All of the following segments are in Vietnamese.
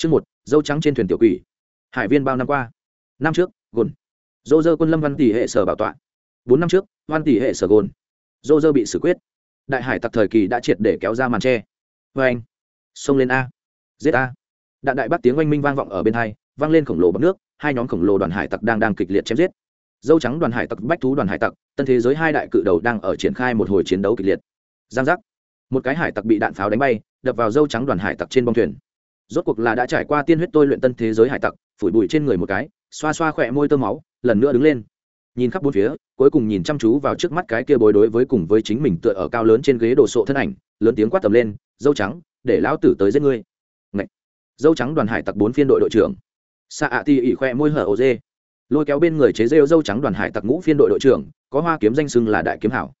chương một, dâu trắng trên thuyền tiểu quỷ. Hải viên bao năm qua? Năm trước, gồn. Dô dơ quân lâm văn tỷ hệ sở bảo tọa. Bốn năm trước, văn tỷ hệ sở gồn. Dô dơ bị xử quyết. Đại hải tặc thời kỳ đã triệt để kéo ra màn tre. Vê anh, xông lên a. Giết a. Đạn đại bắt tiếng oanh minh vang vọng ở bên hai, vang lên khổng lồ bọc nước, hai nhóm khổng lồ đoàn hải tặc đang đang kịch liệt chém giết. Dâu trắng đoàn hải tặc, bách thú đoàn hải tặc, tân thế giới hai đại cự đầu đang ở triển khai một hồi chiến đấu kịch liệt. Giang giác. Một cái hải tặc bị đạn pháo đánh bay, đập vào dâu trắng đoàn hải tặc trên bông thuyền rốt cuộc là đã trải qua tiên huyết tôi luyện tân thế giới hải tặc, phủi bụi trên người một cái, xoa xoa khỏe môi tơ máu, lần nữa đứng lên. Nhìn khắp bốn phía, cuối cùng nhìn chăm chú vào trước mắt cái kia bối đối với cùng với chính mình tựa ở cao lớn trên ghế đồ sộ thân ảnh, lớn tiếng quát tầm lên, dâu trắng, để lão tử tới giết ngươi. Ngậy. dâu trắng đoàn hải tặc bốn phiên đội đội trưởng. Xạ ạ ti ỉ khoe môi hở ô dê. Lôi kéo bên người chế rêu dâu trắng đoàn hải tặc ngũ phiên đội đội trưởng, có hoa kiếm danh xưng là đại kiếm hảo.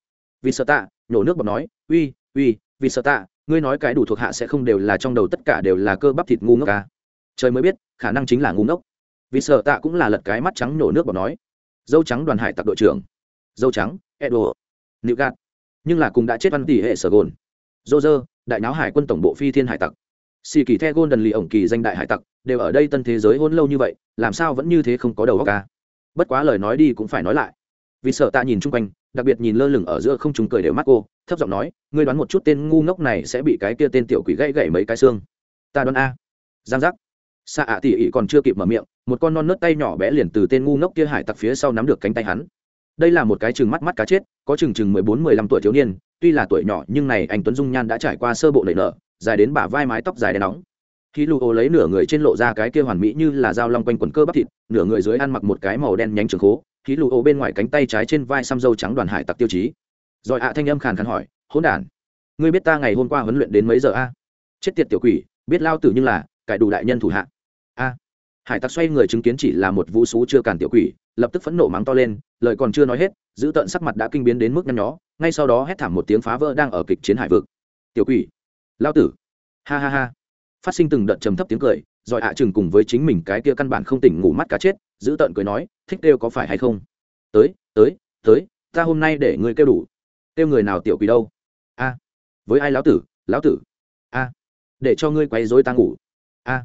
Vì sợ tạ, nhổ nước bọt nói, uy uy, vì sợ tạ ngươi nói cái đủ thuộc hạ sẽ không đều là trong đầu tất cả đều là cơ bắp thịt ngu ngốc ca à? trời mới biết, khả năng chính là ngu ngốc. Vì sợ tạ cũng là lật cái mắt trắng nhổ nước bỏ nói. Dâu trắng đoàn hải tặc đội trưởng. Dâu trắng, edo. Nịu gạt. Nhưng là cùng đã chết văn tỷ hệ sở gồn. Dô dơ đại náo hải quân tổng bộ phi thiên hải tặc. Xì kỳ the gôn đần lì ổng kỳ danh đại hải tặc, đều ở đây tân thế giới hôn lâu như vậy, làm sao vẫn như thế không có đầu óc ca bất quá lời nói đi cũng phải nói lại. Vì sợ Tạ nhìn chung quanh đặc biệt nhìn lơ lửng ở giữa không chúng cười đều mắt cô, thấp giọng nói, ngươi đoán một chút tên ngu ngốc này sẽ bị cái kia tên tiểu quỷ gãy gãy mấy cái xương. Ta đoán a. Giang giác. Xạ ạ tỉ ỉ còn chưa kịp mở miệng, một con non nớt tay nhỏ bé liền từ tên ngu ngốc kia hải tặc phía sau nắm được cánh tay hắn. Đây là một cái chừng mắt mắt cá chết, có chừng chừng mười bốn, mười lăm tuổi thiếu niên, tuy là tuổi nhỏ nhưng này anh tuấn dung nhan đã trải qua sơ bộ lệ nở, dài đến bả vai mái tóc dài đen nóng. Khi lụ ô lấy nửa người trên lộ ra cái kia hoàn mỹ như là dao long quanh quần cơ bắp thịt, nửa người dưới ăn mặc một cái màu đen nhánh trường khố khí lụ ô bên ngoài cánh tay trái trên vai xăm dâu trắng đoàn hải tặc tiêu chí. Rồi ạ, thanh âm khàn khàn hỏi, hỗn đản, ngươi biết ta ngày hôm qua huấn luyện đến mấy giờ a? Chết tiệt tiểu quỷ, biết lao tử nhưng là cải đủ đại nhân thủ hạ. A. Hải tặc xoay người chứng kiến chỉ là một vũ xú chưa cản tiểu quỷ, lập tức phẫn nộ mắng to lên, lời còn chưa nói hết, giữ tận sắc mặt đã kinh biến đến mức nhăn nhó, ngay sau đó hét thảm một tiếng phá vỡ đang ở kịch chiến hải vực. Tiểu quỷ, lao tử. Ha ha ha. Phát sinh từng đợt trầm thấp tiếng cười, rồi ạ chừng cùng với chính mình cái kia căn bản không tỉnh ngủ mắt cá chết giữ tận cười nói, thích kêu có phải hay không? Tới tới tới, ta hôm nay để người kêu đủ. Kêu người nào tiểu quỷ đâu? A, với ai lão tử lão tử? A, để cho ngươi quấy rối ta ngủ. A,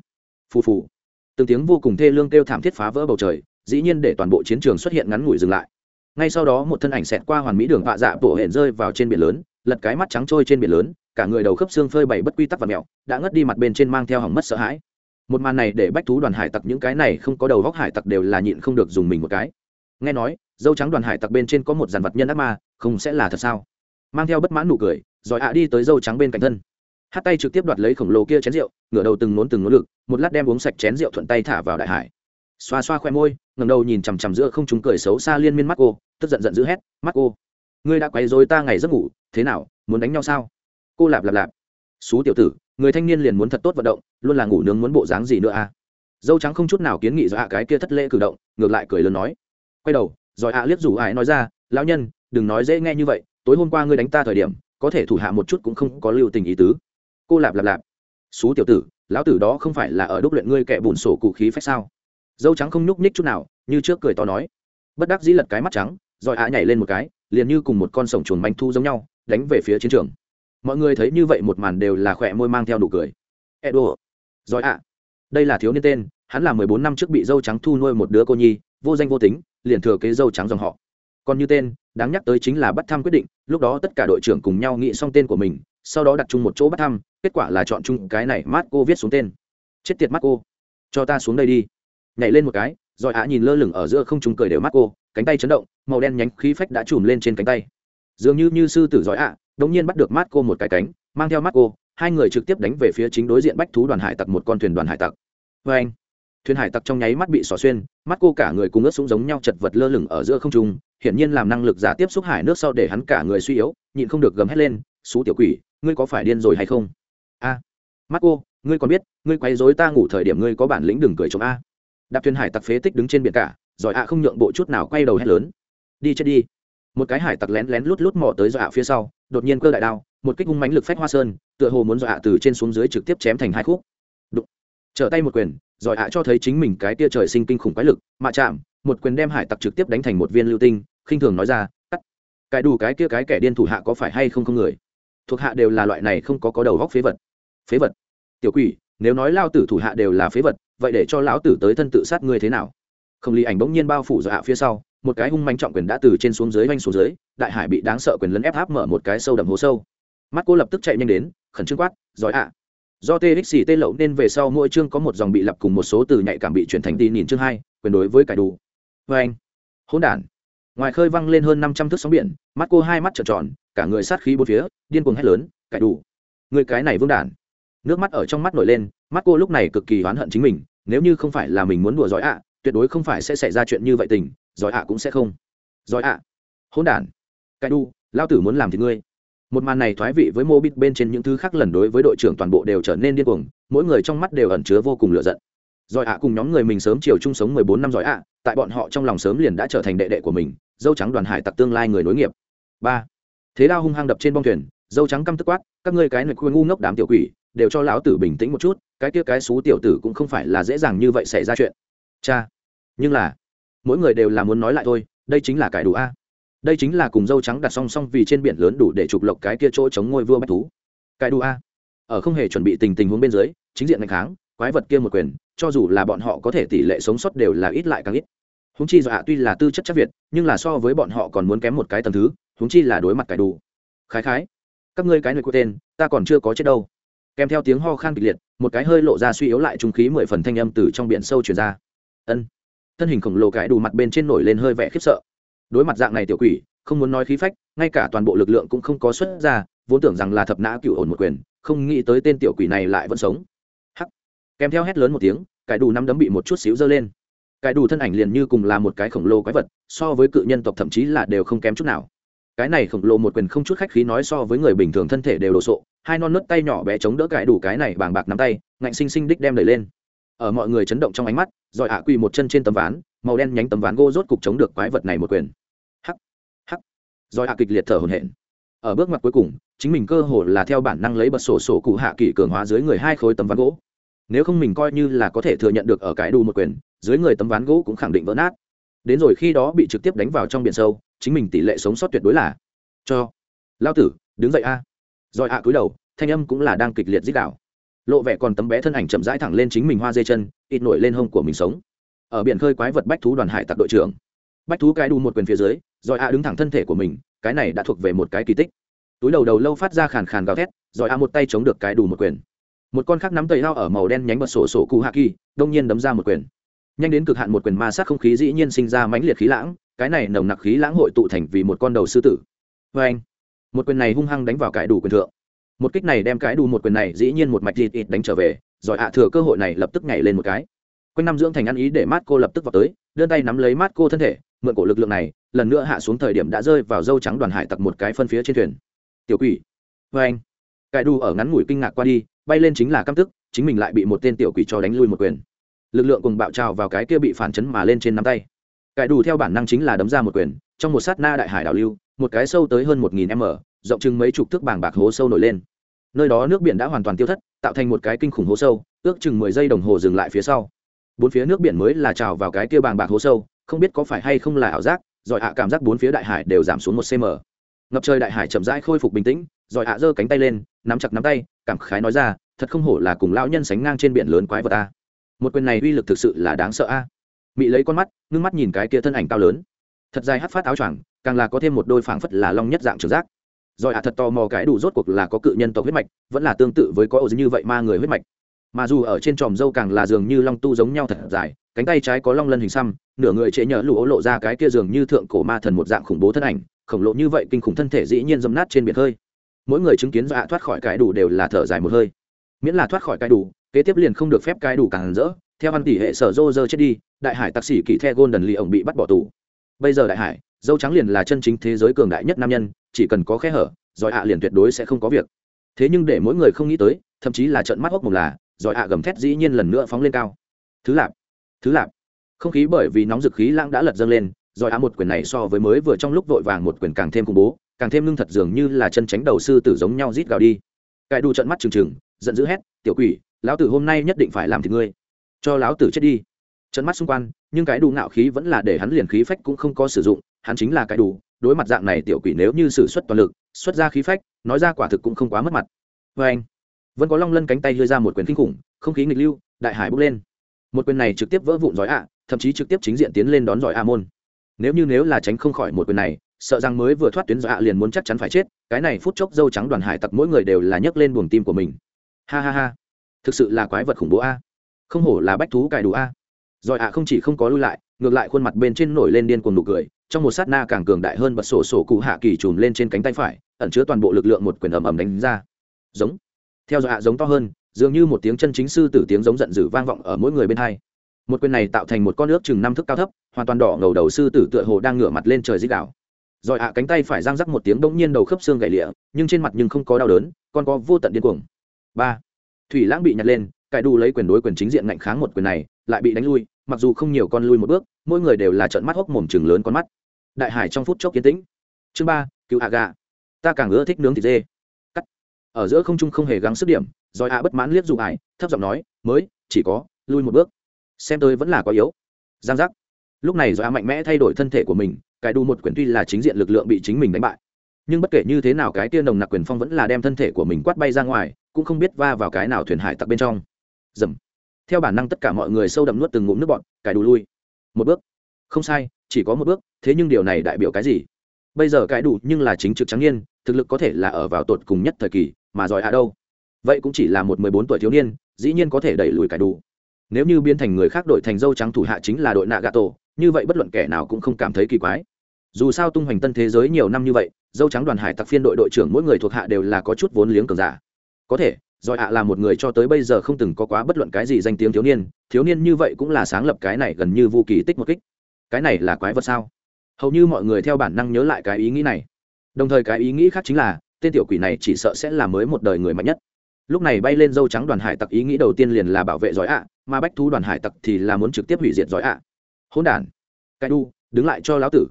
phù phù. Từng tiếng vô cùng thê lương kêu thảm thiết phá vỡ bầu trời, dĩ nhiên để toàn bộ chiến trường xuất hiện ngắn ngủi dừng lại. Ngay sau đó một thân ảnh xẹt qua hoàn mỹ đường vạ dạ bổ hển rơi vào trên biển lớn, lật cái mắt trắng trôi trên biển lớn, cả người đầu khớp xương phơi bày bất quy tắc và mẹo, đã ngất đi mặt bên trên mang theo hỏng mất sợ hãi một màn này để bách thú đoàn hải tặc những cái này không có đầu góc hải tặc đều là nhịn không được dùng mình một cái. Nghe nói, dâu trắng đoàn hải tặc bên trên có một dàn vật nhân ác ma, không sẽ là thật sao? Mang theo bất mãn nụ cười, rồi ạ đi tới dâu trắng bên cạnh thân. Hát tay trực tiếp đoạt lấy khổng lồ kia chén rượu, ngửa đầu từng nốn từng nỗ lực, một lát đem uống sạch chén rượu thuận tay thả vào đại hải. Xoa xoa khoe môi ngầm đầu nhìn chằm chằm giữa không chúng cười xấu xa liên miên mắt cô, tức giận giận dữ hét, mắt cô, ngươi đã quấy dối ta ngày giấc ngủ, thế nào, muốn đánh nhau sao? Cô lạp lạp lạp, xú tiểu tử người thanh niên liền muốn thật tốt vận động, luôn là ngủ nướng muốn bộ dáng gì nữa à? Dâu trắng không chút nào kiến nghị do hạ cái kia thất lễ cử động, ngược lại cười lớn nói. Quay đầu rồi hạ liếc rủ ải nói ra, lão nhân, đừng nói dễ nghe như vậy, tối hôm qua ngươi đánh ta thời điểm, có thể thủ hạ một chút cũng không có lưu tình ý tứ. Cô lạp lạp lạp. Xú tiểu tử, lão tử đó không phải là ở đúc luyện ngươi kẻ bùn sổ cụ khí phách sao? Dâu trắng không nhúc nhích chút nào, như trước cười to nói. Bất đắc dĩ lật cái mắt trắng rồi hạ nhảy lên một cái, liền như cùng một con sổng chuồn manh thu giống nhau, đánh về phía chiến trường mọi người thấy như vậy một màn đều là khỏe môi mang theo đủ cười. Edo giỏi ạ. Đây là thiếu niên tên, hắn là mười bốn năm trước bị dâu trắng thu nuôi một đứa cô nhi, vô danh vô tính, liền thừa kế dâu trắng dòng họ. Còn như tên, đáng nhắc tới chính là bắt thăm quyết định, lúc đó tất cả đội trưởng cùng nhau nghĩ xong tên của mình, sau đó đặt chung một chỗ bắt thăm, kết quả là chọn chung cái này mát cô viết xuống tên. Chết tiệt mắt cô. Cho ta xuống đây đi. Nhảy lên một cái, rồi ạ nhìn lơ lửng ở giữa không trung cười đều mắt cô, cánh tay chấn động, màu đen nhánh khí phách đã chùm lên trên cánh tay dường như như sư tử giỏi ạ, đống nhiên bắt được mắt cô một cái cánh, mang theo mắt cô hai người trực tiếp đánh về phía chính đối diện bách thú đoàn hải tặc, một con thuyền đoàn hải tặc. Vê anh, thuyền hải tặc trong nháy mắt bị xỏ xuyên mắt cô cả người cùng ướt súng giống nhau chật vật lơ lửng ở giữa không trung, hiển nhiên làm năng lực giả tiếp xúc hải nước sau để hắn cả người suy yếu, nhịn không được gầm hét lên, xú tiểu quỷ, ngươi có phải điên rồi hay không? A mắt cô ngươi còn biết, ngươi quấy rối ta ngủ thời điểm ngươi có bản lĩnh đừng cười chống a. Đạp thuyền hải tặc phế tích đứng trên biển cả, giỏi ạ không nhượng bộ chút nào quay đầu hét lớn. Đi chết đi một cái hải tặc lén lén lút lút mò tới dọa phía sau, đột nhiên cơ đại đao, một kích hung mánh lực phách hoa sơn, tựa hồ muốn dọa từ trên xuống dưới trực tiếp chém thành hai khúc. Đụng. trở tay một quyền giỏi ạ cho thấy chính mình cái tia trời sinh kinh khủng quái lực mạ chạm, một quyền đem hải tặc trực tiếp đánh thành một viên lưu tinh, khinh thường nói ra, cắt. Cái đủ cái kia cái kẻ điên thủ hạ có phải hay không không người? Thuộc hạ đều là loại này không có có đầu góc phế vật. Phế vật? Tiểu quỷ, nếu nói lao tử thủ hạ đều là phế vật, vậy để cho lão tử tới thân tự sát ngươi thế nào? Không lý ảnh bỗng nhiên bao phủ dọa phía sau một cái hung manh trọng quyền đã từ trên xuống dưới vanh xuống dưới, đại hải bị đáng sợ quyền lấn ép áp mở một cái sâu đậm hố sâu. Mắt cô lập tức chạy nhanh đến, khẩn trương quát, giỏi ạ. Do tx tê lậu nên về sau mỗi chương có một dòng bị lập cùng một số từ nhạy cảm bị chuyển thành tin nhìn chương hai, quyền đối với cải đủ. Vê anh, hỗn đản. Ngoài khơi văng lên hơn năm trăm thước sóng biển, mắt cô hai mắt trợn tròn, cả người sát khí bốn phía, điên cuồng hét lớn, cải đủ. Người cái này vương đản. Nước mắt ở trong mắt nổi lên, mắt cô lúc này cực kỳ oán hận chính mình, nếu như không phải là mình muốn đùa giỏi ạ, tuyệt đối không phải sẽ xảy ra chuyện như vậy tình giỏi ạ cũng sẽ không. Giỏi ạ. Hỗn đản. Cai đu lao tử muốn làm thì ngươi. Một màn này thoái vị với mô bít bên trên những thứ khác lần đối với đội trưởng toàn bộ đều trở nên điên cuồng, mỗi người trong mắt đều ẩn chứa vô cùng lựa giận. Giỏi ạ cùng nhóm người mình sớm chiều chung sống mười bốn năm giỏi ạ, tại bọn họ trong lòng sớm liền đã trở thành đệ đệ của mình, dâu trắng đoàn hải tặc tương lai người nối nghiệp. Ba. Thế đao hung hăng đập trên bong thuyền, dâu trắng căm tức quát, các ngươi cái này khuya ngu ngốc đám tiểu quỷ, đều cho lão tử bình tĩnh một chút, cái kia cái xú tiểu tử cũng không phải là dễ dàng như vậy xảy ra chuyện. Cha. Nhưng là mỗi người đều là muốn nói lại thôi, đây chính là cải đủ a. Đây chính là cùng dâu trắng đặt song song vì trên biển lớn đủ để trục lộc cái kia chỗ chống ngôi vua bách thú. Cải đủ a. Ở không hề chuẩn bị tình tình huống bên dưới, chính diện ngày kháng, quái vật kia một quyền, cho dù là bọn họ có thể tỷ lệ sống sót đều là ít lại càng ít. Húng chi dọa tuy là tư chất chắc việt, nhưng là so với bọn họ còn muốn kém một cái tầng thứ húng chi là đối mặt cải đủ. Khái khái, các ngươi cái nơi của tên, ta còn chưa có chết đâu. Kèm theo tiếng ho khan kịch liệt, một cái hơi lộ ra suy yếu lại trung khí mười phần thanh âm từ trong biển sâu truyền ra. Ân thân hình khổng lồ cái đủ mặt bên trên nổi lên hơi vẻ khiếp sợ. Đối mặt dạng này tiểu quỷ, không muốn nói khí phách, ngay cả toàn bộ lực lượng cũng không có xuất ra, vốn tưởng rằng là thập nã cựu ổn một quyền, không nghĩ tới tên tiểu quỷ này lại vẫn sống. Hắc. Kèm theo hét lớn một tiếng, cái đủ năm đấm bị một chút xíu giơ lên. Cái đủ thân ảnh liền như cùng là một cái khổng lồ quái vật, so với cự nhân tộc thậm chí là đều không kém chút nào. Cái này khổng lồ một quyền không chút khách khí nói so với người bình thường thân thể đều đồ sộ, hai non nớt tay nhỏ bé chống đỡ cái đủ cái này bàng bạc nắm tay, ngạnh sinh sinh đích đem đẩy lên ở mọi người chấn động trong ánh mắt, rồi ạ quỳ một chân trên tấm ván, màu đen nhánh tấm ván gỗ rốt cục chống được quái vật này một quyền. Hắc hắc. Rồi ạ kịch liệt thở hổn hển. Ở bước ngoặt cuối cùng, chính mình cơ hồ là theo bản năng lấy bật sổ sổ cụ hạ kỷ cường hóa dưới người hai khối tấm ván gỗ. Nếu không mình coi như là có thể thừa nhận được ở cái đu một quyền, dưới người tấm ván gỗ cũng khẳng định vỡ nát. Đến rồi khi đó bị trực tiếp đánh vào trong biển sâu, chính mình tỷ lệ sống sót tuyệt đối là cho. Lao tử, đứng dậy a. Rồi ạ cúi đầu, thanh âm cũng là đang kịch liệt dích đạo lộ vẻ còn tấm bé thân ảnh chậm rãi thẳng lên chính mình hoa dây chân, ít nổi lên hông của mình sống. Ở biển khơi quái vật bách thú đoàn hải tặc đội trưởng. Bách thú cái đu một quyền phía dưới, rồi a đứng thẳng thân thể của mình, cái này đã thuộc về một cái kỳ tích. Túi đầu đầu lâu phát ra khàn khàn gào thét, rồi a một tay chống được cái đủ một quyền. Một con khác nắm tầy lao ở màu đen nhánh bật sổ sổ cụ hạ kỳ đông nhiên đấm ra một quyền. Nhanh đến cực hạn một quyền ma sát không khí dĩ nhiên sinh ra mãnh liệt khí lãng, cái này nồng nặc khí lãng hội tụ thành vì một con đầu sư tử. Vê anh một quyền này hung hăng đánh vào cái đủ quyền thượng một kích này đem cái đủ một quyền này dĩ nhiên một mạch thịt ít đánh trở về, rồi ạ thừa cơ hội này lập tức nhảy lên một cái. Quanh năm dưỡng thành ăn ý để mát cô lập tức vào tới đơn tay nắm lấy mát cô thân thể, mượn cổ lực lượng này, lần nữa hạ xuống thời điểm đã rơi vào dâu trắng đoàn hải tặc một cái phân phía trên thuyền. Tiểu quỷ. Vê anh. Cái đu ở ngắn ngủi kinh ngạc qua đi, bay lên chính là căm tức, chính mình lại bị một tên tiểu quỷ cho đánh lui một quyền. Lực lượng cùng bạo trào vào cái kia bị phản chấn mà lên trên nắm tay. Cải đu theo bản năng chính là đấm ra một quyền, trong một sát na đại hải đảo lưu, một cái sâu tới hơn một nghìn m, rộng chừng mấy chục thước bảng bạc hố sâu nổi lên nơi đó nước biển đã hoàn toàn tiêu thất, tạo thành một cái kinh khủng hố sâu, ước chừng mười giây đồng hồ dừng lại phía sau. Bốn phía nước biển mới là trào vào cái kia bàng bạc hố sâu, không biết có phải hay không là ảo giác giỏi hạ cảm giác bốn phía đại hải đều giảm xuống một cm ngập trời đại hải chậm rãi khôi phục bình tĩnh giỏi hạ giơ cánh tay lên, nắm chặt nắm tay, cảm khái nói ra, thật không hổ là cùng lão nhân sánh ngang trên biển lớn quái vật ta một quyền này uy lực thực sự là đáng sợ a. Mị lấy con mắt, ngưng mắt nhìn cái kia thân ảnh cao lớn. Thật dài hắt phát áo choàng, càng là có thêm một đôi phảng phất là long nhất dạng trực giác rồi ạ, thật tò mò cái đủ rốt cuộc là có cự nhân tộc huyết mạch, vẫn là tương tự với có ổ như vậy ma người huyết mạch. Mà dù ở trên tròm dâu càng là dường như long tu giống nhau thật dài, cánh tay trái có long lân hình xăm, nửa người trễ nhờ lũ lộ ra cái kia dường như thượng cổ ma thần một dạng khủng bố thân ảnh, khổng lồ như vậy kinh khủng thân thể dĩ nhiên dâm nát trên biển hơi. Mỗi người chứng kiến dạ thoát khỏi cái đủ đều là thở dài một hơi. Miễn là thoát khỏi cái đủ, kế tiếp liền không được phép cái đủ càng rỡ. Theo văn tỷ hệ sở dô dơ chết đi, đại hải tạc sĩ kỳ the golden lì ổng bị bắt bỏ tù. Bây giờ đại hải dâu trắng liền là chân chính thế giới cường đại nhất nam nhân, chỉ cần có khe hở, giỏi ạ liền tuyệt đối sẽ không có việc. Thế nhưng để mỗi người không nghĩ tới, thậm chí là trận mắt hốc một là, giỏi ạ gầm thét dĩ nhiên lần nữa phóng lên cao. Thứ lạp thứ lạp. Không khí bởi vì nóng dực khí lãng đã lật dâng lên, giỏi ạ một quyền này so với mới vừa trong lúc vội vàng một quyền càng thêm khủng bố, càng thêm lưng thật dường như là chân tránh đầu sư tử giống nhau rít gào đi. Cài đu trận mắt trừng trừng, giận dữ hét, tiểu quỷ, lão tử hôm nay nhất định phải làm thì ngươi. Cho lão tử chết đi. Trận mắt xung quanh, nhưng cái đủ ngạo khí vẫn là để hắn liền khí phách cũng không có sử dụng hắn chính là cái đủ, đối mặt dạng này tiểu quỷ nếu như sử xuất toàn lực, xuất ra khí phách, nói ra quả thực cũng không quá mất mặt. Vê anh, vẫn có long lân cánh tay đưa ra một quyền kinh khủng, không khí nghịch lưu, đại hải bốc lên. Một quyền này trực tiếp vỡ vụn giỏi ạ, thậm chí trực tiếp chính diện tiến lên đón giỏi a môn. Nếu như nếu là tránh không khỏi một quyền này, sợ rằng mới vừa thoát tuyến giỏi ạ liền muốn chắc chắn phải chết, cái này phút chốc dâu trắng đoàn hải tặc mỗi người đều là nhấc lên buồng tim của mình. Ha ha ha, thực sự là quái vật khủng bố a. Không hổ là bách thú cài đủ a. Giỏi ạ không chỉ không có lui lại, ngược lại khuôn mặt bên trên nổi lên điên cuồng nụ cười trong một sát na càng cường đại hơn bật sổ sổ cụ hạ kỳ trùm lên trên cánh tay phải, ẩn chứa toàn bộ lực lượng một quyền ầm ầm đánh ra. Giống. Theo dõi hạ giống to hơn, dường như một tiếng chân chính sư tử tiếng giống giận dữ vang vọng ở mỗi người bên hai. Một quyền này tạo thành một con nước chừng năm thước cao thấp, hoàn toàn đỏ ngầu đầu sư tử tựa hồ đang ngửa mặt lên trời dích đảo rồi hạ cánh tay phải giang rắc một tiếng bỗng nhiên đầu khớp xương gãy lịa, nhưng trên mặt nhưng không có đau đớn còn có vô tận điên cuồng. Ba. Thủy lãng bị nhặt lên, cải đủ lấy quyền đối quyền chính diện ngạnh kháng một quyền này, lại bị đánh lui, mặc dù không nhiều con lui một bước mỗi người đều là trận mắt hốc mồm chừng lớn con mắt. Đại hải trong phút chốc yên tĩnh. Chương ba, cứu hạ gà. Ta càng ưa thích nướng thịt dê. Cắt. Ở giữa không trung không hề gắng sức điểm rồi hạ bất mãn liếc dụ ải thấp giọng nói, mới, chỉ có, lui một bước. Xem tôi vẫn là quá yếu. Giang giác. Lúc này do mạnh mẽ thay đổi thân thể của mình, cái đu một quyền tuy là chính diện lực lượng bị chính mình đánh bại, nhưng bất kể như thế nào cái tiên nồng nặc quyền phong vẫn là đem thân thể của mình quát bay ra ngoài, cũng không biết va vào cái nào thuyền hải tặc bên trong. Dầm. Theo bản năng tất cả mọi người sâu đậm nuốt từng ngụm nước bọn cài đu lui một bước. Không sai, chỉ có một bước, thế nhưng điều này đại biểu cái gì? Bây giờ cái đủ nhưng là chính trực trắng niên, thực lực có thể là ở vào tột cùng nhất thời kỳ, mà giỏi à đâu? Vậy cũng chỉ là một mười bốn tuổi thiếu niên, dĩ nhiên có thể đẩy lùi cải đủ. Nếu như biến thành người khác đội thành dâu trắng thủ hạ chính là đội nạ gà tổ, như vậy bất luận kẻ nào cũng không cảm thấy kỳ quái. Dù sao tung hoành tân thế giới nhiều năm như vậy, dâu trắng đoàn hải tặc phiên đội đội trưởng mỗi người thuộc hạ đều là có chút vốn liếng cường giả. Có thể giỏi ạ là một người cho tới bây giờ không từng có quá bất luận cái gì danh tiếng thiếu niên thiếu niên như vậy cũng là sáng lập cái này gần như vô kỳ tích một kích. Cái này là quái vật sao? Hầu như mọi người theo bản năng nhớ lại cái ý nghĩ này. Đồng thời cái ý nghĩ khác chính là tên tiểu quỷ này chỉ sợ sẽ là mới một đời người mạnh nhất. Lúc này bay lên dâu trắng đoàn hải tặc ý nghĩ đầu tiên liền là bảo vệ giỏi ạ mà bách thú đoàn hải tặc thì là muốn trực tiếp hủy diệt giỏi ạ. Hỗn đàn, cái đu đứng lại cho lão tử.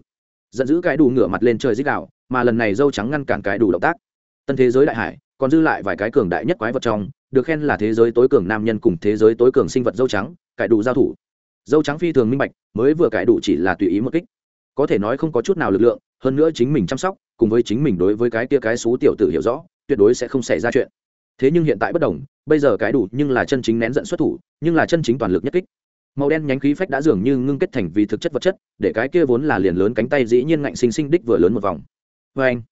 Giận dữ cái đủ ngửa mặt lên trời dích đạo mà lần này dâu trắng ngăn cản cái đủ động tác. Tân thế giới đại hải còn dư lại vài cái cường đại nhất quái vật trong, được khen là thế giới tối cường nam nhân cùng thế giới tối cường sinh vật dâu trắng, cải đủ giao thủ. Dâu trắng phi thường minh bạch, mới vừa cải đủ chỉ là tùy ý một kích. Có thể nói không có chút nào lực lượng, hơn nữa chính mình chăm sóc, cùng với chính mình đối với cái kia cái xú tiểu tử hiểu rõ, tuyệt đối sẽ không xảy ra chuyện. Thế nhưng hiện tại bất đồng, bây giờ cái đủ nhưng là chân chính nén giận xuất thủ, nhưng là chân chính toàn lực nhất kích. Màu đen nhánh khí phách đã dường như ngưng kết thành vì thực chất vật chất, để cái kia vốn là liền lớn cánh tay dĩ nhiên ngạnh sinh sinh đích vừa lớn một vòng. Vê anh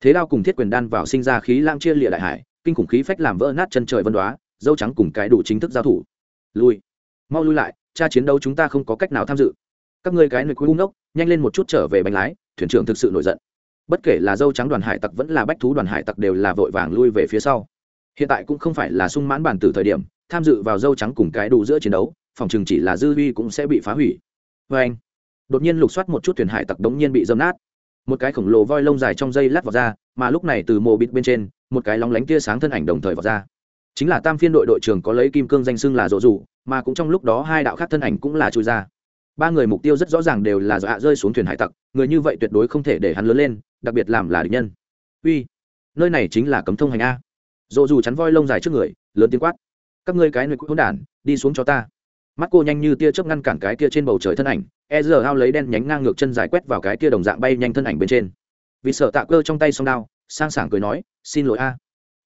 thế đao cùng thiết quyền đan vào sinh ra khí lang chia lịa đại hải, kinh khủng khí phách làm vỡ nát chân trời vân đoá, dâu trắng cùng cái đủ chính thức giao thủ. Lui. Mau lui lại, cha chiến đấu chúng ta không có cách nào tham dự. Các ngươi cái nơi cuối ngốc, nhanh lên một chút trở về bánh lái, thuyền trưởng thực sự nổi giận. Bất kể là dâu trắng đoàn hải tặc vẫn là bách thú đoàn hải tặc đều là vội vàng lui về phía sau. Hiện tại cũng không phải là sung mãn bản tử thời điểm, tham dự vào dâu trắng cùng cái đủ giữa chiến đấu, phòng chừng chỉ là dư huy cũng sẽ bị phá hủy. Vê anh đột nhiên lục soát một chút thuyền hải tặc đống nhiên bị dâm nát một cái khổng lồ voi lông dài trong dây lát vào ra, mà lúc này từ mồ bịt bên trên, một cái lóng lánh tia sáng thân ảnh đồng thời vào ra. Chính là tam phiên đội đội trưởng có lấy kim cương danh xưng là rộ rủ mà cũng trong lúc đó hai đạo khác thân ảnh cũng là chui ra. Ba người mục tiêu rất rõ ràng đều là dọa rơi xuống thuyền hải tặc, người như vậy tuyệt đối không thể để hắn lớn lên, đặc biệt làm là địch nhân. Uy, nơi này chính là cấm thông hành a. Rộ rủ chắn voi lông dài trước người, lớn tiếng quát. Các ngươi cái nơi hỗn đản, đi xuống cho ta. Mắt cô nhanh như tia chớp ngăn cản cái kia trên bầu trời thân ảnh e giờ ao lấy đen nhánh ngang ngược chân dài quét vào cái kia đồng dạng bay nhanh thân ảnh bên trên. Vì sợ tạ cơ trong tay song đao, sang sảng cười nói, xin lỗi a.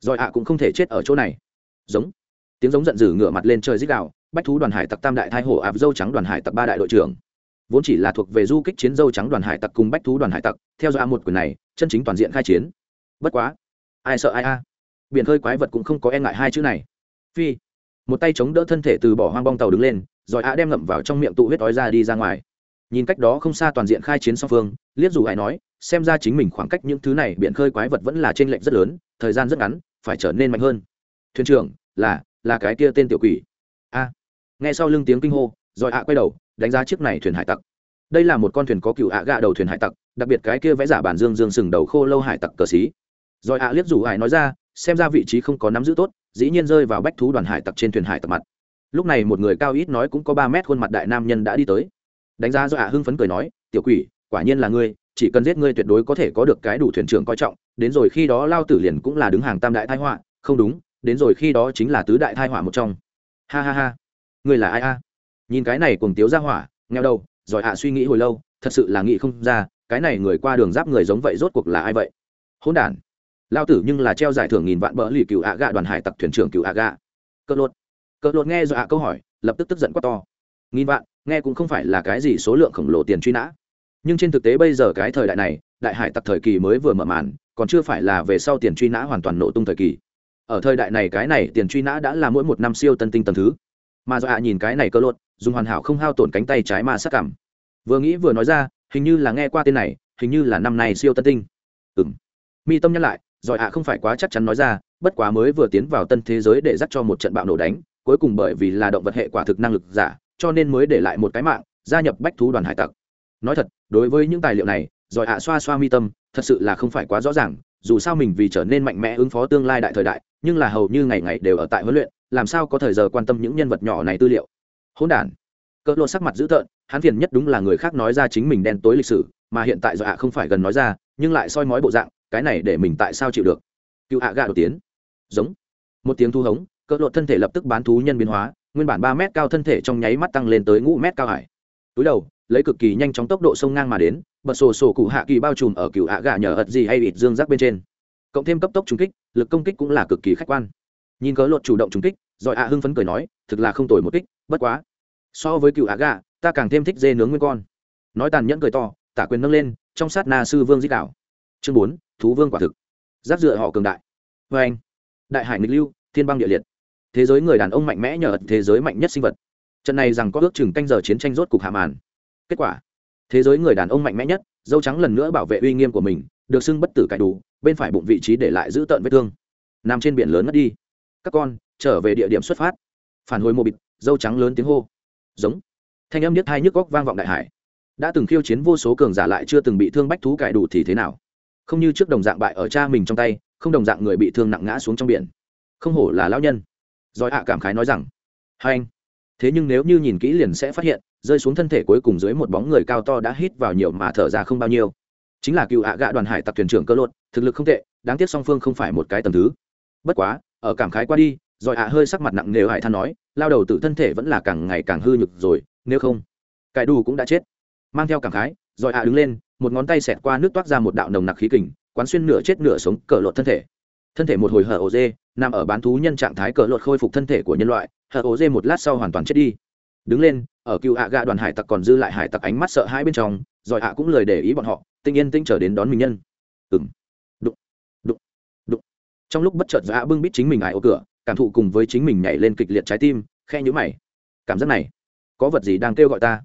Rồi ạ cũng không thể chết ở chỗ này. Giống. Tiếng giống giận dữ ngửa mặt lên trời dích đạo bách thú đoàn hải tặc tam đại thái hổ áp dâu trắng đoàn hải tặc ba đại đội trưởng. Vốn chỉ là thuộc về du kích chiến dâu trắng đoàn hải tặc cùng bách thú đoàn hải tặc, theo dõi một quyền này, chân chính toàn diện khai chiến. Bất quá. Ai sợ ai a? Biển hơi quái vật cũng không có e ngại hai chữ này. Phi. Một tay chống đỡ thân thể từ bỏ hoang bong tàu đứng lên, rồi ạ đem ngậm vào trong miệng tụ huyết ói ra đi ra ngoài nhìn cách đó không xa toàn diện khai chiến song phương liếc dù ai nói, xem ra chính mình khoảng cách những thứ này biển khơi quái vật vẫn là trên lệnh rất lớn, thời gian rất ngắn, phải trở nên mạnh hơn. Thuyền trưởng, là là cái kia tên tiểu quỷ. A. Nghe sau lưng tiếng kinh hô, rồi ạ quay đầu, đánh giá chiếc này thuyền hải tặc. Đây là một con thuyền có cựu ạ gạ đầu thuyền hải tặc, đặc biệt cái kia vẽ giả bản dương dương sừng đầu khô lâu hải tặc cờ xí. Rồi ạ liếc dù ai nói ra, xem ra vị trí không có nắm giữ tốt, dĩ nhiên rơi vào bách thú đoàn hải tặc trên thuyền hải tặc mặt. Lúc này một người cao ít nói cũng có ba mét khuôn mặt đại nam nhân đã đi tới đánh giá do ạ hưng phấn cười nói, tiểu quỷ, quả nhiên là ngươi, chỉ cần giết ngươi tuyệt đối có thể có được cái đủ thuyền trưởng coi trọng, đến rồi khi đó lao tử liền cũng là đứng hàng tam đại thái họa, không đúng, đến rồi khi đó chính là tứ đại thái họa một trong. Ha ha ha. Ngươi là ai a? Nhìn cái này cùng tiếu ra hỏa, nghèo đâu giỏi ạ suy nghĩ hồi lâu, thật sự là nghĩ không ra, cái này người qua đường giáp người giống vậy rốt cuộc là ai vậy? Hôn đản. Lao tử nhưng là treo giải thưởng nghìn vạn bỡ lì cựu ạ gạ đoàn hải tặc thuyền trưởng cựu ạ gạ. Cỡ lột. Cỡ lột nghe do ạ câu hỏi, lập tức tức giận quá to. Nghìn vạn nghe cũng không phải là cái gì số lượng khổng lồ tiền truy nã. Nhưng trên thực tế bây giờ cái thời đại này, đại hải tặc thời kỳ mới vừa mở màn, còn chưa phải là về sau tiền truy nã hoàn toàn nổ tung thời kỳ. Ở thời đại này cái này tiền truy nã đã là mỗi một năm siêu tân tinh tầm thứ. Mà do ạ nhìn cái này cơ lột, dùng hoàn hảo không hao tổn cánh tay trái mà sắc cảm. Vừa nghĩ vừa nói ra, hình như là nghe qua tên này, hình như là năm này siêu tân tinh. Ừ m mi tâm nhắc lại giỏi ạ không phải quá chắc chắn nói ra, bất quá mới vừa tiến vào tân thế giới để dắt cho một trận bạo nổ đánh, cuối cùng bởi vì là động vật hệ quả thực năng lực giả cho nên mới để lại một cái mạng, gia nhập bách thú đoàn hải tặc. Nói thật, đối với những tài liệu này giỏi ạ xoa xoa mi tâm, thật sự là không phải quá rõ ràng, dù sao mình vì trở nên mạnh mẽ ứng phó tương lai đại thời đại, nhưng là hầu như ngày ngày đều ở tại huấn luyện, làm sao có thời giờ quan tâm những nhân vật nhỏ này tư liệu. Hỗn đản. Cỡ lộ sắc mặt dữ tợn, hắn phiền nhất đúng là người khác nói ra chính mình đen tối lịch sử, mà hiện tại do ạ không phải gần nói ra, nhưng lại soi mói bộ dạng, cái này để mình tại sao chịu được? Cựu ạ gà đột tiến. Giống. Một tiếng thu hống, cỡ lộ thân thể lập tức bán thú nhân biến hóa nguyên bản ba mét cao thân thể trong nháy mắt tăng lên tới ngũ mét cao hải. Túi đầu lấy cực kỳ nhanh chóng tốc độ sông ngang mà đến bật sổ sổ cụ hạ kỳ bao trùm ở cựu ạ gạ nhờ ật gì hay ịt dương rác bên trên. Cộng thêm cấp tốc trúng kích lực công kích cũng là cực kỳ khách quan. Nhìn cớ lột chủ động trúng kích rồi ạ hưng phấn cười nói thực là không tồi một kích bất quá. So với cựu ạ gạ ta càng thêm thích dê nướng nguyên con. Nói tàn nhẫn cười to tả quyền nâng lên trong sát na sư vương dích đảo, chương bốn thú vương quả thực. Giáp dựa họ cường đại. Vê anh đại hải nghịch lưu thiên băng địa liệt thế giới người đàn ông mạnh mẽ nhờ thế giới mạnh nhất sinh vật. Trận này rằng có ước chừng canh giờ chiến tranh rốt cục hạ màn. Kết quả, thế giới người đàn ông mạnh mẽ nhất, dâu trắng lần nữa bảo vệ uy nghiêm của mình, được xưng bất tử cải đủ, bên phải bụng vị trí để lại giữ tợn vết thương. Nằm trên biển lớn mất đi. Các con, trở về địa điểm xuất phát. Phản hồi mô bịt, dâu trắng lớn tiếng hô. Giống. Thanh âm nhất hai nhức góc vang vọng đại hải. Đã từng khiêu chiến vô số cường giả lại chưa từng bị thương bách thú cải đủ thì thế nào? Không như trước đồng dạng bại ở cha mình trong tay, không đồng dạng người bị thương nặng ngã xuống trong biển. Không hổ là lão nhân giỏi hạ cảm khái nói rằng, hai anh, thế nhưng nếu như nhìn kỹ liền sẽ phát hiện, rơi xuống thân thể cuối cùng dưới một bóng người cao to đã hít vào nhiều mà thở ra không bao nhiêu. Chính là cựu hạ gạ đoàn hải tặc thuyền trưởng cơ lột, thực lực không tệ, đáng tiếc song phương không phải một cái tầm thứ. Bất quá, ở cảm khái qua đi, rồi hạ hơi sắc mặt nặng nề hải than nói, lao đầu tự thân thể vẫn là càng ngày càng hư nhực rồi, nếu không cải đủ cũng đã chết. Mang theo cảm khái, rồi hạ đứng lên, một ngón tay xẹt qua nước toát ra một đạo nồng nặc khí kình, quán xuyên nửa chết nửa sống cờ lột thân thể thân thể một hồi hở ổ dê nằm ở bán thú nhân trạng thái cờ lột khôi phục thân thể của nhân loại hở ổ dê một lát sau hoàn toàn chết đi. Đứng lên, ở cựu hạ gạ đoàn hải tặc còn dư lại hải tặc ánh mắt sợ hãi bên trong, rồi hạ cũng lời để ý bọn họ, tinh yên tinh trở đến đón mình nhân. Ừng đụng. Đụng. Đụng. Trong lúc bất chợt dạ bưng bít chính mình ải ô cửa, cảm thụ cùng với chính mình nhảy lên kịch liệt trái tim khe nhũ mày. Cảm giác này, có vật gì đang kêu gọi ta?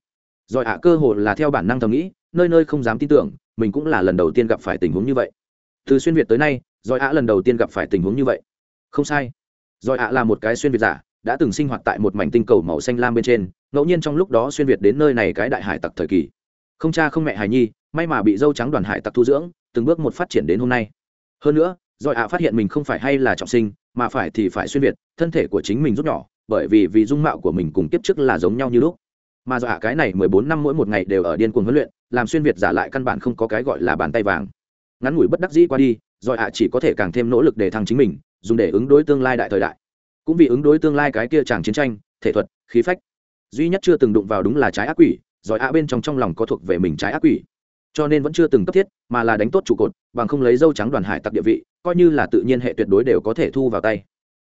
Rồi hạ cơ hồ là theo bản năng thầm nghĩ, nơi nơi không dám tin tưởng, mình cũng là lần đầu tiên gặp phải tình huống như vậy. Từ xuyên việt tới nay rồi ạ lần đầu tiên gặp phải tình huống như vậy. Không sai. Rồi ạ là một cái xuyên việt giả, đã từng sinh hoạt tại một mảnh tinh cầu màu xanh lam bên trên, ngẫu nhiên trong lúc đó xuyên việt đến nơi này cái đại hải tặc thời kỳ. Không cha không mẹ hài nhi, may mà bị dâu trắng đoàn hải tặc thu dưỡng, từng bước một phát triển đến hôm nay. Hơn nữa, rồi ạ phát hiện mình không phải hay là trọng sinh, mà phải thì phải xuyên việt, thân thể của chính mình rút nhỏ, bởi vì vì dung mạo của mình cùng kiếp trước là giống nhau như lúc. Mà do ạ cái này mười bốn năm mỗi một ngày đều ở điên cuồng huấn luyện, làm xuyên việt giả lại căn bản không có cái gọi là bàn tay vàng. Ngắn ngủi bất đắc dĩ qua đi rồi ạ chỉ có thể càng thêm nỗ lực để thăng chính mình, dùng để ứng đối tương lai đại thời đại. Cũng vì ứng đối tương lai cái kia chẳng chiến tranh, thể thuật, khí phách. Duy nhất chưa từng đụng vào đúng là trái ác quỷ giỏi ạ bên trong trong lòng có thuộc về mình trái ác quỷ. Cho nên vẫn chưa từng cấp thiết, mà là đánh tốt trụ cột, bằng không lấy dâu trắng đoàn hải tặc địa vị, coi như là tự nhiên hệ tuyệt đối đều có thể thu vào tay.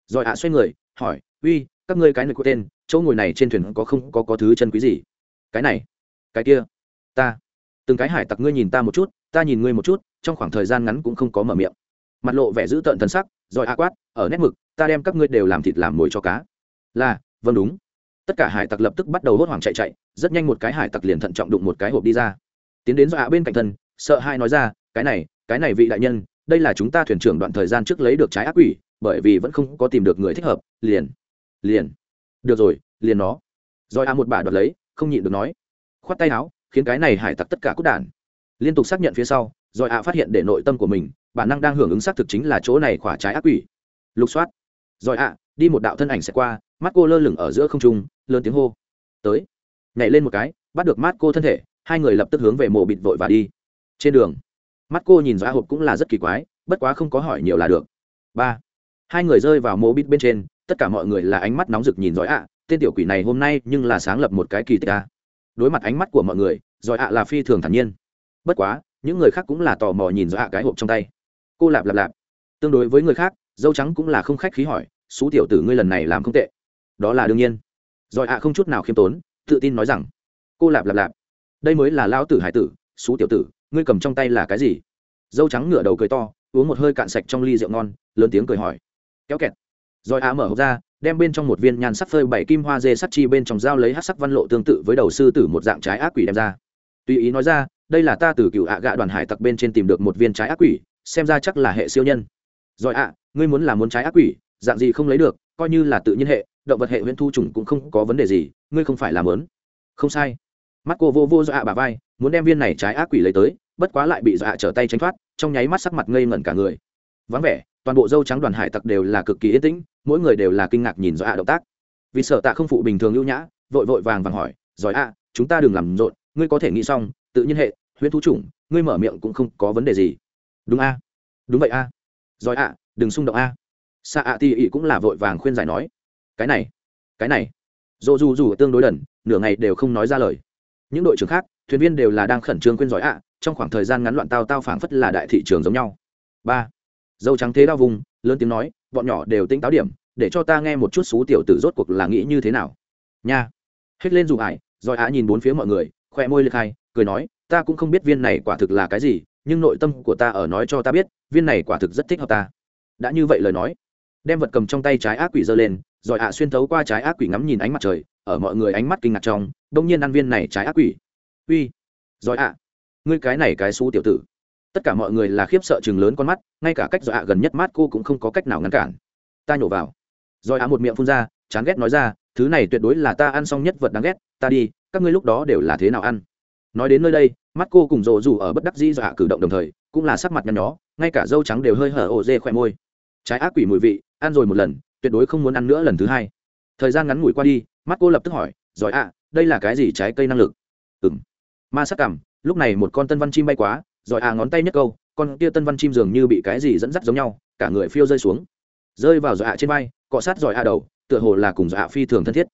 Giỏi ạ xoay người, hỏi, uy, các ngươi cái này có tên, chỗ ngồi này trên thuyền có không có có thứ chân quý gì? Cái này, cái kia, ta từng cái hải tặc ngươi nhìn ta một chút, ta nhìn ngươi một chút, trong khoảng thời gian ngắn cũng không có mở miệng. Mặt lộ vẻ giữ tợn thân sắc, rồi a quát, ở nét mực, ta đem các ngươi đều làm thịt làm mồi cho cá. Là vâng đúng. Tất cả hải tặc lập tức bắt đầu hốt hoảng chạy chạy, rất nhanh một cái hải tặc liền thận trọng đụng một cái hộp đi ra. Tiến đến dọa bên cạnh thân, sợ hai nói ra, cái này cái này vị đại nhân, đây là chúng ta thuyền trưởng đoạn thời gian trước lấy được trái ác quỷ, bởi vì vẫn không có tìm được người thích hợp, liền liền. Được rồi, liền nó. Rồi a một bà đoạt lấy, không nhịn được nói. Khoát tay áo khiến cái này hải tặc tất cả cốt đản. Liên tục xác nhận phía sau, rồi ạ phát hiện để nội tâm của mình, bản năng đang hưởng ứng xác thực chính là chỗ này khỏa trái ác quỷ. Lục soát. Rồi ạ, đi một đạo thân ảnh sẽ qua, mắt cô lơ lửng ở giữa không trung, lớn tiếng hô. Tới. Nhảy lên một cái, bắt được mắt cô thân thể, hai người lập tức hướng về mộ bịt vội và đi. Trên đường, mắt cô nhìn ra hộp cũng là rất kỳ quái, bất quá không có hỏi nhiều là được. Ba. Hai người rơi vào mộ bịt bên trên, tất cả mọi người là ánh mắt nóng rực nhìn giỏi ạ. Tên tiểu quỷ này hôm nay nhưng là sáng lập một cái kỳ tích a đối mặt ánh mắt của mọi người, giỏi ạ là phi thường thản nhiên. Bất quá, những người khác cũng là tò mò nhìn giỏi ạ cái hộp trong tay. Cô lạp lạp lạp. Tương đối với người khác, dâu trắng cũng là không khách khí hỏi xú tiểu tử ngươi lần này làm không tệ. Đó là đương nhiên. Rồi ạ không chút nào khiêm tốn, tự tin nói rằng, cô lạp lạp lạp, đây mới là lao tử hải tử xú tiểu tử, ngươi cầm trong tay là cái gì? Dâu trắng ngửa đầu cười to, uống một hơi cạn sạch trong ly rượu ngon, lớn tiếng cười hỏi, kéo kẹt. Rồi ạ mở hộp ra đem bên trong một viên nhan sắc phơi bảy kim hoa dê sắt chi bên trong dao lấy hát sắc văn lộ tương tự với đầu sư tử một dạng trái ác quỷ đem ra. Tùy ý nói ra, đây là ta từ cựu ạ gạ đoàn hải tặc bên trên tìm được một viên trái ác quỷ, xem ra chắc là hệ siêu nhân. Rồi ạ, ngươi muốn là muốn trái ác quỷ, dạng gì không lấy được, coi như là tự nhiên hệ, động vật hệ huyễn thu trùng cũng không có vấn đề gì, ngươi không phải làm lớn. Không sai. Mắt cô vô vô do ạ bà vai, muốn đem viên này trái ác quỷ lấy tới, bất quá lại bị do ạ trở tay tránh thoát, trong nháy mắt sắc mặt ngây ngẩn cả người vắng vẻ, toàn bộ dâu trắng đoàn hải tặc đều là cực kỳ yên tĩnh, mỗi người đều là kinh ngạc nhìn do ạ động tác. Vì sợ tạ không phụ bình thường ưu nhã, vội vội vàng vàng hỏi giỏi ạ chúng ta đừng làm rộn, ngươi có thể nghĩ xong, tự nhiên hệ, huyễn thú chủng, ngươi mở miệng cũng không có vấn đề gì. Đúng a, đúng vậy a. Giỏi ạ đừng xung động a. Xạ ạ ti ỉ cũng là vội vàng khuyên giải nói, cái này cái này. Dồ dù dù tương đối đần, nửa ngày đều không nói ra lời. Những đội trưởng khác, thuyền viên đều là đang khẩn trương khuyên giỏi ạ trong khoảng thời gian ngắn loạn tao tao phảng phất là đại thị trường giống nhau. Ba dâu trắng thế đau vùng, lớn tiếng nói, bọn nhỏ đều tỉnh táo điểm, để cho ta nghe một chút xú tiểu tử rốt cuộc là nghĩ như thế nào. Nha. Hết lên dù ải, rồi ạ nhìn bốn phía mọi người khoe môi liệt hai, cười nói, ta cũng không biết viên này quả thực là cái gì, nhưng nội tâm của ta ở nói cho ta biết, viên này quả thực rất thích hợp ta. Đã như vậy lời nói, đem vật cầm trong tay trái ác quỷ giơ lên, rồi ạ xuyên thấu qua trái ác quỷ ngắm nhìn ánh mặt trời, ở mọi người ánh mắt kinh ngạc trong, đông nhiên ăn viên này trái ác quỷ. Uy. Rồi ạ ngươi cái này cái xú tiểu tử tất cả mọi người là khiếp sợ chừng lớn con mắt, ngay cả cách dọa ạ gần nhất mắt cô cũng không có cách nào ngăn cản. Ta nhổ vào. Rồi ạ một miệng phun ra, chán ghét nói ra, thứ này tuyệt đối là ta ăn xong nhất vật đáng ghét, ta đi, các ngươi lúc đó đều là thế nào ăn? Nói đến nơi đây, mắt cô cùng rộ rủ ở bất đắc dĩ dọa cử động đồng thời, cũng là sắc mặt nhăn nhó, ngay cả dâu trắng đều hơi hở ổ dê khỏe môi. Trái ác quỷ mùi vị, ăn rồi một lần, tuyệt đối không muốn ăn nữa lần thứ hai. Thời gian ngắn ngủi qua đi, mắt cô lập tức hỏi giỏi ạ đây là cái gì trái cây năng lực? Ừng ma sắc cảm, lúc này một con tân văn chim bay quá rồi à ngón tay nhất câu con kia tân văn chim dường như bị cái gì dẫn dắt giống nhau cả người phiêu rơi xuống. Rơi vào giỏi ạ trên vai cọ sát giỏi ạ đầu tựa hồ là cùng giỏi ạ phi thường thân thiết.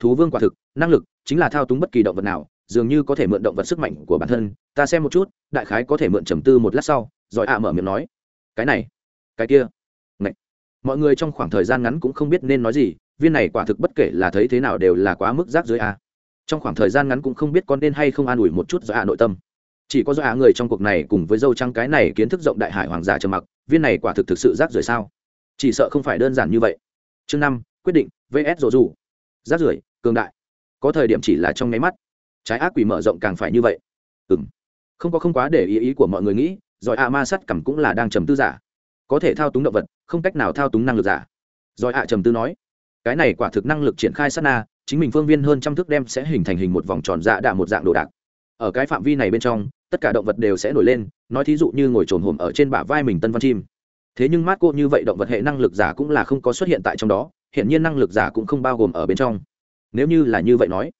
Thú vương quả thực năng lực chính là thao túng bất kỳ động vật nào dường như có thể mượn động vật sức mạnh của bản thân. Ta xem một chút đại khái có thể mượn trầm tư một lát sau giỏi ạ mở miệng nói cái này cái kia. Này, mọi người trong khoảng thời gian ngắn cũng không biết nên nói gì viên này quả thực bất kể là thấy thế nào đều là quá mức rác dưới a. Trong khoảng thời gian ngắn cũng không biết con nên hay không an ủi một chút do ạ nội tâm chỉ có do á người trong cuộc này cùng với dâu trăng cái này kiến thức rộng đại hải hoàng giả trầm mặc, viên này quả thực thực sự rác rưởi sao? Chỉ sợ không phải đơn giản như vậy. Chương năm, quyết định, vs rổ rủ. Rác rưởi, cường đại. Có thời điểm chỉ là trong nháy mắt. Trái ác quỷ mở rộng càng phải như vậy. Ừ m không có không quá để ý ý của mọi người nghĩ, giỏi ạ ma sắt cằm cũng là đang trầm tư giả. Có thể thao túng động vật, không cách nào thao túng năng lực giả. Giỏi ạ trầm tư nói, cái này quả thực năng lực triển khai sát na, chính mình phương viên hơn trăm thước đem sẽ hình thành hình một vòng tròn dạ đạ một dạng đồ đạc. Ở cái phạm vi này bên trong tất cả động vật đều sẽ nổi lên, nói thí dụ như ngồi trồn hồm ở trên bả vai mình tân văn chim. Thế nhưng mát cô như vậy động vật hệ năng lực giả cũng là không có xuất hiện tại trong đó, hiện nhiên năng lực giả cũng không bao gồm ở bên trong. Nếu như là như vậy nói,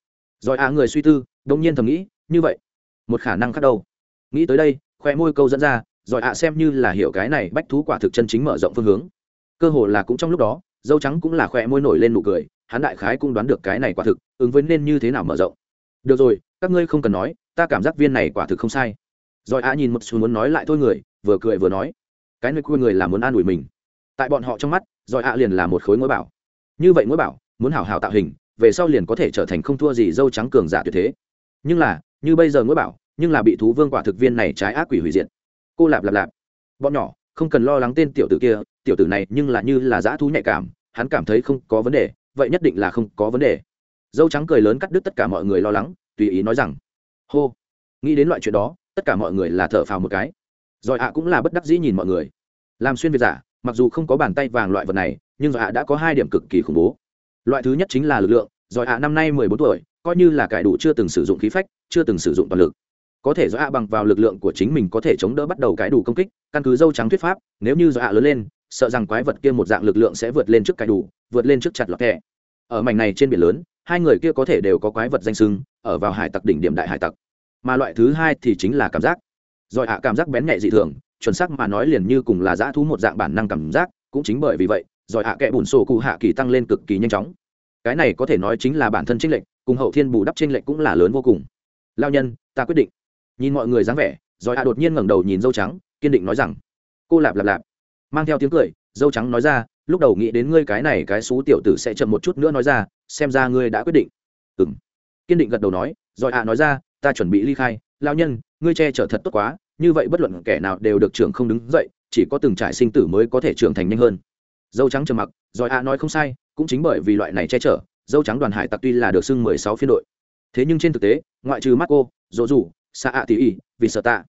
rồi à người suy tư đông nhiên thầm nghĩ, như vậy, một khả năng khác đâu. Nghĩ tới đây, khoe môi câu dẫn ra, rồi ạ xem như là hiểu cái này bách thú quả thực chân chính mở rộng phương hướng. Cơ hồ là cũng trong lúc đó, dâu trắng cũng là khoe môi nổi lên nụ cười, hắn đại khái cũng đoán được cái này quả thực, ứng với nên như thế nào mở rộng. Được rồi các ngươi không cần nói, ta cảm giác viên này quả thực không sai. Rồi ạ nhìn một xu muốn nói lại thôi người, vừa cười vừa nói, cái nơi cua người là muốn an ủi mình. Tại bọn họ trong mắt, rồi ạ liền là một khối ngôi bảo. Như vậy ngôi bảo, muốn hảo hảo tạo hình, về sau liền có thể trở thành không thua gì dâu trắng cường giả tuyệt thế. Nhưng là, như bây giờ ngôi bảo, nhưng là bị thú vương quả thực viên này trái ác quỷ hủy diệt. Cô lạp lạp lạp. Bọn nhỏ, không cần lo lắng tên tiểu tử kia, tiểu tử này nhưng là như là dã thú nhạy cảm, hắn cảm thấy không có vấn đề, vậy nhất định là không có vấn đề. Dâu trắng cười lớn cắt đứt tất cả mọi người lo lắng tùy ý nói rằng, hô, nghĩ đến loại chuyện đó, tất cả mọi người là thở phào một cái. Rồi ạ cũng là bất đắc dĩ nhìn mọi người. Làm xuyên việt giả, mặc dù không có bàn tay vàng loại vật này, nhưng rồi ạ đã có hai điểm cực kỳ khủng bố. Loại thứ nhất chính là lực lượng, rồi ạ năm nay mười bốn tuổi, coi như là cải đủ chưa từng sử dụng khí phách, chưa từng sử dụng toàn lực. Có thể do ạ bằng vào lực lượng của chính mình có thể chống đỡ bắt đầu cái đủ công kích, căn cứ dâu trắng thuyết pháp, nếu như do ạ lớn lên, sợ rằng quái vật kia một dạng lực lượng sẽ vượt lên trước cái đủ, vượt lên trước chặt lọt thẻ ở mảnh này trên biển lớn hai người kia có thể đều có quái vật danh sưng, ở vào hải tặc đỉnh điểm đại hải tặc. Mà loại thứ hai thì chính là cảm giác. Rồi hạ cảm giác bén nhạy dị thường, chuẩn xác mà nói liền như cùng là dã thú một dạng bản năng cảm giác, cũng chính bởi vì vậy, rồi hạ kẽ bùn sổ cụ hạ kỳ tăng lên cực kỳ nhanh chóng. Cái này có thể nói chính là bản thân trinh lệnh cùng hậu thiên bù đắp trinh lệnh cũng là lớn vô cùng. Lao nhân, ta quyết định. Nhìn mọi người dáng vẻ, rồi hạ đột nhiên ngẩng đầu nhìn dâu trắng, kiên định nói rằng, cô lạp lạp lạp. Mang theo tiếng cười, dâu trắng nói ra lúc đầu nghĩ đến ngươi cái này cái xú tiểu tử sẽ chậm một chút nữa nói ra, xem ra ngươi đã quyết định. Ừ m kiên định gật đầu nói, rồi ạ nói ra, ta chuẩn bị ly khai. Lao nhân, ngươi che chở thật tốt quá, như vậy bất luận kẻ nào đều được trưởng không đứng dậy, chỉ có từng trải sinh tử mới có thể trưởng thành nhanh hơn. Dâu trắng trầm mặc, rồi ạ nói không sai, cũng chính bởi vì loại này che chở, dâu trắng đoàn hải tặc tuy là được xưng mười sáu phiên đội. Thế nhưng trên thực tế, ngoại trừ marco dỗ dù xa ạ tỉ ỉ vì sợ tạ,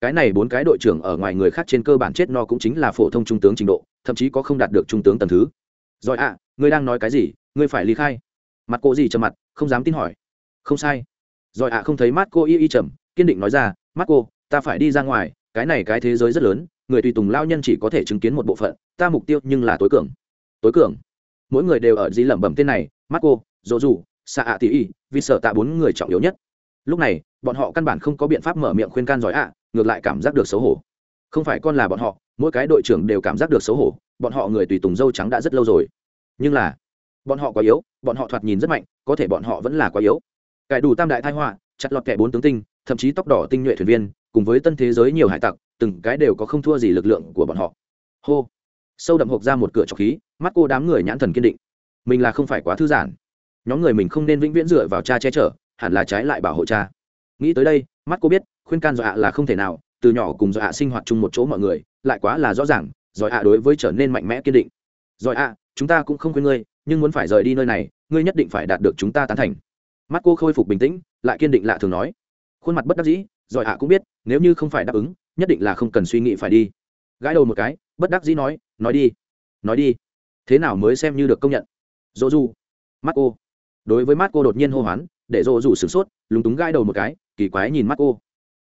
cái này bốn cái đội trưởng ở ngoài người khác trên cơ bản chết no cũng chính là phổ thông trung tướng trình độ thậm chí có không đạt được trung tướng tầm thứ. Rồi ạ, ngươi đang nói cái gì? Ngươi phải ly khai. Mặt cô gì trầm mặt, không dám tin hỏi. Không sai. Rồi ạ không thấy mắt cô y y trầm, kiên định nói ra, mắt cô, ta phải đi ra ngoài, cái này cái thế giới rất lớn, người tùy tùng lao nhân chỉ có thể chứng kiến một bộ phận, ta mục tiêu nhưng là tối cường. Tối cường? Mỗi người đều ở dĩ lẩm bẩm tên này, mắt cô, dỗ dù xạ ạ tỉ y vì sợ tạ bốn người trọng yếu nhất. Lúc này, bọn họ căn bản không có biện pháp mở miệng khuyên can giỏi ạ, ngược lại cảm giác được xấu hổ không phải con là bọn họ, mỗi cái đội trưởng đều cảm giác được xấu hổ, bọn họ người tùy tùng dâu trắng đã rất lâu rồi. Nhưng là, bọn họ quá yếu, bọn họ thoạt nhìn rất mạnh, có thể bọn họ vẫn là quá yếu. Cải đủ tam đại thái họa, chặt lọt kẻ bốn tướng tinh, thậm chí tóc đỏ tinh nhuệ thuyền viên, cùng với tân thế giới nhiều hải tặc, từng cái đều có không thua gì lực lượng của bọn họ. Hô. Sâu đậm hộp ra một cửa trọc khí, mắt cô đám người nhãn thần kiên định. Mình là không phải quá thư giãn. Nhóm người mình không nên vĩnh viễn dựa vào cha che chở, hẳn là trái lại bảo hộ cha. Nghĩ tới đây, mắt cô biết, khuyên can dọa là không thể nào từ nhỏ cùng dọa sinh hoạt chung một chỗ mọi người, lại quá là rõ ràng, giỏi ạ đối với trở nên mạnh mẽ kiên định. Giỏi ạ, chúng ta cũng không quên ngươi, nhưng muốn phải rời đi nơi này, ngươi nhất định phải đạt được chúng ta tán thành. Mắt cô khôi phục bình tĩnh, lại kiên định lạ thường nói. Khuôn mặt bất đắc dĩ, giỏi ạ cũng biết, nếu như không phải đáp ứng, nhất định là không cần suy nghĩ phải đi. Gãi đầu một cái, bất đắc dĩ nói nói đi nói đi. Thế nào mới xem như được công nhận? Dỗ du, mắt cô. Đối với mắt cô đột nhiên hô hoán, để dỗ dù sửng sốt, lúng túng gãi đầu một cái, kỳ quái nhìn mắt cô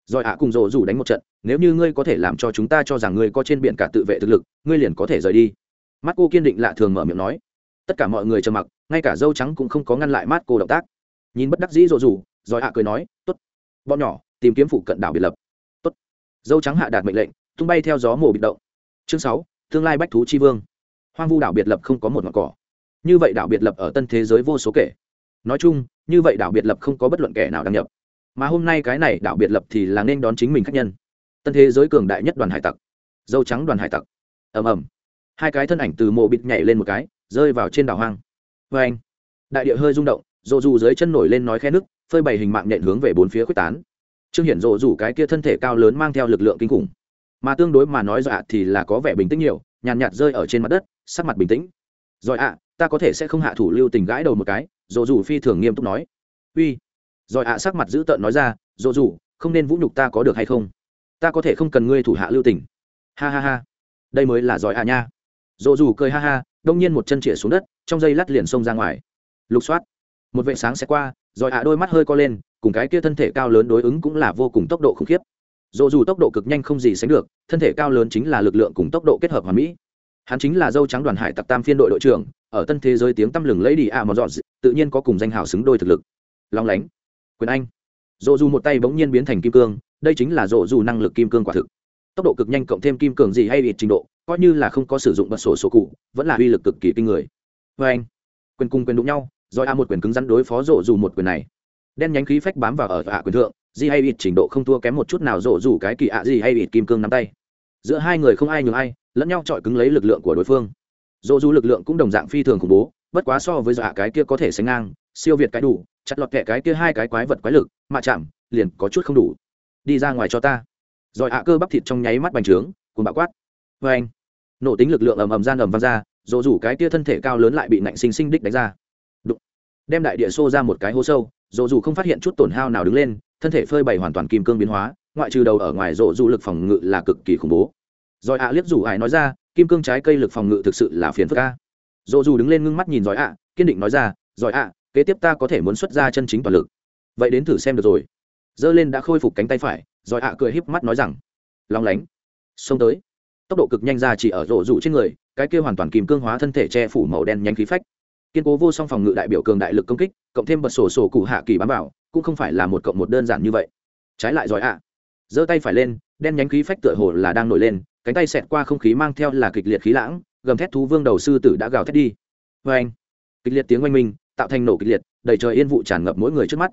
rồi ạ cùng rồ rủ đánh một trận, nếu như ngươi có thể làm cho chúng ta cho rằng ngươi có trên biển cả tự vệ thực lực, ngươi liền có thể rời đi. Mắt cô kiên định lạ thường mở miệng nói. Tất cả mọi người trầm mặc, ngay cả dâu trắng cũng không có ngăn lại mắt cô động tác. Nhìn bất đắc dĩ rồ rủ, rồi ạ cười nói, tốt, bọn nhỏ, tìm kiếm phụ cận đảo biệt lập. Tốt. Dâu trắng hạ đạt mệnh lệnh, tung bay theo gió mổ bị động. Chương sáu, tương lai bách thú chi vương. Hoang vu đảo biệt lập không có một ngọn cỏ. Như vậy đảo biệt lập ở tân thế giới vô số kể. Nói chung, như vậy đảo biệt lập không có bất luận kẻ nào đăng nhập mà hôm nay cái này đảo biệt lập thì là nên đón chính mình khách nhân. Tân thế giới cường đại nhất đoàn hải tặc. Dâu trắng đoàn hải tặc. Ầm ầm. Hai cái thân ảnh từ mộ bịt nhảy lên một cái rơi vào trên đảo hoang. Vê anh đại địa hơi rung động rộ dù dưới chân nổi lên nói khe nước phơi bày hình mạng nhện hướng về bốn phía quyết tán. Trương hiển rộ rủ cái kia thân thể cao lớn mang theo lực lượng kinh khủng. Mà tương đối mà nói dạ thì là có vẻ bình tĩnh nhiều nhàn nhạt, nhạt rơi ở trên mặt đất sắc mặt bình tĩnh. Rồi ạ ta có thể sẽ không hạ thủ lưu tình gãi đầu một cái rộ rủ phi thường nghiêm túc nói. Uy rồi ạ sắc mặt dữ tợn nói ra, dỗ dù không nên vũ nhục ta có được hay không? Ta có thể không cần ngươi thủ hạ lưu tình. Ha ha ha. Đây mới là giỏi ạ nha. Dỗ dù cười ha ha, đông nhiên một chân chĩa xuống đất, trong dây lắt liền xông ra ngoài. Lục soát. Một vệ sáng sẽ qua, rồi ạ đôi mắt hơi co lên, cùng cái kia thân thể cao lớn đối ứng cũng là vô cùng tốc độ khủng khiếp. Dỗ dù tốc độ cực nhanh không gì sánh được, thân thể cao lớn chính là lực lượng cùng tốc độ kết hợp hoàn mỹ. Hắn chính là dâu trắng đoàn hải tặc tam phiên đội đội trưởng, ở tân thế giới tiếng tăm lừng lấy đi a mòn dọn tự nhiên có cùng danh hào xứng đôi thực lực. Long lánh quyền anh. Dồ dù một tay bỗng nhiên biến thành kim cương, đây chính là dồ dù năng lực kim cương quả thực. Tốc độ cực nhanh cộng thêm kim cường gì hay ít trình độ, coi như là không có sử dụng bật sổ sổ cụ, vẫn là uy lực cực kỳ kinh người. Vê anh, quyền cùng quyền đụng nhau, rồi a một quyền cứng rắn đối phó dồ dù một quyền này. Đen nhánh khí phách bám vào ở ạ quyền thượng, gì hay ít trình độ không thua kém một chút nào dồ dù cái kỳ ạ gì hay ít kim cương nắm tay. Giữa hai người không ai nhường ai, lẫn nhau chọi cứng lấy lực lượng của đối phương. Dồ dù lực lượng cũng đồng dạng phi thường khủng bố, bất quá so với dọa cái kia có thể sánh ngang, siêu việt cái đủ chặt lọt kẹ cái kia hai cái quái vật quái lực mạ chạm, liền có chút không đủ. Đi ra ngoài cho ta. Rồi ạ cơ bắp thịt trong nháy mắt bành trướng cùng bạo quát. Vê anh, nổ tính lực lượng ầm ầm gian ầm vang ra, dỗ rủ cái kia thân thể cao lớn lại bị nạnh sinh sinh đích đánh ra. Đụng. đem đại địa xô ra một cái hố sâu, dỗ dù không phát hiện chút tổn hao nào đứng lên, thân thể phơi bày hoàn toàn kim cương biến hóa, ngoại trừ đầu ở ngoài dỗ dù lực phòng ngự là cực kỳ khủng bố. Rồi ạ liếc rủ ải nói ra, kim cương trái cây lực phòng ngự thực sự là phiền phức ca dỗ dù đứng lên ngưng mắt nhìn giỏi ạ, kiên định nói ra giỏi ạ kế tiếp ta có thể muốn xuất ra chân chính toàn lực. Vậy đến thử xem được rồi. Dơ lên đã khôi phục cánh tay phải, rồi ạ cười híp mắt nói rằng, long lánh, xông tới. Tốc độ cực nhanh ra chỉ ở rổ rủ trên người, cái kia hoàn toàn kìm cương hóa thân thể che phủ màu đen nhanh khí phách. Kiên cố vô song phòng ngự đại biểu cường đại lực công kích, cộng thêm bật sổ sổ cụ hạ kỳ bám vào, cũng không phải là một cộng một đơn giản như vậy. Trái lại giỏi ạ, giơ tay phải lên, đen nhánh khí phách tựa hồ là đang nổi lên, cánh tay xẹt qua không khí mang theo là kịch liệt khí lãng, gầm thét thú vương đầu sư tử đã gào thét đi. Vê anh kịch liệt tiếng oanh minh tạo thành nổ kịch liệt, đầy trời yên vụ tràn ngập mỗi người trước mắt.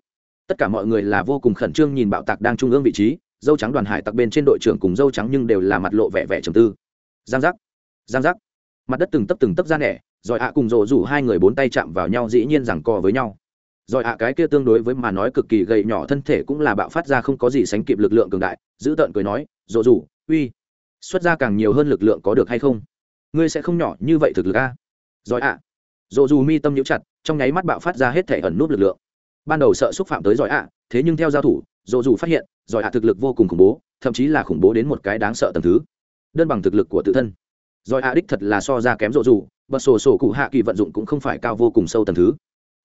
Tất cả mọi người là vô cùng khẩn trương nhìn bạo tạc đang trung ương vị trí, dâu trắng đoàn hải tặc bên trên đội trưởng cùng dâu trắng nhưng đều là mặt lộ vẻ vẻ trầm tư. Giang giác giang giác. Mặt đất từng tấp từng tấp ra nẻ, rồi ạ cùng rộ rủ hai người bốn tay chạm vào nhau dĩ nhiên rằng co với nhau. Rồi ạ cái kia tương đối với mà nói cực kỳ gầy nhỏ thân thể cũng là bạo phát ra không có gì sánh kịp lực lượng cường đại, giữ tợn cười nói rộ rủ, uy, xuất ra càng nhiều hơn lực lượng có được hay không? Ngươi sẽ không nhỏ như vậy thực lực a. Rồi ạ rộ dù mi tâm nhũ chặt, trong nháy mắt bạo phát ra hết thể ẩn nút lực lượng. Ban đầu sợ xúc phạm tới giỏi ạ, thế nhưng theo giao thủ rộ dù phát hiện, giỏi ạ thực lực vô cùng khủng bố, thậm chí là khủng bố đến một cái đáng sợ tầng thứ. Đơn bằng thực lực của tự thân. Giỏi ạ đích thật là so ra kém rộ dù bật sổ sổ cụ hạ kỳ vận dụng cũng không phải cao vô cùng sâu tầng thứ.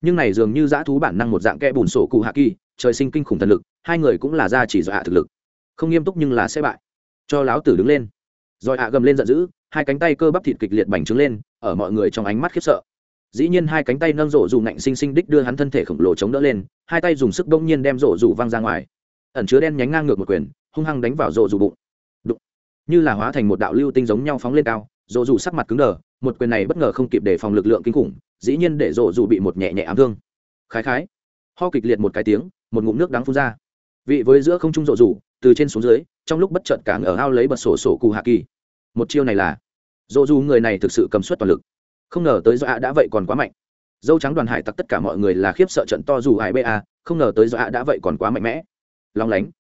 Nhưng này dường như dã thú bản năng một dạng kẽ bùn sổ cụ hạ kỳ, trời sinh kinh khủng thần lực, hai người cũng là ra chỉ giỏi ạ thực lực. Không nghiêm túc nhưng là sẽ bại. Cho láo tử đứng lên. Giỏi ạ gầm lên giận dữ, hai cánh tay cơ bắp thịt kịch liệt bành trướng lên, ở mọi người trong ánh mắt khiếp sợ dĩ nhiên hai cánh tay nâng rổ dù ngạnh sinh sinh đích đưa hắn thân thể khổng lồ chống đỡ lên, hai tay dùng sức bỗng nhiên đem rổ dù văng ra ngoài. Ẩn chứa đen nhánh ngang ngược một quyền, hung hăng đánh vào rổ dù bụng. Đụng. như là hóa thành một đạo lưu tinh giống nhau phóng lên cao, rổ dù sắc mặt cứng đờ, một quyền này bất ngờ không kịp để phòng lực lượng kinh khủng, dĩ nhiên để rổ dù bị một nhẹ nhẹ ám thương. Khái khái. Ho kịch liệt một cái tiếng, một ngụm nước đắng phun ra. Vị với giữa không trung rổ dù từ trên xuống dưới, trong lúc bất chợt cả ở ao lấy bật sổ sổ cù hạ kỳ. Một chiêu này là, rổ dù người này thực sự cầm suất toàn lực không ngờ tới do ạ đã vậy còn quá mạnh. Dâu trắng đoàn hải tặc tất cả mọi người là khiếp sợ trận to dù hải ba không ngờ tới do ạ đã vậy còn quá mạnh mẽ. Long lánh,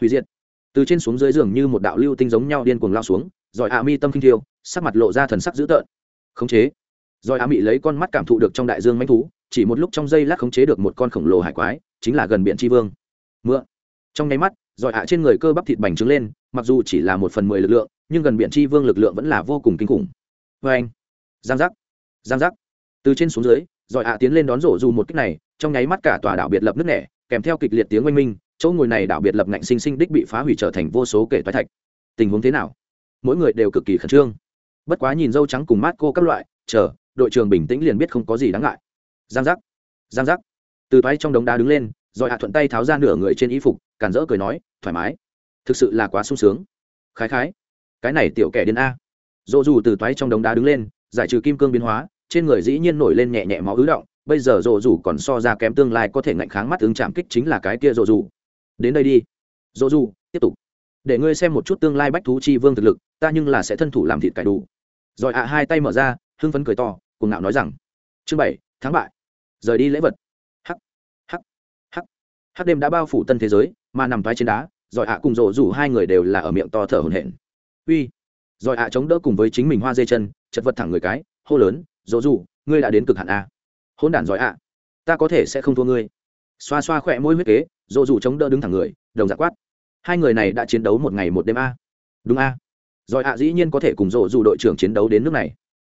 hủy diệt. Từ trên xuống dưới giường như một đạo lưu tinh giống nhau điên cuồng lao xuống giỏi ạ mi tâm kinh thiêu, sắc mặt lộ ra thần sắc dữ tợn. Khống chế. Giỏi ạ mỹ lấy con mắt cảm thụ được trong đại dương manh thú, chỉ một lúc trong giây lát khống chế được một con khổng lồ hải quái, chính là gần biển tri vương. Mượn. Trong nháy mắt giỏi ạ trên người cơ bắp thịt bành trướng lên, mặc dù chỉ là một phần mười lực lượng, nhưng gần biển tri vương lực lượng vẫn là vô cùng kinh khủng. Vê anh giang giác giang giác. Từ trên xuống dưới rồi ạ tiến lên đón rổ dù một cách này, trong nháy mắt cả tòa đảo biệt lập nước nẻ, kèm theo kịch liệt tiếng oanh minh, chỗ ngồi này đảo biệt lập ngạnh sinh sinh đích bị phá hủy trở thành vô số kể toái thạch. Tình huống thế nào? Mỗi người đều cực kỳ khẩn trương. Bất quá nhìn dâu trắng cùng mát cô các loại, chờ, đội trưởng bình tĩnh liền biết không có gì đáng ngại. Giang giác. Giang giác. Từ toái trong đống đá đứng lên rồi hạ thuận tay tháo ra nửa người trên y phục, cản rỡ cười nói, thoải mái. Thực sự là quá sung sướng. Khái khái. Cái này tiểu kẻ điên a. Dỗ dù từ toái trong đống đá đứng lên, giải trừ kim cương biến hóa trên người dĩ nhiên nổi lên nhẹ nhẹ máu ứ động, bây giờ rộ rủ còn so ra kém tương lai có thể ngạnh kháng mắt ứng chạm kích chính là cái kia rộ rủ. Đến đây đi. Rộ rủ, tiếp tục. Để ngươi xem một chút tương lai bách thú chi vương thực lực, ta nhưng là sẽ thân thủ làm thịt cải đủ. Rồi ạ, hai tay mở ra, hưng phấn cười to cùng ngạo nói rằng, chương bảy tháng bại. Rời đi lễ vật. Hắc hắc hắc. Hắc đêm đã bao phủ tân thế giới, mà nằm thoái trên đá, rồi ạ cùng rộ rủ hai người đều là ở miệng to thở hổn hển. Uy. Rồi ạ chống đỡ cùng với chính mình hoa dây chân, chật vật thẳng người cái, hô lớn dỗ dù ngươi đã đến cực hạn a. Hôn đản giỏi ạ. Ta có thể sẽ không thua ngươi. Xoa xoa khỏe môi huyết kế, dỗ dù chống đỡ đứng thẳng người, đồng giả quát. Hai người này đã chiến đấu một ngày một đêm a. Đúng a. Rồi ạ dĩ nhiên có thể cùng dỗ dù đội trưởng chiến đấu đến nước này.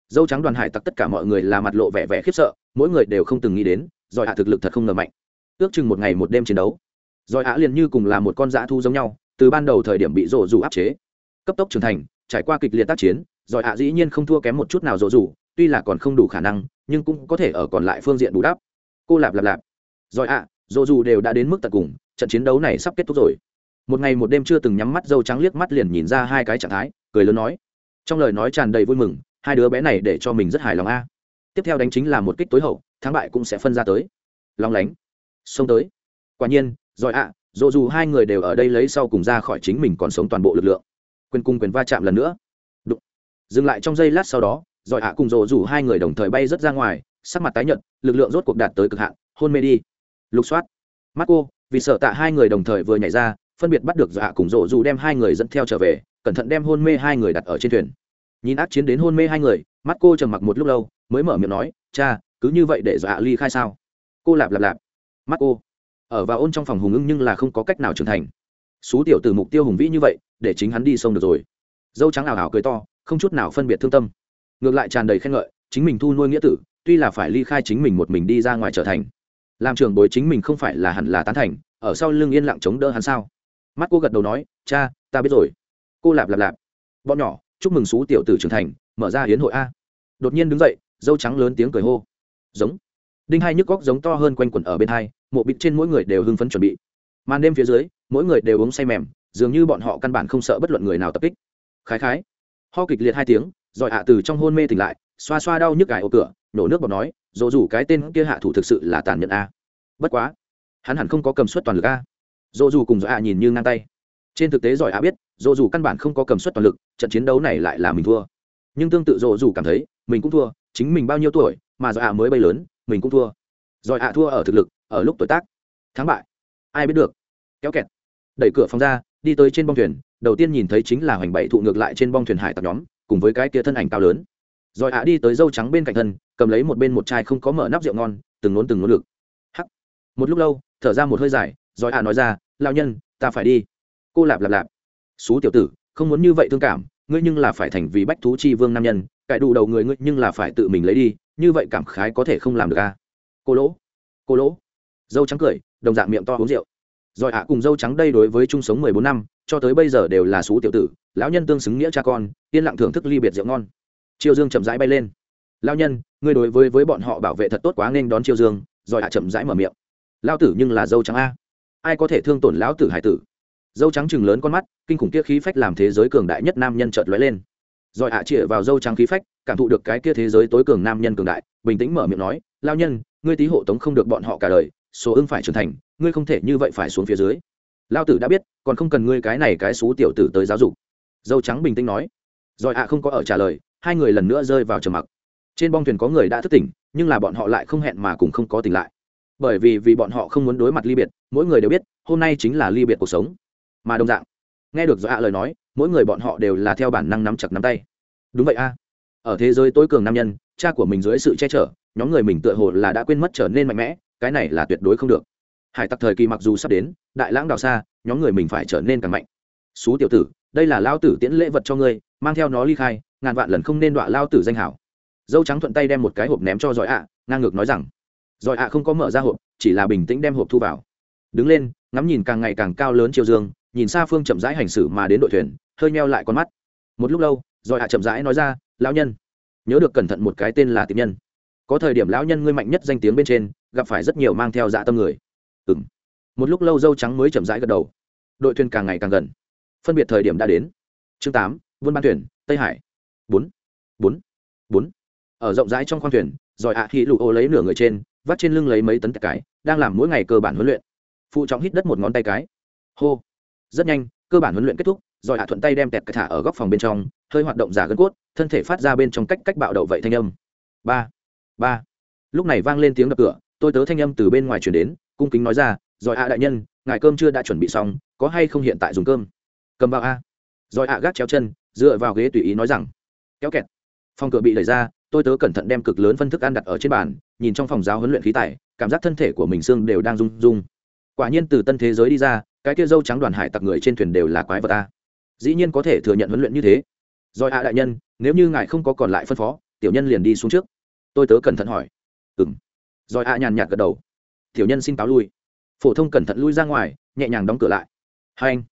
Dâu trắng đoàn hải tặc tất cả mọi người là mặt lộ vẻ vẻ khiếp sợ, mỗi người đều không từng nghĩ đến rồi ạ thực lực thật không ngờ mạnh. Ước chừng một ngày một đêm chiến đấu. Rồi ạ liền như cùng là một con dã thu giống nhau, từ ban đầu thời điểm bị dỗ dù áp chế. Cấp tốc trưởng thành, trải qua kịch liệt tác chiến rồi ạ dĩ nhiên không thua kém một chút nào dỗ dù tuy là còn không đủ khả năng, nhưng cũng có thể ở còn lại phương diện bù đắp. Cô lạp lạp lạp. Rồi ạ à, dù dù đều đã đến mức tận cùng, trận chiến đấu này sắp kết thúc rồi. Một ngày một đêm chưa từng nhắm mắt dâu trắng liếc mắt liền nhìn ra hai cái trạng thái, cười lớn nói. Trong lời nói tràn đầy vui mừng, hai đứa bé này để cho mình rất hài lòng a. Tiếp theo đánh chính là một kích tối hậu, thắng bại cũng sẽ phân ra tới. Lòng lánh. Xông tới. Quả nhiên giỏi ạ à, dù dù hai người đều ở đây lấy sau cùng ra khỏi chính mình còn sống toàn bộ lực lượng. Quyền cung quyền va chạm lần nữa. Đụng. dừng lại trong giây lát sau đó giỏi ạ cùng rồ rủ hai người đồng thời bay rớt ra ngoài, sắc mặt tái nhợt, lực lượng rốt cuộc đạt tới cực hạn, hôn mê đi. Lục soát. Mắt cô vì sợ tạ hai người đồng thời vừa nhảy ra, phân biệt bắt được dọa cùng rồ rủ đem hai người dẫn theo trở về, cẩn thận đem hôn mê hai người đặt ở trên thuyền. Nhìn ác chiến đến hôn mê hai người mắt cô trầm mặc một lúc lâu, mới mở miệng nói, cha, cứ như vậy để dọa ly khai sao? Cô lạp lạp lạp. Mắt cô ở và ôn trong phòng hùng ưng nhưng là không có cách nào trưởng thành. Xú tiểu từ mục tiêu hùng vĩ như vậy, để chính hắn đi sông được rồi. Dâu trắng ảo ảo cười to, không chút nào phân biệt thương tâm ngược lại tràn đầy khen ngợi, chính mình thu nuôi nghĩa tử, tuy là phải ly khai chính mình một mình đi ra ngoài trở thành. Làm trưởng bối chính mình không phải là hẳn là tán thành, ở sau lưng yên lặng chống đỡ hắn sao? Mắt cô gật đầu nói, cha, ta biết rồi. Cô lạp lạp lạp. Bọn nhỏ, chúc mừng xú tiểu tử trưởng thành, mở ra hiến hội a. Đột nhiên đứng dậy, dâu trắng lớn tiếng cười hô. Giống. Đinh hai nhức góc giống to hơn quanh quẩn ở bên hai, mộ bịt trên mỗi người đều hưng phấn chuẩn bị. Màn đêm phía dưới, mỗi người đều uống say mềm, dường như bọn họ căn bản không sợ bất luận người nào tập kích. Khái khái. Ho kịch liệt hai tiếng rồi hạ từ trong hôn mê tỉnh lại, xoa xoa đau nhức cài ổ cửa, nổ nước bọc nói, dỗ dù cái tên kia hạ thủ thực sự là tàn nhẫn a. Bất quá, hắn hẳn không có cầm suất toàn lực a. Dỗ dù cùng giỏi ạ nhìn như ngang tay. Trên thực tế giỏi ạ biết, dỗ dù căn bản không có cầm suất toàn lực, trận chiến đấu này lại là mình thua. Nhưng tương tự rộ dù cảm thấy, mình cũng thua, chính mình bao nhiêu tuổi, mà giỏi ạ mới bay lớn, mình cũng thua. Rồi ạ thua ở thực lực, ở lúc tuổi tác. Thắng bại. Ai biết được. Kéo kẹt. Đẩy cửa phòng ra, đi tới trên bong thuyền, đầu tiên nhìn thấy chính là hoành bảy thụ ngược lại trên bong thuyền hải tặc nhóm cùng với cái kia thân ảnh cao lớn. Rồi ạ đi tới dâu trắng bên cạnh thân, cầm lấy một bên một chai không có mở nắp rượu ngon, từng nốn từng nốn lực hắc. Một lúc lâu, thở ra một hơi dài, rồi ạ nói ra lao nhân, ta phải đi. Cô lạp lạp lạp. Xú tiểu tử, không muốn như vậy thương cảm, ngươi nhưng là phải thành vì bách thú chi vương nam nhân, cải đủ đầu người ngươi nhưng là phải tự mình lấy đi, như vậy cảm khái có thể không làm được a à? cô lỗ. Cô lỗ. Dâu trắng cười, đồng dạng miệng to uống rượu. Rồi ạ cùng dâu trắng đây đối với chung sống mười bốn năm, cho tới bây giờ đều là xú tiểu tử lão nhân tương xứng nghĩa cha con, yên lặng thưởng thức ly biệt rượu ngon. Chiêu dương chậm rãi bay lên. Lão nhân, ngươi đối với với bọn họ bảo vệ thật tốt quá nên đón chiêu dương, rồi hạ chậm rãi mở miệng. Lao tử nhưng là dâu trắng a. Ai có thể thương tổn lão tử hải tử? Dâu trắng chừng lớn con mắt, kinh khủng kia khí phách làm thế giới cường đại nhất nam nhân chợt lóe lên. Rồi hạ chĩa vào dâu trắng khí phách, cảm thụ được cái kia thế giới tối cường nam nhân cường đại, bình tĩnh mở miệng nói lao nhân, ngươi tí hộ tống không được bọn họ cả đời, số ưng phải trưởng thành, ngươi không thể như vậy phải xuống phía dưới. Lao tử đã biết, còn không cần ngươi cái này cái xú tiểu tử tới giáo dục dâu trắng bình tĩnh nói. Rồi ạ không có ở trả lời, hai người lần nữa rơi vào trầm mặc. Trên bong thuyền có người đã thức tỉnh, nhưng là bọn họ lại không hẹn mà cùng không có tỉnh lại. Bởi vì vì bọn họ không muốn đối mặt ly biệt, mỗi người đều biết, hôm nay chính là ly biệt cuộc sống. Mà đồng dạng, nghe được do ạ lời nói, mỗi người bọn họ đều là theo bản năng nắm chặt nắm tay. Đúng vậy a. Ở thế giới tối cường nam nhân, cha của mình dưới sự che chở, nhóm người mình tựa hồ là đã quên mất trở nên mạnh mẽ, cái này là tuyệt đối không được. Hải tặc thời kỳ mặc dù sắp đến, đại lãng đào xa, nhóm người mình phải trở nên càng mạnh. Xú tiểu tử đây là lao tử tiễn lễ vật cho ngươi, mang theo nó ly khai, ngàn vạn lần không nên đọa lao tử danh hảo. Dâu trắng thuận tay đem một cái hộp ném cho giỏi ạ, ngang ngược nói rằng, giỏi ạ không có mở ra hộp, chỉ là bình tĩnh đem hộp thu vào. Đứng lên, ngắm nhìn càng ngày càng cao lớn chiều dương, nhìn xa phương chậm rãi hành xử mà đến đội thuyền, hơi meo lại con mắt. Một lúc lâu, giỏi ạ chậm rãi nói ra, lão nhân, nhớ được cẩn thận một cái tên là tiệp nhân. Có thời điểm lão nhân ngươi mạnh nhất danh tiếng bên trên, gặp phải rất nhiều mang theo dạ tâm người. Ừ m một lúc lâu dâu trắng mới chậm rãi gật đầu. Đội thuyền càng ngày càng gần phân biệt thời điểm đã đến. Chương tám, buôn ban thuyền, tây hải. Bốn bốn bốn. Ở rộng rãi trong khoang thuyền rồi ạ à lụ ô lấy nửa người trên, vắt trên lưng lấy mấy tấn cái, đang làm mỗi ngày cơ bản huấn luyện. Phụ trọng hít đất một ngón tay cái. Hô. Rất nhanh, cơ bản huấn luyện kết thúc rồi hạ thuận tay đem tẹt cái thả ở góc phòng bên trong, hơi hoạt động giả gân cốt, thân thể phát ra bên trong cách cách bạo đậu vậy thanh âm. Ba ba. Lúc này vang lên tiếng đập cửa, tôi tớ thanh âm từ bên ngoài chuyển đến, cung kính nói ra rồi ạ đại nhân, ngài cơm chưa đã chuẩn bị xong, có hay không hiện tại dùng cơm? Cầm vào a. Rồi ạ gác chéo chân, dựa vào ghế tùy ý nói rằng, kéo kẹt. Phòng cửa bị đẩy ra, tôi tớ cẩn thận đem cực lớn phân thức ăn đặt ở trên bàn, nhìn trong phòng giáo huấn luyện khí tài, cảm giác thân thể của mình xương đều đang rung rung. Quả nhiên từ tân thế giới đi ra, cái kia dâu trắng đoàn hải tặc người trên thuyền đều là quái vật ta dĩ nhiên có thể thừa nhận huấn luyện như thế. Rồi ạ đại nhân, nếu như ngài không có còn lại phân phó, tiểu nhân liền đi xuống trước. Tôi tớ cẩn thận hỏi. Ừng rồi ạ nhàn nhạt gật đầu. Tiểu nhân xin cáo lui. Phổ thông cẩn thận lui ra ngoài, nhẹ nhàng đóng cửa lại. Hai anh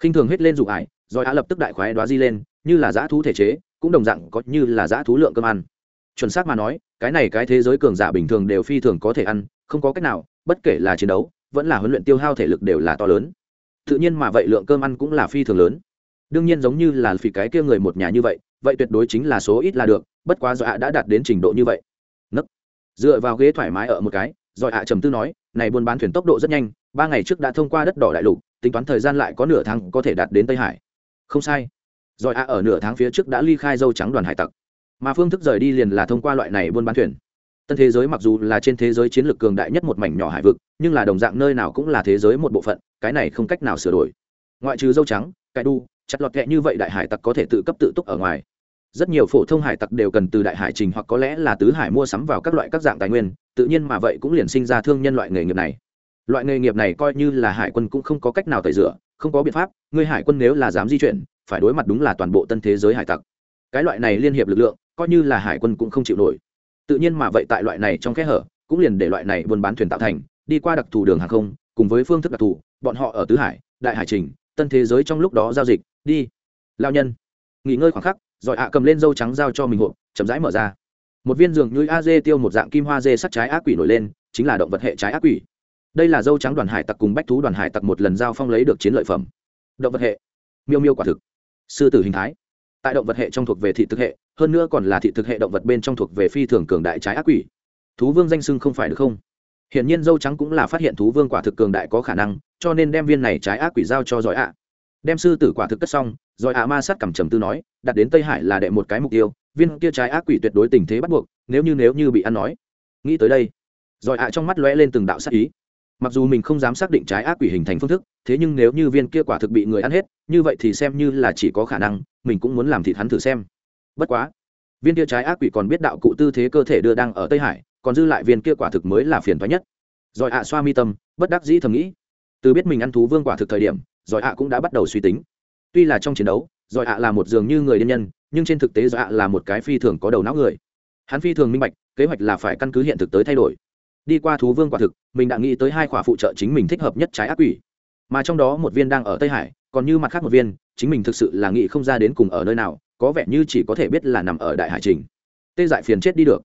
khinh thường hết lên dụ ải, rồi á lập tức đại khoái đoá di lên, như là dã thú thể chế, cũng đồng dạng có như là dã thú lượng cơm ăn. Chuẩn xác mà nói, cái này cái thế giới cường giả bình thường đều phi thường có thể ăn, không có cách nào, bất kể là chiến đấu, vẫn là huấn luyện tiêu hao thể lực đều là to lớn. Tự nhiên mà vậy lượng cơm ăn cũng là phi thường lớn. Đương nhiên giống như là phỉ cái kia người một nhà như vậy vậy tuyệt đối chính là số ít là được, bất quá do ạ đã đạt đến trình độ như vậy. Nấc. Dựa vào ghế thoải mái ở một cái rồi ạ trầm tư nói, này buôn bán thuyền tốc độ rất nhanh, ba ngày trước đã thông qua đất đỏ đại lục tính toán thời gian lại có nửa tháng có thể đạt đến tây hải. Không sai. Rồi a ở nửa tháng phía trước đã ly khai dâu trắng đoàn hải tặc. Mà phương thức rời đi liền là thông qua loại này buôn bán thuyền. Tân thế giới mặc dù là trên thế giới chiến lược cường đại nhất một mảnh nhỏ hải vực, nhưng là đồng dạng nơi nào cũng là thế giới một bộ phận, cái này không cách nào sửa đổi. Ngoại trừ dâu trắng cải đu, chặt lọt kẹ như vậy đại hải tặc có thể tự cấp tự túc ở ngoài. Rất nhiều phổ thông hải tặc đều cần từ đại hải trình hoặc có lẽ là tứ hải mua sắm vào các loại các dạng tài nguyên, tự nhiên mà vậy cũng liền sinh ra thương nhân loại nghề nghiệp này loại nghề nghiệp này coi như là hải quân cũng không có cách nào tẩy rửa, không có biện pháp, người hải quân nếu là dám di chuyển, phải đối mặt đúng là toàn bộ tân thế giới hải tặc. Cái loại này liên hiệp lực lượng, coi như là hải quân cũng không chịu nổi. Tự nhiên mà vậy tại loại này trong kẽ hở, cũng liền để loại này buôn bán thuyền tạo thành, đi qua đặc thù đường hàng không, cùng với phương thức đặc thù, bọn họ ở tứ hải, đại hải trình, tân thế giới trong lúc đó giao dịch, đi. Lao nhân, nghỉ ngơi khoảng khắc, rồi ạ cầm lên dâu trắng giao cho mình hộp, chậm rãi mở ra. Một viên giường như a dê tiêu một dạng kim hoa dê sắt trái ác quỷ nổi lên, chính là động vật hệ trái ác quỷ đây là dâu trắng đoàn hải tặc cùng bách thú đoàn hải tặc một lần giao phong lấy được chiến lợi phẩm. Động vật hệ. Miêu miêu quả thực. Sư tử hình thái. Tại động vật hệ trong thuộc về thị thực hệ, hơn nữa còn là thị thực hệ động vật bên trong thuộc về phi thường cường đại trái ác quỷ. Thú vương danh sưng không phải được không? Hiển nhiên dâu trắng cũng là phát hiện thú vương quả thực cường đại có khả năng, cho nên đem viên này trái ác quỷ giao cho giỏi ạ. Đem sư tử quả thực cất xong, giỏi ạ ma sát cầm trầm tư nói, đặt đến tây hải là đệ một cái mục tiêu, viên kia trái ác quỷ tuyệt đối tình thế bắt buộc, nếu như nếu như bị ăn nói. Nghĩ tới đây, giỏi ạ trong mắt lóe lên từng đạo sắc ý mặc dù mình không dám xác định trái ác quỷ hình thành phương thức, thế nhưng nếu như viên kia quả thực bị người ăn hết, như vậy thì xem như là chỉ có khả năng, mình cũng muốn làm thịt hắn thử xem. Bất quá, viên kia trái ác quỷ còn biết đạo cụ tư thế cơ thể đưa đang ở tây hải, còn dư lại viên kia quả thực mới là phiền thoái nhất. Rồi ạ, xoa mi tâm, bất đắc dĩ thầm nghĩ. Từ biết mình ăn thú vương quả thực thời điểm, rồi ạ cũng đã bắt đầu suy tính. Tuy là trong chiến đấu, rồi ạ là một dường như người điên nhân, nhưng trên thực tế rồi ạ là một cái phi thường có đầu não người. Hắn phi thường minh bạch, kế hoạch là phải căn cứ hiện thực tới thay đổi đi qua thú vương quả thực, mình đã nghĩ tới hai quả phụ trợ chính mình thích hợp nhất trái ác quỷ. Mà trong đó một viên đang ở tây hải, còn như mặt khác một viên, chính mình thực sự là nghĩ không ra đến cùng ở nơi nào, có vẻ như chỉ có thể biết là nằm ở đại hải trình. Tê dại phiền chết đi được.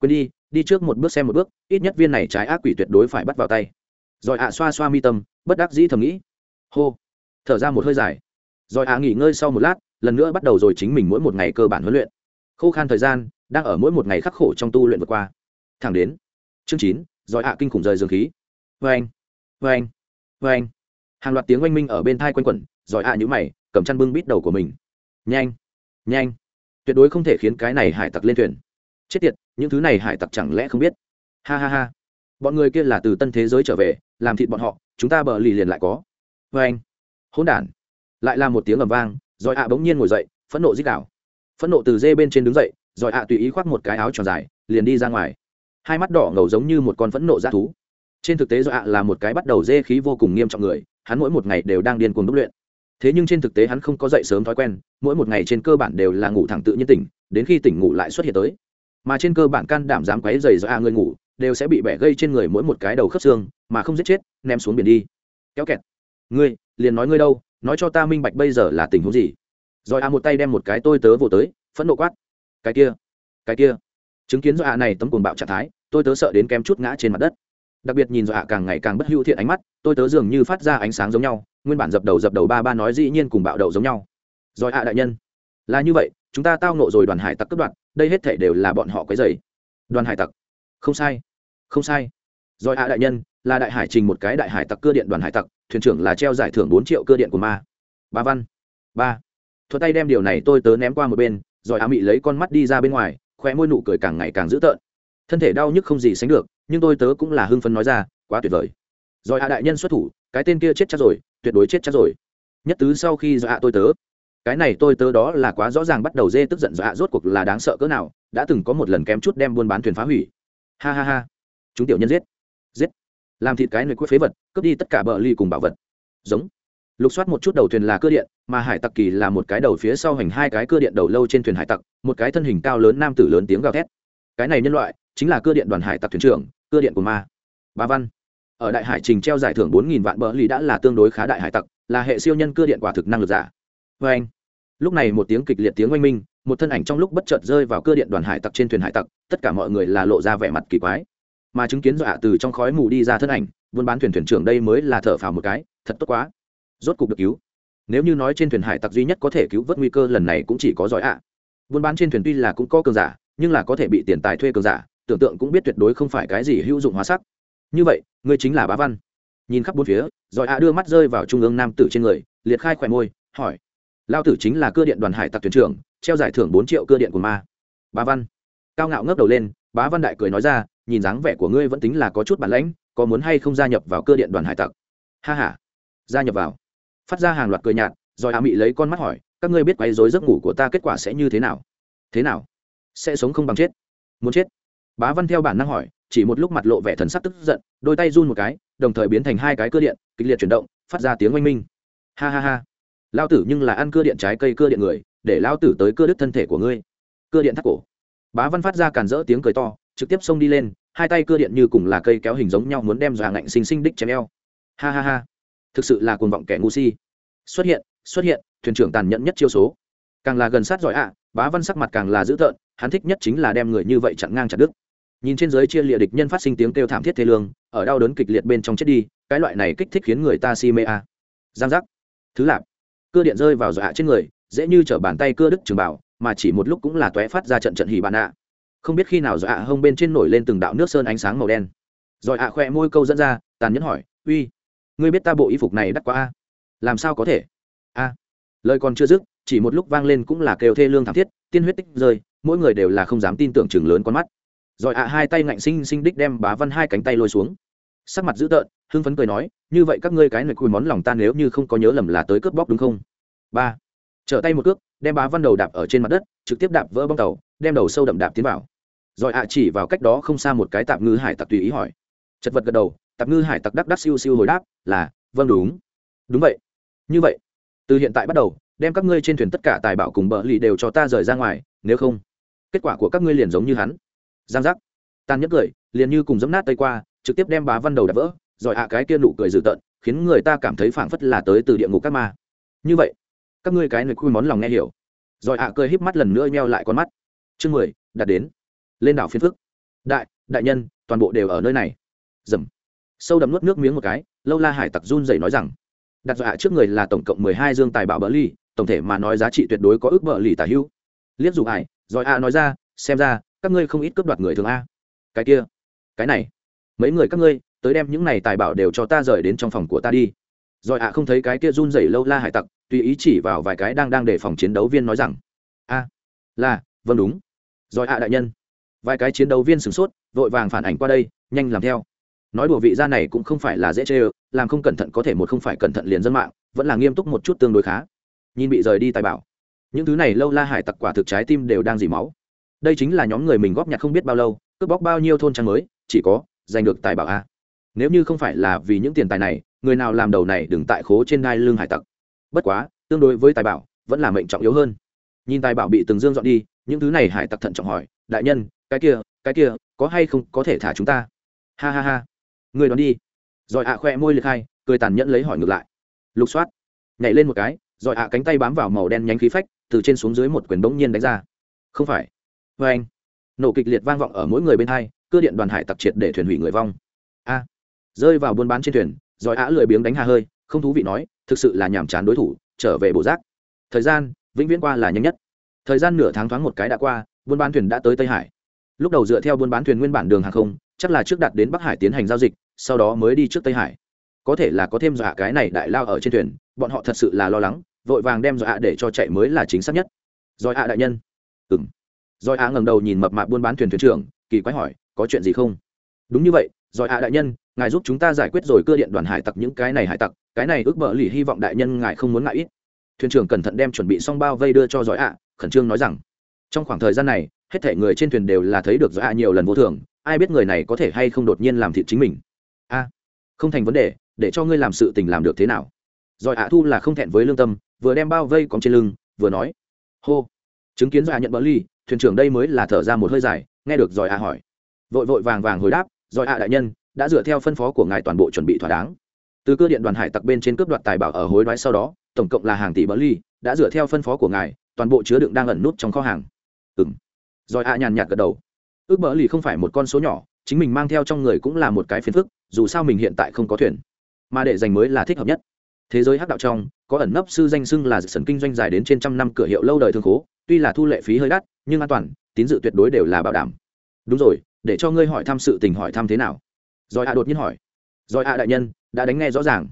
Quên đi đi trước một bước xem một bước, ít nhất viên này trái ác quỷ tuyệt đối phải bắt vào tay. Rồi ạ, xoa xoa mi tâm, bất đắc dĩ thầm nghĩ. Hô, thở ra một hơi dài. Rồi ạ, nghỉ ngơi sau một lát, lần nữa bắt đầu rồi chính mình mỗi một ngày cơ bản huấn luyện. Khô khan thời gian, đang ở mỗi một ngày khắc khổ trong tu luyện vượt qua. Thẳng đến chương chín rồi ạ kinh khủng rời dương khí. Vê anh vê anh vê anh hàng loạt tiếng oanh minh ở bên thai quanh quẩn rồi ạ à nhữ mày, cầm chăn bưng bít đầu của mình. Nhanh nhanh. Tuyệt đối không thể khiến cái này hải tặc lên thuyền. Chết tiệt, những thứ này hải tặc chẳng lẽ không biết? Ha ha ha. Bọn người kia là từ tân thế giới trở về, làm thịt bọn họ, chúng ta bờ lì liền lại có. Vê anh hỗn đản. Lại là một tiếng ầm vang rồi ạ bỗng nhiên ngồi dậy, phẫn nộ dích đảo phẫn nộ từ dê bên trên đứng dậy rồi ạ tùy ý khoác một cái áo tròn dài, liền đi ra ngoài hai mắt đỏ ngầu giống như một con phẫn nộ dã thú. Trên thực tế do ạ là một cái bắt đầu dê khí vô cùng nghiêm trọng người, hắn mỗi một ngày đều đang điên cuồng đúc luyện. Thế nhưng trên thực tế hắn không có dậy sớm thói quen, mỗi một ngày trên cơ bản đều là ngủ thẳng tự nhiên tỉnh, đến khi tỉnh ngủ lại xuất hiện tới. Mà trên cơ bản can đảm dám quấy dày do a người ngủ, đều sẽ bị bẻ gây trên người mỗi một cái đầu khớp xương, mà không giết chết, ném xuống biển đi. Kéo kẹt. Ngươi, liền nói ngươi đâu, nói cho ta minh bạch bây giờ là tình huống gì. Rồi a một tay đem một cái tôi tớ vô tới, phẫn nộ quát. Cái kia cái kia. Chứng kiến do a này tấm cuồng bạo trạng thái tôi tớ sợ đến kém chút ngã trên mặt đất. Đặc biệt nhìn dọa hạ càng ngày càng bất hữu thiện ánh mắt, tôi tớ dường như phát ra ánh sáng giống nhau, nguyên bản dập đầu dập đầu ba ba nói dĩ nhiên cùng bạo đầu giống nhau. Rồi hạ đại nhân, là như vậy, chúng ta tao nộ rồi đoàn hải tặc cướp đoạt, đây hết thể đều là bọn họ quấy dày đoàn hải tặc? Không sai không sai. Rồi hạ đại nhân, là đại hải trình một cái đại hải tặc cơ điện đoàn hải tặc, thuyền trưởng là treo giải thưởng bốn triệu cơ điện của ma. Ba văn. Ba. Thuật tay đem điều này tôi tớ ném qua một bên, rồi hạ mị lấy con mắt đi ra bên ngoài khoe môi nụ cười càng ngày càng dữ tợn thân thể đau nhức không gì sánh được, nhưng tôi tớ cũng là hưng phấn nói ra, quá tuyệt vời. Rồi hạ đại nhân xuất thủ, cái tên kia chết chắc rồi, tuyệt đối chết chắc rồi. Nhất tứ sau khi dọa tôi tớ. Cái này tôi tớ đó là quá rõ ràng bắt đầu dê tức giận dọa, rốt cuộc là đáng sợ cỡ nào, đã từng có một lần kém chút đem buôn bán thuyền phá hủy. Ha ha ha. Chúng tiểu nhân giết. Giết. Làm thịt cái người quyết phế vật, cướp đi tất cả bờ ly cùng bảo vật. Giống. Lục soát một chút đầu thuyền là cơ điện, mà hải tặc kỳ là một cái đầu phía sau hành hai cái cơ điện đầu lâu trên thuyền hải tặc, một cái thân hình cao lớn nam tử lớn tiếng gào thét. Cái này nhân loại chính là cơ điện đoàn hải tặc thuyền trưởng cơ điện của ma. Ba văn. Ở đại hải trình treo giải thưởng bốn nghìn vạn bờ ly đã là tương đối khá đại hải tặc, là hệ siêu nhân cơ điện quả thực năng lực giả. Vê anh, lúc này một tiếng kịch liệt tiếng oanh minh, một thân ảnh trong lúc bất chợt rơi vào cơ điện đoàn hải tặc trên thuyền hải tặc, tất cả mọi người là lộ ra vẻ mặt kỳ quái. Mà chứng kiến dọa từ trong khói mù đi ra thân ảnh, buôn bán thuyền thuyền trưởng đây mới là thở phào một cái, thật tốt quá. Rốt cục được cứu. Nếu như nói trên thuyền hải tặc duy nhất có thể cứu vớt nguy cơ lần này cũng chỉ có giỏi ạ. Buôn bán trên thuyền tuy là cũng có cường giả, nhưng là có thể bị tiền tài thuê cường giả tưởng tượng cũng biết tuyệt đối không phải cái gì hữu dụng hóa sắc. Như vậy, ngươi chính là bá văn. Nhìn khắp bốn phía, rồi ạ đưa mắt rơi vào trung ương nam tử trên người, liệt khai khỏe môi, hỏi. Lao tử chính là cơ điện đoàn hải tặc thuyền trưởng, treo giải thưởng bốn triệu cơ điện của ma. Bá văn. Cao ngạo ngước đầu lên, bá văn đại cười nói ra, nhìn dáng vẻ của ngươi vẫn tính là có chút bản lãnh, có muốn hay không gia nhập vào cơ điện đoàn hải tặc? Ha ha. Gia nhập vào. Phát ra hàng loạt cười nhạt, rồi ạ mị lấy con mắt hỏi, các ngươi biết quấy rối giấc ngủ của ta kết quả sẽ như thế nào? Thế nào? Sẽ sống không bằng chết. Muốn chết bá văn theo bản năng hỏi, chỉ một lúc mặt lộ vẻ thần sắc tức giận, đôi tay run một cái, đồng thời biến thành hai cái cơ điện, kịch liệt chuyển động, phát ra tiếng oanh minh. Ha ha ha. Lao tử nhưng là ăn cưa điện trái cây cưa điện người, để lao tử tới cưa đứt thân thể của ngươi. Cưa điện thắt cổ. Bá văn phát ra càn rỡ tiếng cười to, trực tiếp xông đi lên, hai tay cưa điện như cùng là cây kéo hình giống nhau muốn đem dọa ngạnh xinh xinh đích chém eo. Ha ha ha. Thực sự là cuồng vọng kẻ ngu si. Xuất hiện xuất hiện, thuyền trưởng tàn nhẫn nhất chiêu số. Càng là gần sát giỏi ạ, bá văn sắc mặt càng là dữ tợn, hắn thích nhất chính là đem người như vậy chặn ngang chặt đứt nhìn trên giới chia lịa địch nhân phát sinh tiếng kêu thảm thiết thế lương, ở đau đớn kịch liệt bên trong chết đi, cái loại này kích thích khiến người ta si mê a. Giang giác. Thứ lạp. Cưa điện rơi vào dọa trên người, dễ như t bàn tay cưa đứt trường bảo mà chỉ một lúc cũng là tóe phát ra trận trận hỉ bạn ạ. Không biết khi nào dọa hông bên trên nổi lên từng đạo nước sơn ánh sáng màu đen. Rồi ạ khoe môi câu dẫn ra, tàn nhẫn hỏi, uy, ngươi biết ta bộ y phục này đắt quá a? Làm sao có thể? A. Lời còn chưa dứt, chỉ một lúc vang lên cũng là kêu thê lương thảm thiết, tiên huyết tích rơi, mỗi người đều là không dám tin tưởng chừng lớn con mắt rồi ạ, hai tay ngạnh sinh sinh đích đem bá văn hai cánh tay lôi xuống. Sắc mặt dữ tợn, hưng phấn cười nói, như vậy các ngươi cái này cùi món lòng ta nếu như không có nhớ lầm là tới cướp bóc đúng không? Ba, trở tay một cước, đem bá văn đầu đạp ở trên mặt đất, trực tiếp đạp vỡ bong tàu, đem đầu sâu đậm đạp tiến vào. Rồi ạ chỉ vào cách đó không xa một cái tạm ngư hải tặc tùy ý hỏi. Chật vật gật đầu tạm ngư hải tặc đắc đắc siêu siêu hồi đáp, là vâng đúng. Đúng vậy. Như vậy, từ hiện tại bắt đầu, đem các ngươi trên thuyền tất cả tài bảo cùng bờ lì đều cho ta rời ra ngoài, nếu không, kết quả của các ngươi liền giống như hắn giang giác. Tan nhất cười, liền như cùng dẫm nát tay qua, trực tiếp đem bá văn đầu đập vỡ, rồi ạ cái kia nụ cười dữ tợn, khiến người ta cảm thấy phảng phất là tới từ địa ngục các ma. Như vậy, các ngươi cái này khui món lòng nghe hiểu. Rồi ạ cười híp mắt lần nữa meo lại con mắt. Chương mười, đặt đến. Lên đảo phiên phức. Đại đại nhân, toàn bộ đều ở nơi này. Dầm. Sâu đậm nuốt nước miếng một cái, lâu la hải tặc run dậy nói rằng, đặt dọa trước người là tổng cộng mười hai dương tài bảo bờ ly tổng thể mà nói giá trị tuyệt đối có ước bờ lì tả hưu. Liếc dù ải, rồi a nói ra, xem ra các ngươi không ít cướp đoạt người thường a. Cái kia, cái này, mấy người các ngươi, tới đem những này tài bảo đều cho ta rời đến trong phòng của ta đi. Rồi ạ, không thấy cái kia run rẩy lâu la hải tặc, tùy ý chỉ vào vài cái đang đang để phòng chiến đấu viên nói rằng, a, là vâng đúng. Rồi ạ đại nhân, vài cái chiến đấu viên sửng sốt, vội vàng phản ảnh qua đây, nhanh làm theo. Nói đùa vị gia này cũng không phải là dễ chê ơ, làm không cẩn thận có thể một không phải cẩn thận liền dân mạng, vẫn là nghiêm túc một chút tương đối khá. Nhìn bị rời đi tài bảo. Những thứ này lâu la hải tặc quả thực trái tim đều đang dỉ máu đây chính là nhóm người mình góp nhặt không biết bao lâu, cướp bóc bao nhiêu thôn trang mới, chỉ có giành được tài bảo a. Nếu như không phải là vì những tiền tài này, người nào làm đầu này đừng tại khố trên đai lưng hải tặc. Bất quá, tương đối với tài bảo, vẫn là mệnh trọng yếu hơn. Nhìn tài bảo bị từng dương dọn đi, những thứ này hải tặc thận trọng hỏi, đại nhân, cái kia cái kia, có hay không có thể thả chúng ta? Ha ha ha. Người đón đi. Rồi ạ khoe môi liệt hai, cười tàn nhẫn lấy hỏi ngược lại. Lục soát. Nhảy lên một cái, rồi ạ cánh tay bám vào màu đen nhánh khí phách, từ trên xuống dưới một quyền bỗng nhiên đánh ra. Không phải vê anh. Nổ kịch liệt vang vọng ở mỗi người bên hai, cơ điện đoàn hải tặc triệt để thuyền hủy người vong. A. Rơi vào buôn bán trên thuyền rồi ạ lười biếng đánh hà hơi, không thú vị nói, thực sự là nhàm chán đối thủ, trở về bổ giác thời gian, vĩnh viễn qua là nhanh nhất. Thời gian nửa tháng thoáng một cái đã qua, buôn bán thuyền đã tới tây hải. Lúc đầu dựa theo buôn bán thuyền nguyên bản đường hàng không, chắc là trước đặt đến bắc hải tiến hành giao dịch, sau đó mới đi trước tây hải. Có thể là có thêm dọa cái này đại lao ở trên thuyền, bọn họ thật sự là lo lắng, vội vàng đem dọa để cho chạy mới là chính xác nhất. Rồi ạ đại nhân. Ừng rồi ạ ngẩng đầu nhìn mập mạp buôn bán thuyền thuyền trưởng, kỳ quái hỏi, có chuyện gì không? Đúng như vậy, rồi ạ đại nhân, ngài giúp chúng ta giải quyết rồi cơ điện đoàn hải tặc những cái này hải tặc, cái này ước bợ lì hy vọng đại nhân ngài không muốn ngại ít. Thuyền trưởng cẩn thận đem chuẩn bị xong bao vây đưa cho giỏi ạ, khẩn trương nói rằng, trong khoảng thời gian này, hết thể người trên thuyền đều là thấy được giỏi ạ nhiều lần vô thường, ai biết người này có thể hay không đột nhiên làm thịt chính mình? A, không thành vấn đề, để cho ngươi làm sự tình làm được thế nào. Giỏi ạ thu là không thẹn với lương tâm, vừa đem bao vây còng trên lưng, vừa nói, hô, chứng kiến giỏi nhận bỡ ly thuyền trưởng đây mới là thở ra một hơi dài, nghe được giỏi ạ hỏi. Vội vội vàng vàng hồi đáp, giỏi ạ đại nhân, đã dựa theo phân phó của ngài toàn bộ chuẩn bị thỏa đáng. Từ cơ điện đoàn hải tặc bên trên cướp đoạt tài bảo ở hối đoái sau đó, tổng cộng là hàng tỷ bỡ ly, đã dựa theo phân phó của ngài, toàn bộ chứa đựng đang ẩn nút trong kho hàng. Ừng rồi ạ nhàn nhạt gật đầu. Ước bỡ ly không phải một con số nhỏ, chính mình mang theo trong người cũng là một cái phiền phức, dù sao mình hiện tại không có thuyền. Mà để giành mới là thích hợp nhất. Thế giới hắc đạo trong, có ẩn nấp sư danh xưng là sần kinh doanh dài đến trên trăm năm cửa hiệu lâu đời thương khố, tuy là thu lệ phí hơi đắt nhưng an toàn, tín dự tuyệt đối đều là bảo đảm. Đúng rồi, để cho ngươi hỏi thăm sự tình hỏi thăm thế nào? Rồi ạ đột nhiên hỏi. Rồi ạ đại nhân, đã đánh nghe rõ ràng.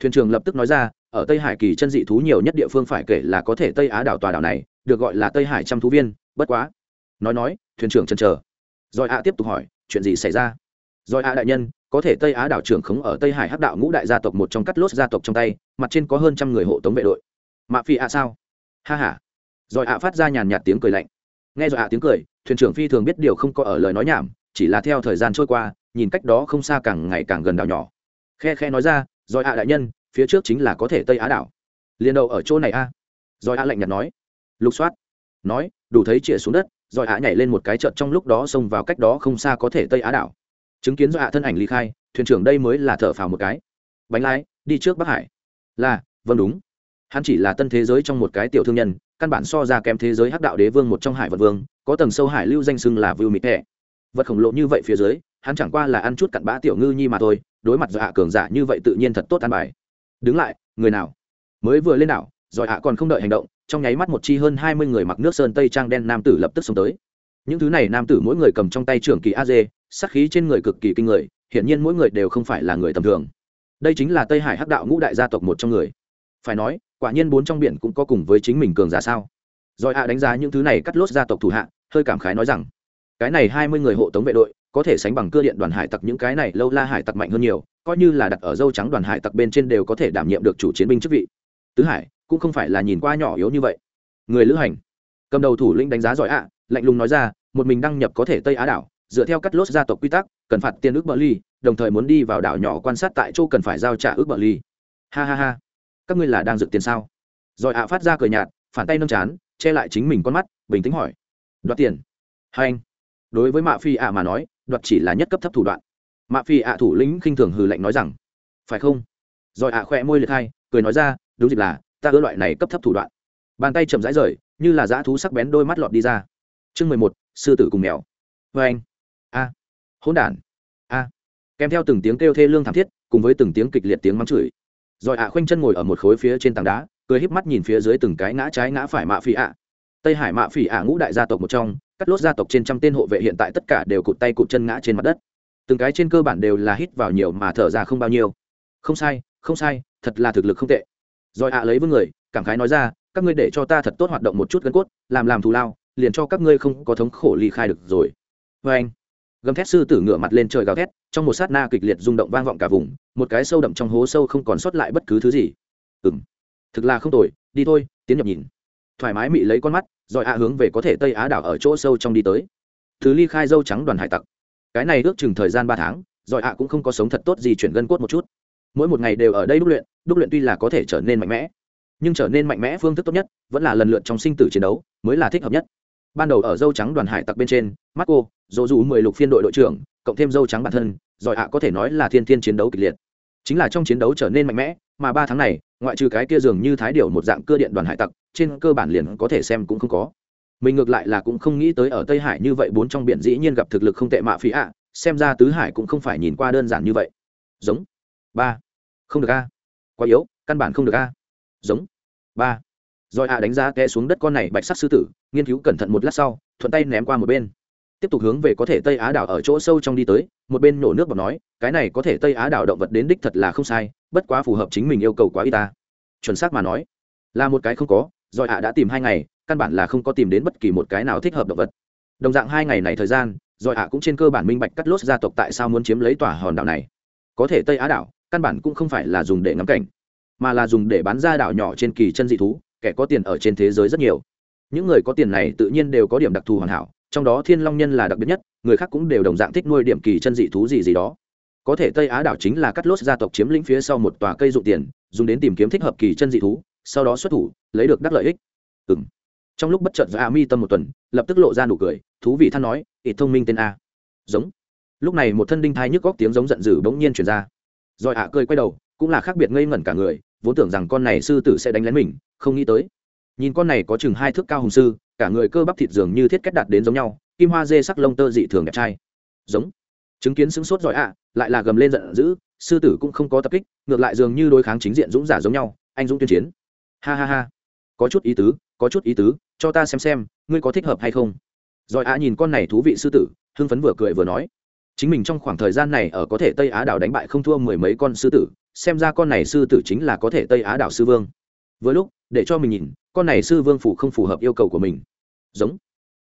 Thuyền trưởng lập tức nói ra, ở tây hải kỳ chân dị thú nhiều nhất địa phương phải kể là có thể tây á đảo tòa đảo này, được gọi là tây hải trăm thú viên, bất quá. Nói nói, thuyền trưởng chân chờ. Rồi ạ tiếp tục hỏi, chuyện gì xảy ra? Rồi ạ đại nhân, có thể tây á đảo trưởng khống ở tây hải hắc đạo ngũ đại gia tộc một trong cắt lốt gia tộc trong tay, mặt trên có hơn trăm người hộ tống vệ đội. Mạ phi ạ sao? Ha ha. Rồi ạ phát ra nhàn nhạt tiếng cười lạnh nghe rồi ạ tiếng cười, thuyền trưởng phi thường biết điều không có ở lời nói nhảm, chỉ là theo thời gian trôi qua, nhìn cách đó không xa càng ngày càng gần đảo nhỏ. Khe khe nói ra rồi ạ đại nhân, phía trước chính là có thể tây á đảo. Liền đầu ở chỗ này a? Rồi ạ lạnh nhạt nói. Lục soát nói, đủ thấy chĩa xuống đất rồi ạ nhảy lên một cái trận trong lúc đó xông vào cách đó không xa có thể tây á đảo. Chứng kiến do ạ thân ảnh ly khai, thuyền trưởng đây mới là thở phào một cái. Bánh lái, đi trước bắc hải. Là vâng đúng. Hắn chỉ là tân thế giới trong một cái tiểu thương nhân căn bản so ra kém thế giới hắc đạo đế vương một trong hải vật vương, có tầng sâu hải lưu danh xưng là vưu mịt hẹ vật khổng lồ như vậy phía dưới, hắn chẳng qua là ăn chút cặn bã tiểu ngư nhi mà thôi, đối mặt do hạ cường giả như vậy tự nhiên thật tốt ăn bài. Đứng lại, người nào? Mới vừa lên đảo giỏi hạ còn không đợi hành động, trong nháy mắt một chi hơn hai mươi người mặc nước sơn tây trang đen nam tử lập tức xông tới. Những thứ này nam tử mỗi người cầm trong tay trưởng kỳ a dê sắc khí trên người cực kỳ kinh người, hiển nhiên mỗi người đều không phải là người tầm thường. Đây chính là tây hải hắc đạo ngũ đại gia tộc một trong người. Phải nói quả nhiên bốn trong biển cũng có cùng với chính mình cường giả sao? Rồi ạ đánh giá những thứ này cắt lốt gia tộc thủ hạ, hơi cảm khái nói rằng, cái này hai mươi người hộ tống vệ đội, có thể sánh bằng cơ điện đoàn hải tặc những cái này lâu la hải tặc mạnh hơn nhiều, coi như là đặt ở dâu trắng đoàn hải tặc bên trên đều có thể đảm nhiệm được chủ chiến binh chức vị. Tứ hải, cũng không phải là nhìn qua nhỏ yếu như vậy. Người lữ hành, cầm đầu thủ lĩnh đánh giá giỏi ạ, lạnh lùng nói ra, một mình đăng nhập có thể tây á đảo, dựa theo cắt lốt gia tộc quy tắc, cần phạt tiền ước bờ ly, đồng thời muốn đi vào đảo nhỏ quan sát tại chỗ cần phải giao trả ước bờ ly. Ha ha ha các ngươi là đang dự tiền sao? Rồi ạ phát ra cười nhạt, phản tay nâng chán, che lại chính mình con mắt, bình tĩnh hỏi. Đoạt tiền. Hai anh. Đối với mạ phi ạ mà nói, đoạt chỉ là nhất cấp thấp thủ đoạn. Mạ phi ạ thủ lĩnh khinh thường hừ lạnh nói rằng, phải không? Rồi ạ khỏe môi liệt hai, cười nói ra, đúng dịp là, ta ưa loại này cấp thấp thủ đoạn. Bàn tay chậm rãi rời, như là dã thú sắc bén đôi mắt lọt đi ra. Chương mười một, sư tử cùng mèo. Vê anh. A. Hỗn đản. A. Kèm theo từng tiếng kêu thê lương thảm thiết, cùng với từng tiếng kịch liệt tiếng mắng chửi rồi ạ khoanh chân ngồi ở một khối phía trên tảng đá, cười híp mắt nhìn phía dưới từng cái ngã trái ngã phải mạ phỉ ạ. Tây hải mạ phỉ ạ ngũ đại gia tộc một trong, cắt lốt gia tộc trên trăm tên hộ vệ hiện tại tất cả đều cụt tay cụt chân ngã trên mặt đất. Từng cái trên cơ bản đều là hít vào nhiều mà thở ra không bao nhiêu. Không sai không sai, thật là thực lực không tệ. Rồi ạ lấy với người, cảm khái nói ra, các ngươi để cho ta thật tốt hoạt động một chút gân cốt, làm làm thù lao, liền cho các ngươi không có thống khổ ly khai được rồi. Vê anh gầm thét sư tử ngửa mặt lên trời gào thét, trong một sát na kịch liệt rung động vang vọng cả vùng, một cái sâu đậm trong hố sâu không còn sót lại bất cứ thứ gì. Ừ m thực là không tồi, đi thôi, tiến nhập nhìn. Thoải mái mị lấy con mắt, rồi ạ hướng về có thể tây á đảo ở chỗ sâu trong đi tới. Thứ ly khai dâu trắng đoàn hải tặc. Cái này ước chừng thời gian ba tháng, rồi ạ cũng không có sống thật tốt gì chuyển gân cốt một chút. Mỗi một ngày đều ở đây đúc luyện đúc luyện tuy là có thể trở nên mạnh mẽ, nhưng trở nên mạnh mẽ phương thức tốt nhất vẫn là lần lượt trong sinh tử chiến đấu mới là thích hợp nhất ban đầu ở dâu trắng đoàn hải tặc bên trên, marco, dỗ dù mười lục phiên đội đội trưởng, cộng thêm dâu trắng bản thân, giỏi ạ có thể nói là thiên thiên chiến đấu kịch liệt. Chính là trong chiến đấu trở nên mạnh mẽ, mà ba tháng này, ngoại trừ cái kia dường như thái điệu một dạng cơ điện đoàn hải tặc, trên cơ bản liền có thể xem cũng không có. Mình ngược lại là cũng không nghĩ tới ở tây hải như vậy bốn trong biển dĩ nhiên gặp thực lực không tệ mạ phí ạ, xem ra tứ hải cũng không phải nhìn qua đơn giản như vậy. Giống. Ba. Không được a. Quá yếu, căn bản không được a. Giống. Ba rồi ạ đánh giá té xuống đất con này bạch sắc sư tử, nghiên cứu cẩn thận một lát sau, thuận tay ném qua một bên. Tiếp tục hướng về có thể tây á đảo ở chỗ sâu trong đi tới, một bên nổ nước bọc nói, cái này có thể tây á đảo động vật đến đích thật là không sai, bất quá phù hợp chính mình yêu cầu quá y ta. Chuẩn xác mà nói, là một cái không có, rồi ạ đã tìm hai ngày, căn bản là không có tìm đến bất kỳ một cái nào thích hợp động vật. Đồng dạng hai ngày này thời gian, rồi ạ cũng trên cơ bản minh bạch cắt lốt gia tộc tại sao muốn chiếm lấy tòa hòn đảo này. Có thể tây á đảo, căn bản cũng không phải là dùng để ngắm cảnh, mà là dùng để bán ra đảo nhỏ trên kỳ chân dị thú kẻ có tiền ở trên thế giới rất nhiều. Những người có tiền này tự nhiên đều có điểm đặc thù hoàn hảo, trong đó thiên long nhân là đặc biệt nhất, người khác cũng đều đồng dạng thích nuôi điểm kỳ chân dị thú gì gì đó. Có thể tây á đảo chính là cắt lốt gia tộc chiếm lĩnh phía sau một tòa cây dụng tiền, dùng đến tìm kiếm thích hợp kỳ chân dị thú, sau đó xuất thủ, lấy được đắc lợi ích. Ừng trong lúc bất chợt với a mi tâm một tuần, lập tức lộ ra nụ cười, thú vị than nói ít thông minh tên a. Giống. Lúc này một thân đinh thai nhức góc tiếng giống giận dữ bỗng nhiên chuyển ra. Rồi ạ cười quay đầu, cũng là khác biệt ngây ngẩn cả người vốn tưởng rằng con này sư tử sẽ đánh lén mình, không nghĩ tới. Nhìn con này có chừng hai thước cao hùng sư, cả người cơ bắp thịt dường như thiết kết đạt đến giống nhau, kim hoa dê sắc lông tơ dị thường đẹp trai. Giống. Chứng kiến sững sốt giỏi ạ, lại là gầm lên giận dữ, sư tử cũng không có tập kích, ngược lại dường như đối kháng chính diện dũng giả giống nhau, anh dũng tuyên chiến. Ha ha ha. Có chút ý tứ, có chút ý tứ, cho ta xem xem, ngươi có thích hợp hay không? Giỏi ạ nhìn con này thú vị sư tử, hưng phấn vừa cười vừa nói. Chính mình trong khoảng thời gian này ở có thể tây á đảo đánh bại không thua mười mấy con sư tử xem ra con này sư tử chính là có thể tây á đảo sư vương. Với lúc, để cho mình nhìn, con này sư vương phủ không phù hợp yêu cầu của mình. Giống.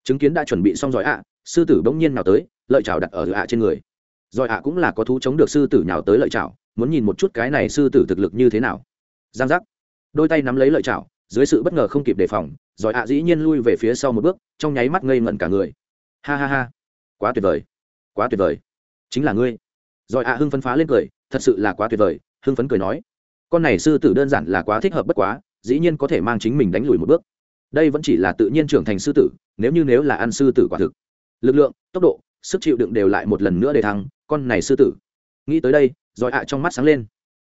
Chứng kiến đã chuẩn bị xong rồi ạ, sư tử bỗng nhiên nào tới, lợi chảo đặt ở ạ trên người. Rồi ạ cũng là có thú chống được sư tử nhào tới lợi chảo, muốn nhìn một chút cái này sư tử thực lực như thế nào. Giang giác. Đôi tay nắm lấy lợi chảo, dưới sự bất ngờ không kịp đề phòng, rồi ạ dĩ nhiên lui về phía sau một bước, trong nháy mắt ngây ngẩn cả người. Ha ha ha. Quá tuyệt vời. Quá tuyệt vời. Chính là ngươi. Rồi ạ hưng phấn phá lên cười, thật sự là quá tuyệt vời hưng phấn cười nói, con này sư tử đơn giản là quá thích hợp bất quá, dĩ nhiên có thể mang chính mình đánh lùi một bước. Đây vẫn chỉ là tự nhiên trưởng thành sư tử, nếu như nếu là ăn sư tử quả thực, lực lượng, tốc độ, sức chịu đựng đều lại một lần nữa để thắng con này sư tử. Nghĩ tới đây, giỏi ạ trong mắt sáng lên.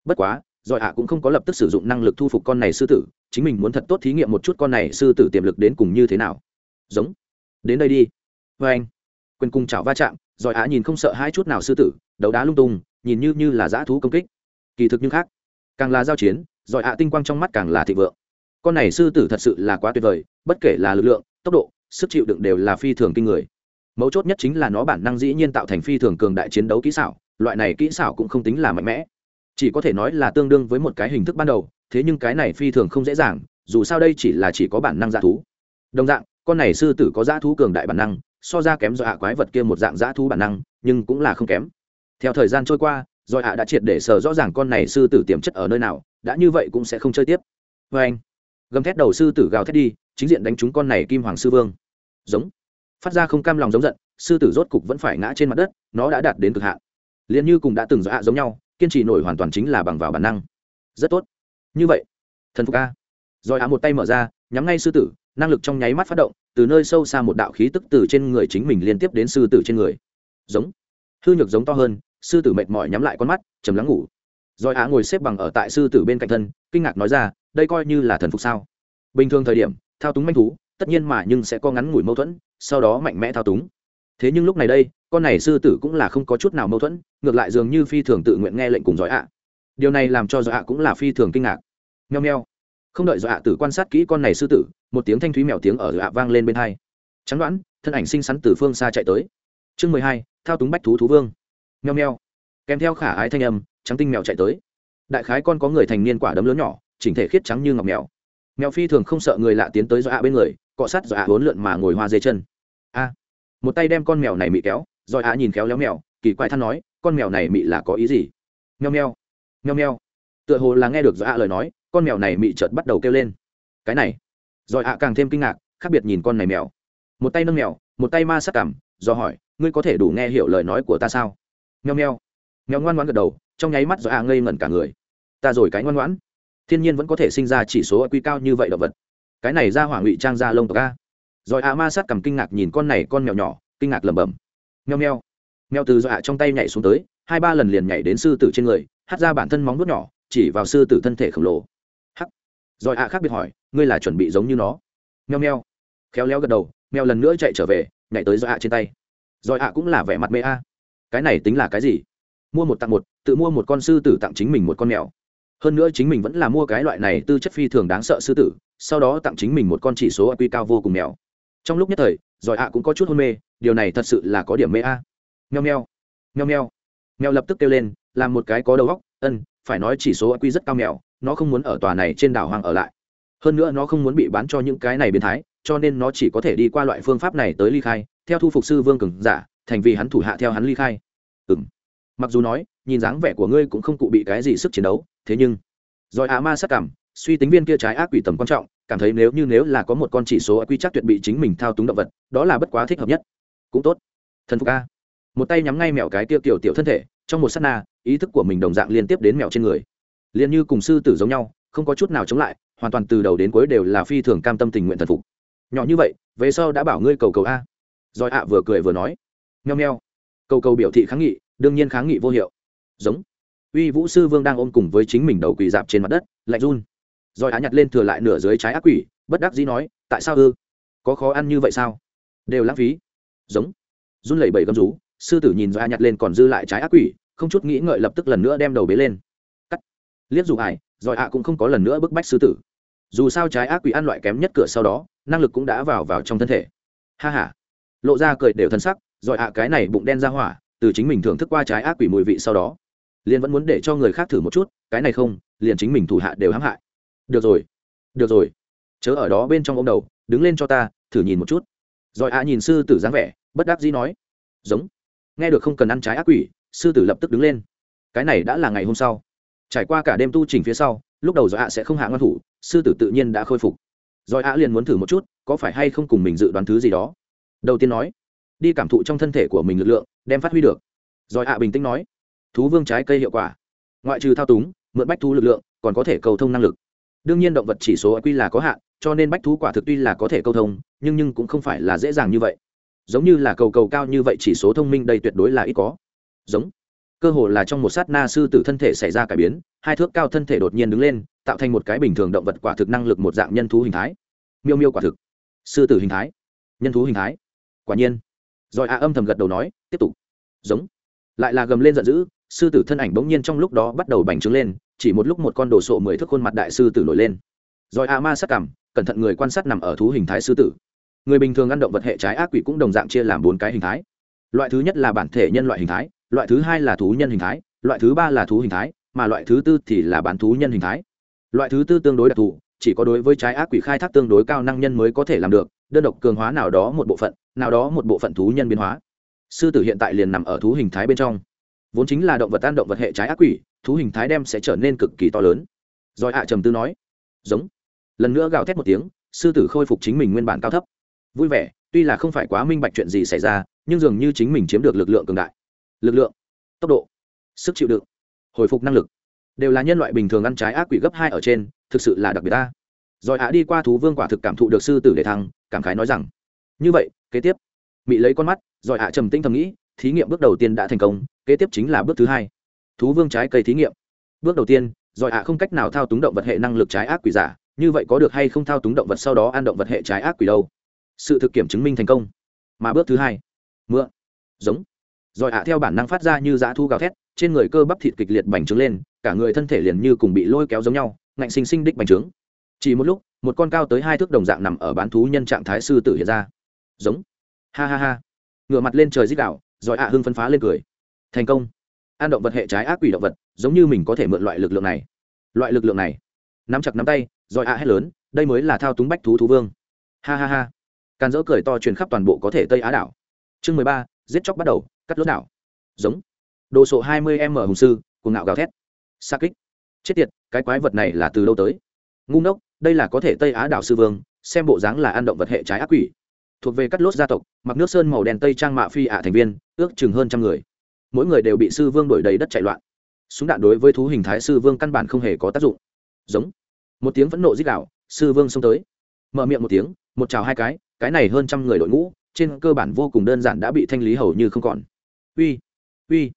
Bất quá, giỏi ạ cũng không có lập tức sử dụng năng lực thu phục con này sư tử, chính mình muốn thật tốt thí nghiệm một chút con này sư tử tiềm lực đến cùng như thế nào. Giống. Đến đây đi. Vê anh quên cung chảo va chạm, giỏi ạ nhìn không sợ hai chút nào sư tử, đấu đá lung tung, nhìn như như là dã thú công kích kỳ thực nhưng khác. Càng là giao chiến, giỏi ạ tinh quang trong mắt càng là thịnh vượng. Con này sư tử thật sự là quá tuyệt vời, bất kể là lực lượng, tốc độ, sức chịu đựng đều là phi thường kinh người. Mấu chốt nhất chính là nó bản năng dĩ nhiên tạo thành phi thường cường đại chiến đấu kỹ xảo, loại này kỹ xảo cũng không tính là mạnh mẽ. Chỉ có thể nói là tương đương với một cái hình thức ban đầu, thế nhưng cái này phi thường không dễ dàng, dù sao đây chỉ là chỉ có bản năng dã thú. Đồng dạng, con này sư tử có dã thú cường đại bản năng, so ra kém do hạ quái vật kia một dạng dã thú bản năng, nhưng cũng là không kém. Theo thời gian trôi qua rồi hạ đã triệt để sờ rõ ràng con này sư tử tiềm chất ở nơi nào, đã như vậy cũng sẽ không chơi tiếp. Vê anh. Gầm thét đầu sư tử gào thét đi, chính diện đánh trúng con này kim hoàng sư vương. Giống. Phát ra không cam lòng giống giận, sư tử rốt cục vẫn phải ngã trên mặt đất, nó đã đạt đến cực hạn. Liền như cùng đã từng do giống nhau, kiên trì nổi hoàn toàn chính là bằng vào bản năng. Rất tốt. Như vậy, thần phục a. Rồi hạ một tay mở ra, nhắm ngay sư tử, năng lực trong nháy mắt phát động, từ nơi sâu xa một đạo khí tức từ trên người chính mình liên tiếp đến sư tử trên người. Giống. Hư nhược giống to hơn sư tử mệt mỏi nhắm lại con mắt chầm lắng ngủ. Rồi á ngồi xếp bằng ở tại sư tử bên cạnh thân, kinh ngạc nói ra, đây coi như là thần phục sao? Bình thường thời điểm, thao túng manh thú, tất nhiên mà nhưng sẽ có ngắn ngủi mâu thuẫn, sau đó mạnh mẽ thao túng. Thế nhưng lúc này đây, con này sư tử cũng là không có chút nào mâu thuẫn, ngược lại dường như phi thường tự nguyện nghe lệnh cùng giỏi ạ điều này làm cho giỏi ạ cũng là phi thường kinh ngạc. Nheo nheo không đợi giỏi ạ tử quan sát kỹ con này sư tử, một tiếng thanh thúy mèo tiếng ở giỏi ạ vang lên bên hai. Trắng đoán, thân ảnh xinh xắn từ phương xa chạy tới. Chương mười hai, thao túng bách thú thú vương nheo nheo. Kèm theo khả ái thanh âm, trắng tinh mèo chạy tới. Đại khái con có người thành niên quả đấm lớn nhỏ, chỉnh thể khiết trắng như ngọc mèo. Mèo phi thường không sợ người lạ tiến tới dọa bên người, cọ sát dọa hốn lượn mà ngồi hoa dây chân. A. Một tay đem con mèo này mị kéo, rồi ạ nhìn khéo léo mèo, kỳ quái than nói, con mèo này mị là có ý gì? Nheo nheo. Nheo nheo. Tựa hồ là nghe được dọa lời nói, con mèo này mị chợt bắt đầu kêu lên. Cái này. Rồi ạ càng thêm kinh ngạc, khác biệt nhìn con này mèo. Một tay nâng mèo, một tay ma sát cảm, do hỏi, ngươi có thể đủ nghe hiểu lời nói của ta sao? Nheo nheo. Mèo ngoan ngoãn gật đầu, trong nháy mắt do a ngây ngẩn cả người. Ta rồi cái ngoan ngoãn. Thiên nhiên vẫn có thể sinh ra chỉ số quy cao như vậy động vật. Cái này ra hỏa ngụy trang ra lông tộc a. Rồi a ma sát cầm kinh ngạc nhìn con này con mèo nhỏ, kinh ngạc lẩm bẩm. Nheo nheo. Mèo từ dọa trong tay nhảy xuống tới, hai ba lần liền nhảy đến sư tử trên người, hát ra bản thân móng vuốt nhỏ, chỉ vào sư tử thân thể khổng lồ. Hắc. Rồi a khác biệt hỏi, ngươi là chuẩn bị giống như nó? Nheo nheo. Khéo léo gật đầu, mèo lần nữa chạy trở về, nhảy tới dọa trên tay. Rồi a cũng là vẻ mặt mê a cái này tính là cái gì? Mua một tặng một, tự mua một con sư tử tặng chính mình một con mèo. Hơn nữa chính mình vẫn là mua cái loại này tư chất phi thường đáng sợ sư tử, sau đó tặng chính mình một con chỉ số quy cao vô cùng mèo. Trong lúc nhất thời, giỏi ạ cũng có chút hôn mê, điều này thật sự là có điểm mê a. À. nheo nheo nheo nheo mèo lập tức kêu lên, làm một cái có đầu óc, ân, phải nói chỉ số quy rất cao mèo, nó không muốn ở tòa này trên đảo hoàng ở lại. Hơn nữa nó không muốn bị bán cho những cái này biến thái, cho nên nó chỉ có thể đi qua loại phương pháp này tới ly khai, theo thu phục sư vương cường giả thành vì hắn thủ hạ theo hắn ly khai. Ừ m mặc dù nói, nhìn dáng vẻ của ngươi cũng không cụ bị cái gì sức chiến đấu, thế nhưng, rồi á ma sắc cảm, suy tính viên kia trái ác quỷ tầm quan trọng, cảm thấy nếu như nếu là có một con chỉ số quy chắc tuyệt bị chính mình thao túng động vật, đó là bất quá thích hợp nhất. Cũng tốt. Thần phục a. Một tay nhắm ngay mèo cái tiêu tiểu tiểu thân thể, trong một s á t na, ý thức của mình đồng dạng liên tiếp đến mèo trên người. Liền như cùng sư tử giống nhau, không có chút nào chống lại, hoàn toàn từ đầu đến cuối đều là phi thường cam tâm tình nguyện thần phục. Nhỏ như vậy, về sau đã bảo ngươi cầu cầu a. Rồi ạ vừa cười vừa nói nheo nheo. Cầu cầu biểu thị kháng nghị, đương nhiên kháng nghị vô hiệu. Giống. Uy vũ sư vương đang ôm cùng với chính mình đầu quỳ dạp trên mặt đất, lạnh run. Rồi á nhặt lên thừa lại nửa dưới trái ác quỷ, bất đắc dĩ nói, tại sao ư? Có khó ăn như vậy sao? Đều lãng phí. Giống. Run lẩy bẩy gầm rú, sư tử nhìn rồi á nhặt lên còn dư lại trái ác quỷ, không chút nghĩ ngợi lập tức lần nữa đem đầu bế lên. Cắt. Liếc dù ải rồi ạ cũng không có lần nữa bức bách sư tử. Dù sao trái ác quỷ ăn loại kém nhất cửa sau đó, năng lực cũng đã vào vào trong thân thể. Ha ha. Lộ ra cười đều thân sắc rồi ạ, cái này bụng đen ra hỏa, từ chính mình thưởng thức qua trái ác quỷ mùi vị sau đó, liền vẫn muốn để cho người khác thử một chút, cái này không, liền chính mình thủ hạ đều hãm hại. Được rồi được rồi, chớ ở đó bên trong ông đầu, đứng lên cho ta, thử nhìn một chút. Rồi ạ nhìn sư tử dáng vẻ, bất đắc dĩ nói, giống, nghe được không cần ăn trái ác quỷ, sư tử lập tức đứng lên. Cái này đã là ngày hôm sau. Trải qua cả đêm tu trình phía sau, lúc đầu rồi ạ sẽ không hạ ngon thủ, sư tử tự nhiên đã khôi phục. Rồi ạ liền muốn thử một chút, có phải hay không cùng mình dự đoán thứ gì đó. Đầu tiên nói đi cảm thụ trong thân thể của mình lực lượng, đem phát huy được. Rồi ạ bình tĩnh nói, thú vương trái cây hiệu quả. Ngoại trừ thao túng, mượn bách thú lực lượng, còn có thể cầu thông năng lực. Đương nhiên động vật chỉ số q là có hạn, cho nên bách thú quả thực tuy là có thể câu thông, nhưng nhưng cũng không phải là dễ dàng như vậy. Giống như là cầu cầu cao như vậy chỉ số thông minh đây tuyệt đối là ít có. Giống. Cơ hồ là trong một sát na sư tử thân thể xảy ra cải biến, hai thước cao thân thể đột nhiên đứng lên, tạo thành một cái bình thường động vật quả thực năng lực một dạng nhân thú hình thái. Miêu miêu quả thực. Sư tử hình thái. Nhân thú hình thái. Quả nhiên rồi a âm thầm gật đầu nói, tiếp tục. Giống. Lại là gầm lên giận dữ, sư tử thân ảnh bỗng nhiên trong lúc đó bắt đầu bành trướng lên, chỉ một lúc một con đồ sộ mười thước khuôn mặt đại sư tử nổi lên. Rồi a ma sắc cảm, cẩn thận người quan sát nằm ở thú hình thái sư tử. Người bình thường ăn động vật hệ trái ác quỷ cũng đồng dạng chia làm bốn cái hình thái. Loại thứ nhất là bản thể nhân loại hình thái, loại thứ hai là thú nhân hình thái, loại thứ ba là thú hình thái, mà loại thứ tư thì là bán thú nhân hình thái. Loại thứ tư tương đối đặc thù, chỉ có đối với trái ác quỷ khai thác tương đối cao năng nhân mới có thể làm được đơn độc cường hóa nào đó một bộ phận, nào đó một bộ phận thú nhân biến hóa. Sư tử hiện tại liền nằm ở thú hình thái bên trong. Vốn chính là động vật tan động vật hệ trái ác quỷ, thú hình thái đem sẽ trở nên cực kỳ to lớn. Rồi hạ trầm tư nói, giống. Lần nữa gào thét một tiếng, sư tử khôi phục chính mình nguyên bản cao thấp. Vui vẻ, tuy là không phải quá minh bạch chuyện gì xảy ra, nhưng dường như chính mình chiếm được lực lượng cường đại. Lực lượng, tốc độ, sức chịu đựng, hồi phục năng lực đều là nhân loại bình thường ăn trái ác quỷ gấp hai ở trên, thực sự là đặc biệt ta rồi ạ đi qua thú vương quả thực cảm thụ được sư tử để thăng, cảm khái nói rằng, như vậy, kế tiếp. Mị lấy con mắt, rồi ạ trầm tĩnh thầm nghĩ, thí nghiệm bước đầu tiên đã thành công, kế tiếp chính là bước thứ hai. Thú vương trái cây thí nghiệm. Bước đầu tiên, rồi ạ không cách nào thao túng động vật hệ năng lực trái ác quỷ giả, như vậy có được hay không thao túng động vật sau đó ăn động vật hệ trái ác quỷ đâu? Sự thực kiểm chứng minh thành công. Mà bước thứ hai, mượn. Giống. Rồi ạ theo bản năng phát ra như dã thu gào thét, trên người cơ bắp thịt kịch liệt bành trướng lên, cả người thân thể liền như cùng bị lôi kéo giống nhau, ngạnh sinh sinh đích bành trướng chỉ một lúc, một con cao tới hai thước đồng dạng nằm ở bán thú nhân trạng thái sư tử hiện ra. Giống. Ha ha ha. Ngửa mặt lên trời dích đạo rồi ạ hưng phân phá lên cười. Thành công. An động vật hệ trái ác quỷ động vật, giống như mình có thể mượn loại lực lượng này. Loại lực lượng này. Nắm chặt nắm tay, rồi ạ hét lớn, đây mới là thao túng bách thú thú vương. Ha ha ha. Càn dỡ cười to truyền khắp toàn bộ có thể tây á đảo. Chương mười ba, giết chóc bắt đầu, cắt lốt đảo. Giống. Đồ sộ hai mươi m hùng sư cùng ngạo gào thét. Xa kích. Chết tiệt, cái quái vật này là từ đâu tới? Ngu ngốc đây là có thể tây á đảo sư vương xem bộ dáng là ăn động vật hệ trái ác quỷ thuộc về cắt lốt gia tộc mặc nước sơn màu đen tây trang mạ phi ạ thành viên ước chừng hơn trăm người mỗi người đều bị sư vương đổi đầy đất chạy loạn súng đạn đối với thú hình thái sư vương căn bản không hề có tác dụng giống một tiếng phẫn nộ dích đạo sư vương xông tới mở miệng một tiếng một chào hai cái cái này hơn trăm người đội ngũ trên cơ bản vô cùng đơn giản đã bị thanh lý hầu như không còn uy uy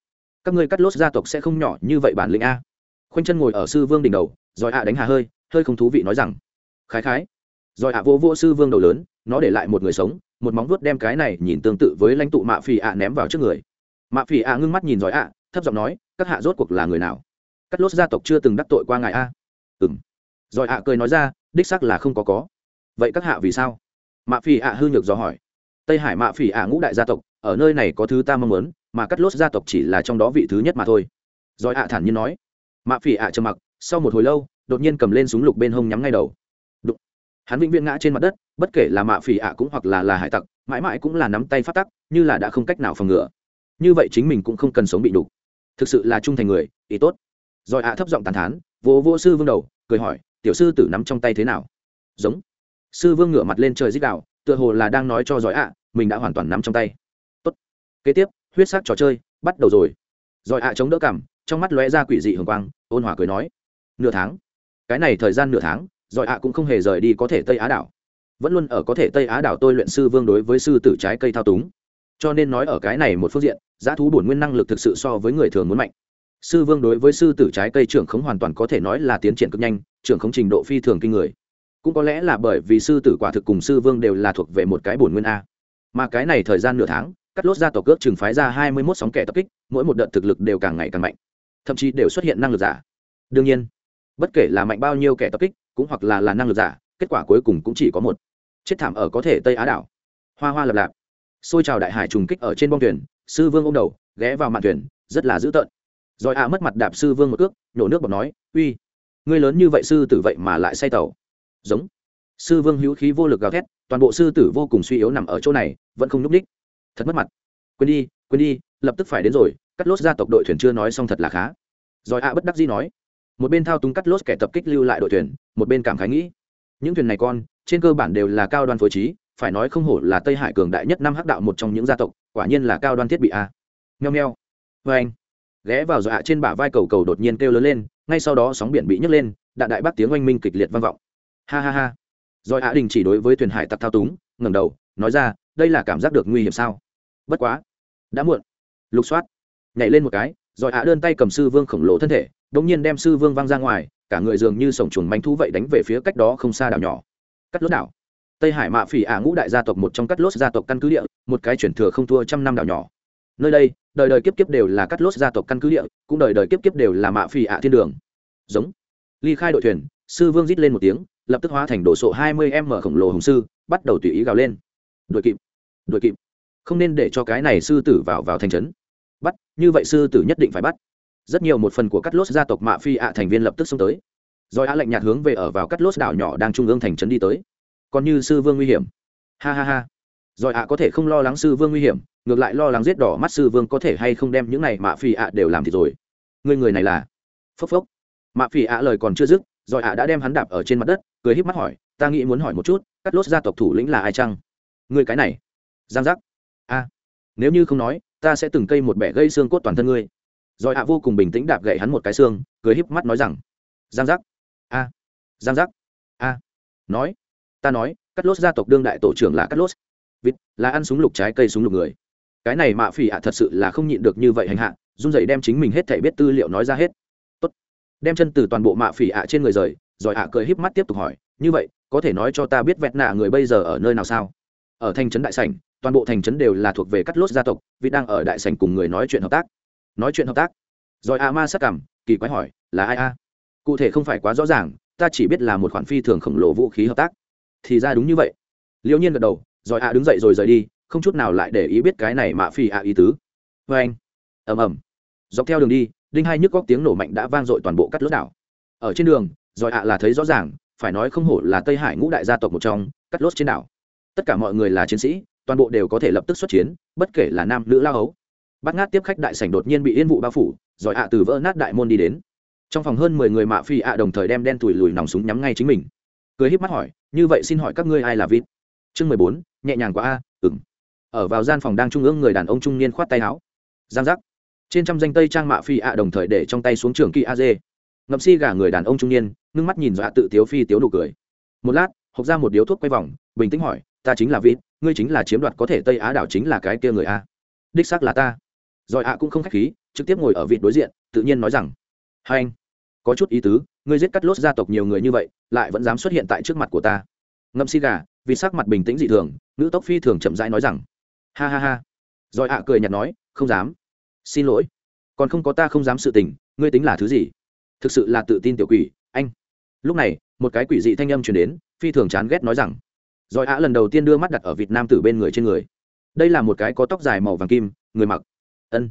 các ngươi cắt lốt gia tộc sẽ không nhỏ như vậy bản lĩnh a khoanh chân ngồi ở sư vương đỉnh đầu rồi ạ đánh hà hơi hơi không thú vị nói rằng, khái khái, rồi ạ, vô vô sư vương đầu lớn, nó để lại một người sống, một móng vuốt đem cái này nhìn tương tự với lãnh tụ mạ phì ạ ném vào trước người. Mạ phì ạ ngưng mắt nhìn giỏi ạ, thấp giọng nói, các hạ rốt cuộc là người nào? Cắt lốt gia tộc chưa từng đắc tội qua ngài a? Ừ m giỏi ạ cười nói ra, đích sắc là không có có. Vậy các hạ vì sao? Mạ phì ạ hư nhược do hỏi. Tây hải mạ phì ạ ngũ đại gia tộc, ở nơi này có thứ ta mong muốn, mà cắt lốt gia tộc chỉ là trong đó vị thứ nhất mà thôi. Giỏi ạ thản nhiên nói. Mạ phì ạ trầm mặc, sau một hồi lâu đột nhiên cầm lên súng lục bên hông nhắm ngay đầu. Đụng. hắn vĩnh viễn ngã trên mặt đất, bất kể là mạ phỉ ạ cũng hoặc là là hải tặc, mãi mãi cũng là nắm tay phát tắc, như là đã không cách nào phòng ngừa. Như vậy chính mình cũng không cần sống bị đục thực sự là trung thành người, ý tốt. Rồi ạ thấp giọng tàn thán vô vô sư vương đầu, cười hỏi, tiểu sư tử nắm trong tay thế nào? Giống. Sư vương ngửa mặt lên trời dích đạo tựa hồ là đang nói cho giỏi ạ, mình đã hoàn toàn nắm trong tay. Tốt. Kế tiếp, huyết sắc trò chơi, bắt đầu rồi. Giỏi ạ chống đỡ cảm, trong mắt lóe ra quỷ dị hường quang, ôn hòa cười nói, nửa tháng cái này thời gian nửa tháng, giỏi ạ cũng không hề rời đi có thể tây á đảo. Vẫn luôn ở có thể tây á đảo tôi luyện sư vương đối với sư tử trái cây thao túng. Cho nên nói ở cái này một phương diện, giá thú bổn nguyên năng lực thực sự so với người thường muốn mạnh. Sư vương đối với sư tử trái cây trưởng khống hoàn toàn có thể nói là tiến triển cực nhanh, trưởng khống trình độ phi thường kinh người. Cũng có lẽ là bởi vì sư tử quả thực cùng sư vương đều là thuộc về một cái bổn nguyên a. Mà cái này thời gian nửa tháng, cắt lốt ra tổ cước trừng phái ra hai mươi mốt sóng kẻ tập kích, mỗi một đợt thực lực đều càng ngày càng mạnh. Thậm chí đều xuất hiện năng lực giả. Đương nhiên bất kể là mạnh bao nhiêu kẻ tập kích, cũng hoặc là là năng lực giả, kết quả cuối cùng cũng chỉ có một. Chết thảm ở có thể tây á đảo. Hoa hoa lập lạp. Xôi trào đại hải trùng kích ở trên bong thuyền, sư vương ô m đầu, ghé vào mạn thuyền, rất là dữ tợn. Rồi ạ mất mặt đạp sư vương một ước nhổ nước bọt nói, uy, ngươi lớn như vậy sư tử vậy mà lại say tàu giống. Sư vương hữu khí vô lực gào thét, toàn bộ sư tử vô cùng suy yếu nằm ở chỗ này, vẫn không n ú c ních thật mất mặt. Quên đi quên đi, lập tức phải đến rồi, cắt lốt gia tộc đội thuyền chưa nói xong thật là khá. Rồi ạ bất đắc dĩ nói một bên thao túng cắt lốt kẻ tập kích lưu lại đội thuyền, một bên cảm khái nghĩ, những thuyền này con, trên cơ bản đều là cao đoan phối trí, phải nói không hổ là tây hải cường đại nhất năm hắc đạo một trong những gia tộc, quả nhiên là cao đoan thiết bị a. Nheo nheo vê anh, ghé vào dọa trên bả vai cầu cầu đột nhiên kêu lớn lên, ngay sau đó sóng biển bị nhấc lên, đạn đại bác tiếng oanh minh kịch liệt vang vọng. Ha ha ha. Rồi ạ đình chỉ đối với thuyền hải tặc thao túng, ngẩng đầu, nói ra, đây là cảm giác được nguy hiểm sao? Bất quá. Đã muộn. Lục soát. Nhảy lên một cái, rồi hạ đơn tay cầm sư vương khổng lồ thân thể đống nhiên đem sư vương văng ra ngoài, cả người dường như sổng chuồn manh thú vậy đánh về phía cách đó không xa đảo nhỏ. Cắt lốt đảo. Tây hải mạ phỉ ả ngũ đại gia tộc một trong cắt lốt gia tộc căn cứ địa, một cái chuyển thừa không thua trăm năm đảo nhỏ. Nơi đây, đời đời kiếp kiếp đều là cắt lốt gia tộc căn cứ địa, cũng đời đời kiếp kiếp đều là mạ phỉ ả thiên đường. Giống. Ly khai đội thuyền, sư vương rít lên một tiếng, lập tức hóa thành đồ sộ hai mươi m khổng lồ hồng sư, bắt đầu tùy ý gào lên. Đuổi kịp. Đuổi kịp. Không nên để cho cái này sư tử vào vào thành trấn. Bắt, như vậy sư tử nhất định phải bắt rất nhiều một phần của cắt lốt gia tộc mạ phi ạ thành viên lập tức xông tới. Rồi á lệnh nhạt hướng về ở vào cắt lốt đảo nhỏ đang trung ương thành trấn đi tới. Còn như sư vương nguy hiểm. Ha ha ha. Rồi ạ có thể không lo lắng sư vương nguy hiểm, ngược lại lo lắng giết đỏ mắt sư vương có thể hay không đem những này mạ phi ạ đều làm thì rồi. Người người này là? Phốc phốc. Mạ phi ạ lời còn chưa dứt, rồi ạ đã đem hắn đạp ở trên mặt đất, cười híp mắt hỏi, ta nghĩ muốn hỏi một chút, cắt lốt gia tộc thủ lĩnh là ai chăng? Người cái này. Giang giác. A, nếu như không nói, ta sẽ từng cây một bẻ gây xương cốt toàn thân ngươi rồi ạ vô cùng bình tĩnh đạp gậy hắn một cái xương, cười híp mắt nói rằng, giang giác. A, giang giác. A, nói, ta nói, cắt lốt gia tộc đương đại tổ trưởng là cắt lốt. Vịt là ăn súng lục trái, cây súng lục người. Cái này mạ phỉ ạ thật sự là không nhịn được như vậy hành hạ, run dậy đem chính mình hết thể biết tư liệu nói ra hết. Tốt. đem chân từ toàn bộ mạ phỉ ạ trên người rời, rồi ạ cười híp mắt tiếp tục hỏi, như vậy, có thể nói cho ta biết vẹt nạ người bây giờ ở nơi nào sao? Ở thành trấn đại sảnh, toàn bộ thành trấn đều là thuộc về cắt lốt gia tộc vì đang ở đại sảnh cùng người nói chuyện hợp tác nói chuyện hợp tác. Rồi a ma sắc cảm, kỳ quái hỏi, là ai a? Cụ thể không phải quá rõ ràng, ta chỉ biết là một khoản phi thường khổng lồ vũ khí hợp tác. Thì ra đúng như vậy. Liễu nhiên gật đầu, rồi a đứng dậy rồi rời đi, không chút nào lại để ý biết cái này mà phi a ý tứ. Vê anh, ầm ầm. Dọc theo đường đi, đinh hai nhức góc tiếng nổ mạnh đã vang dội toàn bộ cắt lốt đảo. Ở trên đường, rồi ạ là thấy rõ ràng, phải nói không hổ là tây hải ngũ đại gia tộc một trong, cắt lốt trên đảo. Tất cả mọi người là chiến sĩ, toàn bộ đều có thể lập tức xuất chiến, bất kể là nam, nữ, lao hấu bắt ngát tiếp khách đại sảnh đột nhiên bị yên vụ bao phủ, rồi ạ từ vỡ nát đại môn đi đến. Trong phòng hơn mười người mạ phi ạ đồng thời đem đen tủi lùi nòng súng nhắm ngay chính mình. Cười híp mắt hỏi, như vậy xin hỏi các ngươi ai là vịt? Chương mười bốn, nhẹ nhàng quá a ừng ở vào gian phòng đang trung ương người đàn ông trung niên khoát tay áo. Giang giác. Trên trăm danh tây trang mạ phi ạ đồng thời để trong tay xuống trường kỳ a dê. Ngậm si gà người đàn ông trung niên, ngưng mắt nhìn dọa tự tiếu phi tiếu đủ cười. Một lát, hộc ra một điếu thuốc quay vòng, bình tĩnh hỏi, ta chính là vịt, ngươi chính là chiếm đoạt có thể tây á đảo chính là cái kia người a? Đích xác là ta rồi ạ cũng không khách khí, trực tiếp ngồi ở vịt đối diện, tự nhiên nói rằng, hai anh, có chút ý tứ, ngươi giết cắt lốt gia tộc nhiều người như vậy, lại vẫn dám xuất hiện tại trước mặt của ta. Ngậm xi gà vì sắc mặt bình tĩnh dị thường nữ tốc phi thường chậm rãi nói rằng, ha ha ha. Rồi ạ cười nhạt nói, không dám. Xin lỗi, còn không có ta không dám sự tình, ngươi tính là thứ gì? Thực sự là tự tin tiểu quỷ, anh. Lúc này, một cái quỷ dị thanh âm truyền đến, phi thường chán ghét nói rằng, rồi ạ lần đầu tiên đưa mắt đặt ở việt nam từ bên người trên người. Đây là một cái có tóc dài màu vàng kim, người mặc ân.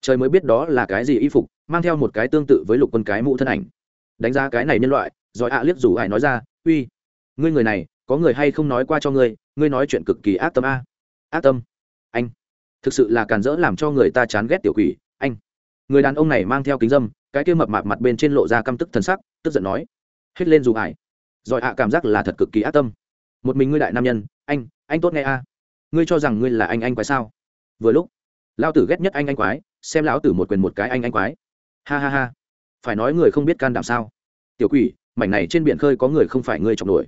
Trời mới biết đó là cái gì y phục, mang theo một cái tương tự với lục quân cái mũ thân ảnh. Đánh giá cái này nhân loại rồi ạ liếc rủ ải nói ra, uy, ngươi người này, có người hay không nói qua cho ngươi ngươi nói chuyện cực kỳ ác tâm a. Ác tâm? Anh, thực sự là càn rỡ làm cho người ta chán ghét tiểu quỷ, anh. Người đàn ông này mang theo kính dâm, cái kia mập mạp mặt bên trên lộ ra căm tức thần sắc, tức giận nói hết lên dù ải rồi ạ cảm giác là thật cực kỳ ác tâm. Một mình ngươi đại nam nhân, anh anh tốt nghe a. Ngươi cho rằng ngươi là anh anh quái sao? Vừa lúc lao tử ghét nhất anh anh quái, xem lão tử một quyền một cái anh anh quái. Ha ha ha. Phải nói người không biết can đảm sao. Tiểu quỷ, mảnh này trên biển khơi có người không phải ngươi trọng nổi.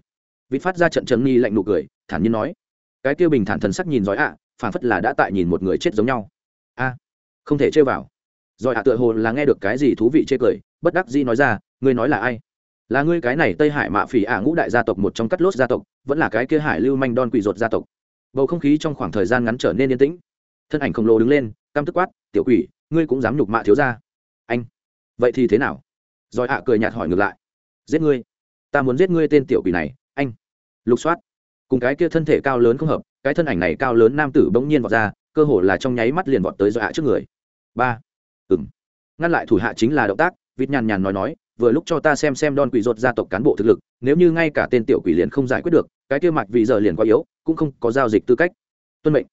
Vịt phát ra trận trầm nghi lạnh nụ cười, thản nhiên nói. Cái tiêu bình thản thần sắc nhìn giỏi ạ phản phất là đã tại nhìn một người chết giống nhau. A, không thể chơi vào. Giỏi ạ tựa hồ là nghe được cái gì thú vị chê cười, bất đắc dĩ nói ra, ngươi nói là ai? Là ngươi cái này tây hải mạ phỉ ả ngũ đại gia tộc một trong cắt lốt gia tộc, vẫn là cái kia hải lưu manh đon quỷ ruột gia tộc. Bầu không khí trong khoảng thời gian ngắn trở nên yên tĩnh thân ảnh khổng lồ đứng lên, căm tức quát, tiểu quỷ, ngươi cũng dám nhục mạ thiếu gia? Anh, vậy thì thế nào? Rồi ạ cười nhạt hỏi ngược lại, giết ngươi? Ta muốn giết ngươi tên tiểu quỷ này, anh. Lục soát, cùng cái kia thân thể cao lớn không hợp, cái thân ảnh này cao lớn nam tử bỗng nhiên vọt ra, cơ hồ là trong nháy mắt liền vọt tới do hạ trước người. Ba ừng ngăn lại thủ hạ chính là động tác, vịt nhàn nhàn nói nói, vừa lúc cho ta xem xem đòn quỷ rột gia tộc cán bộ thực lực, nếu như ngay cả tên tiểu quỷ liền không giải quyết được, cái kia mạch vì giờ liền quá yếu, cũng không có giao dịch tư cách. Tuân mệnh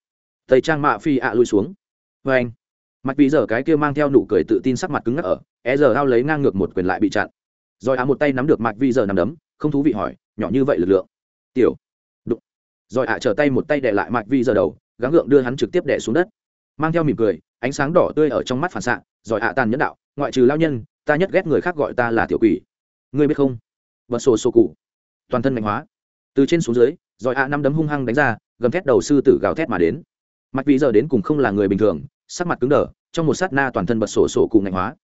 tây trang mạ phi ạ lui xuống. Vê anh, mạch vì giờ cái kia mang theo nụ cười tự tin sắc mặt cứng ngắc ở e giờ ao lấy ngang ngược một quyền lại bị chặn. Rồi á một tay nắm được mạch vi giờ nằm đấm, không thú vị hỏi, nhỏ như vậy lực lượng? Tiểu. Đụng. Rồi ạ trở tay một tay đè lại mạch vi giờ đầu, gắng gượng đưa hắn trực tiếp đè xuống đất. Mang theo mỉm cười, ánh sáng đỏ tươi ở trong mắt phản xạ, rồi ạ tàn nhẫn đạo, ngoại trừ lao nhân, ta nhất ghét người khác gọi ta là tiểu quỷ. Ngươi biết không? Vật sổ sổ cụ. Toàn thân mạnh hóa. Từ trên xuống dưới, rồi ạ năm đấm hung hăng đánh ra, gầm thét đầu sư tử gào thét mà đến mạch vi giờ đến cùng không là người bình thường, sắc mặt cứng đờ, trong một sát na toàn thân bật sổ sổ cụ ngạnh hóa.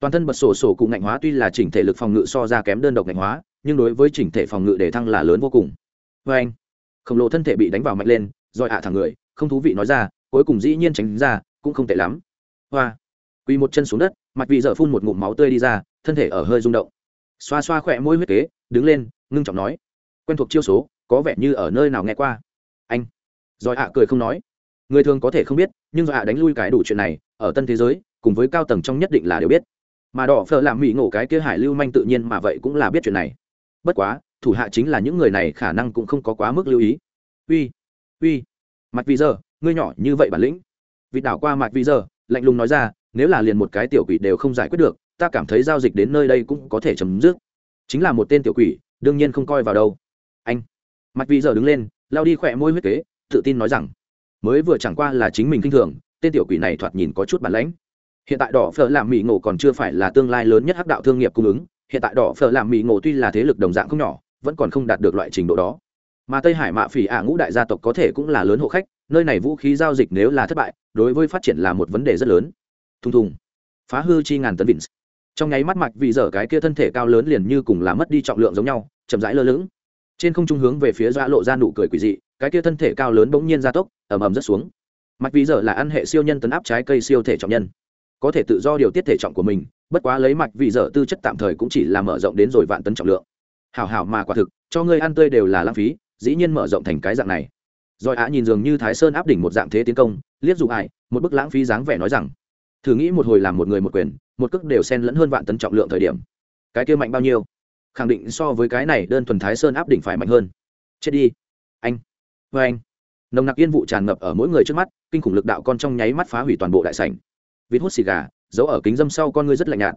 Toàn thân bật sổ sổ cụ ngạnh hóa tuy là chỉnh thể lực phòng ngự so ra kém đơn độc ngạnh hóa, nhưng đối với chỉnh thể phòng ngự để thăng là lớn vô cùng. Vê anh, khổng lồ thân thể bị đánh vào mạnh lên, rồi hạ thẳng người, không thú vị nói ra, cuối cùng dĩ nhiên tránh ra, cũng không tệ lắm. Hoa, quỳ một chân xuống đất mặt vị dở phun một ngụm máu tươi đi ra, thân thể ở hơi rung động. Xoa xoa khỏe môi huyết kế, đứng lên, ngưng trọng nói, quen thuộc chiêu số, có vẻ như ở nơi nào nghe qua. Anh, rồi hạ cười không nói người thường có thể không biết, nhưng do hạ đánh lui cái đủ chuyện này, ở tân thế giới, cùng với cao tầng trong nhất định là đều biết. Mà đỏ phở làm mỹ ngộ cái kia hải lưu manh tự nhiên mà vậy cũng là biết chuyện này. Bất quá, thủ hạ chính là những người này khả năng cũng không có quá mức lưu ý. Uy uy mặt vì giờ ngươi nhỏ như vậy bản lĩnh. Vị đảo qua mặt vì giờ lạnh lùng nói ra, nếu là liền một cái tiểu quỷ đều không giải quyết được, ta cảm thấy giao dịch đến nơi đây cũng có thể chấm dứt. Chính là một tên tiểu quỷ, đương nhiên không coi vào đâu. Anh mặt vì giờ đứng lên lao đi khỏe môi huyết kế, tự tin nói rằng mới vừa chẳng qua là chính mình kinh thường, tên tiểu quỷ này thoạt nhìn có chút bản lãnh. Hiện tại đỏ phở làm mỹ ngộ còn chưa phải là tương lai lớn nhất hắc đạo thương nghiệp cung ứng, hiện tại đỏ phở làm mỹ ngộ tuy là thế lực đồng dạng không nhỏ, vẫn còn không đạt được loại trình độ đó. Mà tây hải mạ phỉ ả ngũ đại gia tộc có thể cũng là lớn hộ khách, nơi này vũ khí giao dịch nếu là thất bại, đối với phát triển là một vấn đề rất lớn. Thùng thùng. Phá hư chi ngàn tấn vịnh trong nháy mắt mạch vì giờ cái kia thân thể cao lớn liền như cùng là mất đi trọng lượng giống nhau, chậm rãi lơ lửng. Trên không trung hướng về phía dọa lộ ra nụ cười quỷ dị, cái kia thân thể cao lớn bỗng nhiên gia tốc ầm ầm rất xuống. Mạch vì giờ là ăn hệ siêu nhân tấn áp trái cây siêu thể trọng nhân. Có thể tự do điều tiết thể trọng của mình, bất quá lấy mạch vì giờ tư chất tạm thời cũng chỉ là mở rộng đến rồi vạn tấn trọng lượng. Hảo hảo mà quả thực, cho ngươi ăn tươi đều là lãng phí, dĩ nhiên mở rộng thành cái dạng này. Rồi á nhìn dường như thái sơn áp đỉnh một dạng thế tiến công, liếc dụ ải một bức lãng phí dáng vẻ nói rằng, thử nghĩ một hồi làm một người một quyền, một cước đều xen lẫn hơn vạn tấn trọng lượng thời điểm. Cái kia mạnh bao nhiêu? Khẳng định so với cái này đơn thuần thái sơn áp đỉnh phải mạnh hơn. Chết đi. Anh. Vê anh nồng nặc yên vụ tràn ngập ở mỗi người trước mắt, kinh khủng lực đạo con trong nháy mắt phá hủy toàn bộ đại sảnh. Vịt hút xì gà, giấu ở kính dâm sau con ngươi rất lạnh nhạt.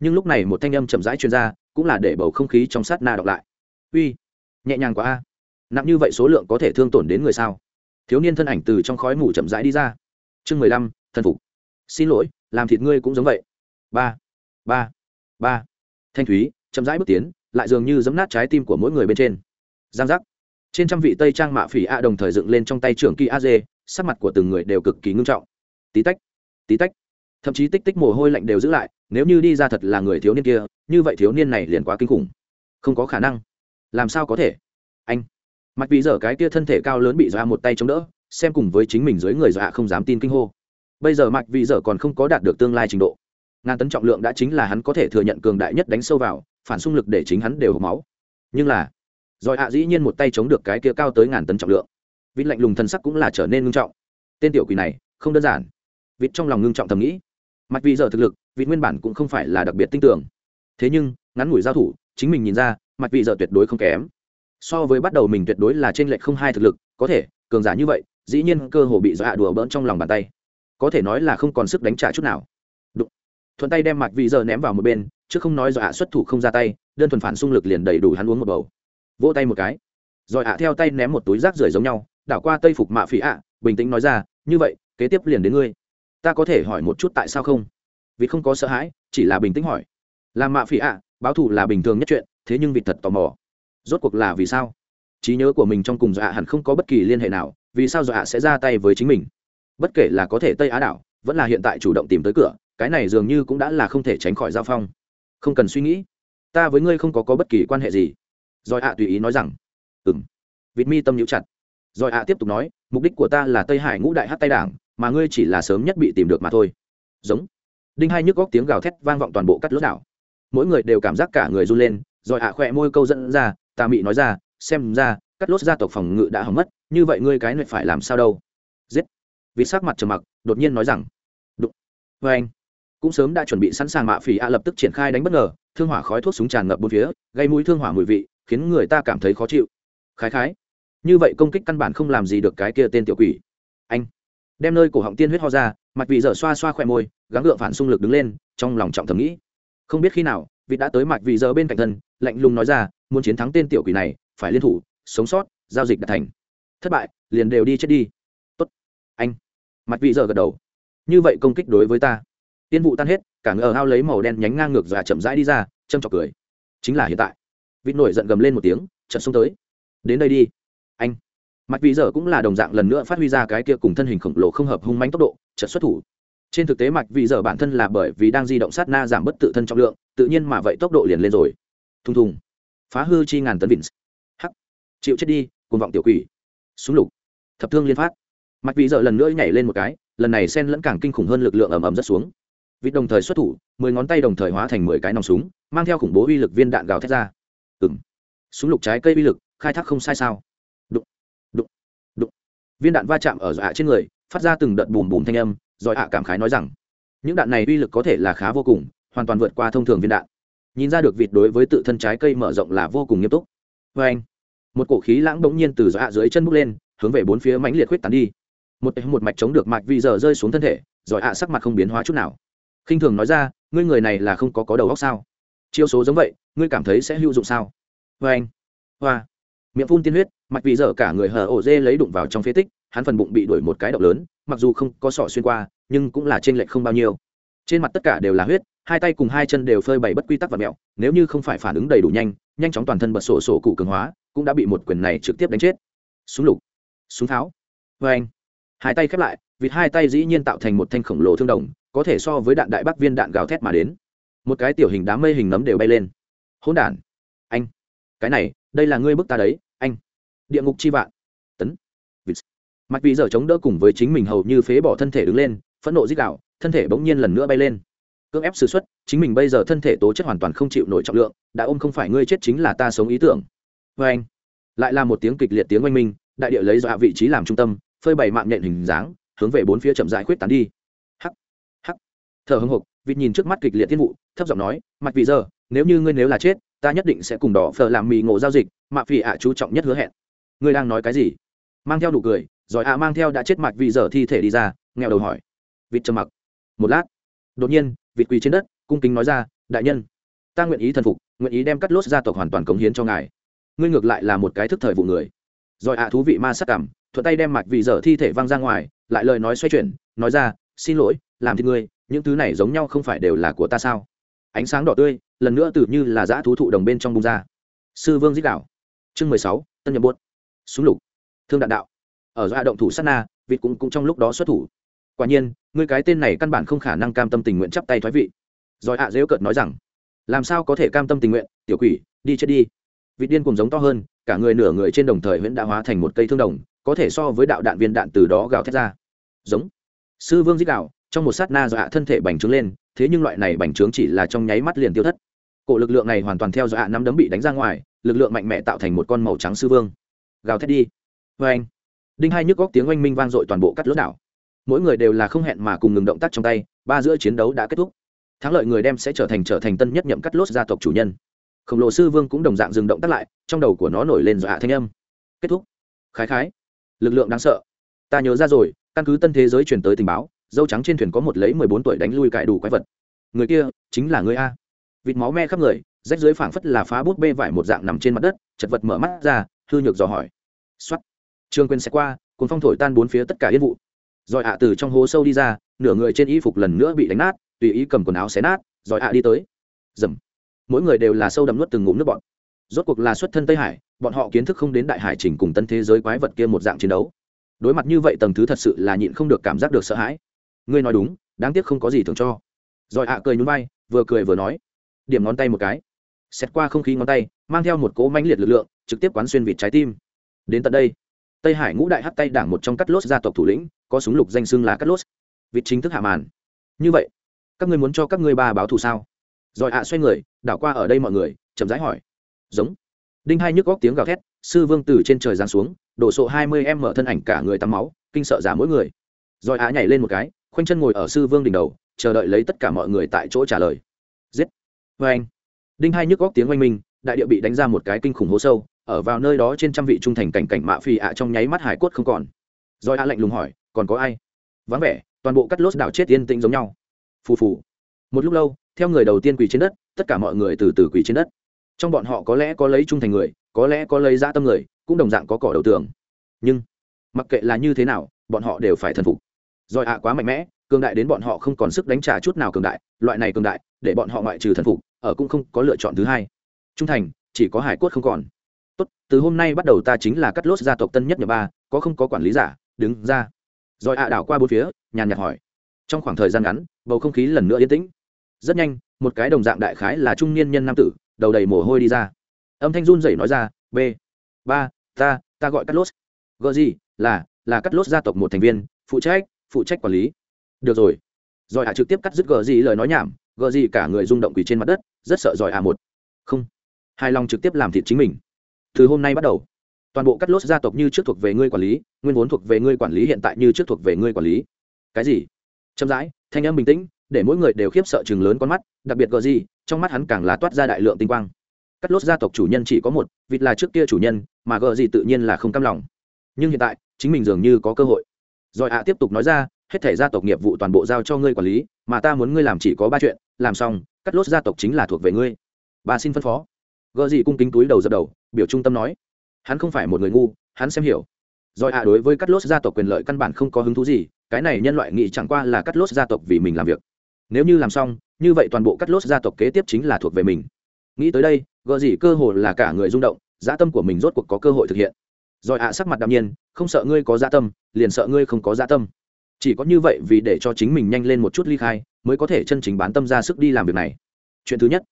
Nhưng lúc này một thanh âm chậm rãi chuyên r a cũng là để bầu không khí trong sát na đọc lại. Uy, nhẹ nhàng quá a. Nặng như vậy số lượng có thể thương tổn đến người sao? Thiếu niên thân ảnh từ trong khói mù chậm rãi đi ra. Chương mười lăm thân phục. Xin lỗi, làm thịt ngươi cũng giống vậy. Ba ba ba. Thanh thúy, chậm rãi bước tiến, lại dường như giấm nát trái tim của mỗi người bên trên. Giang giác trên trăm vị tây trang mạ phỉ a đồng thời dựng lên trong tay trưởng kỳ a dê sắc mặt của từng người đều cực kỳ ngưng trọng. Tí tách tí tách. Thậm chí tích tích mồ hôi lạnh đều giữ lại, nếu như đi ra thật là người thiếu niên kia, như vậy thiếu niên này liền quá kinh khủng. Không có khả năng. Làm sao có thể? Anh. Mặt vì giờ cái kia thân thể cao lớn bị dọa một tay chống đỡ, xem cùng với chính mình dưới người dọa không dám tin kinh hô. Bây giờ mạch vì giờ còn không có đạt được tương lai trình độ. Ngàn tấn trọng lượng đã chính là hắn có thể thừa nhận cường đại nhất đánh sâu vào, phản xung lực để chính hắn đều hộp máu. Nhưng là rồi ạ dĩ nhiên một tay chống được cái kia cao tới ngàn tấn trọng lượng. Vịt lạnh lùng thân sắc cũng là trở nên ngưng trọng. Tên tiểu quỷ này, không đơn giản. Vịt trong lòng ngưng trọng thầm nghĩ. Mặc vì giờ thực lực, vịt nguyên bản cũng không phải là đặc biệt tin tưởng thế nhưng, ngắn ngủi giao thủ, chính mình nhìn ra, mặc vì giờ tuyệt đối không kém. So với bắt đầu mình tuyệt đối là trên lệch không hai thực lực, có thể, cường giả như vậy, dĩ nhiên cơ hồ bị dọa đùa bỡn trong lòng bàn tay. Có thể nói là không còn sức đánh trả chút nào. Đụng. thuận tay đem mặt vị giờ ném vào một bên, chứ không nói dọa xuất thủ không ra tay, đơn thuần phản xung lực liền đầy đủ hắn uống một bầu vỗ tay một cái. Rồi ạ theo tay ném một túi rác rưởi giống nhau đảo qua tây phục mạ phỉ ạ bình tĩnh nói ra như vậy kế tiếp liền đến ngươi. Ta có thể hỏi một chút tại sao không? Vì không có sợ hãi chỉ là bình tĩnh hỏi. Làm mạ phỉ ạ báo thù là bình thường nhất chuyện thế nhưng vì thật tò mò. Rốt cuộc là vì sao? Trí nhớ của mình trong cùng dọa hẳn không có bất kỳ liên hệ nào vì sao dọa sẽ ra tay với chính mình? Bất kể là có thể tây á đảo vẫn là hiện tại chủ động tìm tới cửa cái này dường như cũng đã là không thể tránh khỏi giao phong. Không cần suy nghĩ. Ta với ngươi không có, có bất kỳ quan hệ gì rồi ạ tùy ý nói rằng, ừm. Vịt mi tâm nhíu chặt. Rồi ạ tiếp tục nói, mục đích của ta là tây hải ngũ đại hát tay đảng, mà ngươi chỉ là sớm nhất bị tìm được mà thôi. Giống. Đinh hai nhức góc tiếng gào thét vang vọng toàn bộ cắt lốt đảo. Mỗi người đều cảm giác cả người run lên, rồi ạ khỏe môi câu dẫn ra, ta mị nói ra, xem ra, cắt lốt gia tộc phòng ngự đã hỏng mất, như vậy ngươi cái này phải làm sao đâu? Giết. Vì sắc mặt trầm mặc, đột nhiên nói rằng, đụng. Vê anh. Cũng sớm đã chuẩn bị sẵn sàng mạ phỉ a lập tức triển khai đánh bất ngờ, thương hỏa khói thuốc súng tràn ngập bốn phía, gây mũi thương hỏa mùi vị khiến người ta cảm thấy khó chịu. Khái khái, như vậy công kích căn bản không làm gì được cái kia tên tiểu quỷ. Anh, đem nơi cổ họng tiên huyết ho ra, mặt vị dở xoa xoa khỏe môi, gắng gượng phản xung lực đứng lên, trong lòng trọng thầm nghĩ. Không biết khi nào, vị đã tới mặt vị dở bên cạnh thân, lạnh lùng nói ra, muốn chiến thắng tên tiểu quỷ này, phải liên thủ, sống sót, giao dịch đạt thành. Thất bại, liền đều đi chết đi. Tốt. Anh, mặt vị dở gật đầu. Như vậy công kích đối với ta. Tiên vụ tan hết, cả ngờ hao lấy màu đen nhánh ngang ngược và chậm rãi đi ra, châm trọc cười. Chính là hiện tại vịt nổi giận gầm lên một tiếng trận xông tới. Đến đây đi. Anh. Mặt vị giờ cũng là đồng dạng lần nữa phát huy ra cái kia cùng thân hình khổng lồ không hợp hung manh tốc độ trận xuất thủ. Trên thực tế mạch vị giờ bản thân là bởi vì đang di động sát na giảm bất tự thân trọng lượng, tự nhiên mà vậy tốc độ liền lên rồi. Thùng thùng. Phá hư chi ngàn tấn vịnh hắc. Chịu chết đi cùng vọng tiểu quỷ. Súng lục. Thập thương liên phát. Mặt vị giờ lần nữa nhảy lên một cái, lần này sen lẫn càng kinh khủng hơn lực lượng ầm ầm rất xuống. Vịt đồng thời xuất thủ, mười ngón tay đồng thời hóa thành mười cái nòng súng, mang theo khủng bố uy lực viên đạn gào thét ra ừng súng lục trái cây uy lực, khai thác không sai sao? Đụng đụng đụng. Viên đạn va chạm ở dọa trên người, phát ra từng đợt bùm bùm thanh âm, rồi ạ cảm khái nói rằng, những đạn này uy lực có thể là khá vô cùng, hoàn toàn vượt qua thông thường viên đạn. Nhìn ra được vịt đối với tự thân trái cây mở rộng là vô cùng nghiêm túc. Vê anh, một cổ khí lãng bỗng nhiên từ dọa dưới chân bước lên, hướng về bốn phía mãnh liệt khuyết tán đi. Một một mạch chống được mạch vì giờ rơi xuống thân thể, rồi ạ sắc mặt không biến hóa chút nào. Khinh thường nói ra, ngươi người này là không có có đầu óc sao? Chiêu số giống vậy, ngươi cảm thấy sẽ hữu dụng sao? Vê anh, hoa. Miệng phun tiên huyết, mạch vì giờ cả người hở ổ dê lấy đụng vào trong phế tích, hắn phần bụng bị đuổi một cái động lớn, mặc dù không có sọ xuyên qua, nhưng cũng là trên lệch không bao nhiêu. Trên mặt tất cả đều là huyết, hai tay cùng hai chân đều phơi bày bất quy tắc và mẹo, nếu như không phải phản ứng đầy đủ nhanh nhanh chóng toàn thân bật sổ sổ cụ cường hóa, cũng đã bị một quyền này trực tiếp đánh chết. Súng lục, súng tháo vê anh, hai tay khép lại, vịt hai tay dĩ nhiên tạo thành một thanh khổng lồ thương đồng, có thể so với đạn đại bác viên đạn gào thét mà đến một cái tiểu hình đám mây hình nấm đều bay lên. Hỗn đản. Anh. Cái này, đây là ngươi bức ta đấy, anh. Địa ngục chi vạn. Tấn. Vịt. Mạch vị giờ chống đỡ cùng với chính mình hầu như phế bỏ thân thể đứng lên, phẫn nộ dích đạo thân thể bỗng nhiên lần nữa bay lên. Cưỡng ép s ử x u ấ t chính mình bây giờ thân thể tố chất hoàn toàn không chịu nổi trọng lượng, đã ôm không phải ngươi chết chính là ta sống ý tưởng. Vê anh. Lại là một tiếng kịch liệt tiếng oanh minh, đại địa lấy dọa vị trí làm trung tâm, phơi bày mạng nhện hình dáng, hướng về bốn phía chậm dại khuyết tán đi. Hắc. Hắc. Thở hưng hục vịt nhìn trước mắt kịch liệt thiên vụ, thấp giọng nói mặt vì giờ, nếu như ngươi nếu là chết, ta nhất định sẽ cùng đỏ phở làm mì ngộ giao dịch mạ phỉ ạ chú trọng nhất hứa hẹn. Ngươi đang nói cái gì? Mang theo đủ cười, rồi ạ mang theo đã chết mạch vì giờ thi thể đi ra nghèo đầu hỏi. Vịt trầm mặc. Một lát. Đột nhiên, vịt quỳ trên đất, cung kính nói ra, đại nhân, ta nguyện ý thần phục, nguyện ý đem cắt lốt gia tộc hoàn toàn cống hiến cho ngài. Ngươi ngược lại là một cái thức thời vụ người. Rồi ạ thú vị ma sắc cảm, thuận tay đem mạch vì giờ thi thể văng ra ngoài, lại lời nói xoay chuyển, nói ra, xin lỗi, làm thì ngươi những thứ này giống nhau không phải đều là của ta sao? Ánh sáng đỏ tươi, lần nữa tự như là dã thú thụ đồng bên trong bung ra. Sư vương dích đạo, chương mười sáu, tân nhập buốt. Súng lục, thương đạn đạo. Ở do động thủ sát na, vịt cũng cũng trong lúc đó xuất thủ. Quả nhiên người cái tên này căn bản không khả năng cam tâm tình nguyện chắp tay thoái vị. Rồi hạ à dễu cợt nói rằng, làm sao có thể cam tâm tình nguyện? Tiểu quỷ, đi chết đi. Vịt điên cùng giống to hơn, cả người nửa người trên đồng thời huyễn đã hóa thành một cây thương đồng, có thể so với đạo đạn viên đạn từ đó gào thét ra. Giống. Sư vương dích đạo trong một sát na do ạ thân thể bành trướng lên, thế nhưng loại này bành trướng chỉ là trong nháy mắt liền tiêu thất. Cổ lực lượng này hoàn toàn theo do ạ nắm đấm bị đánh ra ngoài, lực lượng mạnh mẽ tạo thành một con màu trắng sư vương. Gào thét đi. Vê anh, đinh hai nhức góc tiếng oanh minh vang dội toàn bộ cắt lỗ đảo. Mỗi người đều là không hẹn mà cùng ngừng động tác trong tay, ba giữa chiến đấu đã kết thúc. Thắng lợi người đem sẽ trở thành trở thành tân nhất nhậm cắt lốt gia tộc chủ nhân. Khổng lồ sư vương cũng đồng dạng dừng động tác lại, trong đầu của nó nổi lên dọa thanh âm. Kết thúc. Khái khái. Lực lượng đáng sợ. Ta nhớ ra rồi, căn cứ tân thế giới truyền tới tình báo dâu trắng trên thuyền có một lấy mười bốn tuổi đánh lui cải đủ quái vật. Người kia chính là người a. Vịt máu me khắp người, rách dưới phảng phất là phá bút bê vải một dạng nằm trên mặt đất, chật vật mở mắt ra, hư nhược dò hỏi. X o á t trương quên sẽ qua cùng phong thổi tan bốn phía tất cả yên vụ. Rồi ạ từ trong hố sâu đi ra, nửa người trên y phục lần nữa bị đánh nát, tùy ý cầm quần áo xé nát, rồi ạ đi tới. Dầm. Mỗi người đều là sâu đậm nuốt từng ngụm nước bọn rốt cuộc là xuất thân tây hải, bọn họ kiến thức không đến đại hải trình cùng tân thế giới quái vật kia một dạng chiến đấu. Đối mặt như vậy tầng thứ thật sự là nhịn không được cảm giác được sợ hãi ngươi nói đúng, đáng tiếc không có gì thường cho. Rồi ạ cười nhún vai, vừa cười vừa nói. Điểm ngón tay một cái. Xét qua không khí ngón tay, mang theo một cỗ mãnh liệt lực lượng, trực tiếp quán xuyên vịt trái tim. Đến tận đây, tây hải ngũ đại hắt tay đảng một trong cắt lốt gia tộc thủ lĩnh, có súng lục danh xưng là cắt lốt. Vịt chính thức hạ màn. Như vậy, các ngươi muốn cho các ngươi ba báo thù sao? Rồi ạ xoay người, đảo qua ở đây mọi người, chậm rãi hỏi. Giống. Đinh hai nhức góc tiếng gào thét, sư vương từ trên trời giáng xuống, đổ sộ hai mươi em mở thân ảnh cả người tắm máu, kinh sợ giả mỗi người. Rồi ạ nhảy lên một cái khoanh chân ngồi ở sư vương đỉnh đầu, chờ đợi lấy tất cả mọi người tại chỗ trả lời. Giết! Vê anh. Đinh hai nhức góc tiếng oanh minh, đại địa bị đánh ra một cái kinh khủng hố sâu, ở vào nơi đó trên trăm vị trung thành cảnh cảnh mạ phi ạ trong nháy mắt hải cốt không còn. Rồi ạ lạnh lùng hỏi, còn có ai? Vắng vẻ, toàn bộ cắt lốt đảo chết yên tĩnh giống nhau. Phù phù. Một lúc lâu, theo người đầu tiên quỳ trên đất, tất cả mọi người từ từ quỳ trên đất. Trong bọn họ có lẽ có lấy trung thành người, có lẽ có lấy dã tâm người, cũng đồng dạng có cỏ đầu tường. Nhưng, mặc kệ là như thế nào, bọn họ đều phải thần phục rồi ạ, quá mạnh mẽ, cường đại đến bọn họ không còn sức đánh trả chút nào cường đại, loại này cường đại, để bọn họ ngoại trừ thần phục, ở cũng không có lựa chọn thứ hai. Trung thành, chỉ có hải cốt không còn. Tốt, từ hôm nay bắt đầu ta chính là cắt lốt gia tộc tân nhất nhà ba, có không có quản lý giả, đứng ra. Rồi ạ đảo qua bốn phía, nhàn nhạt hỏi. Trong khoảng thời gian ngắn, bầu không khí lần nữa yên tĩnh. Rất nhanh, một cái đồng dạng đại khái là trung niên nhân nam tử, đầu đầy mồ hôi đi ra. Âm thanh run rẩy nói ra, b, ba, ta ta gọi cắt lốt. Gọi gì? Là là cắt lốt gia tộc một thành viên, phụ trách phụ trách quản lý. Được rồi. Rồi à trực tiếp cắt dứt gờ gì lời nói nhảm, gờ gì cả người rung động quỳ trên mặt đất, rất sợ giỏi à một. Không. Hài lòng trực tiếp làm thịt chính mình. Từ hôm nay bắt đầu, toàn bộ cắt lốt gia tộc như trước thuộc về ngươi quản lý, nguyên vốn thuộc về ngươi quản lý hiện tại như trước thuộc về ngươi quản lý. Cái gì? Chậm rãi, thanh âm bình tĩnh, để mỗi người đều khiếp sợ chừng lớn con mắt, đặc biệt gờ gì, trong mắt hắn càng là toát ra đại lượng tinh quang. Cắt lốt gia tộc chủ nhân chỉ có một, vịt là trước kia chủ nhân, mà gờ gì tự nhiên là không cam lòng. Nhưng hiện tại, chính mình dường như có cơ hội rồi ạ tiếp tục nói ra, hết thể gia tộc nghiệp vụ toàn bộ giao cho ngươi quản lý, mà ta muốn ngươi làm chỉ có ba chuyện, làm xong, cắt lốt gia tộc chính là thuộc về ngươi. Bà xin phân phó. Gợ gì cung kính túi đầu dập đầu, biểu trung tâm nói. Hắn không phải một người ngu, hắn xem hiểu. Rồi ạ đối với cắt lốt gia tộc quyền lợi căn bản không có hứng thú gì, cái này nhân loại nghĩ chẳng qua là cắt lốt gia tộc vì mình làm việc. Nếu như làm xong, như vậy toàn bộ cắt lốt gia tộc kế tiếp chính là thuộc về mình. Nghĩ tới đây gợ gì cơ hồ là cả người rung động, dã tâm của mình rốt cuộc có cơ hội thực hiện rồi ạ, sắc mặt đạm nhiên, không sợ ngươi có dạ tâm, liền sợ ngươi không có dạ tâm. Chỉ có như vậy vì để cho chính mình nhanh lên một chút ly khai, mới có thể chân chính bán tâm ra sức đi làm việc này. Chuyện thứ nhất,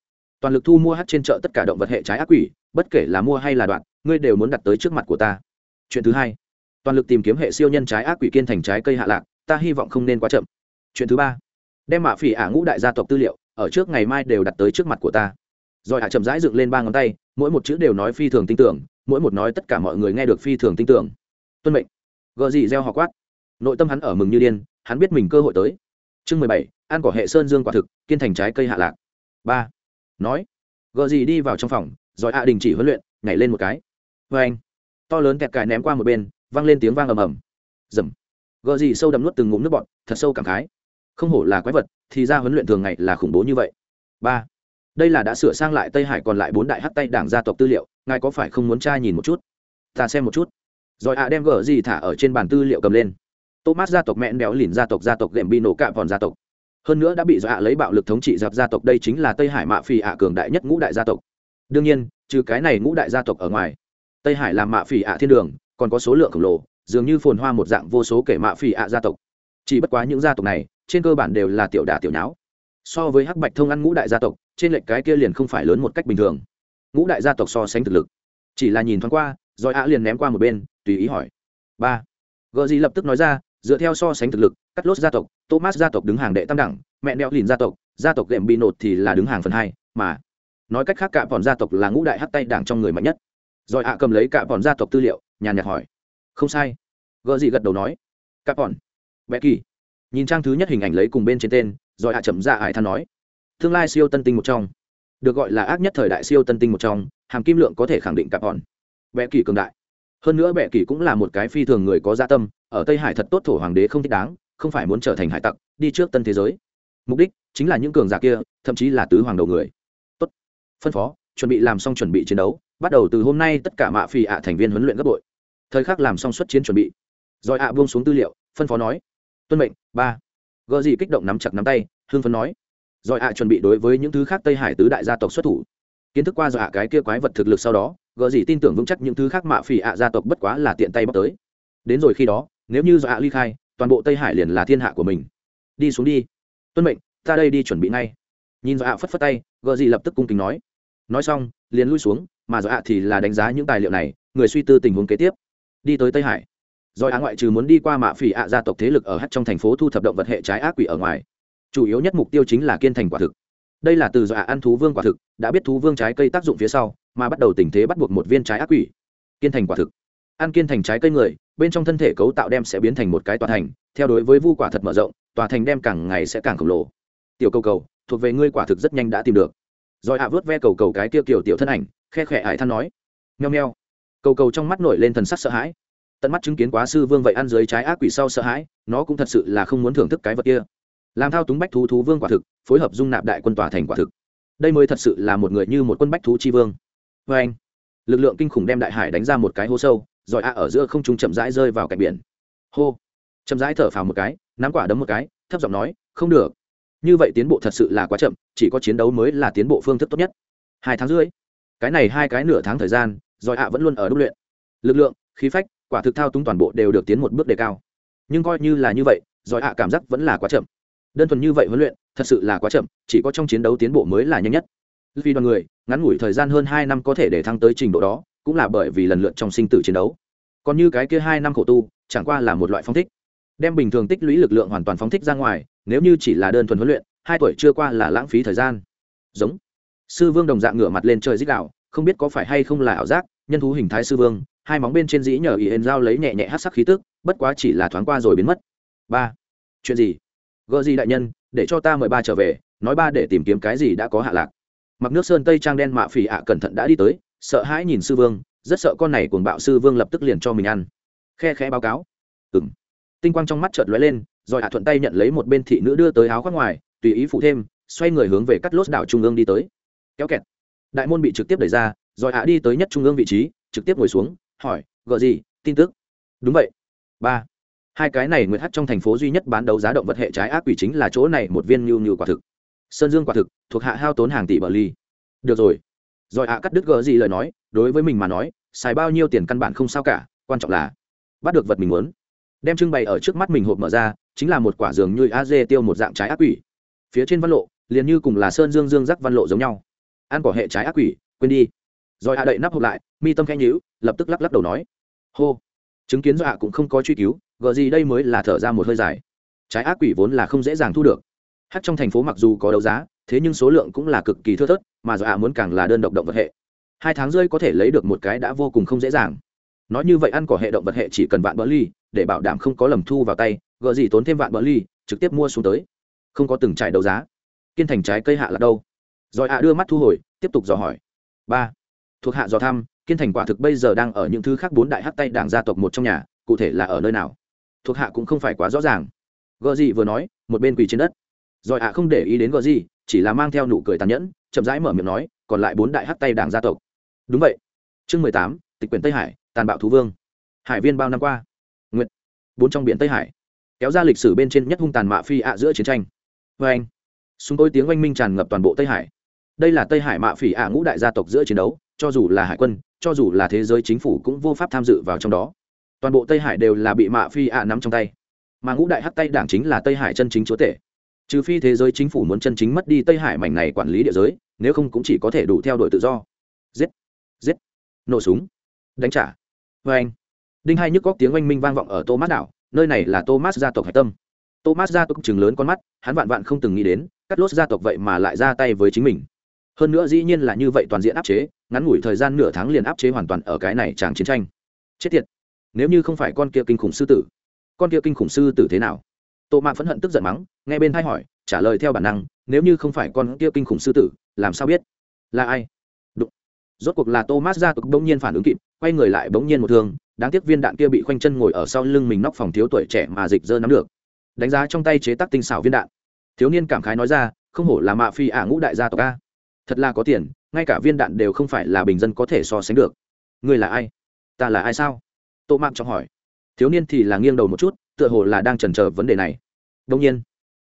toàn lực thu mua hát trên chợ tất cả động vật hệ trái ác quỷ, bất kể là mua hay là đoạn ngươi đều muốn đặt tới trước mặt của ta. Chuyện thứ hai, toàn lực tìm kiếm hệ siêu nhân trái ác quỷ kiên thành trái cây hạ lạc, ta hy vọng không nên quá chậm. Chuyện thứ ba, đem mạ phỉ ả ngũ đại gia tộc tư liệu, ở trước ngày mai đều đặt tới trước mặt của ta. Rồi hạ chậm rãi dựng lên ba ngón tay, mỗi một chữ đều nói phi thường tin tưởng mỗi một nói tất cả mọi người nghe được phi thường tin tưởng. Tuân mệnh. Gợ dị gieo họ quát. Nội tâm hắn ở mừng như điên, hắn biết mình cơ hội tới. Chương mười bảy, ăn cỏ hệ sơn dương quả thực, kiên thành trái cây hạ lạc. Ba. Nói. Gợ dị đi vào trong phòng, rồi hạ đình chỉ huấn luyện, nhảy lên một cái. Vê anh. To lớn kẹt cài ném qua một bên, vang lên tiếng vang ầm ầm. Dầm. Gợ dị sâu đậm nuốt từng ngụm nước bọt, thật sâu cảm khái. Không hổ là quái vật, thì ra huấn luyện thường ngày là khủng bố như vậy. Ba đây là đã sửa sang lại tây hải còn lại bốn đại hắc tay đảng gia tộc tư liệu, ngài có phải không muốn tra nhìn một chút? Ta xem một chút. Rồi ạ, đem gờ gì thả ở trên bàn tư liệu cầm lên. Thomas gia tộc mẹn béo lìn gia tộc gia tộc gệm bị nổ cạm vòn gia tộc. Hơn nữa đã bị dọa lấy bạo lực thống trị giặc gia tộc, đây chính là tây hải mạ phỉ ạ cường đại nhất ngũ đại gia tộc. Đương nhiên, trừ cái này ngũ đại gia tộc ở ngoài, tây hải làm mạ phỉ ạ thiên đường, còn có số lượng khổng lồ, dường như phồn hoa một dạng vô số kể mạ phỉ ạ gia tộc. Chỉ bất quá những gia tộc này, trên cơ bản đều là tiểu đà tiểu nháo. So với hắc bạch thông ăn ngũ đại gia tộc trên lệnh cái kia liền không phải lớn một cách bình thường. Ngũ đại gia tộc so sánh thực lực, chỉ là nhìn thoáng qua, rồi ạ liền ném qua một bên, tùy ý hỏi. Ba. Gợ gì lập tức nói ra, dựa theo so sánh thực lực cắt lốt gia tộc, thomas gia tộc đứng hàng đệ tam đẳng, mẹ đeo lìn gia tộc gia tộc đệm bị nột thì là đứng hàng phần hai, mà nói cách khác cả bọn gia tộc là ngũ đại hắt tay đảng trong người mạnh nhất. Rồi ạ cầm lấy cả bọn gia tộc tư liệu, nhàn nhạt hỏi. Không sai. Gợ gì gật đầu nói. Cả bọn. Bé kỳ. Nhìn trang thứ nhất hình ảnh lấy cùng bên trên tên, rồi ạ chậm ra ải than nói tương lai siêu tân tinh một trong. Được gọi là ác nhất thời đại siêu tân tinh một trong, hàm kim lượng có thể khẳng định cả bọn. Bệ kỳ cường đại. Hơn nữa bệ kỳ cũng là một cái phi thường người có gia tâm, ở tây hải thật tốt thổ hoàng đế không thích đáng, không phải muốn trở thành hải tặc, đi trước tân thế giới. Mục đích chính là những cường giả kia, thậm chí là tứ hoàng đầu người. Tốt. Phân phó, chuẩn bị làm xong chuẩn bị chiến đấu, bắt đầu từ hôm nay tất cả mạ phi ạ thành viên huấn luyện gấp đội thời khắc làm xong xuất chiến chuẩn bị. Rồi ạ buông xuống tư liệu, phân phó nói. Tuân mệnh, ba. Gợ gì kích động nắm chặt nắm tay hương phấn nói rồi ạ chuẩn bị đối với những thứ khác tây hải tứ đại gia tộc xuất thủ. Kiến thức qua dọa cái kia quái vật thực lực sau đó gợ gì tin tưởng vững chắc những thứ khác mạ phỉ ạ gia tộc bất quá là tiện tay bóc tới. Đến rồi khi đó, nếu như dọa ly khai, toàn bộ tây hải liền là thiên hạ của mình. Đi xuống đi. Tuân mệnh, ta đây đi chuẩn bị ngay. Nhìn dọa phất phất tay gợ gì lập tức cung kính nói. Nói xong, liền lui xuống, mà dọa thì là đánh giá những tài liệu này, người suy tư tình huống kế tiếp. Đi tới tây hải. Rồi á ngoại trừ muốn đi qua mạ phỉ ạ gia tộc thế lực ở hát trong thành phố thu thập động vật hệ trái ác quỷ ở ngoài chủ yếu nhất mục tiêu chính là kiên thành quả thực. Đây là từ dọa ăn thú vương quả thực, đã biết thú vương trái cây tác dụng phía sau, mà bắt đầu tình thế bắt buộc một viên trái ác quỷ. Kiên thành quả thực. Ăn kiên thành trái cây người, bên trong thân thể cấu tạo đem sẽ biến thành một cái tòa thành, theo đối với vu quả thật mở rộng, tòa thành đem càng ngày sẽ càng khổng lồ. Tiểu cầu cầu, thuộc về ngươi quả thực rất nhanh đã tìm được. Rồi hạ vớt ve cầu cầu cái tiêu kiểu tiểu thân ảnh, khe khẽ ải than nói. Nheo nheo cầu cầu trong mắt nổi lên thần sắc sợ hãi. Tận mắt chứng kiến quá sư vương vậy ăn dưới trái ác quỷ sau sợ hãi, nó cũng thật sự là không muốn thưởng thức cái vật kia làm thao túng bách thú thú vương quả thực, phối hợp dung nạp đại quân tòa thành quả thực. Đây mới thật sự là một người như một quân bách thú chi vương. Vê anh, lực lượng kinh khủng đem đại hải đánh ra một cái hố sâu, rồi a ở giữa không trung chậm rãi rơi vào cạnh biển. Hô, chậm rãi thở phào một cái, nắm quả đấm một cái, thấp giọng nói, không được. Như vậy tiến bộ thật sự là quá chậm, chỉ có chiến đấu mới là tiến bộ phương thức tốt nhất. Hai tháng rưỡi, cái này hai cái nửa tháng thời gian, rồi a vẫn luôn ở đúc luyện. Lực lượng, khí phách, quả thực thao túng toàn bộ đều được tiến một bước đề cao. Nhưng coi như là như vậy, rồi a cảm giác vẫn là quá chậm đơn thuần như vậy huấn luyện, thật sự là quá chậm, chỉ có trong chiến đấu tiến bộ mới là nhanh nhất. Vì đoàn người, ngắn ngủi thời gian hơn hai năm có thể để thăng tới trình độ đó, cũng là bởi vì lần lượt trong sinh tử chiến đấu. Còn như cái kia hai năm khổ tu, chẳng qua là một loại phong thích. Đem bình thường tích lũy lực lượng hoàn toàn phóng thích ra ngoài, nếu như chỉ là đơn thuần huấn luyện, hai tuổi chưa qua là lãng phí thời gian. Giống. Sư vương đồng dạng ngửa mặt lên trời dích đạo không biết có phải hay không là ảo giác, nhân thú hình thái sư vương, hai móng bên trên dĩ nhờ ý hên dao lấy nhẹ nhẹ hát sắc khí tức, bất quá chỉ là thoáng qua rồi biến mất. Ba. Chuyện gì? Gợ gì đại nhân, để cho ta mời ba trở về, nói ba để tìm kiếm cái gì đã có hạ lạc. Mặc nước sơn tây trang đen mạ phỉ ạ cẩn thận đã đi tới, sợ hãi nhìn sư vương, rất sợ con này cuồng bạo sư vương lập tức liền cho mình ăn. Khe khẽ báo cáo. Ừng tinh quang trong mắt chợt lóe lên, rồi hạ thuận tay nhận lấy một bên thị nữ đưa tới áo khoác ngoài, tùy ý phụ thêm, xoay người hướng về cắt lốt đảo trung ương đi tới. Kéo kẹt. Đại môn bị trực tiếp đẩy ra, rồi hạ đi tới nhất trung ương vị trí, trực tiếp ngồi xuống, hỏi gợ gì, tin tức? Đúng vậy. Ba hai cái này nguyệt hắt trong thành phố duy nhất bán đấu giá động vật hệ trái ác quỷ chính là chỗ này, một viên nhu nhu quả thực. Sơn dương quả thực, thuộc hạ hao tốn hàng tỷ bờ ly. Được rồi. Rồi hạ cắt đứt gờ gì lời nói, đối với mình mà nói, xài bao nhiêu tiền căn bản không sao cả, quan trọng là bắt được vật mình muốn. Đem trưng bày ở trước mắt mình hộp mở ra, chính là một quả dường như a dê tiêu một dạng trái ác quỷ. Phía trên văn lộ, liền như cùng là sơn dương dương rắc văn lộ giống nhau. Ăn cỏ hệ trái ác quỷ, quên đi. Rồi hạ đậy nắp hộp lại, mi tâm khẽ nhíu, lập tức lắc lắc đầu nói. Hô. Chứng kiến do hạ cũng không có truy cứu gờ gì đây mới là thở ra một hơi dài. Trái ác quỷ vốn là không dễ dàng thu được. Hát trong thành phố mặc dù có đấu giá, thế nhưng số lượng cũng là cực kỳ thưa thớt, mà do hạ muốn càng là đơn độc động vật hệ. Hai tháng rơi có thể lấy được một cái đã vô cùng không dễ dàng. Nói như vậy ăn cỏ hệ động vật hệ chỉ cần vạn bỡ ly, để bảo đảm không có lầm thu vào tay gợ gì tốn thêm vạn bỡ ly, trực tiếp mua xuống tới. Không có từng trải đấu giá. Kiên thành trái cây hạ là đâu? Rồi hạ đưa mắt thu hồi, tiếp tục dò hỏi. Ba. Thuộc hạ dò thăm, kiên thành quả thực bây giờ đang ở những thứ khác bốn đại hắc tay đảng gia tộc một trong nhà, cụ thể là ở nơi nào? Thuộc hạ cũng không phải quá rõ ràng. Gợ gì vừa nói, một bên quỳ trên đất. Rồi hạ không để ý đến gợ gì chỉ là mang theo nụ cười tàn nhẫn, chậm rãi mở miệng nói, còn lại bốn đại hắc tay đảng gia tộc. Đúng vậy. Chương mười tám, tịch quyền tây hải, tàn bạo thú vương. Hải viên bao năm qua. Nguyện bốn trong biển tây hải. Kéo ra lịch sử bên trên nhất hung tàn mạ phi ạ giữa chiến tranh. Vê anh súng tôi tiếng oanh minh tràn ngập toàn bộ tây hải. Đây là tây hải mạ phỉ ạ ngũ đại gia tộc giữa chiến đấu, cho dù là hải quân, cho dù là thế giới chính phủ cũng vô pháp tham dự vào trong đó toàn bộ tây hải đều là bị mạ phi ạ nắm trong tay. Mà ngũ đại hắc tay đảng chính là tây hải chân chính chúa tể. Trừ phi thế giới chính phủ muốn chân chính mất đi tây hải mảnh này quản lý địa giới, nếu không cũng chỉ có thể đủ theo đuổi tự do. Giết! Giết! Nổ súng! Đánh trả! Vê anh! Đinh hai nhức góc tiếng oanh minh vang vọng ở thomas đảo, nơi này là thomas gia tộc hải tâm. Thomas gia tộc chừng lớn con mắt, hắn vạn vạn không từng nghĩ đến, cắt lốt gia tộc vậy mà lại ra tay với chính mình. Hơn nữa dĩ nhiên là như vậy toàn diện áp chế, ngắn ngủi thời gian nửa tháng liền áp chế hoàn toàn ở cái này tràng chiến tranh. Chết tiệt! Nếu như không phải con kia kinh khủng sư tử, con kia kinh khủng sư tử thế nào? Tô mạ phẫn hận tức giận mắng, nghe bên thay hỏi, trả lời theo bản năng, nếu như không phải con kia kinh khủng sư tử, làm sao biết? Là ai? Đụng. rốt cuộc là thomas gia tộc bỗng nhiên phản ứng kịp, quay người lại bỗng nhiên một thương, đáng tiếc viên đạn kia bị khoanh chân ngồi ở sau lưng mình nóc phòng thiếu tuổi trẻ mà dịch dơ nắm được. Đánh giá trong tay chế tác tinh xảo viên đạn. Thiếu niên cảm khái nói ra, không hổ là mạ phi ả ngũ đại gia tộc a. Thật là có tiền, ngay cả viên đạn đều không phải là bình dân có thể so sánh được. Ngươi là ai? Ta là ai sao? Tô mạng trọng hỏi. Thiếu niên thì là nghiêng đầu một chút, tựa hồ là đang trần chờ vấn đề này. Đông nhiên,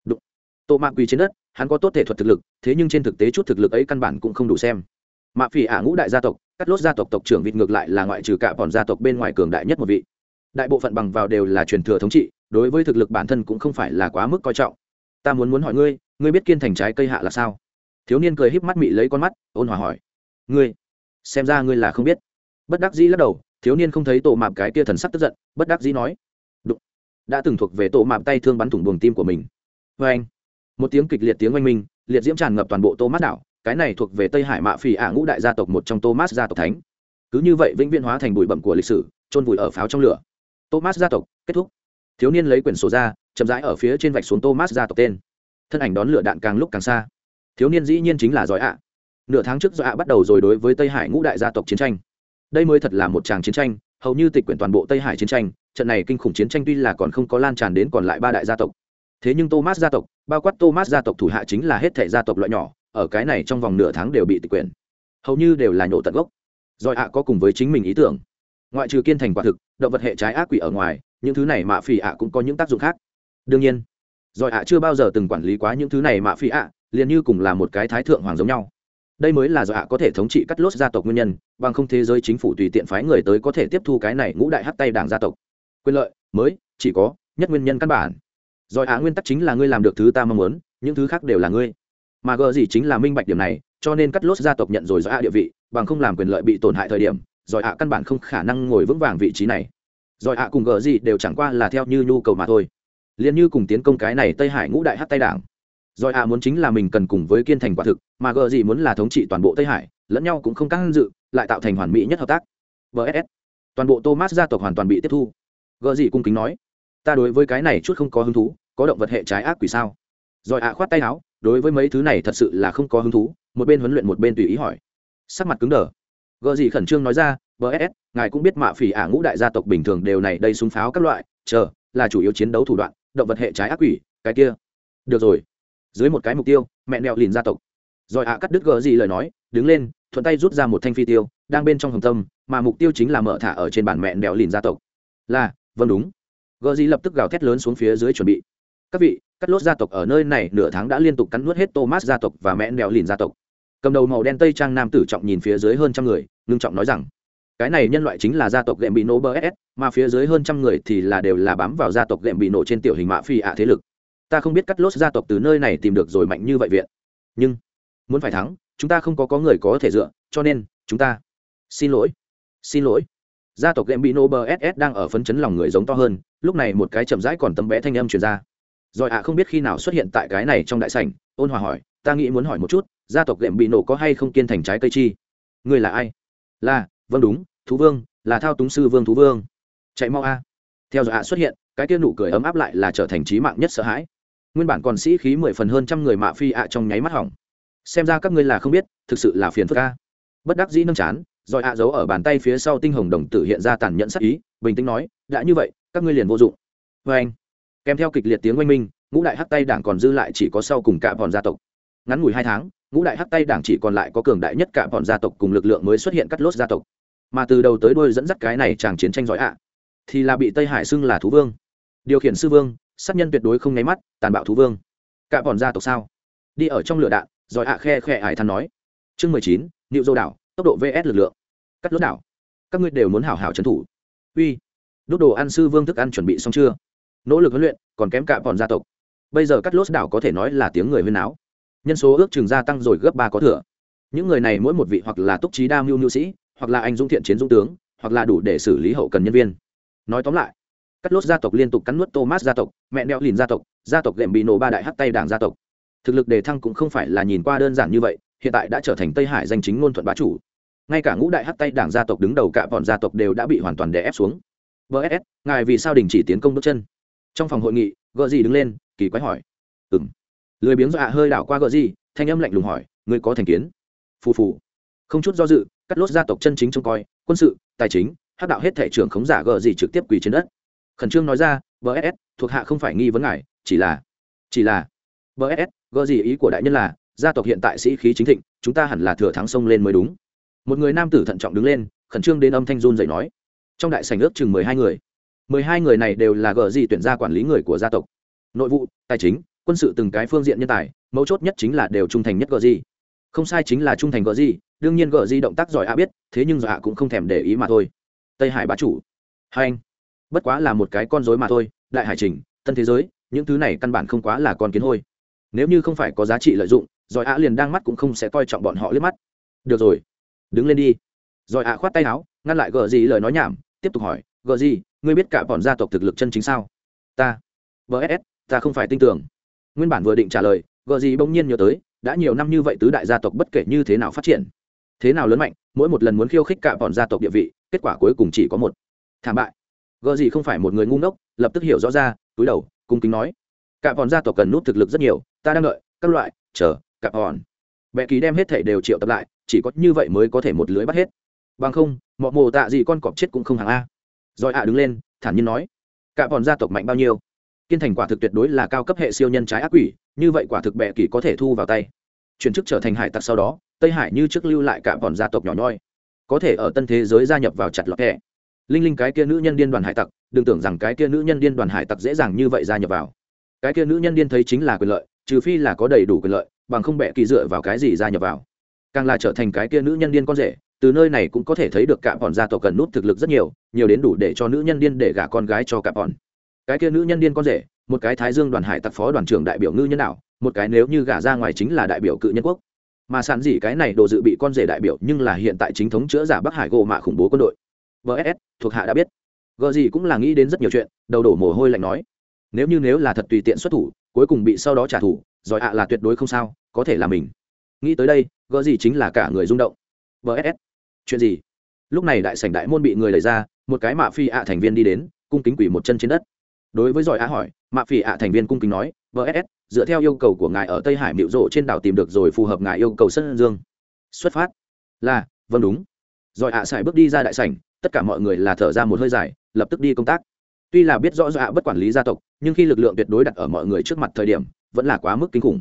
đụng. Tô mạng quỳ trên đất, hắn có tốt thể thuật thực lực, thế nhưng trên thực tế chút thực lực ấy căn bản cũng không đủ xem. Mạ phỉ ả ngũ đại gia tộc, cắt lốt gia tộc tộc trưởng vịt ngược lại là ngoại trừ cả bọn gia tộc bên ngoài cường đại nhất một vị. Đại bộ phận bằng vào đều là truyền thừa thống trị, đối với thực lực bản thân cũng không phải là quá mức coi trọng. Ta muốn muốn hỏi ngươi ngươi biết kiên thành trái cây hạ là sao? Thiếu niên cười híp mắt mị lấy con mắt, ôn hòa hỏi. Ngươi, xem ra ngươi là không biết. Bất đắc dĩ lắc đầu thiếu niên không thấy tổ mạp cái kia thần sắc tức giận, bất đắc dĩ nói, Đụng. đã từng thuộc về tổ mạp tay thương bắn thủng buồng tim của mình. Vê anh, một tiếng kịch liệt tiếng oanh minh, liệt diễm tràn ngập toàn bộ tô mát đảo, cái này thuộc về tây hải mạ phỉ ả ngũ đại gia tộc một trong thomas gia tộc thánh. Cứ như vậy vĩnh viễn hóa thành bụi bẩm của lịch sử trôn vùi ở pháo trong lửa. Thomas gia tộc, kết thúc. Thiếu niên lấy quyển sổ ra, chậm rãi ở phía trên vạch xuống thomas gia tộc tên. Thân ảnh đón lửa đạn càng lúc càng xa. Thiếu niên dĩ nhiên chính là giỏi ạ. Nửa tháng trước giỏi ạ bắt đầu rồi đối với tây hải ngũ đại gia tộc chiến tranh đây mới thật là một tràng chiến tranh hầu như tịch quyển toàn bộ tây hải chiến tranh trận này kinh khủng chiến tranh tuy là còn không có lan tràn đến còn lại ba đại gia tộc. Thế nhưng thomas gia tộc bao quát thomas gia tộc thủ hạ chính là hết thể gia tộc loại nhỏ ở cái này trong vòng nửa tháng đều bị tịch quyển, hầu như đều là nhổ tận gốc. Rồi ạ có cùng với chính mình ý tưởng. Ngoại trừ kiên thành quả thực động vật hệ trái ác quỷ ở ngoài những thứ này mạ phỉ ạ cũng có những tác dụng khác. Đương nhiên rồi ạ chưa bao giờ từng quản lý quá những thứ này mạ phỉ ạ liền như cùng là một cái thái thượng hoàng giống nhau đây mới là do hạ có thể thống trị cắt lốt gia tộc nguyên nhân, bằng không thế giới chính phủ tùy tiện phái người tới có thể tiếp thu cái này ngũ đại hắt tay đảng gia tộc. Quyền lợi, mới, chỉ có, nhất nguyên nhân căn bản. Rồi hạ nguyên tắc chính là ngươi làm được thứ ta mong muốn, những thứ khác đều là ngươi. Mà gờ gì chính là minh bạch điểm này, cho nên cắt lốt gia tộc nhận rồi do hạ địa vị, bằng không làm quyền lợi bị tổn hại thời điểm, rồi hạ căn bản không khả năng ngồi vững vàng vị trí này. Rồi hạ cùng gờ gì đều chẳng qua là theo như nhu cầu mà thôi. Liền như cùng tiến công cái này tây hải ngũ đại hắt tay đảng rồi ạ muốn chính là mình cần cùng với kiên thành quả thực, mà gờ gì muốn là thống trị toàn bộ tây hải, lẫn nhau cũng không căng dự, lại tạo thành hoàn mỹ nhất hợp tác. Vss toàn bộ thomas gia tộc hoàn toàn bị tiếp thu. Gờ gì cung kính nói, ta đối với cái này chút không có hứng thú, có động vật hệ trái ác quỷ sao? Rồi ạ khoát tay áo, đối với mấy thứ này thật sự là không có hứng thú. Một bên huấn luyện một bên tùy ý hỏi. Sắc mặt cứng đờ. Gợ gì khẩn trương nói ra bss ngài cũng biết mạ phỉ ả ngũ đại gia tộc bình thường đều này đây súng pháo các loại, chờ, là chủ yếu chiến đấu thủ đoạn, động vật hệ trái ác quỷ, cái kia. Được rồi dưới một cái mục tiêu, mẹ nẹo lìn gia tộc. Rồi ạ cắt đứt gờ gì lời nói, đứng lên, thuận tay rút ra một thanh phi tiêu, đang bên trong hồng tâm, mà mục tiêu chính là mở thả ở trên bản mẹ nẹo lìn gia tộc. Là vâng đúng. Gờ gì lập tức gào thét lớn xuống phía dưới chuẩn bị. Các vị, cắt lốt gia tộc ở nơi này nửa tháng đã liên tục cắn nuốt hết thomas gia tộc và mẹ nẹo lìn gia tộc. Cầm đầu màu đen tây trang nam tử trọng nhìn phía dưới hơn trăm người, ngưng trọng nói rằng, cái này nhân loại chính là gia tộc gệm bị nổ bờ mà phía dưới hơn trăm người thì là đều là bám vào gia tộc gệm bị nổ trên tiểu hình mạ phi ạ thế lực ta không biết cắt lốt gia tộc từ nơi này tìm được rồi mạnh như vậy viện. Nhưng, muốn phải thắng, chúng ta không có có người có thể dựa, cho nên, chúng ta xin lỗi xin lỗi. Gia tộc game bị nổ bờ ss đang ở phấn chấn lòng người giống to hơn, lúc này một cái chậm rãi còn tấm bé thanh âm truyền ra. Rồi ạ, không biết khi nào xuất hiện tại cái này trong đại sảnh, ôn hòa hỏi, ta nghĩ muốn hỏi một chút, gia tộc game bị nổ có hay không kiên thành trái cây chi? Người là ai? Là vâng đúng, thú vương, là thao túng sư vương thú vương. Chạy mau a. Theo dõi ạ xuất hiện, cái kia nụ cười ấm áp lại là trở thành trí mạng nhất sợ hãi nguyên bản còn sĩ khí mười phần hơn trăm người mạ phi ạ trong nháy mắt hỏng. Xem ra các ngươi là không biết, thực sự là phiền phức ca bất đắc dĩ nâng chán, rồi ạ giấu ở bàn tay phía sau tinh hồng đồng tử hiện ra tàn nhẫn sắc ý, bình tĩnh nói, đã như vậy, các ngươi liền vô dụng. Vê anh, kèm theo kịch liệt tiếng oanh minh, ngũ đại hắc tay đảng còn dư lại chỉ có sau cùng cả bọn gia tộc. Ngắn ngủi hai tháng, ngũ đại hắc tay đảng chỉ còn lại có cường đại nhất cả bọn gia tộc cùng lực lượng mới xuất hiện cắt lốt gia tộc. Mà từ đầu tới đuôi dẫn dắt cái này chàng chiến tranh giỏi ạ, thì là bị tây hải xưng là thú vương. Điều khiển sư vương sát nhân tuyệt đối không nháy mắt, tàn bạo thú vương. Cả bọn gia tộc sao? Đi ở trong lửa đạn giỏi ạ khe khe ải than nói. Chương mười chín nịu dô đảo, tốc độ vs lực lượng. Cắt lốt đảo. Các ngươi đều muốn hảo hảo trấn thủ. Uy. Đốt đồ ăn sư vương thức ăn chuẩn bị xong chưa? Nỗ lực huấn luyện, còn kém cả bọn gia tộc. Bây giờ cắt lốt đảo có thể nói là tiếng người huyên áo nhân số ước chừng gia tăng rồi gấp ba có thừa. Những người này mỗi một vị hoặc là túc trí đa mưu nhu sĩ, hoặc là anh dũng thiện chiến dũng tướng, hoặc là đủ để xử lý hậu cần nhân viên. Nói tóm lại cắt lốt gia tộc liên tục cắn nuốt thomas gia tộc, mẹ đeo lìn gia tộc gia tộc lệm bị nổ ba đại hắc tay đảng gia tộc. Thực lực đề thăng cũng không phải là nhìn qua đơn giản như vậy, hiện tại đã trở thành tây hải danh chính ngôn thuận bá chủ. Ngay cả ngũ đại hắc tay đảng gia tộc đứng đầu cả bọn gia tộc đều đã bị hoàn toàn đè ép xuống. Vs ngài vì sao đình chỉ tiến công bước chân? Trong phòng hội nghị, gợ gì đứng lên, kỳ quái hỏi. Ừng lười biếng dọa hơi đảo qua gợ gì, thanh âm lạnh lùng hỏi, ngươi có thành kiến? Phù phù. Không chút do dự, cắt lốt gia tộc chân chính trông coi, quân sự, tài chính, hắc đạo hết thể trưởng khống giả gợ gì trực tiếp quỳ trên đất khẩn trương nói ra vs thuộc hạ không phải nghi vấn ngài, chỉ là chỉ là vs gợ gì ý của đại nhân là, gia tộc hiện tại sĩ khí chính thịnh, chúng ta hẳn là thừa thắng sông lên mới đúng. Một người nam tử thận trọng đứng lên, khẩn trương đến âm thanh run dậy nói, trong đại sảnh ước chừng mười hai người, mười hai người này đều là gợ gì tuyển ra quản lý người của gia tộc. Nội vụ, tài chính, quân sự từng cái phương diện nhân tài, mấu chốt nhất chính là đều trung thành nhất gợ gì. Không sai chính là trung thành gợ gì, đương nhiên gợ gì động tác giỏi a biết, thế nhưng giỏi a cũng không thèm để ý mà thôi. Tây hải bá chủ. Hai anh bất quá là một cái con rối mà thôi, đại hải trình, tân thế giới, những thứ này căn bản không quá là con kiến hôi. Nếu như không phải có giá trị lợi dụng giỏi a liền đang mắt cũng không sẽ coi trọng bọn họ liếc mắt. Được rồi. Đứng lên đi. Giỏi a khoát tay áo, ngăn lại gờ gì lời nói nhảm, tiếp tục hỏi, gờ gì, ngươi biết cả bọn gia tộc thực lực chân chính sao? Ta. Vs ta không phải tin tưởng. Nguyên bản vừa định trả lời, gờ gì bỗng nhiên nhớ tới, đã nhiều năm như vậy tứ đại gia tộc bất kể như thế nào phát triển. Thế nào lớn mạnh, mỗi một lần muốn khiêu khích cả bọn gia tộc địa vị, kết quả cuối cùng chỉ có một. Thảm bại gợ gì không phải một người ngu ngốc, lập tức hiểu rõ ra, túi đầu, cung kính nói. Cả bọn gia tộc cần nút thực lực rất nhiều, ta đang đợi, các loại, chờ, cả bọn. Bệ ký đem hết thể đều triệu tập lại, chỉ có như vậy mới có thể một lưới bắt hết. Bằng không, mọ mồ tạ gì con cọp chết cũng không hàng a. Rồi ạ đứng lên, thản nhiên nói. Cả bọn gia tộc mạnh bao nhiêu? Kiên thành quả thực tuyệt đối là cao cấp hệ siêu nhân trái ác quỷ, như vậy quả thực bệ kỳ có thể thu vào tay. Chuyển chức trở thành hải tặc sau đó, tây hải như trước lưu lại cả bọn gia tộc nhỏ nhoi. Có thể ở tân thế giới gia nhập vào chặt lọt hẹ linh linh cái kia nữ nhân điên đoàn hải tặc, đừng tưởng rằng cái kia nữ nhân điên đoàn hải tặc dễ dàng như vậy gia nhập vào. Cái kia nữ nhân điên thấy chính là quyền lợi, trừ phi là có đầy đủ quyền lợi, bằng không bẹ kỳ dựa vào cái gì gia nhập vào. Càng là trở thành cái kia nữ nhân điên con rể, từ nơi này cũng có thể thấy được cả bọn gia tộc cần nút thực lực rất nhiều nhiều đến đủ để cho nữ nhân điên để gả con gái cho cả bọn cái kia nữ nhân điên con rể, một cái thái dương đoàn hải tặc phó đoàn trưởng đại biểu ngư nhân đạo một cái nếu như gả ra ngoài chính là đại biểu cự nhân quốc. Mà sản gì cái này đồ dự bị con rể đại biểu nhưng là hiện tại chính thống chữa giả bắc hải gỗ mạ khủng bố quân đội vs thuộc hạ đã biết. Gờ gì cũng là nghĩ đến rất nhiều chuyện, đầu đổ mồ hôi lạnh nói. Nếu như nếu là thật tùy tiện xuất thủ, cuối cùng bị sau đó trả thù giỏi ạ là tuyệt đối không sao, có thể là mình. Nghĩ tới đây, gờ gì chính là cả người rung động. Vs chuyện gì? Lúc này đại sảnh đại môn bị người lấy ra, một cái mạ phi ạ thành viên đi đến, cung kính quỷ một chân trên đất. Đối với giỏi ạ hỏi, mạ phi ạ thành viên cung kính nói vs dựa theo yêu cầu của ngài ở tây hải miệu rộ trên đảo tìm được rồi phù hợp ngài yêu cầu sân dương. Xuất phát. Là vâng đúng. Rồi ạ à bước đi ra đại sảnh tất cả mọi người là thở ra một hơi dài, lập tức đi công tác. Tuy là biết rõ dọa bất quản lý gia tộc, nhưng khi lực lượng tuyệt đối đặt ở mọi người trước mặt thời điểm, vẫn là quá mức kinh khủng.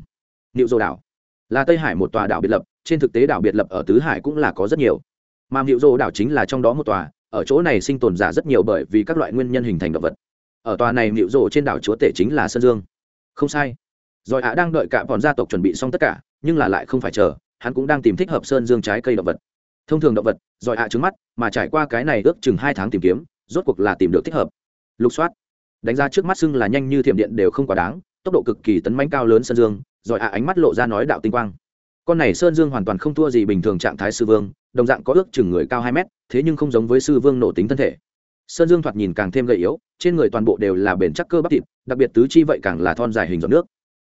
Niệu dô đảo là tây hải một tòa đảo biệt lập, trên thực tế đảo biệt lập ở tứ hải cũng là có rất nhiều. Mà niệu dô đảo chính là trong đó một tòa, ở chỗ này sinh tồn giả rất nhiều bởi vì các loại nguyên nhân hình thành động vật. Ở tòa này niệu dô trên đảo chúa tể chính là sơn dương. Không sai. Rồi ạ đang đợi cả bọn gia tộc chuẩn bị xong tất cả, nhưng là lại không phải chờ, hắn cũng đang tìm thích hợp sơn dương trái cây động vật thông thường động vật, giỏi ạ trứng mắt, mà trải qua cái này ước chừng hai tháng tìm kiếm, rốt cuộc là tìm được thích hợp. Lục soát. Đánh ra trước mắt xưng là nhanh như thiểm điện đều không quá đáng, tốc độ cực kỳ tấn manh cao lớn sơn dương, giỏi ạ ánh mắt lộ ra nói đạo tinh quang. Con này sơn dương hoàn toàn không thua gì bình thường trạng thái sư vương, đồng dạng có ước chừng người cao hai mét, thế nhưng không giống với sư vương nổ tính thân thể. Sơn dương thoạt nhìn càng thêm gầy yếu, trên người toàn bộ đều là bền chắc cơ bắp thịt, đặc biệt tứ chi vậy càng là thon dài hình giọt nước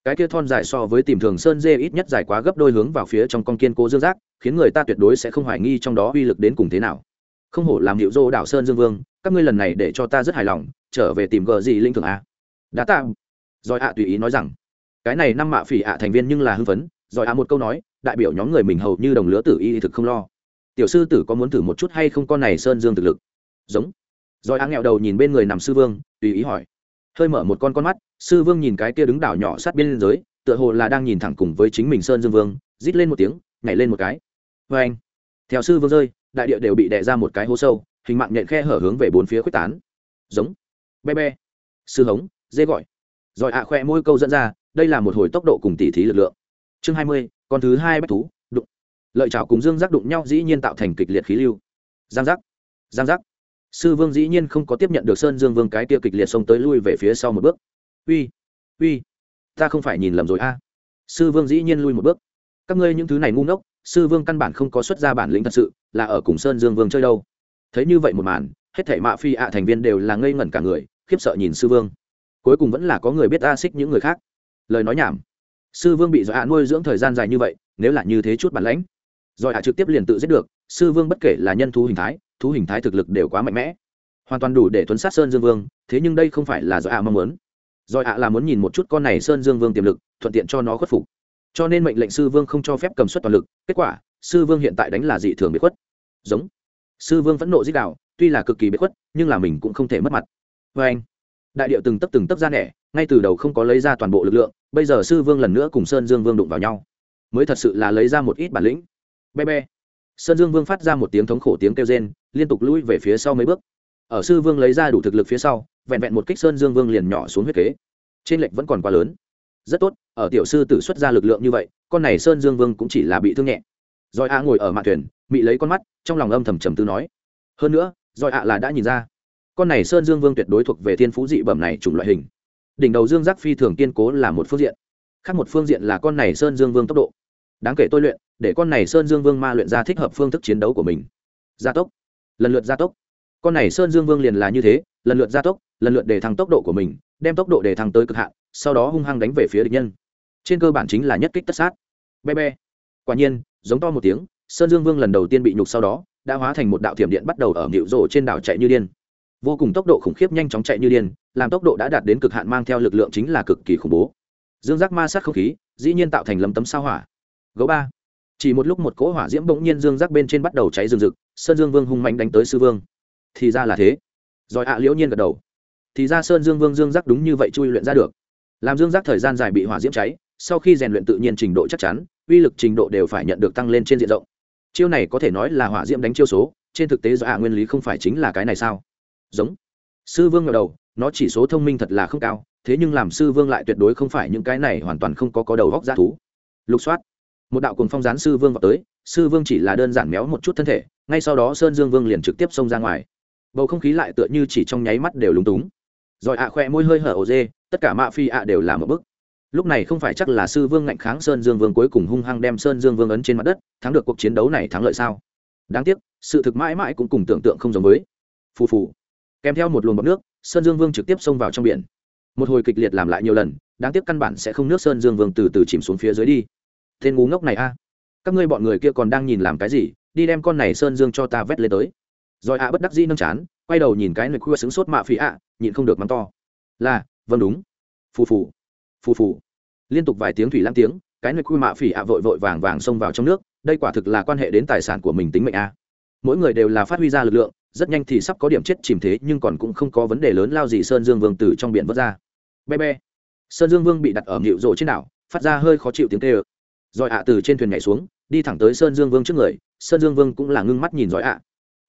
cái kia thon dài so với tìm thường sơn dê ít nhất dài quá gấp đôi hướng vào phía trong con kiên cố dương giác, khiến người ta tuyệt đối sẽ không hoài nghi trong đó uy lực đến cùng thế nào. Không hổ làm hiệu dô đảo sơn dương vương, các ngươi lần này để cho ta rất hài lòng, trở về tìm gờ gì linh thường a. Đã tạm rồi ạ tùy ý nói rằng, cái này năm mạ phỉ ạ thành viên nhưng là hưng phấn, rồi ạ một câu nói, đại biểu nhóm người mình hầu như đồng lứa tử y thực không lo. Tiểu sư tử có muốn thử một chút hay không con này sơn dương thực lực? Giống. Rồi ạ nghẹo đầu nhìn bên người nằm sư vương, tùy ý hỏi hơi mở một con con mắt, sư vương nhìn cái kia đứng đảo nhỏ sát bên giới, tựa hồ là đang nhìn thẳng cùng với chính mình sơn dương vương, rít lên một tiếng, nhảy lên một cái. Vê anh, theo sư vương rơi, đại địa đều bị đè ra một cái hố sâu, hình mạng nhện khe hở hướng về bốn phía quyết tán. Giống, be be. Sư hống, dê gọi. Rồi ạ khoe môi câu dẫn ra, đây là một hồi tốc độ cùng tỉ thí lực lượng. Chương hai mươi, con thứ hai bách thú, đụng. Lợi chảo cùng dương giác đụng nhau dĩ nhiên tạo thành kịch liệt khí lưu. Giang giác giang giác sư vương dĩ nhiên không có tiếp nhận được sơn dương vương cái kia kịch liệt xông tới lui về phía sau một bước. Uy uy, ta không phải nhìn lầm rồi a. À. Sư vương dĩ nhiên lui một bước. Các ngươi những thứ này ngu ngốc, sư vương căn bản không có xuất ra bản lĩnh thật sự, là ở cùng sơn dương vương chơi đâu. Thấy như vậy một màn, hết thảy mạ phi ạ thành viên đều là ngây ngẩn cả người, khiếp sợ nhìn sư vương. Cuối cùng vẫn là có người biết a xích những người khác. Lời nói nhảm. Sư vương bị do ạ nuôi dưỡng thời gian dài như vậy, nếu là như thế chút bản lãnh rồi ạ trực tiếp liền tự giết được, sư vương bất kể là nhân thú hình thái thú hình thái thực lực đều quá mạnh mẽ. Hoàn toàn đủ để tuấn sát sơn dương vương, thế nhưng đây không phải là do ạ mong muốn. Do ạ là muốn nhìn một chút con này sơn dương vương tiềm lực, thuận tiện cho nó khuất phục. Cho nên mệnh lệnh sư vương không cho phép cầm suất toàn lực, kết quả, sư vương hiện tại đánh là dị thường bị khuất. Giống. Sư vương vẫn nộ dích đạo, tuy là cực kỳ bị khuất, nhưng là mình cũng không thể mất mặt. Vê anh, đại điệu từng tấp từng tấp ra nẻ, ngay từ đầu không có lấy ra toàn bộ lực lượng, bây giờ sư vương lần nữa cùng sơn dương vương đụng vào nhau. Mới thật sự là lấy ra một ít bản lĩnh. Be be sơn dương vương phát ra một tiếng thống khổ tiếng kêu rên, liên tục lui về phía sau mấy bước. Ở sư vương lấy ra đủ thực lực phía sau, vẹn vẹn một kích sơn dương vương liền nhỏ xuống huyết kế. Trên lệnh vẫn còn quá lớn. Rất tốt, ở tiểu sư tử xuất ra lực lượng như vậy, con này sơn dương vương cũng chỉ là bị thương nhẹ. Rồi a ngồi ở mạn thuyền bị lấy con mắt, trong lòng âm thầm trầm tư nói. Hơn nữa, rồi ạ là đã nhìn ra, con này sơn dương vương tuyệt đối thuộc về thiên phú dị bẩm này chủng loại hình. Đỉnh đầu dương giác phi thường kiên cố là một phương diện, khác một phương diện là con này sơn dương vương tốc độ đáng kể tôi luyện, để con này sơn dương vương ma luyện ra thích hợp phương thức chiến đấu của mình. Gia tốc. Lần lượt gia tốc. Con này sơn dương vương liền là như thế, lần lượt gia tốc, lần lượt để thăng tốc độ của mình, đem tốc độ để thăng tới cực hạn, sau đó hung hăng đánh về phía địch nhân. Trên cơ bản chính là nhất kích tất sát. Be be. Quả nhiên, giống to một tiếng, sơn dương vương lần đầu tiên bị nhục sau đó, đã hóa thành một đạo thiểm điện bắt đầu ở miệu rổ trên đảo chạy như điên. Vô cùng tốc độ khủng khiếp nhanh chóng chạy như điên, làm tốc độ đã đạt đến cực hạn mang theo lực lượng chính là cực kỳ khủng bố. Dương giác ma sát không khí, dĩ nhiên tạo thành lấm tấm sao hỏa gấu ba. Chỉ một lúc một cỗ hỏa diễm bỗng nhiên dương giác bên trên bắt đầu cháy rừng rực, sơn dương vương hung mạnh đánh tới sư vương. Thì ra là thế. Rồi ạ liễu nhiên gật đầu. Thì ra sơn dương vương dương giác đúng như vậy chui luyện ra được. Làm dương giác thời gian dài bị hỏa diễm cháy, sau khi rèn luyện tự nhiên trình độ chắc chắn, uy lực trình độ đều phải nhận được tăng lên trên diện rộng. Chiêu này có thể nói là hỏa diễm đánh chiêu số, trên thực tế do ạ nguyên lý không phải chính là cái này sao? Giống. Sư vương ngờ đầu, nó chỉ số thông minh thật là không cao, thế nhưng làm sư vương lại tuyệt đối không phải những cái này hoàn toàn không có có đầu góc g thú. Lục soát một đạo cùng phong gián sư vương vào tới, sư vương chỉ là đơn giản méo một chút thân thể, ngay sau đó sơn dương vương liền trực tiếp xông ra ngoài. Bầu không khí lại tựa như chỉ trong nháy mắt đều lúng túng. Rồi ạ khoe môi hơi hở ổ dê, tất cả mạ phi ạ đều là một bức. Lúc này không phải chắc là sư vương ngạnh kháng sơn dương vương cuối cùng hung hăng đem sơn dương vương ấn trên mặt đất, thắng được cuộc chiến đấu này thắng lợi sao? Đáng tiếc, sự thực mãi mãi cũng cùng tưởng tượng không giống với. Phù phù. Kèm theo một luồng bọc nước, sơn dương vương trực tiếp xông vào trong biển. Một hồi kịch liệt làm lại nhiều lần, đáng tiếc căn bản sẽ không nước sơn dương vương từ từ chìm xuống phía dưới đi tên ngu ngốc này a. Các ngươi bọn người kia còn đang nhìn làm cái gì, đi đem con này sơn dương cho ta vét lên tới. Rồi ạ bất đắc dĩ nâng chán, quay đầu nhìn cái nơi khuya xứng sốt mạ phí ạ, nhịn không được mắng to. Là vâng đúng. Phù phù. Phù phù. Liên tục vài tiếng thủy lãng tiếng, cái nơi quy mạ phỉ ạ vội vội vàng vàng xông vào trong nước, đây quả thực là quan hệ đến tài sản của mình tính mệnh a. Mỗi người đều là phát huy ra lực lượng, rất nhanh thì sắp có điểm chết chìm thế, nhưng còn cũng không có vấn đề lớn lao gì sơn dương vương từ trong biển vớt ra. Be be. Sơn dương vương bị đặt ở nhịu rộ trên đảo, phát ra hơi khó chịu tiếng tê ơ rồi ạ từ trên thuyền nhảy xuống, đi thẳng tới sơn dương vương trước người. Sơn dương vương cũng là ngưng mắt nhìn giỏi ạ.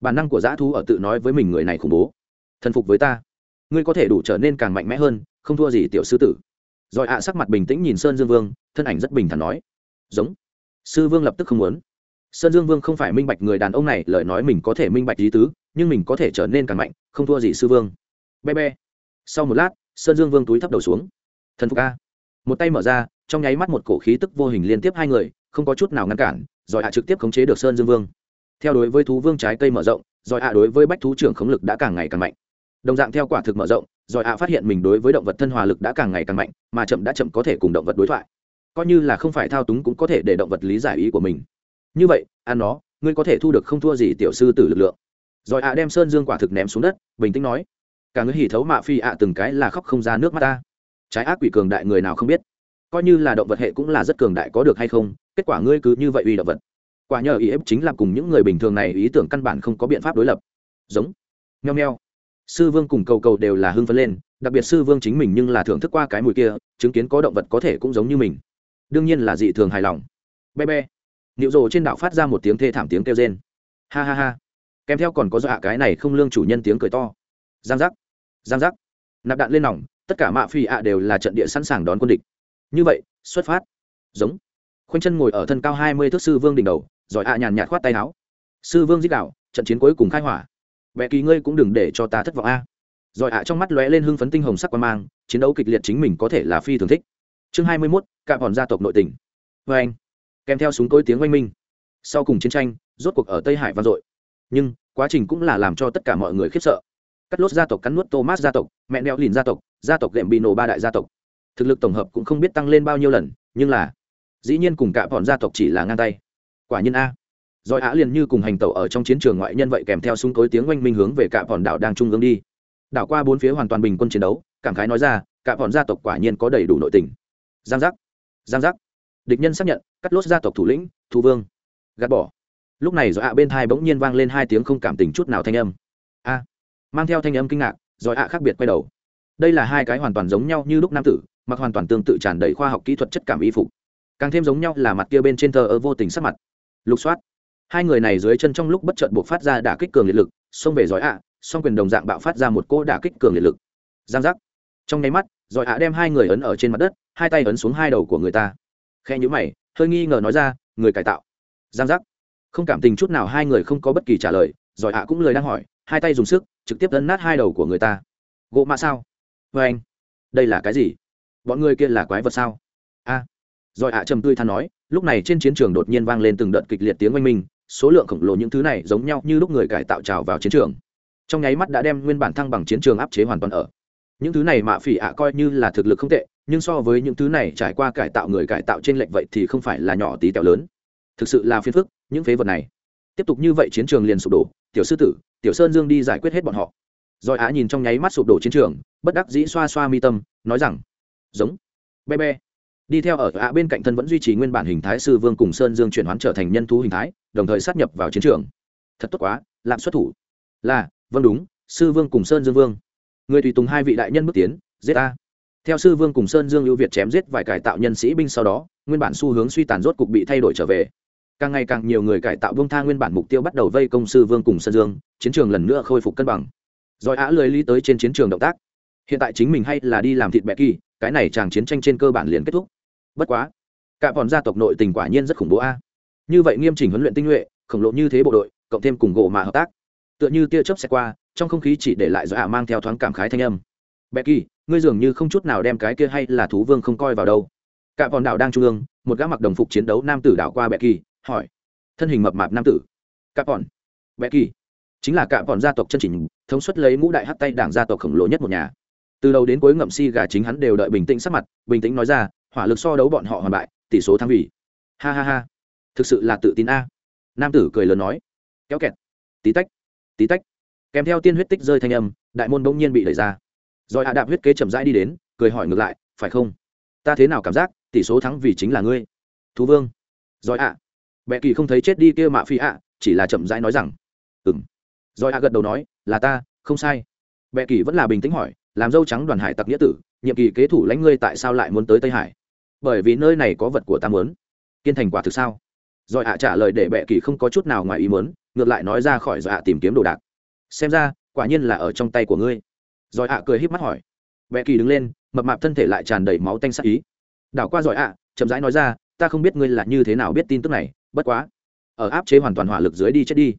Bản năng của dã thú ở tự nói với mình người này khủng bố. Thần phục với ta. Ngươi có thể đủ trở nên càng mạnh mẽ hơn, không thua gì tiểu sư tử. Rồi ạ sắc mặt bình tĩnh nhìn sơn dương vương, thân ảnh rất bình thản nói. Giống. Sư vương lập tức không muốn. Sơn dương vương không phải minh bạch người đàn ông này, lời nói mình có thể minh bạch lý tứ, nhưng mình có thể trở nên càng mạnh, không thua gì sư vương. Be be. Sau một lát, sơn dương vương túi thấp đầu xuống. Thần phục a một tay mở ra, trong nháy mắt một cổ khí tức vô hình liên tiếp hai người, không có chút nào ngăn cản, rồi hạ trực tiếp khống chế được sơn dương vương. Theo đối với thú vương trái cây mở rộng, rồi hạ đối với bách thú trưởng khống lực đã càng ngày càng mạnh. Đồng dạng theo quả thực mở rộng, rồi hạ phát hiện mình đối với động vật thân hòa lực đã càng ngày càng mạnh, mà chậm đã chậm có thể cùng động vật đối thoại. Coi như là không phải thao túng cũng có thể để động vật lý giải ý của mình. Như vậy, ăn nó, ngươi có thể thu được không thua gì tiểu sư tử lực lượng. Rồi hạ đem sơn dương quả thực ném xuống đất, bình tĩnh nói, cả người hỉ thấu mạ phi ạ, từng cái là khóc không ra nước mắt ta trái ác quỷ cường đại người nào không biết? Coi như là động vật hệ cũng là rất cường đại có được hay không? Kết quả ngươi cứ như vậy uy động vật. Quả nhờ ý ép chính là cùng những người bình thường này ý tưởng căn bản không có biện pháp đối lập. Giống. Nheo nheo. Sư vương cùng cầu cầu đều là hưng phấn lên, đặc biệt sư vương chính mình nhưng là thưởng thức qua cái mùi kia, chứng kiến có động vật có thể cũng giống như mình. Đương nhiên là dị thường hài lòng. Be be. Nịu rồ trên đảo phát ra một tiếng thê thảm tiếng kêu rên. Ha ha ha. Kèm theo còn có dọa cái này không lương chủ nhân tiếng cười to. Giang giác. Giang giác. Nạp đạn lên nòng tất cả mạ phi ạ đều là trận địa sẵn sàng đón quân địch. Như vậy, xuất phát. Giống. Khoanh chân ngồi ở thân cao hai mươi thước sư vương đỉnh đầu, giỏi ạ nhàn nhạt khoát tay áo. Sư vương dích đạo, trận chiến cuối cùng khai hỏa. Vẽ kỳ ngươi cũng đừng để cho ta thất vọng a. Giỏi ạ trong mắt lóe lên hưng phấn tinh hồng sắc quan mang, chiến đấu kịch liệt chính mình có thể là phi thường thích. Chương hai mươi mốt cạm hòn gia tộc nội tỉnh vê anh, kèm theo súng tối tiếng oanh minh. Sau cùng chiến tranh, rốt cuộc ở tây hải vang dội. Nhưng, quá trình cũng là làm cho tất cả mọi người khiếp sợ cắt lốt gia tộc cắn nuốt thomas gia tộc, mẹ neo lìn gia tộc gia tộc đệm bị nổ ba đại gia tộc. Thực lực tổng hợp cũng không biết tăng lên bao nhiêu lần, nhưng là dĩ nhiên cùng cả bọn gia tộc chỉ là ngang tay. Quả nhiên a. Rồi á liền như cùng hành tẩu ở trong chiến trường ngoại nhân vậy kèm theo súng cối tiếng oanh minh hướng về cả bọn đảo đang trung ương đi. Đảo qua bốn phía hoàn toàn bình quân chiến đấu, cảm khái nói ra, cả bọn gia tộc quả nhiên có đầy đủ nội tình. Giang giác. Giang giác. Địch nhân xác nhận, cắt lốt gia tộc thủ lĩnh, thu vương. Gạt bỏ. Lúc này do ạ bên thai bỗng nhiên vang lên hai tiếng không cảm tình chút nào thanh âm. A mang theo thanh âm kinh ngạc giỏi ạ khác biệt quay đầu. Đây là hai cái hoàn toàn giống nhau như lúc nam tử, mặc hoàn toàn tương tự tràn đầy khoa học kỹ thuật chất cảm y phục. Càng thêm giống nhau là mặt kia bên trên thờ ơ vô tình sắc mặt. Lục soát. Hai người này dưới chân trong lúc bất chợt buộc phát ra đả kích cường liệt lực, xông về giỏi ạ, song quyền đồng dạng bạo phát ra một cỗ đả kích cường liệt lực. Giang giác. Trong nháy mắt, giỏi ạ đem hai người ấn ở trên mặt đất, hai tay ấn xuống hai đầu của người ta. Khe nhữ mày, hơi nghi ngờ nói ra, người cải tạo. Giang giác. Không cảm tình chút nào hai người không có bất kỳ trả lời, giỏi ạ cũng lời đang hỏi hai tay dùng sức, trực tiếp ấn nát hai đầu của người ta. Gỗ mạ sao? Vê anh. Đây là cái gì? Bọn người kia là quái vật sao? A. À. rồi ạ trầm tươi than nói, lúc này trên chiến trường đột nhiên vang lên từng đợt kịch liệt tiếng oanh minh, số lượng khổng lồ những thứ này giống nhau như lúc người cải tạo trào vào chiến trường. Trong nháy mắt đã đem nguyên bản thăng bằng chiến trường áp chế hoàn toàn ở. Những thứ này mạ phỉ ạ coi như là thực lực không tệ, nhưng so với những thứ này trải qua cải tạo người cải tạo trên lệnh vậy thì không phải là nhỏ tí tẹo lớn. Thực sự là phiền phức, những phế vật này tiếp tục như vậy chiến trường liền sụp đổ, tiểu sư tử, tiểu sơn dương đi giải quyết hết bọn họ. Rồi á nhìn trong nháy mắt sụp đổ chiến trường, bất đắc dĩ xoa xoa mi tâm, nói rằng, giống, be be. Đi theo ở ạ bên cạnh thân vẫn duy trì nguyên bản hình thái sư vương cùng sơn dương chuyển hoán trở thành nhân thú hình thái, đồng thời sát nhập vào chiến trường. Thật tốt quá, lạm xuất thủ. Là vâng đúng, sư vương cùng sơn dương vương. Người tùy tùng hai vị đại nhân bước tiến, giết a. Theo sư vương cùng sơn dương ưu việt chém giết vài cải tạo nhân sĩ binh sau đó, nguyên bản xu hướng suy tàn rốt cục bị thay đổi trở về càng ngày càng nhiều người cải tạo vương tha nguyên bản mục tiêu bắt đầu vây công sư vương cùng sơn dương, chiến trường lần nữa khôi phục cân bằng. Rồi á Lưới lý tới trên chiến trường động tác. Hiện tại chính mình hay là đi làm thịt bẹ kỳ, cái này chàng chiến tranh trên cơ bản liền kết thúc. Bất quá, cả bọn gia tộc nội tình quả nhiên rất khủng bố a. Như vậy nghiêm chỉnh huấn luyện tinh nhuệ, khổng lồ như thế bộ đội, cộng thêm cùng gỗ mà hợp tác, tựa như tia chớp xe qua, trong không khí chỉ để lại do ả mang theo thoáng cảm khái thanh âm. Becky ngươi dường như không chút nào đem cái kia hay là thú vương không coi vào đâu. Cả bọn đảo đang trung ương, một gã mặc đồng phục chiến đấu nam tử đảo qua becky hỏi. Thân hình mập mạp nam tử. Cạp bọn becky chính là cạp bọn gia tộc chân chỉnh thống suất lấy ngũ đại hắc tay đảng gia tộc khổng lồ nhất một nhà. Từ đầu đến cuối ngậm si gà chính hắn đều đợi bình tĩnh sắc mặt, bình tĩnh nói ra, hỏa lực so đấu bọn họ hoàn bại, tỷ số thắng vì. Ha ha ha. Thực sự là tự tin a. Nam tử cười lớn nói, kéo kẹt. Tí tách. Tí tách. Kèm theo tiên huyết tích rơi thanh âm, đại môn bỗng nhiên bị đẩy ra. Rồi hạ đạp huyết kế chậm rãi đi đến, cười hỏi ngược lại, phải không? Ta thế nào cảm giác, tỷ số thắng vì chính là ngươi? Thú vương. Giỏi ạ bệ kỳ không thấy chết đi kia mạ phi ạ, chỉ là chậm rãi nói rằng ừ m giỏi ạ gật đầu nói, là ta, không sai. Bệ kỳ vẫn là bình tĩnh hỏi, làm dâu trắng đoàn hải tặc nghĩa tử, nhiệm kỳ kế thủ lãnh ngươi tại sao lại muốn tới tây hải? Bởi vì nơi này có vật của ta muốn. Kiên thành quả thực sao? Rồi ạ trả lời để bệ kỳ không có chút nào ngoài ý muốn, ngược lại nói ra khỏi rồi ạ tìm kiếm đồ đạc. Xem ra, quả nhiên là ở trong tay của ngươi. Rồi ạ cười híp mắt hỏi. Bệ kỳ đứng lên, mập mạp thân thể lại tràn đầy máu tanh sắc ý. Đảo qua giỏi ạ, chậm rãi nói ra, ta không biết ngươi là như thế nào biết tin tức này bất quá, ở áp chế hoàn toàn hỏa lực dưới đi chết đi.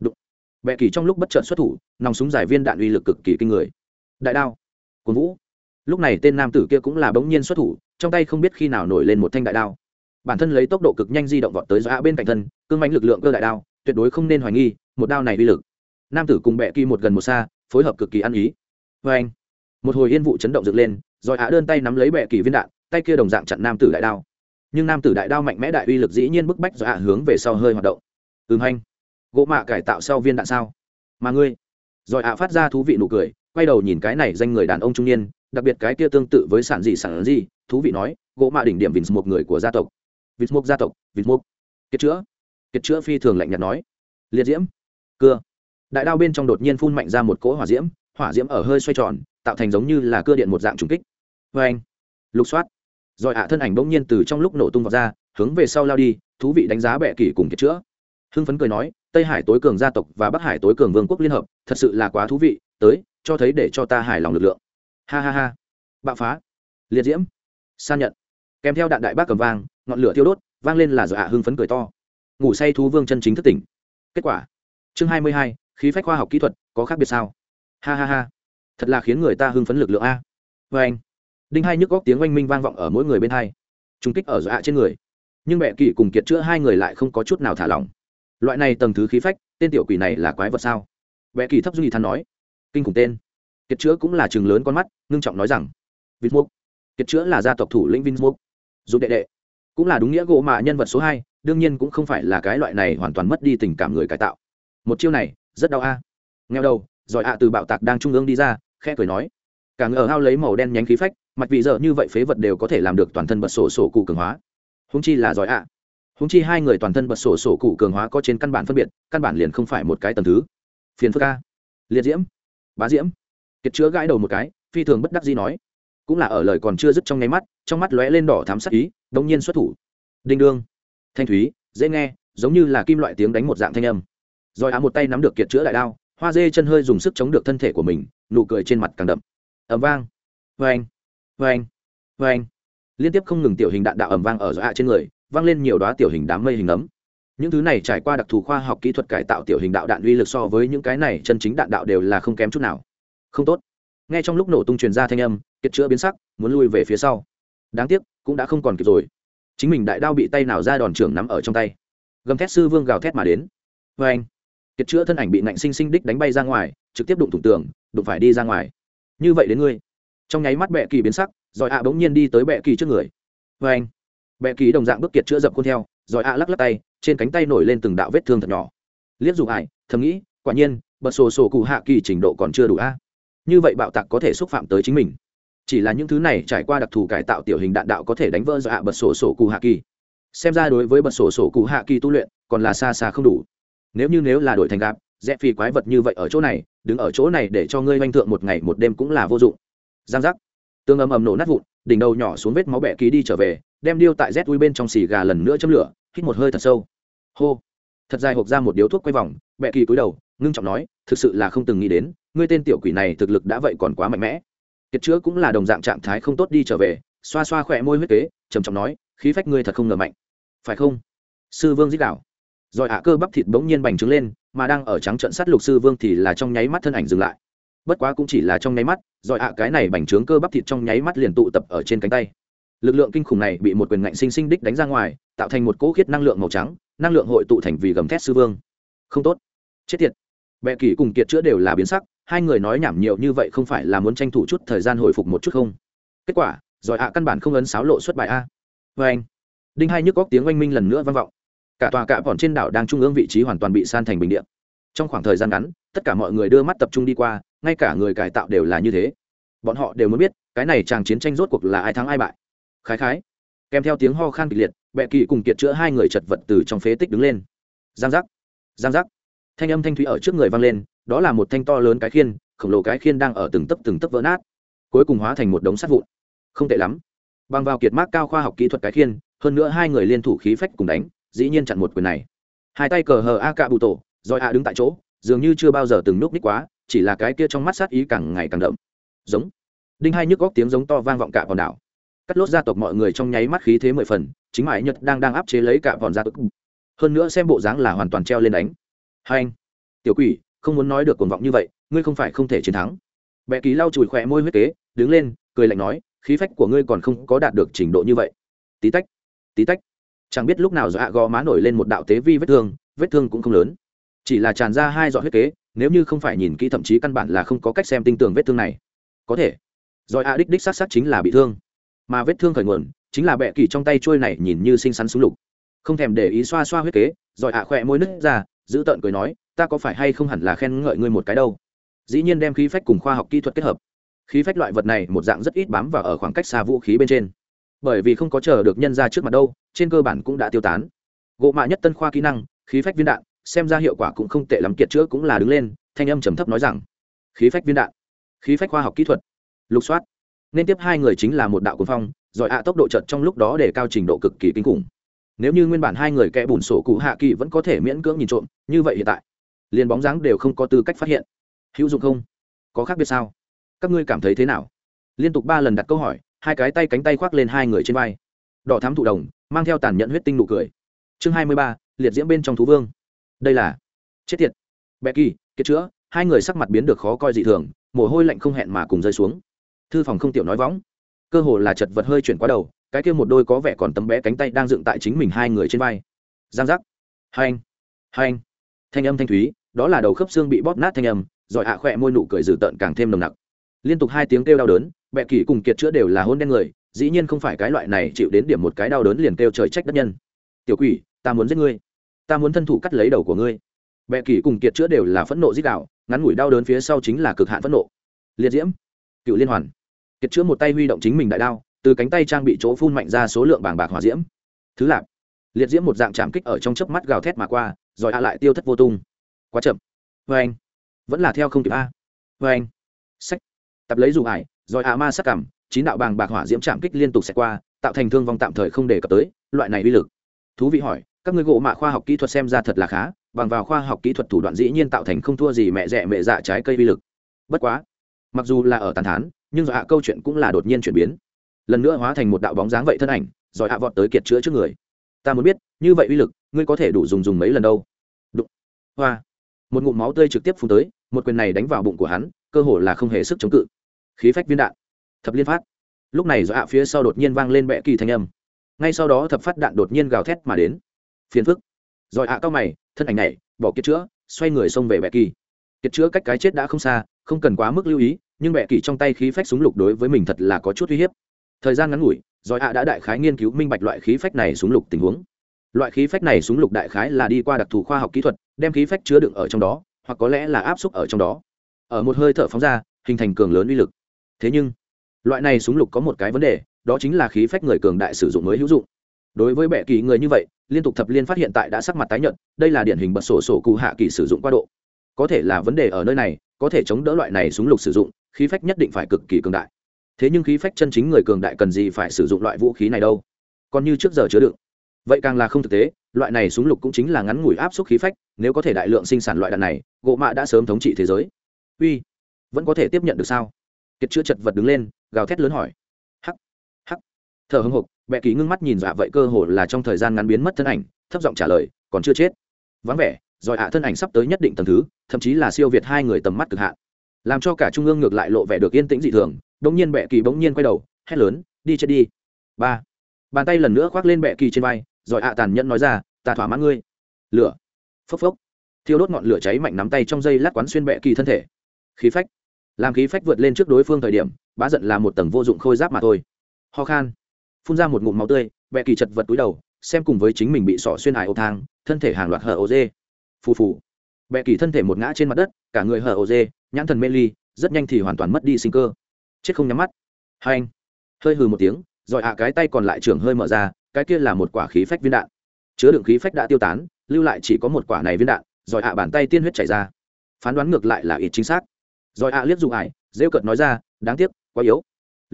Đụng. bệ kỳ trong lúc bất chợt xuất thủ, nòng súng giải viên đạn uy lực cực kỳ kinh người. Đại đao. Cuốn vũ. Lúc này tên nam tử kia cũng là bỗng nhiên xuất thủ, trong tay không biết khi nào nổi lên một thanh đại đao. Bản thân lấy tốc độ cực nhanh di động vọt tới giã bên cạnh thân, cương mánh lực lượng cơ đại đao, tuyệt đối không nên hoài nghi, một đao này uy lực. Nam tử cùng bệ kỳ một gần một xa, phối hợp cực kỳ ăn ý. Vê anh, một hồi yên vụ chấn động dựng lên, rồi á đơn tay nắm lấy bệ kỳ viên đạn, tay kia đồng dạng chặn nam tử đại đao nhưng nam tử đại đao mạnh mẽ đại uy lực dĩ nhiên bức bách rồi hạ hướng về sau hơi hoạt động. Ừm hành gỗ mạ cải tạo sau viên đạn sao? Mà ngươi? Rồi ạ phát ra thú vị nụ cười, quay đầu nhìn cái này danh người đàn ông trung niên, đặc biệt cái kia tương tự với sản dị sản gì thú vị nói, gỗ mạ đỉnh điểm vịt một người của gia tộc. Vịt mục gia tộc, vịt mục. Kiệt chữa. Kiệt chữa phi thường lạnh nhạt nói. Liệt diễm. Cưa. Đại đao bên trong đột nhiên phun mạnh ra một cỗ hỏa diễm hỏa diễm ở hơi xoay tròn, tạo thành giống như là cưa điện một dạng trùng kích. Vê anh lục soát rồi ạ, thân ảnh bỗng nhiên từ trong lúc nổ tung vào ra, hướng về sau lao đi, thú vị đánh giá bệ kỷ cùng kiệt chữa. Hưng phấn cười nói, tây hải tối cường gia tộc và bắc hải tối cường vương quốc liên hợp, thật sự là quá thú vị, tới, cho thấy để cho ta hài lòng lực lượng. Ha ha ha. Bạo phá. Liệt diễm. San nhận. Kèm theo đạn đại bác cầm vang, ngọn lửa thiêu đốt, vang lên là dọa hưng phấn cười to. Ngủ say thú vương chân chính thất tỉnh. Kết quả. Chương hai mươi hai, khí phách khoa học kỹ thuật, có khác biệt sao? Ha ha ha. Thật là khiến người ta hưng phấn lực lượng a. Vê anh đinh hai nhức góc tiếng oanh minh vang vọng ở mỗi người bên hai. Trung kích ở dọa trên người. Nhưng mẹ kỵ cùng kiệt chữa hai người lại không có chút nào thả lỏng. Loại này tầng thứ khí phách, tên tiểu quỷ này là quái vật sao? Mẹ kỳ thấp duy than nói. Kinh khủng tên. Kiệt chữa cũng là chừng lớn con mắt, ngưng trọng nói rằng. Vịt kiệt chữa là gia tộc thủ lĩnh vinh dù đệ đệ. Cũng là đúng nghĩa gỗ mạ nhân vật số hai, đương nhiên cũng không phải là cái loại này hoàn toàn mất đi tình cảm người cải tạo. Một chiêu này, rất đau a. À. nghèo đầu, giỏi ạ từ bạo tạc đang trung ương đi ra khe cười nói. Cả ở hao lấy màu đen nhánh khí phách mặt vị giờ như vậy phế vật đều có thể làm được toàn thân bật sổ sổ cụ cường hóa. Húng chi là giỏi ạ. Húng chi hai người toàn thân bật sổ sổ cụ cường hóa có trên căn bản phân biệt, căn bản liền không phải một cái tầm thứ. Phiền phức ca liệt diễm, bá diễm. Kiệt chữa gãi đầu một cái, phi thường bất đắc gì nói. Cũng là ở lời còn chưa dứt trong nháy mắt, trong mắt lóe lên đỏ thám sắc ý đông nhiên xuất thủ. Đinh đương. Thanh thúy, dễ nghe, giống như là kim loại tiếng đánh một dạng thanh âm. Rồi á một tay nắm được kiệt chữa đại đao, hoa dê chân hơi dùng sức chống được thân thể của mình, nụ cười trên mặt càng đậm. Ẩm vang. Vâng vang vang vang liên tiếp không ngừng tiểu hình đạn đạo ẩm vang ở dọa trên người, vang lên nhiều đoá tiểu hình đám mây hình ấm. Những thứ này trải qua đặc thù khoa học kỹ thuật cải tạo tiểu hình đạo đạn uy lực so với những cái này chân chính đạn đạo đều là không kém chút nào. Không tốt. Ngay trong lúc nổ tung truyền ra thanh âm, kiệt chữa biến sắc, muốn lui về phía sau. Đáng tiếc, cũng đã không còn kịp rồi. Chính mình đại đao bị tay nào ra đòn trưởng nắm ở trong tay. Gầm thét sư vương gào thét mà đến. Vê anh. Kiệt chữa thân ảnh bị nạnh sinh sinh đích đánh bay ra ngoài, trực tiếp đụng thủng tường, đụng phải đi ra ngoài. Như vậy đến ngươi trong nháy mắt bệ kỳ biến sắc, rồi ạ bỗng nhiên đi tới bệ kỳ trước người. Vê anh, bệ kỳ đồng dạng bước kiệt chữa dập khuôn theo, rồi ạ lắc lắc tay, trên cánh tay nổi lên từng đạo vết thương thật nhỏ. Liếc dù ải, thầm nghĩ, quả nhiên, bật sổ sổ cụ hạ kỳ trình độ còn chưa đủ a. Như vậy bạo tạc có thể xúc phạm tới chính mình. Chỉ là những thứ này trải qua đặc thù cải tạo tiểu hình đạn đạo có thể đánh vỡ dọa bật sổ sổ cụ hạ kỳ. Xem ra đối với bật sổ sổ cụ hạ kỳ tu luyện, còn là xa xa không đủ. Nếu như nếu là đổi thành gạp rẽ phi quái vật như vậy ở chỗ này, đứng ở chỗ này để cho ngươi oanh thượng một ngày một đêm cũng là vô dụng giang giác. Tương ầm ầm nổ nát vụn, đỉnh đầu nhỏ xuống vết máu bẹ ký đi trở về, đem điêu tại rét bên trong xì gà lần nữa châm lửa, hít một hơi thật sâu. Hô. Thật dài hộp ra một điếu thuốc quay vòng bẹ kỳ cúi đầu, ngưng trọng nói, thực sự là không từng nghĩ đến, ngươi tên tiểu quỷ này thực lực đã vậy còn quá mạnh mẽ. Kiệt chữa cũng là đồng dạng trạng thái không tốt đi trở về, xoa xoa khỏe môi huyết kế, trầm trọng nói, khí phách ngươi thật không ngờ mạnh. Phải không? Sư vương dích đạo. Rồi ạ cơ bắp thịt bỗng nhiên bành trướng lên, mà đang ở trắng trận sát lục sư vương thì là trong nháy mắt thân ảnh dừng lại bất quá cũng chỉ là trong nháy mắt giỏi ạ, cái này bành trướng cơ bắp thịt trong nháy mắt liền tụ tập ở trên cánh tay. Lực lượng kinh khủng này bị một quyền ngạnh sinh sinh đích đánh ra ngoài, tạo thành một cỗ khiết năng lượng màu trắng, năng lượng hội tụ thành vì gầm thét sư vương. Không tốt. Chết tiệt. Bệ kỳ cùng kiệt chữa đều là biến sắc, hai người nói nhảm nhiều như vậy không phải là muốn tranh thủ chút thời gian hồi phục một chút không? Kết quả giỏi ạ, căn bản không ấn sáo lộ xuất bài a. Vê anh, đinh hai nhức góc tiếng oanh minh lần nữa vang vọng. Cả tòa cạ bọn trên đảo đang trung ương vị trí hoàn toàn bị san thành bình điện trong khoảng thời gian ngắn, tất cả mọi người đưa mắt tập trung đi qua ngay cả người cải tạo đều là như thế. Bọn họ đều muốn biết, cái này chàng chiến tranh rốt cuộc là ai thắng ai bại. Khái khái. Kèm theo tiếng ho khan kịch liệt bẹ kỳ cùng kiệt chữa hai người chật vật từ trong phế tích đứng lên. Giang giác. Giang giác. Thanh âm thanh thúy ở trước người vang lên, đó là một thanh to lớn cái khiên, khổng lồ cái khiên đang ở từng tấc từng tấc vỡ nát. Cuối cùng hóa thành một đống sắt vụn. Không tệ lắm. Bằng vào kiệt mác cao khoa học kỹ thuật cái khiên, hơn nữa hai người liên thủ khí phách cùng đánh, dĩ nhiên chặn một quyền này. Hai tay cờ hờ a cạ bụ tổ, rồi a đứng tại chỗ, dường như chưa bao giờ từng núp ních quá chỉ là cái kia trong mắt sát ý càng ngày càng đậm. Giống. Đinh hai nhức góc tiếng giống to vang vọng cả hòn đảo. Cắt lốt gia tộc mọi người trong nháy mắt khí thế mười phần, chính mãi nhật đang đang áp chế lấy cả hòn gia tộc. Hơn nữa xem bộ dáng là hoàn toàn treo lên đánh. Hai anh. Tiểu quỷ, không muốn nói được cuồng vọng như vậy, ngươi không phải không thể chiến thắng. Bệ ký lau chùi khỏe môi huyết kế, đứng lên, cười lạnh nói, khí phách của ngươi còn không có đạt được trình độ như vậy. Tí tách tí tách. Chẳng biết lúc nào do ạ gò má nổi lên một đạo tế vi vết thương vết thương cũng không lớn chỉ là tràn ra hai giọt huyết kế, nếu như không phải nhìn kỹ thậm chí căn bản là không có cách xem tinh tường vết thương này. Có thể. Rồi a đích đích sát sát chính là bị thương. Mà vết thương khởi nguồn, chính là bệ kỳ trong tay trôi này nhìn như xinh xắn súng lục. Không thèm để ý xoa xoa huyết kế, rồi ạ khỏe môi nứt ra, giữ tợn cười nói, ta có phải hay không hẳn là khen ngợi ngươi một cái đâu? Dĩ nhiên đem khí phách cùng khoa học kỹ thuật kết hợp. Khí phách loại vật này một dạng rất ít bám vào ở khoảng cách xa vũ khí bên trên. Bởi vì không có chờ được nhân ra trước mặt đâu, trên cơ bản cũng đã tiêu tán. Gộ mạ nhất tân khoa kỹ năng, khí phách viên đạn xem ra hiệu quả cũng không tệ lắm, kiệt chữa cũng là đứng lên, thanh âm trầm thấp nói rằng, khí phách viên đạn, khí phách khoa học kỹ thuật, lục soát. Nên tiếp hai người chính là một đạo cuồng phong giỏi ạ tốc độ chật trong lúc đó để cao trình độ cực kỳ kinh khủng. Nếu như nguyên bản hai người kẽ bùn sổ cụ hạ kỳ vẫn có thể miễn cưỡng nhìn trộm, như vậy hiện tại, liền bóng dáng đều không có tư cách phát hiện. Hữu dụng không? Có khác biệt sao? Các ngươi cảm thấy thế nào? Liên tục ba lần đặt câu hỏi, hai cái tay cánh tay khoác lên hai người trên vai. Đỏ thám thụ đồng, mang theo tàn nhẫn huyết tinh nụ cười. Chương hai mươi ba, liệt diễm bên trong thú vương đây là chết tiệt. Bẹ kỳ kết chữa, hai người sắc mặt biến được khó coi dị thường, mồ hôi lạnh không hẹn mà cùng rơi xuống. Thư phòng không tiểu nói võng. Cơ hồ là chật vật hơi chuyển qua đầu, cái kia một đôi có vẻ còn tấm bé cánh tay đang dựng tại chính mình hai người trên vai. Giang giác. Hai anh. Hai anh. Thanh âm thanh thúy, đó là đầu khớp xương bị bóp nát thanh âm, rồi hạ khỏe môi nụ cười dữ tợn càng thêm nồng nặc. Liên tục hai tiếng kêu đau đớn, bẹ kỳ cùng kiệt chữa đều là hôn đen người, dĩ nhiên không phải cái loại này chịu đến điểm một cái đau đớn liền kêu trời trách đất nhân. Tiểu quỷ, ta muốn giết ngươi ta muốn thân thủ cắt lấy đầu của ngươi. Bệ kỳ cùng kiệt chữa đều là phẫn nộ dích đạo, ngắn ngủi đau đớn phía sau chính là cực hạn phẫn nộ. Liệt diễm, cựu liên hoàn. Kiệt chữa một tay huy động chính mình đại đao, từ cánh tay trang bị chỗ phun mạnh ra số lượng bảng bạc hỏa diễm. Thứ lạp, liệt diễm một dạng chạm kích ở trong chớp mắt gào thét mà qua, rồi a lại tiêu thất vô tung. Quá chậm. Vê anh. Vẫn là theo không kịp a. Vê anh. Sách tập lấy dù ải, rồi a ma sắc cảm, chín đạo bàng bạc hỏa diễm chạm kích liên tục xẹt qua, tạo thành thương vong tạm thời không đề cập tới, loại này uy lực. Thú vị hỏi các người gỗ mạ khoa học kỹ thuật xem ra thật là khá, bằng vào khoa học kỹ thuật thủ đoạn dĩ nhiên tạo thành không thua gì mẹ rẻ mẹ dạ trái cây uy lực. Bất quá, mặc dù là ở tàn thán, nhưng dọa câu chuyện cũng là đột nhiên chuyển biến. Lần nữa hóa thành một đạo bóng dáng vậy thân ảnh rồi hạ vọt tới kiệt chữa trước người. Ta muốn biết, như vậy uy lực, ngươi có thể đủ dùng dùng mấy lần đâu? Đụng. Hoa. Một ngụm máu tươi trực tiếp phun tới, một quyền này đánh vào bụng của hắn, cơ hồ là không hề sức chống cự. Khí phách viên đạn. Thập liên phát. Lúc này do hạ phía sau đột nhiên vang lên bệ kỳ thanh âm. Ngay sau đó thập phát đạn đột nhiên gào thét mà đến phiền phức. Rồi hạ cao mày, thân ảnh này, bỏ kiệt chữa, xoay người xông về bẹ kỳ. Kiệt chữa cách cái chết đã không xa, không cần quá mức lưu ý, nhưng bẹ kỳ trong tay khí phách súng lục đối với mình thật là có chút uy hiếp. Thời gian ngắn ngủi, rồi hạ đã đại khái nghiên cứu minh bạch loại khí phách này súng lục tình huống. Loại khí phách này súng lục đại khái là đi qua đặc thù khoa học kỹ thuật, đem khí phách chứa đựng ở trong đó, hoặc có lẽ là áp xúc ở trong đó. Ở một hơi thở phóng ra, hình thành cường lớn uy lực. Thế nhưng, loại này súng lục có một cái vấn đề, đó chính là khí phách người cường đại sử dụng mới hữu dụng đối với bệ kỳ người như vậy, liên tục thập liên phát hiện tại đã sắc mặt tái nhợt, đây là điển hình bật sổ sổ cụ hạ kỳ sử dụng qua độ. Có thể là vấn đề ở nơi này, có thể chống đỡ loại này súng lục sử dụng, khí phách nhất định phải cực kỳ cường đại. Thế nhưng khí phách chân chính người cường đại cần gì phải sử dụng loại vũ khí này đâu? Còn như trước giờ chứa đựng. Vậy càng là không thực tế, loại này súng lục cũng chính là ngắn ngủi áp suất khí phách, nếu có thể đại lượng sinh sản loại đạn này, gỗ mạ đã sớm thống trị thế giới. Uy, vẫn có thể tiếp nhận được sao? Kiệt chữa chật vật đứng lên, gào thét lớn hỏi. Hắc hắc. Thở hưng hục bệ ký ngưng mắt nhìn dọa vậy cơ hồ là trong thời gian ngắn biến mất thân ảnh, thấp giọng trả lời, còn chưa chết. Vắng vẻ giỏi ạ thân ảnh sắp tới nhất định tầng thứ, thậm chí là siêu việt hai người tầm mắt cực hạn. Làm cho cả trung ương ngược lại lộ vẻ được yên tĩnh dị thường, đống nhiên bệ kỳ bỗng nhiên quay đầu, hét lớn, đi chết đi. Ba. Bàn tay lần nữa khoác lên bệ kỳ trên vai, rồi ạ tàn nhẫn nói ra, ta thỏa mãn ngươi. Lửa. Phốc phốc. Thiêu đốt ngọn lửa cháy mạnh nắm tay trong dây lát quán xuyên bệ kỳ thân thể. Khí phách. Làm khí phách vượt lên trước đối phương thời điểm, bá giận là một tầng vô dụng khôi giáp mà thôi. Ho khan phun ra một ngụm máu tươi, bẹ kỳ chật vật túi đầu, xem cùng với chính mình bị sỏ xuyên ải ô thang, thân thể hàng loạt hở ô dê. Phù phù. Bẹ kỳ thân thể một ngã trên mặt đất, cả người hở ô dê, nhãn thần mê ly, rất nhanh thì hoàn toàn mất đi sinh cơ. Chết không nhắm mắt. Hai anh. Hơi hừ một tiếng, rồi hạ cái tay còn lại trưởng hơi mở ra, cái kia là một quả khí phách viên đạn. Chứa đựng khí phách đã tiêu tán, lưu lại chỉ có một quả này viên đạn, rồi hạ bàn tay tiên huyết chảy ra. Phán đoán ngược lại là ít chính xác. Rồi hạ liếc dụ ải rêu cợt nói ra, đáng tiếc, quá yếu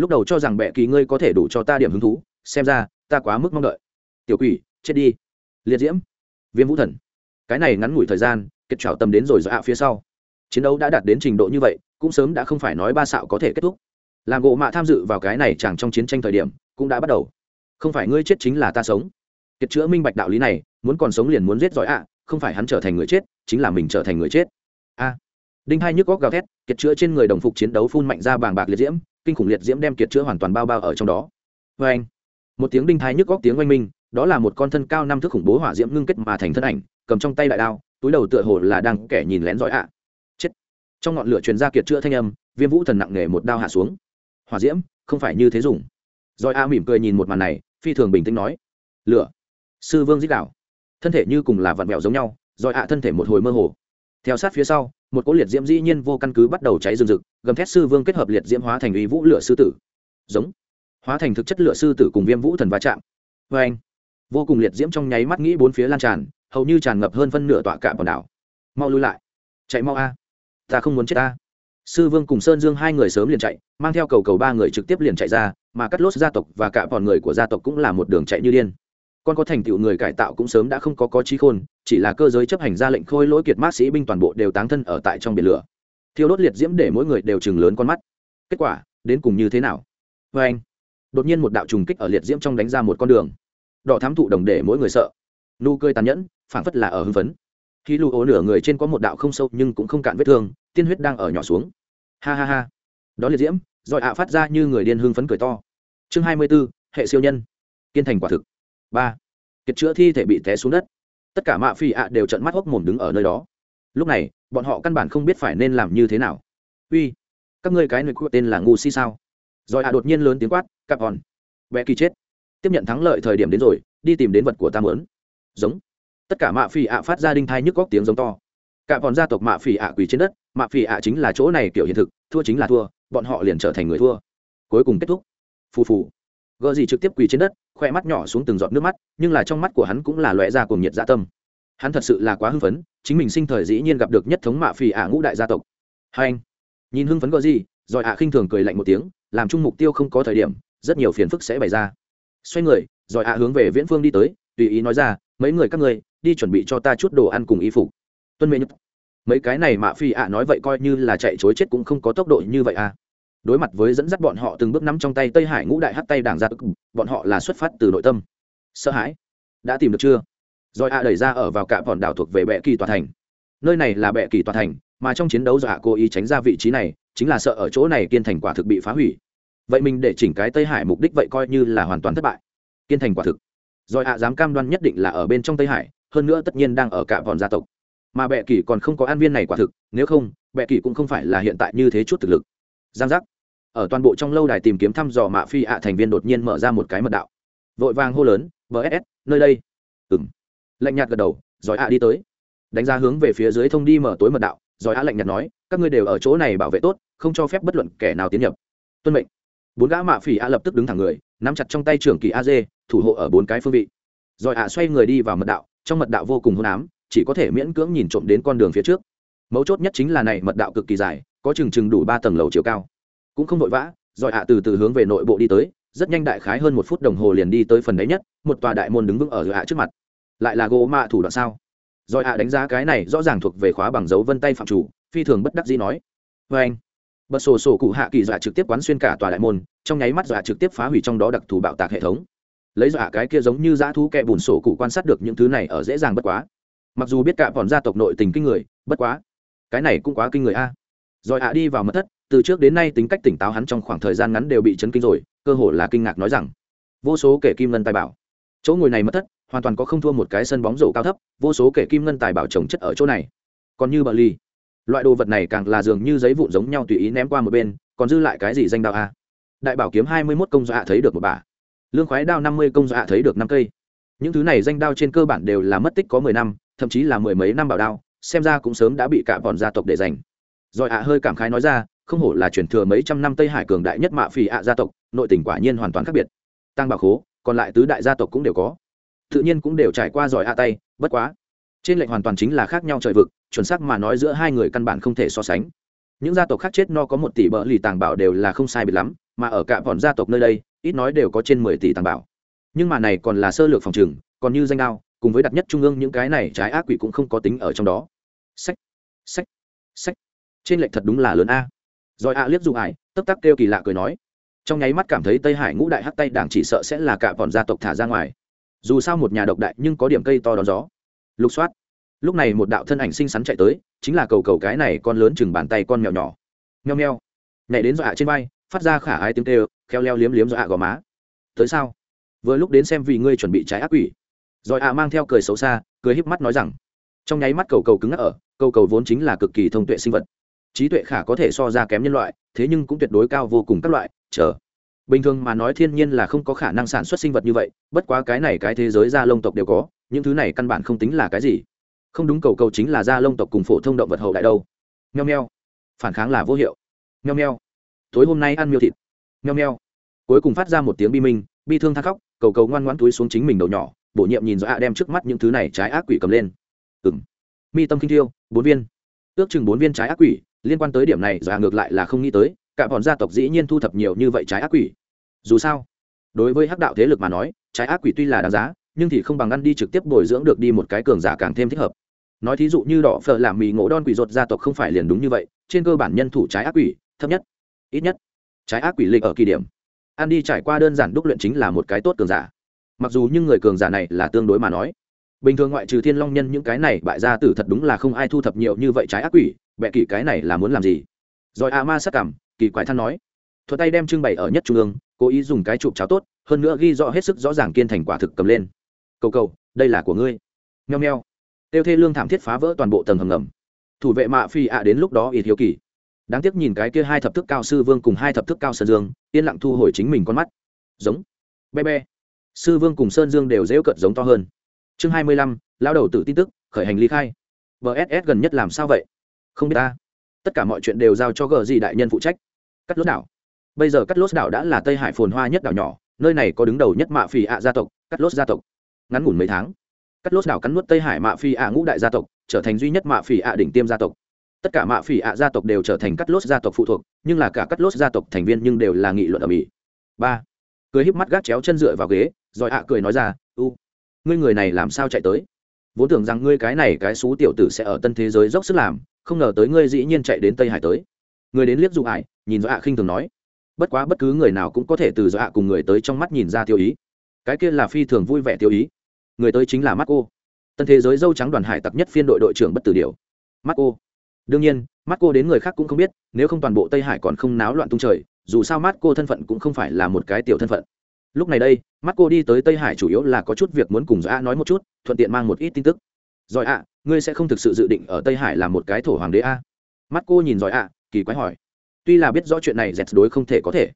lúc đầu cho rằng bệ kỳ ngươi có thể đủ cho ta điểm hứng thú, xem ra, ta quá mức mong đợi. Tiểu quỷ, chết đi. Liệt diễm, viêm vũ thần. Cái này ngắn ngủi thời gian kiệt trào tầm đến rồi dọa ạ phía sau. Chiến đấu đã đạt đến trình độ như vậy, cũng sớm đã không phải nói ba xạo có thể kết thúc. Làm gỗ mạ tham dự vào cái này chẳng trong chiến tranh thời điểm, cũng đã bắt đầu. Không phải ngươi chết chính là ta sống. Kiệt chữa minh bạch đạo lý này, muốn còn sống liền muốn giết giỏi ạ, không phải hắn trở thành người chết, chính là mình trở thành người chết. A. Đinh hai nhức góc gào thét kiệt chữa trên người đồng phục chiến đấu phun mạnh ra bàng bạc liệt diễm kinh khủng liệt diễm đem kiệt chữa hoàn toàn bao bao ở trong đó. Vê anh, một tiếng đinh thái nhức góc tiếng oanh minh, đó là một con thân cao năm thước khủng bố hỏa diễm ngưng kết mà thành thân ảnh, cầm trong tay đại đao, túi đầu tựa hồ là đang kẻ nhìn lén dõi ạ. Chết. Trong ngọn lửa truyền ra kiệt chữa thanh âm, viêm vũ thần nặng nề một đao hạ xuống. Hỏa diễm, không phải như thế dùng. Dõi a mỉm cười nhìn một màn này, phi thường bình tĩnh nói. Lửa. Sư vương dích đạo thân thể như cùng là vặn vẹo giống nhau dõi ạ thân thể một hồi mơ hồ. Theo sát phía sau một cỗ liệt diễm dĩ nhiên vô căn cứ bắt đầu cháy rừng rực, gầm thét sư vương kết hợp liệt diễm hóa thành uy vũ lửa sư tử. Giống. Hóa thành thực chất lửa sư tử cùng viêm vũ thần va chạm. Vê anh vô cùng liệt diễm trong nháy mắt nghĩ bốn phía lan tràn, hầu như tràn ngập hơn phân nửa tọa cạm vào đảo. Mau lui lại. Chạy mau a. Ta không muốn chết ta. Sư vương cùng sơn dương hai người sớm liền chạy, mang theo cầu cầu ba người trực tiếp liền chạy ra, mà cắt lốt gia tộc và cả bọn người của gia tộc cũng là một đường chạy như điên. Con có thành tựu người cải tạo cũng sớm đã không có có trí khôn chỉ là cơ giới chấp hành ra lệnh khôi lỗi kiệt mát sĩ binh toàn bộ đều táng thân ở tại trong biển lửa. Thiêu đốt liệt diễm để mỗi người đều chừng lớn con mắt. Kết quả đến cùng như thế nào? Vê anh đột nhiên một đạo trùng kích ở liệt diễm trong đánh ra một con đường. Đỏ thám thụ đồng để mỗi người sợ. Nụ cười tàn nhẫn phảng phất là ở hưng phấn. Khi lụ ố nửa người trên có một đạo không sâu nhưng cũng không cạn vết thương tiên huyết đang ở nhỏ xuống. Ha ha ha. Đó liệt diễm rồi ạ phát ra như người điên hưng phấn cười to. Chương hai mươi 24, hệ siêu nhân. Kiên thành quả thực. Ba. Kiệt chữa thi thể bị té xuống đất tất cả mạ phi ạ đều trận mắt hốc mồm đứng ở nơi đó. Lúc này, bọn họ căn bản không biết phải nên làm như thế nào. Uy, các ngươi cái nơi tên là ngu si sao? Rồi ạ đột nhiên lớn tiếng quát cặp hòn vẽ kỳ chết. Tiếp nhận thắng lợi thời điểm đến rồi, đi tìm đến vật của ta mớn. Giống. Tất cả mạ phi ạ phát ra đinh thai nhức góc tiếng giống to. Cả bọn gia tộc mạ phỉ ạ quỳ trên đất, mạ phỉ ạ chính là chỗ này kiểu hiện thực, thua chính là thua, bọn họ liền trở thành người thua. Cuối cùng kết thúc. Phù phù. Gợ gì trực tiếp quỳ trên đất khoe mắt nhỏ xuống từng giọt nước mắt, nhưng là trong mắt của hắn cũng là loẹ ra cùng nhiệt dạ tâm. Hắn thật sự là quá hưng phấn, chính mình sinh thời dĩ nhiên gặp được nhất thống mạ phì ả ngũ đại gia tộc. Hai anh, nhìn hưng phấn gọi gì, rồi ạ khinh thường cười lạnh một tiếng, làm chung mục tiêu không có thời điểm, rất nhiều phiền phức sẽ bày ra. Xoay người, rồi ạ hướng về viễn phương đi tới, tùy ý nói ra, mấy người các người đi chuẩn bị cho ta chút đồ ăn cùng y phục. Tuân mê mấy cái này mạ phi ạ nói vậy coi như là chạy chối chết cũng không có tốc độ như vậy à đối mặt với dẫn dắt bọn họ từng bước nắm trong tay tây hải ngũ đại hắt tay đảng ra bọn họ là xuất phát từ nội tâm. Sợ hãi. Đã tìm được chưa? Rồi ạ đẩy ra ở vào cả bọn đảo thuộc về bệ kỳ tòa thành. Nơi này là bệ kỳ tòa thành, mà trong chiến đấu do a cố ý tránh ra vị trí này, chính là sợ ở chỗ này kiên thành quả thực bị phá hủy. Vậy mình để chỉnh cái tây hải mục đích vậy coi như là hoàn toàn thất bại. Kiên thành quả thực. Rồi ạ dám cam đoan nhất định là ở bên trong tây hải, hơn nữa tất nhiên đang ở cả bọn gia tộc. Mà bệ kỳ còn không có an viên này quả thực, nếu không, bệ kỳ cũng không phải là hiện tại như thế chút thực lực giang giác. Ở toàn bộ trong lâu đài tìm kiếm thăm dò mạ phi ạ, thành viên đột nhiên mở ra một cái mật đạo. Vội vàng hô lớn vss nơi đây. Ừng lạnh nhạt gật đầu, giỏi ạ, đi tới. Đánh giá hướng về phía dưới thông đi mở tối mật đạo, giỏi ạ lạnh nhạt nói, các ngươi đều ở chỗ này bảo vệ tốt, không cho phép bất luận kẻ nào tiến nhập. Tuân mệnh. Bốn gã mạ phỉ ạ lập tức đứng thẳng người, nắm chặt trong tay trưởng kỳ a dê thủ hộ ở bốn cái phương vị. Giỏi ạ xoay người đi vào mật đạo, trong mật đạo vô cùng hôn ám, chỉ có thể miễn cưỡng nhìn trộm đến con đường phía trước mấu chốt nhất chính là này mật đạo cực kỳ dài, có chừng chừng đủ ba tầng lầu chiều cao. Cũng không vội vã giỏi hạ từ từ hướng về nội bộ đi tới, rất nhanh đại khái hơn một phút đồng hồ liền đi tới phần đấy nhất, một tòa đại môn đứng vững ở hạ trước mặt. Lại là gỗ mạ thủ đoạn sao? Giỏi hạ đánh giá cái này rõ ràng thuộc về khóa bằng dấu vân tay phạm chủ, phi thường bất đắc dĩ nói. Vê anh. Bật sổ sổ cụ hạ kỳ dọa trực tiếp quán xuyên cả tòa đại môn, trong nháy mắt dọa trực tiếp phá hủy trong đó đặc thù bạo tạc hệ thống. Lấy dọa cái kia giống như dã thú kẹ bùn sổ cụ quan sát được những thứ này ở dễ dàng bất quá. Mặc dù biết cả bọn gia tộc nội tình kinh người, bất quá cái này cũng quá kinh người a. Rồi ạ đi vào mất thất, từ trước đến nay tính cách tỉnh táo hắn trong khoảng thời gian ngắn đều bị chấn kinh rồi, cơ hồ là kinh ngạc nói rằng, vô số kể kim ngân tài bảo. Chỗ ngồi này mất thất, hoàn toàn có không thua một cái sân bóng rổ cao thấp, vô số kể kim ngân tài bảo trồng chất ở chỗ này. Còn như bờ ly loại đồ vật này càng là dường như giấy vụn giống nhau tùy ý ném qua một bên, còn dư lại cái gì danh đạo a? Đại bảo kiếm hai mươi mốt công do dọa thấy được một bà lương khoái đao năm mươi công do dọa thấy được năm cây. Những thứ này danh đao trên cơ bản đều là mất tích có mười năm, thậm chí là mười mấy năm bảo đao xem ra cũng sớm đã bị cả bọn gia tộc để dành rồi ạ hơi cảm khái nói ra, không hổ là truyền thừa mấy trăm năm tây hải cường đại nhất mạ phì ạ gia tộc, nội tình quả nhiên hoàn toàn khác biệt. Tăng bảo khố, còn lại tứ đại gia tộc cũng đều có. Tự nhiên cũng đều trải qua giỏi a tay, bất quá. Trên lệnh hoàn toàn chính là khác nhau trời vực, chuẩn xác mà nói giữa hai người căn bản không thể so sánh. Những gia tộc khác chết no có một tỷ bỡ lì tàng bảo đều là không sai biệt lắm, mà ở cả bọn gia tộc nơi đây, ít nói đều có trên mười tỷ tàng bảo. Nhưng mà này còn là sơ lược phòng trừng còn như danh đao cùng với đặt nhất trung ương những cái này trái ác quỷ cũng không có tính ở trong đó. Sách sách sách. Trên lệnh thật đúng là lớn a. Rồi a liếc dụ ải tấp tắc kêu kỳ lạ cười nói. Trong nháy mắt cảm thấy tây hải ngũ đại hắc tay đảng chỉ sợ sẽ là cả bọn gia tộc thả ra ngoài. Dù sao một nhà độc đại nhưng có điểm cây to đón gió. Lục soát. Lúc này một đạo thân ảnh xinh xắn chạy tới, chính là cầu cầu cái này con lớn chừng bàn tay con mèo nhỏ. Nheo nheo nhảy đến dọa trên vai, phát ra khả ai tiếng kêu, khéo leo liếm liếm dọa gò má. Tới sao? Vừa lúc đến xem vì ngươi chuẩn bị trái ác quỷ rồi ạ mang theo cười xấu xa, cười híp mắt nói rằng, trong nháy mắt cầu cầu cứng ngắc ở, cầu cầu vốn chính là cực kỳ thông tuệ sinh vật. Trí tuệ khả có thể so ra kém nhân loại, thế nhưng cũng tuyệt đối cao vô cùng các loại, chờ. Bình thường mà nói thiên nhiên là không có khả năng sản xuất sinh vật như vậy, bất quá cái này cái thế giới da lông tộc đều có, những thứ này căn bản không tính là cái gì. Không đúng cầu cầu chính là da lông tộc cùng phổ thông động vật hậu đại đâu. Nheo nheo phản kháng là vô hiệu. Nheo nheo tối hôm nay ăn miêu thịt. Nheo nheo cuối cùng phát ra một tiếng bi minh, bi thương thang khóc, cầu cầu ngoan ngoãn túi xuống chính mình đầu nhỏ bổ nhiệm nhìn rõ ạ đem trước mắt những thứ này trái ác quỷ cầm lên. Ừng mi tâm kinh thiêu, bốn viên. Ước chừng bốn viên trái ác quỷ, liên quan tới điểm này giả ngược lại là không nghĩ tới, cả bọn gia tộc dĩ nhiên thu thập nhiều như vậy trái ác quỷ. Dù sao, đối với hắc đạo thế lực mà nói, trái ác quỷ tuy là đáng giá, nhưng thì không bằng ăn đi trực tiếp bồi dưỡng được đi một cái cường giả càng thêm thích hợp. Nói thí dụ như đỏ phở làm mì ngộ đon quỷ ruột gia tộc không phải liền đúng như vậy, trên cơ bản nhân thủ trái ác quỷ, thấp nhất, ít nhất, trái ác quỷ lịch ở kỳ điểm. Ăn đi trải qua đơn giản đúc luyện chính là một cái tốt cường giả mặc dù nhưng người cường giả này là tương đối mà nói, bình thường ngoại trừ thiên long nhân những cái này bại gia tử thật đúng là không ai thu thập nhiều như vậy trái ác quỷ, bệ kỳ cái này là muốn làm gì? Rồi a ma sắc cảm, kỳ quái than nói, thuật tay đem trưng bày ở nhất trung ương, cố ý dùng cái chụp cháo tốt, hơn nữa ghi rõ hết sức rõ ràng kiên thành quả thực cầm lên. Cầu cầu, đây là của ngươi. Nheo nheo tiêu thê lương thảm thiết phá vỡ toàn bộ tầng hầm ngầm. Thủ vệ mạ phi ạ đến lúc đó ít hiếu kỳ. Đáng tiếc nhìn cái kia hai thập thức cao sư vương cùng hai thập thức cao sơn dương, yên lặng thu hồi chính mình con mắt. Giống. Be be sư vương cùng sơn dương đều dễu cận giống to hơn. Chương hai mươi lăm lao đầu tự tin tức, khởi hành ly khai. Vss gần nhất làm sao vậy? Không biết ta. Tất cả mọi chuyện đều giao cho gờ gì đại nhân phụ trách. Cắt lốt đảo. Bây giờ cắt lốt đảo đã là tây hải phồn hoa nhất đảo nhỏ, nơi này có đứng đầu nhất mạ phì ạ gia tộc, cắt lốt gia tộc. Ngắn ngủn mấy tháng, cắt lốt đảo cắn nuốt tây hải mạ phì ạ ngũ đại gia tộc, trở thành duy nhất mạ phì ạ đỉnh tiêm gia tộc. Tất cả mạ phỉ ạ gia tộc đều trở thành cắt lốt gia tộc phụ thuộc, nhưng là cả cắt lốt gia tộc thành viên nhưng đều là nghị luận ở mỹ. Ba. Cười híp mắt gác chéo chân dựa vào ghế rồi ạ à cười nói ra, u, ngươi người này làm sao chạy tới? Vốn tưởng rằng ngươi cái này cái xú tiểu tử sẽ ở tân thế giới dốc sức làm, không ngờ tới ngươi dĩ nhiên chạy đến tây hải tới. Người đến liếc dụ ải nhìn do ạ khinh thường nói, bất quá bất cứ người nào cũng có thể từ do ạ cùng người tới trong mắt nhìn ra tiêu ý. Cái kia là phi thường vui vẻ tiêu ý. Người tới chính là mắt cô tân thế giới dâu trắng đoàn hải tặc nhất phiên đội đội trưởng bất tử điều mắt cô đương nhiên mắt cô đến người khác cũng không biết, nếu không toàn bộ tây hải còn không náo loạn tung trời, dù sao mắt cô thân phận cũng không phải là một cái tiểu thân phận lúc này đây mắt cô đi tới tây hải chủ yếu là có chút việc muốn cùng do a nói một chút, thuận tiện mang một ít tin tức. Giỏi ạ, ngươi sẽ không thực sự dự định ở tây hải làm một cái thổ hoàng đế a mắt cô nhìn giỏi ạ, kỳ quái hỏi. Tuy là biết rõ chuyện này dẹt đối không thể có thể.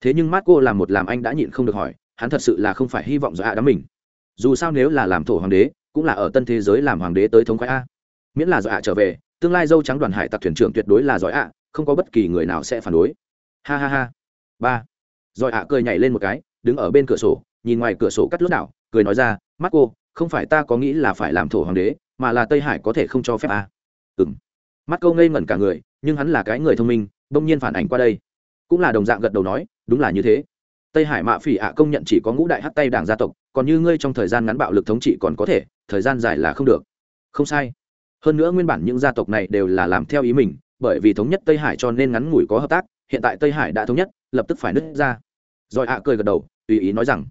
Thế nhưng mắt cô là một làm anh đã nhịn không được hỏi, hắn thật sự là không phải hy vọng do ạ đắm mình. Dù sao nếu là làm thổ hoàng đế, cũng là ở tân thế giới làm hoàng đế tới thống khoái a. Miễn là do ạ trở về, tương lai dâu trắng đoàn hải tặc thuyền trưởng tuyệt đối là giỏi ạ, không có bất kỳ người nào sẽ phản đối. Ha ha ha. Ba. Giỏi ạ cười nhảy lên một cái đứng ở bên cửa sổ, nhìn ngoài cửa sổ cắt lướt đảo cười nói ra mắt cô không phải ta có nghĩ là phải làm thổ hoàng đế, mà là tây hải có thể không cho phép à. ừng mắt câu ngây ngẩn cả người, nhưng hắn là cái người thông minh bỗng nhiên phản ảnh qua đây. Cũng là đồng dạng gật đầu nói, đúng là như thế. Tây hải mạ phỉ ạ à công nhận chỉ có ngũ đại hắc tay đảng gia tộc, còn như ngươi trong thời gian ngắn bạo lực thống trị còn có thể, thời gian dài là không được. Không sai. Hơn nữa nguyên bản những gia tộc này đều là làm theo ý mình, bởi vì thống nhất tây hải cho nên ngắn ngủi có hợp tác, hiện tại tây hải đã thống nhất, lập tức phải nứt ra rồi ạ cười gật đầu, tùy ý nói rằng,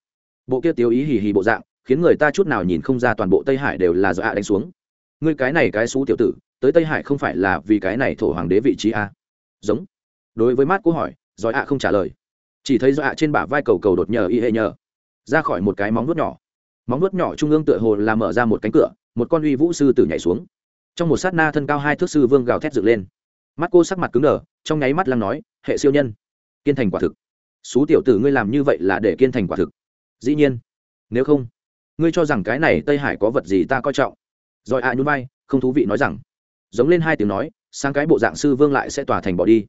bộ kia tiêu ý hì hì bộ dạng, khiến người ta chút nào nhìn không ra toàn bộ tây hải đều là do ạ đánh xuống. Ngươi cái này cái xú tiểu tử, tới tây hải không phải là vì cái này thổ hoàng đế vị trí a à? giống. Đối với mát cô hỏi giỏi ạ không trả lời. Chỉ thấy do ạ trên bả vai cầu cầu đột nhờ y hệ nhờ. Ra khỏi một cái móng nuốt nhỏ. Móng nuốt nhỏ trung ương tựa hồ là mở ra một cánh cửa, một con uy vũ sư tử nhảy xuống. Trong một sát na thân cao hai thước sư vương gào thét dựng lên. Mắt cô sắc mặt cứng đờ, trong nháy mắt lăng nói, hệ siêu nhân. Kiên thành quả thực xú tiểu tử ngươi làm như vậy là để kiên thành quả thực. Dĩ nhiên. Nếu không, ngươi cho rằng cái này tây hải có vật gì ta coi trọng? Rồi ạ à nhún vai, không thú vị nói rằng. Giống lên hai tiếng nói sang cái bộ dạng sư vương lại sẽ tỏa thành bỏ đi.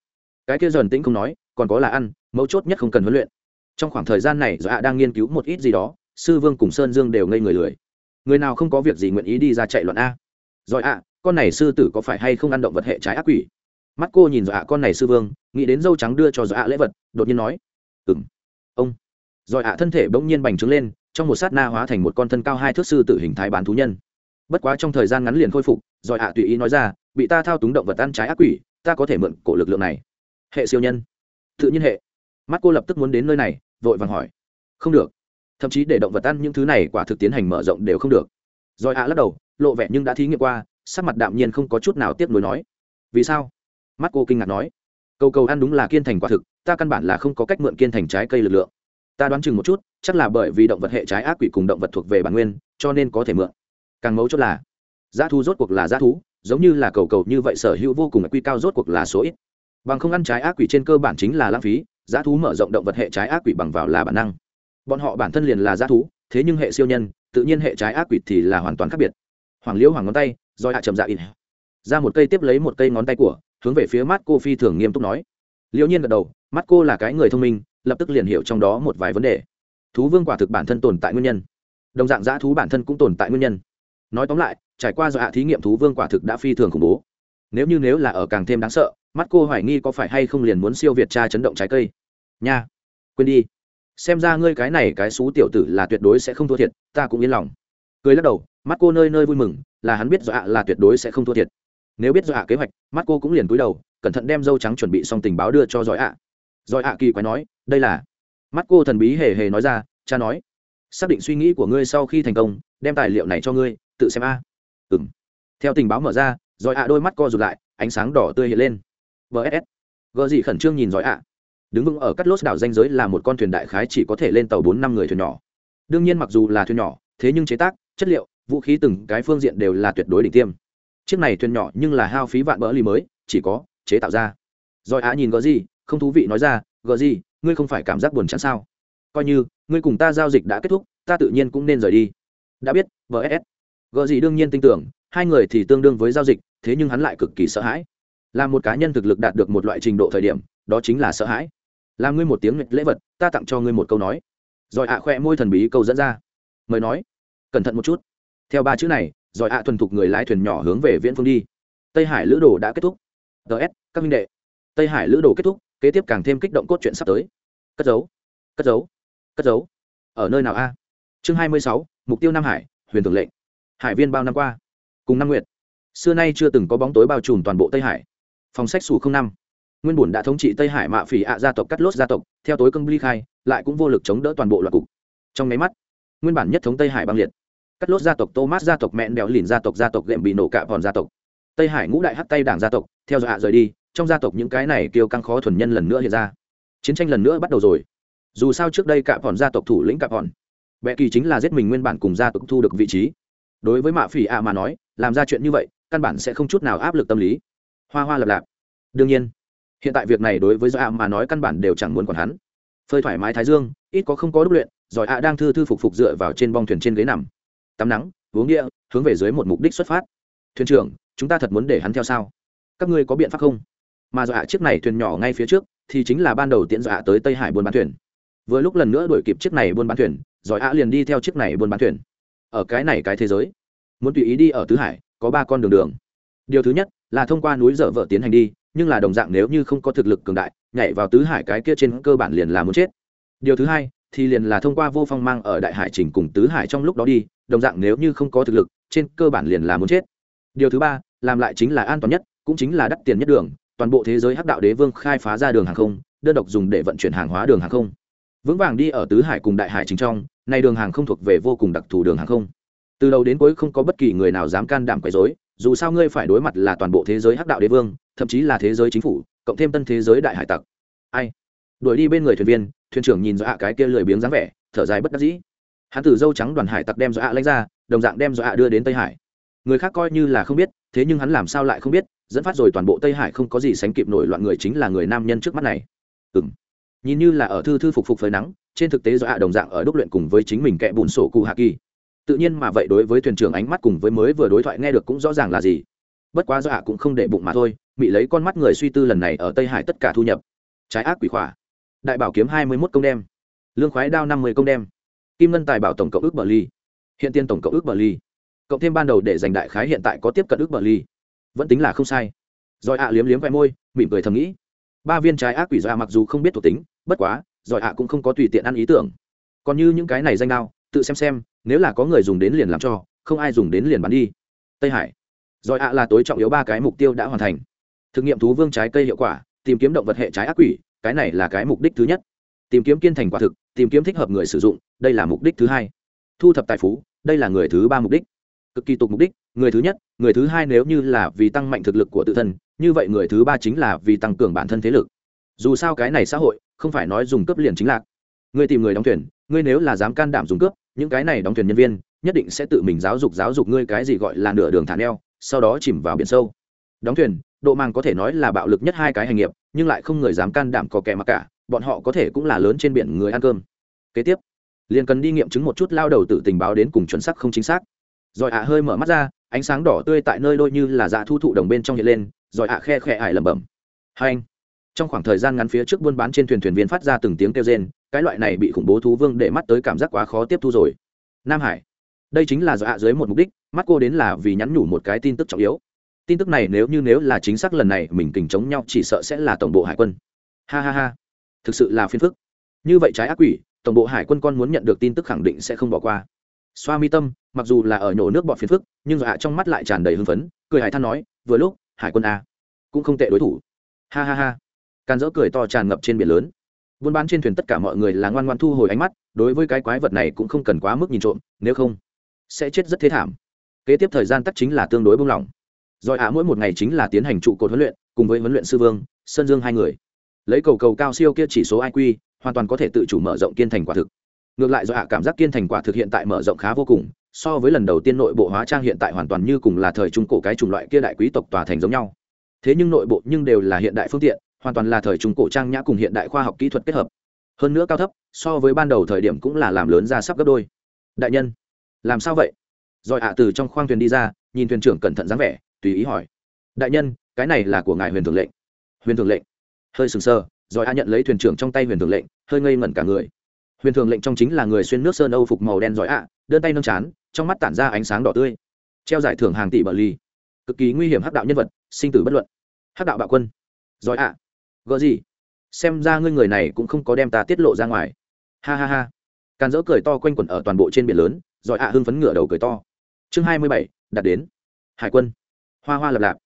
Cái kia dần tĩnh không nói, còn có là ăn, mấu chốt nhất không cần huấn luyện. Trong khoảng thời gian này do ạ đang nghiên cứu một ít gì đó, sư vương cùng sơn dương đều ngây người lười. Người nào không có việc gì nguyện ý đi ra chạy loạn a. Rồi ạ, con này sư tử có phải hay không ăn động vật hệ trái ác quỷ? Mắt cô nhìn rồi ạ, con này sư vương, nghĩ đến dâu trắng đưa cho rồi ạ lễ vật, đột nhiên nói ừng ông. Rồi ạ, thân thể bỗng nhiên bành trướng lên, trong một sát na hóa thành một con thân cao hai thước sư tử hình thái bán thú nhân. Bất quá trong thời gian ngắn liền khôi phục, rồi ạ tùy ý nói ra, bị ta thao túng động vật ăn trái ác quỷ, ta có thể mượn cổ lực lượng này. Hệ siêu nhân. Tự nhiên hệ. Mắt cô lập tức muốn đến nơi này, vội vàng hỏi. Không được. Thậm chí để động vật ăn những thứ này quả thực tiến hành mở rộng đều không được. Rồi ạ lắc đầu, lộ vẻ nhưng đã thí nghiệm qua, sắc mặt đạm nhiên không có chút nào tiếp nối nói. Vì sao? Mắt cô kinh ngạc nói. Cầu cầu ăn đúng là kiên thành quả thực ta căn bản là không có cách mượn kiên thành trái cây lực lượng. Ta đoán chừng một chút, chắc là bởi vì động vật hệ trái ác quỷ cùng động vật thuộc về bản nguyên, cho nên có thể mượn. Càng mấu chốt là, giá thú rốt cuộc là giá thú, giống như là cầu cầu như vậy sở hữu vô cùng quy cao rốt cuộc là số ít. Bằng không ăn trái ác quỷ trên cơ bản chính là lãng phí, giá thú mở rộng động vật hệ trái ác quỷ bằng vào là bản năng. Bọn họ bản thân liền là giá thú, thế nhưng hệ siêu nhân, tự nhiên hệ trái ác quỷ thì là hoàn toàn khác biệt. Hoàng liễu hoàng ngón tay roi hạ chậm dạ in. Ra một cây tiếp lấy một cây ngón tay của, hướng về phía mắt cô phi thường nghiêm túc nói. Liễu nhiên gật đầu mắt cô là cái người thông minh, lập tức liền hiểu trong đó một vài vấn đề. Thú vương quả thực bản thân tồn tại nguyên nhân. Đồng dạng dã thú bản thân cũng tồn tại nguyên nhân. Nói tóm lại, trải qua do hạ thí nghiệm thú vương quả thực đã phi thường khủng bố. Nếu như nếu là ở càng thêm đáng sợ, mắt cô hoài nghi có phải hay không liền muốn siêu việt tra chấn động trái cây. Nha, quên đi. Xem ra ngươi cái này cái xú tiểu tử là tuyệt đối sẽ không thua thiệt, ta cũng yên lòng. Cười lắc đầu, mắt cô nơi nơi vui mừng, là hắn biết do hạ là tuyệt đối sẽ không thua thiệt. Nếu biết do hạ kế hoạch, mắt cô cũng liền cúi đầu, cẩn thận đem dâu trắng chuẩn bị xong tình báo đưa cho giỏi ạ. Rồi ạ, kỳ quái nói, đây là. Mắt cô thần bí hề hề nói ra, cha nói. Xác định suy nghĩ của ngươi sau khi thành công, đem tài liệu này cho ngươi, tự xem a. À. ừng theo tình báo mở ra, rồi ạ đôi mắt co rụt lại, ánh sáng đỏ tươi hiện lên. Vss gợ gì khẩn trương nhìn giỏi ạ. Đứng vững ở cắt lốt đảo danh giới là một con thuyền đại khái chỉ có thể lên tàu bốn năm người thuyền nhỏ. Đương nhiên mặc dù là thuyền nhỏ, thế nhưng chế tác, chất liệu, vũ khí từng cái phương diện đều là tuyệt đối đỉnh tiêm. Chiếc này thuyền nhỏ nhưng là hao phí vạn bỡ ly mới, chỉ có chế tạo ra. Rồi á nhìn gợ gì không thú vị nói ra gờ gì ngươi không phải cảm giác buồn chán sao? Coi như ngươi cùng ta giao dịch đã kết thúc ta tự nhiên cũng nên rời đi. Đã biết v s, gờ gì đương nhiên tin tưởng hai người thì tương đương với giao dịch thế nhưng hắn lại cực kỳ sợ hãi. Là một cá nhân thực lực đạt được một loại trình độ thời điểm đó chính là sợ hãi. Làm ngươi một tiếng lễ vật ta tặng cho ngươi một câu nói. Rồi ạ khoe môi thần bí câu dẫn ra. Mời nói. Cẩn thận một chút. Theo ba chữ này rồi ạ thuần thục người lái thuyền nhỏ hướng về viễn phương đi. Tây hải lữ đồ đã kết thúc. Ts các minh đệ. Tây hải lữ đồ kết thúc kế tiếp càng thêm kích động cốt truyện sắp tới. Cất dấu cất dấu cất dấu ở nơi nào a? Chương hai mươi sáu, mục tiêu nam hải, huyền thường lệnh. Hải viên bao năm qua? Cùng năm nguyệt. Xưa nay chưa từng có bóng tối bao trùm toàn bộ tây hải. Phòng sách xù không năm. Nguyên bùn đã thống trị tây hải mạ phỉ ạ gia tộc cắt lốt gia tộc, theo tối cưng ly khai, lại cũng vô lực chống đỡ toàn bộ loạt cục. Trong máy mắt, nguyên bản nhất thống tây hải băng liệt. Cắt lốt gia tộc thomas gia tộc mẹn đèo lìn gia tộc gia tộc gệm bị nổ cạ vòn gia tộc. Tây hải ngũ đại hắt tay đảng gia tộc, theo dọa rời đi trong gia tộc những cái này kêu căng khó thuần nhân lần nữa hiện ra. Chiến tranh lần nữa bắt đầu rồi. Dù sao trước đây cạ hòn gia tộc thủ lĩnh cạ hòn bệ kỳ chính là giết mình nguyên bản cùng gia tộc thu được vị trí. Đối với mạ phỉ ạ mà nói, làm ra chuyện như vậy, căn bản sẽ không chút nào áp lực tâm lý. Hoa hoa lập lạp. Đương nhiên, hiện tại việc này đối với do ạ mà nói căn bản đều chẳng muốn còn hắn. Phơi thoải mái thái dương, ít có không có đúc luyện, giỏi ạ đang thư thư phục phục dựa vào trên bong thuyền trên ghế nằm. Tắm nắng, uống địa, hướng về dưới một mục đích xuất phát. Thuyền trưởng, chúng ta thật muốn để hắn theo sao? Các ngươi có biện pháp không? Mà dọa chiếc này thuyền nhỏ ngay phía trước, thì chính là ban đầu tiện dọa tới tây hải buôn bán thuyền. Vừa lúc lần nữa đuổi kịp chiếc này buôn bán thuyền giỏi ạ liền đi theo chiếc này buôn bán thuyền. Ở cái này cái thế giới, muốn tùy ý đi ở tứ hải, có ba con đường đường. Điều thứ nhất là thông qua núi dở vợ tiến hành đi, nhưng là đồng dạng nếu như không có thực lực cường đại, nhảy vào tứ hải cái kia trên cơ bản liền là muốn chết. Điều thứ hai thì liền là thông qua vô phong mang ở đại hải trình cùng tứ hải trong lúc đó đi, đồng dạng nếu như không có thực lực, trên cơ bản liền là muốn chết. Điều thứ ba, làm lại chính là an toàn nhất, cũng chính là đắt tiền nhất đường toàn bộ thế giới hắc đạo đế vương khai phá ra đường hàng không, đơn độc dùng để vận chuyển hàng hóa đường hàng không. Vững vàng đi ở tứ hải cùng đại hải chính trong, nay đường hàng không thuộc về vô cùng đặc thù đường hàng không. Từ đầu đến cuối không có bất kỳ người nào dám can đảm quấy rối, dù sao ngươi phải đối mặt là toàn bộ thế giới hắc đạo đế vương, thậm chí là thế giới chính phủ, cộng thêm tân thế giới đại hải tặc. Ai? Đuổi đi bên người thuyền viên, thuyền trưởng nhìn dọa cái kia lười biếng dáng vẻ, thở dài bất đắc dĩ. Hắn từ dâu trắng đoàn hải tặc đem dọa lãnh ra, đồng dạng đem dọa đưa đến tây hải. Người khác coi như là không biết, thế nhưng hắn làm sao lại không biết dẫn phát rồi toàn bộ tây hải không có gì sánh kịp nổi loạn người chính là người nam nhân trước mắt này. Ừ m nhìn như là ở thư thư phục phục phơi nắng, trên thực tế do dọa đồng dạng ở đúc luyện cùng với chính mình kẻ bùn sổ cụ hạ kỳ. Tự nhiên mà vậy đối với thuyền trưởng ánh mắt cùng với mới vừa đối thoại nghe được cũng rõ ràng là gì. Bất quá do dọa cũng không để bụng mà thôi bị lấy con mắt người suy tư lần này ở tây hải tất cả thu nhập. Trái ác quỷ khỏa. Đại bảo kiếm hai mươi mốt công đem. Lương khoái đao năm mươi công đem. Kim ngân tài bảo tổng cộng ước bờ ly. Hiện tiên tổng cộng ước bờ ly. Cộng thêm ban đầu để giành đại khái hiện tại có tiếp cận ước bờ ly vẫn tính là không sai. Rồi ạ liếm liếm vẹ môi, mỉm cười thầm nghĩ. Ba viên trái ác quỷ do mặc dù không biết thuộc tính, bất quá, rồi ạ cũng không có tùy tiện ăn ý tưởng. Còn như những cái này danh nào tự xem xem, nếu là có người dùng đến liền làm cho, không ai dùng đến liền bán đi. Tây hải. Rồi ạ là tối trọng yếu ba cái mục tiêu đã hoàn thành. Thực nghiệm thú vương trái cây hiệu quả, tìm kiếm động vật hệ trái ác quỷ, cái này là cái mục đích thứ nhất. Tìm kiếm kiên thành quả thực, tìm kiếm thích hợp người sử dụng, đây là mục đích thứ hai. Thu thập tài phú, đây là người thứ ba mục đích. Cực kỳ tục mục đích, người thứ nhất người thứ hai nếu như là vì tăng mạnh thực lực của tự thân, như vậy người thứ ba chính là vì tăng cường bản thân thế lực. Dù sao cái này xã hội, không phải nói dùng cướp liền chính lạc. Ngươi tìm người đóng thuyền, ngươi nếu là dám can đảm dùng cướp, những cái này đóng thuyền nhân viên, nhất định sẽ tự mình giáo dục giáo dục ngươi cái gì gọi là nửa đường thả neo, sau đó chìm vào biển sâu. Đóng thuyền, độ mang có thể nói là bạo lực nhất hai cái hành nghiệp, nhưng lại không người dám can đảm có kẻ mặc cả, bọn họ có thể cũng là lớn trên biển người ăn cơm. Kế tiếp, liền cần đi nghiệm chứng một chút lao đầu tự tình báo đến cùng chuẩn xác không chính xác. Rồi ạ hơi mở mắt ra ánh sáng đỏ tươi tại nơi đôi như là dạ thu thụ đồng bên trong hiện lên, rồi ạ khe khe ải lẩm bẩm. Hai anh. Trong khoảng thời gian ngắn phía trước buôn bán trên thuyền thuyền viên phát ra từng tiếng kêu rên, cái loại này bị khủng bố thú vương để mắt tới cảm giác quá khó tiếp thu rồi. Nam hải. Đây chính là do ạ dưới một mục đích, mắt cô đến là vì nhắn nhủ một cái tin tức trọng yếu. Tin tức này nếu như nếu là chính xác lần này mình kình chống nhau chỉ sợ sẽ là tổng bộ hải quân. Ha ha ha. Thực sự là phiền phức. Như vậy trái ác quỷ, tổng bộ hải quân con muốn nhận được tin tức khẳng định sẽ không bỏ qua xoa mi tâm, mặc dù là ở nhổ nước bọt phiền phức, nhưng dọa trong mắt lại tràn đầy hưng phấn, cười hải than nói, vừa lúc, hải quân a, cũng không tệ đối thủ. Ha ha ha. Can dỡ cười to tràn ngập trên biển lớn. Buôn bán trên thuyền tất cả mọi người là ngoan ngoan thu hồi ánh mắt, đối với cái quái vật này cũng không cần quá mức nhìn trộm, nếu không, sẽ chết rất thế thảm. Kế tiếp thời gian tắc chính là tương đối buông lỏng. Rồi ạ, mỗi một ngày chính là tiến hành trụ cột huấn luyện, cùng với huấn luyện sư vương, sơn dương hai người. Lấy cầu cầu cao siêu kia chỉ số iq hoàn toàn có thể tự chủ mở rộng kiên thành quả thực ngược lại do hạ cảm giác kiên thành quả thực hiện tại mở rộng khá vô cùng, so với lần đầu tiên nội bộ hóa trang hiện tại hoàn toàn như cùng là thời trung cổ cái chủng loại kia đại quý tộc tòa thành giống nhau. Thế nhưng nội bộ nhưng đều là hiện đại phương tiện, hoàn toàn là thời trung cổ trang nhã cùng hiện đại khoa học kỹ thuật kết hợp. Hơn nữa cao thấp, so với ban đầu thời điểm cũng là làm lớn ra sắp gấp đôi. Đại nhân, làm sao vậy? Rồi hạ từ trong khoang thuyền đi ra, nhìn thuyền trưởng cẩn thận dáng vẻ, tùy ý hỏi. Đại nhân, cái này là của ngài huyền thường lệnh. Huyền thường lệnh. Hơi sừng sờ, rồi hạ nhận lấy thuyền trưởng trong tay huyền thường lệnh, hơi ngây ngẩn cả người huyền thường lệnh trong chính là người xuyên nước sơn âu phục màu đen giỏi ạ, đơn tay nâng chán, trong mắt tản ra ánh sáng đỏ tươi. Treo giải thưởng hàng tỷ bờ ly cực kỳ nguy hiểm hắc đạo nhân vật, sinh tử bất luận. Hắc đạo bạo quân. Giỏi ạ. Gỡ gì? Xem ra ngươi người này cũng không có đem ta tiết lộ ra ngoài. Ha ha ha. Càn dỡ cười to quanh quẩn ở toàn bộ trên biển lớn, giỏi ạ hưng phấn ngửa đầu cười to. Chương hai mươi bảy, đặt đến. Hải quân. Hoa hoa lập lạp.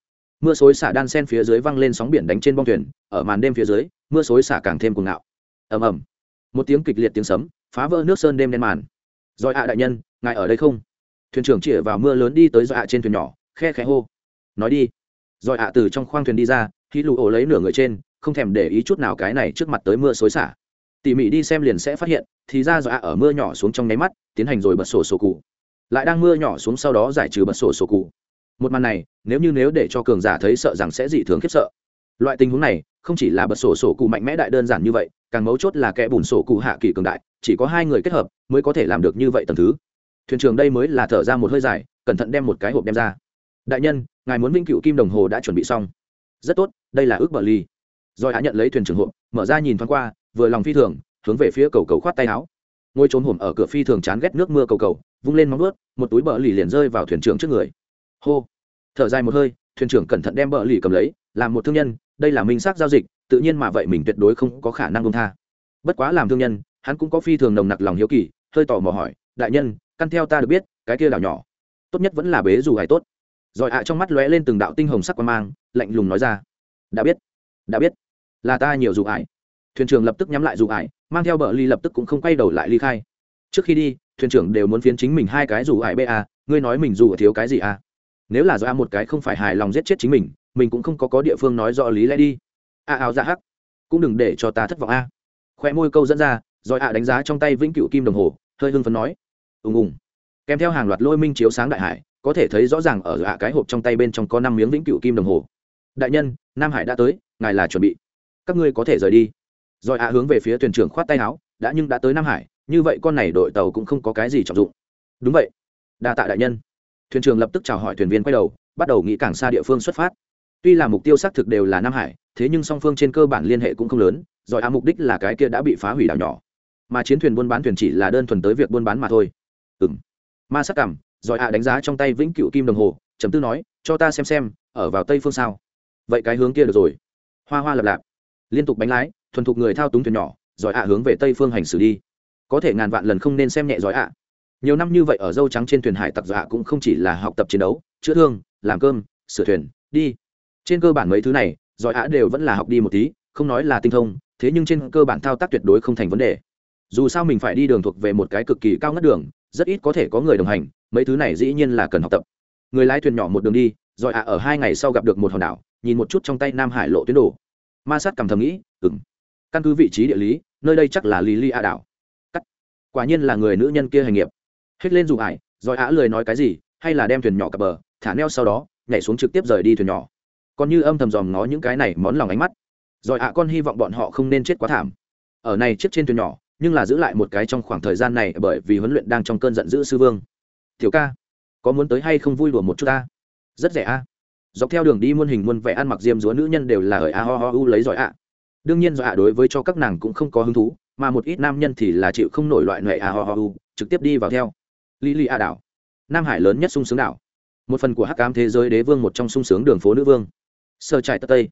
Mưa xối xả đan sen phía dưới văng lên sóng biển đánh trên bong thuyền, ở màn đêm phía dưới, mưa xối xả càng thêm cuồng ngạo. Ầm ầm một tiếng kịch liệt tiếng sấm, phá vỡ nước sơn đêm đen màn. Rồi ạ đại nhân, ngài ở đây không? Thuyền trưởng chĩa vào mưa lớn đi tới dọa trên thuyền nhỏ, khe khẽ hô. Nói đi. Rồi ạ từ trong khoang thuyền đi ra, khi lụ ổ lấy nửa người trên, không thèm để ý chút nào cái này trước mặt tới mưa xối xả. Tỉ mỉ đi xem liền sẽ phát hiện, thì ra dọa ở mưa nhỏ xuống trong nháy mắt, tiến hành rồi bật sổ sổ cụ. Lại đang mưa nhỏ xuống sau đó giải trừ bật sổ sổ cụ. Một màn này, nếu như nếu để cho cường giả thấy sợ rằng sẽ dị thường khiếp sợ. Loại tình huống này, không chỉ là bật sổ sổ cụ mạnh mẽ đại đơn giản như vậy càng mấu chốt là kẻ bùn sổ cụ hạ kỳ cường đại, chỉ có hai người kết hợp mới có thể làm được như vậy tầm thứ. Thuyền trưởng đây mới là thở ra một hơi dài, cẩn thận đem một cái hộp đem ra. Đại nhân, ngài muốn vinh cựu kim đồng hồ đã chuẩn bị xong. Rất tốt, đây là ước bờ ly rồi hạ nhận lấy thuyền trưởng hộp, mở ra nhìn thoáng qua, vừa lòng phi thường, hướng về phía cầu cầu khoát tay áo. Ngôi trốn hổm ở cửa phi thường chán ghét nước mưa cầu cầu, vung lên móng ướt một túi bờ lì liền rơi vào thuyền trưởng trước người. Hô. Thở dài một hơi, thuyền trưởng cẩn thận đem bờ lì cầm lấy, làm một thương nhân, đây là minh xác giao dịch tự nhiên mà vậy mình tuyệt đối không có khả năng công tha. Bất quá làm thương nhân, hắn cũng có phi thường nồng nặc lòng hiếu kỳ, hơi tò mò hỏi, đại nhân, căn theo ta được biết, cái kia đảo nhỏ, tốt nhất vẫn là bế dù hải tốt. Rồi ạ trong mắt lóe lên từng đạo tinh hồng sắc quan mang, lạnh lùng nói ra, đã biết đã biết, là ta nhiều dù ải thuyền trưởng lập tức nhắm lại dù ải mang theo bờ ly lập tức cũng không quay đầu lại ly khai. Trước khi đi, thuyền trưởng đều muốn phiến chính mình hai cái dù ải ba ngươi nói mình dù thiếu cái gì à nếu là do a một cái không phải hài lòng giết chết chính mình mình cũng không có có địa phương nói rõ lý lẽ đi a áo ra hắc. Cũng đừng để cho ta thất vọng a. Khoe môi câu dẫn ra, rồi à đánh giá trong tay vĩnh cựu kim đồng hồ, hơi hưng phấn nói. Ùng ùng. Kèm theo hàng loạt lôi minh chiếu sáng đại hải, có thể thấy rõ ràng ở ạ cái hộp trong tay bên trong có năm miếng vĩnh cựu kim đồng hồ. Đại nhân, nam hải đã tới, ngài là chuẩn bị. Các ngươi có thể rời đi. Rồi ạ hướng về phía thuyền trưởng khoát tay áo, đã nhưng đã tới nam hải, như vậy con này đội tàu cũng không có cái gì trọng dụng. Đúng vậy. Đa tạ đại nhân. Thuyền trưởng lập tức chào hỏi thuyền viên quay đầu, bắt đầu nghĩ càng xa địa phương xuất phát. Tuy là mục tiêu xác thực đều là nam hải thế nhưng song phương trên cơ bản liên hệ cũng không lớn, rồi a mục đích là cái kia đã bị phá hủy đảo nhỏ. Mà chiến thuyền buôn bán thuyền chỉ là đơn thuần tới việc buôn bán mà thôi. Ừng ma sắc cảm giỏi a đánh giá trong tay vĩnh cựu kim đồng hồ chấm tư nói, cho ta xem xem, ở vào tây phương sao? Vậy cái hướng kia được rồi. Hoa hoa lập lạp. Liên tục bánh lái, thuần thục người thao túng thuyền nhỏ giỏi a hướng về tây phương hành xử đi. Có thể ngàn vạn lần không nên xem nhẹ giỏi a. Nhiều năm như vậy ở dâu trắng trên thuyền hải tặc dạ cũng không chỉ là học tập chiến đấu, chữa thương, làm cơm, sửa thuyền, đi. Trên cơ bản mấy thứ này giỏi ạ đều vẫn là học đi một tí, không nói là tinh thông, thế nhưng trên cơ bản thao tác tuyệt đối không thành vấn đề. Dù sao mình phải đi đường thuộc về một cái cực kỳ cao ngất đường, rất ít có thể có người đồng hành, mấy thứ này dĩ nhiên là cần học tập. Người lái thuyền nhỏ một đường đi, giỏi ạ ở hai ngày sau gặp được một hòn đảo, nhìn một chút trong tay nam hải lộ tuyến đồ ma sát cầm thầm nghĩ ừng căn cứ vị trí địa lý, nơi đây chắc là lì li a đảo. Cắt. Quả nhiên là người nữ nhân kia hành nghiệp. Hết lên dù ải, giỏi ạ lười nói cái gì, hay là đem thuyền nhỏ cập bờ, thả neo sau đó, nhảy xuống trực tiếp rời đi thuyền nhỏ còn như âm thầm dòm ngó những cái này món lòng ánh mắt. Rồi ạ, con hy vọng bọn họ không nên chết quá thảm. Ở này chiếc trên thuyền nhỏ, nhưng là giữ lại một cái trong khoảng thời gian này bởi vì huấn luyện đang trong cơn giận dữ sư vương. Tiểu ca, có muốn tới hay không vui đùa một chút ta? Rất rẻ a. Dọc theo đường đi muôn hình muôn vẻ ăn mặc diêm dúa nữ nhân đều là ở a ho ho u lấy giỏi ạ. Đương nhiên giỏi ạ, đối với cho các nàng cũng không có hứng thú, mà một ít nam nhân thì là chịu không nổi loại nệ a ho ho u, trực tiếp đi vào theo. Li li a đảo, nam hải lớn nhất sung sướng đảo. Một phần của hắc cám thế giới đế vương, một trong sung sướng đường phố nữ vương sơ trại tất tây.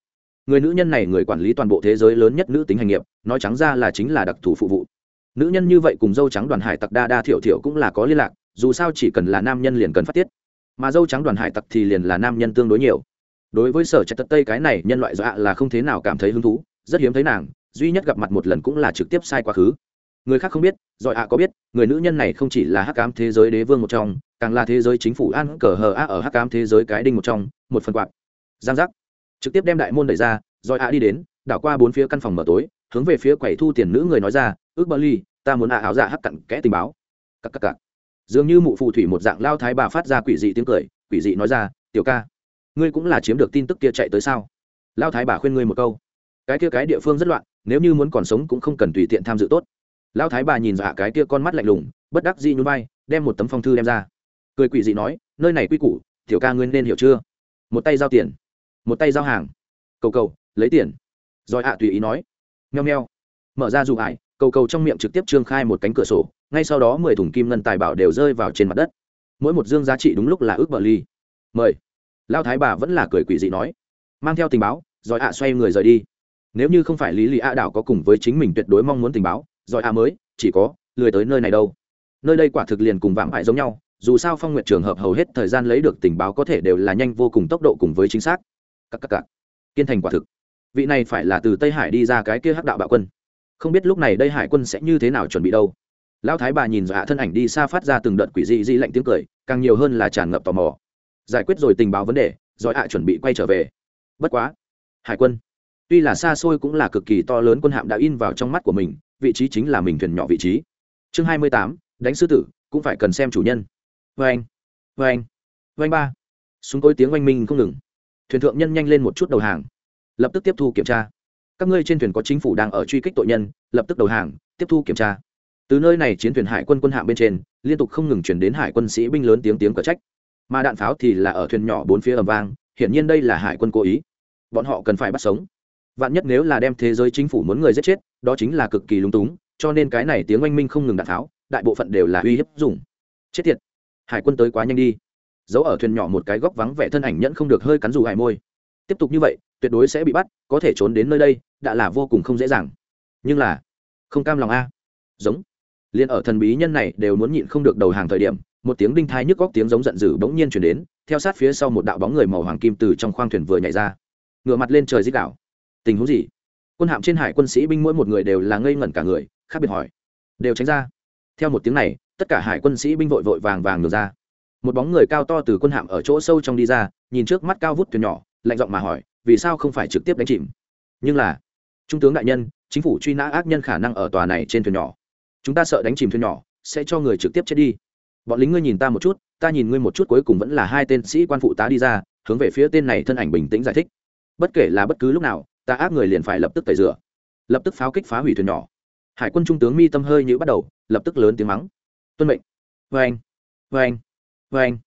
Người nữ nhân này người quản lý toàn bộ thế giới lớn nhất nữ tính hành nghiệp, nói trắng ra là chính là đặc thù phụ vụ. Nữ nhân như vậy cùng dâu trắng đoàn hải tặc đa đa thiểu thiểu cũng là có liên lạc, dù sao chỉ cần là nam nhân liền cần phát tiết. Mà dâu trắng đoàn hải tặc thì liền là nam nhân tương đối nhiều. Đối với sở trạch tật tây cái này, nhân loại dọa là không thế nào cảm thấy hứng thú, rất hiếm thấy nàng, duy nhất gặp mặt một lần cũng là trực tiếp sai quá khứ. Người khác không biết giỏi ạ có biết, người nữ nhân này không chỉ là hắc cám thế giới đế vương một trong, càng là thế giới chính phủ ăn cờ hờ a ở hắc cám thế giới cái đinh một trong, một phần quạt. Giang giác trực tiếp đem đại môn đẩy ra, rồi ạ đi đến, đảo qua bốn phía căn phòng mở tối, hướng về phía quầy thu tiền nữ người nói ra, ước bơ ly, ta muốn ạ áo dạ hắc cặn kẽ tình báo. Cặp cặp cặp dường như mụ phù thủy một dạng lao thái bà phát ra quỷ dị tiếng cười, quỷ dị nói ra, tiểu ca, ngươi cũng là chiếm được tin tức kia chạy tới sao? Lao thái bà khuyên ngươi một câu. Cái kia cái địa phương rất loạn, nếu như muốn còn sống cũng không cần tùy tiện tham dự tốt. Lao thái bà nhìn dọa cái kia con mắt lạnh lùng, bất đắc dị nhún vai, đem một tấm phong thư đem ra. Cười quỷ dị nói, nơi này quy củ, tiểu ca ngươi nên hiểu chưa? Một tay giao tiền một tay giao hàng. Cầu cầu, lấy tiền. Rồi ạ tùy ý nói. Nheo nheo mở ra dù ải, cầu cầu trong miệng trực tiếp trương khai một cánh cửa sổ, ngay sau đó mười thùng kim ngân tài bảo đều rơi vào trên mặt đất. Mỗi một dương giá trị đúng lúc là ước bờ ly. Mời. Lao thái bà vẫn là cười quỷ dị nói. Mang theo tình báo, rồi ạ xoay người rời đi. Nếu như không phải lý lì ạ đảo có cùng với chính mình tuyệt đối mong muốn tình báo, rồi ạ mới, chỉ có, lười tới nơi này đâu. Nơi đây quả thực liền cùng vạm hại giống nhau, dù sao phong nguyện trường hợp hầu hết thời gian lấy được tình báo có thể đều là nhanh vô cùng tốc độ cùng với chính xác các các các kiên thành quả thực. Vị này phải là từ tây hải đi ra cái kia hắc đạo bạo quân. Không biết lúc này đây hải quân sẽ như thế nào chuẩn bị đâu. Lão thái bà nhìn dọa thân ảnh đi xa phát ra từng đợt quỷ dị dị lạnh tiếng cười, càng nhiều hơn là tràn ngập tò mò. Giải quyết rồi tình báo vấn đề, rồi ạ chuẩn bị quay trở về. Bất quá, hải quân, tuy là xa xôi cũng là cực kỳ to lớn quân hạm đã in vào trong mắt của mình, vị trí chính là mình thuyền nhỏ vị trí. Chương hai mươi tám, đánh sư tử, cũng phải cần xem chủ nhân. Vê anh vê anh vê anh ba. Súng tối tiếng oanh minh không ngừng thuyền thượng nhân nhanh lên một chút đầu hàng. Lập tức tiếp thu kiểm tra. Các ngươi trên thuyền có chính phủ đang ở truy kích tội nhân, lập tức đầu hàng, tiếp thu kiểm tra. Từ nơi này chiến thuyền hải quân quân hạm bên trên, liên tục không ngừng chuyển đến hải quân sĩ binh lớn tiếng tiếng cở trách. Mà đạn pháo thì là ở thuyền nhỏ bốn phía ầm vang, hiển nhiên đây là hải quân cố ý. Bọn họ cần phải bắt sống. Vạn nhất nếu là đem thế giới chính phủ muốn người giết chết, đó chính là cực kỳ lung túng, cho nên cái này tiếng oanh minh không ngừng đạn pháo, đại bộ phận đều là uy hiếp dùng. Chết tiệt. Hải quân tới quá nhanh đi giấu ở thuyền nhỏ một cái góc vắng vẻ thân ảnh nhẫn không được hơi cắn dù hải môi. Tiếp tục như vậy, tuyệt đối sẽ bị bắt, có thể trốn đến nơi đây, đã là vô cùng không dễ dàng. Nhưng là, không cam lòng a. Giống. Liền ở thần bí nhân này đều muốn nhịn không được đầu hàng thời điểm, một tiếng đinh thai nhức góc tiếng giống giận dữ bỗng nhiên chuyển đến, theo sát phía sau một đạo bóng người màu hoàng kim từ trong khoang thuyền vừa nhảy ra. Ngựa mặt lên trời dích đảo tình huống gì? Quân hạm trên hải quân sĩ binh mỗi một người đều là ngây ngẩn cả người, khác biệt hỏi. Đều tránh ra. Theo một tiếng này, tất cả hải quân sĩ binh vội vội vàng vàng ngược ra một bóng người cao to từ quân hạm ở chỗ sâu trong đi ra, nhìn trước mắt cao vút thuyền nhỏ, lạnh giọng mà hỏi, vì sao không phải trực tiếp đánh chìm? Nhưng là, trung tướng đại nhân, chính phủ truy nã ác nhân khả năng ở tòa này trên thuyền nhỏ. Chúng ta sợ đánh chìm thuyền nhỏ, sẽ cho người trực tiếp chết đi. Bọn lính ngươi nhìn ta một chút, ta nhìn ngươi một chút cuối cùng vẫn là hai tên sĩ quan phụ tá đi ra, hướng về phía tên này thân ảnh bình tĩnh giải thích. Bất kể là bất cứ lúc nào, ta ác người liền phải lập tức tẩy rửa, lập tức pháo kích phá hủy thuyền nhỏ. Hải quân trung tướng mi tâm hơi như bắt đầu, lập tức lớn tiếng mắng. Tuân mệnh. Vê anh vê anh vê anh.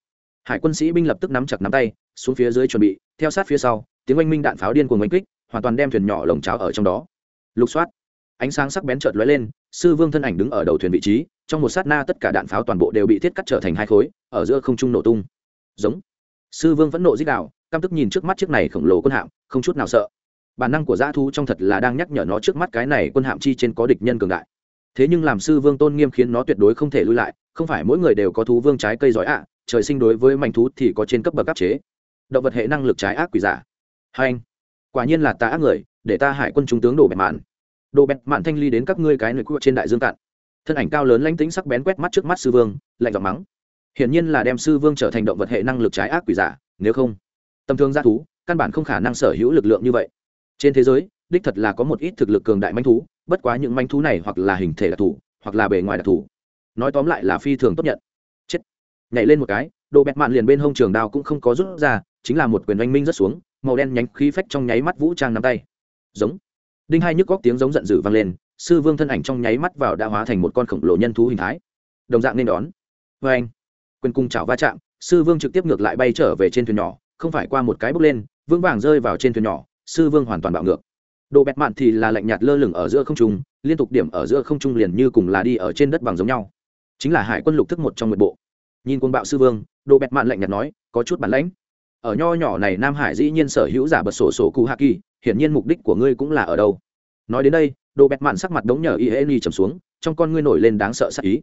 Hải quân sĩ binh lập tức nắm chặt nắm tay, xuống phía dưới chuẩn bị, theo sát phía sau, tiếng oanh minh đạn pháo điên cuồng oanh kích, hoàn toàn đem thuyền nhỏ lồng cháo ở trong đó. Lục soát. Ánh sáng sắc bén chợt lóe lên, sư vương thân ảnh đứng ở đầu thuyền vị trí, trong một sát na tất cả đạn pháo toàn bộ đều bị thiết cắt trở thành hai khối, ở giữa không trung nổ tung. Giống. Sư vương vẫn nộ dích đạo, căm tức nhìn trước mắt chiếc này khổng lồ quân hạm, không chút nào sợ. Bản năng của dã thú trong thật là đang nhắc nhở nó trước mắt cái này quân hạm chi trên có địch nhân cường đại. Thế nhưng làm sư vương tôn nghiêm khiến nó tuyệt đối không thể lui lại, không phải mỗi người đều có thú vương trái cây giỏi ạ trời sinh đối với mảnh thú thì có trên cấp bậc áp chế. Động vật hệ năng lực trái ác quỷ giả. Hai anh, quả nhiên là ta ác người, để ta hải quân trung tướng đổ bẹt mạn. Đồ bẹt mạn thanh ly đến các ngươi cái nơi cua trên đại dương cạn. Thân ảnh cao lớn lãnh tính sắc bén quét mắt trước mắt sư vương, lạnh giọng mắng. Hiển nhiên là đem sư vương trở thành động vật hệ năng lực trái ác quỷ giả, nếu không, tầm thương g thú, căn bản không khả năng sở hữu lực lượng như vậy. Trên thế giới, đích thật là có một ít thực lực cường đại manh thú, bất quá những manh thú này hoặc là hình thể đặc thù, hoặc là bề ngoài đặc thù. Nói tóm lại là phi thường tốt nhận nhảy lên một cái, đồ bẹt mạn liền bên hông trường đao cũng không có rút ra, chính là một quyền oanh minh rất xuống, màu đen nhánh khí phách trong nháy mắt vũ trang nắm tay. Giống. Đinh hai nhức góc tiếng giống giận dữ vang lên, sư vương thân ảnh trong nháy mắt vào đã hóa thành một con khổng lồ nhân thú hình thái. Đồng dạng nên đón. Vê anh quyền cung chảo va chạm, sư vương trực tiếp ngược lại bay trở về trên thuyền nhỏ, không phải qua một cái bước lên, vững vàng rơi vào trên thuyền nhỏ, sư vương hoàn toàn bạo ngược. Đồ bẹt mạn thì là lạnh nhạt lơ lửng ở giữa không trung, liên tục điểm ở giữa không trung liền như cùng là đi ở trên đất bằng giống nhau. Chính là hải quân lục thức một trong nguyệt bộ nhìn quân bạo sư vương, đồ bẹt mạn lạnh nhạt nói, có chút bản lãnh. Ở nho nhỏ này nam hải dĩ nhiên sở hữu giả bật sổ sổ cụ hạ kỳ, hiển nhiên mục đích của ngươi cũng là ở đâu. Nói đến đây, đồ bẹt mạn sắc mặt đống nhờ y hê ni trầm xuống, trong con ngươi nổi lên đáng sợ sắc ý.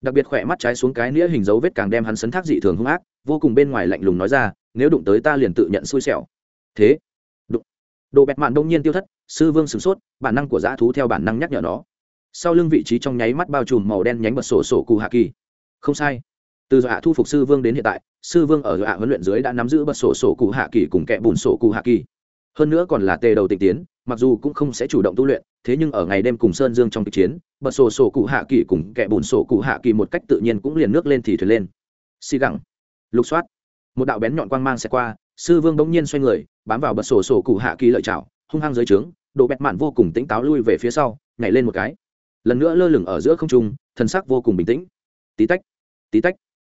Đặc biệt khỏe mắt trái xuống cái nĩa hình dấu vết càng đem hắn sấn thác dị thường hung ác, vô cùng bên ngoài lạnh lùng nói ra, nếu đụng tới ta liền tự nhận xui xẻo. Thế, đụng. Đồ bẹt mạn đông nhiên tiêu thất, sư vương sửng sốt, bản năng của dã thú theo bản năng nhắc nhở nó. Sau lưng vị trí trong nháy mắt bao trùm màu đen nhánh bật sổ sổ cụ hạ kỳ. Không sai từ dọa thu phục sư vương đến hiện tại, sư vương ở dọa huấn luyện dưới đã nắm giữ bật sổ sổ cụ hạ kỳ cùng kẹ bùn sổ cụ hạ kỳ. Hơn nữa còn là tề đầu tịch tiến, mặc dù cũng không sẽ chủ động tu luyện, thế nhưng ở ngày đêm cùng sơn dương trong kịch chiến, bật sổ sổ cụ hạ kỳ cùng kẻ bùn sổ cụ hạ kỳ một cách tự nhiên cũng liền nước lên thì thuyền lên. Xì gẳng. Lục soát. Một đạo bén nhọn quang mang sẽ qua, sư vương bỗng nhiên xoay người, bám vào bật sổ sổ cụ hạ kỳ lợi chảo, hung hăng dưới trướng, độ bẹt mạn vô cùng tỉnh táo lui về phía sau, nhảy lên một cái. Lần nữa lơ lửng ở giữa không trung, thân sắc vô cùng bình tĩnh. Tí tách. Tí tách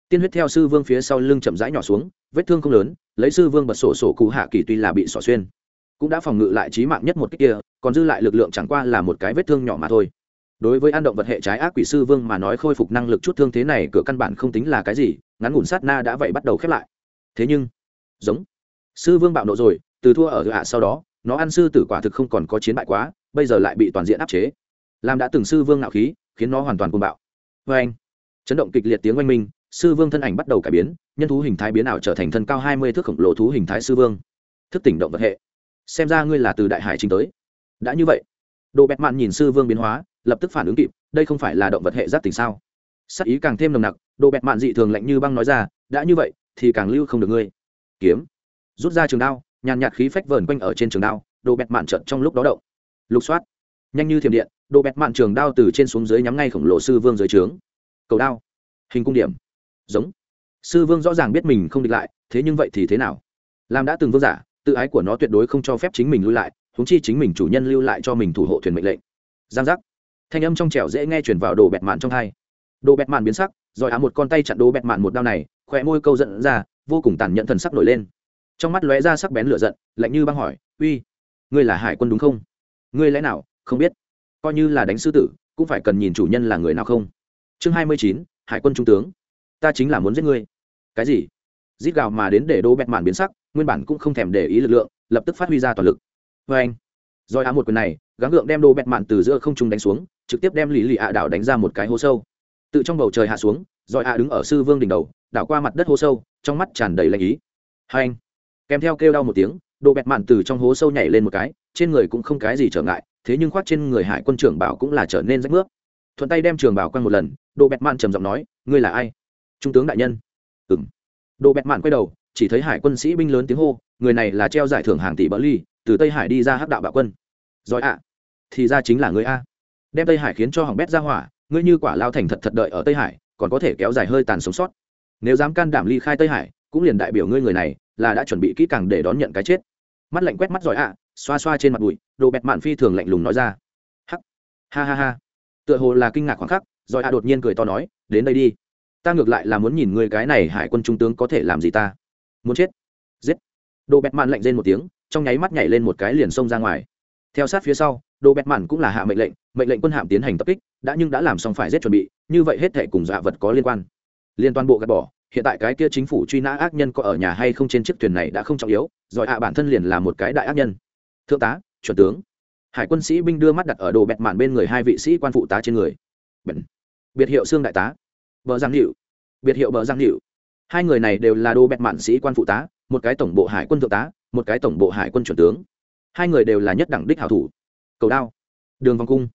tiên huyết theo sư vương phía sau lưng chậm rãi nhỏ xuống, vết thương không lớn, lấy sư vương bật sổ sổ cụ hạ kỳ tuy là bị xỏ xuyên, cũng đã phòng ngự lại trí mạng nhất một cách kia, còn dư lại lực lượng chẳng qua là một cái vết thương nhỏ mà thôi. Đối với ăn động vật hệ trái ác quỷ sư vương mà nói khôi phục năng lực chút thương thế này cửa căn bản không tính là cái gì, ngắn ngủn sát na đã vậy bắt đầu khép lại. Thế nhưng, giống, sư vương bạo nộ rồi, từ thua ở hạ sau đó, nó ăn sư tử quả thực không còn có chiến bại quá, bây giờ lại bị toàn diện áp chế. Làm đã từng sư vương nạo khí, khiến nó hoàn toàn cuồng bạo. Vê anh chấn động kịch liệt tiếng oanh minh sư vương thân ảnh bắt đầu cải biến, nhân thú hình thái biến ảo trở thành thân cao hai mươi thước khổng lồ thú hình thái sư vương. Thức tỉnh động vật hệ. Xem ra ngươi là từ đại hải trình tới. Đã như vậy, đồ bẹt mạn nhìn sư vương biến hóa, lập tức phản ứng kịp, đây không phải là động vật hệ giác tỉnh sao? Sắc ý càng thêm nồng nặc, đồ bẹt mạn dị thường lạnh như băng nói ra, đã như vậy, thì càng lưu không được ngươi. Kiếm. Rút ra trường đao, nhàn nhạt khí phách vờn quanh ở trên trường đao, đồ bẹt mạn trận trong lúc đó động. Lục soát. Nhanh như thiểm điện, đồ bẹt mạn trường đao từ trên xuống dưới nhắm ngay khổng lồ sư vương dưới trướng. Cầu đao. Hình cung điểm giống. Sư vương rõ ràng biết mình không địch lại, thế nhưng vậy thì thế nào? Làm đã từng vương giả, tự ái của nó tuyệt đối không cho phép chính mình lưu lại húng chi chính mình chủ nhân lưu lại cho mình thủ hộ thuyền mệnh lệnh. Giang giác. Thanh âm trong trẻo dễ nghe chuyển vào đồ bẹt mạn trong hai. Đồ bẹt mạn biến sắc, rồi á một con tay chặn đồ bẹt mạn một đao này khỏe môi câu giận ra, vô cùng tàn nhẫn thần sắc nổi lên. Trong mắt lóe ra sắc bén lửa giận, lạnh như băng hỏi, uy, ngươi là hải quân đúng không? Ngươi lẽ nào không biết? Coi như là đánh sư tử, cũng phải cần nhìn chủ nhân là người nào không? Chương hai mươi chín, hải quân trung tướng ta chính là muốn giết ngươi. Cái gì? Giết gào mà đến để đô bẹt mạn biến sắc, nguyên bản cũng không thèm để ý lực lượng, lập tức phát huy ra toàn lực. Vê anh. Rồi á một quyền này, gắng gượng đem đô bẹt mạn từ giữa không trung đánh xuống, trực tiếp đem lì lì ạ đảo đánh ra một cái hố sâu. Tự trong bầu trời hạ xuống, rồi ạ đứng ở sư vương đỉnh đầu, đảo qua mặt đất hố sâu, trong mắt tràn đầy lạnh ý. Hai anh. Kèm theo kêu đau một tiếng, đô bẹt mạn từ trong hố sâu nhảy lên một cái, trên người cũng không cái gì trở ngại, thế nhưng khoác trên người hải quân trưởng bảo cũng là trở nên rách nước. Thuận tay đem trường bảo quanh một lần, đô bẹt mạn trầm giọng nói, ngươi là ai? Trung tướng đại nhân ừng đồ bẹt mạn quay đầu chỉ thấy hải quân sĩ binh lớn tiếng hô người này là treo giải thưởng hàng tỷ bỡ ly từ tây hải đi ra hắc đạo bạo quân giỏi ạ thì ra chính là người a đem tây hải khiến cho hỏng bét ra hỏa ngươi như quả lao thành thật thật đợi ở tây hải còn có thể kéo dài hơi tàn sống sót nếu dám can đảm ly khai tây hải cũng liền đại biểu ngươi người này là đã chuẩn bị kỹ càng để đón nhận cái chết mắt lạnh quét mắt giỏi ạ xoa xoa trên mặt bụi đồ bẹt mạn phi thường lạnh lùng nói ra hắc ha ha ha tựa hồ là kinh ngạc khoảng khắc giỏi ạ đột nhiên cười to nói đến đây đi ta ngược lại là muốn nhìn người cái này hải quân trung tướng có thể làm gì ta. Muốn chết. Giết. Đồ bẹt mạn lạnh lên một tiếng, trong nháy mắt nhảy lên một cái liền xông ra ngoài. Theo sát phía sau đồ bẹt mạn cũng là hạ mệnh lệnh mệnh lệnh quân hạm tiến hành tập kích, đã nhưng đã làm xong phải giết chuẩn bị, như vậy hết thể cùng dạ vật có liên quan. Liên toàn bộ gạt bỏ, hiện tại cái kia chính phủ truy nã ác nhân có ở nhà hay không trên chiếc thuyền này đã không trọng yếu, rồi ạ, bản thân liền là một cái đại ác nhân. Thượng tá, chuẩn tướng. Hải quân sĩ binh đưa mắt đặt ở đồ bẹt mạn bên người hai vị sĩ quan phụ tá trên người. Bẩn. biệt hiệu xương đại tá bờ giang hiệu biệt hiệu bờ giang hiệu hai người này đều là đô bẹt mạn sĩ quan phụ tá, một cái tổng bộ hải quân thượng tá, một cái tổng bộ hải quân chuẩn tướng. Hai người đều là nhất đẳng đích hảo thủ. Cầu đao. Đường vòng cung.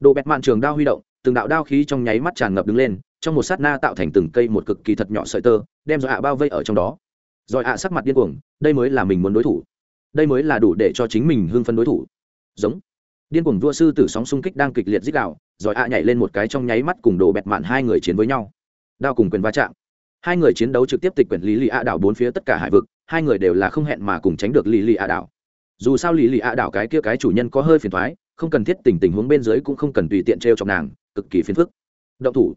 Đồ bẹt mạn trường đao huy động, từng đạo đao khí trong nháy mắt tràn ngập đứng lên, trong một sát na tạo thành từng cây một cực kỳ thật nhỏ sợi tơ, đem dọa bao vây ở trong đó. Rồi ạ sắc mặt điên cuồng, đây mới là mình muốn đối thủ. Đây mới là đủ để cho chính mình hưng phân đối thủ. Giống điên cuồng vua sư tử sóng xung kích đang kịch liệt dích đạo rồi ạ nhảy lên một cái trong nháy mắt cùng đồ bẹt mạn hai người chiến với nhau. Đao cùng quyền va chạm. Hai người chiến đấu trực tiếp tịch quyển lý lì ạ đảo bốn phía tất cả hải vực, hai người đều là không hẹn mà cùng tránh được lý lì ạ đảo. Dù sao lý lì ạ đảo cái kia cái chủ nhân có hơi phiền thoái không cần thiết tình tình huống bên dưới cũng không cần tùy tiện t r chọc nàng, cực kỳ phiền phức. Động thủ.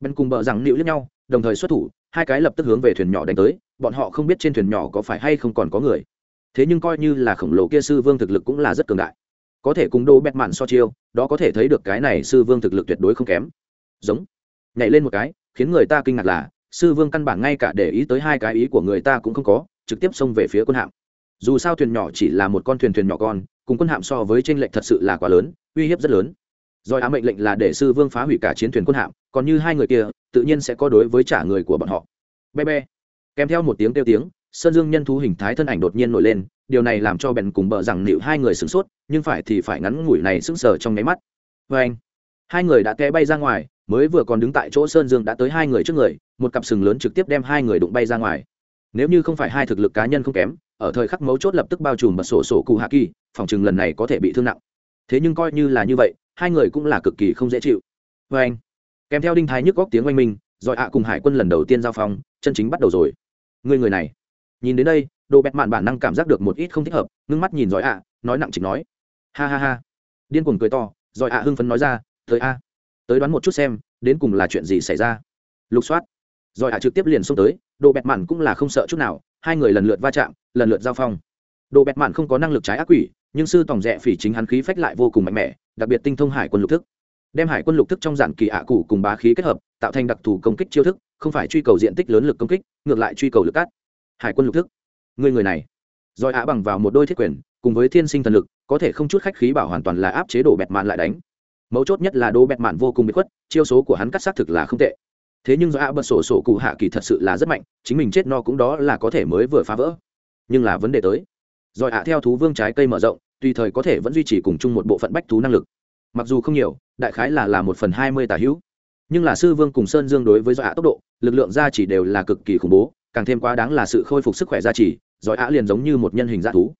Bên cùng bờ rằng nịu lẫn nhau, đồng thời xuất thủ, hai cái lập tức hướng về thuyền nhỏ đánh tới, bọn họ không biết trên thuyền nhỏ có phải hay không còn có người. Thế nhưng coi như là khổng lồ kia sư vương thực lực cũng là rất cường đại có thể cùng đô bẹt mạn so chiêu, đó có thể thấy được cái này sư vương thực lực tuyệt đối không kém. Giống. Nhảy lên một cái, khiến người ta kinh ngạc là, sư vương căn bản ngay cả để ý tới hai cái ý của người ta cũng không có, trực tiếp xông về phía quân hạm. Dù sao thuyền nhỏ chỉ là một con thuyền thuyền nhỏ con, cùng quân hạm so với tranh lệch thật sự là quá lớn, uy hiếp rất lớn. Do á mệnh lệnh là để sư vương phá hủy cả chiến thuyền quân hạm, còn như hai người kia, tự nhiên sẽ có đối với trả người của bọn họ. Be be. Kèm theo một tiếng kêu tiếng, sơn dương nhân thú hình thái thân ảnh đột nhiên nổi lên điều này làm cho bèn cùng bờ rằng nịu hai người sửng sốt, nhưng phải thì phải ngắn ngủi này sững sờ trong nháy mắt. Vê anh, hai người đã té bay ra ngoài, mới vừa còn đứng tại chỗ sơn dương đã tới hai người trước người, một cặp sừng lớn trực tiếp đem hai người đụng bay ra ngoài. Nếu như không phải hai thực lực cá nhân không kém, ở thời khắc mấu chốt lập tức bao trùm bật sổ sổ cụ hạ kỳ, phòng chừng lần này có thể bị thương nặng. Thế nhưng coi như là như vậy, hai người cũng là cực kỳ không dễ chịu. Vê anh, kèm theo đinh thái nhức góc tiếng oanh minh giỏi ạ cùng hải quân lần đầu tiên giao phong chân chính bắt đầu rồi. Người người này, nhìn đến đây đồ bẹt mạn bản năng cảm giác được một ít không thích hợp, ngưng mắt nhìn giỏi ạ, nói nặng chỉnh nói. Ha ha ha. Điên cuồng cười to, giỏi ạ hưng phấn nói ra, tới a, tới đoán một chút xem, đến cùng là chuyện gì xảy ra. Lục soát. Giỏi ạ trực tiếp liền xông tới, đồ bẹt mạn cũng là không sợ chút nào, hai người lần lượt va chạm, lần lượt giao phong. Đồ bẹt mạn không có năng lực trái ác quỷ, nhưng sư tòng rẽ phỉ chính hắn khí phách lại vô cùng mạnh mẽ, đặc biệt tinh thông hải quân lục thức. Đem hải quân lục thức trong dạng kỳ ạ cụ cùng bá khí kết hợp, tạo thành đặc thù công kích chiêu thức, không phải truy cầu diện tích lớn lực công kích, ngược lại truy cầu lực cắt. Hải quân lục thức người người này. Rồi ạ bằng vào một đôi thiết quyền, cùng với thiên sinh thần lực, có thể không chút khách khí bảo hoàn toàn là áp chế đồ bẹt mạn lại đánh. Mấu chốt nhất là đồ bẹt mạn vô cùng bị khuất, chiêu số của hắn cắt xác thực là không tệ. Thế nhưng do ạ bật sổ sổ cụ hạ kỳ thật sự là rất mạnh, chính mình chết no cũng đó là có thể mới vừa phá vỡ. Nhưng là vấn đề tới. Rồi ạ theo thú vương trái cây mở rộng, tùy thời có thể vẫn duy trì cùng chung một bộ phận bách thú năng lực. Mặc dù không nhiều, đại khái là là một phần hai mươi tà hữu. Nhưng là sư vương cùng sơn dương đối với do ạ tốc độ, lực lượng ra chỉ đều là cực kỳ khủng bố càng thêm quá đáng là sự khôi phục sức khỏe gia trì giỏi ạ liền giống như một nhân hình g thú.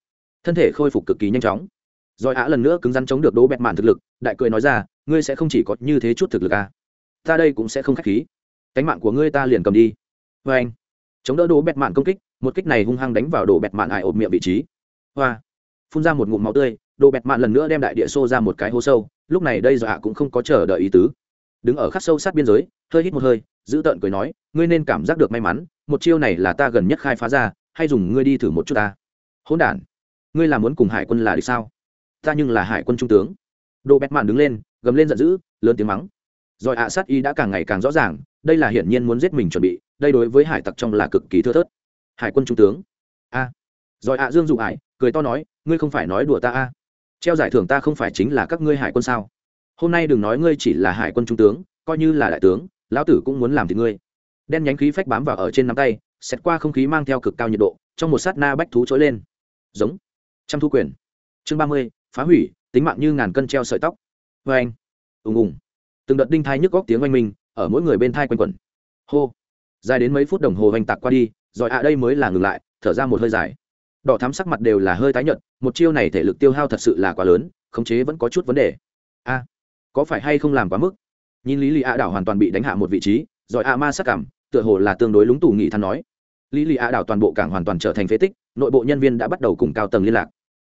Thân thể khôi phục cực kỳ nhanh chóng. Giỏi ạ lần nữa cứng rắn chống được đố bẹt mạn thực lực, đại cười nói ra, ngươi sẽ không chỉ có như thế chút thực lực à. ta đây cũng sẽ không k h á c h khí. Cánh mạng của ngươi ta liền cầm đi. Vê anh, chống đỡ đố bẹt mạn công kích, một kích này hung hăng đánh vào đổ bẹt mạn ải ộp miệng vị trí. Hoa, phun ra một ngụm máu tươi đồ bẹt mạn lần nữa đem đại địa xô ra một cái hố sâu, lúc này đây dọa cũng không có chờ đợi ý tứ. Đứng ở khắc sâu sát biên giới, hơi hít một hơi, giữ tợn cười nói, ngươi nên cảm giác được may mắn một chiêu này là ta gần nhất khai phá ra, hay dùng ngươi đi thử một chút ta? Hỗn đản, ngươi là muốn cùng hải quân là địch sao? Ta nhưng là hải quân trung tướng. Đồ bẹt mạn đứng lên, gầm lên giận dữ, lớn tiếng mắng. Rồi ạ sát y đã càng ngày càng rõ ràng, đây là hiển nhiên muốn giết mình chuẩn bị, đây đối với hải tặc trong là cực kỳ thưa thớt. Hải quân trung tướng. A. Rồi ạ dương dụ ải cười to nói, ngươi không phải nói đùa ta a. Treo giải thưởng ta không phải chính là các ngươi hải quân sao? Hôm nay đừng nói ngươi chỉ là hải quân trung tướng, coi như là đại tướng, lão tử cũng muốn làm thì ngươi đen nhánh khí phách bám vào ở trên nắm tay xét qua không khí mang theo cực cao nhiệt độ, trong một sát na bách thú trỗi lên. Giống. Trăm thu quyền. Chương ba mươi, phá hủy, tính mạng như ngàn cân treo sợi tóc. Vê anh. Ùng ùng. Từng đợt đinh thai nhức góc tiếng oanh minh, ở mỗi người bên thai quanh quẩn. Hô. Dài đến mấy phút đồng hồ oanh tạc qua đi, rồi ạ, đây mới là ngừng lại, thở ra một hơi dài. Đỏ thắm sắc mặt đều là hơi tái nhợt, một chiêu này thể lực tiêu hao thật sự là quá lớn, khống chế vẫn có chút vấn đề. A. Có phải hay không làm quá mức? Nhìn lý lì ạ, đảo hoàn toàn bị đánh hạ một vị trí rồi a ma sắc cảm, tựa hồ là tương đối lúng tù nghị than nói. Lý lì a đảo toàn bộ cảng hoàn toàn trở thành phế tích, nội bộ nhân viên đã bắt đầu cùng cao tầng liên lạc.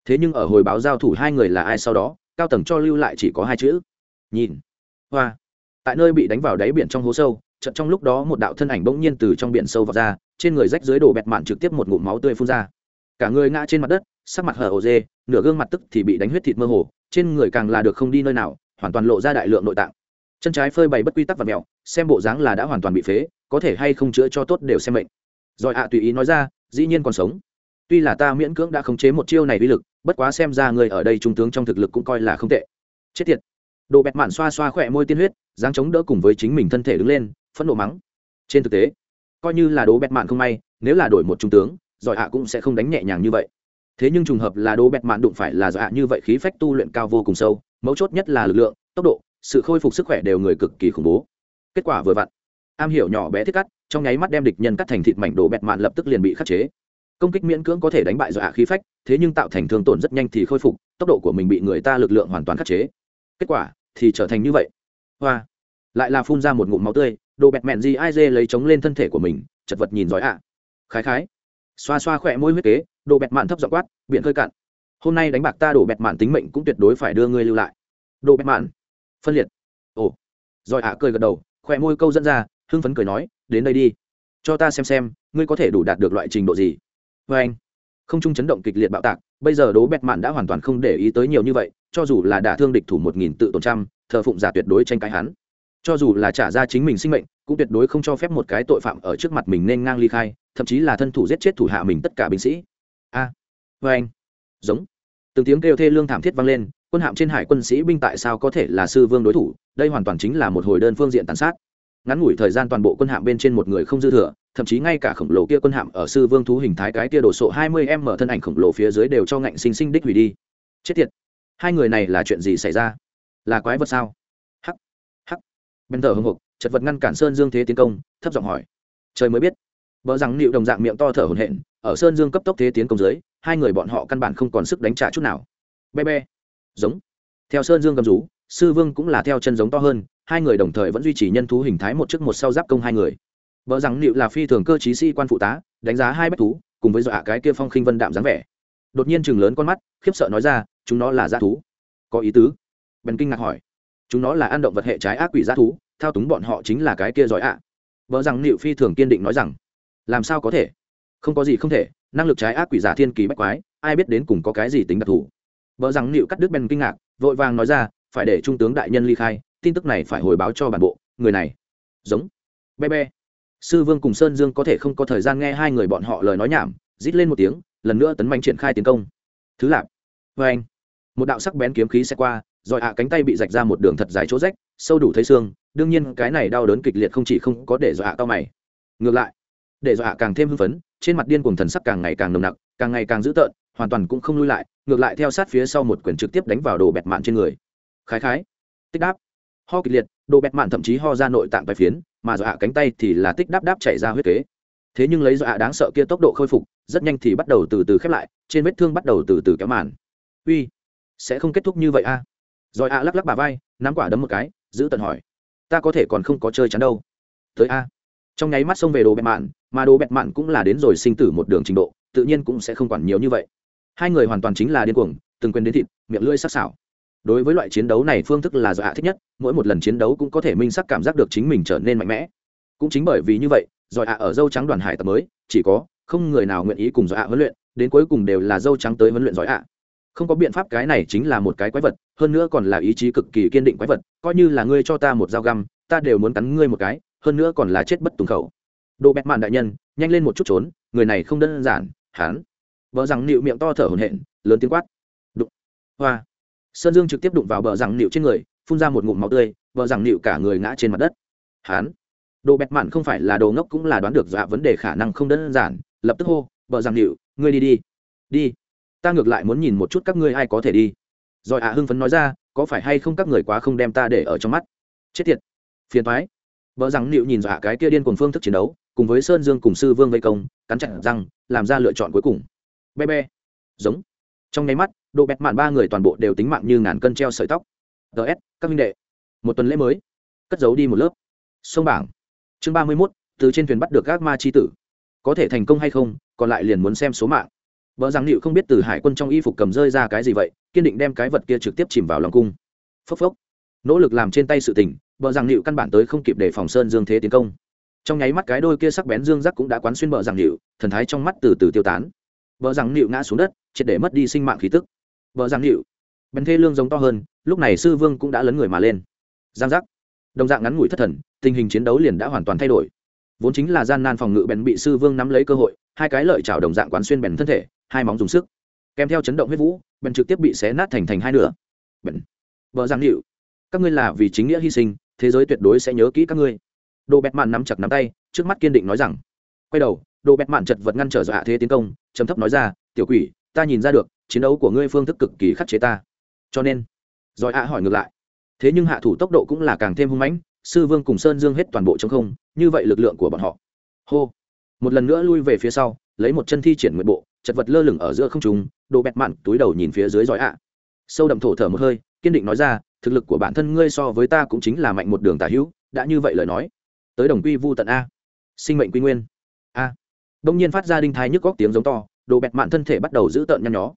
Thế nhưng ở hồi báo giao thủ hai người là ai sau đó, cao tầng cho lưu lại chỉ có hai chữ. Nhìn. Hoa. Tại nơi bị đánh vào đáy biển trong hố sâu, chợt trong lúc đó một đạo thân ảnh bỗng nhiên từ trong biển sâu vào ra, trên người rách dưới đổ bẹt mạn trực tiếp một ngụm máu tươi phun ra. Cả người ngã trên mặt đất, sắc mặt hở ổ dê, nửa gương mặt tức thì bị đánh huyết thịt mơ hồ, trên người càng là được không đi nơi nào, hoàn toàn lộ ra đại lượng nội tạng chân trái phơi bày bất quy tắc và mẹo, xem bộ dáng là đã hoàn toàn bị phế, có thể hay không chữa cho tốt đều xem bệnh rồi ạ, tùy ý nói ra, dĩ nhiên còn sống. Tuy là ta miễn cưỡng đã khống chế một chiêu này uy lực, bất quá xem ra người ở đây trung tướng trong thực lực cũng coi là không tệ. Chết tiệt. Đồ bẹt mạn xoa xoa khỏe môi tiên huyết, dáng chống đỡ cùng với chính mình thân thể đứng lên, phẫn nộ mắng. Trên thực tế, coi như là đồ bẹt mạn không may, nếu là đổi một trung tướng giỏi ạ cũng sẽ không đánh nhẹ nhàng như vậy. Thế nhưng trùng hợp là đồ bẹt mạn đụng phải là giỏi ạ như vậy khí phách tu luyện cao vô cùng sâu, mấu chốt nhất là lực lượng, tốc độ sự khôi phục sức khỏe đều người cực kỳ khủng bố. Kết quả vừa vặn, am hiểu nhỏ bé thiết cắt, trong nháy mắt đem địch nhân cắt thành thịt mảnh đồ bẹt mạn lập tức liền bị khắc chế. Công kích miễn cưỡng có thể đánh bại do hạ khí phách, thế nhưng tạo thành thương tổn rất nhanh thì khôi phục, tốc độ của mình bị người ta lực lượng hoàn toàn khắc chế. Kết quả thì trở thành như vậy. Hoa, lại là phun ra một ngụm máu tươi, đồ bẹt mẹn gì ai dê lấy chống lên thân thể của mình, chật vật nhìn giỏi ạ. Khái khái, xoa xoa khỏe môi huyết kế, đồ bẹt mạn thấp dọ quát biện khơi cạn. Hôm nay đánh bạc ta đổ bẹt mạn tính mệnh cũng tuyệt đối phải đưa ngươi lưu lại. Đồ bẹt mạn phân liệt. Ồ. Rồi ạ cười gật đầu khỏe môi câu dẫn ra hưng phấn cười nói đến đây đi. Cho ta xem xem ngươi có thể đủ đạt được loại trình độ gì. Vê anh không trung chấn động kịch liệt bạo tạc bây giờ đố bẹt mạn đã hoàn toàn không để ý tới nhiều như vậy cho dù là đả thương địch thủ một nghìn tự tổn trăm thờ phụng giả tuyệt đối tranh cãi hắn. Cho dù là trả ra chính mình sinh mệnh cũng tuyệt đối không cho phép một cái tội phạm ở trước mặt mình nên ngang ly khai thậm chí là thân thủ giết chết thủ hạ mình tất cả binh sĩ. A. À, vê anh giống. Từng tiếng kêu thê lương thảm thiết vang lên quân hạm trên hải quân sĩ binh tại sao có thể là sư vương đối thủ? Đây hoàn toàn chính là một hồi đơn phương diện tàn sát. Ngắn ngủi thời gian toàn bộ quân hạm bên trên một người không dư thừa, thậm chí ngay cả khổng lồ kia quân hạm ở sư vương thú hình thái cái kia đổ sộ hai mươi mở thân ảnh khổng lồ phía dưới đều cho ngạnh sinh sinh đích hủy đi. Chết tiệt! Hai người này là chuyện gì xảy ra? Là quái vật sao? Hắc! Hắc! Bên thở hưng hục chật vật ngăn cản sơn dương thế tiến công, thấp giọng hỏi. Trời mới biết. Vợ rằng nịu đồng dạng miệng to thở hổn hển, ở sơn dương cấp tốc thế tiến công dưới, hai người bọn họ căn bản không còn sức đánh trả chút nào. Be be giống. Theo sơn dương gầm rú, sư vương cũng là theo chân giống to hơn, hai người đồng thời vẫn duy trì nhân thú hình thái một trước một sau giáp công hai người. Vợ rằng liệu là phi thường cơ chí sĩ quan phụ tá, đánh giá hai bách thú, cùng với dọa cái kia phong khinh vân đạm dáng vẻ. Đột nhiên chừng lớn con mắt, khiếp sợ nói ra, chúng nó là g thú. Có ý tứ. Bèn kinh ngạc hỏi. Chúng nó là ăn động vật hệ trái ác quỷ g thú, thao túng bọn họ chính là cái kia giỏi ạ. À. vợ rằng liệu phi thường kiên định nói rằng, làm sao có thể? Không có gì không thể, năng lực trái ác quỷ giả thiên kỳ bách quái, ai biết đến cùng có cái gì tính đặc thù vợ rằng nịu cắt đứt bèn kinh ngạc, vội vàng nói ra, phải để trung tướng đại nhân ly khai, tin tức này phải hồi báo cho bản bộ, người này giống be be sư vương cùng sơn dương có thể không có thời gian nghe hai người bọn họ lời nói nhảm, rít lên một tiếng, lần nữa tấn mạnh triển khai tiến công. Thứ lạp vê anh, một đạo sắc bén kiếm khí sẽ qua, rồi hạ cánh tay bị rạch ra một đường thật dài chỗ rách, sâu đủ thấy xương, đương nhiên cái này đau đớn kịch liệt không chỉ không có để dọa hạ cao mày. Ngược lại, để dọa hạ càng thêm hưng phấn, trên mặt điên cùng thần sắc càng ngày càng nồng nặc, càng ngày càng dữ tợn hoàn toàn cũng không lui lại, ngược lại theo sát phía sau một quyển trực tiếp đánh vào đồ bẹt mạn trên người. Khái khái, tích đáp. Ho kịch liệt, đồ bẹt mạn thậm chí ho ra nội tạng bài phiến, mà dọa cánh tay thì là tích đáp đáp chảy ra huyết kế. Thế nhưng lấy dọa đáng sợ kia tốc độ khôi phục, rất nhanh thì bắt đầu từ từ khép lại, trên vết thương bắt đầu từ từ kéo màn. Uy, sẽ không kết thúc như vậy a à? rồi ạ lắc lắc bà vai, nắm quả đấm một cái, giữ tận hỏi. Ta có thể còn không có chơi chắn đâu. Tới a. Trong nháy mắt xông về đồ bẹt mạn, mà đồ bẹt mạn cũng là đến rồi sinh tử một đường trình độ, tự nhiên cũng sẽ không quản nhiều như vậy hai người hoàn toàn chính là điên cuồng, từng quên đến thịt, miệng lưỡi sắc sảo. Đối với loại chiến đấu này phương thức là do hạ thích nhất, mỗi một lần chiến đấu cũng có thể minh sắc cảm giác được chính mình trở nên mạnh mẽ. Cũng chính bởi vì như vậy giỏi ạ ở dâu trắng đoàn hải tập mới, chỉ có, không người nào nguyện ý cùng giỏi ạ huấn luyện, đến cuối cùng đều là dâu trắng tới huấn luyện giỏi ạ. Không có biện pháp cái này chính là một cái quái vật, hơn nữa còn là ý chí cực kỳ kiên định quái vật, coi như là ngươi cho ta một dao găm, ta đều muốn cắn ngươi một cái, hơn nữa còn là chết bất tùng khẩu. Đồ bẹt mạn đại nhân, nhanh lên một chút trốn, người này không đơn giản hán vợ rằng nịu miệng to thở hổn hển, lớn tiếng quát. Đụng. Hoa. Sơn dương trực tiếp đụng vào bờ rằng nịu trên người, phun ra một ngụm máu tươi, bờ rằng nịu cả người ngã trên mặt đất. Hán. Đồ bẹt mạn không phải là đồ ngốc cũng là đoán được dọa vấn đề khả năng không đơn giản, lập tức hô, bờ rằng nịu, ngươi đi đi. Đi. Ta ngược lại muốn nhìn một chút các ngươi ai có thể đi. Rồi ạ hưng phấn nói ra, có phải hay không các người quá không đem ta để ở trong mắt? Chết tiệt. Phiền thoái vợ rằng nịu nhìn dọa cái kia điên cuồng phương thức chiến đấu, cùng với sơn dương cùng sư vương vây công, cắn chặt răng, làm ra lựa chọn cuối cùng be be. Giống. Trong nháy mắt, độ bẹt mạn ba người toàn bộ đều tính mạng như ngàn cân treo sợi tóc. Ts các minh đệ. Một tuần lễ mới. Cất giấu đi một lớp. Sông bảng. Chương ba mươi mốt, từ trên thuyền bắt được các ma c h i tử. Có thể thành công hay không, còn lại liền muốn xem số mạng. Vợ rằng nịu không biết từ hải quân trong y phục cầm rơi ra cái gì vậy, kiên định đem cái vật kia trực tiếp chìm vào lòng cung. Phốc phốc. Nỗ lực làm trên tay sự tình vợ rằng nịu căn bản tới không kịp để phòng sơn dương thế tiến công. Trong nháy mắt cái đôi kia sắc bén dương giác cũng đã quán xuyên vợ rằng nịu, thần thái trong mắt từ từ tiêu tán vợ rằng nịu ngã xuống đất, triệt để mất đi sinh mạng khí tức. Vợ rằng nịu. Bèn thê lương giống to hơn, lúc này sư vương cũng đã lấn người mà lên. Giang giác. Đồng dạng ngắn ngủi thất thần, tình hình chiến đấu liền đã hoàn toàn thay đổi. Vốn chính là gian nan phòng ngự bèn bị sư vương nắm lấy cơ hội, hai cái lợi chảo đồng dạng quán xuyên bèn thân thể, hai móng dùng sức. Kèm theo chấn động huyết vũ, bèn trực tiếp bị xé nát thành thành hai nửa. Bèn. Vợ giang hiệu các ngươi là vì chính nghĩa hy sinh, thế giới tuyệt đối sẽ nhớ kỹ các ngươi. Đồ bẹt mạn nắm chặt nắm tay, trước mắt kiên định nói rằng, quay đầu đồ bẹt mạn chật vật ngăn trở dọa thế tiến công, trầm thấp nói ra, tiểu quỷ, ta nhìn ra được, chiến đấu của ngươi phương thức cực kỳ khắc chế ta. Cho nên giỏi ạ hỏi ngược lại, thế nhưng hạ thủ tốc độ cũng là càng thêm hung mãnh, sư vương cùng sơn dương hết toàn bộ chống không, như vậy lực lượng của bọn họ. Hô. Một lần nữa lui về phía sau, lấy một chân thi triển nguyện bộ, chật vật lơ lửng ở giữa không trung, đồ bẹt mặn túi đầu nhìn phía dưới giỏi ạ. Sâu đậm thổ thở một hơi, kiên định nói ra, thực lực của bản thân ngươi so với ta cũng chính là mạnh một đường tả hữu, đã như vậy lời nói, tới đồng quy vu tận a. Sinh mệnh quy nguyên. A đông nhiên phát ra đinh thái nhức góc tiếng giống to, đồ bẹt mạn thân thể bắt đầu giữ tợn nhăn nhó.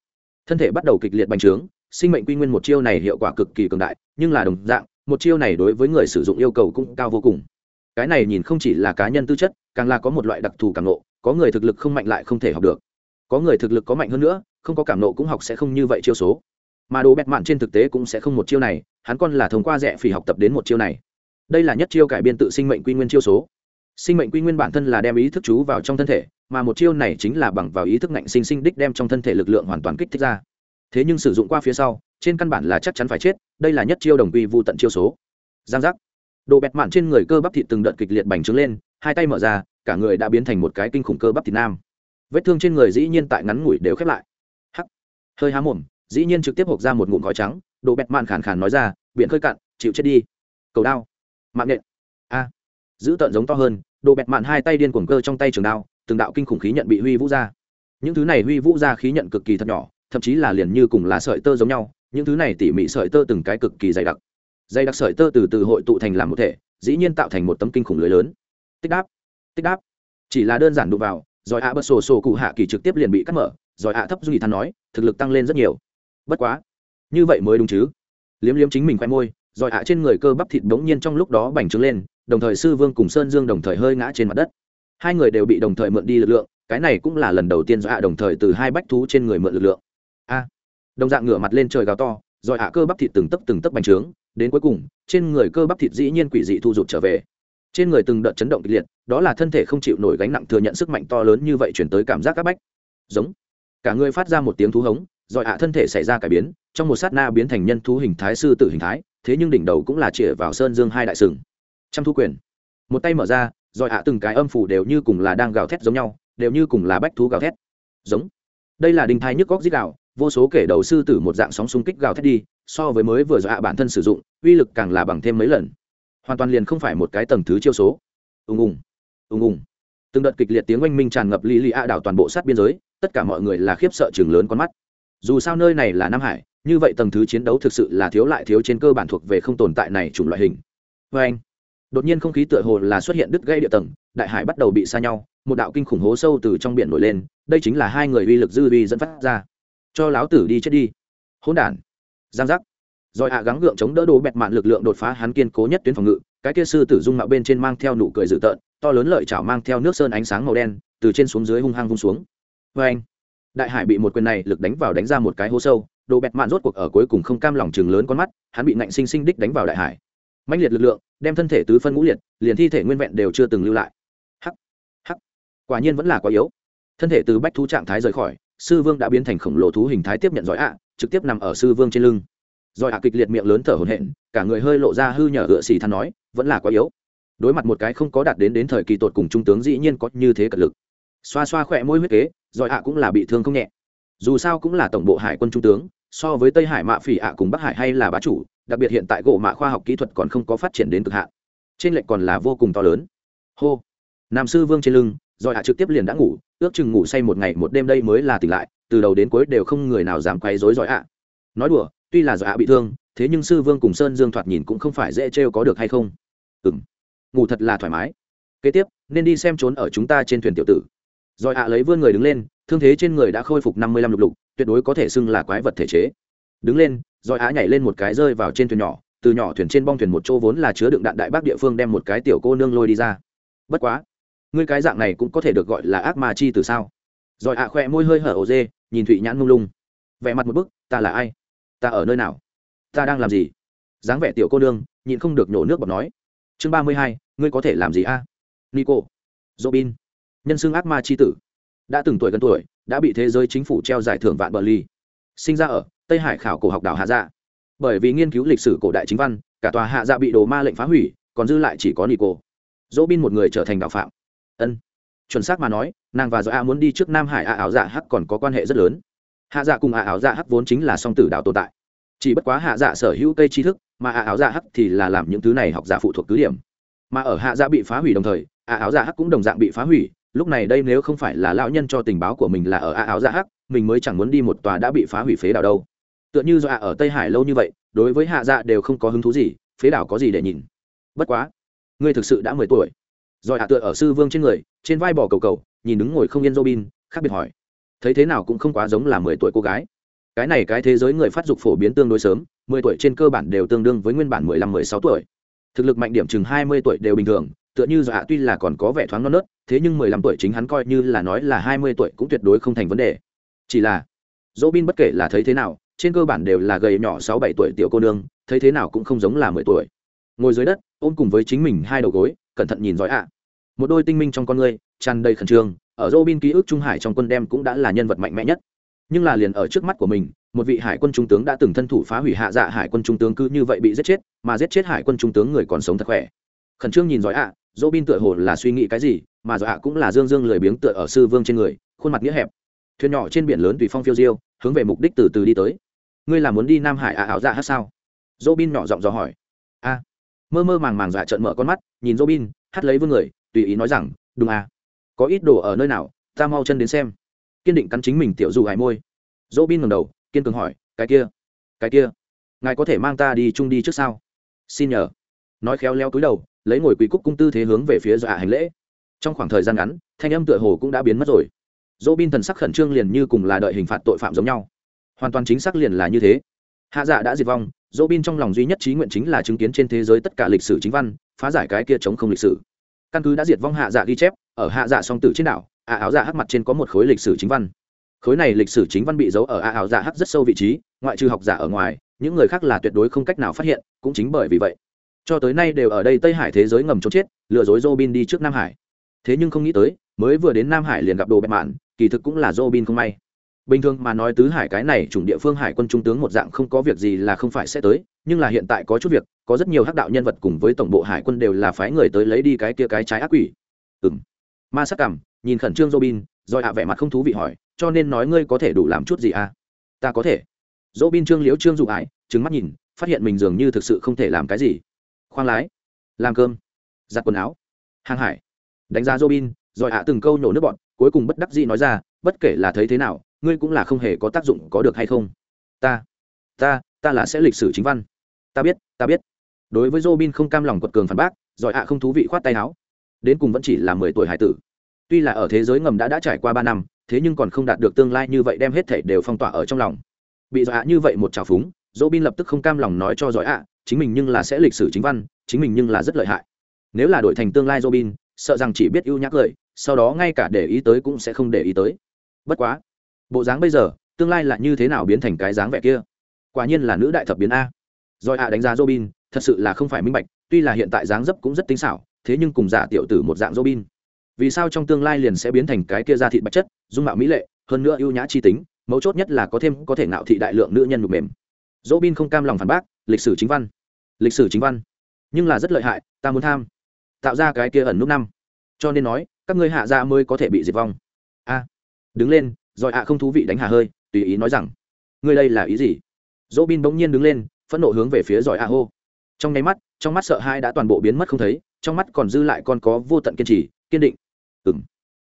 Thân thể bắt đầu kịch liệt bành trướng, sinh mệnh quy nguyên một chiêu này hiệu quả cực kỳ cường đại, nhưng là đồng dạng, một chiêu này đối với người sử dụng yêu cầu cũng cao vô cùng. Cái này nhìn không chỉ là cá nhân tư chất, càng là có một loại đặc thù cảm nộ có người thực lực không mạnh lại không thể học được. Có người thực lực có mạnh hơn nữa, không có cảm nộ cũng học sẽ không như vậy chiêu số. Mà đồ bẹt mạn trên thực tế cũng sẽ không một chiêu này, hắn còn là thông qua rẻ phỉ học tập đến một chiêu này. Đây là nhất chiêu cải biên tự sinh mệnh quy nguyên chiêu số. Sinh mệnh quy nguyên bản thân là đem ý thức chú vào trong thân thể mà một chiêu này chính là bằng vào ý thức ngạnh sinh sinh đích đem trong thân thể lực lượng hoàn toàn kích thích ra. Thế nhưng sử dụng qua phía sau, trên căn bản là chắc chắn phải chết, đây là nhất chiêu đồng quy vu tận chiêu số. Giang giác. Đồ bẹt mạn trên người cơ bắp thịt từng đợt kịch liệt bành trướng lên, hai tay mở ra, cả người đã biến thành một cái kinh khủng cơ bắp thịt nam. Vết thương trên người dĩ nhiên tại ngắn ngủi đều khép lại. Hắc. Hơi há mồm, dĩ nhiên trực tiếp hộp ra một ngụm khói trắng, đồ bẹt mạn khàn khàn nói ra, biển khơi cạn, chịu chết đi. Cầu đao. Mạng nện a. Giữ tợn giống to hơn, đồ bẹt mạn hai tay điên cuồng cơ trong tay trường đao từng đạo kinh khủng khí nhận bị huy vũ ra. Những thứ này huy vũ ra khí nhận cực kỳ thật nhỏ, thậm chí là liền như cùng là sợi tơ giống nhau, những thứ này tỉ mỉ sợi tơ từng cái cực kỳ dày đặc. Dày đặc sợi tơ từ từ hội tụ thành làm một thể, dĩ nhiên tạo thành một tấm kinh khủng lưới lớn. Tích đáp tích đáp. Chỉ là đơn giản đụng vào, rồi ạ bật sổ sổ cụ hạ kỳ trực tiếp liền bị cắt mở, rồi ạ thấp duy than nói, thực lực tăng lên rất nhiều. Bất quá, như vậy mới đúng chứ. Liếm liếm chính mình khoe môi, rồi ạ trên người cơ bắp thịt bỗng nhiên trong lúc đó bành trướng lên, đồng thời sư vương cùng sơn dương đồng thời hơi ngã trên mặt đất hai người đều bị đồng thời mượn đi lực lượng, cái này cũng là lần đầu tiên do ạ đồng thời từ hai bách thú trên người mượn lực lượng. A. Đồng dạng ngửa mặt lên trời gào to, rồi ạ cơ bắp thịt từng tấc từng tấc bành trướng, đến cuối cùng, trên người cơ bắp thịt dĩ nhiên quỷ dị thu rụt trở về. Trên người từng đợt chấn động kịch liệt, đó là thân thể không chịu nổi gánh nặng thừa nhận sức mạnh to lớn như vậy chuyển tới cảm giác các bách. Giống. Cả người phát ra một tiếng thú hống, rồi ạ thân thể xảy ra cải biến, trong một sát na biến thành nhân thú hình thái sư tử hình thái, thế nhưng đỉnh đầu cũng là chĩa vào sơn dương hai đại sừng. Trăm thu quyền. Một tay mở ra rồi ạ, từng cái âm phủ đều như cùng là đang gào thét giống nhau, đều như cùng là bách thú gào thét. Giống. Đây là đình thai nhức góc dít gào, vô số kể đầu sư tử một dạng sóng xung kích gào thét đi, so với mới vừa dọa bản thân sử dụng, uy lực càng là bằng thêm mấy lần. Hoàn toàn liền không phải một cái tầng thứ chiêu số. Ùng ùng. Ùng ùng. Từng đợt kịch liệt tiếng oanh minh tràn ngập lì lì ạ, đảo toàn bộ sát biên giới, tất cả mọi người là khiếp sợ chừng lớn con mắt. Dù sao nơi này là nam hải, như vậy tầng thứ chiến đấu thực sự là thiếu lại thiếu trên cơ bản thuộc về không tồn tại này chủng loại hình. Vê anh đột nhiên không khí tựa hồ là xuất hiện đứt gây địa tầng, đại hải bắt đầu bị xa nhau, một đạo kinh khủng hố sâu từ trong biển nổi lên, đây chính là hai người uy lực dư uy dẫn phát ra. Cho láo tử đi chết đi. Hỗn đản. Giang giác. Rồi hạ gắng gượng chống đỡ đồ bẹt mạn lực lượng đột phá hắn kiên cố nhất tuyến phòng ngự, cái kia sư tử dung mạo bên trên mang theo nụ cười dữ tợn, to lớn lợi chảo mang theo nước sơn ánh sáng màu đen, từ trên xuống dưới hung hăng vung xuống. Vê anh, đại hải bị một quyền này lực đánh vào đánh ra một cái hố sâu, đồ bẹt mạn rốt cuộc ở cuối cùng không cam lòng chừng lớn con mắt, hắn bị nạnh sinh sinh đích đánh vào đại hải mạnh liệt lực lượng, đem thân thể tứ phân ngũ liệt, liền thi thể nguyên vẹn đều chưa từng lưu lại. Hắc hắc, quả nhiên vẫn là quá yếu. Thân thể từ bách thú trạng thái rời khỏi, sư vương đã biến thành khổng lồ thú hình thái tiếp nhận giỏi ạ, trực tiếp nằm ở sư vương trên lưng. Giỏi ạ kịch liệt miệng lớn thở hổn hển, cả người hơi lộ ra hư nhở ựa xì than nói, vẫn là quá yếu. Đối mặt một cái không có đạt đến đến thời kỳ tột cùng trung tướng dĩ nhiên có như thế cật lực. Xoa xoa khỏe môi huyết kế, giỏi ạ cũng là bị thương không nhẹ. Dù sao cũng là tổng bộ hải quân trung tướng, so với tây hải mạ phỉ ạ cùng bắc hải hay là bá chủ đặc biệt hiện tại gỗ mạ khoa học kỹ thuật còn không có phát triển đến cực hạn. Trên lệnh còn là vô cùng to lớn. Hô. Nam sư vương trên lưng, rồi hạ trực tiếp liền đã ngủ, ước chừng ngủ say một ngày một đêm đây mới là tỉnh lại, từ đầu đến cuối đều không người nào dám quấy rối giỏi ạ. Nói đùa, tuy là giỏi ạ bị thương, thế nhưng sư vương cùng sơn dương thoạt nhìn cũng không phải dễ trêu có được hay không? Ừng ngủ thật là thoải mái. Kế tiếp, nên đi xem trốn ở chúng ta trên thuyền tiểu tử. Rồi ạ lấy vươn người đứng lên, thương thế trên người đã khôi phục năm mươi lăm lục lục, tuyệt đối có thể xưng là quái vật thể chế. Đứng lên rồi á nhảy lên một cái rơi vào trên thuyền nhỏ, từ nhỏ thuyền trên bong thuyền một chỗ vốn là chứa đựng đạn đại bác địa phương đem một cái tiểu cô nương lôi đi ra. Bất quá, ngươi cái dạng này cũng có thể được gọi là ác ma chi từ sao? Rồi ạ à khoe môi hơi hở ổ dê nhìn thụy nhãn mông lung. Vẻ mặt một bức, ta là ai? Ta ở nơi nào? Ta đang làm gì? Dáng vẻ tiểu cô nương, nhịn không được nhổ nước bọt nói. Chương ba mươi hai, ngươi có thể làm gì a? Nico. Robin. Nhân xưng ác ma c h i tử. Đã từng tuổi gần tuổi, đã bị thế giới chính phủ treo giải thưởng vạn bờ ly. Sinh ra ở tây hải khảo cổ học đảo hạ dạ. Bởi vì nghiên cứu lịch sử cổ đại chính văn, cả tòa hạ dạ bị đồ ma lệnh phá hủy, còn dư lại chỉ có nico. Dỗ bin một người trở thành đạo phạm. Ân. Chuẩn xác mà nói, nàng và do a muốn đi trước nam hải a ảo dạ hắc còn có quan hệ rất lớn. Hạ dạ cùng a ảo dạ hắc vốn chính là song tử đạo tồn tại. Chỉ bất quá hạ dạ sở hữu cây tri thức, mà a ảo dạ hắc thì là làm những thứ này học giả phụ thuộc cứ điểm. Mà ở hạ dạ bị phá hủy đồng thời a ảo dạ hắc cũng đồng dạng bị phá hủy. Lúc này đây nếu không phải là lão nhân cho tình báo của mình là ở a áo dạ hắc, mình mới chẳng muốn đi một tòa đã bị phá hủy phế đảo đâu tựa như do ở tây hải lâu như vậy, đối với hạ dạ đều không có hứng thú gì, phế đảo có gì để nhìn? Bất quá, ngươi thực sự đã mười tuổi. Rồi hạ tựa ở sư vương trên người, trên vai bỏ cầu cầu, nhìn đứng ngồi không yên robin, khác biệt hỏi. Thấy thế nào cũng không quá giống là mười tuổi cô gái. Cái này cái thế giới người phát dục phổ biến tương đối sớm, mười tuổi trên cơ bản đều tương đương với nguyên bản mười lăm, mười sáu tuổi. Thực lực mạnh điểm chừng hai mươi tuổi đều bình thường, tựa như dọa tuy là còn có vẻ thoáng non nớt, thế nhưng mười lăm tuổi chính hắn coi như là nói là hai mươi tuổi cũng tuyệt đối không thành vấn đề. Chỉ là dỗ bin bất kể là thấy thế nào trên cơ bản đều là gầy nhỏ sáu bảy tuổi tiểu cô nương, thấy thế nào cũng không giống là mười tuổi. Ngồi dưới đất, ôm cùng với chính mình hai đầu gối, cẩn thận nhìn giỏi ạ. Một đôi tinh minh trong con ngươi, tràn đầy khẩn trương, ở dỗ bin ký ức trung hải trong quân đem cũng đã là nhân vật mạnh mẽ nhất. Nhưng là liền ở trước mắt của mình, một vị hải quân trung tướng đã từng thân thủ phá hủy hạ dạ hải quân trung tướng cứ như vậy bị giết chết, mà giết chết hải quân trung tướng người còn sống thật khỏe. Khẩn trương nhìn giỏi ạ dỗ bin tựa hồ là suy nghĩ cái gì, mà giỏi ạ cũng là dương dương lười biếng tựa ở sư vương trên người, khuôn mặt nghĩa hẹp. Thuyền nhỏ trên biển lớn tùy phong phiêu diêu hướng về mục đích từ từ đi tới. Ngươi là muốn đi nam hải ạ ảo dạ hát sao? Dỗ bin nhỏ giọng dò hỏi. A. Mơ mơ màng màng dạ trợn mở con mắt, nhìn dỗ bin hát lấy vương người, tùy ý nói rằng, đúng à. Có ít đồ ở nơi nào, ta mau chân đến xem. Kiên định cắn chính mình tiểu dù hải môi. Dỗ bin ngầm đầu, kiên cường hỏi, cái kia cái kia, ngài có thể mang ta đi chung đi trước sao? Xin nhờ. Nói khéo leo túi đầu, lấy ngồi quỳ cúc cung tư thế hướng về phía dọa hành lễ. Trong khoảng thời gian ngắn, thanh âm tựa hồ cũng đã biến mất rồi dỗ bin thần sắc khẩn trương liền như cùng là đợi hình phạt tội phạm giống nhau. Hoàn toàn chính xác liền là như thế. Hạ dạ đã diệt vong, dỗ bin trong lòng duy nhất trí nguyện chính là chứng kiến trên thế giới tất cả lịch sử chính văn, phá giải cái kia chống không lịch sử. Căn cứ đã diệt vong hạ dạ ghi chép, ở hạ dạ song tử trên đảo, a áo dạ hắc mặt trên có một khối lịch sử chính văn. Khối này lịch sử chính văn bị giấu ở a áo dạ hắc rất sâu vị trí, ngoại trừ học giả ở ngoài, những người khác là tuyệt đối không cách nào phát hiện, cũng chính bởi vì vậy, cho tới nay đều ở đây tây hải thế giới ngầm trốn chết, lừa dối robin đi trước nam hải. Thế nhưng không nghĩ tới, mới vừa đến nam hải liền gặp đồ bẹp mạn kỳ thực cũng là robin không may. Bình thường mà nói tứ hải cái này chủng địa phương hải quân trung tướng một dạng không có việc gì là không phải sẽ tới, nhưng là hiện tại có chút việc, có rất nhiều hắc đạo nhân vật cùng với tổng bộ hải quân đều là phái người tới lấy đi cái kia cái trái ác quỷ. Ừm. ma sắc cảm, nhìn khẩn trương robin, rồi hạ vẻ mặt không thú vị hỏi, cho nên nói ngươi có thể đủ làm chút gì à? Ta có thể. Robin trương liễu trương dụ ải, trừng mắt nhìn, phát hiện mình dường như thực sự không thể làm cái gì. Khoang lái, làm cơm, giặt quần áo. Hàng hải. Đánh giá robin, rồi hạ từng câu nhổ nước bọn cuối cùng bất đắc dĩ nói ra, bất kể là thấy thế nào, ngươi cũng là không hề có tác dụng có được hay không? Ta ta ta là sẽ lịch sử chính văn. Ta biết ta biết. Đối với robin không cam lòng quật cường phản bác, giỏi hạ không thú vị khoát tay áo. Đến cùng vẫn chỉ là mười tuổi hải tử. Tuy là ở thế giới ngầm đã đã trải qua ba năm, thế nhưng còn không đạt được tương lai như vậy đem hết thể đều phong tỏa ở trong lòng. Bị giỏi hạ như vậy một trào phúng, robin lập tức không cam lòng nói cho giỏi hạ chính mình nhưng là sẽ lịch sử chính văn, chính mình nhưng là rất lợi hại. Nếu là đổi thành tương lai robin, sợ rằng chỉ biết ưu nhắc lời sau đó ngay cả để ý tới cũng sẽ không để ý tới. Bất quá, bộ dáng bây giờ, tương lai là như thế nào biến thành cái dáng vẻ kia? Quả nhiên là nữ đại thập biến a. Rồi ạ, đánh giá robin, thật sự là không phải minh bạch, tuy là hiện tại dáng dấp cũng rất tinh xảo, thế nhưng cùng giả tiểu tử một dạng robin. Vì sao trong tương lai liền sẽ biến thành cái kia da thịt bạch chất, dung mạo mỹ lệ, hơn nữa ưu nhã chi tính, mấu chốt nhất là có thêm có thể ngạo thị đại lượng nữ nhân nhục mềm. Robin không cam lòng phản bác, lịch sử chính văn. Lịch sử chính văn. Nhưng là rất lợi hại, ta muốn tham. Tạo ra cái kia ẩn nút năm. Cho nên nói các ngươi hạ ra mới có thể bị diệt vong. A, đứng lên, rồi ạ không thú vị đánh hà hơi, tùy ý nói rằng, ngươi đây là ý gì? Dỗ bin bỗng nhiên đứng lên, phẫn nộ hướng về phía giỏi ạ hô. Trong nháy mắt, trong mắt sợ hai đã toàn bộ biến mất không thấy, trong mắt còn dư lại còn có vô tận kiên trì, kiên định. Ừng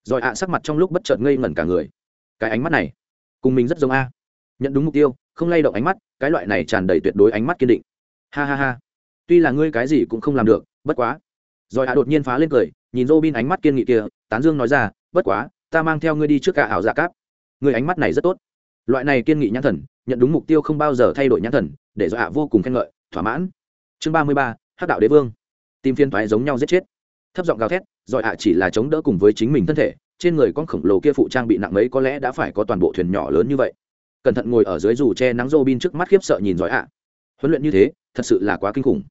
giỏi ạ sắc mặt trong lúc bất chợt ngây ngẩn cả người. Cái ánh mắt này, cùng mình rất giống a. Nhận đúng mục tiêu, không lay động ánh mắt, cái loại này tràn đầy tuyệt đối ánh mắt kiên định. Ha ha ha. Tuy là ngươi cái gì cũng không làm được, bất quá rồi hạ đột nhiên phá lên cười, nhìn robin ánh mắt kiên nghị kia, tán dương nói ra, bất quá, ta mang theo ngươi đi trước cả ảo dạ cáp. Người ánh mắt này rất tốt. Loại này kiên nghị nhãn thần, nhận đúng mục tiêu không bao giờ thay đổi nhãn thần, để do hạ vô cùng khen ngợi, thỏa mãn. Chương ba mươi ba, hắc đạo đế vương. Tìm phiên thoái giống nhau giết chết. Thấp giọng gào thét, Rồi hạ chỉ là chống đỡ cùng với chính mình thân thể, trên người con khổng lồ kia phụ trang bị nặng mấy có lẽ đã phải có toàn bộ thuyền nhỏ lớn như vậy. Cẩn thận ngồi ở dưới dù che nắng Robin trước mắt khiếp sợ nhìn giỏi ạ. Huấn luyện như thế, thật sự là quá kinh khủng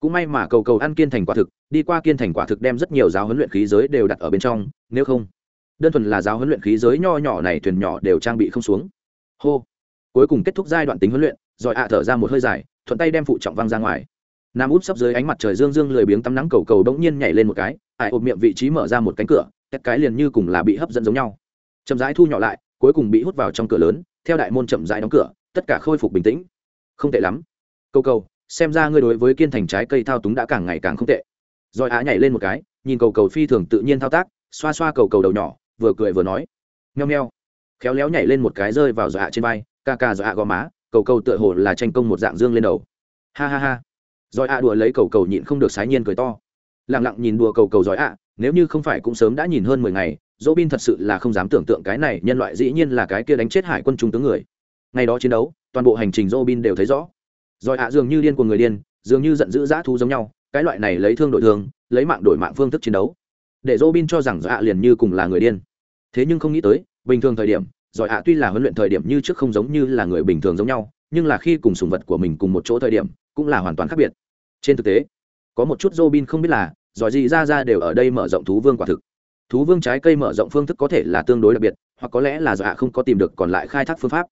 cũng may mà cầu cầu ăn kiên thành quả thực, đi qua kiên thành quả thực đem rất nhiều giáo huấn luyện khí giới đều đặt ở bên trong, nếu không, đơn thuần là giáo huấn luyện khí giới nho nhỏ này thuyền nhỏ đều trang bị không xuống. Hô. Cuối cùng kết thúc giai đoạn tính huấn luyện, rồi ạ thở ra một hơi dài, thuận tay đem phụ trọng văng ra ngoài. Nam úp sắp dưới ánh mặt trời dương dương lười biếng tắm nắng cầu cầu bỗng nhiên nhảy lên một cái, ải ộp miệng vị trí mở ra một cánh cửa các cái liền như cùng là bị hấp dẫn giống nhau. Chậm rãi thu nhỏ lại, cuối cùng bị hút vào trong cửa lớn, theo đại môn chậm rãi đóng cửa, tất cả khôi phục bình tĩnh. Không tệ lắm. Cầu cầu xem ra ngươi đối với kiên thành trái cây thao túng đã càng ngày càng không tệ. Rồi á nhảy lên một cái, nhìn cầu cầu phi thường tự nhiên thao tác, xoa xoa cầu cầu đầu nhỏ, vừa cười vừa nói. Nheo nheo khéo léo nhảy lên một cái rơi vào dọa trên vai, ca ca dọa gò má, cầu cầu tựa hồ là tranh công một dạng dương lên đầu. Ha ha ha. Rồi ạ đùa lấy cầu cầu nhịn không được sái nhiên cười to. Lẳng lặng nhìn đùa cầu cầu giỏi ạ nếu như không phải cũng sớm đã nhìn hơn mười ngày dỗ bin thật sự là không dám tưởng tượng cái này nhân loại dĩ nhiên là cái kia đánh chết hải quân trung tướng người. Ngày đó chiến đấu, toàn bộ hành trình dỗ bin đều thấy rõ rồi ạ à, dường như điên của người điên, dường như giận dữ dã thú giống nhau, cái loại này lấy thương đổi thương lấy mạng đổi mạng phương thức chiến đấu. Để Robin cho rằng dọa liền như cùng là người điên. Thế nhưng không nghĩ tới, bình thường thời điểm giỏi ạ tuy là huấn luyện thời điểm như trước không giống như là người bình thường giống nhau, nhưng là khi cùng sùng vật của mình cùng một chỗ thời điểm, cũng là hoàn toàn khác biệt. Trên thực tế, có một chút Robin không biết là giỏi gì ra ra đều ở đây mở rộng thú vương quả thực. Thú vương trái cây mở rộng phương thức có thể là tương đối đặc biệt, hoặc có lẽ là dạ không có tìm được còn lại khai thác phương pháp.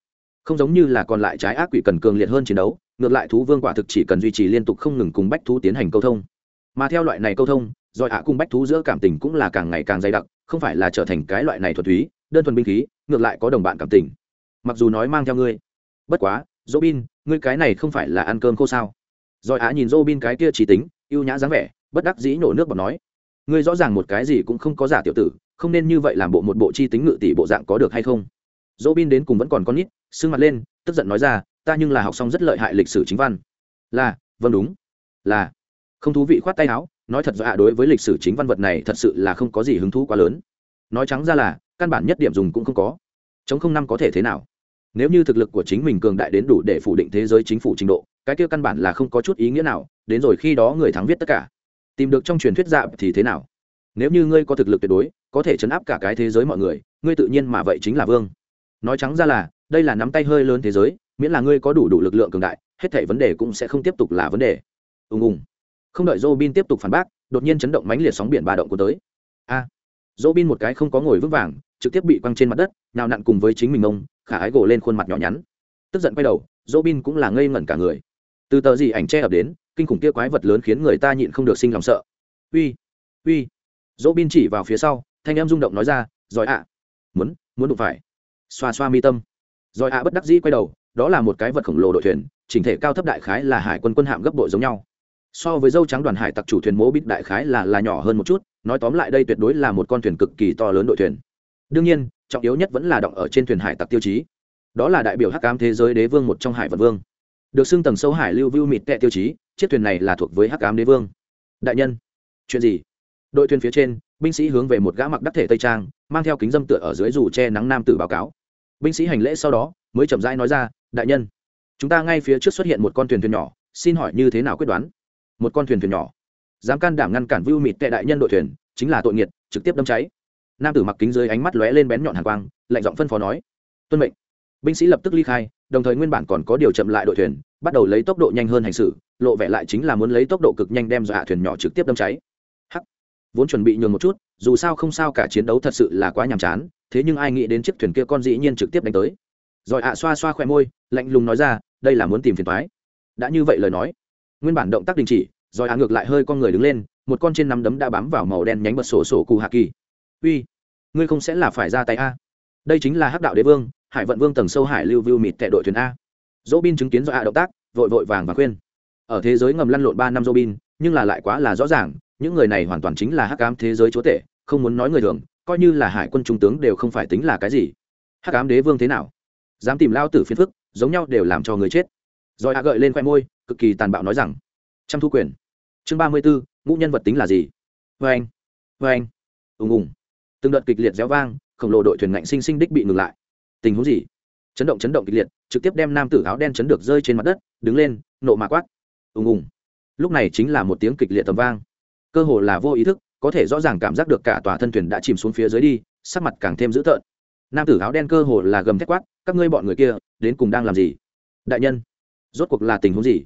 Không giống như là còn lại trái ác quỷ cần cường liệt hơn chiến đấu ngược lại thú vương quả thực chỉ cần duy trì liên tục không ngừng cùng bách thú tiến hành câu thông mà theo loại này câu thông giỏi ạ cùng bách thú giữa cảm tình cũng là càng ngày càng dày đặc không phải là trở thành cái loại này thuật túy đơn thuần binh khí ngược lại có đồng bạn cảm tình mặc dù nói mang theo ngươi bất quá Robin, ngươi cái này không phải là ăn cơm khô sao? Rồi hạ nhìn Robin cái kia chỉ tính, yêu nhã dáng vẻ, bất đắc dĩ nổ nước bọt nói: "Ngươi rõ ràng một cái gì cũng không có giả tiểu tử, không nên như vậy làm bộ một bộ chi tính ngự tỷ bộ dạng có được hay không?" Robin đến cùng vẫn còn con nít, sưng mặt lên, tức giận nói ra: "Ta nhưng là học xong rất lợi hại lịch sử chính văn." "Là, vâng đúng." "Là." Không thú vị khoát tay áo, nói thật ra đối với lịch sử chính văn vật này thật sự là không có gì hứng thú quá lớn. Nói trắng ra là, căn bản nhất điểm dùng cũng không có. Chống không năm có thể thế nào? nếu như thực lực của chính mình cường đại đến đủ để phủ định thế giới chính phủ trình độ cái kia căn bản là không có chút ý nghĩa nào đến rồi khi đó người thắng viết tất cả tìm được trong truyền thuyết dạ thì thế nào nếu như ngươi có thực lực tuyệt đối có thể chấn áp cả cái thế giới mọi người ngươi tự nhiên mà vậy chính là vương nói trắng ra là đây là nắm tay hơi lớn thế giới miễn là ngươi có đủ đủ lực lượng cường đại hết thảy vấn đề cũng sẽ không tiếp tục là vấn đề. Ùng ùng. Không đợi Robin tiếp tục phản bác đột nhiên chấn động mãnh liệt sóng biển ba động của tới. A. À, bin một cái không có ngồi vững vàng trực tiếp bị quăng trên mặt đất nào nặn cùng với chính mình ông khả ái gồ lên khuôn mặt nhỏ nhắn. Tức giận quay đầu dô bin cũng là ngây ngẩn cả người. Từ tờ gì ảnh che ập đến kinh khủng kia quái vật lớn khiến người ta nhịn không được sinh lòng sợ. Uy uy. Dỗ bin chỉ vào phía sau thanh em rung động nói ra giỏi ạ. Muốn muốn đụng phải. Xoa xoa mi tâm. Giỏi ạ bất đắc dĩ quay đầu đó là một cái vật khổng lồ đội thuyền, chỉnh thể cao thấp đại khái là hải quân quân hạm gấp đội giống nhau. So với dâu trắng đoàn hải tặc chủ thuyền mố bít đại khái là là nhỏ hơn một chút, nói tóm lại đây tuyệt đối là một con thuyền cực kỳ to lớn đội thuyền. Đương nhiên, trọng yếu nhất vẫn là động ở trên thuyền hải tặc tiêu chí. Đó là đại biểu hắc ám thế giới đế vương một trong hải vật vương. Được xưng tầng sâu hải lưu vưu mịt tệ tiêu chí, chiếc thuyền này là thuộc với hắc ám đế vương. Đại nhân, chuyện gì? Đội thuyền phía trên, binh sĩ hướng về một gã mặc đắc thể tây trang, mang theo kính dâm tựa ở dưới dù che nắng nam tử báo cáo. Binh sĩ hành lễ sau đó, mới chậm rãi nói ra đại nhân, chúng ta ngay phía trước xuất hiện một con thuyền thuyền nhỏ, xin hỏi như thế nào quyết đoán? Một con thuyền thuyền nhỏ. Dám can đảm ngăn cản vưu mịt tệ đại nhân đội thuyền, chính là tội nghiệt, trực tiếp đâm cháy. Nam tử mặc kính dưới ánh mắt lóe lên bén nhọn hàng quang, lạnh giọng phân phó nói, tuân mệnh. Binh sĩ lập tức ly khai, đồng thời nguyên bản còn có điều chậm lại đội thuyền, bắt đầu lấy tốc độ nhanh hơn hành xử, lộ vẻ lại chính là muốn lấy tốc độ cực nhanh đem dọa thuyền nhỏ trực tiếp đâm cháy. Hắc. Vốn chuẩn bị nhường một chút, dù sao không sao cả chiến đấu thật sự là quá nhàm chán, thế nhưng ai nghĩ đến chiếc thuyền kia con dĩ nhiên trực tiếp đánh tới rồi ạ xoa xoa khỏe môi, lạnh lùng nói ra, đây là muốn tìm phiền thoái đã như vậy lời nói, nguyên bản động tác đình chỉ, rồi ạ ngược lại hơi con người đứng lên, một con trên nắm đấm đã bám vào màu đen nhánh bật sổ sổ cù hạ kỳ. Uy, ngươi không sẽ là phải ra tay a? Đây chính là hắc đạo đế vương, hải vận vương tầng sâu hải lưu view mịt tệ đội thuyền a. Dỗ bin chứng kiến do ạ động tác, vội vội vàng và khuyên. Ở thế giới ngầm lăn lộn ba năm dỗ bin nhưng là lại quá là rõ ràng, những người này hoàn toàn chính là hắc ám thế giới chúa tể, không muốn nói người thường, coi như là hải quân trung tướng đều không phải tính là cái gì. Hắc ám đế vương thế nào? Dám tìm lao tử phiền phức, giống nhau đều làm cho người chết. Rồi hạ gợi lên khoe môi, cực kỳ tàn bạo nói rằng, trăm thu quyền. Chương ba mươi bốn ngũ nhân vật tính là gì? Vê anh vê anh. Ùng ùng. Từng đợt kịch liệt réo vang, khổng lồ đội thuyền ngạnh sinh sinh đích bị ngừng lại. Tình huống gì? Chấn động chấn động kịch liệt, trực tiếp đem nam tử áo đen chấn được rơi trên mặt đất, đứng lên, nộ mạ quát. Ùng ùng. Lúc này chính là một tiếng kịch liệt tầm vang. Cơ hồ là vô ý thức, có thể rõ ràng cảm giác được cả tòa thân thuyền đã chìm xuống phía dưới đi, sắc mặt càng thêm dữ tợn. Nam tử áo đen cơ hồ là gầm thét quát các ngươi bọn người kia, đến cùng đang làm gì? Đại nhân, rốt cuộc là tình huống gì?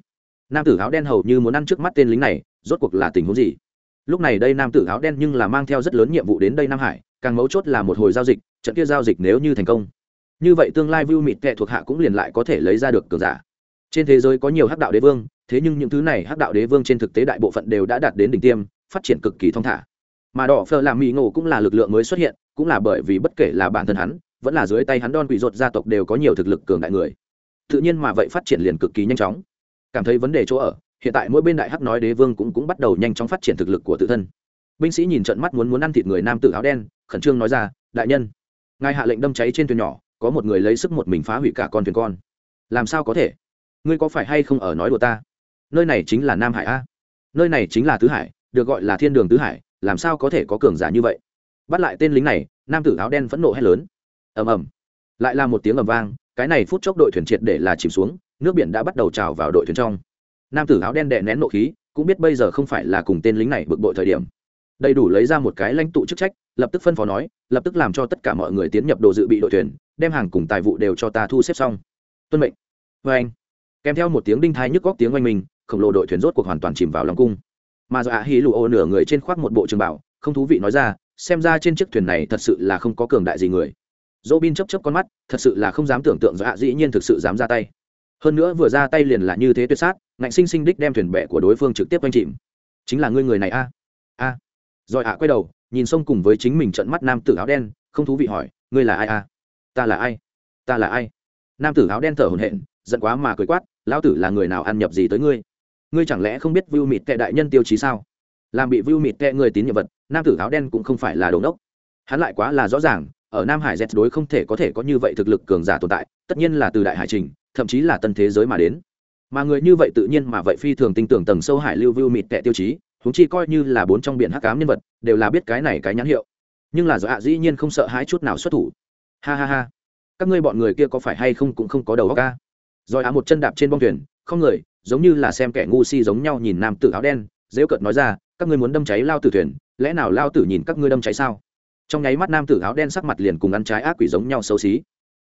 Nam tử áo đen hầu như muốn ăn trước mắt tên lính này, rốt cuộc là tình huống gì? Lúc này đây nam tử áo đen nhưng là mang theo rất lớn nhiệm vụ đến đây nam hải, càng mấu chốt là một hồi giao dịch, trận kia giao dịch nếu như thành công. Như vậy tương lai vưu mịt kệ thuộc hạ cũng liền lại có thể lấy ra được cường giả. Trên thế giới có nhiều hắc đạo đế vương, thế nhưng những thứ này hắc đạo đế vương trên thực tế đại bộ phận đều đã đạt đến đỉnh tiêm, phát triển cực kỳ thong thả. Mà đỏ phơ làm mỹ ngộ cũng là lực lượng mới xuất hiện, cũng là bởi vì bất kể là bản thân hắn vẫn là dưới tay hắn đon quỷ rột gia tộc đều có nhiều thực lực cường đại người. Tự nhiên mà vậy phát triển liền cực kỳ nhanh chóng. Cảm thấy vấn đề chỗ ở, hiện tại mỗi bên đại hắc nói đế vương cũng cũng bắt đầu nhanh chóng phát triển thực lực của tự thân. Binh sĩ nhìn trận mắt muốn muốn ăn thịt người nam tử áo đen, khẩn trương nói ra, đại nhân, ngài hạ lệnh đâm cháy trên thuyền nhỏ, có một người lấy sức một mình phá hủy cả con thuyền con. Làm sao có thể? Ngươi có phải hay không ở nói đùa ta? Nơi này chính là nam hải a. Nơi này chính là tứ hải, được gọi là thiên đường tứ hải, làm sao có thể có cường giả như vậy? Bắt lại tên lính này, nam tử áo đen phẫn nộ hét lớn ầm ầm. Lại là một tiếng ầm vang, cái này phút chốc đội thuyền triệt để là chìm xuống, nước biển đã bắt đầu trào vào đội thuyền trong. Nam tử áo đen đệ nén nộ khí, cũng biết bây giờ không phải là cùng tên lính này bực bội thời điểm. Đầy đủ lấy ra một cái lãnh tụ chức trách, lập tức phân phó nói, lập tức làm cho tất cả mọi người tiến nhập đồ dự bị đội thuyền, đem hàng cùng tài vụ đều cho ta thu xếp xong. Tuân mệnh. Vê anh. Kèm theo một tiếng đinh thai nhức góc tiếng oanh mình khổng lồ đội thuyền rốt cuộc hoàn toàn chìm vào lòng cung. Mà dạ dọa hí lụ ô nửa người trên khoác một bộ trường bảo, không thú vị nói ra, xem ra trên chiếc thuyền này thật sự là không có cường đại gì người dỗ bin chấp chấp con mắt, thật sự là không dám tưởng tượng dạ dĩ nhiên thực sự dám ra tay. Hơn nữa vừa ra tay liền là như thế tuyệt sát, ngạnh sinh sinh đích đem thuyền bè của đối phương trực tiếp quanh chìm. Chính là ngươi người này a. A. Rồi ạ quay đầu, nhìn sông cùng với chính mình trận mắt nam tử áo đen, không thú vị hỏi, ngươi là ai a? Ta là ai? Ta là ai? Nam tử áo đen thở hổn hển, giận quá mà cười quát, lão tử là người nào ăn nhập gì tới ngươi? Ngươi chẳng lẽ không biết vưu mịt tệ đại nhân tiêu chí sao? Làm bị vưu mịt tệ người tín nhiệm vật, nam tử áo đen cũng không phải là đồ đốc hắn lại quá là rõ ràng ở nam hải z đối không thể có thể có như vậy thực lực cường giả tồn tại, tất nhiên là từ đại hải trình, thậm chí là tân thế giới mà đến. Mà người như vậy tự nhiên mà vậy phi thường tin tưởng tầng sâu hải lưu vưu mịt tệ tiêu chí, huống chi coi như là bốn trong biển hắc cám nhân vật, đều là biết cái này cái nhãn hiệu. Nhưng là do ạ dĩ nhiên không sợ hãi chút nào xuất thủ. Ha ha ha. Các ngươi bọn người kia có phải hay không cũng không có đầu óc ca rồi ạ một chân đạp trên bong thuyền, không người, giống như là xem kẻ ngu si giống nhau nhìn nam tử áo đen dễ cợt nói ra, các ngươi muốn đâm cháy lao tử thuyền, lẽ nào lao tử nhìn các ngươi đâm cháy sao? Trong nháy mắt nam tử áo đen sắc mặt liền cùng ăn trái ác quỷ giống nhau xấu xí.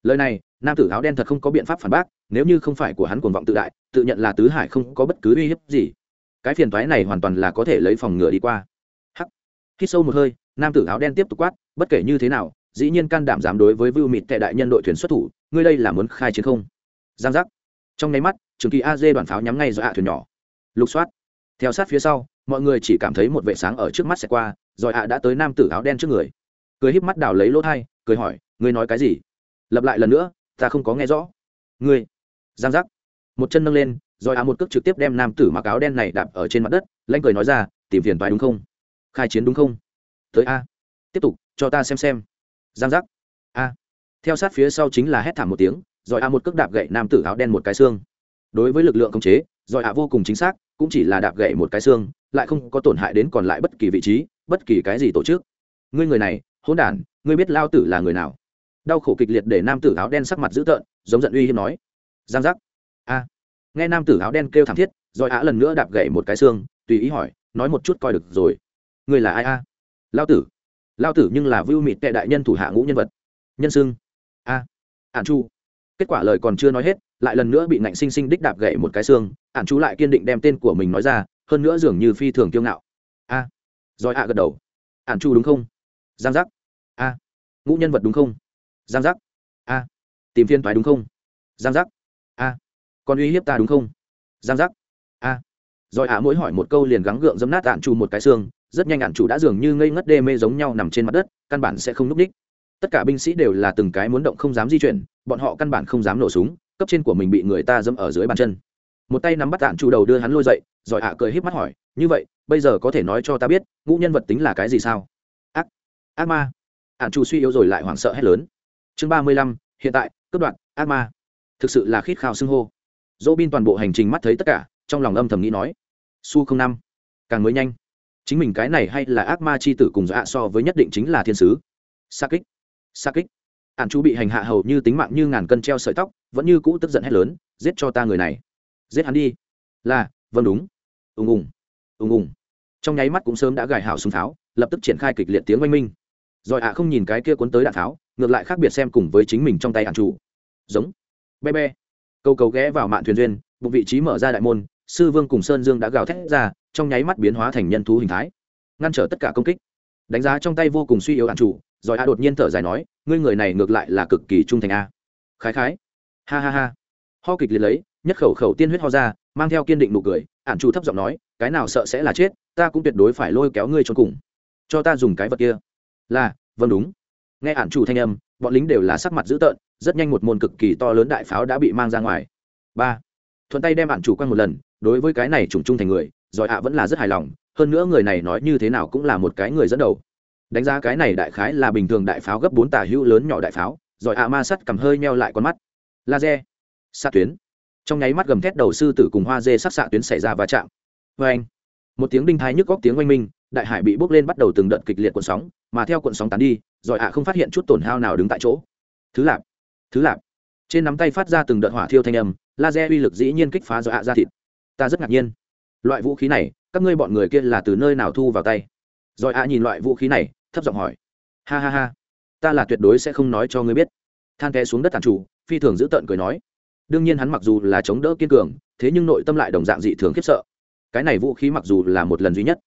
Lời này, nam tử áo đen thật không có biện pháp phản bác, nếu như không phải của hắn cuồng vọng tự đại, tự nhận là tứ hải không có bất cứ uy hiếp gì. Cái phiền toái này hoàn toàn là có thể lấy phòng ngừa đi qua. Hắc. Hít sâu một hơi, nam tử áo đen tiếp tục quát, bất kể như thế nào, dĩ nhiên can đảm dám đối với vưu mịt tệ đại nhân đội thuyền xuất thủ, ngươi đây là muốn khai chiến không? Giang giác. Trong nháy mắt, trường kỳ a dê đoàn pháo nhắm ngay do hạ thuyền nhỏ. Lục soát. Theo sát phía sau, mọi người chỉ cảm thấy một vệ sáng ở trước mắt sẽ qua rồi hạ đã tới nam tử áo đen trước người cười híp mắt đào lấy lỗ thai, cười hỏi, ngươi nói cái gì? Lặp lại lần nữa, ta không có nghe rõ. Ngươi? Giang giác. Một chân nâng lên, rồi ạ một cước trực tiếp đem nam tử mặc áo đen này đạp ở trên mặt đất, lanh cười nói ra, tìm phiền toái đúng không? Khai chiến đúng không? Tới a. Tiếp tục, cho ta xem xem. Giang giác. A. Theo sát phía sau chính là hét thảm một tiếng, rồi a một cước đạp gậy nam tử áo đen một cái xương. Đối với lực lượng khống chế, rồi a vô cùng chính xác, cũng chỉ là đạp gậy một cái xương, lại không có tổn hại đến còn lại bất kỳ vị trí, bất kỳ cái gì tổ chức. Ngươi người này hỗn đản, ngươi biết lao tử là người nào? Đau khổ kịch liệt để nam tử áo đen sắc mặt dữ tợn, giống giận uy hiếp nói, giang giác. A. Nghe nam tử áo đen kêu thảm thiết, rồi á lần nữa đạp gậy một cái xương, tùy ý hỏi, nói một chút coi được rồi. Ngươi là ai a? Lao tử. Lao tử nhưng là vưu mịt tệ đại nhân thủ hạ ngũ nhân vật. Nhân xưng. A. À. ạn chu. Kết quả lời còn chưa nói hết, lại lần nữa bị nạnh sinh sinh đích đạp gậy một cái xương ạn chu lại kiên định đem tên của mình nói ra, hơn nữa dường như phi thường kiêu ngạo. A. Rồi a gật đầu. Ạn chu đúng không? Giang giác. A. Ngũ nhân vật đúng không? Giang giác. A. Tìm phiên toái đúng không? Giang giác. A. Còn uy hiếp ta đúng không? Giang giác. A. Rồi ạ mỗi hỏi một câu liền gắng gượng dấm nát ạn chủ một cái xương, rất nhanh ạn chủ đã dường như ngây ngất đê mê giống nhau nằm trên mặt đất, căn bản sẽ không núp đích. Tất cả binh sĩ đều là từng cái muốn động không dám di chuyển, bọn họ căn bản không dám nổ súng, cấp trên của mình bị người ta dẫm ở dưới bàn chân. Một tay nắm bắt ạn chủ đầu đưa hắn lôi dậy, rồi ạ cười híp mắt hỏi, như vậy, bây giờ có thể nói cho ta biết, ngũ nhân vật tính là cái gì sao? Ác ma. Ạn chủ suy yếu rồi lại hoảng sợ hét lớn. Chương ba mươi lăm, hiện tại, cướp đoạn ác ma. Thực sự là khít khao xưng hô. Dỗ bin toàn bộ hành trình mắt thấy tất cả, trong lòng âm thầm nghĩ nói. Su không năm. Càng mới nhanh. Chính mình cái này hay là ác ma c h i tử cùng dạ so với nhất định chính là thiên sứ. Sa kích. Sa kích. Ạn chú bị hành hạ hầu như tính mạng như ngàn cân treo sợi tóc, vẫn như cũ tức giận hét lớn, giết cho ta người này. Giết hắn đi. Là vâng đúng. Ùng ùng. Ùng ùng. Trong nháy mắt cũng sớm đã gài hảo súng pháo, lập tức triển khai kịch liệt tiếng oanh minh rồi ạ không nhìn cái kia cuốn tới đạn tháo, ngược lại khác biệt xem cùng với chính mình trong tay ạn chủ. Giống. Be be câu cầu ghé vào mạn thuyền duyên bụng vị trí mở ra đại môn sư vương cùng sơn dương đã gào thét ra trong nháy mắt biến hóa thành nhân thú hình thái. Ngăn trở tất cả công kích. Đánh giá trong tay vô cùng suy yếu đạn chủ rồi a đột nhiên thở dài nói ngươi người này ngược lại là cực kỳ trung thành a. Khái khái. Ha ha ha. Ho kịch liệt lấy nhất khẩu khẩu tiên huyết ho ra mang theo kiên định nụ cười ạn chủ thấp giọng nói cái nào sợ sẽ là chết ta cũng tuyệt đối phải lôi kéo ngươi cho cùng. Cho ta dùng cái vật kia là vâng đúng. Nghe ản chủ thanh âm, bọn lính đều là sắc mặt dữ tợn, rất nhanh một môn cực kỳ to lớn đại pháo đã bị mang ra ngoài. Ba. Thuận tay đem ản chủ quanh một lần, đối với cái này trùng trung thành người, giỏi ạ vẫn là rất hài lòng, hơn nữa người này nói như thế nào cũng là một cái người dẫn đầu. Đánh giá cái này đại khái là bình thường đại pháo gấp bốn tả hữu lớn nhỏ đại pháo, giỏi ạ ma sắt cầm hơi meo lại con mắt. Laser. Xạ tuyến. Trong nháy mắt gầm thét đầu sư tử cùng hoa dê sắc xạ tuyến xảy ra va chạm. Vê anh một tiếng đinh thái nhức góc tiếng oanh minh đại hải bị bốc lên bắt đầu từng đợt kịch liệt cuộn sóng, mà theo cuộn sóng tán đi giỏi ạ không phát hiện chút tổn hao nào đứng tại chỗ. Thứ lạp thứ lạp. Trên nắm tay phát ra từng đợt hỏa thiêu thanh âm, laser uy lực dĩ nhiên kích phá giỏi ạ ra thịt. Ta rất ngạc nhiên. Loại vũ khí này, các ngươi bọn người kia là từ nơi nào thu vào tay? Rồi ạ nhìn loại vũ khí này, thấp giọng hỏi. Ha ha ha. Ta là tuyệt đối sẽ không nói cho ngươi biết. Than té xuống đất tàn chủ, phi thường giữ tợn cười nói. Đương nhiên hắn mặc dù là chống đỡ kiên cường, thế nhưng nội tâm lại đồng dạng dị thường khiếp sợ. Cái này vũ khí mặc dù là một lần duy nhất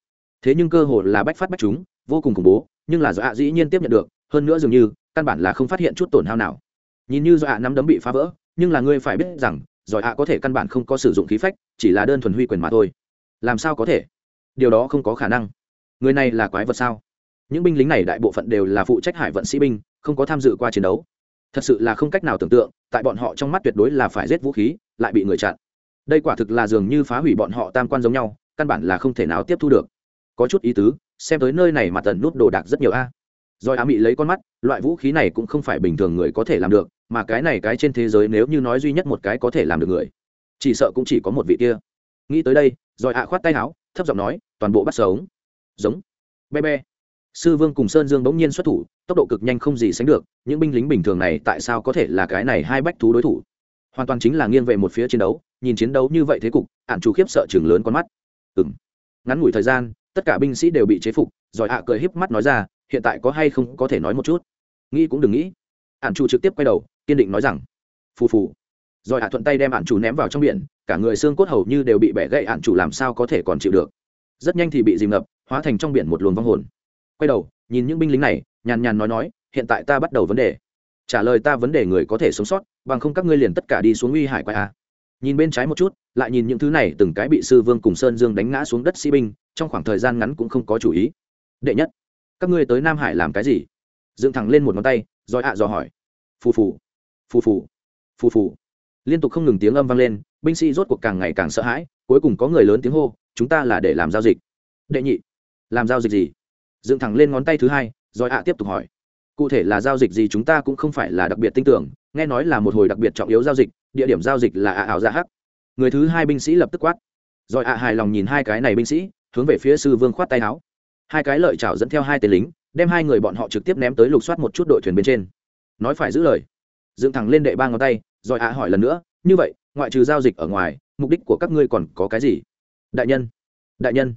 thế nhưng cơ hội là bách phát bách chúng, vô cùng khủng bố, nhưng là do ạ dĩ nhiên tiếp nhận được, hơn nữa dường như, căn bản là không phát hiện chút tổn hao nào. Nhìn như do ạ nắm đấm bị phá vỡ, nhưng là ngươi phải biết rằng giỏi ạ có thể căn bản không có sử dụng khí phách, chỉ là đơn thuần huy quyền mà thôi. Làm sao có thể? Điều đó không có khả năng. Người này là quái vật sao? Những binh lính này đại bộ phận đều là phụ trách hải vận sĩ binh, không có tham dự qua chiến đấu. Thật sự là không cách nào tưởng tượng, tại bọn họ trong mắt tuyệt đối là phải giết vũ khí, lại bị người chặn. Đây quả thực là dường như phá hủy bọn họ tam quan giống nhau, căn bản là không thể nào tiếp thu được có chút ý tứ, xem tới nơi này mà tần nút đồ đạc rất nhiều a. À. rồi á mị lấy con mắt, loại vũ khí này cũng không phải bình thường người có thể làm được, mà cái này cái trên thế giới nếu như nói duy nhất một cái có thể làm được người, chỉ sợ cũng chỉ có một vị kia. Nghĩ tới đây, rồi ạ khoát tay áo, thấp giọng nói, toàn bộ bắt sống. Giống. Be be. Sư vương cùng sơn dương bỗng nhiên xuất thủ, tốc độ cực nhanh không gì sánh được, những binh lính bình thường này tại sao có thể là cái này hai bách thú đối thủ? Hoàn toàn chính là nghiêng về một phía chiến đấu, nhìn chiến đấu như vậy thế cục ạn chủ khiếp sợ chừng lớn con mắt. Ừng ngắn ngủi thời gian tất cả binh sĩ đều bị chế phục, rồi ạ cười híp mắt nói ra, hiện tại có hay không có thể nói một chút? Nghĩ cũng đừng nghĩ. Ạn chủ trực tiếp quay đầu, kiên định nói rằng, phù phù. Rồi ạ thuận tay đem ạn chủ ném vào trong biển, cả người xương cốt hầu như đều bị bẻ gãy ạn chủ làm sao có thể còn chịu được? Rất nhanh thì bị dìm ngập, hóa thành trong biển một luồng vong hồn. Quay đầu, nhìn những binh lính này, nhàn nhàn nói nói, hiện tại ta bắt đầu vấn đề. Trả lời ta vấn đề người có thể sống sót, bằng không các ngươi liền tất cả đi xuống uy hải quay a nhìn bên trái một chút, lại nhìn những thứ này từng cái bị sư vương cùng sơn dương đánh ngã xuống đất sĩ binh, trong khoảng thời gian ngắn cũng không có chủ ý. Đệ nhất, các ngươi tới nam hải làm cái gì? Dựng thẳng lên một ngón tay, rồi ạ dò hỏi. Phù phù phù phù phù phù. Liên tục không ngừng tiếng âm vang lên, binh sĩ rốt cuộc càng ngày càng sợ hãi, cuối cùng có người lớn tiếng hô, chúng ta là để làm giao dịch. Đệ nhị, làm giao dịch gì? Dựng thẳng lên ngón tay thứ hai, rồi ạ tiếp tục hỏi. Cụ thể là giao dịch gì chúng ta cũng không phải là đặc biệt tin tưởng nghe nói là một hồi đặc biệt trọng yếu giao dịch, địa điểm giao dịch là ạ ảo ra hắc. Người thứ hai binh sĩ lập tức quát. Rồi ạ hài lòng nhìn hai cái này binh sĩ, hướng về phía sư vương khoát tay áo. Hai cái lợi chảo dẫn theo hai tên lính, đem hai người bọn họ trực tiếp ném tới lục soát một chút đội thuyền bên trên. Nói phải giữ lời, dựng thẳng lên đệ ba ngón tay, rồi ạ hỏi lần nữa, như vậy, ngoại trừ giao dịch ở ngoài, mục đích của các ngươi còn có cái gì? Đại nhân đại nhân.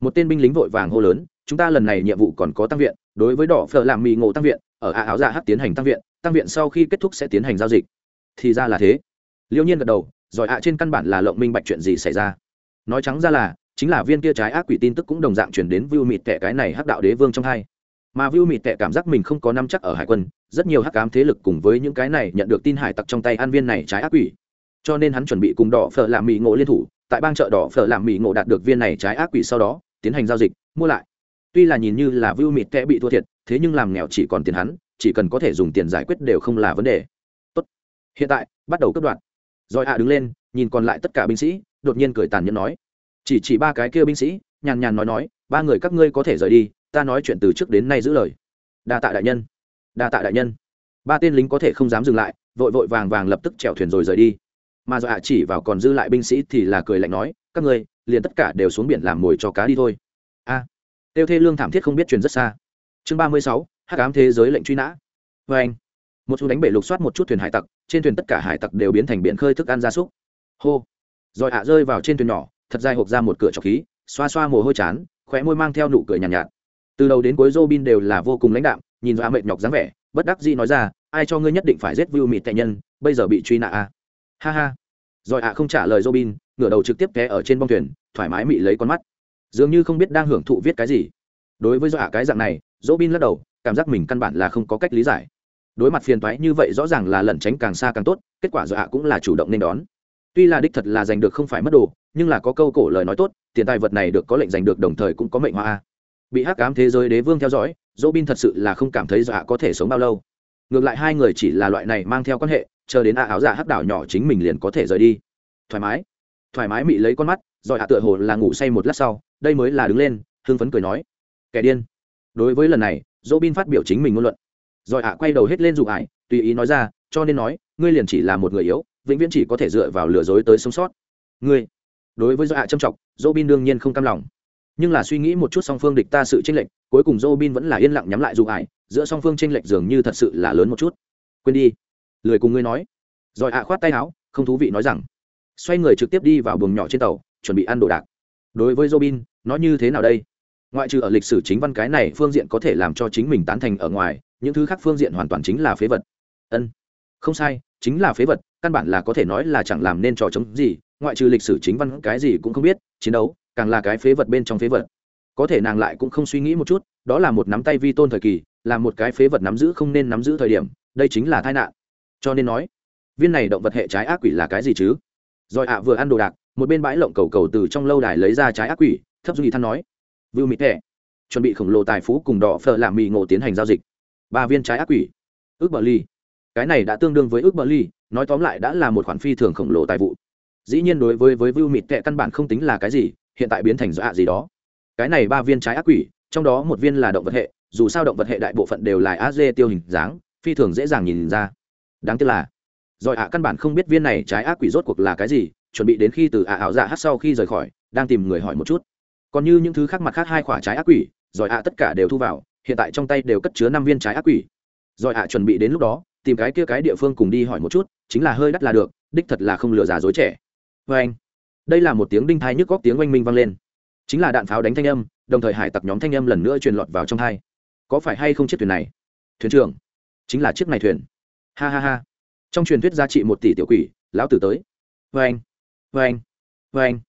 Một tên binh lính vội vàng hô lớn, chúng ta lần này nhiệm vụ còn có tăng viện, đối với đỏ phở làm mì ngộ tăng viện, ở ạ áo dạ hát tiến hành tăng viện tăng viện sau khi kết thúc sẽ tiến hành giao dịch. Thì ra là thế. Liễu nhiên gật đầu giỏi ạ trên căn bản là lộng minh bạch chuyện gì xảy ra. Nói trắng ra là, chính là viên kia trái ác quỷ tin tức cũng đồng dạng chuyển đến vưu mịt tệ cái này hắc đạo đế vương trong hai. Mà vưu mịt tệ cảm giác mình không có năm chắc ở hải quân, rất nhiều hắc cám thế lực cùng với những cái này nhận được tin hải tặc trong tay an viên này trái ác quỷ. Cho nên hắn chuẩn bị cùng đỏ phở làm mỹ ngộ liên thủ, tại bang chợ đỏ phở làm mỹ ngộ đạt được viên này trái ác quỷ sau đó, tiến hành giao dịch, mua lại. Tuy là nhìn như là vưu mịt tệ bị thua thiệt, thế nhưng làm nghèo chỉ còn tiền hắn chỉ cần có thể dùng tiền giải quyết đều không là vấn đề. Tốt. Hiện tại, bắt đầu cấp đoạn rồi hạ đứng lên, nhìn còn lại tất cả binh sĩ, đột nhiên cười tàn nhẫn nói. Chỉ chỉ ba cái kia binh sĩ, nhàn nhàn nói nói, ba người các ngươi có thể rời đi, ta nói chuyện từ trước đến nay giữ lời. Đa tạ đại nhân. Đa tạ đại nhân. Ba tên lính có thể không dám dừng lại, vội vội vàng vàng lập tức chèo thuyền rồi rời đi. Mà dọa chỉ vào còn dư lại binh sĩ thì là cười lạnh nói, các ngươi, liền tất cả đều xuống biển làm mồi cho cá đi thôi. A. Tiêu thê lương thảm thiết không biết truyền rất xa. Chương ba mươi sáu hắc ám thế giới lệnh truy nã. Vê anh. Một chú đánh bể lục soát một chút thuyền hải tặc trên thuyền tất cả hải tặc đều biến thành biển khơi thức ăn gia súc. Hô. Rồi hạ rơi vào trên thuyền nhỏ thật dài hộp ra một cửa trọc khí xoa xoa mồ hôi chán khóe môi mang theo nụ cười nhàn nhạt, nhạt. Từ đầu đến cuối Robin đều là vô cùng lãnh đạm nhìn ra mệt nhọc dáng vẻ bất đắc dĩ nói ra ai cho ngươi nhất định phải giết view mịt tệ nhân bây giờ bị truy nã à. ha ha. Rồi ạ không trả lời robin ngửa đầu trực tiếp té ở trên bong thuyền thoải mái mị lấy con mắt. Dường như không biết đang hưởng thụ viết cái gì. Đối với do ạ cái dạng này robin lắc đầu cảm giác mình căn bản là không có cách lý giải. Đối mặt phiền toái như vậy rõ ràng là lẩn tránh càng xa càng tốt, kết quả dọa cũng là chủ động nên đón. Tuy là đích thật là giành được không phải mất đồ, nhưng là có câu cổ lời nói tốt, tiền tài vật này được có lệnh giành được đồng thời cũng có mệnh hoa. Bị hắc ám thế giới đế vương theo dõi dỗ bin thật sự là không cảm thấy dọa có thể sống bao lâu. Ngược lại hai người chỉ là loại này mang theo quan hệ, chờ đến ạ áo giả hắc đảo nhỏ chính mình liền có thể rời đi. Thoải mái. Thoải mái mị lấy con mắt, rồi ạ tựa hồ là ngủ say một lát sau, đây mới là đứng lên, hưng phấn cười nói. Kẻ điên. Đối với lần này dỗ bin phát biểu chính mình ngôn luận. Rồi ạ quay đầu hết lên dụ ải, tùy ý nói ra, cho nên nói, ngươi liền chỉ là một người yếu, vĩnh viễn chỉ có thể dựa vào lừa dối tới sống sót. Ngươi, đối với do hạ trâm trọng dỗ bin đương nhiên không cam lòng. Nhưng là suy nghĩ một chút song phương địch ta sự tranh lệch, cuối cùng dỗ bin vẫn là yên lặng nhắm lại dụ ải, giữa song phương tranh lệch dường như thật sự là lớn một chút. Quên đi. Lười cùng ngươi nói. Rồi ạ khoát tay áo, không thú vị nói rằng, xoay người trực tiếp đi vào buồng nhỏ trên tàu, chuẩn bị ăn đồ đạc. Đối với robin nó như thế nào đây? Ngoại trừ ở lịch sử chính văn cái này phương diện có thể làm cho chính mình tán thành ở ngoài, những thứ khác phương diện hoàn toàn chính là phế vật. Ân, không sai, chính là phế vật, căn bản là có thể nói là chẳng làm nên trò chống gì, ngoại trừ lịch sử chính văn cái gì cũng không biết, chiến đấu, càng là cái phế vật bên trong phế vật. Có thể nàng lại cũng không suy nghĩ một chút, đó là một nắm tay vi tôn thời kỳ, là một cái phế vật nắm giữ không nên nắm giữ thời điểm, đây chính là tai nạn. Cho nên nói, viên này động vật hệ trái ác quỷ là cái gì chứ? Rồi ạ, vừa ăn đồ đạc, một bên bãi lộng cầu cầu từ trong lâu đài lấy ra trái ác quỷ, thấp duy than nói vưu mịt thẻ. Chuẩn bị khổng lồ tài phú cùng đỏ phở làm mì ngộ tiến hành giao dịch. Ba viên trái ác quỷ. Ước bờ ly. Cái này đã tương đương với ước bờ ly, nói tóm lại đã là một khoản phi thường khổng lồ tài vụ. Dĩ nhiên đối với với vưu mịt kệ căn bản không tính là cái gì, hiện tại biến thành dọa gì đó. Cái này ba viên trái ác quỷ, trong đó một viên là động vật hệ, dù sao động vật hệ đại bộ phận đều là a dê tiêu hình dáng, phi thường dễ dàng nhìn ra. Đáng tiếc là, rồi ạ căn bản không biết viên này trái ác quỷ rốt cuộc là cái gì, chuẩn bị đến khi từ ạ ảo dạ hát sau khi rời khỏi, đang tìm người hỏi một chút còn như những thứ khác mặt khác hai quả trái ác quỷ rồi ạ tất cả đều thu vào, hiện tại trong tay đều cất chứa năm viên trái ác quỷ. Rồi ạ chuẩn bị đến lúc đó, tìm cái kia cái địa phương cùng đi hỏi một chút, chính là hơi đắt là được, đích thật là không lừa già dối trẻ. Vê anh, đây là một tiếng đinh thai nhức góc tiếng oanh minh vang lên. Chính là đạn pháo đánh thanh âm, đồng thời hải tặc nhóm thanh âm lần nữa truyền lọt vào trong thai. Có phải hay không chiếc thuyền này? Thuyền trưởng, chính là chiếc này thuyền. Ha ha ha. Trong truyền thuyết giá trị một tỷ tiểu quỷ, lão tử tới. Vê anh vê anh vê anh.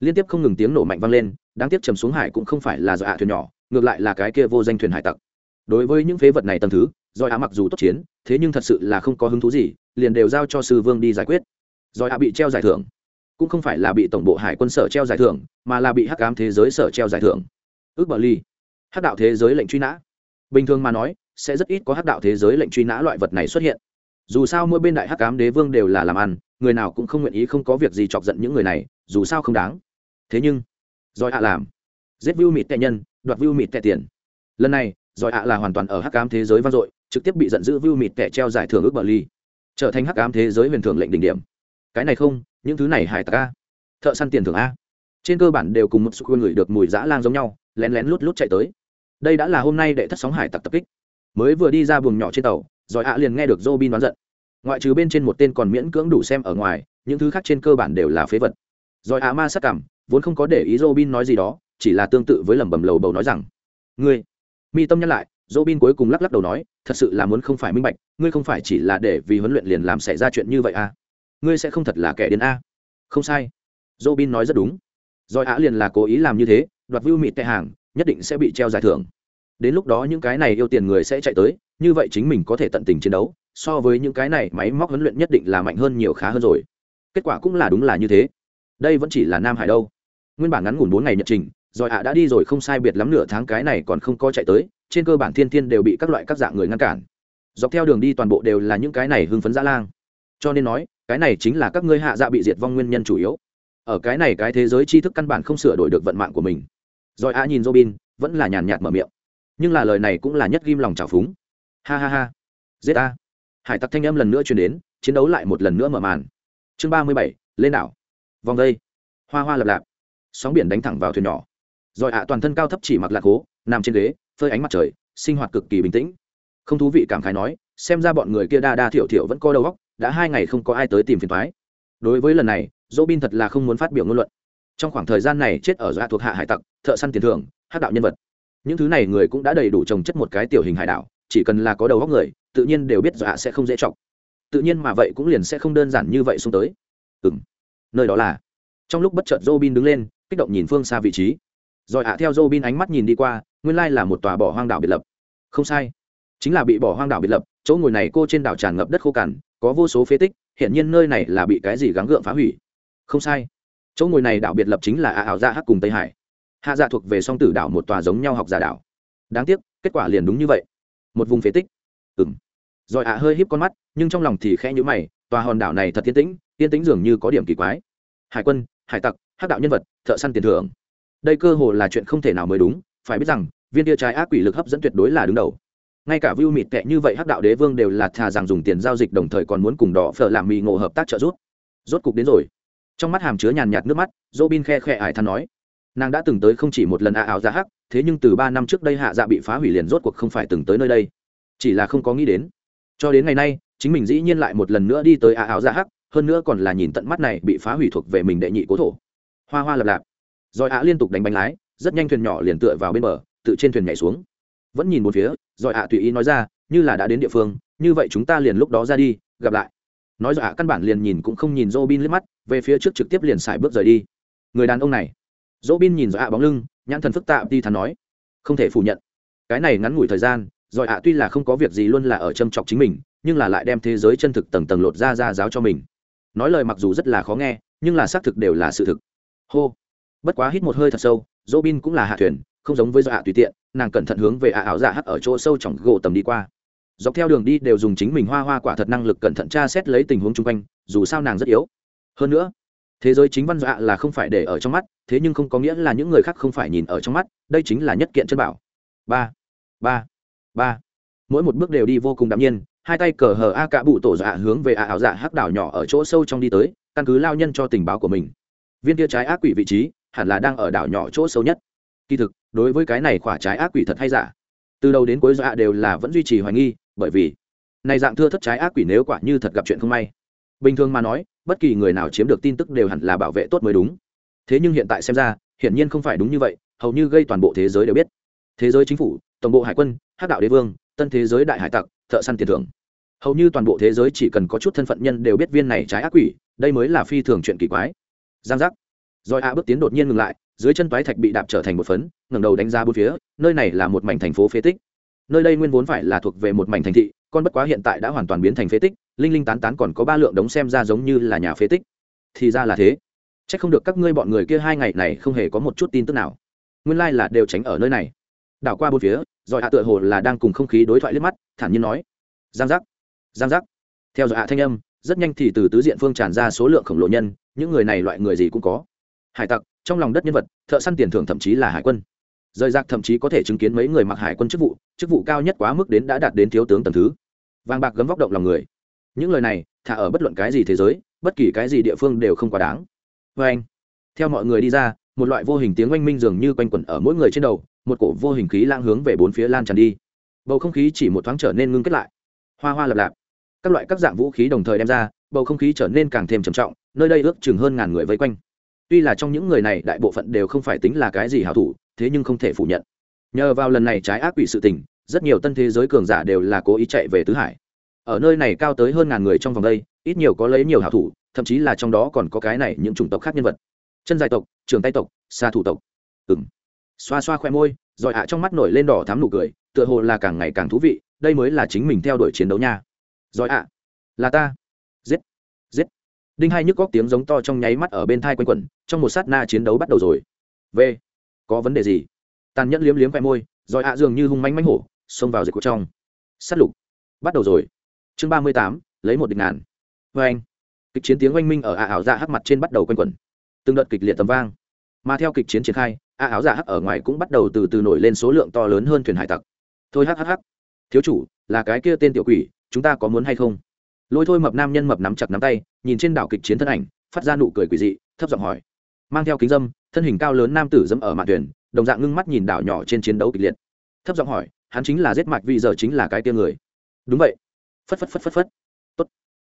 Liên tiếp không ngừng tiếng nổ mạnh vang lên đáng tiếc trầm xuống hải cũng không phải là do hạ thuyền nhỏ, ngược lại là cái kia vô danh thuyền hải tặc. Đối với những phế vật này tầm thứ, do hạ mặc dù tốt chiến, thế nhưng thật sự là không có hứng thú gì, liền đều giao cho sư vương đi giải quyết. Do hạ bị treo giải thưởng, cũng không phải là bị tổng bộ hải quân sở treo giải thưởng, mà là bị hắc ám thế giới sở treo giải thưởng. Ước bờ ly, hắc đạo thế giới lệnh truy nã. Bình thường mà nói, sẽ rất ít có hắc đạo thế giới lệnh truy nã loại vật này xuất hiện. Dù sao mỗi bên đại hắc ám đế vương đều là làm ăn, người nào cũng không nguyện ý không có việc gì chọc giận những người này, dù sao không đáng. Thế nhưng giỏi ạ làm. Giết view mịt tệ nhân, đoạt view mịt tệ tiền. Lần này, giỏi ạ là hoàn toàn ở hắc ám thế giới vang dội, trực tiếp bị giận dữ view mịt tệ treo giải thưởng ước bờ ly. Trở thành hắc ám thế giới huyền thưởng lệnh đỉnh điểm. Cái này không, những thứ này hải tặc a. Thợ săn tiền thưởng a. Trên cơ bản đều cùng một sự người được mùi dã lang giống nhau, lén lén lút lút chạy tới. Đây đã là hôm nay đệ thất sóng hải tặc tập kích. Mới vừa đi ra buồng nhỏ trên tàu, giỏi ạ liền nghe được Robin đoán giận. Ngoại trừ bên trên một tên còn miễn cưỡng đủ xem ở ngoài, những thứ khác trên cơ bản đều là phế vật. Giỏi ạ ma sắc cảm vốn không có để ý Robin nói gì đó, chỉ là tương tự với lẩm bẩm lầu bầu nói rằng, ngươi. Mi tâm nhắc lại, Robin cuối cùng lắc lắc đầu nói, thật sự là muốn không phải minh bạch, ngươi không phải chỉ là để vì huấn luyện liền làm xảy ra chuyện như vậy à? Ngươi sẽ không thật là kẻ điên a không sai. Robin nói rất đúng. Rồi Á liền là cố ý làm như thế, đoạt view mịt tệ hàng, nhất định sẽ bị treo giải thưởng. Đến lúc đó những cái này yêu tiền người sẽ chạy tới, như vậy chính mình có thể tận tình chiến đấu, so với những cái này máy móc huấn luyện nhất định là mạnh hơn nhiều khá hơn rồi. Kết quả cũng là đúng là như thế. Đây vẫn chỉ là nam hải đâu nguyên bản ngắn ngủn bốn ngày nhật trình, rồi ạ đã đi rồi không sai biệt lắm nửa tháng, cái này còn không có chạy tới, trên cơ bản thiên thiên đều bị các loại các dạng người ngăn cản. Dọc theo đường đi toàn bộ đều là những cái này hưng phấn dã lang. Cho nên nói, cái này chính là các ngươi hạ dạ bị diệt vong nguyên nhân chủ yếu. Ở cái này cái thế giới tri thức căn bản không sửa đổi được vận mạng của mình. Rồi ạ nhìn robin, vẫn là nhàn nhạt mở miệng. Nhưng là lời này cũng là nhất ghim lòng trào phúng. Ha ha ha. Giết a hải tặc thanh âm lần nữa chuyển đến, chiến đấu lại một lần nữa mở màn. Chương ba mươi bảy, lên đảo. Vòng đây. Hoa hoa lập lạp sóng biển đánh thẳng vào thuyền nhỏ. Rồi ạ, toàn thân cao thấp chỉ mặc lạc hố, nằm trên ghế, phơi ánh mặt trời, sinh hoạt cực kỳ bình tĩnh. Không thú vị cảm khái nói, xem ra bọn người kia đa đa thiểu thiểu vẫn có đầu óc, đã hai ngày không có ai tới tìm phiền thoái đối với lần này dỗ bin thật là không muốn phát biểu ngôn luận. Trong khoảng thời gian này chết ở dạ thuộc hạ hải tặc, thợ săn tiền thưởng hát đạo nhân vật. Những thứ này người cũng đã đầy đủ trồng chất một cái tiểu hình hải đảo chỉ cần là có đầu óc người, tự nhiên đều biết dọa sẽ không dễ chọc. Tự nhiên mà vậy cũng liền sẽ không đơn giản như vậy xuống tới. Ừ m nơi đó là. Trong lúc bất chợt robin đứng lên kích động nhìn phương xa vị trí. Rồi ạ theo robin ánh mắt nhìn đi qua, nguyên lai là một tòa bỏ hoang đảo biệt lập. Không sai. Chính là bị bỏ hoang đảo biệt lập, chỗ ngồi này cô trên đảo tràn ngập đất khô cằn, có vô số phế tích, hiện nhiên nơi này là bị cái gì gắng gượng phá hủy. Không sai. Chỗ ngồi này đảo biệt lập chính là ạ ảo gia hắc cùng tây hải. Hạ dạ thuộc về song tử đảo một tòa giống nhau học giả đảo. Đáng tiếc, kết quả liền đúng như vậy. Một vùng phế tích. Ừng rồi ạ hơi híp con mắt, nhưng trong lòng thì khẽ nhũ mày, tòa hòn đảo này thật thiên tĩnh, yên tĩnh dường như có điểm kỳ quái. Hải quân, hải tặc hắc đạo nhân vật, thợ săn tiền thưởng. Đây cơ hồ là chuyện không thể nào mới đúng, phải biết rằng, viên tia trái ác quỷ lực hấp dẫn tuyệt đối là đứng đầu. Ngay cả view mịt tệ như vậy hắc đạo đế vương đều là thà rằng dùng tiền giao dịch đồng thời còn muốn cùng đỏ phở làm mì ngộ hợp tác trợ giúp. Rốt cục đến rồi. Trong mắt hàm chứa nhàn nhạt nước mắt dỗ bin khe khe ải than nói. Nàng đã từng tới không chỉ một lần a áo ra hắc, thế nhưng từ ba năm trước đây hạ dạ bị phá hủy liền rốt cuộc không phải từng tới nơi đây. Chỉ là không có nghĩ đến. Cho đến ngày nay, chính mình dĩ nhiên lại một lần nữa đi tới a áo ra hắc, hơn nữa còn là nhìn tận mắt này bị phá hủy thuộc về mình đệ nhị cố thổ hoa hoa lập lạp. Rồi ạ liên tục đánh bánh lái, rất nhanh thuyền nhỏ liền tựa vào bên bờ, tự trên thuyền nhảy xuống. Vẫn nhìn một phía, rồi ạ tùy ý nói ra, như là đã đến địa phương, như vậy chúng ta liền lúc đó ra đi, gặp lại. Nói rồi ạ căn bản liền nhìn cũng không nhìn Robin liếc mắt, về phía trước trực tiếp liền xài bước rời đi. Người đàn ông này. Robin nhìn rồi ạ bóng lưng, nhãn thần phức tạp đi thắn nói, không thể phủ nhận. Cái này ngắn ngủi thời gian, rồi ạ tuy là không có việc gì luôn là ở châm chọc chính mình, nhưng là lại đem thế giới chân thực tầng tầng lột ra ra giáo cho mình. Nói lời mặc dù rất là khó nghe, nhưng là xác thực đều là sự thực hô. Bất quá hít một hơi thật sâu dỗ bin cũng là hạ thuyền, không giống với do hạ tùy tiện, nàng cẩn thận hướng về ả ảo dạ hắc ở chỗ sâu trong gỗ tầm đi qua. Dọc theo đường đi đều dùng chính mình hoa hoa quả thật năng lực cẩn thận tra xét lấy tình huống chung quanh, dù sao nàng rất yếu. Hơn nữa, thế giới chính văn dọa là không phải để ở trong mắt, thế nhưng không có nghĩa là những người khác không phải nhìn ở trong mắt, đây chính là nhất kiện chân bảo. Ba ba ba. Mỗi một bước đều đi vô cùng đ nhiên, hai tay cờ hờ a cả bụ tổ dạ hướng về ạ ảo dạ hắc đảo nhỏ ở chỗ sâu trong đi tới, căn cứ lao nhân cho tình báo của mình viên kia trái ác quỷ vị trí, hẳn là đang ở đảo nhỏ chỗ sâu nhất. Kỳ thực, đối với cái này khỏa trái ác quỷ thật hay giả? Từ đầu đến cuối dọa đều là vẫn duy trì hoài nghi, bởi vì này dạng thưa thất trái ác quỷ nếu quả như thật gặp chuyện không may. Bình thường mà nói, bất kỳ người nào chiếm được tin tức đều hẳn là bảo vệ tốt mới đúng. Thế nhưng hiện tại xem ra, hiển nhiên không phải đúng như vậy, hầu như gây toàn bộ thế giới đều biết. Thế giới chính phủ, tổng bộ hải quân hát đạo đế vương, tân thế giới đại hải tặc, thợ săn tiền thưởng. Hầu như toàn bộ thế giới chỉ cần có chút thân phận nhân đều biết viên này trái ác quỷ, đây mới là phi thường chuyện kỳ quái giang giác. Rồi a bước tiến đột nhiên ngừng lại, dưới chân toái thạch bị đạp trở thành một phấn, ngẩng đầu đánh ra bốn phía, nơi này là một mảnh thành phố phế tích. Nơi đây nguyên vốn phải là thuộc về một mảnh thành thị, con bất quá hiện tại đã hoàn toàn biến thành phế tích, linh linh tán tán còn có ba lượng đống xem ra giống như là nhà phế tích. Thì ra là thế. Chắc không được các ngươi bọn người kia hai ngày này không hề có một chút tin tức nào. Nguyên lai là đều tránh ở nơi này. Đảo qua bốn phía, rồi hạ tựa hồ là đang cùng không khí đối thoại liếc mắt, thản nhiên nói. Giang giác. Giang giác. Theo dõi hạ thanh âm rất nhanh thì từ tứ diện phương tràn ra số lượng khổng lồ nhân, những người này loại người gì cũng có. Hải tặc, trong lòng đất nhân vật, thợ săn tiền thưởng thậm chí là hải quân. Rời rạc thậm chí có thể chứng kiến mấy người mặc hải quân chức vụ chức vụ cao nhất quá mức đến đã đạt đến thiếu tướng tầm thứ. Vàng bạc gấm vóc động lòng người. Những lời này, thả ở bất luận cái gì thế giới, bất kỳ cái gì địa phương đều không quá đáng. Vê anh, theo mọi người đi ra, một loại vô hình tiếng oanh minh dường như quanh quẩn ở mỗi người trên đầu, một cổ vô hình khí lang hướng về bốn phía lan tràn đi. Bầu không khí chỉ một thoáng trở nên ngưng kết lại. Hoa hoa lập lạp các loại các dạng vũ khí đồng thời đem ra, bầu không khí trở nên càng thêm trầm trọng, nơi đây ước chừng hơn ngàn người vây quanh. Tuy là trong những người này đại bộ phận đều không phải tính là cái gì hảo thủ, thế nhưng không thể phủ nhận. Nhờ vào lần này trái ác quỷ sự tình, rất nhiều tân thế giới cường giả đều là cố ý chạy về tứ hải. Ở nơi này cao tới hơn ngàn người trong vòng đây, ít nhiều có lấy nhiều hảo thủ, thậm chí là trong đó còn có cái này những chủng tộc khác nhân vật. Chân dài tộc, trường tay tộc xa thủ tộc. Ừng xoa xoa khoe môi, rồi hạ trong mắt nổi lên đỏ thám nụ cười, tựa hồ là càng ngày càng thú vị, đây mới là chính mình theo đuổi chiến đấu nha rồi ạ. Là ta. Giết. Giết. Đinh hai nhức góc tiếng giống to trong nháy mắt ở bên thai quanh quẩn, trong một sát na chiến đấu bắt đầu rồi. V. Có vấn đề gì? Tàn nhẫn liếm liếm vẹ môi, rồi ạ dường như hung manh mánh hổ, xông vào dịch của trong. S á t lục. Bắt đầu rồi. Chương ba mươi tám, lấy một địch ngàn. Vê anh. Kịch chiến tiếng oanh minh ở ạ ảo dạ hắc mặt trên bắt đầu quanh quẩn. Từng đợt kịch liệt tầm vang. Mà theo kịch chiến triển khai, ạ ảo dạ hắc ở ngoài cũng bắt đầu từ từ nổi lên số lượng to lớn hơn thuyền hải tặc. Thôi hắc hắc hắc. Thiếu chủ, là cái kia tên tiểu quỷ chúng ta có muốn hay không? Lôi thôi mập nam nhân mập nắm chặt nắm tay, nhìn trên đảo kịch chiến thân ảnh, phát ra nụ cười quỷ dị, thấp giọng hỏi. Mang theo kính dâm, thân hình cao lớn nam tử dẫm ở mạn thuyền, đồng dạng ngưng mắt nhìn đảo nhỏ trên chiến đấu kịch liệt. Thấp giọng hỏi, hắn chính là giết mạch vì giờ chính là cái tia người. Đúng vậy. Phất phất phất phất phất. Tốt.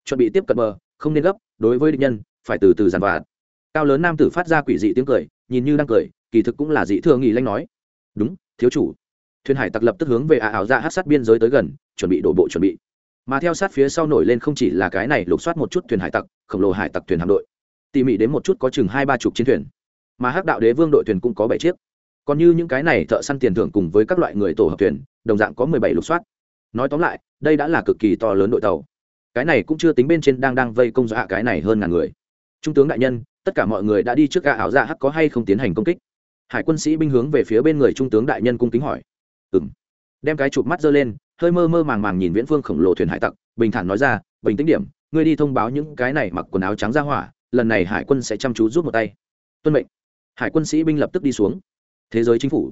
Chuẩn bị tiếp cận bờ, không nên gấp, đối với địch nhân, phải từ từ giàn vặt cao lớn nam tử phát ra quỷ dị tiếng cười, nhìn như đang cười, kỳ thực cũng là dị thường nghỉ lanh nói. Đúng, thiếu chủ. Thuyền hải tặc lập tức hướng về ả ảo ra hát sát biên giới tới gần, chuẩn bị đổ bộ chuẩn bị mà theo sát phía sau nổi lên không chỉ là cái này lục soát một chút thuyền hải tặc, khổng lồ hải tặc thuyền hạm đội. Tỉ mỉ đến một chút có chừng hai ba chục chiến thuyền. Mà hắc đạo đế vương đội thuyền cũng có bảy chiếc. Còn như những cái này thợ săn tiền thưởng cùng với các loại người tổ hợp thuyền, đồng dạng có mười bảy lục soát. Nói tóm lại, đây đã là cực kỳ to lớn đội tàu. Cái này cũng chưa tính bên trên đang đang vây công dọa cái này hơn ngàn người. Trung tướng đại nhân, tất cả mọi người đã đi trước gã ảo dạ hắc có hay không tiến hành công kích? Hải quân sĩ binh hướng về phía bên người trung tướng đại nhân cung kính hỏi. Ừng đem cái chụp mắt giơ lên hơi mơ mơ màng màng nhìn viễn phương khổng lồ thuyền hải tặc, bình thản nói ra, bình tĩnh điểm, ngươi đi thông báo những cái này mặc quần áo trắng ra hỏa, lần này hải quân sẽ chăm chú rút một tay. Tuân mệnh. Hải quân sĩ binh lập tức đi xuống. Thế giới chính phủ.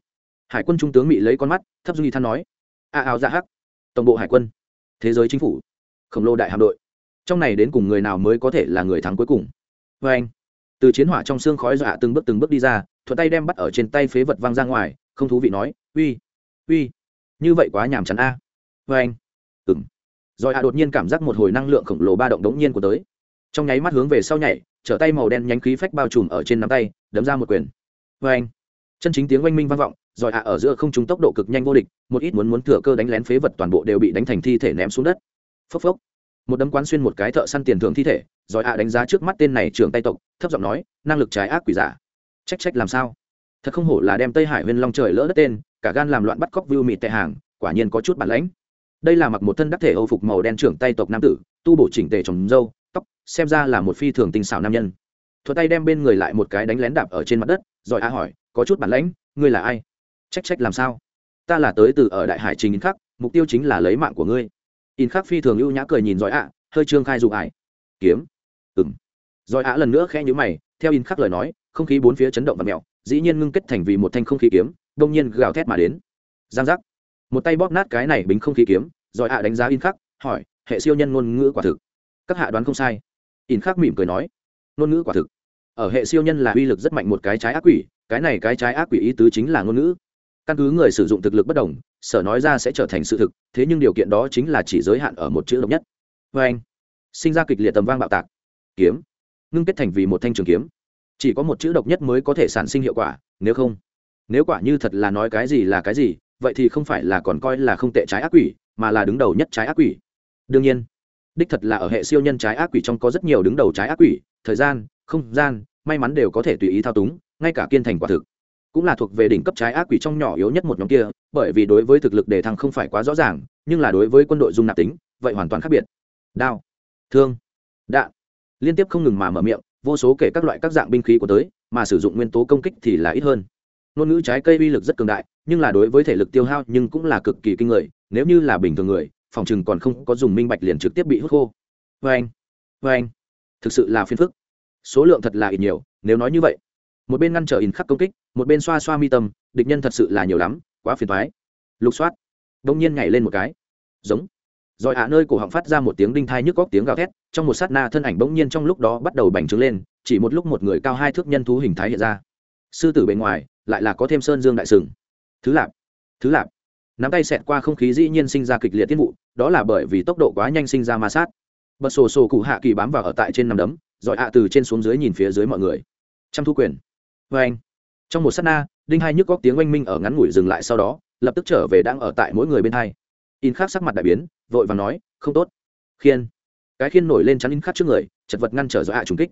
Hải quân trung tướng mỹ lấy con mắt, thấp duy than nói. A áo ra hắc. Tổng bộ hải quân. Thế giới chính phủ. Khổng lồ đại hạm đội. Trong này đến cùng người nào mới có thể là người thắng cuối cùng? Vê anh. Từ chiến hỏa trong xương khói dọa từng bước từng bước đi ra, thuận tay đem bắt ở trên tay phế vật văng ra ngoài, không thú vị nói, uy uy, như vậy quá nhàm chán a vê anh. Ừng rồi hạ đột nhiên cảm giác một hồi năng lượng khổng lồ ba động đống nhiên của tới. Trong nháy mắt hướng về sau nhảy, trở tay màu đen nhánh khí phách bao trùm ở trên nắm tay, đấm ra một quyền. Vê anh. Chân chính tiếng oanh minh vang vọng, rồi hạ ở giữa không trung tốc độ cực nhanh vô địch, một ít muốn muốn thừa cơ đánh lén phế vật toàn bộ đều bị đánh thành thi thể ném xuống đất. Phốc phốc. Một đấm quán xuyên một cái thợ săn tiền thưởng thi thể, rồi hạ đánh giá trước mắt tên này trưởng tay tộc, thấp giọng nói, năng lực trái ác quỷ giả. Trách trách làm sao? Thật không hổ là đem tây hải huyên long trời lỡ đất tên, cả gan làm loạn bắt cóc view mịt tệ hàng, quả nhiên có chút bản lãnh đây là mặc một thân đắc thể âu phục màu đen trưởng tay tộc nam tử, tu bổ chỉnh tề trồng râu tóc, xem ra là một phi thường tinh xảo nam nhân. Thuật tay đem bên người lại một cái đánh lén đạp ở trên mặt đất, rồi a hỏi, có chút bản lãnh, ngươi là ai? Trách trách làm sao? Ta là tới từ ở đại hải trình khắc, mục tiêu chính là lấy mạng của ngươi. In khắc phi thường ưu nhã cười nhìn giỏi ạ hơi trương khai dụ ải. Kiếm. Ừng giỏi ạ lần nữa khẽ nhữ mày, theo in khắc lời nói, không khí bốn phía chấn động và mẹo, dĩ nhiên ngưng kết thành vì một thanh không khí kiếm, đông nhiên gào thét mà đến. Giang giác một tay bóp nát cái này bính không khí kiếm, rồi ạ đánh giá in khắc, hỏi, hệ siêu nhân ngôn ngữ quả thực? Các hạ đoán không sai. In khắc mỉm cười nói, ngôn ngữ quả thực. Ở hệ siêu nhân là uy lực rất mạnh một cái trái ác quỷ, cái này cái trái ác quỷ ý tứ chính là ngôn ngữ. Căn cứ người sử dụng thực lực bất đồng, sở nói ra sẽ trở thành sự thực, thế nhưng điều kiện đó chính là chỉ giới hạn ở một chữ độc nhất. Vê anh. Sinh ra kịch liệt tầm vang bạo tạc. Kiếm. Ngưng kết thành vì một thanh trường kiếm. Chỉ có một chữ độc nhất mới có thể sản sinh hiệu quả, nếu không. Nếu quả như thật là nói cái gì là cái gì vậy thì không phải là còn coi là không tệ trái ác quỷ, mà là đứng đầu nhất trái ác quỷ. Đương nhiên, đích thật là ở hệ siêu nhân trái ác quỷ trong có rất nhiều đứng đầu trái ác quỷ, thời gian, không gian, may mắn đều có thể tùy ý thao túng, ngay cả kiên thành quả thực. Cũng là thuộc về đỉnh cấp trái ác quỷ trong nhỏ yếu nhất một nhóm kia, bởi vì đối với thực lực đề thăng không phải quá rõ ràng, nhưng là đối với quân đội dung nạp tính, vậy hoàn toàn khác biệt. Đao, thương, đạn, liên tiếp không ngừng mà mở miệng, vô số kể các loại các dạng binh khí của tới, mà sử dụng nguyên tố công kích thì là ít hơn ngôn ngữ trái cây uy lực rất cường đại, nhưng là đối với thể lực tiêu hao nhưng cũng là cực kỳ kinh người, nếu như là bình thường người, phòng chừng còn không có dùng minh bạch liền trực tiếp bị hút khô. Vê anh vê anh. Thực sự là phiền phức. Số lượng thật là ít nhiều, nếu nói như vậy. Một bên ngăn trở in khắc công kích, một bên xoa xoa mi tâm, địch nhân thật sự là nhiều lắm, quá phiền thoái lục soát. Đông nhiên nhảy lên một cái. Giống. Rồi hạ nơi cổ họng phát ra một tiếng đinh thai nhức góc tiếng gào thét, trong một sát na thân ảnh bỗng nhiên trong lúc đó bắt đầu bành trướng lên, chỉ một lúc một người cao hai thước nhân thú hình thái hiện ra. Sư tử bề ngoài lại là có thêm sơn dương đại sừng. Thứ lạp thứ lạp. Nắm tay xẹt qua không khí dĩ nhiên sinh ra kịch liệt tiết vụ, đó là bởi vì tốc độ quá nhanh sinh ra ma sát. Bật sổ sổ cụ hạ kỳ bám vào ở tại trên nằm đấm, rồi hạ từ trên xuống dưới nhìn phía dưới mọi người. Trăm thu quyền. Vê anh. Trong một s á t na, đinh hai nhức góc tiếng oanh minh ở ngắn ngủi dừng lại sau đó, lập tức trở về đang ở tại mỗi người bên hai. In khác sắc mặt đại biến, vội và nói, không tốt. Khiên. Cái khiên nổi lên chắn in khắc trước người, chật vật ngăn trở do hạ trùng kích.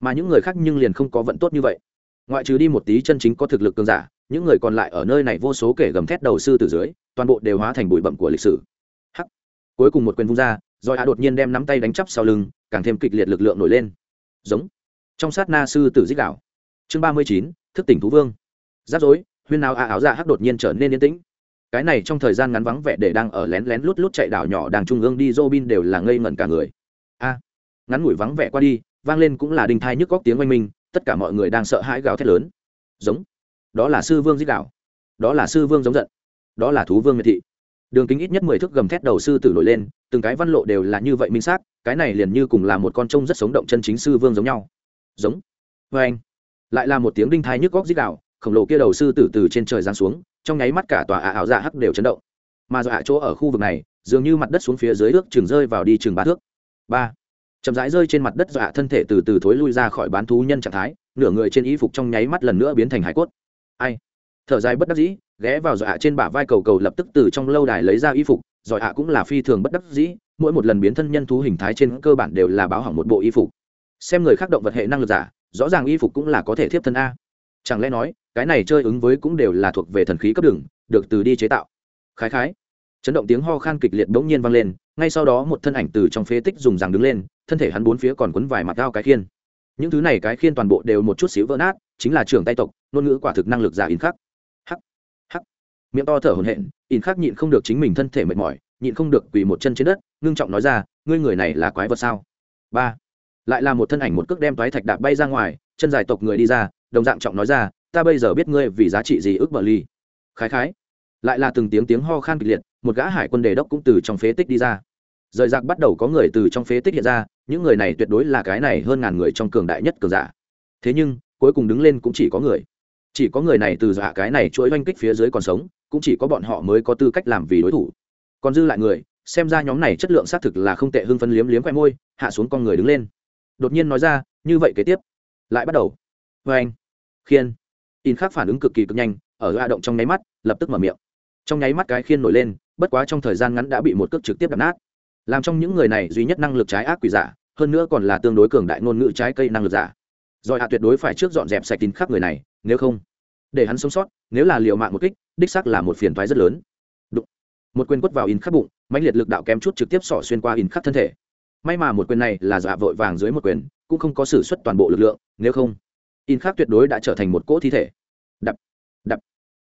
Mà những người khác nhưng liền không có vận tốt như vậy ngoại trừ đi một tí chân chính có thực lực cường giả những người còn lại ở nơi này vô số kể gầm thét đầu sư từ dưới toàn bộ đều hóa thành bụi bậm của lịch sử. Hắc! Cuối cùng một quyền vung ra do hạ đột nhiên đem nắm tay đánh chắp sau lưng càng thêm kịch liệt lực lượng nổi lên. Giống! Trong sát na sư tử dích đảo chương ba mươi chín thức tỉnh thú vương. Giáp rối huyên nào a áo dạ hắc đột nhiên trở nên yên tĩnh. Cái này trong thời gian ngắn vắng vẻ để đang ở lén lén lút lút chạy đảo nhỏ đàng trung ương đi Robin đều là ngây ngẩn cả người. A, ngắn ngủi vắng vẻ qua đi, vang lên cũng là đình thai nhức góc tiếng oanh minh, tất cả mọi người đang sợ hãi gào thét lớn. Giống, đó là sư vương giết đảo, đó là sư vương giống giận, đó là thú vương miệt thị. Đường kính ít nhất mười thước gầm thét đầu sư tử nổi lên, từng cái văn lộ đều là như vậy minh xác, cái này liền như cùng là một con trông rất sống động chân chính sư vương giống nhau. Giống. Vâng Oanh. Lại là một tiếng đinh thai nhức góc giết đạo khổng lồ kia đầu sư tử từ trên trời giáng xuống, trong nháy mắt cả tòa ả ảo dạ hắc đều chấn động mà dọa chỗ ở khu vực này dường như mặt đất xuống phía dưới ước chừng rơi vào đi chừng ba thước ba chậm rãi rơi trên mặt đất dọa thân thể từ từ thối lui ra khỏi bán thú nhân trạng thái, nửa người trên y phục trong nháy mắt lần nữa biến thành hải cốt. Ai? Thở dài bất đắc dĩ, ghé vào dọa trên bả vai cầu cầu lập tức từ trong lâu đài lấy ra y phục giỏi hạ cũng là phi thường bất đắc dĩ, mỗi một lần biến thân nhân thú hình thái trên cơ bản đều là báo hỏng một bộ y phục. Xem người khác động vật hệ năng lực giả, rõ ràng y phục cũng là có thể thiếp thân a. Chẳng lẽ nói, cái này chơi ứng với cũng đều là thuộc về thần khí cấp đường, được từ đi chế tạo. Khái khái. Chấn động tiếng ho khan kịch liệt bỗng nhiên vang lên, ngay sau đó một thân ảnh từ trong phế tích dùng rằng đứng lên thân thể hắn bốn phía còn quấn vài mặt cao cái khiên. Những thứ này cái khiên toàn bộ đều một chút xíu vỡ nát, chính là trưởng tay tộc, ngôn ngữ quả thực năng lực giả in khắc. Hắc hắc. Miệng to thở hổn hển, in khắc nhịn không được chính mình thân thể mệt mỏi, nhịn không được quỳ một chân trên đất, ngưng trọng nói ra, ngươi người này là quái vật sao? Ba, lại là một thân ảnh một cước đem toái thạch đạp bay ra ngoài, chân dài tộc người đi ra, đồng dạng trọng nói ra, ta bây giờ biết ngươi vì giá trị gì ước bờ ly. Khái khái, lại là từng tiếng tiếng ho khan kịch liệt, một gã hải quân đề đốc cũng từ trong phế tích đi ra rời rạc bắt đầu có người từ trong phế tích hiện ra, những người này tuyệt đối là cái này hơn ngàn người trong cường đại nhất cường giả. Thế nhưng, cuối cùng đứng lên cũng chỉ có người. Chỉ có người này từ dọa cái này chuỗi oanh kích phía dưới còn sống, cũng chỉ có bọn họ mới có tư cách làm vì đối thủ. Còn dư lại người, xem ra nhóm này chất lượng xác thực là không tệ hưng phân liếm liếm khoe môi, hạ xuống con người đứng lên. Đột nhiên nói ra, như vậy kế tiếp, lại bắt đầu. Vê anh, khiên. In khác phản ứng cực kỳ cực nhanh, ở hạ động trong nháy mắt, lập tức mở miệng. Trong nháy mắt cái khiên nổi lên, bất quá trong thời gian ngắn đã bị một cước trực tiếp đập nát làm trong những người này duy nhất năng lực trái ác quỷ giả, hơn nữa còn là tương đối cường đại ngôn ngữ trái cây năng lực giả. Rồi hạ tuyệt đối phải trước dọn dẹp sạch tín khắc người này, nếu không, để hắn sống sót, nếu là liều mạng một kích, đích xác là một phiền toái rất lớn. Đụng. một quyền quất vào in khắc bụng, mãnh liệt lực đạo kém chút trực tiếp xỏ xuyên qua in khắc thân thể. May mà một quyền này là giả vội vàng dưới một quyền, cũng không có sử suất toàn bộ lực lượng, nếu không, in khắc tuyệt đối đã trở thành một cỗ thi thể. Đập. Đập.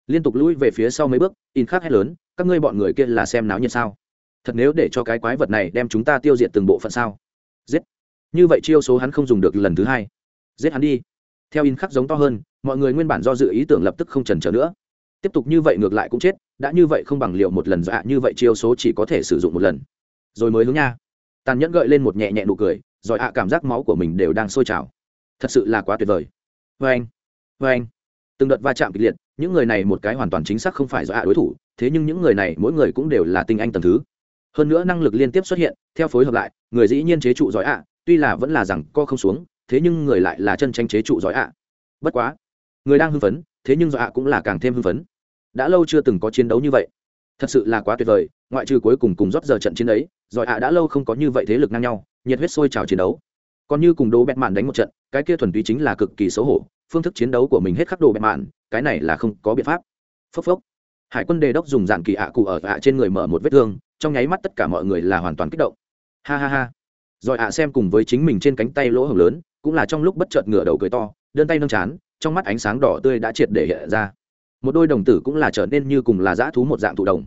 Liên tục lũi về phía sau mấy bước, in khắc hét lớn, các ngươi bọn người kia là xem náo nhiệt sao? Thật nếu để cho cái quái vật này đem chúng ta tiêu diệt từng bộ phận sao? Giết. Như vậy chiêu số hắn không dùng được lần thứ hai. Giết hắn đi. Theo in khắc giống to hơn, mọi người nguyên bản do dự ý tưởng lập tức không trần trở nữa. Tiếp tục như vậy ngược lại cũng chết, đã như vậy không bằng liệu một lần dọa, như vậy chiêu số chỉ có thể sử dụng một lần. Rồi mới hướng nha. Tàn nhẫn gợi lên một nhẹ nhẹ nụ cười, rồi ạ, cảm giác máu của mình đều đang sôi trào. Thật sự là quá tuyệt vời. Vê anh. Vê anh. Từng đợt va chạm kịch liệt, những người này một cái hoàn toàn chính xác không phải do ạ đối thủ, thế nhưng những người này mỗi người cũng đều là tinh anh tầm thứ hơn nữa năng lực liên tiếp xuất hiện, theo phối hợp lại, người dĩ nhiên chế trụ giỏi ạ, tuy là vẫn là rằng co không xuống, thế nhưng người lại là chân tranh chế trụ giỏi ạ. Bất quá, người đang hưng phấn, thế nhưng giỏi ạ cũng là càng thêm hưng phấn. Đã lâu chưa từng có chiến đấu như vậy. Thật sự là quá tuyệt vời, ngoại trừ cuối cùng cùng rót giờ trận chiến ấy, giỏi ạ đã lâu không có như vậy thế lực ngang nhau, nhiệt huyết sôi trào chiến đấu. Còn như cùng đồ bẹt mạn đánh một trận, cái kia thuần túy chính là cực kỳ xấu hổ, phương thức chiến đấu của mình hết khắc đồ bẹt mạn cái này là không có biện pháp. Phốc phốc. Hải quân đề đốc dùng dạng kỳ ạ cụ ở ạ trên người mở một vết thương trong nháy mắt tất cả mọi người là hoàn toàn kích động. Ha ha ha. Rồi ạ xem cùng với chính mình trên cánh tay lỗ hồng lớn, cũng là trong lúc bất chợt ngửa đầu cười to, đơn tay nâng chán, trong mắt ánh sáng đỏ tươi đã triệt để hiện ra. Một đôi đồng tử cũng là trở nên như cùng là dã thú một dạng thụ đồng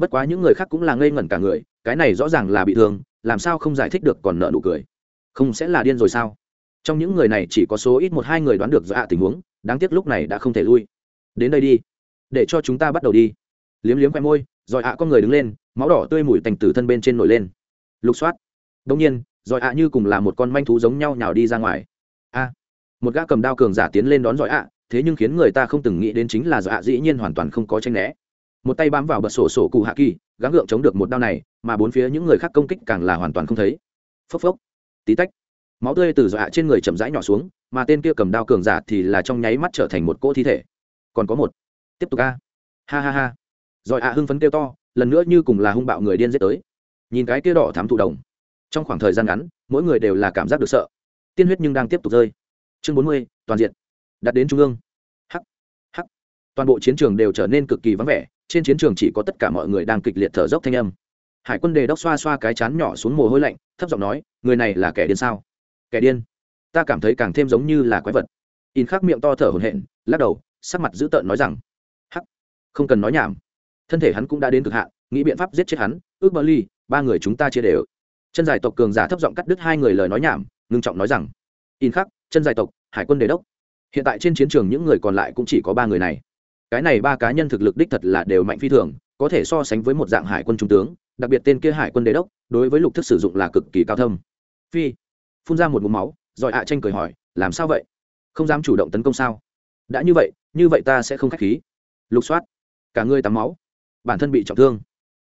bất quá những người khác cũng là ngây ngẩn cả người, cái này rõ ràng là bị thương, làm sao không giải thích được còn nợ nụ cười. Không sẽ là điên rồi sao? Trong những người này chỉ có số ít một hai người đoán được dạ tình huống, đáng tiếc lúc này đã không thể lui. Đến đây đi. Để cho chúng ta bắt đầu đi. Liếm liếm khoe môi, rồi ạ con người đứng lên máu đỏ tươi mùi tành tử thân bên trên nổi lên. Lục soát. Đông nhiên, giỏi ạ như cùng là một con manh thú giống nhau nhào đi ra ngoài. A. Một gã cầm đao cường giả tiến lên đón giỏi ạ, thế nhưng khiến người ta không từng nghĩ đến chính là giỏi ạ dĩ nhiên hoàn toàn không có tranh né. Một tay bám vào bật sổ sổ cụ hạ kỳ, gắng gượng chống được một đao này, mà bốn phía những người khác công kích càng là hoàn toàn không thấy. Phốc phốc. Tí tách. Máu tươi từ dọa trên người chậm rãi nhỏ xuống, mà tên kia cầm đao cường giả thì là trong nháy mắt trở thành một cỗ thi thể. Còn có một. Tiếp tục a. Ha ha ha. Giỏi ạ hưng phấn kêu to lần nữa như cùng là hung bạo người điên giết tới. Nhìn cái kia đỏ thám thụ đồng, trong khoảng thời gian ngắn, mỗi người đều là cảm giác được sợ. Tiên huyết nhưng đang tiếp tục rơi. Chương bốn mươi, toàn diện. Đặt đến trung ương. Hắc hắc. Toàn bộ chiến trường đều trở nên cực kỳ vắng vẻ, trên chiến trường chỉ có tất cả mọi người đang kịch liệt thở dốc thanh âm. Hải quân đề đốc xoa xoa cái chán nhỏ xuống mồ hôi lạnh, thấp giọng nói, người này là kẻ điên sao? Kẻ điên? Ta cảm thấy càng thêm giống như là quái vật. In khắc miệng to thở hổn hển, lắc đầu, sắc mặt dữ tợn nói rằng, hắc, không cần nói nhảm thân thể hắn cũng đã đến cực hạn, nghĩ biện pháp giết chết hắn, ước bơ ly, ba người chúng ta chia đều. Chân dài tộc cường giả thấp giọng cắt đứt hai người lời nói nhảm, ngưng trọng nói rằng, in khắc, chân dài tộc, hải quân đề đốc. Hiện tại trên chiến trường những người còn lại cũng chỉ có ba người này. Cái này ba cá nhân thực lực đích thật là đều mạnh phi thường, có thể so sánh với một dạng hải quân trung tướng, đặc biệt tên kia hải quân đế đốc, đối với lục thức sử dụng là cực kỳ cao thâm. Phi, phun ra một mũ máu, rồi ạ tranh cười hỏi, làm sao vậy? Không dám chủ động tấn công sao? Đã như vậy như vậy ta sẽ không k h á c h khí. Lục soát, cả ngươi tắm máu bản thân bị trọng thương.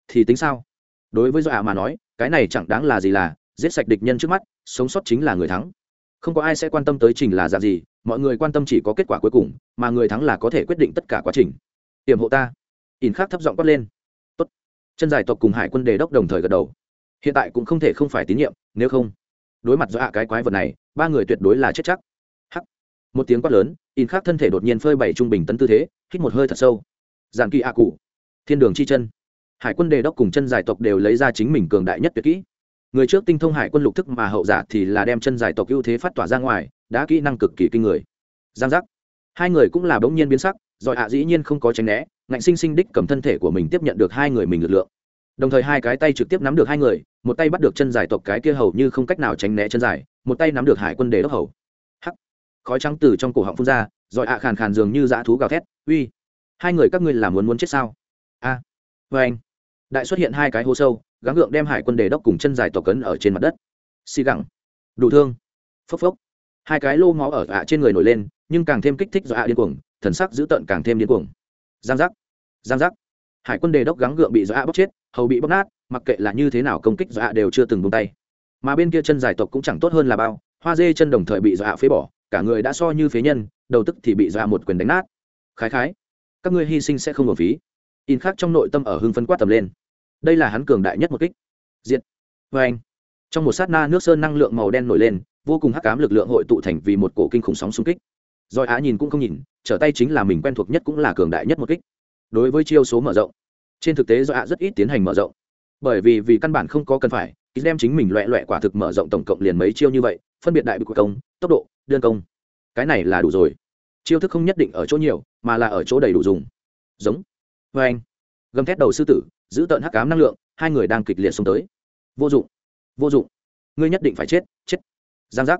Thì tính sao? Đối với do ạ mà nói, cái này chẳng đáng là gì là, giết sạch địch nhân trước mắt, sống sót chính là người thắng. Không có ai sẽ quan tâm tới trình là dạng gì, mọi người quan tâm chỉ có kết quả cuối cùng, mà người thắng là có thể quyết định tất cả quá trình. Hiểm hộ ta. Ỉn khác thấp giọng quát lên. Tốt. chân dài tộc cùng hải quân đề đốc đồng thời gật đầu. Hiện tại cũng không thể không phải tín nhiệm, nếu không. Đối mặt do ạ cái quái vật này, ba người tuyệt đối là chết chắc. Hắc. Một tiếng quát lớn in khác thân thể đột nhiên phơi bày trung bình tấn tư thế, hít một hơi thật sâu. Giàn kỳ ạ cụ thiên đường chi chân. Hải quân đề đốc cùng chân giải tộc đều lấy ra chính mình cường đại nhất tuyệt kỹ. Người trước tinh thông hải quân lục thức mà hậu giả thì là đem chân giải tộc ưu thế phát tỏa ra ngoài, đã kỹ năng cực kỳ kinh người. Giang giác. Hai người cũng là bỗng nhiên biến sắc giỏi hạ dĩ nhiên không có tránh né, ngạnh sinh sinh đích cầm thân thể của mình tiếp nhận được hai người mình lực lượng. Đồng thời hai cái tay trực tiếp nắm được hai người, một tay bắt được chân dài tộc cái kia hầu như không cách nào tránh né chân dài, một tay nắm được hải quân đề đốc hầu. Hắc. Khói trắng từ trong cổ họng phun ra giỏi hạ khàn khàn dường như dã thú gào thét, uy, hai người các ngươi làm muốn muốn chết sao? A. À, vê anh. Đại xuất hiện hai cái hố sâu gắng gượng đem hải quân đề đốc cùng chân dài tộc cấn ở trên mặt đất. Xì gẳng. Đủ thương. Phốc phốc. Hai cái lô máu ở ạ trên người nổi lên nhưng càng thêm kích thích do ạ điên cuồng thần sắc dữ tợn càng thêm điên cuồng. Giang giác. Giang giác. Hải quân đề đốc gắng gượng bị do ạ bóc chết hầu bị bóc nát mặc kệ là như thế nào công kích do ạ đều chưa từng buông tay. Mà bên kia chân dài tộc cũng chẳng tốt hơn là bao hoa dê chân đồng thời bị do ạ phế bỏ cả người đã so như phế nhân đầu tức thì bị do ạ một quyền đánh nát. Khái khái. Các ngươi hy sinh sẽ không hợp phí in khác trong nội tâm ở hưng phân quát tầm lên. Đây là hắn cường đại nhất một kích. Diện vê anh, trong một sát na, nước sơn năng lượng màu đen nổi lên, vô cùng hắc cám lực lượng hội tụ thành vì một cổ kinh khủng sóng xung kích. Rồi á nhìn cũng không nhìn, trở tay chính là mình quen thuộc nhất cũng là cường đại nhất một kích. Đối với chiêu số mở rộng, trên thực tế do ạ rất ít tiến hành mở rộng. Bởi vì vì căn bản không có cần phải ít đem chính mình loẹ loẹ quả thực mở rộng tổng cộng liền mấy chiêu như vậy, phân biệt đại bị công, tốc độ, đơn công. Cái này là đủ rồi. Chiêu thức không nhất định ở chỗ nhiều, mà là ở chỗ đầy đủ dùng. Giống vê anh. Gầm thét đầu sư tử, giữ tợn hắc cám năng lượng, hai người đang kịch liệt xuống tới. Vô dụng vô dụng. Ngươi nhất định phải chết chết. Giang giác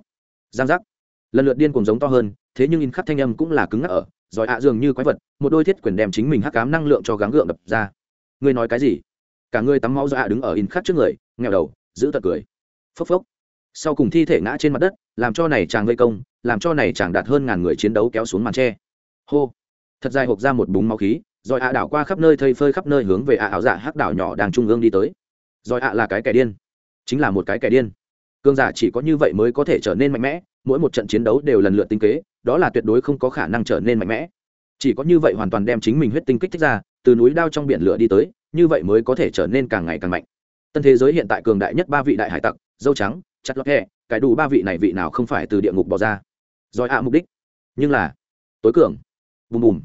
giang giác. Lần lượt điên cùng giống to hơn, thế nhưng in khắc thanh âm cũng là cứng ngắc ở giỏi ạ dường như quái vật, một đôi thiết quyền đem chính mình hắc cám năng lượng cho gắng gượng đập ra. Ngươi nói cái gì? Cả ngươi tắm máu do ạ đứng ở in khắc trước người nghèo đầu, giữ tật cười. Phốc phốc. Sau cùng thi thể ngã trên mặt đất, làm cho này chàng gây công, làm cho này chàng đạt hơn ngàn người chiến đấu kéo xuống màn tre. Hô. Thật dài hộp ra một búng máu khí rồi ạ đảo qua khắp nơi thây phơi khắp nơi hướng về ạ áo dạ hắc đảo nhỏ đang trung ương đi tới. Rồi ạ là cái kẻ điên. Chính là một cái kẻ điên. Cương giả chỉ có như vậy mới có thể trở nên mạnh mẽ, mỗi một trận chiến đấu đều lần lượt tinh kế, đó là tuyệt đối không có khả năng trở nên mạnh mẽ. Chỉ có như vậy hoàn toàn đem chính mình huyết tinh kích thích ra, từ núi đao trong biển lửa đi tới, như vậy mới có thể trở nên càng ngày càng mạnh. Tân thế giới hiện tại cường đại nhất ba vị đại hải tặc, dâu trắng, chặt lót hẹ, cái đủ ba vị này vị nào không phải từ địa ngục bỏ ra. Rồi ạ mục đích. Nhưng là, tối cường. Bùm bùm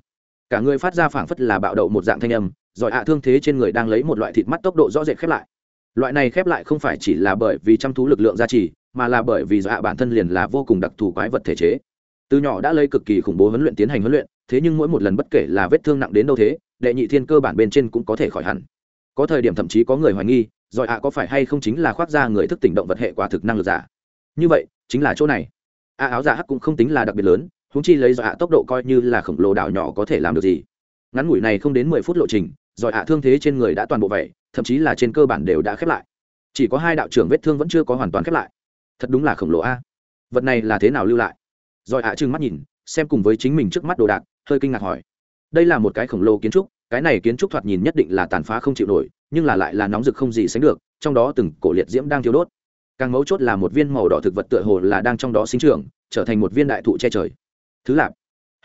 cả người phát ra phảng phất là bạo đậu một dạng thanh âm, rồi ạ à thương thế trên người đang lấy một loại thịt mắt tốc độ rõ rệt khép lại. Loại này khép lại không phải chỉ là bởi vì chăm thú lực lượng gia trì, mà là bởi vì dọa bản thân liền là vô cùng đặc thù quái vật thể chế. Từ nhỏ đã lấy cực kỳ khủng bố huấn luyện tiến hành huấn luyện, thế nhưng mỗi một lần bất kể là vết thương nặng đến đâu thế, đệ nhị thiên cơ bản bên trên cũng có thể khỏi hẳn. Có thời điểm thậm chí có người hoài nghi giỏi ạ à có phải hay không chính là khoác ra người thức tỉnh động vật hệ quả thực năng lực giả? Như vậy, chính là chỗ này. A áo giả hắc cũng không tính là đặc biệt lớn húng chi lấy giỏi ạ tốc độ coi như là khổng lồ đảo nhỏ có thể làm được gì. Ngắn ngủi này không đến mười phút lộ trình giỏi ạ thương thế trên người đã toàn bộ vậy, thậm chí là trên cơ bản đều đã khép lại. Chỉ có hai đạo trưởng vết thương vẫn chưa có hoàn toàn khép lại. Thật đúng là khổng lồ a. Vật này là thế nào lưu lại? Rồi ạ trừng mắt nhìn, xem cùng với chính mình trước mắt đồ đạc, hơi kinh ngạc hỏi. Đây là một cái khổng lồ kiến trúc, cái này kiến trúc thoạt nhìn nhất định là tàn phá không chịu nổi, nhưng là lại là nóng rực không gì sánh được, trong đó từng cổ liệt diễm đang thiêu đốt. Càng mấu chốt là một viên màu đỏ thực vật tựa hồ là đang trong đó sinh trưởng, trở thành một viên đại thụ che trời thứ lạp.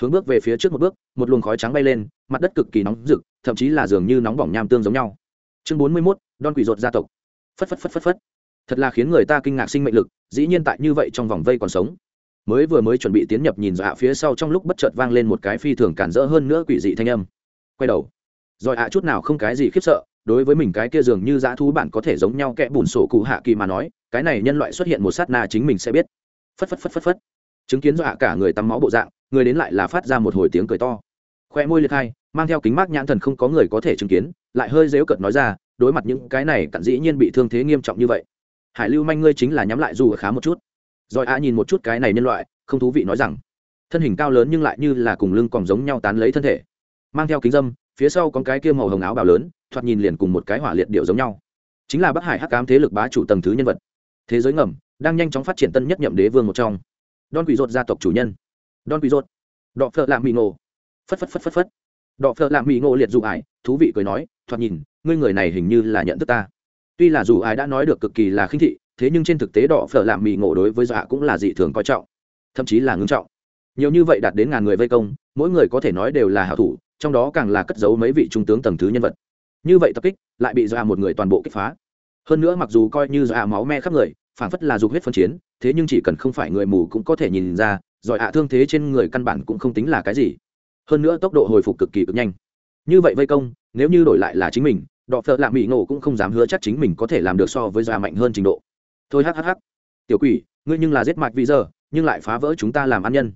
Hướng bước về phía trước một bước, một luồng khói trắng bay lên, mặt đất cực kỳ nóng rực, thậm chí là dường như nóng bỏng nham tương giống nhau. Chương bốn mươi mốt đon quỷ rột gia tộc. Phất phất phất phất phất. Thật là khiến người ta kinh ngạc sinh mệnh lực, dĩ nhiên tại như vậy trong vòng vây còn sống. Mới vừa mới chuẩn bị tiến nhập nhìn dọa phía sau trong lúc bất chợt vang lên một cái phi thường cản rỡ hơn nữa quỷ dị thanh âm. Quay đầu. Rồi ạ, chút nào không cái gì khiếp sợ, đối với mình cái kia dường như dã thú bản có thể giống nhau kẽ bùn sổ cụ hạ kỳ mà nói, cái này nhân loại xuất hiện một sát na chính mình sẽ biết. Phất phất phất phất phất chứng kiến dọa cả người tắm máu bộ dạng, người đến lại là phát ra một hồi tiếng cười to. Khoe môi liệt hai, mang theo kính mát nhãn thần không có người có thể chứng kiến, lại hơi dếu cợt nói ra, đối mặt những cái này cặn dĩ nhiên bị thương thế nghiêm trọng như vậy. Hải lưu manh ngươi chính là nhắm lại dù khá một chút. Rồi a nhìn một chút cái này nhân loại, không thú vị nói rằng, thân hình cao lớn nhưng lại như là cùng lưng còn giống nhau tán lấy thân thể. Mang theo kính dâm, phía sau có cái kia màu hồng áo bào lớn, thoạt nhìn liền cùng một cái hỏa liệt điệu giống nhau. Chính là bắc hải hắc cám thế lực bá chủ tầng thứ nhân vật. Thế giới ngầm đang nhanh chóng phát triển tân nhất nhậm đế vương một trong don quỷ rột gia tộc chủ nhân. Don quỷ rột đọ phợ lạm mỹ ngộ. Phất phất phất phất phất. Đọ phợ lạm mỹ ngộ liệt dụ ải, thú vị cười nói, thoạt nhìn, ngươi người này hình như là nhận thức ta. Tuy là dù ai đã nói được cực kỳ là khinh thị, thế nhưng trên thực tế đỏ phở làm mì ngộ đối với dạ cũng là dị thường coi trọng, thậm chí là ngưng trọng. Nhiều như vậy đạt đến ngàn người vây công, mỗi người có thể nói đều là hảo thủ, trong đó càng là cất giấu mấy vị trung tướng tầng thứ nhân vật. Như vậy tập kích, lại bị dọa một người toàn bộ kích phá. Hơn nữa mặc dù coi như dọa máu me khắp người, phản phất là dục huyết phân chiến thế nhưng chỉ cần không phải người mù cũng có thể nhìn ra giỏi ạ thương thế trên người căn bản cũng không tính là cái gì. Hơn nữa tốc độ hồi phục cực kỳ cực nhanh. Như vậy vây công, nếu như đổi lại là chính mình, đọ phợ lạ mỹ ngộ cũng không dám hứa chắc chính mình có thể làm được so với già mạnh hơn trình độ. Thôi hhh tiểu quỷ, ngươi nhưng là giết mạch vì giờ, nhưng lại phá vỡ chúng ta làm ăn nhân.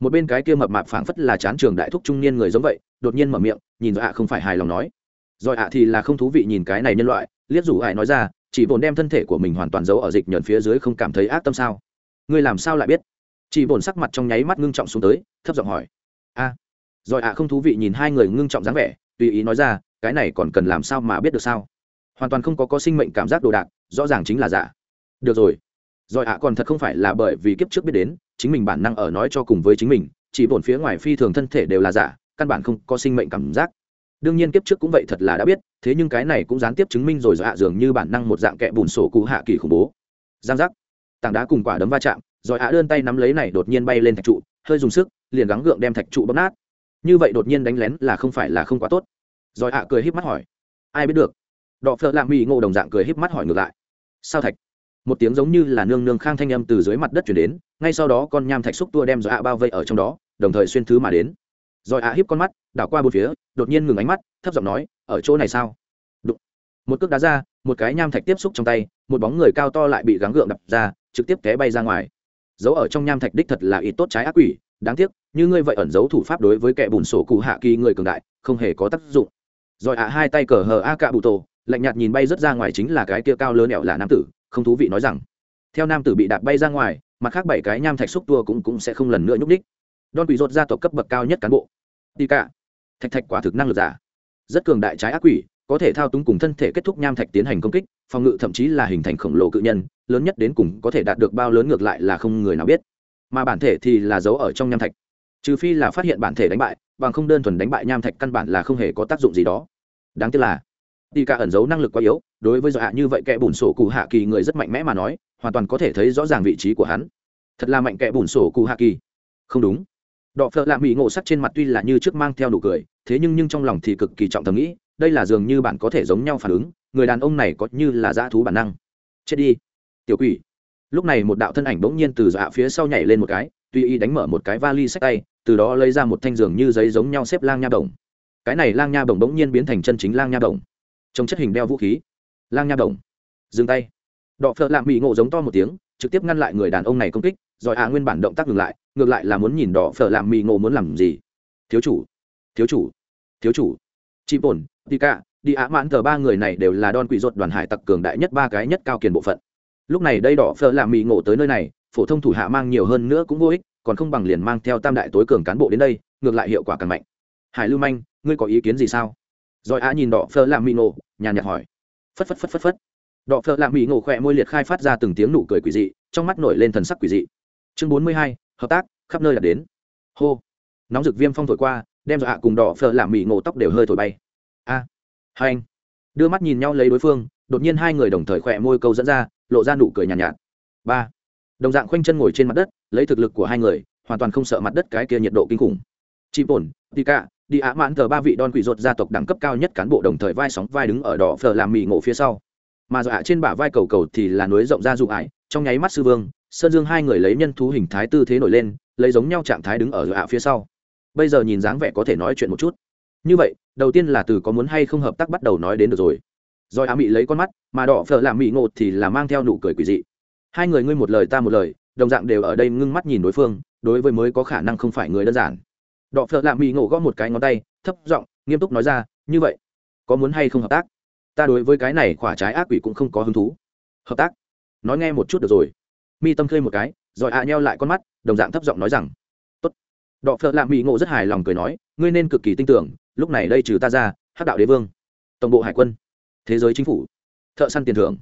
Một bên cái kia mập mạp phảng phất là chán trường đại thúc trung niên người giống vậy, đột nhiên mở miệng, nhìn rồi ạ không phải hài lòng nói. Rồi ạ thì là không thú vị nhìn cái này nhân loại, liếc rủ ải nói ra chỉ bồn đem thân thể của mình hoàn toàn giấu ở dịch nhờn phía dưới không cảm thấy ác tâm sao? Ngươi làm sao lại biết? Chỉ bồn sắc mặt trong nháy mắt ngưng trọng xuống tới, thấp giọng hỏi. A, rồi ạ không thú vị nhìn hai người ngưng trọng dáng vẻ, tùy ý nói ra, cái này còn cần làm sao mà biết được sao? Hoàn toàn không có có sinh mệnh cảm giác đồ đạc, rõ ràng chính là giả. Được rồi. Rồi ạ còn thật không phải là bởi vì kiếp trước biết đến, chính mình bản năng ở nói cho cùng với chính mình, chỉ bổn phía ngoài phi thường thân thể đều là giả, căn bản không có sinh mệnh cảm giác đương nhiên kiếp trước cũng vậy thật là đã biết, thế nhưng cái này cũng gián tiếp chứng minh rồi dạ dường như bản năng một dạng kẹ bùn sổ cụ hạ kỳ khủng bố. Giang giác. Tảng đá cùng quả đấm va chạm, rồi hạ đơn tay nắm lấy này đột nhiên bay lên thạch trụ, hơi dùng sức, liền gắng gượng đem thạch trụ bóp nát. Như vậy đột nhiên đánh lén là không phải là không quá tốt. Rồi hạ cười híp mắt hỏi, ai biết được? Đọ phợ lạ mỹ ngộ đồng dạng cười híp mắt hỏi ngược lại, sao thạch? Một tiếng giống như là nương nương khang thanh âm từ dưới mặt đất chuyển đến, ngay sau đó con nham thạch xúc tua đem rồi hạ bao vây ở trong đó, đồng thời xuyên thứ mà đến rồi ạ hiếp con mắt, đảo qua bốn phía, đột nhiên ngừng ánh mắt, thấp giọng nói, ở chỗ này sao? Đụng. một cước đá ra, một cái nham thạch tiếp xúc trong tay, một bóng người cao to lại bị gắng gượng đập ra, trực tiếp té bay ra ngoài. Giấu ở trong nham thạch đích thật là ít tốt trái ác quỷ, đáng tiếc, như ngươi vậy ẩn giấu thủ pháp đối với kẻ bùn sổ cụ hạ kỳ người cường đại, không hề có tác dụng. Rồi ạ hai tay cờ hờ a cạ bụ tổ, lạnh nhạt nhìn bay rất ra ngoài chính là cái kia cao lớn ẻo là nam tử, không thú vị nói rằng, theo nam tử bị đạp bay ra ngoài, mặt khác bảy cái nham thạch xúc tua cũng cũng sẽ không lần nữa nhúc đích don quỷ rột gia tộc cấp bậc cao nhất cán bộ. Đi cả. Thạch thạch quả thực năng lực giả. Rất cường đại trái ác quỷ, có thể thao túng cùng thân thể kết thúc nham thạch tiến hành công kích, phòng ngự thậm chí là hình thành khổng lồ cự nhân, lớn nhất đến cùng có thể đạt được bao lớn ngược lại là không người nào biết. Mà bản thể thì là giấu ở trong nham thạch. Trừ phi là phát hiện bản thể đánh bại, bằng không đơn thuần đánh bại nham thạch căn bản là không hề có tác dụng gì đó. Đáng tiếc là đi cả ẩn giấu năng lực quá yếu, đối với dọa hạ như vậy kẻ bùn sổ cụ hạ kỳ người rất mạnh mẽ mà nói, hoàn toàn có thể thấy rõ ràng vị trí của hắn. Thật là mạnh kẻ bùn sổ cụ hạ kỳ. Không đúng đọ phợ lạ mỹ ngộ sắc trên mặt tuy là như trước mang theo nụ cười, thế nhưng nhưng trong lòng thì cực kỳ trọng thầm nghĩ, đây là dường như bạn có thể giống nhau phản ứng, người đàn ông này có như là dã thú bản năng. Chết đi. Tiểu quỷ. Lúc này một đạo thân ảnh bỗng nhiên từ dạ phía sau nhảy lên một cái tuy y đánh mở một cái vali sách tay, từ đó lấy ra một thanh giường như giấy giống nhau xếp lang nha đồng. Cái này lang nha bổng bỗng nhiên biến thành chân chính lang nha đồng. Trong chất hình đeo vũ khí. Lang nha đồng. Dừng tay. Đọ phợ lạ mỹ ngộ giống to một tiếng, trực tiếp ngăn lại người đàn ông này công kích, rồi à nguyên bản động tác ngừng lại ngược lại là muốn nhìn đỏ phở làm mì ngộ muốn làm gì? Thiếu chủ thiếu chủ thiếu chủ. Chị bổn đi cả đi ạ mãn thờ ba người này đều là đòn quỷ ruột đoàn hải tặc cường đại nhất ba cái nhất cao kiền bộ phận. Lúc này đây đỏ phở làm mì ngộ tới nơi này, phổ thông thủ hạ mang nhiều hơn nữa cũng vô ích, còn không bằng liền mang theo tam đại tối cường cán bộ đến đây, ngược lại hiệu quả càng mạnh. Hải lưu manh, ngươi có ý kiến gì sao? Rồi ạ nhìn đỏ phở làm mì ngộ, nhàn nhạt hỏi. Phất phất phất phất phất. Đỏ phở làm mì ngộ khỏe môi liệt khai phát ra từng tiếng nụ cười quỷ dị, trong mắt nổi lên thần sắc quỷ dị. Chương bốn mươi hai hợp tác khắp nơi là đến. Hô. Nóng rực viêm phong thổi qua đem dọa cùng đỏ phở làm mì ngộ tóc đều hơi thổi bay. A. Hai anh. Đưa mắt nhìn nhau lấy đối phương đột nhiên hai người đồng thời khỏe môi câu dẫn ra lộ ra nụ cười nhàn nhạt, nhạt. Ba. Đồng dạng khoanh chân ngồi trên mặt đất lấy thực lực của hai người hoàn toàn không sợ mặt đất cái kia nhiệt độ kinh khủng. Chị bổn tì cả đi ạ mãn thờ ba vị đòn quỷ ruột gia tộc đẳng cấp cao nhất cán bộ đồng thời vai sóng vai đứng ở đỏ phở làm mì ngộ phía sau. Mà dọa trên bả vai cầu cầu thì là núi rộng ra dụ ải trong nháy mắt sư vương sơn dương hai người lấy nhân thú hình thái tư thế nổi lên, lấy giống nhau trạng thái đứng ở ạ phía sau. Bây giờ nhìn dáng vẻ có thể nói chuyện một chút. Như vậy, đầu tiên là từ có muốn hay không hợp tác bắt đầu nói đến được rồi. Rồi Á mị lấy con mắt, mà đỏ phở làm mị ngột thì là mang theo nụ cười quỷ dị. Hai người ngươi một lời ta một lời, đồng dạng đều ở đây ngưng mắt nhìn đối phương, đối với mới có khả năng không phải người đơn giản. Đỏ phở làm mị ngộ gõ một cái ngón tay, thấp giọng, nghiêm túc nói ra, như vậy, có muốn hay không hợp tác? Ta đối với cái này khỏa trái ác quỷ cũng không có hứng thú. Hợp tác? Nói nghe một chút được rồi mi tâm khơi một cái rồi ạ à nheo lại con mắt đồng dạng thấp giọng nói rằng tốt. Đọ phợ lạ mỹ ngộ rất hài lòng cười nói ngươi nên cực kỳ tin tưởng lúc này đây trừ ta ra hắc đạo đế vương tổng bộ hải quân thế giới chính phủ thợ săn tiền thưởng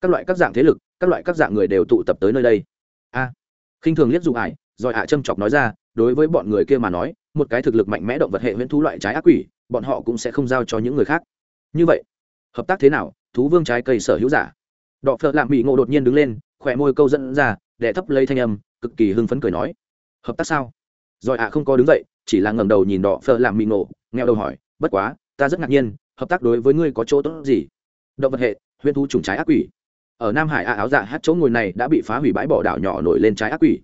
các loại các dạng thế lực các loại các dạng người đều tụ tập tới nơi đây. A à, khinh thường liếc dụ ải rồi ạ à châm chọc nói ra đối với bọn người kia mà nói một cái thực lực mạnh mẽ động vật hệ huyễn thú loại trái ác quỷ bọn họ cũng sẽ không giao cho những người khác. Như vậy hợp tác thế nào thú vương trái cây sở hữu giả? Đọ phợ lạ mỹ ngộ đột nhiên đứng lên khỏe môi câu dẫn ra đệ thấp lấy thanh âm, cực kỳ hưng phấn cười nói. Hợp tác sao? Rồi ạ, không có đứng dậy, chỉ là ngẩng đầu nhìn đỏ phở làm mị nổ nghèo đầu hỏi, bất quá, ta rất ngạc nhiên, hợp tác đối với ngươi có chỗ tốt gì? Động vật hệ, huyễn thú trùng trái ác quỷ. Ở nam hải a áo dạ hát chỗ ngồi này đã bị phá hủy bãi bỏ đảo nhỏ nổi lên trái ác quỷ.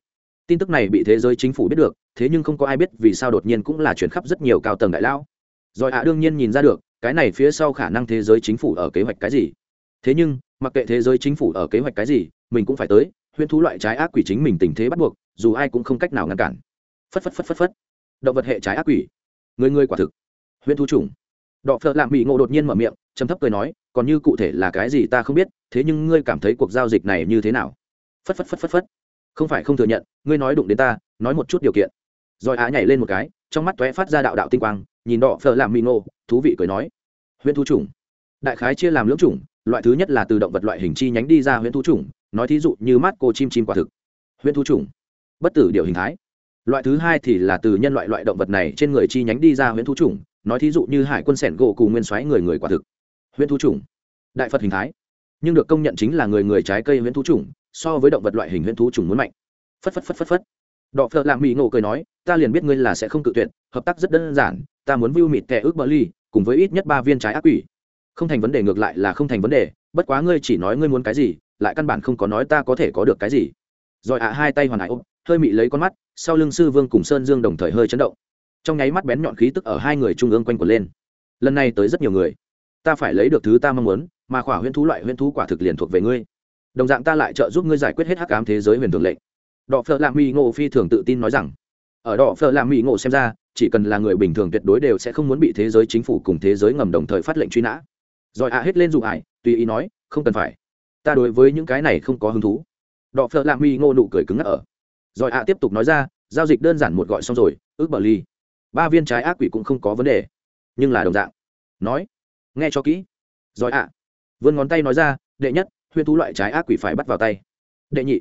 Tin tức này bị thế giới chính phủ biết được, thế nhưng không có ai biết vì sao đột nhiên cũng là chuyển khắp rất nhiều cao tầng đại lão rồi ạ đương nhiên nhìn ra được, cái này phía sau khả năng thế giới chính phủ ở kế hoạch cái gì. Thế nhưng mặc kệ thế giới chính phủ ở kế hoạch cái gì, mình cũng phải tới, huyễn thú loại trái ác quỷ chính mình tình thế bắt buộc, dù ai cũng không cách nào ngăn cản. Phất phất phất phất phất. Động vật hệ trái ác quỷ. Người người quả thực. Huyễn thú chủng. Đọ phợ lạm bị ngộ đột nhiên mở miệng chấm thấp cười nói, còn như cụ thể là cái gì ta không biết, thế nhưng ngươi cảm thấy cuộc giao dịch này như thế nào? Phất phất phất phất phất. Không phải không thừa nhận, ngươi nói đụng đến ta, nói một chút điều kiện. Rồi á nhảy lên một cái, trong mắt tóe phát ra đạo đạo tinh quang, nhìn đỏ phở làm mì ngộ, thú vị cười nói. Huyễn thú chủng. Đại khái chia làm lưỡng chủng loại thứ nhất là từ động vật loại hình chi nhánh đi ra huyễn thú chủng, nói thí dụ như mắt cô chim chim quả thực. Huyễn thú chủng. Bất tử điều hình thái. Loại thứ hai thì là từ nhân loại loại động vật này trên người chi nhánh đi ra huyễn thú chủng, nói thí dụ như hải quân sẻn gỗ cùng nguyên xoáy người người quả thực. Huyễn thú chủng. Đại phật hình thái. Nhưng được công nhận chính là người người trái cây huyễn thú chủng, so với động vật loại hình huyễn thú chủng muốn mạnh. Phất phất phất phất phất. Đọ phợ lạng mỹ ngộ cười nói, ta liền biết ngươi là sẽ không tự tuyệt, hợp tác rất đơn giản, ta muốn view mịt kẻ ước bờ ly, cùng với ít nhất ba viên trái ác quỷ không thành vấn đề ngược lại là không thành vấn đề, bất quá ngươi chỉ nói ngươi muốn cái gì, lại căn bản không có nói ta có thể có được cái gì. Rồi ạ, hai tay hoàn hại ôm, hơi mị lấy con mắt, sau lưng sư vương cùng sơn dương đồng thời hơi chấn động. Trong nháy mắt bén nhọn khí tức ở hai người trung ương quanh quẩn lên. Lần này tới rất nhiều người. Ta phải lấy được thứ ta mong muốn, mà khỏa huyễn thú loại huyễn thú quả thực liền thuộc về ngươi. Đồng dạng ta lại trợ giúp ngươi giải quyết hết hắc ám thế giới huyền thường lệnh. Đọ phợ lạ mỹ ngộ phi thường tự tin nói rằng, ở đọ phợ lạ mỹ ngộ xem ra, chỉ cần là người bình thường tuyệt đối đều sẽ không muốn bị thế giới chính phủ cùng thế giới ngầm đồng thời phát lệnh truy nã rồi ạ hết lên dụ ải, tùy ý nói, không cần phải. Ta đối với những cái này không có hứng thú. Đọ phợ lạ mi ngô nụ cười cứng ngắc ở. Rồi ạ tiếp tục nói ra, giao dịch đơn giản một gọi xong rồi, ước bờ ly. Ba viên trái ác quỷ cũng không có vấn đề, nhưng là đồng dạng. Nói, nghe cho kỹ. Rồi ạ, vươn ngón tay nói ra, đệ nhất, huyên thú loại trái ác quỷ phải bắt vào tay. Đệ nhị,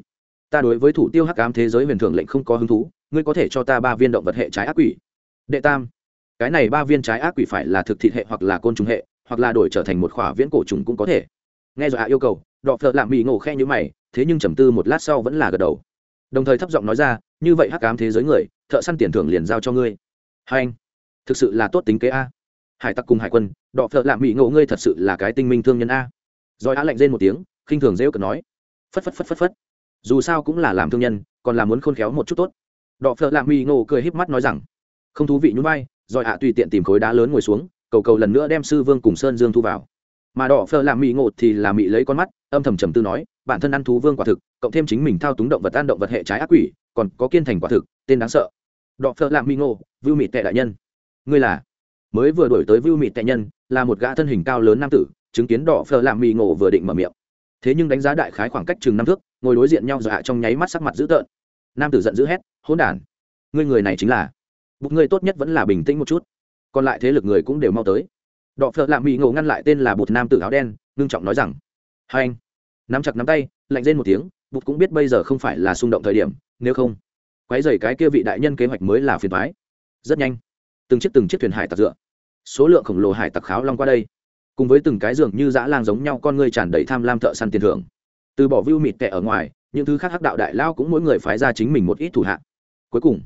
ta đối với thủ tiêu hắc ám thế giới huyền thường lệnh không có hứng thú, ngươi có thể cho ta ba viên động vật hệ trái ác quỷ. Đệ tam, cái này ba viên trái ác quỷ phải là thực thịt hệ hoặc là côn trùng hệ hoặc là đổi trở thành một khỏa viễn cổ trùng cũng có thể. Nghe rồi hạ yêu cầu, đọ phợ lạm bị ngộ khe như mày, thế nhưng trầm tư một lát sau vẫn là gật đầu. Đồng thời thấp giọng nói ra, như vậy hắc ám thế giới người, thợ săn tiền thưởng liền giao cho ngươi. Hai anh, thực sự là tốt tính kế a. Hải tặc cùng hải quân, đọ phợ lạm bị ngộ ngươi thật sự là cái tinh minh thương nhân a. Rồi á lạnh rên một tiếng, khinh thường rêu cợt nói. Phất phất phất phất phất. Dù sao cũng là làm thương nhân, còn là muốn khôn khéo một chút tốt. Đọ phợ lạ mỹ ngộ cười híp mắt nói rằng. Không thú vị nhún vai. Rồi ạ tùy tiện tìm khối đá lớn ngồi xuống cầu cầu lần nữa đem sư vương cùng sơn dương thu vào. Mà đỏ phờ làm mị ngộ thì là mị lấy con mắt, âm thầm trầm tư nói, bản thân ăn thú vương quả thực, cộng thêm chính mình thao túng động vật ăn động vật hệ trái ác quỷ, còn có kiên thành quả thực, tên đáng sợ. Đỏ phờ làm mị ngộ, vưu mị tệ đại nhân. Ngươi là? Mới vừa đổi tới vưu mị tệ nhân, là một gã thân hình cao lớn nam tử, chứng kiến đỏ phờ làm mị ngộ vừa định mở miệng. Thế nhưng đánh giá đại khái khoảng cách chừng năm thước, ngồi đối diện nhau rồi trong nháy mắt sắc mặt dữ tợn. Nam tử giận dữ hét, hỗn đản! Ngươi người này chính là? Bụng ngươi tốt nhất vẫn là bình tĩnh một chút còn lại thế lực người cũng đều mau tới. Đọ phợ lạ mỹ ngộ ngăn lại tên là bụt nam tử áo đen, ngưng trọng nói rằng, hai anh. Nắm chặt nắm tay, lạnh lên một tiếng, bụt cũng biết bây giờ không phải là xung động thời điểm, nếu không quái dày cái kia vị đại nhân kế hoạch mới là phiền thoái rất nhanh, từng chiếc từng chiếc thuyền hải tặc dựa, số lượng khổng lồ hải tặc kháo long qua đây, cùng với từng cái giường như dã lang giống nhau con ngươi tràn đầy tham lam thợ săn tiền thưởng. Từ bỏ view mịt tệ ở ngoài, những thứ khác hắc đạo đại lao cũng mỗi người phái ra chính mình một ít thủ hạ. Cuối cùng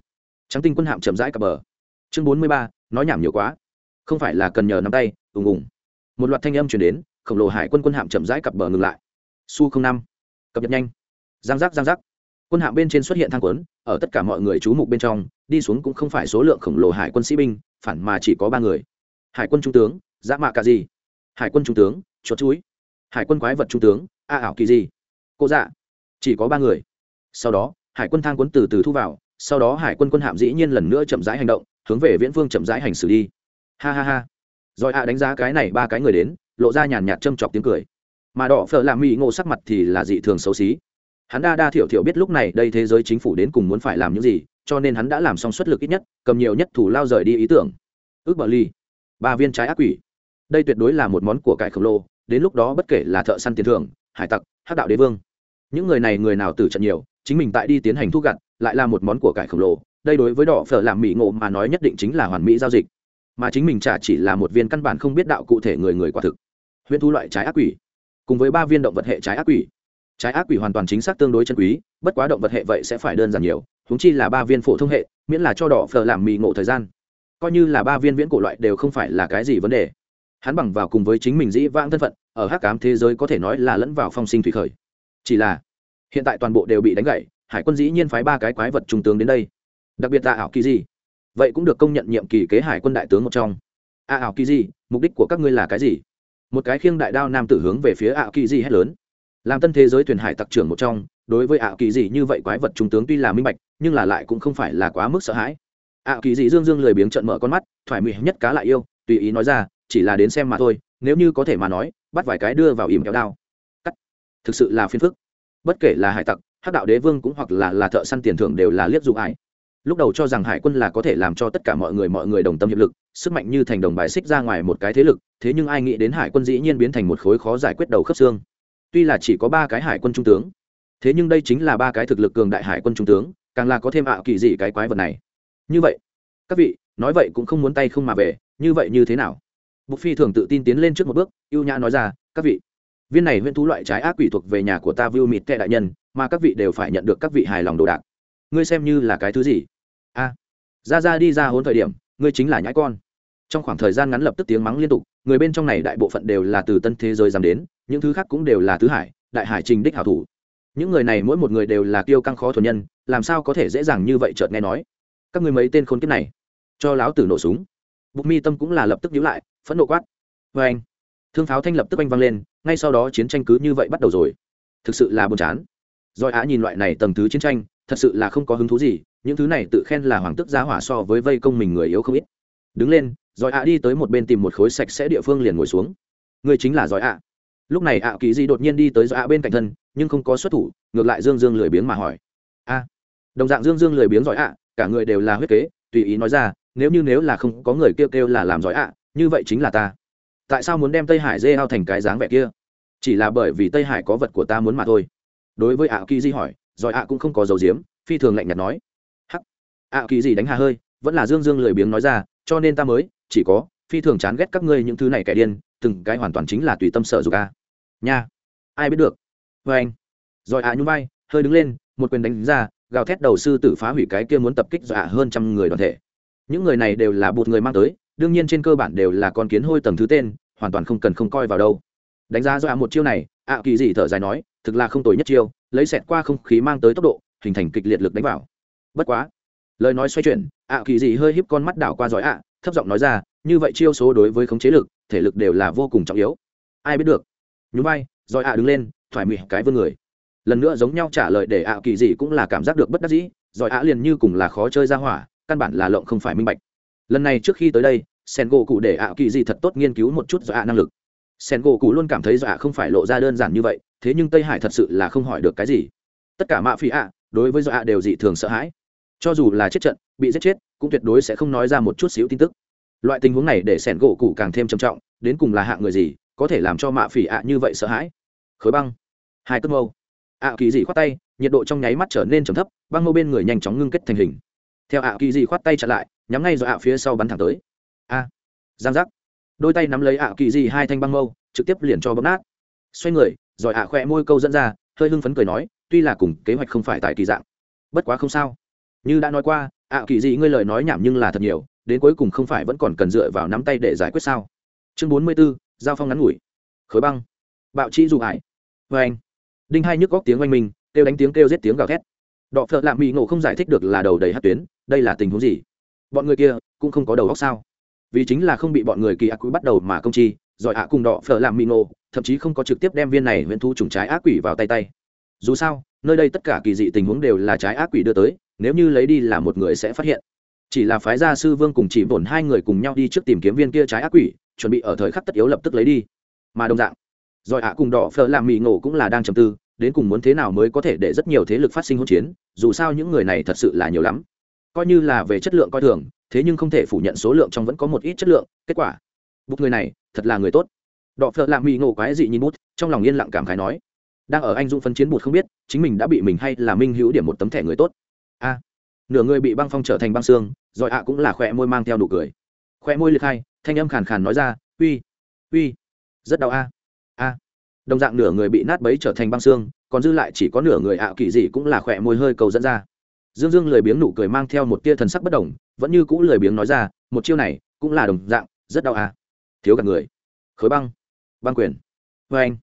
trắng tinh quân hạm chậm rãi cập bờ. Chương bốn mươi ba nói nhảm nhiều quá. Không phải là cần nhờ nắm tay, ùng ùng. Một loạt thanh âm chuyển đến, khổng lồ hải quân quân hạm chậm rãi cập bờ ngừng lại. Su không năm. Cập nhật nhanh. Giang giác giang giác. Quân hạm bên trên xuất hiện thang quấn, ở tất cả mọi người chú mục bên trong, đi xuống cũng không phải số lượng khổng lồ hải quân sĩ binh, phản mà chỉ có ba người. Hải quân trung tướng dã mạ cả gì hải quân trung tướng, chuột chuối hải quân quái vật trung tướng, a ảo kỳ gì cô dạ. Chỉ có ba người. Sau đó, hải quân thang quấn từ từ thu vào, sau đó hải quân quân hạm dĩ nhiên lần nữa chậm rãi hành động hướng về viễn phương chậm rãi hành xử đi. Ha ha ha. Rồi a đánh giá cái này ba cái người đến, lộ ra nhàn nhạt châm chọc tiếng cười. Mà đỏ phở làm mỹ ngộ sắc mặt thì là dị thường xấu xí. Hắn đa đa thiểu thiểu biết lúc này đây thế giới chính phủ đến cùng muốn phải làm những gì, cho nên hắn đã làm xong suất lực ít nhất, cầm nhiều nhất thủ lao rời đi ý tưởng. Ước bờ ly. Ba viên trái ác quỷ. Đây tuyệt đối là một món của cải khổng lồ, đến lúc đó bất kể là thợ săn tiền thưởng, hải tặc, hắc đạo đế vương. Những người này người nào tử trận nhiều, chính mình tại đi tiến hành thu gặt, lại là một món của cải khổng lồ đây đối với đỏ phở làm mỹ ngộ mà nói nhất định chính là hoàn mỹ giao dịch. Mà chính mình chả chỉ là một viên căn bản không biết đạo cụ thể người người quả thực. Huyễn thu loại trái ác quỷ. Cùng với ba viên động vật hệ trái ác quỷ. Trái ác quỷ hoàn toàn chính xác tương đối chân quý, bất quá động vật hệ vậy sẽ phải đơn giản nhiều húng chi là ba viên phổ thông hệ, miễn là cho đỏ phở làm mì ngộ thời gian. Coi như là ba viên viễn cổ loại đều không phải là cái gì vấn đề. Hắn bằng vào cùng với chính mình dĩ vãng thân phận, ở hắc cám thế giới có thể nói là lẫn vào phong sinh thủy khởi. Chỉ là, hiện tại toàn bộ đều bị đánh gậy hải quân dĩ nhiên phái ba cái quái vật trung tướng đến đây đặc biệt là ảo kỳ gì vậy cũng được công nhận nhiệm kỳ kế hải quân đại tướng một trong. A ảo kỳ gì mục đích của các ngươi là cái gì? Một cái khiêng đại đao nam tử hướng về phía ảo kỳ gì hét lớn. Làm tân thế giới thuyền hải tặc trưởng một trong, đối với ảo kỳ gì như vậy quái vật trung tướng tuy là minh bạch, nhưng là lại cũng không phải là quá mức sợ hãi. Ảo kỳ gì dương dương lười biếng trận mở con mắt, thoải mỉ nhất cá lại yêu, tùy ý nói ra, chỉ là đến xem mà thôi, nếu như có thể mà nói, bắt vài cái đưa vào ìm kéo đao. Cắt. Thực sự là phiền phức. Bất kể là hải tặc, hắc đạo đế vương cũng hoặc là là thợ săn tiền thưởng đều là liếc dụng ải lúc đầu cho rằng hải quân là có thể làm cho tất cả mọi người mọi người đồng tâm hiệp lực, sức mạnh như thành đồng bài xích ra ngoài một cái thế lực, thế nhưng ai nghĩ đến hải quân dĩ nhiên biến thành một khối khó giải quyết đầu khớp xương. Tuy là chỉ có ba cái hải quân trung tướng, thế nhưng đây chính là ba cái thực lực cường đại hải quân trung tướng, càng là có thêm ạo kỳ dị cái quái vật này. Như vậy, các vị, nói vậy cũng không muốn tay không mà về, như vậy như thế nào? Bục phi thường tự tin tiến lên trước một bước, ưu nhã nói ra, các vị, viên này huyễn thú loại trái ác quỷ thuộc về nhà của ta vưu mịt tệ đại nhân, mà các vị đều phải nhận được các vị hài lòng đồ đạc ngươi xem như là cái thứ gì? A, ra ra đi ra hôn thời điểm, ngươi chính là nhãi con. Trong khoảng thời gian ngắn lập tức tiếng mắng liên tục, người bên trong này đại bộ phận đều là từ tân thế giới dám đến, những thứ khác cũng đều là thứ hải, đại hải trình đích hảo thủ. Những người này mỗi một người đều là kiêu căng khó thuần nhân, làm sao có thể dễ dàng như vậy chợt nghe nói? Các người mấy tên khốn kiếp này, cho láo tử nổ súng. Bục mi tâm cũng là lập tức nhíu lại, phẫn nộ quát. Vê anh, thương pháo thanh lập tức anh vang lên, ngay sau đó chiến tranh cứ như vậy bắt đầu rồi. Thực sự là buồn chán. Doi á nhìn loại này tầng thứ chiến tranh thật sự là không có hứng thú gì, những thứ này tự khen là hoàng tức giá hỏa so với vây công mình người yếu không ít. Đứng lên Doi ạ đi tới một bên tìm một khối sạch sẽ địa phương liền ngồi xuống. Người chính là Doi ạ. lúc này ạ kỳ di đột nhiên đi tới ạ á bên cạnh thân, nhưng không có xuất thủ, ngược lại dương dương lười biếng mà hỏi. A. Đồng dạng dương dương lười biếng giỏi ạ, cả người đều là huyết kế, tùy ý nói ra, nếu như nếu là không có người kêu kêu là làm giỏi ạ, như vậy chính là ta. Tại sao muốn đem tây hải dê hao thành cái dáng vẻ kia? Chỉ là bởi vì tây hải có vật của ta muốn mà thôi. Đối với ạ kỳ di hỏi giỏi ạ cũng không có dầu diếm phi thường lạnh nhạt nói. Hắc. Ạ kỳ gì đánh hà hơi, vẫn là dương dương lười biếng nói ra, cho nên ta mới, chỉ có, phi thường chán ghét các ngươi những thứ này kẻ điên, từng cái hoàn toàn chính là tùy tâm sở dục a. Nha. Ai biết được? Vê anh. Rồi ạ nhún vai, hơi đứng lên, một quyền đánh ra, gào thét đầu sư tử phá hủy cái kia muốn tập kích dọa hơn trăm người đoàn thể. Những người này đều là bột người mang tới, đương nhiên trên cơ bản đều là con kiến hôi tầng thứ tên, hoàn toàn không cần không coi vào đâu. Đánh giá dọa một chiêu này ạ kỳ gì thở dài nói, thực là không tồi nhất chiêu, lấy xẹt qua không khí mang tới tốc độ, hình thành kịch liệt lực đánh vào. Bất quá, lời nói xoay chuyển, ạ kỳ gì hơi híp con mắt đảo qua giỏi ạ, thấp giọng nói ra, như vậy chiêu số đối với khống chế lực, thể lực đều là vô cùng trọng yếu. Ai biết được? Nhún vai, giỏi ạ đứng lên, thoải mị cái vươn người. Lần nữa giống nhau trả lời để ạ kỳ gì cũng là cảm giác được bất đắc dĩ, giỏi ạ liền như cùng là khó chơi ra hỏa, căn bản là lộng không phải minh bạch. Lần này trước khi tới đây sen gỗ cụ để ạ kỳ gì thật tốt nghiên cứu một chút giỏi ạ năng lực sen gỗ cụ luôn cảm thấy dọa không phải lộ ra đơn giản như vậy, thế nhưng tây hải thật sự là không hỏi được cái gì. Tất cả mạ phi ạ, đối với dọa đều dị thường sợ hãi. Cho dù là chết trận, bị giết chết, cũng tuyệt đối sẽ không nói ra một chút xíu tin tức. Loại tình huống này để sẻn gỗ cụ càng thêm trầm trọng, đến cùng là hạng người gì, có thể làm cho mạ phỉ ạ như vậy sợ hãi? Khối băng. Hai cơn mâu. Ạ kỳ dị khoát tay, nhiệt độ trong nháy mắt trở nên trầm thấp, băng mâu bên người nhanh chóng ngưng kết thành hình. Theo ạ kỳ dị khoát tay chặn lại, nhắm ngay do ạ phía sau bắn thẳng tới. A. Giang giác đôi tay nắm lấy ạ kỳ dị hai thanh băng mâu trực tiếp liền cho bấm nát. Xoay người rồi ạ khoe môi câu dẫn ra hơi hưng phấn cười nói tuy là cùng kế hoạch không phải tại kỳ dạng bất quá không sao. Như đã nói qua ạ kỳ dị ngươi lời nói nhảm nhưng là thật nhiều đến cuối cùng không phải vẫn còn cần dựa vào nắm tay để giải quyết sao? Chương bốn mươi 44, giao phong ngắn ngủi. Khối băng. Bạo chi dù ải. Vê anh. Đinh hai nhức góc tiếng oanh mình kêu đánh tiếng kêu giết tiếng gào thét. Đọ phợ lạ mỹ ngộ không giải thích được là đầu đầy hát tuyến đây là tình huống gì? Bọn người kia cũng không có đầu góc sao? Vì chính là không bị bọn người kỳ ác quỷ bắt đầu mà công chi giỏi ạ cùng đỏ phở làm mì nổ thậm chí không có trực tiếp đem viên này huyễn thu trùng trái ác quỷ vào tay tay. Dù sao, nơi đây tất cả kỳ dị tình huống đều là trái ác quỷ đưa tới, nếu như lấy đi là một người sẽ phát hiện. Chỉ là phái gia sư vương cùng chỉ bổn hai người cùng nhau đi trước tìm kiếm viên kia trái ác quỷ, chuẩn bị ở thời khắc tất yếu lập tức lấy đi. Mà đồng dạng, rồi ạ cùng đỏ phở làm mì nổ cũng là đang trầm tư, đến cùng muốn thế nào mới có thể để rất nhiều thế lực phát sinh hỗn chiến, dù sao những người này thật sự là nhiều lắm. Coi như là về chất lượng coi thường thế nhưng không thể phủ nhận số lượng trong vẫn có một ít chất lượng, kết quả. Bút người này, thật là người tốt. Đọ phợ làm mỹ ngộ quái dị nhìn bút trong lòng yên lặng cảm khái nói. Đang ở anh dũng phân chiến bụt không biết, chính mình đã bị mình hay là minh hữu điểm một tấm thẻ người tốt. A. Nửa người bị băng phong trở thành băng xương, rồi ạ cũng là khỏe môi mang theo nụ cười. Khỏe môi liệt hai, thanh âm khàn khàn nói ra, uy uy, rất đau a. A. Đồng dạng nửa người bị nát bấy trở thành băng xương, còn dư lại chỉ có nửa người ạ kỳ dị cũng là khỏe môi hơi cầu dẫn ra dương dương lười biếng nụ cười mang theo một tia thần sắc bất đồng, vẫn như cũ lười biếng nói ra, một chiêu này cũng là đồng dạng, rất đau à. Thiếu cả người. Khối băng. Băng quyền. Vê anh.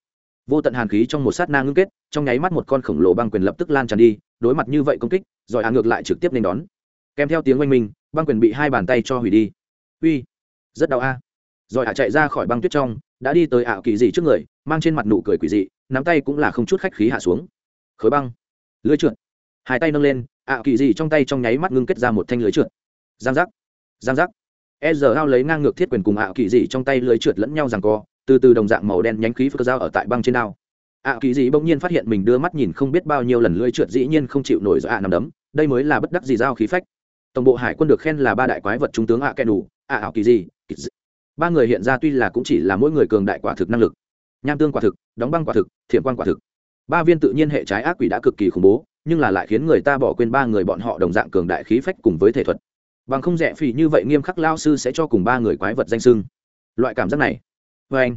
Vô tận hàn khí trong một sát na ngưng kết, trong nháy mắt một con khổng lồ băng quyền lập tức lan tràn đi, đối mặt như vậy công kích, rồi hạ ngược lại trực tiếp nên đón. Kèm theo tiếng oanh minh, băng quyền bị hai bàn tay cho hủy đi. Uy. Rất đau a rồi hạ chạy ra khỏi băng tuyết trong, đã đi tới ảo kỳ dị trước người, mang trên mặt nụ cười quỷ dị, nắm tay cũng là không chút khách khí hạ xuống. Khối băng. Lưới trượt. Hai tay nâng lên ảo kỳ dị trong tay trong nháy mắt ngưng kết ra một thanh lưới trượt. Giang giác giang giác. E giờ hao lấy ngang ngược thiết quyền cùng ảo kỳ dị trong tay lưới trượt lẫn nhau rằng co, từ từ đồng dạng màu đen nhánh khí phước dao ở tại băng trên đao. Ảo kỳ dị bỗng nhiên phát hiện mình đưa mắt nhìn không biết bao nhiêu lần lưới trượt dĩ nhiên không chịu nổi do ạ nằm đấm, đây mới là bất đắc gì dao khí phách. Tổng bộ hải quân được khen là ba đại quái vật trung tướng ạ kẻ đủ ạ ảo kỳ dị. Ba người hiện ra tuy là cũng chỉ là mỗi người cường đại quả thực năng lực. Nham tương quả thực, đóng băng quả thực thiện quan quả thực. Ba viên tự nhiên hệ trái ác quỷ đã cực kỳ khủng bố nhưng là lại khiến người ta bỏ quên ba người bọn họ đồng dạng cường đại khí phách cùng với thể thuật. Bằng không rẻ phì như vậy nghiêm khắc lao sư sẽ cho cùng ba người quái vật danh sưng loại cảm giác này. Vê anh,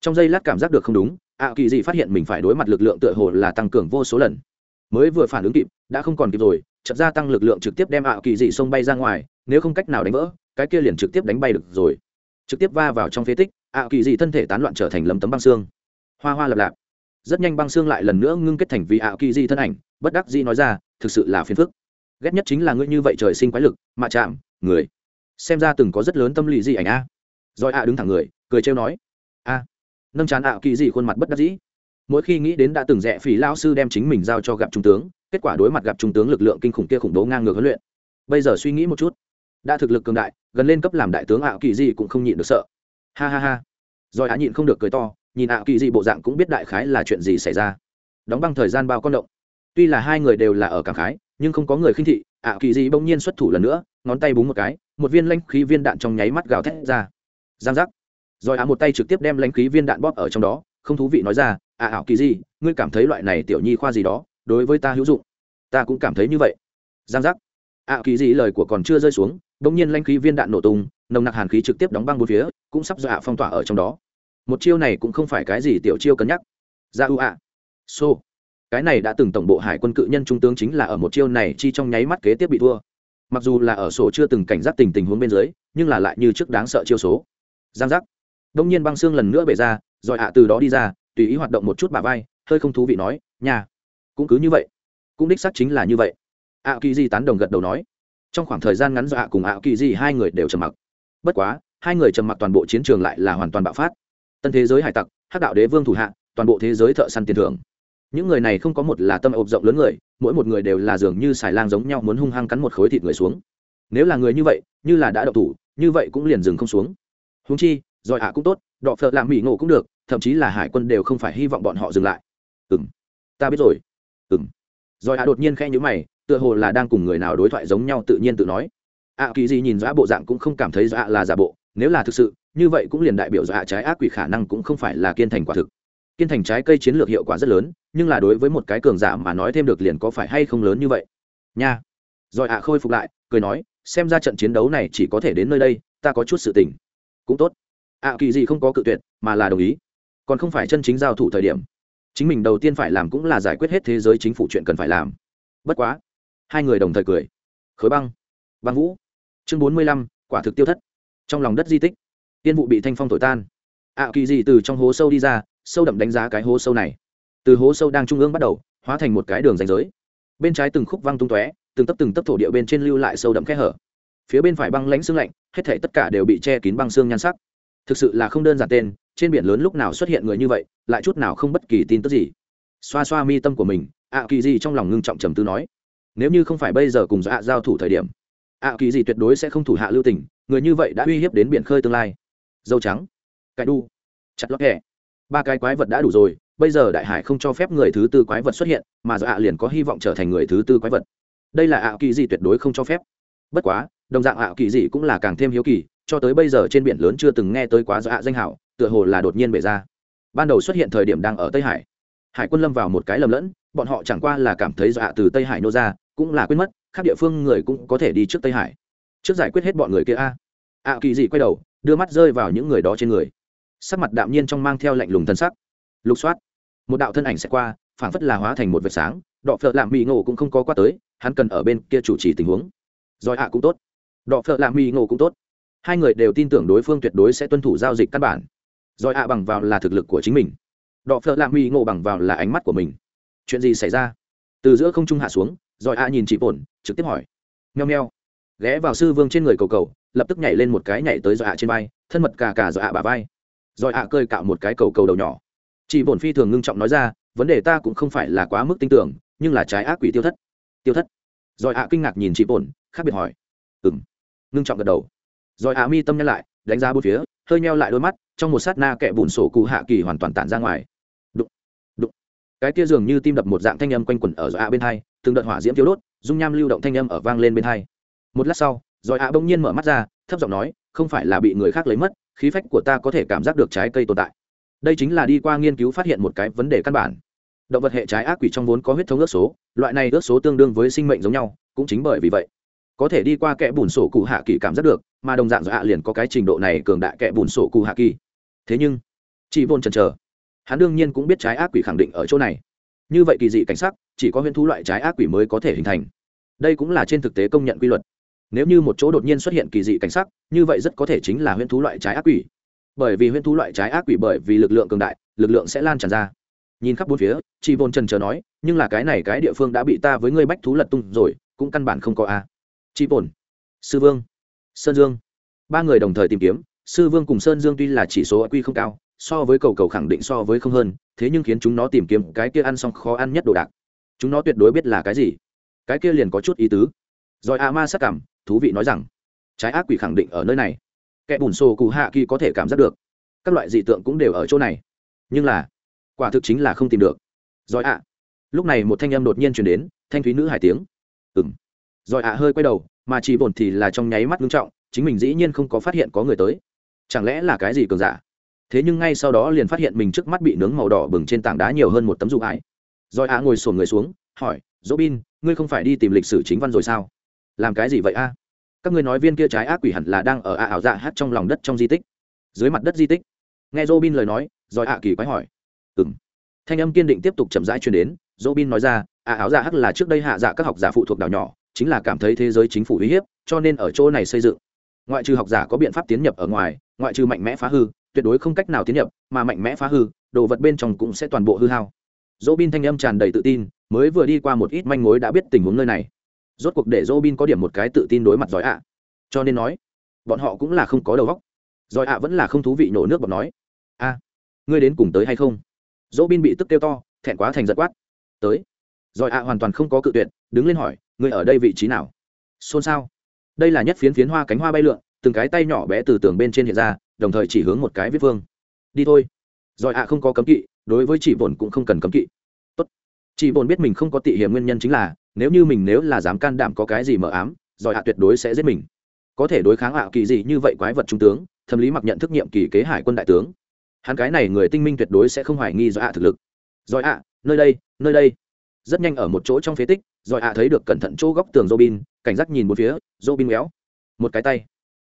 trong giây lát cảm giác được không đúng, ạ kỳ dị phát hiện mình phải đối mặt lực lượng tựa hồ là tăng cường vô số lần. Mới vừa phản ứng kịp, đã không còn kịp rồi, chợt gia tăng lực lượng trực tiếp đem ạ kỳ dị xông bay ra ngoài, nếu không cách nào đánh vỡ, cái kia liền trực tiếp đánh bay được rồi. Trực tiếp va vào trong phế tích, ạ kỳ dị thân thể tán loạn trở thành lấm tấm băng xương. Hoa hoa lập lạp rất nhanh băng xương lại lần nữa ngưng kết thành vì ảo kỳ di thân ảnh, bất đắc di nói ra, thực sự là phiền phức. Ghét nhất chính là ngươi như vậy trời sinh quái lực mạ chạm, người. Xem ra từng có rất lớn tâm lý gì ảnh a. Rồi ạ đứng thẳng người, cười trêu nói. A. Nâng chán ảo kỳ di khuôn mặt bất đắc dĩ. Mỗi khi nghĩ đến đã từng rẽ phỉ lao sư đem chính mình giao cho gặp trung tướng, kết quả đối mặt gặp trung tướng lực lượng kinh khủng kia khủng bố ngang ngược huấn luyện. Bây giờ suy nghĩ một chút. Đã thực lực cường đại, gần lên cấp làm đại tướng ảo kỳ di cũng không nhịn được sợ. Ha ha ha. Rồi ạ nhịn không được cười to nhìn ạ kỳ dị bộ dạng cũng biết đại khái là chuyện gì xảy ra. Đóng băng thời gian bao con động. Tuy là hai người đều là ở cảng khái, nhưng không có người khinh thị, ạ kỳ dị bỗng nhiên xuất thủ lần nữa, ngón tay búng một cái, một viên lãnh khí viên đạn trong nháy mắt gào thét ra. Giang giác. Rồi ạ một tay trực tiếp đem lãnh khí viên đạn bóp ở trong đó, không thú vị nói ra à, ạ ảo kỳ dị, ngươi cảm thấy loại này tiểu nhi khoa gì đó, đối với ta hữu dụng. Ta cũng cảm thấy như vậy. Giang giác. Ạ kỳ dị lời của còn chưa rơi xuống, bỗng nhiên lãnh khí viên đạn nổ tung, nồng nặc hàn khí trực tiếp đóng băng bốn phía, cũng sắp dọa phong tỏa ở trong đó một chiêu này cũng không phải cái gì tiểu chiêu cân nhắc. Ra ưu ạ. Xô. Cái này đã từng tổng bộ hải quân cự nhân trung tướng chính là ở một chiêu này chi trong nháy mắt kế tiếp bị thua. Mặc dù là ở sổ chưa từng cảnh giác tình tình huống bên dưới, nhưng là lại như trước đáng sợ chiêu số. Giang giác. Đông nhiên băng xương lần nữa bể ra, rồi ạ từ đó đi ra, tùy ý hoạt động một chút bà vai, hơi không thú vị nói nhà cũng cứ như vậy. Cũng đích xác chính là như vậy. Ạ kỳ di tán đồng gật đầu nói. Trong khoảng thời gian ngắn do ạ cùng ạ kỳ di hai người đều trầm mặc. Bất quá, hai người trầm mặc toàn bộ chiến trường lại là hoàn toàn bạo phát tân thế giới hải tặc, hắc đạo đế vương thủ hạ, toàn bộ thế giới thợ săn tiền thưởng. Những người này không có một là tâm ộp rộng lớn người, mỗi một người đều là dường như xài lang giống nhau muốn hung hăng cắn một khối thịt người xuống. Nếu là người như vậy, như là đã đậu thủ, như vậy cũng liền dừng không xuống. Húng chi giỏi ạ cũng tốt, đọ phợ làm mỹ ngộ cũng được, thậm chí là hải quân đều không phải hy vọng bọn họ dừng lại. Ừng ta biết rồi. Ừng giỏi ạ đột nhiên khẽ nhữ mày, tựa hồ là đang cùng người nào đối thoại giống nhau tự nhiên tự nói. Ạ kỳ gì nhìn dọa bộ dạng cũng không cảm thấy dọa là giả bộ, nếu là thực sự như vậy cũng liền đại biểu hạ trái ác quỷ khả năng cũng không phải là kiên thành quả thực. Kiên thành trái cây chiến lược hiệu quả rất lớn, nhưng là đối với một cái cường giả mà nói thêm được liền có phải hay không lớn như vậy? Nha. Rồi ạ khôi phục lại, cười nói, xem ra trận chiến đấu này chỉ có thể đến nơi đây, ta có chút sự tình. Cũng tốt. Ạ kỳ gì không có cự tuyệt, mà là đồng ý. Còn không phải chân chính giao thủ thời điểm. Chính mình đầu tiên phải làm cũng là giải quyết hết thế giới chính phủ chuyện cần phải làm. Bất quá. Hai người đồng thời cười. Khối băng. Băng vũ. Chương bốn mươi lăm, quả thực tiêu thất. Trong lòng đất di tích tiên vụ bị thanh phong thổi tan. Ạ kỳ gì từ trong hố sâu đi ra, sâu đậm đánh giá cái hố sâu này. Từ hố sâu đang trung ương bắt đầu, hóa thành một cái đường ranh giới. Bên trái từng khúc văng tung tóe, từng tấp từng tấp thổ địa bên trên lưu lại sâu đậm kẽ hở. Phía bên phải băng lãnh xương lạnh, hết thể tất cả đều bị che kín băng xương nhan sắc. Thực sự là không đơn giản tên, trên biển lớn lúc nào xuất hiện người như vậy, lại chút nào không bất kỳ tin tức gì. Xoa xoa mi tâm của mình, ạ kỳ gì trong lòng ngưng trọng trầm tư nói, nếu như không phải bây giờ cùng dạ giao thủ thời điểm, ạ kỳ gì tuyệt đối sẽ không thủ hạ lưu tình, người như vậy đã uy hiếp đến biển khơi tương lai dâu trắng, cải đu, chặt lót hẹ. Ba cái quái vật đã đủ rồi, bây giờ đại hải không cho phép người thứ tư quái vật xuất hiện, mà dạ liền có hy vọng trở thành người thứ tư quái vật. Đây là ạ kỳ gì tuyệt đối không cho phép. Bất quá, đồng dạng ạ kỳ gì cũng là càng thêm hiếu kỳ, cho tới bây giờ trên biển lớn chưa từng nghe tới quá dạ danh hảo, tựa hồ là đột nhiên bể ra. Ban đầu xuất hiện thời điểm đang ở tây hải. Hải quân lâm vào một cái lầm lẫn, bọn họ chẳng qua là cảm thấy dạ từ tây hải nô ra, cũng là quên mất, khác địa phương người cũng có thể đi trước tây hải. Trước giải quyết hết bọn người kia a. Ạ kỳ dị quay đầu đưa mắt rơi vào những người đó trên người. Sắc mặt đạm nhiên trong mang theo lạnh lùng thân sắc. Lục soát. Một đạo thân ảnh sẽ qua, phảng phất là hóa thành một vệt sáng, đọ phợ lạm mỹ ngộ cũng không có qua tới, hắn cần ở bên kia chủ trì tình huống. Rồi ạ cũng tốt. Đọ phợ lạm mỹ ngộ cũng tốt. Hai người đều tin tưởng đối phương tuyệt đối sẽ tuân thủ giao dịch căn bản. Rồi ạ bằng vào là thực lực của chính mình. Đọ phợ lạ mỹ ngộ bằng vào là ánh mắt của mình. Chuyện gì xảy ra? Từ giữa không trung hạ xuống, rồi ạ nhìn chị bổn trực tiếp hỏi. Nheo nheo ghé vào sư vương trên người cầu cầu lập tức nhảy lên một cái nhảy tới dọa trên vai, thân mật cả cả dọa bà vai. Rồi ạ cơi cạo một cái cầu cầu đầu nhỏ. Chị bổn phi thường ngưng trọng nói ra, vấn đề ta cũng không phải là quá mức tin tưởng, nhưng là trái ác quỷ tiêu thất. Tiêu thất? Rồi ạ kinh ngạc nhìn chị bổn khác biệt hỏi. Ừ m ngưng trọng gật đầu. Rồi ạ mi tâm nhắc lại, đánh giá bốn phía, hơi meo lại đôi mắt, trong một sát na kẹ bùn sổ cụ hạ kỳ hoàn toàn tản ra ngoài. Đụng đụng. Cái tia dường như tim đập một dạng thanh âm quanh quẩn ở dọa bên hai, từng đợt hỏa diễm thiếu đốt, dung nham lưu động thanh âm ở vang lên bên hai. Một lát sau rồi ạ bỗng nhiên mở mắt ra, thấp giọng nói, không phải là bị người khác lấy mất, khí phách của ta có thể cảm giác được trái cây tồn tại. Đây chính là đi qua nghiên cứu phát hiện một cái vấn đề căn bản. Động vật hệ trái ác quỷ trong vốn có huyết thống ước số, loại này ước số tương đương với sinh mệnh giống nhau, cũng chính bởi vì vậy, có thể đi qua kẽ bùn sổ cụ hạ kỳ cảm giác được, mà đồng dạng do hạ liền có cái trình độ này cường đại kẽ bùn sổ cụ hạ kỳ. Thế nhưng, chị vôn chần chờ. Hắn đương nhiên cũng biết trái ác quỷ khẳng định ở chỗ này. Như vậy kỳ dị cảnh sắc, chỉ có huyễn thú loại trái ác quỷ mới có thể hình thành. Đây cũng là trên thực tế công nhận quy luật nếu như một chỗ đột nhiên xuất hiện kỳ dị cảnh sắc, như vậy rất có thể chính là huyễn thú loại trái ác quỷ. Bởi vì huyễn thú loại trái ác quỷ bởi vì lực lượng cường đại, lực lượng sẽ lan tràn ra. Nhìn khắp bốn phía chị vôn trần chờ nói, nhưng là cái này cái địa phương đã bị ta với ngươi bách thú lật tung rồi, cũng căn bản không có a. Chị vôn, sư vương, sơn dương. Ba người đồng thời tìm kiếm, sư vương cùng sơn dương tuy là chỉ số quy không cao, so với cầu cầu khẳng định so với không hơn, thế nhưng khiến chúng nó tìm kiếm cái kia ăn xong khó ăn nhất đồ đạc. Chúng nó tuyệt đối biết là cái gì. Cái kia liền có chút ý tứ. Rồi a ma sắc cảm thú vị nói rằng, trái ác quỷ khẳng định ở nơi này. Kẻ bùn xô cụ hạ kỳ có thể cảm giác được, các loại dị tượng cũng đều ở chỗ này. Nhưng là, quả thực chính là không tìm được. Rồi ạ. Lúc này một thanh âm đột nhiên chuyển đến, thanh thúy nữ hải tiếng. Ừng rồi ạ hơi quay đầu, mà chỉ bổn thì là trong nháy mắt nghiêm trọng, chính mình dĩ nhiên không có phát hiện có người tới. Chẳng lẽ là cái gì cường giả? Thế nhưng ngay sau đó liền phát hiện mình trước mắt bị nướng màu đỏ bừng trên tảng đá nhiều hơn một tấm dụng ải. Rồi ạ ngồi sổn người xuống, hỏi dỗ bin ngươi không phải đi tìm lịch sử chính văn rồi sao? Làm cái gì vậy a? Các ngươi nói viên kia trái ác quỷ hẳn là đang ở ạ ảo dạ hát trong lòng đất trong di tích. Dưới mặt đất di tích. Nghe dỗ bin lời nói, rồi ạ kỳ quái hỏi. Ừng thanh âm kiên định tiếp tục chậm rãi truyền đến dỗ bin nói ra, ạ ảo dạ hát là trước đây hạ dạ các học giả phụ thuộc đảo nhỏ, chính là cảm thấy thế giới chính phủ uy hiếp, cho nên ở chỗ này xây dựng. Ngoại trừ học giả có biện pháp tiến nhập ở ngoài, ngoại trừ mạnh mẽ phá hư, tuyệt đối không cách nào tiến nhập, mà mạnh mẽ phá hư, đồ vật bên trong cũng sẽ toàn bộ hư hao. Dỗ bin thanh âm tràn đầy tự tin, mới vừa đi qua một ít manh mối đã biết tình huống nơi này rốt cuộc để Robin có điểm một cái tự tin đối mặt giỏi ạ. Cho nên nói, bọn họ cũng là không có đầu óc. Giỏi ạ vẫn là không thú vị nổ nước bọt nói, a, ngươi đến cùng tới hay không? Robin bị tức kêu to, thẹn quá thành giật quát, tới. Giỏi ạ hoàn toàn không có cự tuyệt, đứng lên hỏi, ngươi ở đây vị trí nào? Xôn xao. Đây là nhất phiến phiến hoa cánh hoa bay lượn, từng cái tay nhỏ bé từ tường bên trên hiện ra, đồng thời chỉ hướng một cái viết vương. Đi thôi. Giỏi ạ không có cấm kỵ, đối với chỉ bổn cũng không cần cấm kỵ. Tốt. Chỉ bổn biết mình không có tị hiểm nguyên nhân chính là nếu như mình nếu là dám can đảm có cái gì mờ ám, giỏi hạ tuyệt đối sẽ giết mình. Có thể đối kháng ạ kỳ gì như vậy quái vật trung tướng thâm lý mặc nhận thức nhiệm kỳ kế hải quân đại tướng. Hắn cái này người tinh minh tuyệt đối sẽ không hoài nghi do ạ thực lực. Giỏi ạ, nơi đây nơi đây. Rất nhanh ở một chỗ trong phế tích, giỏi ạ thấy được cẩn thận chỗ góc tường robin, cảnh giác nhìn một phía, robin méo một cái tay.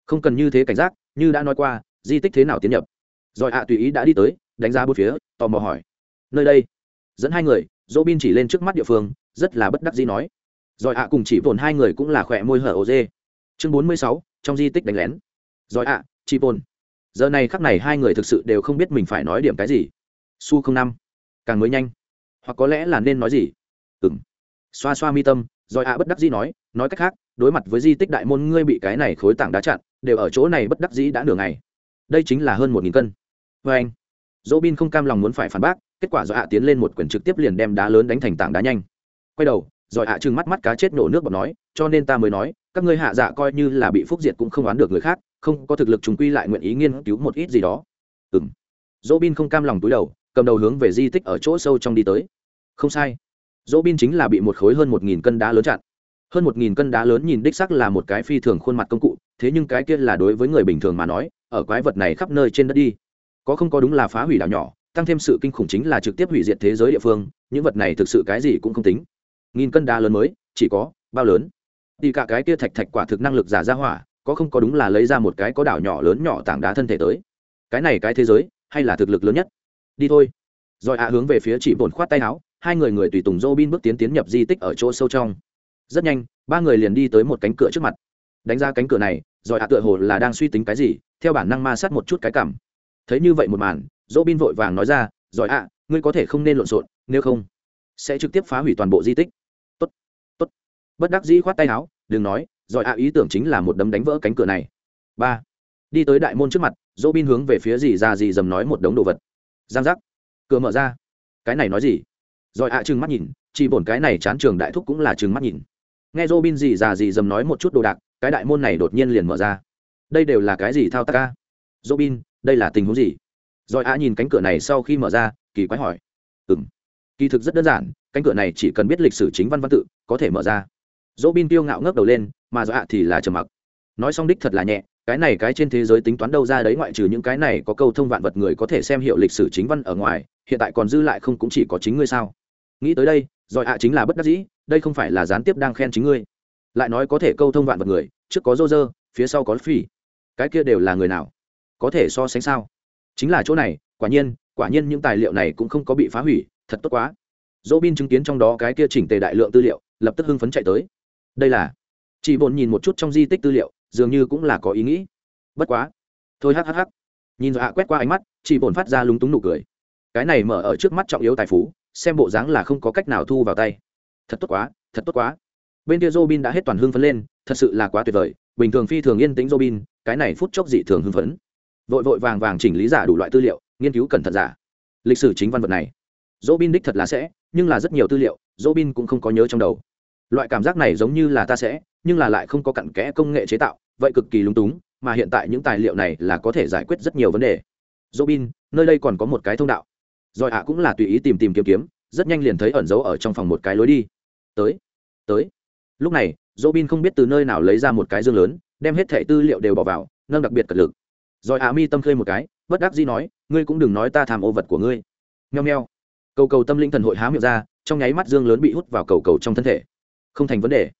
Không cần như thế cảnh giác, như đã nói qua, di tích thế nào tiến nhập. Giỏi ạ tùy ý đã đi tới, đánh giá bốn phía, tò mò hỏi. Nơi đây. Dẫn hai người, robin chỉ lên trước mắt địa phương rất là bất đắc dĩ nói. Giỏi ạ cùng chỉ vồn hai người cũng là khỏe môi hở ổ dê. Chương bốn mươi sáu, trong di tích đánh lén. Giỏi ạ, chỉ vồn. Giờ này khắc này hai người thực sự đều không biết mình phải nói điểm cái gì. Su không năm. Càng mới nhanh. Hoặc có lẽ là nên nói gì? Ừng xoa xoa mi tâm, rồi ạ bất đắc dĩ nói nói cách khác, đối mặt với di tích đại môn ngươi bị cái này khối tảng đá chặn, đều ở chỗ này bất đắc dĩ đã nửa ngày. Đây chính là hơn một nghìn cân. Vê anh. Dỗ bin không cam lòng muốn phải phản bác, kết quả do ạ tiến lên một quyển trực tiếp liền đem đá lớn đánh thành tảng đá nhanh quay đầu, rồi hạ trừng mắt mắt cá chết nổ nước bọt nói, cho nên ta mới nói, các ngươi hạ dạ coi như là bị phúc diệt cũng không oán được người khác, không có thực lực chúng quy lại nguyện ý nghiên cứu một ít gì đó. Ừng dỗ bin không cam lòng túi đầu, cầm đầu hướng về di tích ở chỗ sâu trong đi tới. Không sai. Dỗ bin chính là bị một khối hơn một nghìn cân đá lớn chặn. Hơn một nghìn cân đá lớn nhìn đích sắc là một cái phi thường khuôn mặt công cụ, thế nhưng cái kia là đối với người bình thường mà nói, ở quái vật này khắp nơi trên đất đi. Có không có đúng là phá hủy đảo nhỏ, tăng thêm sự kinh khủng chính là trực tiếp hủy diệt thế giới địa phương, những vật này thực sự cái gì cũng không tính nghìn cân đá lớn mới chỉ có bao lớn đi cả cái kia thạch thạch quả thực năng lực giả ra hỏa có không có đúng là lấy ra một cái có đảo nhỏ lớn nhỏ tảng đá thân thể tới cái này cái thế giới hay là thực lực lớn nhất đi thôi rồi ạ hướng về phía chị bổn khoát tay áo hai người người tùy tùng Robin bước tiến tiến nhập di tích ở chỗ sâu trong. Rất nhanh, ba người liền đi tới một cánh cửa trước mặt. Đánh ra cánh cửa này, rồi ạ tựa hồ là đang suy tính cái gì, theo bản năng ma sát một chút cái cảm. thấy như vậy một màn dô bin vội vàng nói ra rồi ạ ngươi có thể không nên lộn xộn nếu không sẽ trực tiếp phá hủy toàn bộ di tích bất đắc dĩ khoát tay áo, đừng nói giỏi ạ, ý tưởng chính là một đấm đánh vỡ cánh cửa này. Ba. Đi tới đại môn trước mặt dỗ bin hướng về phía dì ra dì dầm nói một đống đồ vật. Giang giác. Cửa mở ra. Cái này nói gì? Rồi ạ à chừng mắt nhìn, chỉ bổn cái này chán trường đại thúc cũng là chừng mắt nhìn. Nghe dỗ bin dì già dì dầm nói một chút đồ đạc, cái đại môn này đột nhiên liền mở ra. Đây đều là cái gì thao tác ca dỗ bin đây là tình huống gì? Rồi ạ, nhìn cánh cửa này sau khi mở ra, kỳ quái hỏi. Ừ kỳ thực rất đơn giản, cánh cửa này chỉ cần biết lịch sử chính văn văn tự, có thể mở ra. Dỗ bin tiêu ngạo ngước đầu lên, mà do ạ thì là trầm mặc. Nói xong đích thật là nhẹ, cái này cái trên thế giới tính toán đâu ra đấy ngoại trừ những cái này có câu thông vạn vật người có thể xem hiệu lịch sử chính văn ở ngoài, hiện tại còn dư lại không cũng chỉ có chính ngươi sao? Nghĩ tới đây giỏi ạ chính là bất đắc dĩ, đây không phải là gián tiếp đang khen chính ngươi. Lại nói có thể câu thông vạn vật người, trước có rô rơ, phía sau có phi cái kia đều là người nào? Có thể so sánh sao? Chính là chỗ này, quả nhiên quả nhiên những tài liệu này cũng không có bị phá hủy, thật tốt quá. Dỗ bin chứng kiến trong đó cái kia chỉnh tề đại lượng tư liệu, lập tức hưng phấn chạy tới đây là chị bồn nhìn một chút trong di tích tư liệu, dường như cũng là có ý nghĩ. Bất quá. Thôi hắc hắc hắc. Nhìn dọa quét qua ánh mắt chị bồn phát ra lúng túng nụ cười. Cái này mở ở trước mắt trọng yếu tài phú, xem bộ dáng là không có cách nào thu vào tay. Thật tốt quá, thật tốt quá. Bên kia robin đã hết toàn hưng phấn lên, thật sự là quá tuyệt vời, bình thường phi thường yên tĩnh robin, cái này phút chốc dị thường hưng phấn. Vội vội vàng vàng chỉnh lý giả đủ loại tư liệu, nghiên cứu cẩn thận giả. Lịch sử chính văn vật này. Robin đích thật là sẽ, nhưng là rất nhiều tư liệu, robin cũng không có nhớ trong đầu loại cảm giác này giống như là ta sẽ, nhưng là lại không có cặn kẽ công nghệ chế tạo, vậy cực kỳ lúng túng, mà hiện tại những tài liệu này là có thể giải quyết rất nhiều vấn đề. Robin, nơi đây còn có một cái thông đạo. Rồi ạ cũng là tùy ý tìm tìm kiếm kiếm, rất nhanh liền thấy ẩn giấu ở trong phòng một cái lối đi. Tới tới. Lúc này, robin không biết từ nơi nào lấy ra một cái dương lớn, đem hết thẻ tư liệu đều bỏ vào, nâng đặc biệt cật lực. Rồi ạ mi tâm khơi một cái, bất đắc dĩ nói, ngươi cũng đừng nói ta tham ô vật của ngươi. Nheo nheo cầu cầu tâm linh thần hội há miệng ra, trong nháy mắt dương lớn bị hút vào cầu cầu trong thân thể không thành vấn đề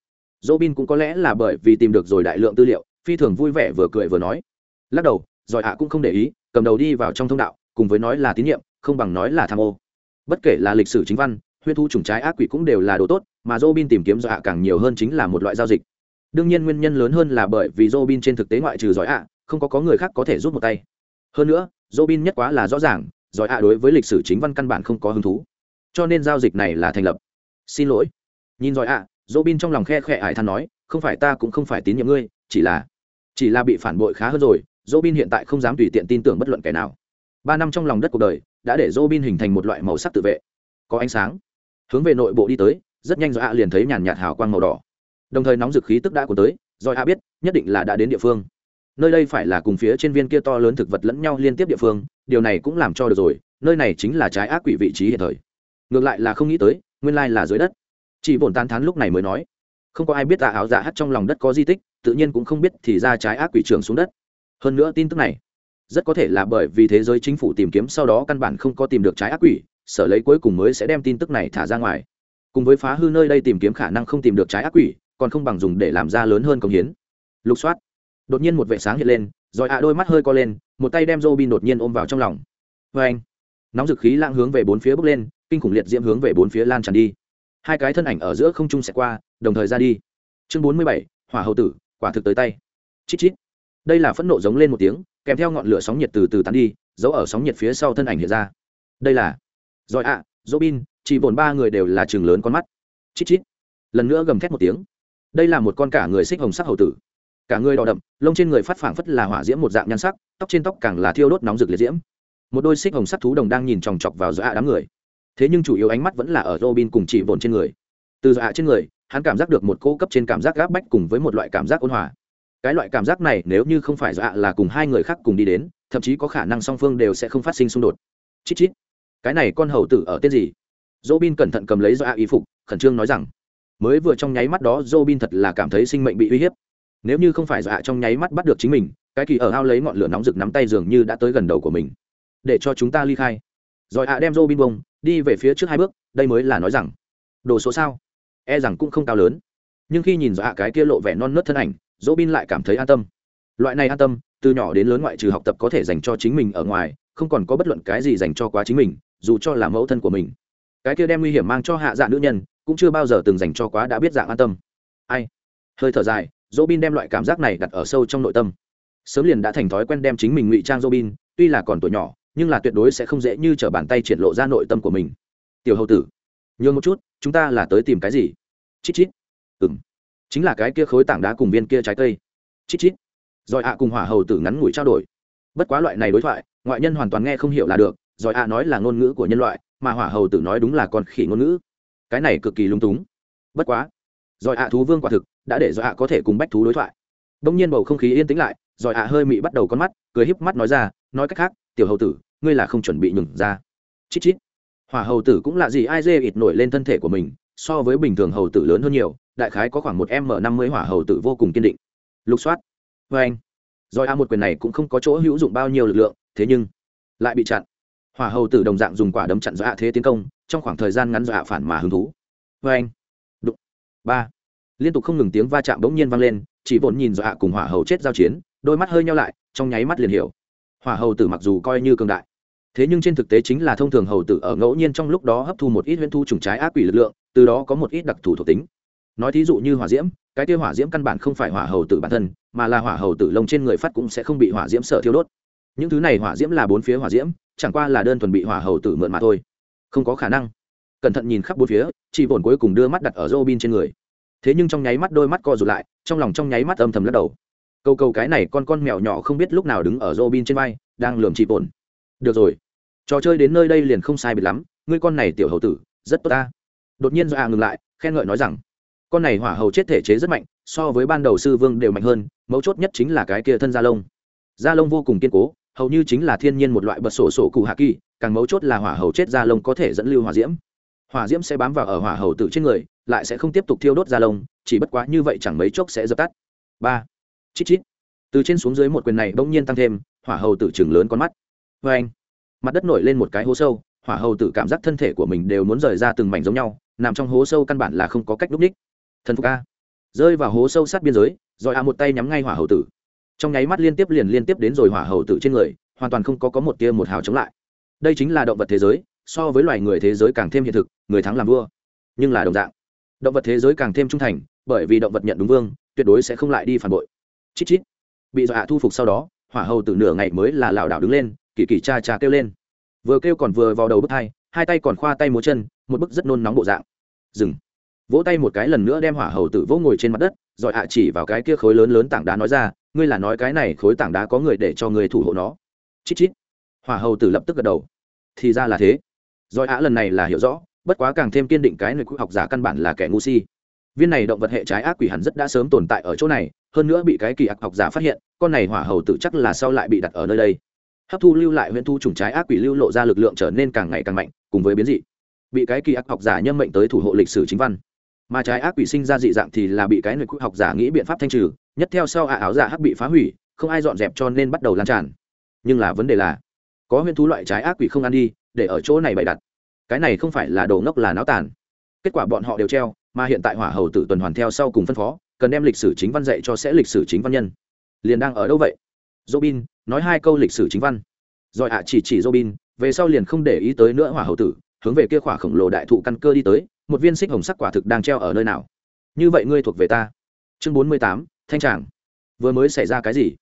Robin cũng có lẽ là bởi vì tìm được rồi đại lượng tư liệu, phi thường vui vẻ vừa cười vừa nói. Lắc đầu, giỏi ạ cũng không để ý, cầm đầu đi vào trong thông đạo, cùng với nói là tín nhiệm, không bằng nói là tham ô. Bất kể là lịch sử chính văn, huyết thu trùng trái ác quỷ cũng đều là đồ tốt, mà Robin tìm kiếm giỏi ạ càng nhiều hơn chính là một loại giao dịch. Đương nhiên nguyên nhân lớn hơn là bởi vì Robin trên thực tế ngoại trừ giỏi ạ, không có có người khác có thể giúp một tay. Hơn nữa, Robin nhất quá là rõ ràng, giỏi ạ đối với lịch sử chính văn căn bản không có hứng thú. Cho nên giao dịch này là thành lập. Xin lỗi. Nhìn giỏi ạ, dỗ bin trong lòng khe khẽ ải than nói, không phải ta cũng không phải tín nhiệm ngươi, chỉ là chỉ là bị phản bội khá hơn rồi, dỗ bin hiện tại không dám tùy tiện tin tưởng bất luận kẻ nào. Ba năm trong lòng đất cuộc đời đã để dỗ bin hình thành một loại màu sắc tự vệ. Có ánh sáng, hướng về nội bộ đi tới, rất nhanh do ạ liền thấy nhàn nhạt hào quang màu đỏ. Đồng thời nóng dực khí tức đã của tới do ạ biết, nhất định là đã đến địa phương. Nơi đây phải là cùng phía trên viên kia to lớn thực vật lẫn nhau liên tiếp địa phương, điều này cũng làm cho được rồi, nơi này chính là trái ác quỷ vị trí hiện thời. Ngược lại là không nghĩ tới, nguyên lai là dưới đất chỉ bổn tán thán lúc này mới nói, không có ai biết tạ áo dạ hắt trong lòng đất có di tích, tự nhiên cũng không biết thì ra trái ác quỷ trường xuống đất. Hơn nữa tin tức này, rất có thể là bởi vì thế giới chính phủ tìm kiếm sau đó căn bản không có tìm được trái ác quỷ, sở lấy cuối cùng mới sẽ đem tin tức này thả ra ngoài. Cùng với phá hư nơi đây tìm kiếm khả năng không tìm được trái ác quỷ, còn không bằng dùng để làm ra lớn hơn công hiến. Lục soát, đột nhiên một vệ sáng hiện lên, rồi ạ đôi mắt hơi co lên, một tay đem Robin đột nhiên ôm vào trong lòng. Vê anh nóng dực khí lãng hướng về bốn phía bốc lên, kinh khủng liệt diễm hướng về bốn phía lan tràn đi hai cái thân ảnh ở giữa không trung sẽ qua đồng thời ra đi. Chương bốn mươi bảy hỏa hậu tử quả thực tới tay. Chít chít. Đây là phẫn nộ giống lên một tiếng kèm theo ngọn lửa sóng nhiệt từ từ tán đi giấu ở sóng nhiệt phía sau thân ảnh hiện ra. Đây là rồi ạ à, dỗ bin chỉ bồn ba người đều là trường lớn con mắt. Chít chít. Lần nữa gầm thét một tiếng. Đây là một con cả người xích hồng sắc hậu tử. Cả người đỏ đậm lông trên người phát phảng phất là hỏa diễm một dạng nhan sắc tóc trên tóc càng là thiêu đốt nóng rực liệt diễm. Một đôi xích hồng sắc thú đồng đang nhìn chòng chọc vào giữa ạ đám người thế nhưng chủ yếu ánh mắt vẫn là ở robin cùng chỉ vồn trên người. Từ dọa trên người, hắn cảm giác được một cô cấp trên cảm giác gáp bách cùng với một loại cảm giác ôn hòa. Cái loại cảm giác này nếu như không phải dọa là cùng hai người khác cùng đi đến, thậm chí có khả năng song phương đều sẽ không phát sinh xung đột. Chít chít. Cái này con hầu tử ở tên gì? Robin cẩn thận cầm lấy dọa y phục, khẩn trương nói rằng, mới vừa trong nháy mắt đó, Robin thật là cảm thấy sinh mệnh bị uy hiếp. Nếu như không phải dọa trong nháy mắt bắt được chính mình, cái kỳ ở ao lấy ngọn lửa nóng rực nắm tay dường như đã tới gần đầu của mình. Để cho chúng ta ly khai. Rồi ạ đem Robin bông đi về phía trước hai bước, đây mới là nói rằng, đồ số sao? E rằng cũng không cao lớn. Nhưng khi nhìn rõ hạ cái kia lộ vẻ non nớt thân ảnh dỗ bin lại cảm thấy an tâm. Loại này an tâm, từ nhỏ đến lớn ngoại trừ học tập có thể dành cho chính mình ở ngoài, không còn có bất luận cái gì dành cho quá chính mình, dù cho là mẫu thân của mình. Cái kia đem nguy hiểm mang cho hạ dạ nữ nhân, cũng chưa bao giờ từng dành cho quá đã biết dạng an tâm. Ai? Hơi thở dài dỗ bin đem loại cảm giác này đặt ở sâu trong nội tâm. Sớm liền đã thành thói quen đem chính mình ngụy trang dỗ bin tuy là còn tuổi nhỏ nhưng là tuyệt đối sẽ không dễ như t r ở bàn tay triển lộ ra nội tâm của mình. Tiểu hầu tử, nhường một chút, chúng ta là tới tìm cái gì? Chít chít. Ừng chính là cái kia khối tảng đá cùng viên kia trái cây. Chít chít. Rồi ạ cùng hỏa hầu tử ngắn ngủi trao đổi. Bất quá loại này đối thoại, ngoại nhân hoàn toàn nghe không hiểu là được, rồi ạ nói là ngôn ngữ của nhân loại, mà hỏa hầu tử nói đúng là con khỉ ngôn ngữ. Cái này cực kỳ lung túng. Bất quá, rồi ạ thú vương quả thực, đã để rồi ạ có thể cùng bách thú đối thoại. Đông nhiên bầu không khí yên tĩnh lại, rồi ạ hơi mị bắt đầu con mắt, cười híp mắt nói ra, nói cách khác tiểu hầu tử, ngươi là không chuẩn bị nhường ra. Chít chít. Hỏa hầu tử cũng là gì, ai dê ịt nổi lên thân thể của mình, so với bình thường hầu tử lớn hơn nhiều, đại khái có khoảng một m năm mươi hỏa hầu tử vô cùng kiên định. Lục soát. Vê anh. Rồi a một quyền này cũng không có chỗ hữu dụng bao nhiêu lực lượng, thế nhưng lại bị chặn. Hỏa hầu tử đồng dạng dùng quả đấm chặn do hạ thế tiến công, trong khoảng thời gian ngắn do hạ phản mà hứng thú. Vê anh. Đụng. Ba. Liên tục không ngừng tiếng va chạm bỗng nhiên vang lên, chỉ vốn nhìn do hạ cùng hỏa hầu chết giao chiến, đôi mắt hơi nhau lại, trong nháy mắt liền hiểu hỏa hầu tử mặc dù coi như cường đại, thế nhưng trên thực tế chính là thông thường hầu tử ở ngẫu nhiên trong lúc đó hấp thu một ít huyễn thu trùng trái ác quỷ lực lượng, từ đó có một ít đặc thù thuộc tính. Nói thí dụ như hỏa diễm, cái tiêu hỏa diễm căn bản không phải hỏa hầu tử bản thân, mà là hỏa hầu tử lông trên người phát cũng sẽ không bị hỏa diễm sợ thiêu đốt. Những thứ này hỏa diễm là bốn phía hỏa diễm, chẳng qua là đơn thuần bị hỏa hầu tử mượn mà thôi. Không có khả năng. Cẩn thận nhìn khắp bốn phía chị bổn cuối cùng đưa mắt đặt ở Robin trên người. Thế nhưng trong nháy mắt đôi mắt co rụt lại, trong lòng trong nháy mắt âm thầm lắc đầu câu câu cái này con con mèo nhỏ không biết lúc nào đứng ở Robin trên vai, đang lườm chị bổn được rồi. Trò chơi đến nơi đây liền không sai biệt lắm, ngươi con này tiểu hầu tử, rất tốt ta. Đột nhiên do à ngừng lại, khen ngợi nói rằng, con này hỏa hầu chết thể chế rất mạnh, so với ban đầu sư vương đều mạnh hơn, mấu chốt nhất chính là cái kia thân da lông. Da lông vô cùng kiên cố, hầu như chính là thiên nhiên một loại bật sổ sổ cụ hạ kỳ, càng mấu chốt là hỏa hầu chết da lông có thể dẫn lưu hỏa diễm. Hỏa diễm sẽ bám vào ở hỏa hầu tử trên người, lại sẽ không tiếp tục thiêu đốt da lông, chỉ bất quá như vậy chẳng mấy chốc sẽ dập tắt. Ba chít chít. Từ trên xuống dưới một quyền này bỗng nhiên tăng thêm, hỏa hầu tử chừng lớn con mắt. Vê anh, mặt đất nổi lên một cái hố sâu, hỏa hầu tử cảm giác thân thể của mình đều muốn rời ra từng mảnh giống nhau, nằm trong hố sâu căn bản là không có cách đúc ních. Thần phục a. Rơi vào hố sâu sát biên giới, rồi a một tay nhắm ngay hỏa hầu tử. Trong nháy mắt liên tiếp liền liên tiếp đến rồi hỏa hầu tử trên người, hoàn toàn không có có một tia một hào chống lại. Đây chính là động vật thế giới, so với loài người thế giới càng thêm hiện thực, người thắng làm vua. Nhưng là đồng dạng. Động vật thế giới càng thêm trung thành, bởi vì động vật nhận đúng vương, tuyệt đối sẽ không lại đi phản bội chít chít. Bị dọa thu phục sau đó, hỏa hầu từ nửa ngày mới là lảo đảo đứng lên, kỳ kỳ cha cha kêu lên. Vừa kêu còn vừa vào đầu bức hai hai tay còn khoa tay múa chân, một bức rất nôn nóng bộ dạng. Dừng. Vỗ tay một cái lần nữa đem hỏa hầu tử vỗ ngồi trên mặt đất, rồi hạ chỉ vào cái kia khối lớn lớn tảng đá nói ra, ngươi là nói cái này khối tảng đá có người để cho người thủ hộ nó. Chít chít. Hỏa hầu tử lập tức gật đầu. Thì ra là thế. Rồi hạ lần này là hiểu rõ, bất quá càng thêm kiên định cái người học giả căn bản là kẻ ngu si viên này động vật hệ trái ác quỷ hẳn rất đã sớm tồn tại ở chỗ này, hơn nữa bị cái kỳ ác học giả phát hiện, con này hỏa hầu tự chắc là sau lại bị đặt ở nơi đây. Hấp thu lưu lại huyện thu trùng trái ác quỷ lưu lộ ra lực lượng trở nên càng ngày càng mạnh, cùng với biến dị. Bị cái kỳ ác học giả nhâm mệnh tới thủ hộ lịch sử chính văn. Mà trái ác quỷ sinh ra dị dạng thì là bị cái người học giả nghĩ biện pháp thanh trừ, nhất theo sau ạ áo giả hắc bị phá hủy, không ai dọn dẹp cho nên bắt đầu lan tràn. Nhưng là vấn đề là, có huyễn thú loại trái ác quỷ không ăn đi, để ở chỗ này bày đặt. Cái này không phải là đồ ngốc là náo tàn. Kết quả bọn họ đều treo mà hiện tại hỏa hầu tử tuần hoàn theo sau cùng phân phó, cần đem lịch sử chính văn dạy cho sẽ lịch sử chính văn nhân. Liền đang ở đâu vậy? Robin, nói hai câu lịch sử chính văn. Rồi ạ, chỉ chỉ robin, về sau liền không để ý tới nữa hỏa hầu tử, hướng về kia khỏa khổng lồ đại thụ căn cơ đi tới, một viên xích hồng sắc quả thực đang treo ở nơi nào? Như vậy ngươi thuộc về ta. Chương bốn mươi tám, thanh tràng. Vừa mới xảy ra cái gì?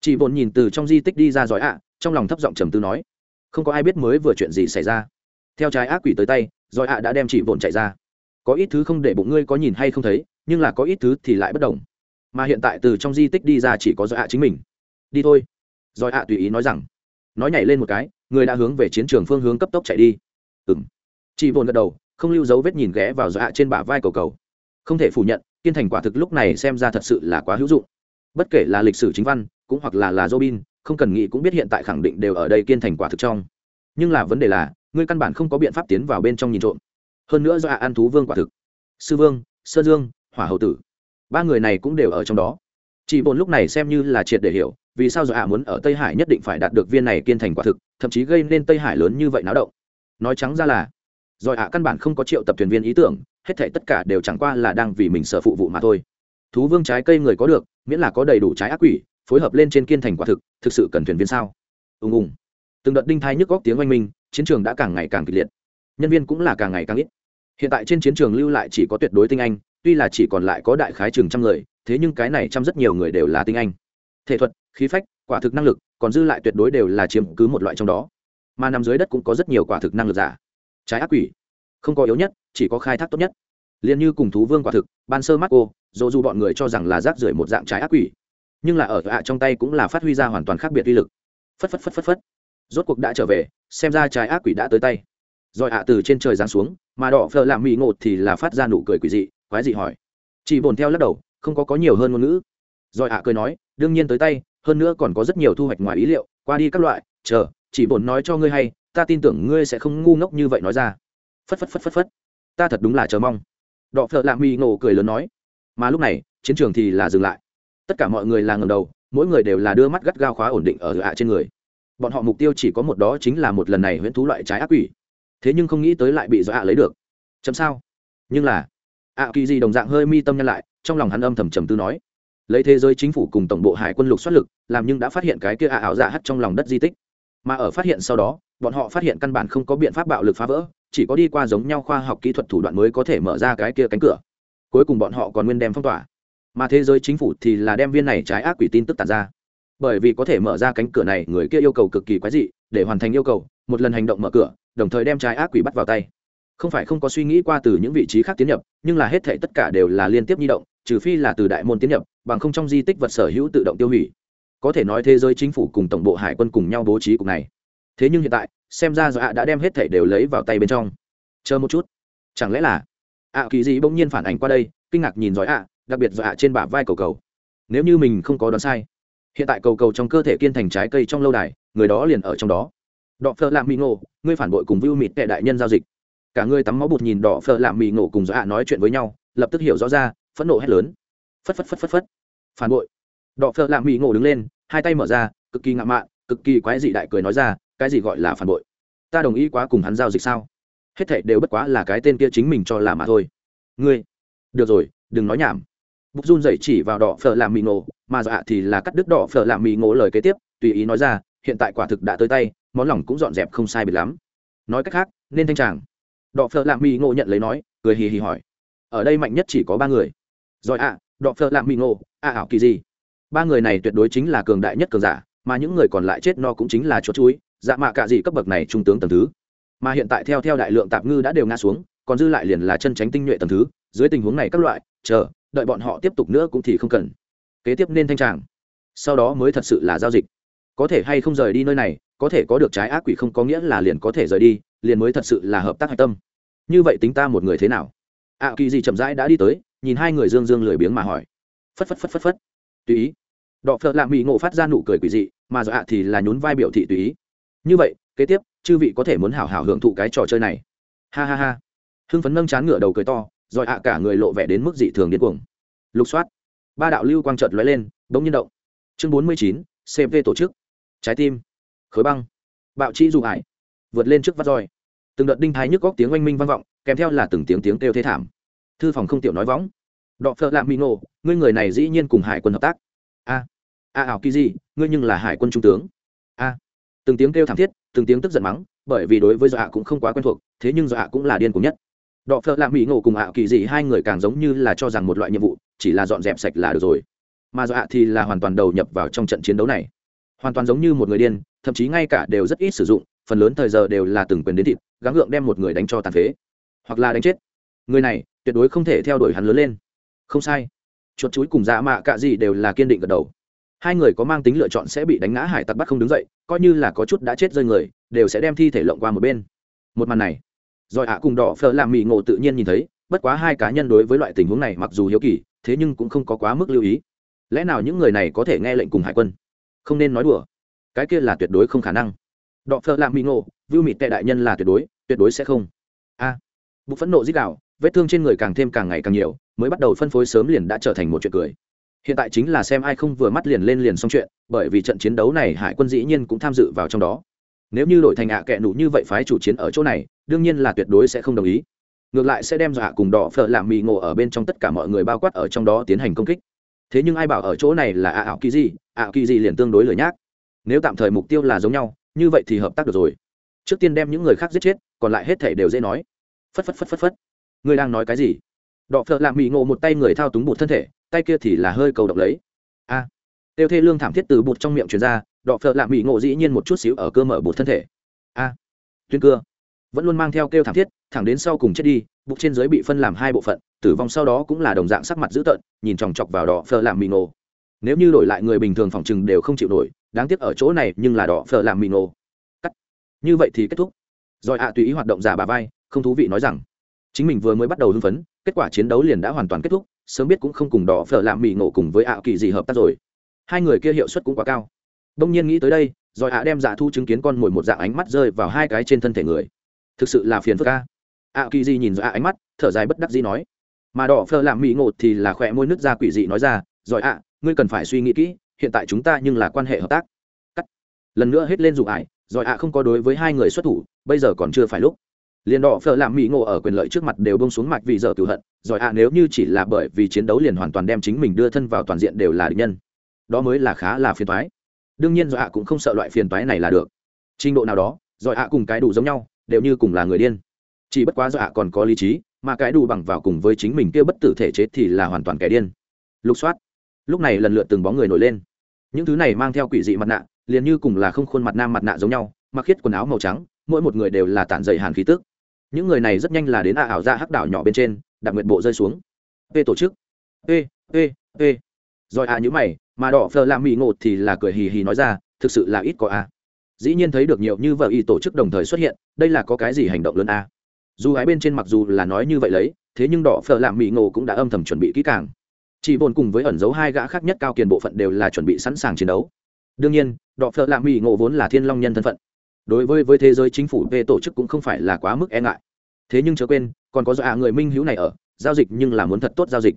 Chị vốn nhìn từ trong di tích đi ra giỏi ạ, trong lòng thấp giọng trầm tư nói. Không có ai biết mới vừa chuyện gì xảy ra. Theo trái ác quỷ tới tay giỏi ạ đã đem chị vốn chạy ra có ít thứ không để bụng ngươi có nhìn hay không thấy, nhưng là có ít thứ thì lại bất đồng. Mà hiện tại từ trong di tích đi ra chỉ có giỏi ạ chính mình. Đi thôi. Giỏi ạ tùy ý nói rằng. Nói nhảy lên một cái, người đã hướng về chiến trường phương hướng cấp tốc chạy đi. Ừng chị vồn gật đầu, không lưu dấu vết nhìn ghé vào dạ trên bả vai cầu cầu. Không thể phủ nhận, kiên thành quả thực lúc này xem ra thật sự là quá hữu dụng. Bất kể là lịch sử chính văn, cũng hoặc là là robin, không cần nghĩ cũng biết hiện tại khẳng định đều ở đây kiên thành quả thực trong. Nhưng là vấn đề là, ngươi căn bản không có biện pháp tiến vào bên trong nhìn trộm hơn nữa do an thú vương quả thực. Sư vương, sơn dương, hỏa hậu tử. Ba người này cũng đều ở trong đó. Chị bồn lúc này xem như là triệt để hiểu, vì sao do ạ muốn ở tây hải nhất định phải đạt được viên này kiên thành quả thực, thậm chí gây nên tây hải lớn như vậy náo động. Nói trắng ra là, do ạ căn bản không có triệu tập thuyền viên ý tưởng, hết thể tất cả đều chẳng qua là đang vì mình sợ phụ vụ mà thôi. Thú vương trái cây người có được, miễn là có đầy đủ trái ác quỷ, phối hợp lên trên kiên thành quả thực thực sự cần thuyền viên sao? Ùng ùng. Từng đợt đinh thai nhức góc tiếng oanh minh, chiến trường đã càng ngày càng kịch liệt nhân viên cũng là càng ngày càng ít. Hiện tại trên chiến trường lưu lại chỉ có tuyệt đối tinh anh, tuy là chỉ còn lại có đại khái chừng trăm người, thế nhưng cái này trăm rất nhiều người đều là tinh anh. Thể thuật, khí phách, quả thực năng lực, còn dư lại tuyệt đối đều là chiếm cứ một loại trong đó. Mà nằm dưới đất cũng có rất nhiều quả thực năng lực giả. Trái ác quỷ, không có yếu nhất, chỉ có khai thác tốt nhất. Liền như cùng thú vương quả thực, ban sơ mắt cô dù dù bọn người cho rằng là rác rưởi một dạng trái ác quỷ, nhưng là ở ạ trong tay cũng là phát huy ra hoàn toàn khác biệt uy lực. Phất phất phất phất phất. Rốt cuộc đã trở về, xem ra trái ác quỷ đã tới tay rồi ạ, từ trên trời giáng xuống, mà đỏ phở làm mị ngột thì là phát ra nụ cười quỷ dị, quái dị hỏi. Chỉ bồn theo lắc đầu, không có có nhiều hơn ngôn ngữ. Rồi ạ cười nói, đương nhiên tới tay, hơn nữa còn có rất nhiều thu hoạch ngoài ý liệu, qua đi các loại, chờ, chỉ bồn nói cho ngươi hay, ta tin tưởng ngươi sẽ không ngu ngốc như vậy nói ra. Phất phất phất phất phất. Ta thật đúng là chờ mong. Đọ phợ lạ mỹ ngộ cười lớn nói. Mà lúc này, chiến trường thì là dừng lại. Tất cả mọi người là ngầm đầu, mỗi người đều là đưa mắt gắt gao khóa ổn định ở ạ trên người. Bọn họ mục tiêu chỉ có một đó chính là một lần này huyễn thú loại trái ác quỷ thế nhưng không nghĩ tới lại bị do ạ lấy được. Chấm sao? Nhưng là, ạ kỳ gì đồng dạng hơi mi tâm nhân lại, trong lòng hắn âm thầm trầm tư nói, lấy thế giới chính phủ cùng tổng bộ hải quân lục xuất lực, làm nhưng đã phát hiện cái kia ạ ảo dạ hắt trong lòng đất di tích. Mà ở phát hiện sau đó, bọn họ phát hiện căn bản không có biện pháp bạo lực phá vỡ, chỉ có đi qua giống nhau khoa học kỹ thuật thủ đoạn mới có thể mở ra cái kia cánh cửa. Cuối cùng bọn họ còn nguyên đem phong tỏa. Mà thế giới chính phủ thì là đem viên này trái ác quỷ tin tức tàn ra. Bởi vì có thể mở ra cánh cửa này, người kia yêu cầu cực kỳ quái dị, để hoàn thành yêu cầu một lần hành động mở cửa, đồng thời đem trái ác quỷ bắt vào tay. Không phải không có suy nghĩ qua từ những vị trí khác tiến nhập, nhưng là hết thể tất cả đều là liên tiếp nhi động, trừ phi là từ đại môn tiến nhập, bằng không trong di tích vật sở hữu tự động tiêu hủy. Có thể nói thế giới chính phủ cùng tổng bộ hải quân cùng nhau bố trí cục này. Thế nhưng hiện tại, xem ra do ạ đã đem hết thể đều lấy vào tay bên trong. Chờ một chút. Chẳng lẽ là? Ạ kỳ gì bỗng nhiên phản ảnh qua đây, kinh ngạc nhìn giỏi ạ đặc biệt do ạ trên bả vai cầu cầu. Nếu như mình không có đoán sai, hiện tại cầu cầu trong cơ thể kiên thành trái cây trong lâu đài, người đó liền ở trong đó đọ phơ làm mì ngộ, ngươi phản bội cùng vưu mịt tệ đại nhân giao dịch. Cả ngươi tắm máu bụt nhìn đỏ phơ làm mì ngộ cùng do ạ nói chuyện với nhau, lập tức hiểu rõ ra, phẫn nộ hét lớn. Phất phất phất phất phất. Phản bội. Đọ phơ làm mì ngộ đứng lên, hai tay mở ra, cực kỳ ngạo mạn, cực kỳ quái dị đại cười nói ra, cái gì gọi là phản bội? Ta đồng ý quá cùng hắn giao dịch sao? Hết thảy đều bất quá là cái tên kia chính mình cho là mà thôi. Ngươi. Được rồi, đừng nói nhảm. Bục run dậy chỉ vào đỏ phở làm mì ngộ, mà dạ thì là cắt đứt đỏ phở làm mì ngộ lời kế tiếp, tùy ý nói ra hiện tại quả thực đã tới tay món lòng cũng dọn dẹp không sai biệt lắm. Nói cách khác nên thanh tràng. Đọ phở lạ mỹ ngộ nhận lấy nói cười hì hì hỏi. Ở đây mạnh nhất chỉ có ba người. Rồi ạ à, đọ phở lạ mỹ ngộ à ảo kỳ gì? Ba người này tuyệt đối chính là cường đại nhất cường giả mà những người còn lại chết no cũng chính là chuột chuối dạ mạ cả gì cấp bậc này trung tướng tầng thứ. Mà hiện tại theo theo đại lượng tạp ngư đã đều ngã xuống còn dư lại liền là chân tránh tinh nhuệ tầng thứ dưới tình huống này các loại chờ đợi bọn họ tiếp tục nữa cũng thì không cần. Kế tiếp nên thanh tràng. Sau đó mới thật sự là giao dịch có thể hay không rời đi nơi này, có thể có được trái ác quỷ không có nghĩa là liền có thể rời đi, liền mới thật sự là hợp tác hạch tâm. Như vậy tính ta một người thế nào? Ạ kỳ gì chậm rãi đã đi tới, nhìn hai người dương dương lười biếng mà hỏi. Phất phất phất phất phất. Tùy ý. Đọ phợ lạ mỹ ngộ phát ra nụ cười quỷ dị, mà dọa thì là nhún vai biểu thị tùy ý. Như vậy, kế tiếp, chư vị có thể muốn hảo hảo hưởng thụ cái trò chơi này. Ha ha ha. Hưng phấn nâng chán ngựa đầu cười to, rồi ạ cả người lộ vẻ đến mức dị thường điên cuồng. Lục soát. Ba đạo lưu quang trợt lóe lên bỗng nhiên động. Chương bốn mươi chín cv tổ chức trái tim. Khối băng. Bạo chi dù hải vượt lên trước vắt roi. Từng đợt đinh thái nhức góc tiếng oanh minh vang vọng, kèm theo là từng tiếng tiếng kêu thế thảm. Thư phòng không tiểu nói võng. Đọ phợ lạ mỹ ngộ ngươi người này dĩ nhiên cùng hải quân hợp tác. A. A ảo kỳ gì, ngươi nhưng là hải quân trung tướng. A. Từng tiếng kêu thảm thiết, từng tiếng tức giận mắng, bởi vì đối với dọa cũng không quá quen thuộc, thế nhưng dọa cũng là điên cùng nhất. Đọ phợ lạ mỹ ngộ cùng ảo kỳ gì hai người càng giống như là cho rằng một loại nhiệm vụ, chỉ là dọn dẹp sạch là được rồi. Mà dọa thì là hoàn toàn đầu nhập vào trong trận chiến đấu này hoàn toàn giống như một người điên, thậm chí ngay cả đều rất ít sử dụng, phần lớn thời giờ đều là từng quyền đến thịt, gắng gượng đem một người đánh cho tàn phế, hoặc là đánh chết. Người này tuyệt đối không thể theo đuổi hắn lớn lên. Không sai. Chuột chuối cùng dạ mạ cạ gì đều là kiên định gật đầu. Hai người có mang tính lựa chọn sẽ bị đánh ngã hải tặc bắt không đứng dậy, coi như là có chút đã chết rơi người, đều sẽ đem thi thể lộng qua một bên. Một màn này, rồi ạ cùng đỏ phở làm mì ngộ tự nhiên nhìn thấy, bất quá hai cá nhân đối với loại tình huống này mặc dù hiếu kỳ, thế nhưng cũng không có quá mức lưu ý. Lẽ nào những người này có thể nghe lệnh cùng hải quân? Không nên nói đùa. Cái kia là tuyệt đối không khả năng. Đọ phở làm mỹ ngộ vưu mịt tệ đại nhân là tuyệt đối tuyệt đối sẽ không. A. À, bụng phẫn nộ dích đạo vết thương trên người càng thêm càng ngày càng nhiều mới bắt đầu phân phối sớm liền đã trở thành một chuyện cười. Hiện tại chính là xem ai không vừa mắt liền lên liền xong chuyện bởi vì trận chiến đấu này hải quân dĩ nhiên cũng tham dự vào trong đó. Nếu như đổi thành ạ à kệ nụ như vậy phái chủ chiến ở chỗ này đương nhiên là tuyệt đối sẽ không đồng ý. Ngược lại sẽ đem dọa cùng đỏ phở làm mì ngộ ở bên trong tất cả mọi người bao quát ở trong đó tiến hành công kích thế nhưng ai bảo ở chỗ này là ạ ảo kỳ gì ạ kỳ gì liền tương đối lười nhác. Nếu tạm thời mục tiêu là giống nhau, như vậy thì hợp tác được rồi. Trước tiên đem những người khác giết chết, còn lại hết thể đều dễ nói. Phất phất phất phất phất. Ngươi đang nói cái gì? Đọ phợ lạ mỹ ngộ một tay người thao túng bụt thân thể, tay kia thì là hơi cầu độc lấy. A! Tiêu thê lương thảm thiết từ bụt trong miệng truyền ra, đọ phợ lạ mỹ ngộ dĩ nhiên một chút xíu ở cơ mở bụt thân thể. A! Tuyên cưa. Vẫn luôn mang theo kêu thảm thiết, thẳng đến sau cùng chết đi bụng trên dưới bị phân làm hai bộ phận tử vong sau đó cũng là đồng dạng sắc mặt dữ tợn, nhìn chòng chọc vào đỏ phở làm mì nổ nếu như đổi lại người bình thường phòng chừng đều không chịu nổi, đáng tiếc ở chỗ này nhưng là đỏ phở làm mì nổ cắt. Như vậy thì kết thúc. Rồi ạ, tùy ý hoạt động giả bà vai, không thú vị nói rằng. Chính mình vừa mới bắt đầu hưng phấn, kết quả chiến đấu liền đã hoàn toàn kết thúc, sớm biết cũng không cùng đỏ phở làm mì nổ cùng với ạ kỳ gì hợp tác rồi. Hai người kia hiệu suất cũng quá cao. Đông nhiên nghĩ tới đây, rồi ạ đem giả thu chứng kiến con mồi một dạng ánh mắt rơi vào hai cái trên thân thể người. Thực sự là phiền phức ca ạ kỳ gì nhìn ra ánh mắt, thở dài bất đắc dĩ nói mà đỏ phờ làm mỹ ngột thì là khỏe môi nước ra quỷ dị nói ra giỏi ạ, ngươi cần phải suy nghĩ kỹ, hiện tại chúng ta nhưng là quan hệ hợp tác. Cắt. Lần nữa hết lên dùng ải giỏi ạ, không có đối với hai người xuất thủ, bây giờ còn chưa phải lúc. Liền đỏ phơ làm mỹ ngộ ở quyền lợi trước mặt đều bông xuống mạch vì giờ cửu hận giỏi ạ, nếu như chỉ là bởi vì chiến đấu liền hoàn toàn đem chính mình đưa thân vào toàn diện đều là địch nhân. Đó mới là khá là phiền toái. Đương nhiên giỏi ạ, cũng không sợ loại phiền toái này là được. Trình độ nào đó giỏi ạ cùng cái đủ giống nhau, đều như cùng là người điên. Chỉ bất quá giỏi ạ còn có lý trí mà cái đủ bằng vào cùng với chính mình kia bất tử thể chế thì là hoàn toàn kẻ điên. Lục soát. Lúc này lần lượt từng bóng người nổi lên. Những thứ này mang theo quỷ dị mặt nạ, liền như cùng là không khuôn mặt nam mặt nạ giống nhau, mặc khiết quần áo màu trắng, mỗi một người đều là tản dày hàn khí tức. Những người này rất nhanh là đến ả ảo ra hắc đảo nhỏ bên trên đặc nguyện bộ rơi xuống. P tổ chức. P p p. Rồi à những mày, mà đỏ phờ làm mỹ ngột thì là cười hì hì nói ra, thực sự là ít có a. Dĩ nhiên thấy được nhiều như vợ y tổ chức đồng thời xuất hiện, đây là có cái gì hành động lớn a? Dù ái bên trên mặc dù là nói như vậy lấy, thế nhưng đỏ phở làm mỹ ngộ cũng đã âm thầm chuẩn bị kỹ càng. Chỉ bồn cùng với ẩn dấu hai gã khác nhất cao kiền bộ phận đều là chuẩn bị sẵn sàng chiến đấu. Đương nhiên, đỏ phở làm mỹ ngộ vốn là thiên long nhân thân phận. Đối với với thế giới chính phủ, về tổ chức cũng không phải là quá mức e ngại. Thế nhưng chớ quên, còn có dọa người minh hữu này ở, giao dịch nhưng là muốn thật tốt giao dịch.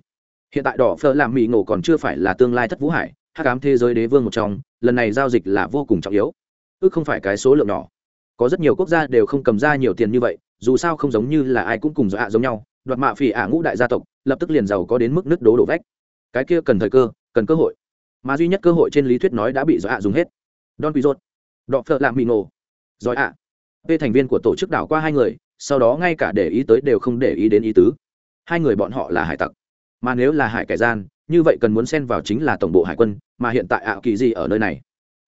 Hiện tại đỏ phở làm mỹ ngộ còn chưa phải là tương lai thất vũ hải, hắc ám thế giới đế vương một trong, lần này giao dịch là vô cùng trọng yếu. Ước không phải cái số lượng nhỏ. Có rất nhiều quốc gia đều không cầm ra nhiều tiền như vậy dù sao không giống như là ai cũng cùng do ạ giống nhau, đoạt mạ phỉ ả ngũ đại gia tộc, lập tức liền giàu có đến mức nước đố đổ vách. Cái kia cần thời cơ, cần cơ hội. Mà duy nhất cơ hội trên lý thuyết nói đã bị do ạ dùng hết. Don quý rốt đọ phợ lạm bị nổ giỏi ạ. P thành viên của tổ chức đảo qua hai người, sau đó ngay cả để ý tới đều không để ý đến ý tứ. Hai người bọn họ là hải tặc. Mà nếu là hải kẻ gian, như vậy cần muốn xen vào chính là tổng bộ hải quân, mà hiện tại ạ kỳ gì ở nơi này?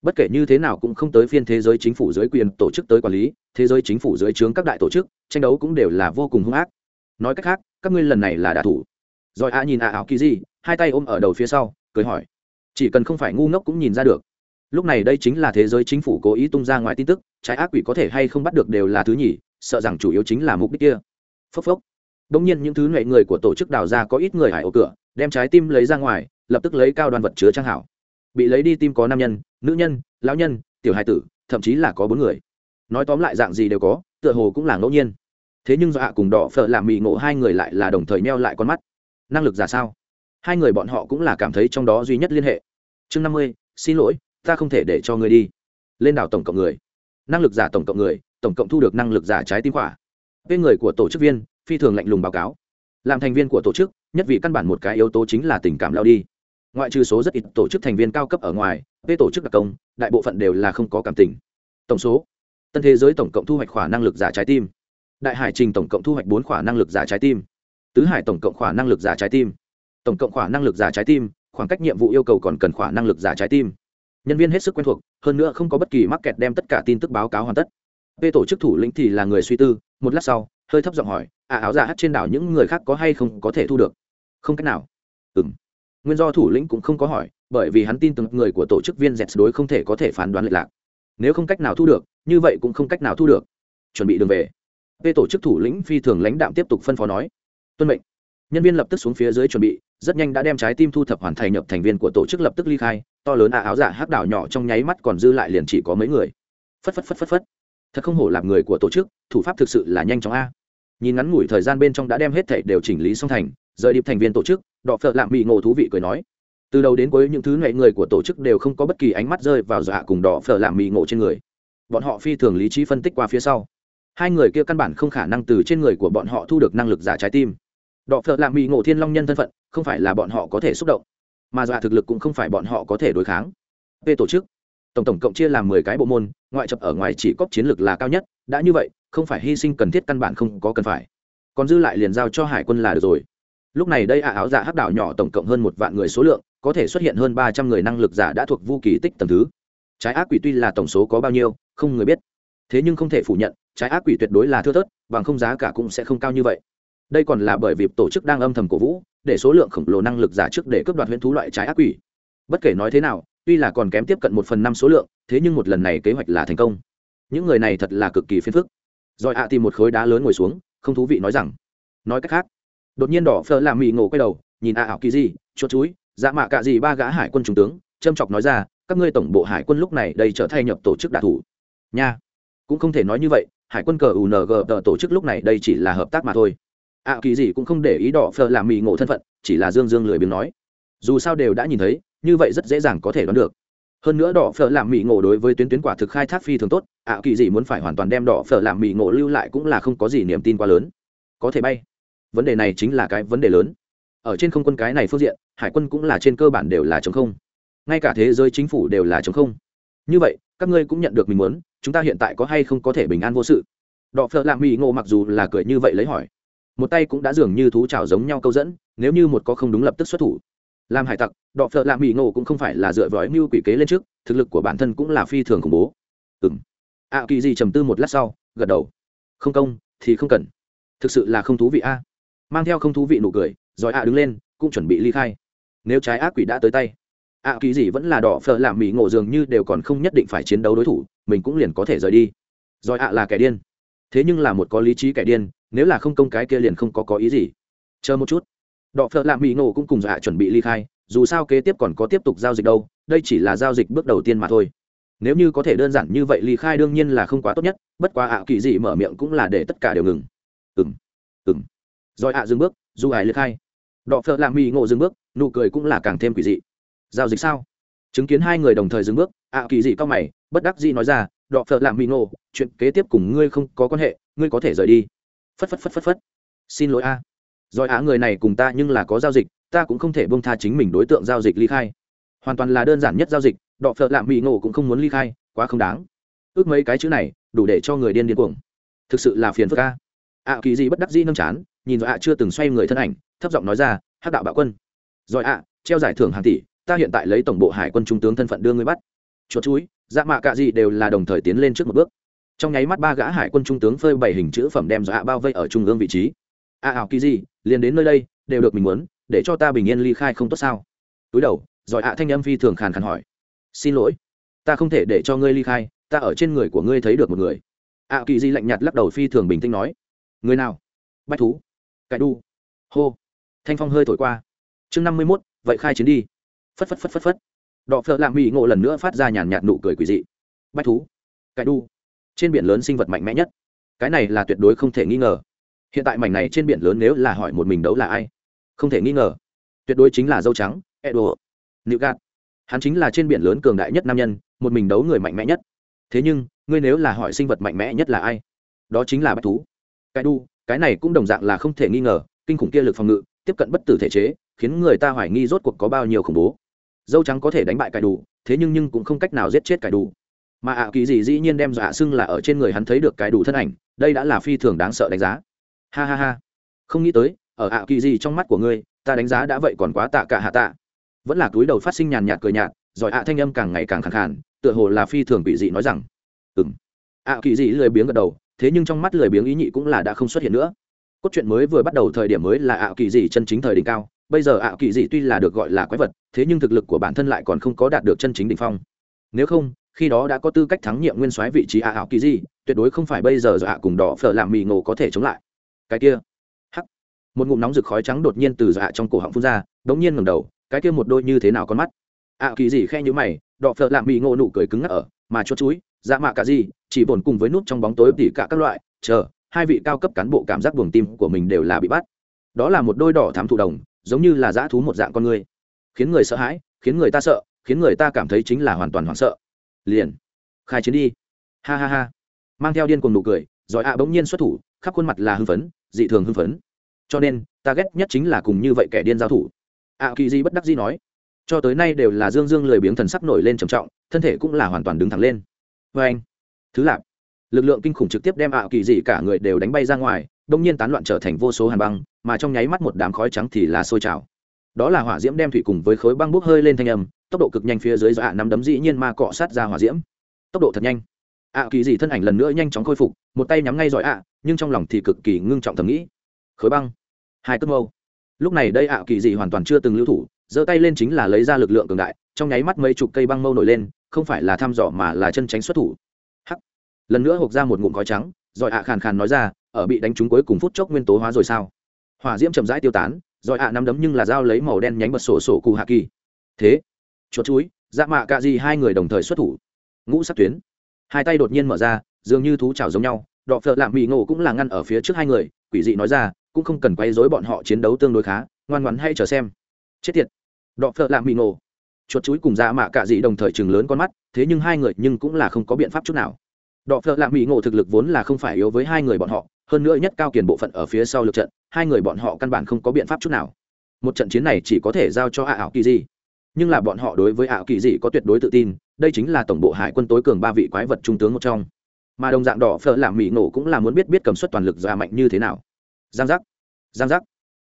Bất kể như thế nào cũng không tới phiên thế giới chính phủ dưới quyền tổ chức tới quản lý, thế giới chính phủ dưới trướng các đại tổ chức, tranh đấu cũng đều là vô cùng hung ác. Nói cách khác, các ngươi lần này là đạ thủ. Rồi a nhìn a áo kỳ gì, hai tay ôm ở đầu phía sau, cười hỏi. Chỉ cần không phải ngu ngốc cũng nhìn ra được. Lúc này đây chính là thế giới chính phủ cố ý tung ra ngoài tin tức, trái ác quỷ có thể hay không bắt được đều là thứ nhỉ sợ rằng chủ yếu chính là mục đích kia. Phốc phốc. Đông nhiên những thứ nghệ người của tổ chức đào ra có ít người hải ô cửa, đem trái tim lấy ra ngoài, lập tức lấy cao đoan vật chứa trang hảo bị lấy đi tim có nam nhân, nữ nhân, lão nhân, tiểu hai tử, thậm chí là có bốn người. Nói tóm lại dạng gì đều có, tựa hồ cũng là ngẫu nhiên. Thế nhưng do hạ cùng đỏ phở làm mì ngộ hai người lại là đồng thời neo lại con mắt. Năng lực giả sao? Hai người bọn họ cũng là cảm thấy trong đó duy nhất liên hệ. Chương năm mươi, xin lỗi, ta không thể để cho người đi. Lên đảo tổng cộng người. Năng lực giả tổng cộng người, tổng cộng thu được năng lực giả trái tim khỏa bên người của tổ chức viên, phi thường lạnh lùng báo cáo. Làm thành viên của tổ chức, nhất vì căn bản một cái yếu tố chính là tình cảm lao đi ngoại trừ số rất ít tổ chức thành viên cao cấp ở ngoài, về tổ chức đặc công, đại bộ phận đều là không có cảm tình. Tổng số, tân thế giới tổng cộng thu hoạch khỏa năng lực giả trái tim. Đại hải trình tổng cộng thu hoạch bốn khỏa năng lực giả trái tim. Tứ hải tổng cộng khỏa năng lực giả trái tim. Tổng cộng khỏa năng lực giả trái tim, khoảng cách nhiệm vụ yêu cầu còn cần khỏa năng lực giả trái tim. Nhân viên hết sức quen thuộc, hơn nữa không có bất kỳ mắc kẹt đem tất cả tin tức báo cáo hoàn tất. Về tổ chức thủ lĩnh thì là người suy tư, một lát sau, hơi thấp giọng hỏi à áo giả hát trên đảo những người khác có hay không có thể thu được? Không cách nào. Ừ m nguyên do thủ lĩnh cũng không có hỏi, bởi vì hắn tin từng người của tổ chức viên dẹt đối không thể có thể phán đoán lệch lạc. Nếu không cách nào thu được, như vậy cũng không cách nào thu được. Chuẩn bị đường về. Về tổ chức thủ lĩnh phi thường lãnh đạm tiếp tục phân phó nói. Tuân mệnh. Nhân viên lập tức xuống phía dưới chuẩn bị, rất nhanh đã đem trái tim thu thập hoàn thành nhập thành viên của tổ chức lập tức ly khai, to lớn a áo giả hắc đảo nhỏ trong nháy mắt còn dư lại liền chỉ có mấy người. Phất phất phất phất phất. Thật không hổ làm người của tổ chức, thủ pháp thực sự là nhanh chóng a. Nhìn ngắn ngủi thời gian bên trong đã đem hết thảy đều chỉnh lý xong thành rời điệp thành viên tổ chức, đọ phợ lạm bị ngộ thú vị cười nói. Từ đầu đến cuối những thứ này người của tổ chức đều không có bất kỳ ánh mắt rơi vào dọa cùng đỏ phở làm mì ngộ trên người. Bọn họ phi thường lý trí phân tích qua phía sau. Hai người kia căn bản không khả năng từ trên người của bọn họ thu được năng lực giả trái tim. Đỏ phở làm mì ngộ thiên long nhân thân phận, không phải là bọn họ có thể xúc động, mà dọa thực lực cũng không phải bọn họ có thể đối kháng. Về tổ chức, tổng tổng cộng chia làm mười cái bộ môn, ngoại chập ở ngoài chỉ cóp chiến lược là cao nhất, đã như vậy, không phải hy sinh cần thiết căn bản không có cần phải. Còn dư lại liền giao cho hải quân là được rồi lúc này đây ả áo giả hắc đảo nhỏ tổng cộng hơn một vạn người số lượng, có thể xuất hiện hơn ba trăm người năng lực giả đã thuộc vu kỳ tích tầm thứ. Trái ác quỷ tuy là tổng số có bao nhiêu, không người biết. Thế nhưng không thể phủ nhận, trái ác quỷ tuyệt đối là thưa thớt, bằng không giá cả cũng sẽ không cao như vậy. Đây còn là bởi vì tổ chức đang âm thầm cổ vũ, để số lượng khổng lồ năng lực giả trước để cướp đoạt huyễn thú loại trái ác quỷ. Bất kể nói thế nào, tuy là còn kém tiếp cận một phần năm số lượng, thế nhưng một lần này kế hoạch là thành công. Những người này thật là cực kỳ phiền phức. Rồi ạ tìm một khối đá lớn ngồi xuống, không thú vị nói rằng. Nói cách khác đột nhiên đỏ phơ làm mì ngộ quay đầu, nhìn ạ ảo kỳ gì chuột chuối dạ mạ cả gì ba gã hải quân trung tướng? Trâm chọc nói ra, các ngươi tổng bộ hải quân lúc này đây trở thay nhập tổ chức đạ thủ. Nha, cũng không thể nói như vậy, hải quân cờ ung tổ chức lúc này đây chỉ là hợp tác mà thôi. Ạ kỳ gì cũng không để ý đỏ phơ làm mì ngộ thân phận, chỉ là dương dương lười biếng nói, dù sao đều đã nhìn thấy, như vậy rất dễ dàng có thể đoán được. Hơn nữa đỏ phở làm mì ngộ đối với tuyến tuyến quả thực khai thác phi thường tốt ạ kỳ gì muốn phải hoàn toàn đem đỏ phở làm mì ngộ lưu lại cũng là không có gì niềm tin quá lớn. Có thể bay vấn đề này chính là cái vấn đề lớn. Ở trên không quân cái này phương diện, hải quân cũng là trên cơ bản đều là chống không. Ngay cả thế giới chính phủ đều là chống không. Như vậy, các ngươi cũng nhận được mình muốn, chúng ta hiện tại có hay không có thể bình an vô sự? Đọ phợ lạ mỹ ngộ mặc dù là cười như vậy lấy hỏi. Một tay cũng đã dường như thú trào giống nhau câu dẫn, nếu như một có không đúng lập tức xuất thủ. Làm hải tặc, đọ phợ lạ mỹ ngộ cũng không phải là dựa vào mưu quỷ kế lên trước, thực lực của bản thân cũng là phi thường khủng bố. Ừng m ạ kỳ gì trầm tư một lát sau, gật đầu. Không công, thì không cần. Thực sự là không thú vị a mang theo không thú vị nụ cười, rồi ạ đứng lên, cũng chuẩn bị ly khai. Nếu trái ác quỷ đã tới tay, ạ kỳ gì vẫn là đỏ phở làm mỹ ngộ dường như đều còn không nhất định phải chiến đấu đối thủ, mình cũng liền có thể rời đi. Rồi ạ là kẻ điên. Thế nhưng là một có lý trí kẻ điên, nếu là không công cái kia liền không có có ý gì. Chờ một chút. Đỏ phở làm mỹ ngộ cũng cùng ạ chuẩn bị ly khai, dù sao kế tiếp còn có tiếp tục giao dịch đâu, đây chỉ là giao dịch bước đầu tiên mà thôi. Nếu như có thể đơn giản như vậy ly khai đương nhiên là không quá tốt nhất, bất quá ạ kỳ gì mở miệng cũng là để tất cả đều ngừng. Ừng rồi ạ, dừng bước, dù hải lực khai. Đọ phợ làm mỹ ngộ dừng bước, nụ cười cũng là càng thêm quỷ dị. Giao dịch sao? Chứng kiến hai người đồng thời dừng bước, ạ, kỳ dị cao mày, bất đắc dĩ nói ra, đọ phợ làm mỹ ngộ, chuyện kế tiếp cùng ngươi không có quan hệ, ngươi có thể rời đi. Phất phất phất phất phất. Xin lỗi a rồi ạ, người này cùng ta nhưng là có giao dịch, ta cũng không thể bông tha chính mình đối tượng giao dịch ly khai. Hoàn toàn là đơn giản nhất giao dịch, đọ phợ lạm mỹ ngộ cũng không muốn ly khai, quá không đáng. Ước mấy cái chữ này, đủ để cho người điên điên cuồng. Thực sự là phiền phức a ạ kỳ Di bất đắc dĩ nâng chán, nhìn rồi ạ chưa từng xoay người thân ảnh, thấp giọng nói ra, hắc đạo bạo quân. Rồi ạ, treo giải thưởng hàng tỷ, ta hiện tại lấy tổng bộ hải quân trung tướng thân phận đưa ngươi bắt. Chuột chuối dạ mạ cạ gì đều là đồng thời tiến lên trước một bước. Trong nháy mắt ba gã hải quân trung tướng phơi bảy hình chữ phẩm đem dọa bao vây ở trung ương vị trí. A ảo kỳ gì, liền đến nơi đây, đều được mình muốn, để cho ta bình yên ly khai không tốt sao? Túi đầu giỏi ạ thanh âm phi thường khàn khàn hỏi. Xin lỗi, ta không thể để cho ngươi ly khai, ta ở trên người của ngươi thấy được một người. Ạ kỳ di lạnh nhạt lắc đầu phi thường bình tĩnh nói người nào? Bách thú. Cải đu. Hô. Thanh phong hơi thổi qua. Chương năm mươi mốt, vậy khai chiến đi. Phất phất phất phất phất. Đọ phợ lạ mỹ ngộ lần nữa phát ra nhàn nhạt nụ cười quỳ dị. Bách thú. Cải đu. Trên biển lớn sinh vật mạnh mẽ nhất. Cái này là tuyệt đối không thể nghi ngờ. Hiện tại mảnh này trên biển lớn nếu là hỏi một mình đấu là ai? Không thể nghi ngờ. Tuyệt đối chính là dâu trắng edo nữ gạt hắn chính là trên biển lớn cường đại nhất nam nhân, một mình đấu người mạnh mẽ nhất. Thế nhưng, ngươi nếu là hỏi sinh vật mạnh mẽ nhất là ai? Đó chính là bách thú cái đu, cái này cũng đồng dạng là không thể nghi ngờ, kinh khủng kia lực phòng ngự, tiếp cận bất tử thể chế, khiến người ta hoài nghi rốt cuộc có bao nhiêu khủng bố. Dâu trắng có thể đánh bại cải đủ thế nhưng nhưng cũng không cách nào giết chết cải đủ mà ạ kỳ gì dĩ nhiên đem dọa xưng là ở trên người hắn thấy được cái đủ thân ảnh, đây đã là phi thường đáng sợ đánh giá. Ha ha ha. Không nghĩ tới, ở ạ kỳ gì trong mắt của ngươi, ta đánh giá đã vậy còn quá tạ cả hạ tạ. Vẫn là túi đầu phát sinh nhàn nhạt cười nhạt giỏi ạ thanh âm càng ngày càng khẳng khàn, tựa hồ là phi thường bị dị nói rằng ừ ạ kỳ dị lười biếng gật đầu thế nhưng trong mắt lười biếng ý nhị cũng là đã không xuất hiện nữa. Cốt truyện mới vừa bắt đầu thời điểm mới là ạ kỳ dị chân chính thời đỉnh cao, bây giờ ạ kỳ dị tuy là được gọi là quái vật, thế nhưng thực lực của bản thân lại còn không có đạt được chân chính đỉnh phong. Nếu không, khi đó đã có tư cách thắng nhiệm nguyên soái vị trí ạ ảo kỳ dị, tuyệt đối không phải bây giờ do ạ cùng đỏ phở làm mì ngộ có thể chống lại. Cái kia. Hắc. Một ngụm nóng rực khói trắng đột nhiên từ dạ trong cổ họng phun ra, đống nhiên ngẩng đầu, cái kia một đôi như thế nào con mắt? ạ kỳ dị khe như mày, đỏ phở làm mì ngộ nụ cười cứng ngắc ở, mà chốt chuối dạ mạ cả gì, chỉ bổn cùng với nút trong bóng tối tỉ cả các loại, chờ, hai vị cao cấp cán bộ cảm giác buồng tim của mình đều là bị bắt. Đó là một đôi đỏ thám thụ đồng, giống như là dã thú một dạng con người. Khiến người sợ hãi, khiến người ta sợ, khiến người ta cảm thấy chính là hoàn toàn hoảng sợ. Liền, khai chiến đi. Ha ha ha. Mang theo điên cuồng nụ cười rồi ạ bỗng nhiên xuất thủ, khắp khuôn mặt là hưng phấn, dị thường hưng phấn. Cho nên ta ghét nhất chính là cùng như vậy kẻ điên giao thủ. Ạ kỳ di bất đắc di nói, cho tới nay đều là dương dương lười biếng thần sắc nổi lên trầm trọng, thân thể cũng là hoàn toàn đứng thẳng lên vê anh. Thứ lạp. Lực lượng kinh khủng trực tiếp đem ảo kỳ dị cả người đều đánh bay ra ngoài, đông nhiên tán loạn trở thành vô số hàn băng, mà trong nháy mắt một đám khói trắng thì là sôi trào. Đó là hỏa diễm đem thủy cùng với khối băng bốc hơi lên thanh âm, tốc độ cực nhanh phía dưới do ạ nắm đấm dĩ nhiên ma cọ sát ra hỏa diễm. Tốc độ thật nhanh. Ạ kỳ dị thân ảnh lần nữa nhanh chóng khôi phục, một tay nhắm ngay giỏi ạ, nhưng trong lòng thì cực kỳ ngưng trọng thầm nghĩ. Khối băng. Hai cơn mâu. Lúc này đây ạ kỳ dị hoàn toàn chưa từng lưu thủ, giơ tay lên chính là lấy ra lực lượng cường đại, trong nháy mắt mấy chục cây băng mâu nổi lên không phải là thăm dò mà là chân tránh xuất thủ. Hắc. Lần nữa hộc ra một ngụm khói trắng, rồi ạ khàn khàn nói ra, ở bị đánh trúng cuối cùng phút chốc nguyên tố hóa rồi sao? Hỏa diễm chậm rãi tiêu tán, rồi ạ nắm đấm nhưng là dao lấy màu đen nhánh bật sổ sổ cụ hạ kỳ. Thế, chuột chuối dạ mạ cạ gì hai người đồng thời xuất thủ. Ngũ sắc tuyến. Hai tay đột nhiên mở ra, dường như thú chảo giống nhau, đọ phợ lạm mỹ ngộ cũng là ngăn ở phía trước hai người, quỷ dị nói ra, cũng không cần quay dối bọn họ chiến đấu tương đối khá, ngoan ngoãn hay chờ xem. Chết tiệt. Đọ phợ lạm mỹ ngộ chuột chuối cùng dạ mạ cạ dị đồng thời chừng lớn con mắt, thế nhưng hai người nhưng cũng là không có biện pháp chút nào. Đọ phợ lạ mỹ ngộ thực lực vốn là không phải yếu với hai người bọn họ, hơn nữa nhất cao kiền bộ phận ở phía sau lực trận, hai người bọn họ căn bản không có biện pháp chút nào. Một trận chiến này chỉ có thể giao cho ạ ảo kỳ dị. Nhưng là bọn họ đối với ảo kỳ dị có tuyệt đối tự tin, đây chính là tổng bộ hải quân tối cường ba vị quái vật trung tướng một trong. Mà đồng dạng đỏ phở làm mỹ nổ cũng là muốn biết biết cầm suất toàn lực ra mạnh như thế nào. Giang giác giang giác.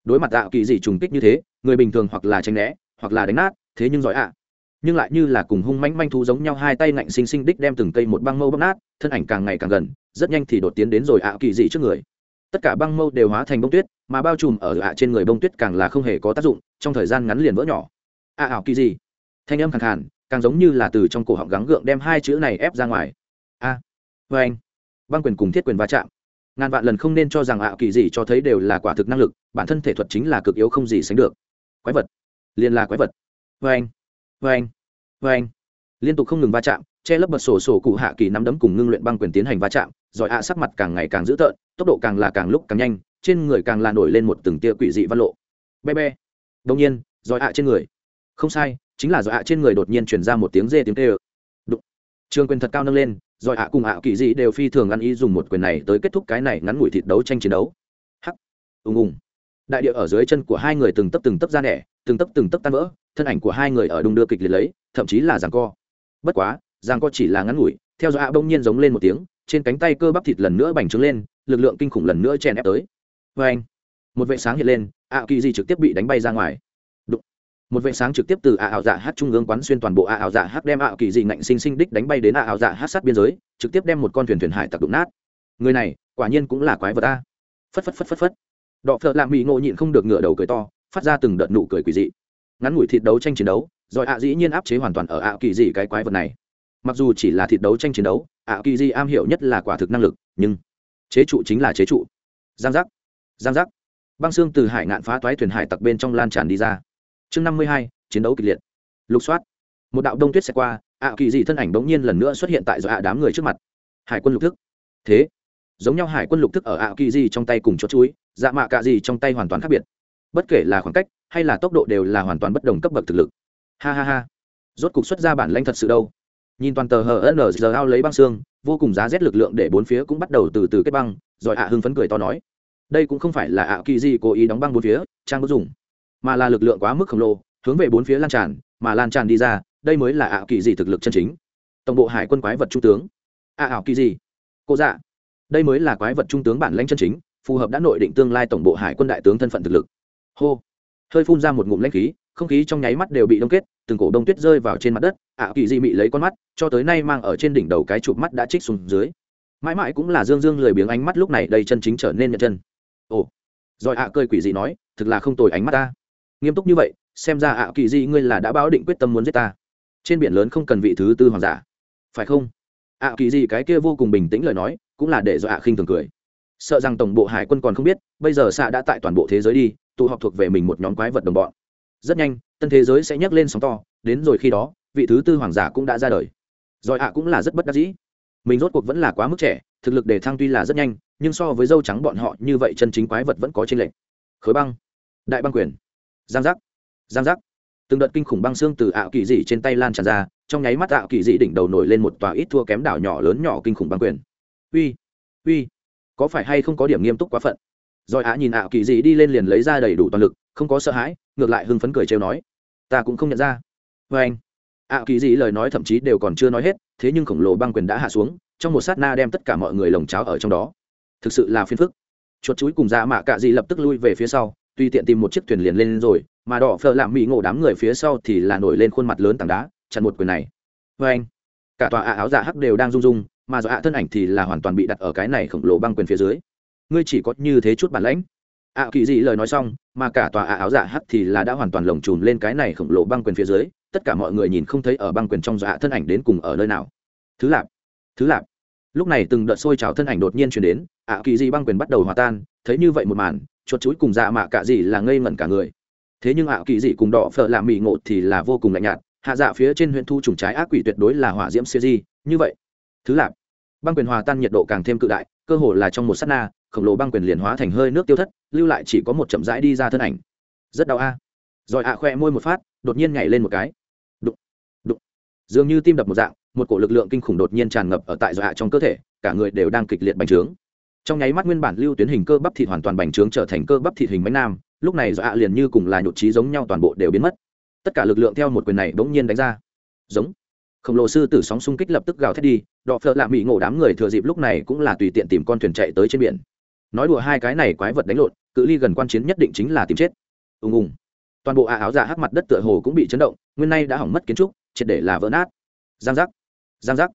Đối mặt ảo kỳ dị trùng kích như thế, người bình thường hoặc là tranh né, hoặc là đánh nát thế nhưng giỏi ạ. Nhưng lại như là cùng hung mãnh manh thú giống nhau, hai tay ngạnh xinh xinh đích đem từng cây một băng mâu bóc nát, thân ảnh càng ngày càng gần, rất nhanh thì đột tiến đến rồi ạ, kỳ dị trước người. Tất cả băng mâu đều hóa thành bông tuyết, mà bao trùm ở ạ trên người bông tuyết càng là không hề có tác dụng, trong thời gian ngắn liền vỡ nhỏ. Ạ ảo kỳ dị. Thanh âm khẳng khàn, càng giống như là từ trong cổ họng gắng gượng đem hai chữ này ép ra ngoài. A vê anh. Băng quyền cùng thiết quyền va chạm. Ngàn vạn lần không nên cho rằng ạ, kỳ dị cho thấy đều là quả thực năng lực, bản thân thể thuật chính là cực yếu không gì sánh được. Quái vật. Liền là quái vật anh vê anh anh liên tục không ngừng va chạm, che lấp bật sổ sổ cụ hạ kỳ nắm đấm cùng ngưng luyện băng quyền tiến hành va chạm giỏi ạ sắc mặt càng ngày càng dữ tợn, tốc độ càng là càng lúc càng nhanh, trên người càng là nổi lên một từng tia quỷ dị văn lộ. Be be. Đông nhiên giỏi ạ trên người. Không sai, chính là giỏi ạ trên người đột nhiên chuyển ra một tiếng dê tiếng tê ơ. Đụng. Trường quyền thật cao nâng lên giỏi ạ cùng ạ kỳ dị đều phi thường ăn ý dùng một quyền này tới kết thúc cái này ngắn ngủi thịt đấu tranh chiến đấu. Hắc. Ùng ùng. Đại địa ở dưới chân của hai người từng tấp từng tấp ra nẻ từng tấc từng tấc tan vỡ, thân ảnh của hai người ở đung đưa kịch liệt lấy, thậm chí là giằng co. Bất quá, giằng co chỉ là ngắn ngủi, theo dõi ạ bỗng nhiên giống lên một tiếng, trên cánh tay cơ bắp thịt lần nữa bành trướng lên, lực lượng kinh khủng lần nữa chèn ép tới. Vê anh, một vệ sáng hiện lên, ạ kỳ di trực tiếp bị đánh bay ra ngoài. Đụng. một vệ sáng trực tiếp từ ạ ảo dạ hát trung ương quán xuyên toàn bộ ạ ảo dạ hát đem ạ kỳ di ngạnh sinh sinh đích đánh bay đến ạ ảo dạ hát sát biên giới, trực tiếp đem một con thuyền thuyền hải tặc đụng nát. Người này, quả nhiên cũng là quái vật a. Phất phất phất phất phất. Đọ phợ lạ mỹ ngộ nhịn không được ngửa đầu cười to phát ra từng đợt nụ cười quỷ dị. Ngắn ngủi thịt đấu tranh chiến đấu, rồi ạ dĩ nhiên áp chế hoàn toàn ở ạ kỳ dị cái quái vật này. Mặc dù chỉ là thịt đấu tranh chiến đấu, ạ kỳ dị am hiểu nhất là quả thực năng lực, nhưng chế trụ chính là chế trụ. Giang giác giang giác. Băng xương từ hải ngạn phá toái thuyền hải tặc bên trong lan tràn đi ra. Chương năm mươi hai, chiến đấu kịch liệt. Lục soát. Một đạo đông tuyết sẽ qua, ạ kỳ dị thân ảnh bỗng nhiên lần nữa xuất hiện tại do ạ đám người trước mặt. Hải quân lục thức. Thế, giống nhau hải quân lục thức ở ạ kỳ dị trong tay cùng chót chuối dạ mạ cạ dị trong tay hoàn toàn khác biệt bất kể là khoảng cách hay là tốc độ đều là hoàn toàn bất đồng cấp bậc thực lực. Ha ha ha. Rốt cục xuất ra bản lanh thật sự đâu. Nhìn toàn tờ hờ n giờ ao lấy băng xương, vô cùng giá rét lực lượng để bốn phía cũng bắt đầu từ từ kết băng, rồi ạ hưng phấn cười to nói. Đây cũng không phải là ạ kỳ gì cố ý đóng băng bốn phía, trang có dùng mà là lực lượng quá mức khổng lồ, hướng về bốn phía lan tràn, mà lan tràn đi ra, đây mới là ạ kỳ gì thực lực chân chính. Tổng bộ hải quân quái vật trung tướng. À, ạ ảo kỳ gì cô dạ. Đây mới là quái vật trung tướng bản lãnh chân chính, phù hợp đã nội định tương lai tổng bộ hải quân đại tướng thân phận thực lực hô. Hơi phun ra một ngụm lãnh khí, không khí trong nháy mắt đều bị đông kết, từng cổ đông tuyết rơi vào trên mặt đất, ạ kỳ di mị lấy con mắt, cho tới nay mang ở trên đỉnh đầu cái chụp mắt đã trích xuống dưới. Mãi mãi cũng là dương dương lười biếng ánh mắt lúc này đầy chân chính trở nên nhận chân. Ồ. Rồi ạ cười quỷ dị nói, thực là không tồi ánh mắt ta. Nghiêm túc như vậy, xem ra ạ kỳ di ngươi là đã báo định quyết tâm muốn giết ta. Trên biển lớn không cần vị thứ tư hoàng giả. Phải không? Ạ kỳ di cái kia vô cùng bình tĩnh lời nói, cũng là để do ạ khinh thường cười. Sợ rằng tổng bộ hải quân còn không biết, bây giờ xạ đã tại toàn bộ thế giới đi tụ họp thuộc về mình một nhóm quái vật đồng bọn. Rất nhanh, tân thế giới sẽ nhấc lên sóng to, đến rồi khi đó, vị thứ tư hoàng giả cũng đã ra đời. Rồi ạ cũng là rất bất đắc dĩ. Mình rốt cuộc vẫn là quá mức trẻ, thực lực để thăng tuy là rất nhanh, nhưng so với dâu trắng bọn họ như vậy chân chính quái vật vẫn có trên lệnh khối băng. Đại băng quyền. Giang giác. Giang giác. Từng đợt kinh khủng băng xương từ ảo kỳ dị trên tay lan tràn ra, trong nháy mắt ảo kỳ dị đỉnh đầu nổi lên một tòa ít thua kém đảo nhỏ lớn nhỏ kinh khủng băng quyền. Uy. Uy. Có phải hay không có điểm nghiêm túc quá phận? Rồi ạ nhìn ạ kỳ dị đi lên liền lấy ra đầy đủ toàn lực, không có sợ hãi, ngược lại hưng phấn cười trêu nói. Ta cũng không nhận ra. Vê anh, ạ kỳ dị lời nói thậm chí đều còn chưa nói hết, thế nhưng khổng lồ băng quyền đã hạ xuống, trong một sát na đem tất cả mọi người lồng cháo ở trong đó. Thực sự là phiền phức. Chuột chuối cùng dạ mạ cạ dị lập tức lui về phía sau tùy tiện tìm một chiếc thuyền liền lên rồi, mà đỏ phờ làm mỹ ngộ đám người phía sau thì là nổi lên khuôn mặt lớn tảng đá, chặn một quyền này. Vê anh, cả tòa ạ áo dạ hắc đều đang rung rung, mà do ạ thân ảnh thì là hoàn toàn bị đặt ở cái này khổng lồ băng quyền phía dưới ngươi chỉ có như thế chút bản lãnh. Ạ kỳ dị lời nói xong, mà cả tòa ạ áo dạ hắt thì là đã hoàn toàn lồng trùm lên cái này khổng lồ băng quyền phía dưới, tất cả mọi người nhìn không thấy ở băng quyền trong dọa thân ảnh đến cùng ở nơi nào. Thứ lạp thứ lạp. Lúc này từng đợt sôi trào thân ảnh đột nhiên chuyển đến ạ kỳ dị băng quyền bắt đầu hòa tan, thấy như vậy một màn, chuột chuối cùng dạ mạ cả dị là ngây ngẩn cả người. Thế nhưng ạ kỳ dị cùng đỏ phở làm mì ngộ thì là vô cùng lạnh nhạt, hạ dạ phía trên huyện thu trùng trái ác quỷ tuyệt đối là hỏa diễm siêu di. Như vậy, thứ lạp. Băng quyền hòa tan nhiệt độ càng thêm cự đại, cơ hồ là trong một s á t na khổng lồ băng quyền liền hóa thành hơi nước tiêu thất, lưu lại chỉ có một chậm rãi đi ra thân ảnh. Rất đau a. À. rồi ạ khoe môi một phát, đột nhiên nhảy lên một cái. Đụng đụng. Dường như tim đập một dạng, một cổ lực lượng kinh khủng đột nhiên tràn ngập ở tại dọa trong cơ thể, cả người đều đang kịch liệt bành trướng. Trong nháy mắt nguyên bản lưu tuyến hình cơ bắp thịt hoàn toàn bành trướng trở thành cơ bắp thịt hình bánh nam, lúc này dọa liền như cùng là nhột trí giống nhau toàn bộ đều biến mất. Tất cả lực lượng theo một quyền này bỗng nhiên đánh ra. Giống. Khổng lồ sư tử sóng xung kích lập tức gào thét đi, đọ phợ lạ mỹ ngộ đám người thừa dịp lúc này cũng là tùy tiện tìm con thuyền chạy tới trên biển nói đùa hai cái này quái vật đánh lộn, cự ly gần quan chiến nhất định chính là tìm chết. Ùng ùng. Toàn bộ ả áo giả hắc mặt đất tựa hồ cũng bị chấn động, nguyên nay đã hỏng mất kiến trúc, triệt để là vỡ nát. Giang giác. Giang giác.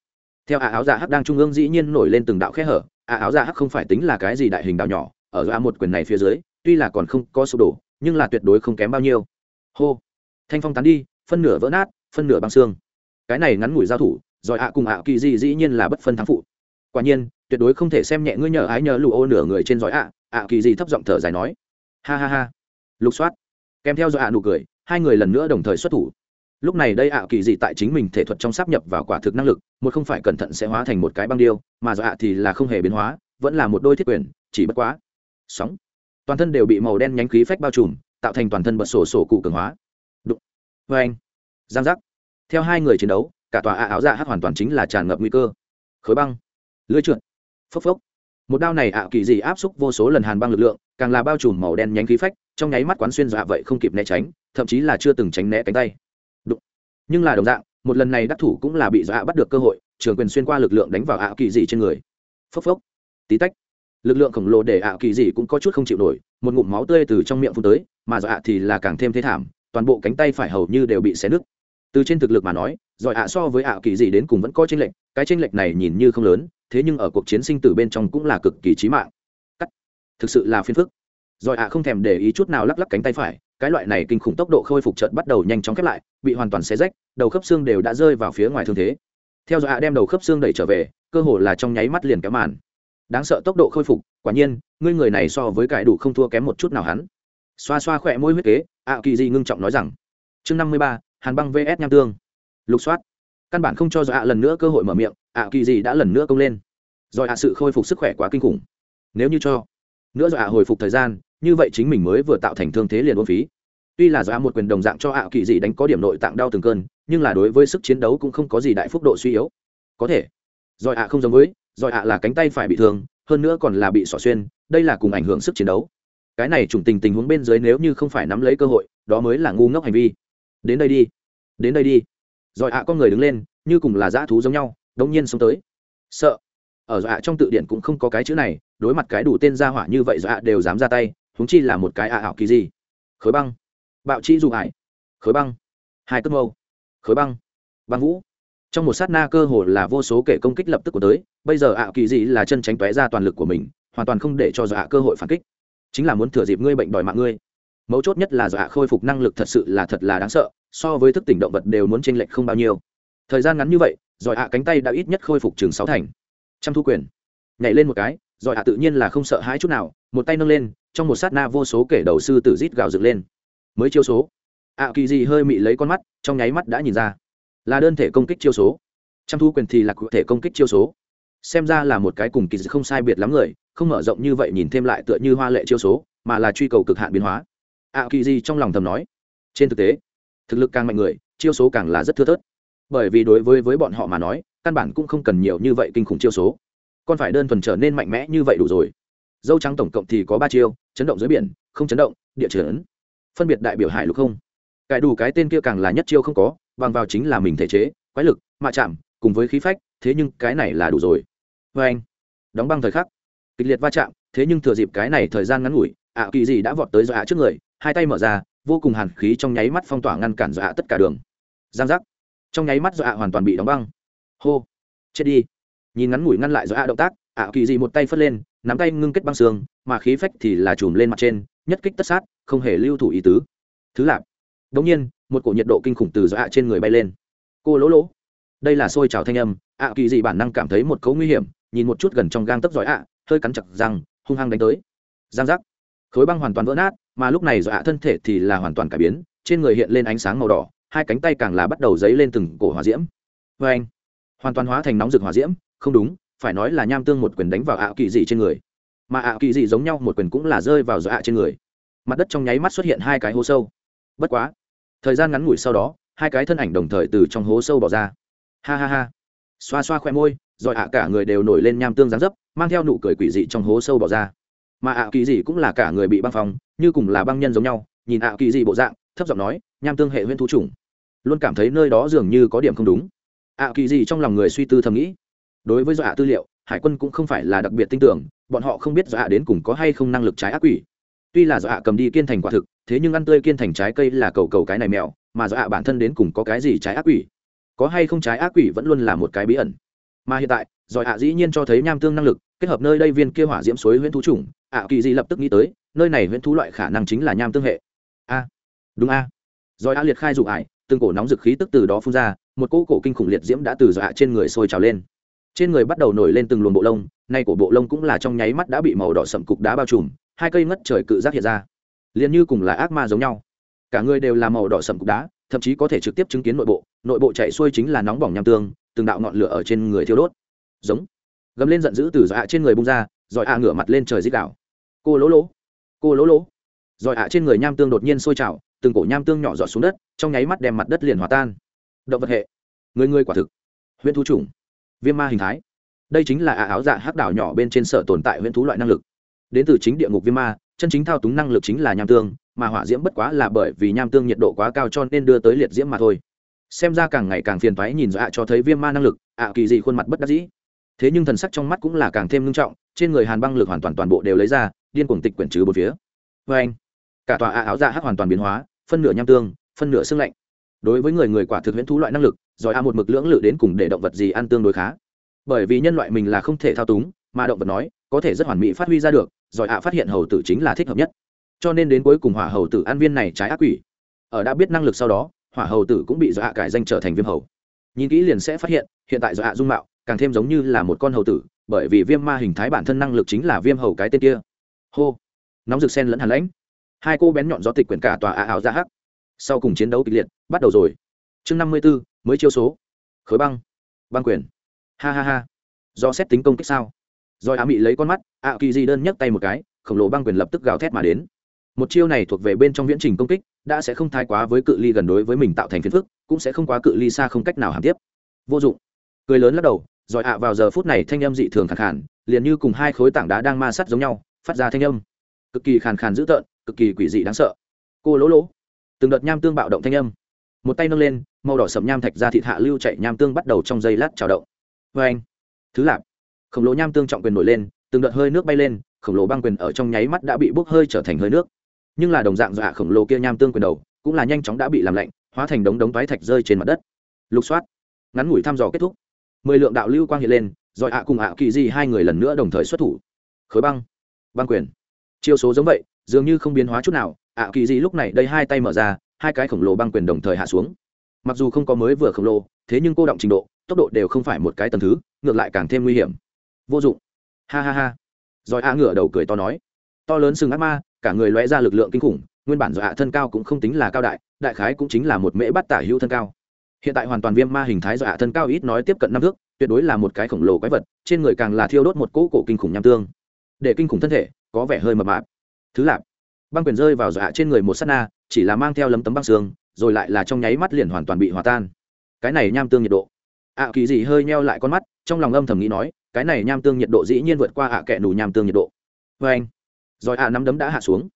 Theo ả áo giả hắc đang trung ương dĩ nhiên nổi lên từng đạo khe hở ả áo giả hắc không phải tính là cái gì đại hình đạo nhỏ, ở a một quyền này phía dưới, tuy là còn không có sụp đổ, nhưng là tuyệt đối không kém bao nhiêu. Hô. Thanh phong tán đi, phân nửa vỡ nát, phân nửa băng xương. Cái này ngắn ngủi giao thủ, rồi ạ cùng ạ kỳ gì dĩ nhiên là bất phân thắng phụ quả nhiên, tuyệt đối không thể xem nhẹ ngươi nhờ ái nhờ lụ ô nửa người trên giỏi ạ ạ kỳ gì thấp giọng thở dài nói. Ha ha ha. Lục soát. Kèm theo do ạ nụ cười, hai người lần nữa đồng thời xuất thủ. Lúc này đây ạ kỳ gì tại chính mình thể thuật trong sắp nhập vào quả thực năng lực, một không phải cẩn thận sẽ hóa thành một cái băng điêu, mà do ạ thì là không hề biến hóa, vẫn là một đôi thiết quyền, chỉ bất quá. Sóng. Toàn thân đều bị màu đen nhánh khí phách bao trùm, tạo thành toàn thân bật sổ sổ cụ cường hóa. Đụng. Vê anh. Giang giác. Theo hai người chiến đấu, cả tòa ạ áo dạ hát hoàn toàn chính là tràn ngập nguy cơ. Khối băng lưỡi trượt, phốc phốc. Một đao này ạ kỳ dị áp xúc vô số lần hàn băng lực lượng, càng là bao trùm màu đen nhánh khí phách, trong nháy mắt quán xuyên dọa vậy không kịp né tránh, thậm chí là chưa từng tránh né cánh tay. Đụng. nhưng là đồng dạng, một lần này đắc thủ cũng là bị dọa bắt được cơ hội, trường quyền xuyên qua lực lượng đánh vào ạ kỳ dị trên người. Phốc phốc. Tí tách. Lực lượng khổng lồ để ạ kỳ dị cũng có chút không chịu nổi, một ngụm máu tươi từ trong miệng phun tới, mà dọa thì là càng thêm thế thảm, toàn bộ cánh tay phải hầu như đều bị xé nứt. Từ trên thực lực mà nói giỏi ạ so với ạ kỳ dị đến cùng vẫn có tranh lệch, cái tranh lệch này nhìn như không lớn thế nhưng ở cuộc chiến sinh tử bên trong cũng là cực kỳ chí mạng. Cắt. Thực sự là phiền phức. Rồi ạ không thèm để ý chút nào lắc lắc cánh tay phải, cái loại này kinh khủng tốc độ khôi phục chợt bắt đầu nhanh chóng khép lại, bị hoàn toàn xé rách, đầu khớp xương đều đã rơi vào phía ngoài thương thế. Theo dõi ạ đem đầu khớp xương đẩy trở về, cơ hồ là trong nháy mắt liền kéo màn. Đáng sợ tốc độ khôi phục, quả nhiên, ngươi người này so với cải đủ không thua kém một chút nào hắn. Xoa xoa khỏe môi huyết kế, ạ kỳ di ngưng trọng nói rằng, chương năm mươi ba, hàn băng vs nham tương. Lục soát căn bản không cho do ạ lần nữa cơ hội mở miệng, ạ kỳ gì đã lần nữa công lên. Rồi ạ sự khôi phục sức khỏe quá kinh khủng. Nếu như cho nữa do ạ hồi phục thời gian, như vậy chính mình mới vừa tạo thành thương thế liền ôn phí. Tuy là do ạ một quyền đồng dạng cho ạ kỳ gì đánh có điểm nội tạng đau từng cơn, nhưng là đối với sức chiến đấu cũng không có gì đại phúc độ suy yếu. Có thể rồi ạ không giống với rồi ạ là cánh tay phải bị thương, hơn nữa còn là bị xỏ xuyên, đây là cùng ảnh hưởng sức chiến đấu. Cái này trùng tình tình huống bên dưới nếu như không phải nắm lấy cơ hội, đó mới là ngu ngốc hành vi. Đến đây đi, đến đây đi rồi ạ, con người đứng lên, như cùng là dã thú giống nhau, đống nhiên xông tới. Sợ. Ở dọa trong tự điển cũng không có cái chữ này, đối mặt cái đủ tên gia hỏa như vậy dọa đều dám ra tay húng chi là một cái ạ ảo kỳ gì. Khối băng. Bạo chi dù ải khối băng. Hai tấc mâu. Khối băng. Băng vũ. Trong một sát na cơ hồ là vô số kể công kích lập tức của tới, bây giờ ạ kỳ gì là chân tránh tóe ra toàn lực của mình, hoàn toàn không để cho dọa cơ hội phản kích. Chính là muốn thừa dịp ngươi bệnh đòi mạng ngươi. Mấu chốt nhất là dọa khôi phục năng lực thật sự là thật là đáng sợ so với thức tỉnh động vật đều muốn chênh lệch không bao nhiêu. Thời gian ngắn như vậy, giỏi ạ cánh tay đã ít nhất khôi phục chừng sáu thành. Trăm thu quyền. Nhảy lên một cái, giỏi ạ tự nhiên là không sợ hãi chút nào, một tay nâng lên, trong một sát na vô số kể đầu sư tử rít gào dựng lên. Mới chiêu số. Ạ kỳ gì hơi mị lấy con mắt, trong nháy mắt đã nhìn ra. Là đơn thể công kích chiêu số. Trăm thu quyền thì là cụ thể công kích chiêu số. Xem ra là một cái cùng kỳ không sai biệt lắm người, không mở rộng như vậy nhìn thêm lại tựa như hoa lệ chiêu số, mà là truy cầu cực hạn biến hóa. Ạ kỳ gì trong lòng thầm nói. Trên thực tế thực lực càng mạnh người, chiêu số càng là rất thưa thớt. Bởi vì đối với với bọn họ mà nói, căn bản cũng không cần nhiều như vậy kinh khủng chiêu số. Còn phải đơn thuần trở nên mạnh mẽ như vậy đủ rồi. Dâu trắng tổng cộng thì có ba chiêu, chấn động dưới biển, không chấn động, địa chấn. Phân biệt đại biểu hải lục không. Cải đủ cái tên kia càng là nhất chiêu không có, bằng vào chính là mình thể chế, quái lực, mạ chạm, cùng với khí phách, thế nhưng cái này là đủ rồi. Vê anh, đóng băng thời khắc. Kịch liệt va chạm, thế nhưng thừa dịp cái này thời gian ngắn ngủi, ạ kỳ gì đã vọt tới do ạ trước người, hai tay mở ra vô cùng hàn khí trong nháy mắt phong tỏa ngăn cản dọa tất cả đường. Giang giác. Trong nháy mắt dọa hoàn toàn bị đóng băng. Hô. Chết đi. Nhìn ngắn ngủi ngăn lại dọa động tác, ạ kỳ dị một tay phất lên, nắm tay ngưng kết băng xương, mà khí phách thì là chùm lên mặt trên, nhất kích tất sát, không hề lưu thủ ý tứ. Thứ lạp đống nhiên, một cổ nhiệt độ kinh khủng từ dọa trên người bay lên. Cô lỗ lỗ. Đây là xôi trào thanh âm, ạ kỳ dị bản năng cảm thấy một cấu nguy hiểm, nhìn một chút gần trong gang tấp giỏi ạ hơi cắn chặt răng, hung hăng đánh tới. Giang giác. Khối băng hoàn toàn vỡ nát mà lúc này do ạ thân thể thì là hoàn toàn cải biến, trên người hiện lên ánh sáng màu đỏ, hai cánh tay càng là bắt đầu dấy lên từng cổ hỏa diễm. Vê anh, hoàn toàn hóa thành nóng rực hỏa diễm, không đúng, phải nói là nham tương một quyền đánh vào ạ kỳ dị trên người. Mà ạ kỳ dị giống nhau, một quyền cũng là rơi vào do ạ trên người. Mặt đất trong nháy mắt xuất hiện hai cái hố sâu. Bất quá, thời gian ngắn ngủi sau đó, hai cái thân ảnh đồng thời từ trong hố sâu bỏ ra. Ha ha ha. Xoa xoa khoe môi, rồi ạ cả người đều nổi lên nham tương dáng dấp, mang theo nụ cười quỷ dị trong hố sâu bỏ ra mà ạ kỳ dị cũng là cả người bị băng phong, như cùng là băng nhân giống nhau, nhìn ạ kỳ dị bộ dạng, thấp giọng nói, nham tương hệ huyễn thú chủng. Luôn cảm thấy nơi đó dường như có điểm không đúng. ạ kỳ dị trong lòng người suy tư thầm nghĩ. Đối với dọa tư liệu, hải quân cũng không phải là đặc biệt tin tưởng, bọn họ không biết dọa đến cùng có hay không năng lực trái ác quỷ. Tuy là dọa cầm đi kiên thành quả thực, thế nhưng ăn tươi kiên thành trái cây là cầu cầu cái này mèo, mà dọa bản thân đến cùng có cái gì trái ác quỷ? Có hay không trái ác quỷ vẫn luôn là một cái bí ẩn. Mà hiện tại giỏi dĩ nhiên cho thấy nham tương năng lực, kết hợp nơi đây viên kia hỏa diễm suối huyễn thú chủng ạ kỳ di lập tức nghĩ tới, nơi này huyễn thú loại khả năng chính là nham tương hệ. A, đúng a. Rồi a liệt khai dụ ải, từng cổ nóng dực khí tức từ đó phun ra, một cỗ cổ kinh khủng liệt diễm đã từ dọa trên người sôi trào lên. Trên người bắt đầu nổi lên từng luồng bộ lông, nay cổ bộ lông cũng là trong nháy mắt đã bị màu đỏ sậm cục đá bao trùm, hai cây ngất trời cự giác hiện ra. Liền như cùng là ác ma giống nhau. Cả người đều là màu đỏ sậm cục đá, thậm chí có thể trực tiếp chứng kiến nội bộ nội bộ chạy xuôi chính là nóng bỏng nham tương, từng đạo ngọn lửa ở trên người thiêu đốt. Giống. Gầm lên giận dữ từ dọa trên người bung ra, rồi ạ ngửa mặt lên trời dích đảo cô lỗ lỗ. Cô lỗ lỗ. Rồi ạ, trên người nham tương đột nhiên sôi trào, từng cổ nham tương nhỏ giọt xuống đất, trong nháy mắt đem mặt đất liền hòa tan. Động vật hệ. Người người quả thực. Huyễn thú chủng. Viêm ma hình thái. Đây chính là ạ áo dạ hắc đảo nhỏ bên trên sở tồn tại huyễn thú loại năng lực. Đến từ chính địa ngục viêm ma, chân chính thao túng năng lực chính là nham tương, mà hỏa diễm bất quá là bởi vì nham tương nhiệt độ quá cao cho nên đưa tới liệt diễm mà thôi. Xem ra càng ngày càng phiền thoái nhìn ạ cho thấy viêm ma năng lực, ạ kỳ gì khuôn mặt bất đắc dĩ thế nhưng thần sắc trong mắt cũng là càng thêm ngưng trọng, trên người hàn băng lực hoàn toàn toàn bộ đều lấy ra, điên cuồng tịch quyển trừ bốn phía. Vê anh, cả tòa áo dạ hắc hoàn toàn biến hóa, phân nửa nham tương, phân nửa xương lạnh. Đối với người người quả thực huyễn thú loại năng lực, giỏi a một mực lưỡng lự đến cùng để động vật gì ăn tương đối khá. Bởi vì nhân loại mình là không thể thao túng, mà động vật nói, có thể rất hoàn mỹ phát huy ra được, giỏi a phát hiện hầu tử chính là thích hợp nhất. Cho nên đến cuối cùng hỏa hầu tử an viên này trái ác quỷ. Ở đã biết năng lực sau đó, hỏa hầu tử cũng bị dọa cải danh trở thành viêm hầu. Nhìn kỹ liền sẽ phát hiện hiện tại dọa dung mạo càng thêm giống như là một con hầu tử, bởi vì viêm ma hình thái bản thân năng lực chính là viêm hầu cái tên kia. Hô! Nóng rực sen lẫn hàn lãnh. Hai cô bén nhọn gió tịch quyển cả tòa ả ảo ra hắc. Sau cùng chiến đấu kịch liệt, bắt đầu rồi. Chương năm mươi b ố mới chiêu số. Khối băng. Băng quyền. Ha ha ha. Do xét tính công kích sao? Rồi á mị lấy con mắt ạ kỳ di đơn nhấc tay một cái, khổng lồ băng quyền lập tức gào thét mà đến. Một chiêu này thuộc về bên trong viễn trình công kích, đã sẽ không thái quá với cự ly gần đối với mình tạo thành phiền phức, cũng sẽ không quá cự ly xa không cách nào hàm tiếp. Vô dụng. Cười lớn lắc đầu rồi ạ, vào giờ phút này thanh âm dị thường khàn khàn, liền như cùng hai khối tảng đá đang ma sát giống nhau, phát ra thanh âm. Cực kỳ khàn khàn dữ tợn, cực kỳ quỷ dị đáng sợ. Cô lỗ lỗ. Từng đợt nham tương bạo động thanh âm. Một tay nâng lên, màu đỏ sậm nham thạch ra thịt hạ lưu chạy nham tương bắt đầu trong giây lát trào động. Vê anh. Thứ lạp. Khổng lồ nham tương trọng quyền nổi lên, từng đợt hơi nước bay lên, khổng lồ băng quyền ở trong nháy mắt đã bị bốc hơi trở thành hơi nước. Nhưng là đồng dạng dọa khổng lồ kia nham tương quyền đầu, cũng là nhanh chóng đã bị làm lạnh, hóa thành đống đống toái thạch rơi trên mặt đất. Lục soát. Ngắn ngủi thăm dò kết thúc mười lượng đạo lưu quang hiện lên, rồi ạ cùng ạ kỳ di hai người lần nữa đồng thời xuất thủ. Khối băng. Băng quyền. Chiêu số giống vậy, dường như không biến hóa chút nào, ạ kỳ di lúc này đây hai tay mở ra, hai cái khổng lồ băng quyền đồng thời hạ xuống. Mặc dù không có mới vừa khổng lồ, thế nhưng cô động trình độ, tốc độ đều không phải một cái tầm thứ, ngược lại càng thêm nguy hiểm. Vô dụng. Ha ha ha. Rồi ạ ngửa đầu cười to nói. To lớn sừng ác ma, cả người lóe ra lực lượng kinh khủng, nguyên bản do ạ thân cao cũng không tính là cao đại đại khái cũng chính là một mễ bắt tả hữu thân cao hiện tại hoàn toàn viêm ma hình thái do hạ thân cao ít nói tiếp cận năm thước, tuyệt đối là một cái khổng lồ quái vật, trên người càng là thiêu đốt một cỗ cổ kinh khủng nham tương. Để kinh khủng thân thể, có vẻ hơi mập mạp. Thứ lạp băng quyền rơi vào dọa trên người một s á t na, chỉ là mang theo lấm tấm băng xương, rồi lại là trong nháy mắt liền hoàn toàn bị hòa tan. Cái này nham tương nhiệt độ. Ạ kỳ dị hơi neo lại con mắt, trong lòng âm thầm nghĩ nói, cái này nham tương nhiệt độ dĩ nhiên vượt qua ạ kẹ nù nham tương nhiệt độ. Vê anh, rồi ạ nắm đấm đã hạ xuống.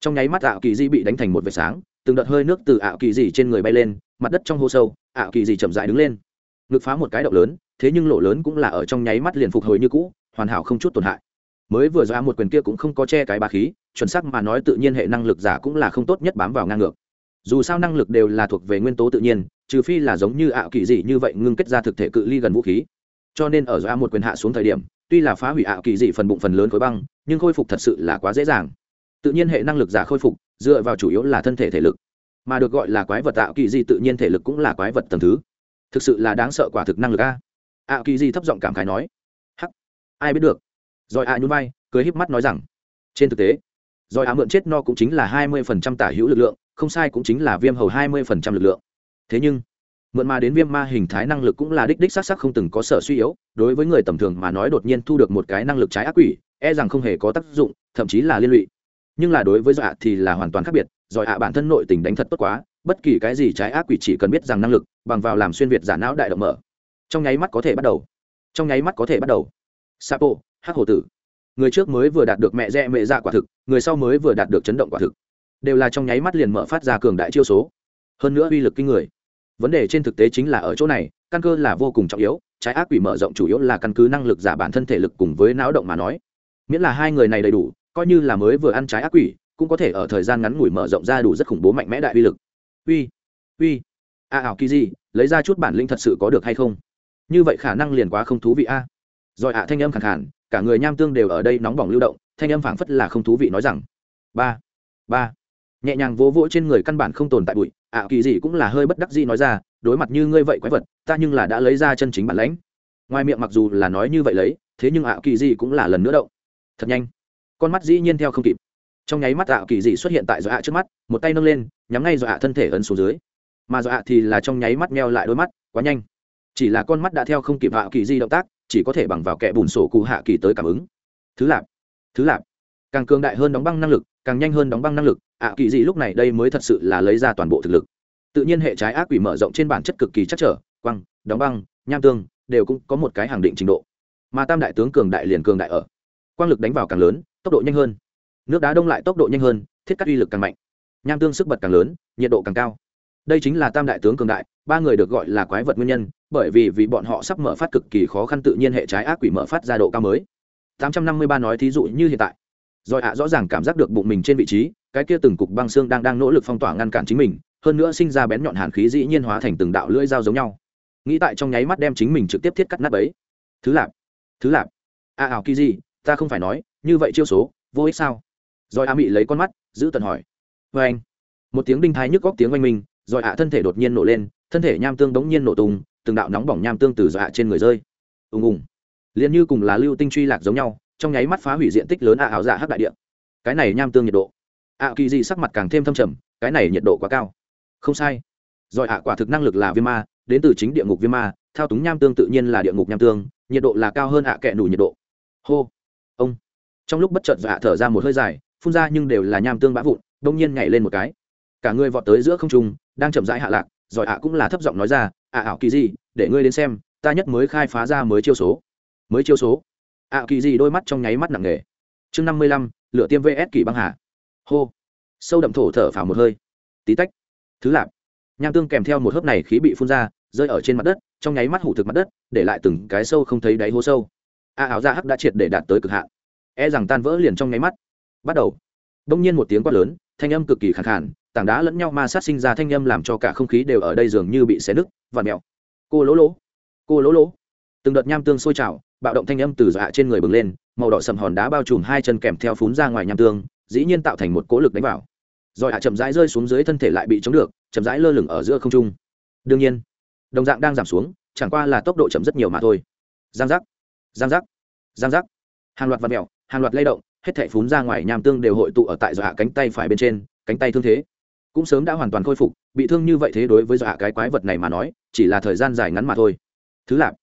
Trong nháy mắt ạ kỳ dị bị đánh thành một vệt sáng, từng đợt hơi nước từ ạ kỳ dị trên người bay lên mặt đất trong hô sâu ạ kỳ dị chậm dại đứng lên. Ngực phá một cái động lớn, thế nhưng lỗ lớn cũng là ở trong nháy mắt liền phục hồi như cũ, hoàn hảo không chút tổn hại. Mới vừa ra một quyền kia cũng không có che cái bà khí, chuẩn xác mà nói tự nhiên hệ năng lực giả cũng là không tốt nhất bám vào ngang ngược. Dù sao năng lực đều là thuộc về nguyên tố tự nhiên, trừ phi là giống như ảo kỳ dị như vậy ngưng kết ra thực thể cự ly gần vũ khí. Cho nên ở ra một quyền hạ xuống thời điểm, tuy là phá hủy ảo kỳ dị phần bụng phần lớn khối băng, nhưng khôi phục thật sự là quá dễ dàng. Tự nhiên hệ năng lực giả khôi phục, dựa vào chủ yếu là thân thể thể lực mà được gọi là quái vật tạo kỳ di tự nhiên thể lực cũng là quái vật tầng thứ. Thực sự là đáng sợ quả thực năng lực a. Ạ kỳ di thấp giọng cảm khái nói. Hắc. Ai biết được? Rồi a nhún vai, cười híp mắt nói rằng. Trên thực tế, rồi a mượn chết no cũng chính là hai mươi phần trăm tả hữu lực lượng, không sai cũng chính là viêm hầu hai mươi phần trăm lực lượng. Thế nhưng, mượn mà đến viêm ma hình thái năng lực cũng là đích đích s á c s á c không từng có sở suy yếu, đối với người tầm thường mà nói đột nhiên thu được một cái năng lực trái ác quỷ e rằng không hề có tác dụng, thậm chí là liên lụy. Nhưng là đối với dọa thì là hoàn toàn khác biệt giỏi ạ, bản thân nội tình đánh thật tốt quá, bất kỳ cái gì trái ác quỷ chỉ cần biết rằng năng lực, bằng vào làm xuyên việt giả não đại động mở. Trong nháy mắt có thể bắt đầu. Trong nháy mắt có thể bắt đầu. Sapo, hắc hồ tử. Người trước mới vừa đạt được mẹ rẽ mẹ dạ quả thực, người sau mới vừa đạt được chấn động quả thực. Đều là trong nháy mắt liền mở phát ra cường đại chiêu số. Hơn nữa uy lực kinh người. Vấn đề trên thực tế chính là ở chỗ này, căn cơ là vô cùng trọng yếu, trái ác quỷ mở rộng chủ yếu là căn cứ năng lực giả bản thân thể lực cùng với não động mà nói. Miễn là hai người này đầy đủ, coi như là mới vừa ăn trái ác quỷ cũng có thể ở thời gian ngắn ngủi mở rộng ra đủ rất khủng bố mạnh mẽ đại uy lực. Uy uy. A ảo kỳ gì lấy ra chút bản lĩnh thật sự có được hay không? Như vậy khả năng liền quá không thú vị a. Rồi ạ, thanh âm khẳng khàn, cả người nham tương đều ở đây nóng bỏng lưu động, thanh âm phảng phất là không thú vị nói rằng, ba ba. Nhẹ nhàng vỗ vỗ trên người căn bản không tồn tại bụi ạ kỳ gì cũng là hơi bất đắc dĩ nói ra, đối mặt như ngươi vậy quái vật, ta nhưng là đã lấy ra chân chính bản lãnh. Ngoài miệng mặc dù là nói như vậy lấy, thế nhưng ạ kỳ gì cũng là lần nữa động. Thật nhanh. Con mắt dĩ nhiên theo không kịp trong nháy mắt ạ kỳ dị xuất hiện tại dọa trước mắt, một tay nâng lên, nhắm ngay dọa thân thể ấn xuống dưới. Mà dọa thì là trong nháy mắt meo lại đôi mắt, quá nhanh. Chỉ là con mắt đã theo không kịp hạ kỳ di động tác, chỉ có thể bằng vào kẻ bùn sổ cụ hạ kỳ tới cảm ứng. Thứ lạp thứ lạp. Càng cường đại hơn đóng băng năng lực, càng nhanh hơn đóng băng năng lực, ạ kỳ dị lúc này đây mới thật sự là lấy ra toàn bộ thực lực. Tự nhiên hệ trái ác quỷ mở rộng trên bản chất cực kỳ chắc trở, quăng, đóng băng, nham tương, đều cũng có một cái hàng định trình độ. Mà tam đại tướng cường đại liền cường đại ở. Quang lực đánh vào càng lớn, tốc độ nhanh hơn nước đá đông lại tốc độ nhanh hơn, thiết cắt uy lực càng mạnh. Nham tương sức bật càng lớn, nhiệt độ càng cao. Đây chính là tam đại tướng cường đại, ba người được gọi là quái vật nguyên nhân, bởi vì vì bọn họ sắp mở phát cực kỳ khó khăn tự nhiên hệ trái ác quỷ mở phát ra độ cao mới. 853 nói thí dụ như hiện tại. Rồi ạ, rõ ràng cảm giác được bụng mình trên vị trí, cái kia từng cục băng xương đang đang nỗ lực phong tỏa ngăn cản chính mình, hơn nữa sinh ra bén nhọn hàn khí dĩ nhiên hóa thành từng đạo lưỡi dao giống nhau. Nghĩ tại trong nháy mắt đem chính mình trực tiếp thiết cắt nát ấy thứ lạp thứ lạp. A ảo kỳ gì ta không phải nói, như vậy chiêu số, vô ích sao? Rồi a mị lấy con mắt, giữ tận hỏi. Vê anh, một tiếng đinh thái nhức góc tiếng oanh minh, rồi ạ thân thể đột nhiên nổ lên, thân thể nham tương đống nhiên nổ tung, từng đạo nóng bỏng nham tương từ dọa trên người rơi. Ùng ùng. Liền như cùng là lưu tinh truy lạc giống nhau, trong nháy mắt phá hủy diện tích lớn ạ ảo dạ hắc đại địa. Cái này nham tương nhiệt độ. Ạ kỳ dị sắc mặt càng thêm thâm trầm, cái này nhiệt độ quá cao. Không sai. Rồi ạ quả thực năng lực là viêm ma, đến từ chính địa ngục viêm ma, thao túng nham tương tự nhiên là địa ngục nham tương, nhiệt độ là cao hơn ạ kẹ đủ nhiệt độ. Hô. Ông. Trong lúc bất chợt dạ thở ra một hơi dài phun ra nhưng đều là nham tương bã vụn, đông nhiên nhảy lên một cái. Cả người vọt tới giữa không trung, đang chậm rãi hạ lạc giỏi ạ cũng là thấp giọng nói ra, ạ, ảo kỳ gì, để ngươi đến xem, ta nhất mới khai phá ra mới chiêu số. Mới chiêu số? Ạ, kỳ gì đôi mắt trong nháy mắt nặng nề. Chương năm mươi lăm, lửa tiêm vs kỳ băng hà. Hô. Sâu đậm thổ thở phào một hơi. Tí tách. Thứ lạp. Nham tương kèm theo một hớp này khí bị phun ra, rơi ở trên mặt đất, trong nháy mắt hủ thực mặt đất, để lại từng cái sâu không thấy đáy hố sâu. A áo da dạ hắc đã triệt để đạt tới cực hạn. E rằng tan vỡ liền trong nháy mắt bắt đầu. Đông nhiên một tiếng quát lớn, thanh âm cực kỳ khẳng khản tảng đá lẫn nhau ma sát sinh ra thanh âm làm cho cả không khí đều ở đây dường như bị xé nứt và mẹo cô lỗ lỗ. Cô lỗ lỗ. Từng đợt nham tương sôi trào, bạo động thanh âm từ dọa trên người bừng lên, màu đỏ sầm hòn đá bao trùm hai chân kèm theo phún ra ngoài nham tương, dĩ nhiên tạo thành một cỗ lực đánh vào. Rồi hạ chậm rãi rơi xuống dưới thân thể lại bị chống được, chậm rãi lơ lửng ở giữa không trung. Đương nhiên, đồng dạng đang giảm xuống, chẳng qua là tốc độ chậm rất nhiều mà thôi. Giang giác. Giang giác. Giang giác. Hàng loạt vật mèo, hàng loạt lay động hết thảy phún ra ngoài nham tương đều hội tụ ở tại dọa cánh tay phải bên trên, cánh tay thương thế cũng sớm đã hoàn toàn khôi phục, bị thương như vậy thế đối với dọa cái quái vật này mà nói, chỉ là thời gian dài ngắn mà thôi. Thứ lạp,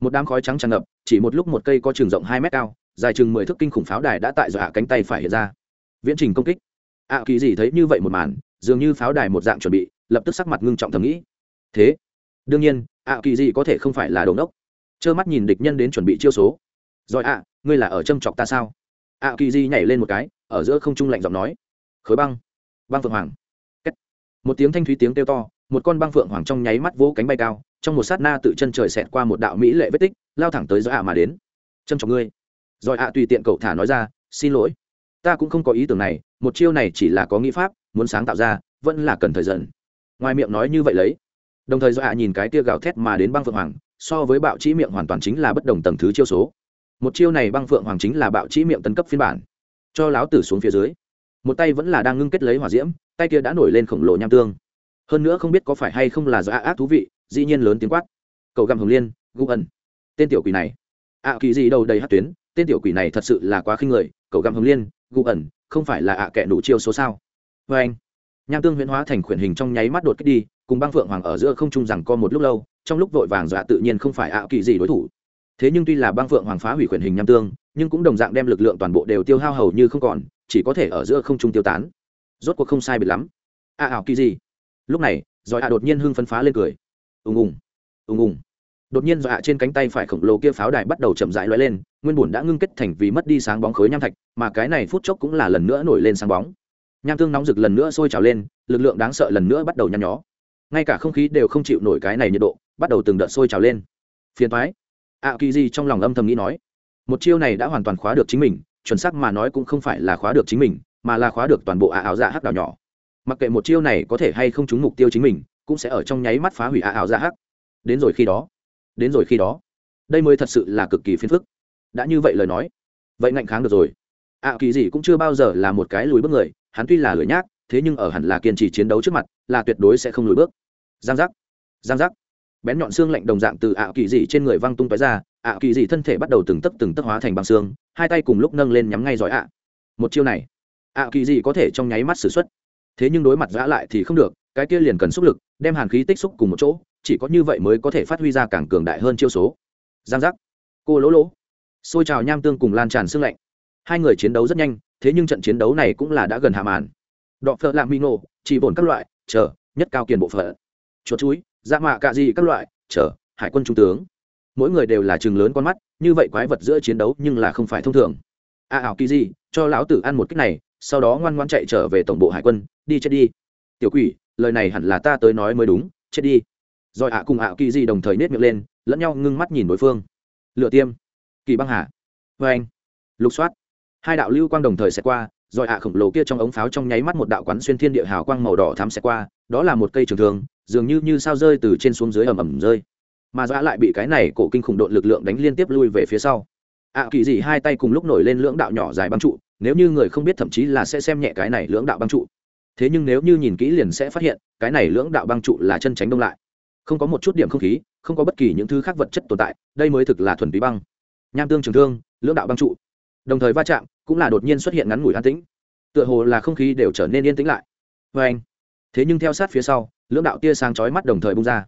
một đám khói trắng tràn ngập, chỉ một lúc một cây có trường rộng hai mét cao, dài chừng mười thước kinh khủng pháo đài đã tại dọa cánh tay phải hiện ra. Viễn trình công kích. Ạ kỳ gì thấy như vậy một màn, dường như pháo đài một dạng chuẩn bị, lập tức sắc mặt ngưng trọng thầm nghĩ. Thế, đương nhiên ạ kỳ gì có thể không phải là đồn đốc trơ mắt nhìn địch nhân đến chuẩn bị chiêu số. Rồi ạ, ngươi là ở châm chọc ta sao? Ạ kỳ di nhảy lên một cái, ở giữa không trung lạnh giọng nói, khối băng băng phượng hoàng. Kết. một tiếng thanh thúy tiếng kêu to, một con băng phượng hoàng trong nháy mắt vỗ cánh bay cao, trong một sát na tự chân trời xẹt qua một đạo mỹ lệ vết tích, lao thẳng tới do ạ mà đến. Châm chọc ngươi. Rồi ạ tùy tiện cậu thả nói ra, xin lỗi, ta cũng không có ý tưởng này, một chiêu này chỉ là có nghĩ pháp, muốn sáng tạo ra, vẫn là cần thời gian. Ngoài miệng nói như vậy lấy, đồng thời do hạ nhìn cái tia gào thét mà đến băng phượng hoàng, so với bạo trĩ miệng hoàn toàn chính là bất đồng tầng thứ chiêu số một chiêu này băng phượng hoàng chính là bạo trĩ miệng tấn cấp phiên bản. Cho láo tử xuống phía dưới. Một tay vẫn là đang ngưng kết lấy hỏa diễm, tay kia đã nổi lên khổng lồ nham tương. Hơn nữa không biết có phải hay không là do ác thú vị, dĩ nhiên lớn tiếng quát. Cầu găm hồng liên, gu ẩn. Tên tiểu quỷ này. Ạ kỳ gì đầu đầy hát tuyến, tên tiểu quỷ này thật sự là quá khinh người, cầu găm hồng liên, gu ẩn, không phải là ạ kẻ đủ chiêu số sao? Vê anh, nham tương huyễn hóa thành khuyển hình trong nháy mắt đột kích đi, cùng băng phượng hoàng ở giữa không trung rằng co một lúc lâu, trong lúc vội vàng dọa tự nhiên không phải ạ kỳ gì đối thủ thế nhưng tuy là băng phượng hoàng phá hủy quyển hình nham tương, nhưng cũng đồng dạng đem lực lượng toàn bộ đều tiêu hao hầu như không còn, chỉ có thể ở giữa không trung tiêu tán. Rốt cuộc không sai biệt lắm. A à, ảo kỳ gì? Lúc này, giỏi ạ đột nhiên hưng phấn phá lên cười. Ùng ùng ùng ùng. Đột nhiên dọa trên cánh tay phải khổng lồ kia pháo đài bắt đầu chậm rãi lóe lên, nguyên bùn đã ngưng kết thành vì mất đi sáng bóng khối nham thạch, mà cái này phút chốc cũng là lần nữa nổi lên sáng bóng. Nham tương nóng rực lần nữa sôi trào lên, lực lượng đáng sợ lần nữa bắt đầu nhăn nhó. Ngay cả không khí đều không chịu nổi cái này nhiệt độ, bắt đầu từng đợt sôi trào lên. Phiền thoái ạ kỳ gì trong lòng âm thầm nghĩ nói, một chiêu này đã hoàn toàn khóa được chính mình, chuẩn xác mà nói cũng không phải là khóa được chính mình, mà là khóa được toàn bộ ạ áo dạ hắc đảo nhỏ. Mặc kệ một chiêu này có thể hay không trúng mục tiêu chính mình, cũng sẽ ở trong nháy mắt phá hủy ạ áo dạ hắc. Đến rồi khi đó, đến rồi khi đó, đây mới thật sự là cực kỳ phiền phức. Đã như vậy lời nói, vậy ngạnh kháng được rồi. Ạ kỳ gì cũng chưa bao giờ là một cái lùi bước người, hắn tuy là lười nhác, thế nhưng ở hẳn là kiên trì chiến đấu trước mặt, là tuyệt đối sẽ không lùi bước. Giang giác giang giác bén nhọn xương lạnh đồng dạng từ ạ kỳ dị trên người văng tung tói ra, ạ kỳ dị thân thể bắt đầu từng tấc từng tấc hóa thành băng xương, hai tay cùng lúc nâng lên nhắm ngay giỏi ạ. Một chiêu này, ạ kỳ dị có thể trong nháy mắt xử x u ấ t thế nhưng đối mặt giã lại thì không được, cái kia liền cần xúc lực, đem hàn khí tích xúc cùng một chỗ, chỉ có như vậy mới có thể phát huy ra càng cường đại hơn chiêu số. Giang giác. Cô lỗ lỗ. Xôi trào nham tương cùng lan tràn xương lạnh. Hai người chiến đấu rất nhanh, thế nhưng trận chiến đấu này cũng là đã gần hạ màn. Đọ phợ lạm mino chỉ bổn các loại, chờ, nhất cao kiền bộ phận. Chuột chuối dạ mạ cạ gì các loại, chờ, hải quân trung tướng. Mỗi người đều là chừng lớn con mắt, như vậy quái vật giữa chiến đấu nhưng là không phải thông thường. A ảo kỳ gì, cho lão tử ăn một cách này, sau đó ngoan ngoan chạy trở về tổng bộ hải quân, đi chết đi. Tiểu quỷ, lời này hẳn là ta tới nói mới đúng, chết đi. Rồi ạ, cùng ạ, kỳ gì đồng thời nết miệng lên, lẫn nhau ngưng mắt nhìn đối phương. Lựa tiêm. Kỳ băng hà. Vê anh lục soát. Hai đạo lưu quang đồng thời sẽ qua rồi ạ khổng lồ kia trong ống pháo trong nháy mắt một đạo quán xuyên thiên địa hào quang màu đỏ thắm sẽ qua, đó là một cây trường thường dường như như sao rơi từ trên xuống dưới ầm ầm rơi. Mà dã lại bị cái này cổ kinh khủng độn lực lượng đánh liên tiếp lui về phía sau. Ạ kỳ dị hai tay cùng lúc nổi lên lưỡng đạo nhỏ dài băng trụ, nếu như người không biết thậm chí là sẽ xem nhẹ cái này lưỡng đạo băng trụ. Thế nhưng nếu như nhìn kỹ liền sẽ phát hiện, cái này lưỡng đạo băng trụ là chân tránh đông lại. Không có một chút điểm không khí, không có bất kỳ những thứ khác vật chất tồn tại, đây mới thực là thuần túy băng. Nham tương trường thương, lưỡng đạo băng trụ đồng thời va chạm cũng là đột nhiên xuất hiện ngắn ngủi an tĩnh. Tựa hồ là không khí đều trở nên yên tĩnh lại. Vê anh, thế nhưng theo sát phía sau, lưỡng đạo tia sáng chói mắt đồng thời bung ra.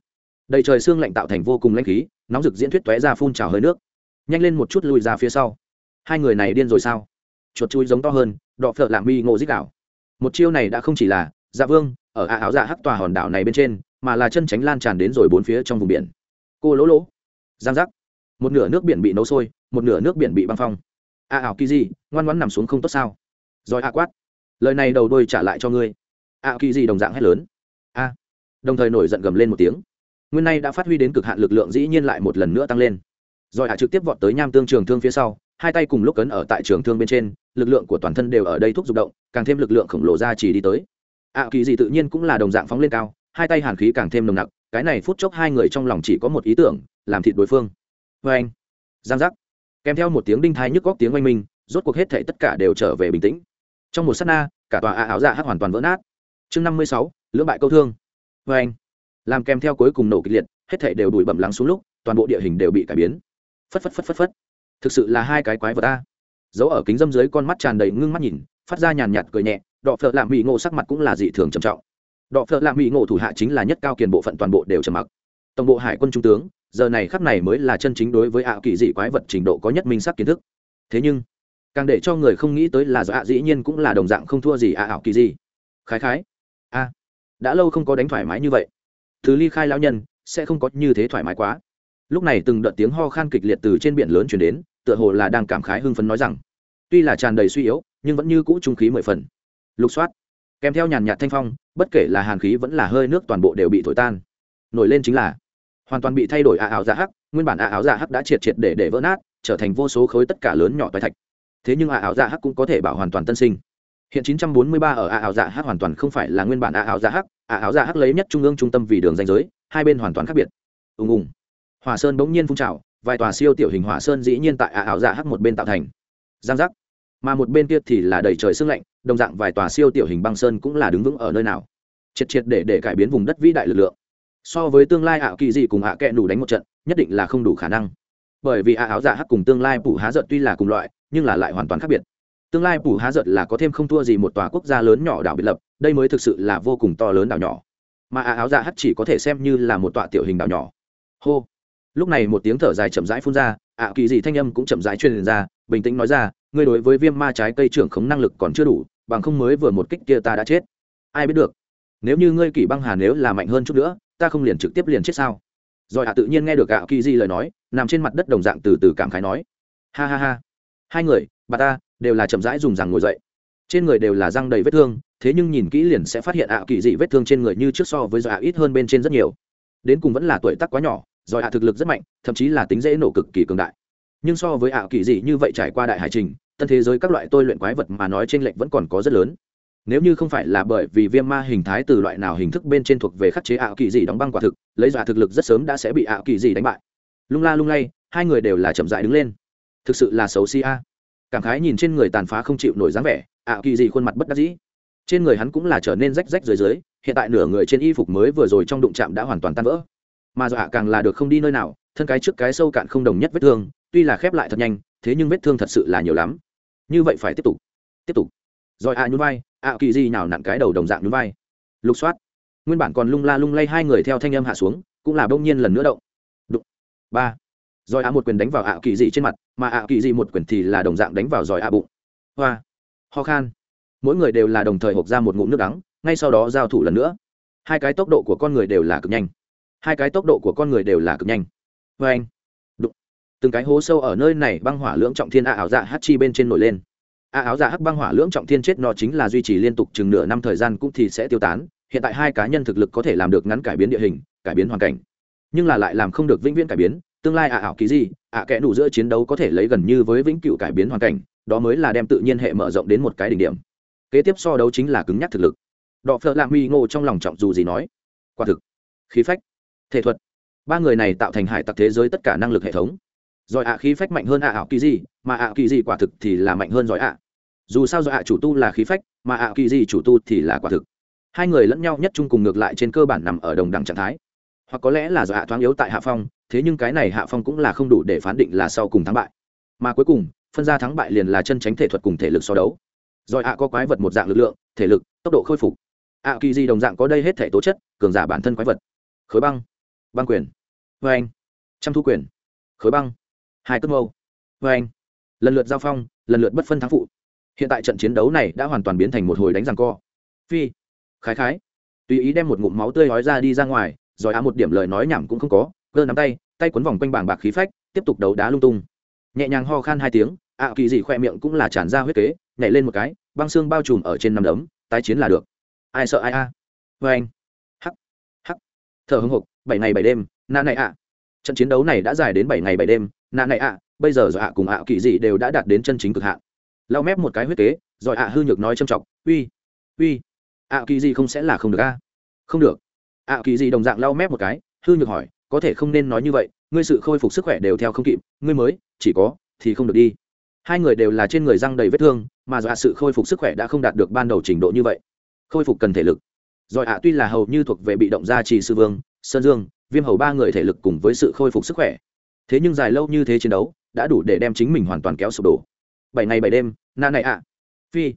Đầy trời xương lạnh tạo thành vô cùng lãnh khí, nóng rực diễn thuyết tóe ra phun trào hơi nước. Nhanh lên một chút lùi ra phía sau. Hai người này điên rồi sao? Chuột chui giống to hơn, đọ phợ lạng mi ngộ dích đảo một chiêu này đã không chỉ là dạ vương, ở ả áo dạ hắc tòa hòn đảo này bên trên, mà là chân tránh lan tràn đến rồi bốn phía trong vùng biển. Cô lỗ lỗ. Giang giác. Một nửa nước biển bị nấu sôi, một nửa nước biển bị băng phong a ảo kỳ gì? Ngoan ngoãn nằm xuống không tốt sao? Rồi a quát. Lời này đầu đôi trả lại cho ngươi. A kỳ gì đồng dạng hét lớn. A đồng thời nổi giận gầm lên một tiếng. Nguyên nay đã phát huy đến cực hạn lực lượng dĩ nhiên lại một lần nữa tăng lên. Rồi a trực tiếp vọt tới nham tương trường thương phía sau, hai tay cùng lúc cấn ở tại trường thương bên trên, lực lượng của toàn thân đều ở đây thúc giục động, càng thêm lực lượng khổng lồ ra chỉ đi tới. A kỳ gì tự nhiên cũng là đồng dạng phóng lên cao, hai tay hàn khí càng thêm nồng nặc, cái này phút chốc hai người trong lòng chỉ có một ý tưởng, làm thịt đối phương. Vê anh giang giác kèm theo một tiếng đinh thái nhức góc tiếng oanh minh, rốt cuộc hết thể tất cả đều trở về bình tĩnh. Trong một s á t na, cả tòa ạ áo dạ hát hoàn toàn vỡ nát. Chương năm mươi sáu, lưỡng bại câu thương. Vê anh, làm kèm theo cuối cùng nổ kịch liệt, hết thể đều đùi bẩm lắng xuống lúc, toàn bộ địa hình đều bị cải biến. Phất phất phất phất phất. Thực sự là hai cái quái vật ta giấu ở kính dâm dưới con mắt tràn đầy ngưng mắt nhìn, phát ra nhàn nhạt cười nhẹ, đọ phợ lạ mỹ ngộ sắc mặt cũng là dị thường trầm trọng. Đọ phợ lạ mỹ ngộ thủ hạ chính là nhất cao kiền bộ phận toàn bộ đều trầm mặc. Tổng bộ hải quân trung tướng giờ này khắp này mới là chân chính đối với ạ kỳ dị quái vật trình độ có nhất minh sắc kiến thức. Thế nhưng, càng để cho người không nghĩ tới là do ạ dĩ nhiên cũng là đồng dạng không thua gì ạ ảo kỳ dị. Khái khái, a, đã lâu không có đánh thoải mái như vậy. Thứ ly khai lão nhân, sẽ không có như thế thoải mái quá. Lúc này từng đợt tiếng ho khan kịch liệt từ trên biển lớn chuyển đến, tựa hồ là đang cảm khái hưng phấn nói rằng, tuy là tràn đầy suy yếu, nhưng vẫn như cũ trung khí mười phần. Lục soát, kèm theo nhàn nhạt thanh phong, bất kể là hàn khí vẫn là hơi nước toàn bộ đều bị thổi tan. Nổi lên chính là hoàn toàn bị thay đổi ạ áo giả dạ hắc, nguyên bản ạ áo giả dạ hắc đã triệt triệt để để vỡ nát, trở thành vô số khối tất cả lớn nhỏ toái thạch. Thế nhưng ạ áo giả dạ hắc cũng có thể bảo hoàn toàn tân sinh. Hiện 943 ở a áo giả hắc hoàn toàn không phải là nguyên bản a áo giả hắc a áo giả hắc lấy nhất trung ương trung tâm vì đường danh giới, hai bên hoàn toàn khác biệt. Ùng ùng. Hỏa sơn bỗng nhiên phun trào, vài tòa siêu tiểu hình hỏa sơn dĩ nhiên tại a áo giả hắc một bên tạo thành. Giang giác. Mà một bên kia thì là đầy trời sương lạnh, đồng dạng vài tòa siêu tiểu hình băng sơn cũng là đứng vững ở nơi nào. Triệt triệt để để cải biến vùng đất vĩ đại lực lượng so với tương lai ảo kỳ dị cùng ạ kẹ đủ đánh một trận, nhất định là không đủ khả năng. Bởi vì ạ áo dạ hắc cùng tương lai phủ há giận tuy là cùng loại, nhưng là lại hoàn toàn khác biệt. Tương lai phủ há giận là có thêm không thua gì một tòa quốc gia lớn nhỏ đảo biệt lập, đây mới thực sự là vô cùng to lớn đảo nhỏ. Mà ạ áo dạ hắc chỉ có thể xem như là một tòa tiểu hình đảo nhỏ. Hô! Lúc này một tiếng thở dài chậm rãi phun ra, ạ kỳ dị thanh âm cũng chậm rãi truyền ra, bình tĩnh nói ra, ngươi đối với viêm ma trái cây trưởng khống năng lực còn chưa đủ, bằng không mới vừa một kích kia ta đã chết. Ai biết được, nếu như ngươi kỷ băng hà nếu là mạnh hơn chút nữa ta không liền trực tiếp liền chết sao? Rồi hạ tự nhiên nghe được gạo kỳ di lời nói, nằm trên mặt đất đồng dạng từ từ cảm khái nói. Ha ha ha. Hai người, bà ta, đều là chậm rãi dùng rằng ngồi dậy. Trên người đều là răng đầy vết thương, thế nhưng nhìn kỹ liền sẽ phát hiện ạ kỳ dị vết thương trên người như trước so với dọa ít hơn bên trên rất nhiều. Đến cùng vẫn là tuổi tác quá nhỏ, rồi hạ thực lực rất mạnh, thậm chí là tính dễ nổ cực kỳ cường đại. Nhưng so với ạ kỳ dị như vậy trải qua đại hải trình, tân thế giới các loại tôi luyện quái vật mà nói trên lệnh vẫn còn có rất lớn nếu như không phải là bởi vì viêm ma hình thái từ loại nào hình thức bên trên thuộc về khắc chế ảo kỳ dị đóng băng quả thực, lấy dọa thực lực rất sớm đã sẽ bị ảo kỳ dị đánh bại. Lung la lung lay, hai người đều là chậm dại đứng lên. Thực sự là xấu xí a. Cảm khái nhìn trên người tàn phá không chịu nổi dáng vẻ, ảo kỳ dị khuôn mặt bất đắc dĩ. Trên người hắn cũng là trở nên rách rách dưới dưới hiện tại nửa người trên y phục mới vừa rồi trong đụng chạm đã hoàn toàn tan vỡ. Mà dọa càng là được không đi nơi nào, thân cái trước cái sâu cạn không đồng nhất vết thương, tuy là khép lại thật nhanh, thế nhưng vết thương thật sự là nhiều lắm. Như vậy phải tiếp tục tiếp tục. Rồi a nhún vai ạ kỳ di nào nặn cái đầu đồng dạng núi vai. Lục soát. Nguyên bản còn lung la lung lay hai người theo thanh âm hạ xuống, cũng là bỗng nhiên lần nữa động. Đụng. Ba. Rồi ạ một quyền đánh vào ạ kỳ dị trên mặt, mà ạ kỳ dị một quyền thì là đồng dạng đánh vào giỏi ạ bụng. Hoa. Ho khan. Mỗi người đều là đồng thời hộp ra một ngụm nước đắng, ngay sau đó giao thủ lần nữa. Hai cái tốc độ của con người đều là cực nhanh. Hai cái tốc độ của con người đều là cực nhanh. Vê anh đụng. Từng cái hố sâu ở nơi này băng hỏa lưỡng trọng thiên ạ ảo dạ hát chi bên trên nổi lên a áo giả hắc băng hỏa lưỡng trọng thiên chết nó chính là duy trì liên tục chừng nửa năm thời gian cũng thì sẽ tiêu tán, hiện tại hai cá nhân thực lực có thể làm được ngắn cải biến địa hình, cải biến hoàn cảnh. Nhưng là lại làm không được vĩnh viễn cải biến, tương lai ạ ảo ký gì ạ kẽ đủ giữa chiến đấu có thể lấy gần như với vĩnh cửu cải biến hoàn cảnh, đó mới là đem tự nhiên hệ mở rộng đến một cái đỉnh điểm. Kế tiếp so đấu chính là cứng nhắc thực lực. Đọ phợ lạ huy ngô trong lòng trọng dù gì nói, quả thực, khí phách, thể thuật, ba người này tạo thành hải tặc thế giới tất cả năng lực hệ thống giỏi ạ khí phách mạnh hơn ạ ảo kỳ gì, mà ạ kỳ gì quả thực thì là mạnh hơn giỏi ạ. Dù sao giỏi ạ chủ tu là khí phách, mà ạ kỳ gì chủ tu thì là quả thực. Hai người lẫn nhau nhất chung cùng ngược lại trên cơ bản nằm ở đồng đẳng trạng thái. Hoặc có lẽ là giỏi ạ thoáng yếu tại hạ phong, thế nhưng cái này hạ phong cũng là không đủ để phán định là sau cùng thắng bại. Mà cuối cùng, phân ra thắng bại liền là chân tránh thể thuật cùng thể lực so đấu. Giỏi ạ có quái vật một dạng lực lượng, thể lực, tốc độ khôi phục. Ạ kỳ gì đồng dạng có đây hết thể tố chất, cường giả bản thân quái vật. Khối băng. Băng quyền. Vê anh trăm thu quyền. Khối băng hai cất mâu. Vê anh. Lần lượt giao phong, lần lượt bất phân thắng phụ. Hiện tại trận chiến đấu này đã hoàn toàn biến thành một hồi đánh răng co. Phi. Khái khái. Tùy ý đem một ngụm máu tươi nói ra đi ra ngoài rồi á một điểm lời nói nhảm cũng không có, cơ nắm tay tay quấn vòng quanh bảng bạc khí phách, tiếp tục đấu đá lung tung. Nhẹ nhàng ho khan hai tiếng, ạ kỳ dị khoe miệng cũng là tràn ra huyết kế, nhảy lên một cái, băng xương bao trùm ở trên nằm đấm, tái chiến là được. Ai sợ ai a? À? vê anh. Hắc hắc. Thở hưng hục bảy ngày bảy đêm na này ạ trận chiến đấu này đã dài đến bảy ngày bảy đêm, nạ này ạ, bây giờ do ạ cùng ạ kỳ dị đều đã đạt đến chân chính cực hạn. Lau mép một cái huyết kế rồi ạ hư nhược nói châm trọng, uy uy, ạ kỳ dị không sẽ là không được a? Không được. Ạ kỳ dị đồng dạng lau mép một cái, hư nhược hỏi, có thể không nên nói như vậy, ngươi sự khôi phục sức khỏe đều theo không kịp, ngươi mới, chỉ có, thì không được đi. Hai người đều là trên người răng đầy vết thương, mà do ạ sự khôi phục sức khỏe đã không đạt được ban đầu trình độ như vậy. Khôi phục cần thể lực. Rồi ạ tuy là hầu như thuộc về bị động gia trì sư vương, sơn dương viêm hầu ba người thể lực cùng với sự khôi phục sức khỏe. Thế nhưng dài lâu như thế chiến đấu, đã đủ để đem chính mình hoàn toàn kéo sụp đổ. Bảy ngày bảy đêm, na này ạ. Phi.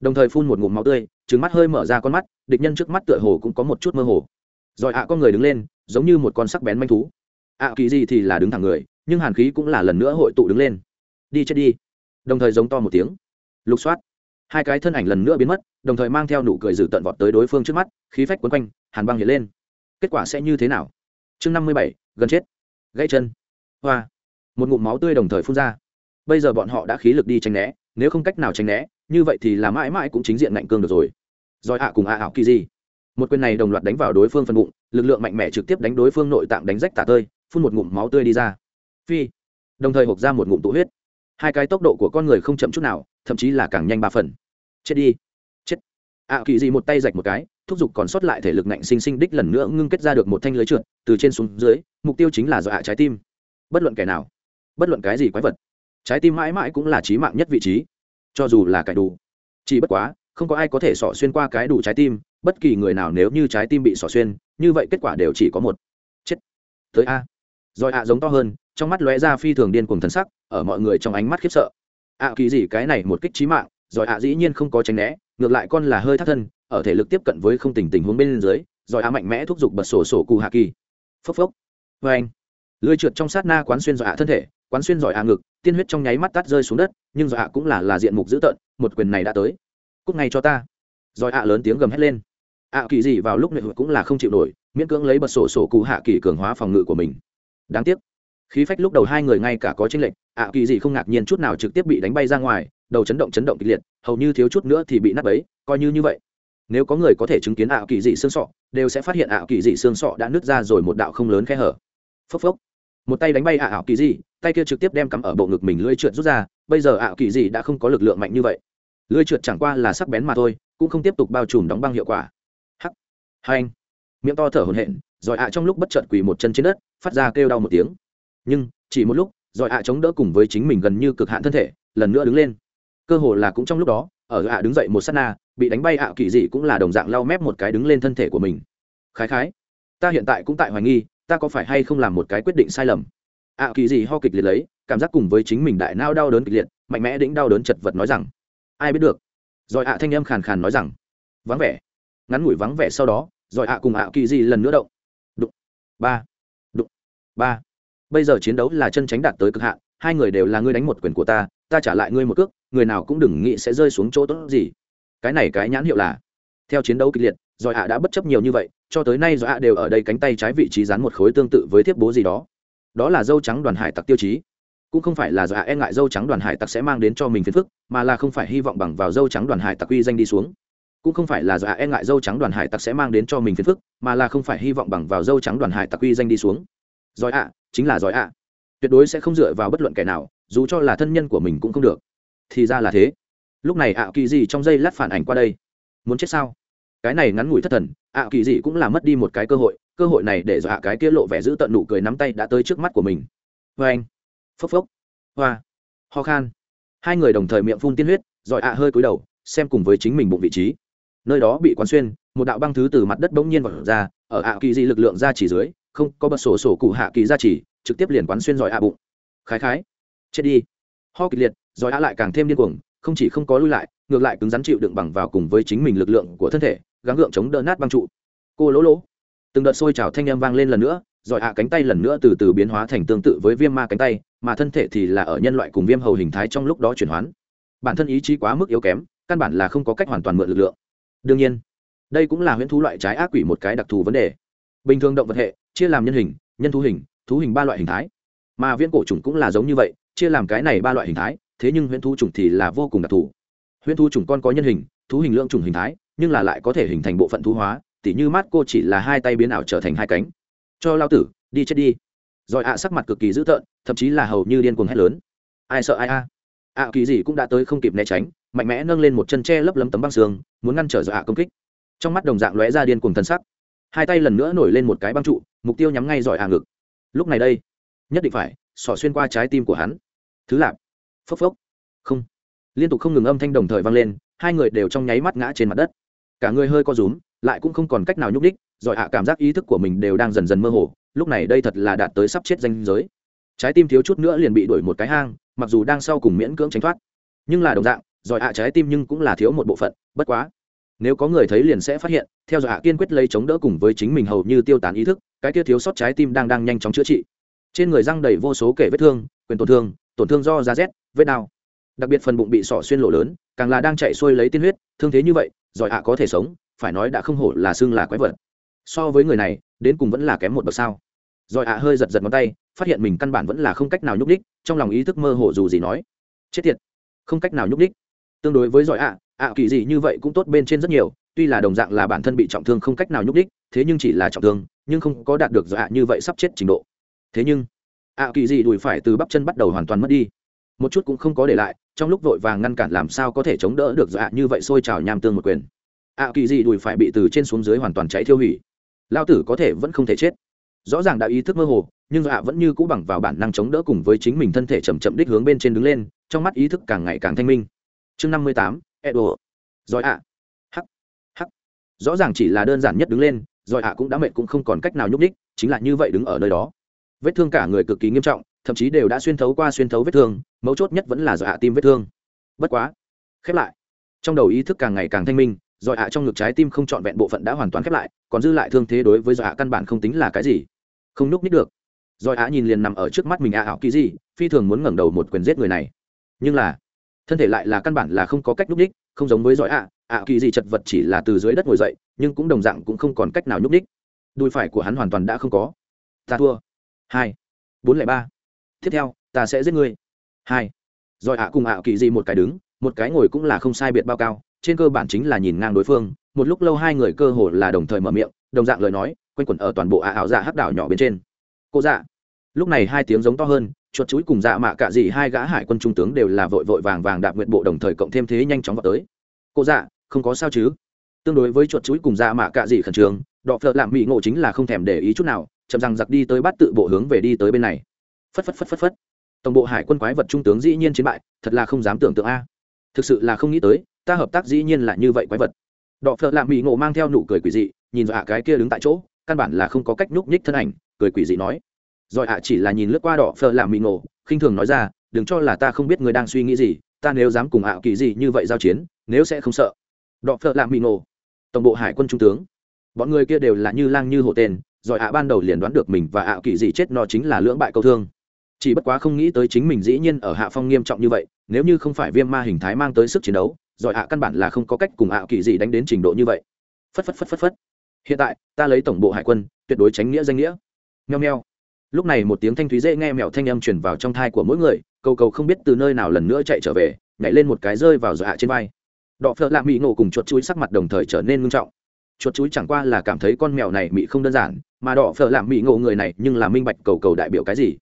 Đồng thời phun một ngụm máu tươi trứng mắt hơi mở ra con mắt, địch nhân trước mắt tựa hồ cũng có một chút mơ hồ. Rồi ạ con người đứng lên, giống như một con sắc bén manh thú. Ạ kỳ gì thì là đứng thẳng người, nhưng hàn khí cũng là lần nữa hội tụ đứng lên. Đi chết đi. Đồng thời giống to một tiếng. Lục soát. Hai cái thân ảnh lần nữa biến mất, đồng thời mang theo nụ cười dữ tận vọt tới đối phương trước mắt, khí phách quấn quanh, hàn băng hiện lên. Kết quả sẽ như thế nào? Chương năm mươi bảy, gần chết. Gãy chân. Hoa. Một ngụm máu tươi đồng thời phun ra. Bây giờ bọn họ đã khí lực đi tránh né, nếu không cách nào tránh né, như vậy thì là mãi mãi cũng chính diện ngạnh cương được rồi. Rồi ạ cùng ạ ảo kỳ gì? Một quyền này đồng loạt đánh vào đối phương phần bụng, lực lượng mạnh mẽ trực tiếp đánh đối phương nội tạng đánh rách tả tơi, phun một ngụm máu tươi đi ra. Phi. Đồng thời hộp ra một ngụm tụ huyết. Hai cái tốc độ của con người không chậm chút nào, thậm chí là càng nhanh ba phần. Chết đi. Chết. Ạ kỳ gì một tay rạch một cái thúc giục còn sót lại thể lực ngạnh sinh sinh đích lần nữa ngưng kết ra được một thanh lưới trượt, từ trên xuống dưới, mục tiêu chính là dọa trái tim. Bất luận kẻ nào, bất luận cái gì quái vật, trái tim mãi mãi cũng là trí mạng nhất vị trí, cho dù là cải đủ. Chỉ bất quá, không có ai có thể xỏ xuyên qua cái đủ trái tim, bất kỳ người nào nếu như trái tim bị xỏ xuyên, như vậy kết quả đều chỉ có một. Chết. Tới a. Rồi ạ giống to hơn, trong mắt lóe ra phi thường điên cuồng thần sắc, ở mọi người trong ánh mắt khiếp sợ. Ạ kỳ gì cái này một kích trí mạng, rồi ạ dĩ nhiên không có tránh né ngược lại con là hơi thắt thân, ở thể lực tiếp cận với không tình tình huống bên dưới, giỏi á mạnh mẽ thúc giục bật sổ sổ cù hạ kỳ. Phốc phốc. Vê anh lưới trượt trong sát na quán xuyên giỏi hạ thân thể, quán xuyên giỏi ạ ngực, tiên huyết trong nháy mắt tắt rơi xuống đất, nhưng giỏi hạ cũng là là diện mục dữ tợn, một quyền này đã tới. Cúc ngay cho ta. Giỏi hạ lớn tiếng gầm hét lên. Ạ kỳ gì vào lúc này cũng là không chịu nổi, miễn cưỡng lấy bật sổ sổ cụ hạ kỳ cường hóa phòng ngự của mình. Đáng tiếc. Khí phách lúc đầu hai người ngay cả có tranh lệch ạ kỳ gì không ngạc nhiên chút nào trực tiếp bị đánh bay ra ngoài đầu chấn động chấn động kịch liệt, hầu như thiếu chút nữa thì bị nát bấy, coi như như vậy. Nếu có người có thể chứng kiến ảo kỳ dị xương sọ, đều sẽ phát hiện ảo kỳ dị xương sọ đã nứt ra rồi một đạo không lớn khe hở. Phốc phốc. Một tay đánh bay ảo kỳ dị, tay kia trực tiếp đem cắm ở bộ ngực mình lưỡi trượt rút ra, bây giờ ảo kỳ dị đã không có lực lượng mạnh như vậy. Lưỡi trượt chẳng qua là sắc bén mà thôi, cũng không tiếp tục bao trùm đóng băng hiệu quả. Hắc. Hai anh. Miệng to thở hổn hển, rồi ạ trong lúc bất chợt quỳ một chân trên đất, phát ra kêu đau một tiếng. Nhưng, chỉ một lúc, rồi ạ chống đỡ cùng với chính mình gần như cực hạn thân thể, lần nữa đứng lên cơ hồ là cũng trong lúc đó, ở ạ đứng dậy một sát na, bị đánh bay ạ kỳ dị cũng là đồng dạng lau mép một cái đứng lên thân thể của mình. Khái khái, ta hiện tại cũng tại hoài nghi, ta có phải hay không làm một cái quyết định sai lầm? ạ kỳ dị ho kịch liệt lấy, cảm giác cùng với chính mình đại nao đau đớn kịch liệt, mạnh mẽ đĩnh đau đớn chật vật nói rằng, ai biết được? Rồi ạ thanh em khàn khàn nói rằng, vắng vẻ. Ngắn ngủi vắng vẻ sau đó, rồi ạ cùng ạ kỳ dị lần nữa động. Đụng. Ba. Đụng. Ba. Bây giờ chiến đấu là chân tránh đạt tới cực hạn, hai người đều là ngươi đánh một quyền của ta ta trả lại ngươi một cước người nào cũng đừng nghĩ sẽ rơi xuống chỗ tốt gì. Cái này cái nhãn hiệu là, theo chiến đấu kịch liệt, giỏi ạ đã bất chấp nhiều như vậy, cho tới nay giỏi ạ đều ở đây cánh tay trái vị trí dán một khối tương tự với thiếp bố gì đó. Đó là dâu trắng đoàn hải tặc tiêu chí. Cũng không phải là do ạ e ngại dâu trắng đoàn hải tặc sẽ mang đến cho mình phiền phức, mà là không phải hy vọng bằng vào dâu trắng đoàn hải tặc uy danh đi xuống. Cũng không phải là do ạ e ngại dâu trắng đoàn hải tặc sẽ mang đến cho mình phiền phức, mà là không phải hy vọng bằng vào dâu trắng đoàn hải tặc uy danh đi xuống. Giỏi ạ chính là giỏi ạ. Tuyệt đối sẽ không dựa vào bất luận kẻ nào, dù cho là thân nhân của mình cũng không được thì ra là thế. Lúc này ạ kỳ gì trong giây lát phản ảnh qua đây. Muốn chết sao? Cái này ngắn ngủi thất thần, ạ kỳ gì cũng là mất đi một cái cơ hội cơ hội này để dọa cái kia lộ vẻ giữ tận nụ cười nắm tay đã tới trước mắt của mình. Vê anh. Phốc phốc. Hoa. Ho khan. Hai người đồng thời miệng phun tiên huyết, rồi ạ hơi cúi đầu, xem cùng với chính mình bụng vị trí. Nơi đó bị quán xuyên, một đạo băng thứ từ mặt đất bỗng nhiên vọt ra, ở ạ kỳ di lực lượng ra chỉ dưới, không có bật sổ sổ cụ hạ kỳ ra chỉ, trực tiếp liền quán xuyên giỏi ạ bụng. Khái khái. Chết đi. Ho kịch liệt giỏi á lại càng thêm điên cuồng, không chỉ không có lui lại, ngược lại cứng rắn chịu đựng bằng vào cùng với chính mình lực lượng của thân thể, gắng gượng chống đỡ nát băng trụ. Cô lỗ lỗ. Từng đợt sôi trào thanh â m vang lên lần nữa giỏi ạ cánh tay lần nữa từ từ biến hóa thành tương tự với viêm ma cánh tay, mà thân thể thì là ở nhân loại cùng viêm hầu hình thái trong lúc đó chuyển hoán bản thân ý chí quá mức yếu kém, căn bản là không có cách hoàn toàn mượn lực lượng. Đương nhiên, đây cũng là huyễn thú loại trái ác quỷ một cái đặc thù vấn đề. Bình thường động vật hệ, chia làm nhân hình, nhân thú hình thú hình ba loại hình thái. Mà viễn cổ trùng cũng là giống như vậy chia làm cái này ba loại hình thái, thế nhưng huyễn thú trùng thì là vô cùng đặc thù. Huyễn thú trùng con có nhân hình, thú hình lượng trùng hình thái, nhưng là lại có thể hình thành bộ phận thú hóa, tỉ như mát cô chỉ là hai tay biến ảo trở thành hai cánh. Cho lao tử, đi chết đi. Rồi ạ, sắc mặt cực kỳ dữ tợn, thậm chí là hầu như điên cuồng hét lớn. Ai sợ ai a? Ạ, kỳ gì cũng đã tới không kịp né tránh, mạnh mẽ nâng lên một chân tre lấp lấm tấm băng xương, muốn ngăn trở rồi ạ công kích. Trong mắt đồng dạng lóe ra điên cuồng thân sắc. Hai tay lần nữa nổi lên một cái băng trụ, mục tiêu nhắm ngay giỏi ạ ngực. Lúc này đây, nhất định phải xỏ xuyên qua trái tim của hắn. Thứ lạp. Phốc phốc. Không. Liên tục không ngừng âm thanh đồng thời vang lên, hai người đều trong nháy mắt ngã trên mặt đất. Cả người hơi co rúm, lại cũng không còn cách nào nhúc đích giỏi hạ cảm giác ý thức của mình đều đang dần dần mơ hồ, lúc này đây thật là đạt tới sắp chết danh giới. Trái tim thiếu chút nữa liền bị đuổi một cái hang, mặc dù đang sau cùng miễn cưỡng tránh thoát, nhưng là đồng dạng giỏi hạ trái tim nhưng cũng là thiếu một bộ phận, bất quá, nếu có người thấy liền sẽ phát hiện, theo dõi hạ kiên quyết lấy chống đỡ cùng với chính mình hầu như tiêu tán ý thức, cái kia thiếu sót trái tim đang đang nhanh chóng chữa trị trên người răng đầy vô số kể vết thương, quyền tổn thương tổn thương do da rét vết đau. Đặc biệt phần bụng bị sỏ xuyên lộ lớn, càng là đang chạy xuôi lấy tiên huyết, thương thế như vậy, giỏi ạ à có thể sống, phải nói đã không hổ là xương là quái vật. So với người này, đến cùng vẫn là kém một bậc sao. Giỏi ạ à hơi giật giật ngón tay, phát hiện mình căn bản vẫn là không cách nào nhúc đích trong lòng ý thức mơ hồ dù gì nói. Chết tiệt, không cách nào nhúc đích tương đối với giỏi ạ ạ kỳ gì như vậy cũng tốt bên trên rất nhiều, tuy là đồng dạng là bản thân bị trọng thương không cách nào nhúc đích thế nhưng chỉ là trọng thương, nhưng không có đạt được giỏi ạ như vậy sắp chết trình độ thế nhưng, ạ kỳ dị đùi phải từ bắp chân bắt đầu hoàn toàn mất đi. Một chút cũng không có để lại, trong lúc vội vàng ngăn cản làm sao có thể chống đỡ được dạ như vậy xôi trào nham tương một quyền. Ạ kỳ dị đùi phải bị từ trên xuống dưới hoàn toàn cháy thiêu hủy. Lao tử có thể vẫn không thể chết. Rõ ràng đã ý thức mơ hồ, nhưng dạ vẫn như cũ bằng vào bản năng chống đỡ cùng với chính mình thân thể chậm chậm đích hướng bên trên đứng lên, trong mắt ý thức càng ngày càng thanh minh. Chương năm mươi tám edo rồi ạ. Hắc. Hắc. Rõ ràng chỉ là đơn giản nhất đứng lên, rồi ạ cũng đã mệt cũng không còn cách nào nhúc đích chính là như vậy đứng ở nơi đó vết thương cả người cực kỳ nghiêm trọng, thậm chí đều đã xuyên thấu qua xuyên thấu vết thương, mấu chốt nhất vẫn là do hạ tim vết thương. Bất quá, khép lại. Trong đầu ý thức càng ngày càng thanh minh do hạ trong ngực trái tim không trọn vẹn bộ phận đã hoàn toàn khép lại, còn dư lại thương thế đối với do hạ căn bản không tính là cái gì. Không núp nít được. Do hạ nhìn liền nằm ở trước mắt mình ạ ảo kỳ gì, phi thường muốn ngẩng đầu một quyền giết người này. Nhưng là, thân thể lại là căn bản là không có cách núp ních không giống với giỏi ạ ạ kỳ gì chật vật chỉ là từ dưới đất ngồi dậy, nhưng cũng đồng dạng cũng không còn cách nào nhúc ních đùi phải của hắn hoàn toàn đã không có. Ta thua hai. Bốn lẻ ba. Tiếp theo, ta sẽ giết ngươi. Hai. Rồi ạ cùng ạ kỳ gì một cái đứng, một cái ngồi cũng là không sai biệt bao cao, trên cơ bản chính là nhìn ngang đối phương, một lúc lâu hai người cơ hồ là đồng thời mở miệng, đồng dạng lời nói, quanh quẩn ở toàn bộ ạ ảo dạ hắc đảo nhỏ bên trên. Cô dạ. Lúc này hai tiếng giống to hơn, chuột chuối cùng dạ mạ cả gì hai gã hải quân trung tướng đều là vội vội vàng vàng đạp nguyện bộ đồng thời cộng thêm thế nhanh chóng vào tới. Cô dạ không có sao chứ? Tương đối với chuột chuối cùng dạ mạ cả gì khẩn trương, đọ phợ làm mỹ ngộ chính là không thèm để ý chút nào chậm rằng giặc đi tới bắt tự bộ hướng về đi tới bên này. Phất phất phất phất phất. Tổng bộ hải quân quái vật trung tướng dĩ nhiên chiến bại, thật là không dám tưởng tượng a. À. Thực sự là không nghĩ tới, ta hợp tác dĩ nhiên là như vậy quái vật. Đọ phợ lạ mỹ ngộ mang theo nụ cười quỷ dị, nhìn dọa cái kia đứng tại chỗ, căn bản là không có cách nhúc nhích thân ảnh, cười quỷ dị nói. Rồi ạ, chỉ là nhìn lướt qua đỏ phờ làm mỹ ngộ, khinh thường nói ra, đừng cho là ta không biết người đang suy nghĩ gì, ta nếu dám cùng ạ kỳ gì như vậy giao chiến, nếu sẽ không sợ. Đỏ phờ làm mỹ ngộ, tổng bộ hải quân trung tướng. Bọn người kia đều là như lang như hộ tên rồi ạ ban đầu liền đoán được mình và ạ kỳ gì chết no chính là lưỡng bại câu thương. Chỉ bất quá không nghĩ tới chính mình dĩ nhiên ở hạ phong nghiêm trọng như vậy, nếu như không phải viêm ma hình thái mang tới sức chiến đấu rồi ạ căn bản là không có cách cùng ạ kỳ gì đánh đến trình độ như vậy. Phất phất phất phất phất. Hiện tại, ta lấy tổng bộ hải quân, tuyệt đối tránh nghĩa danh nghĩa. Nheo nheo lúc này một tiếng thanh thúy dễ nghe mèo thanh âm truyền vào trong thai của mỗi người, cầu cầu không biết từ nơi nào lần nữa chạy trở về, nhảy lên một cái rơi vào dọa trên vai. Đọ phợ lạ mỹ ngộ cùng chuột chuối sắc mặt đồng thời trở nên ngưng trọng. Chuột chuối chẳng qua là cảm thấy con mèo này mỹ không đơn giản mà đỏ phở làm mỹ ngộ người này nhưng là minh bạch cầu cầu đại biểu cái gì.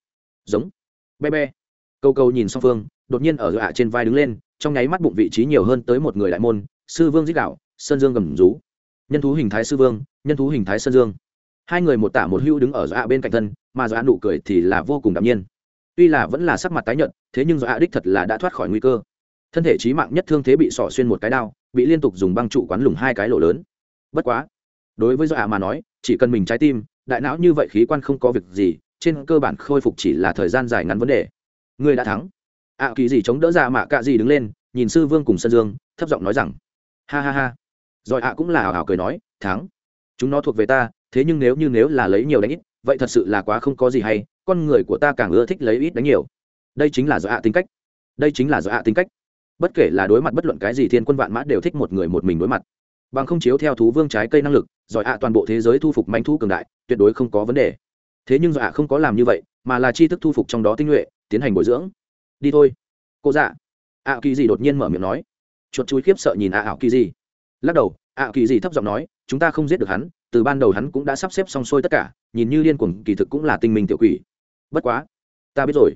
Giống. Be be. Cầu cầu nhìn song phương, đột nhiên ở dọa trên vai đứng lên, trong nháy mắt bụng vị trí nhiều hơn tới một người đại môn, sư vương dích đạo, sơn dương gầm rú. Nhân thú hình thái sư vương, nhân thú hình thái sơn dương. Hai người một tả một hưu đứng ở dọa bên cạnh thân, mà dọa nụ cười thì là vô cùng đạm nhiên. Tuy là vẫn là sắc mặt tái nhợt, thế nhưng dọa đích thật là đã thoát khỏi nguy cơ. Thân thể trí mạng nhất thương thế bị sỏ xuyên một cái đao, bị liên tục dùng băng trụ quán lủng hai cái lỗ lớn. Bất quá, đối với dọa mà nói chỉ cần mình trái tim đại não như vậy khí quan không có việc gì trên cơ bản khôi phục chỉ là thời gian dài ngắn vấn đề. Người đã thắng. Ạ à, kỳ gì chống đỡ ra mạ cạ gì đứng lên nhìn sư vương cùng sân dương thấp giọng nói rằng ha ha ha. Rồi ạ cũng là ảo ảo cười nói thắng. Chúng nó thuộc về ta thế nhưng nếu như nếu là lấy nhiều đánh ít vậy thật sự là quá không có gì hay con người của ta càng ưa thích lấy ít đánh nhiều. Đây chính là do ạ tính cách. Đây chính là do ạ tính cách. Bất kể là đối mặt bất luận cái gì thiên quân vạn mã đều thích một người một mình đối mặt bằng không chiếu theo thú vương trái cây năng lực, giỏi ạ toàn bộ thế giới thu phục manh thú cường đại, tuyệt đối không có vấn đề. Thế nhưng giỏi ạ không có làm như vậy, mà là chi thức thu phục trong đó tinh nhuệ, tiến hành bồi dưỡng. Đi thôi. Cô dạ. Ạ kỳ gì đột nhiên mở miệng nói. Chuột chuối khiếp sợ nhìn ạ ảo kỳ gì lắc đầu, ạ kỳ gì thấp giọng nói, chúng ta không giết được hắn, từ ban đầu hắn cũng đã sắp xếp xong xuôi tất cả, nhìn như liên cuồng, kỳ thực cũng là tinh minh tiểu quỷ. Bất quá, ta biết rồi.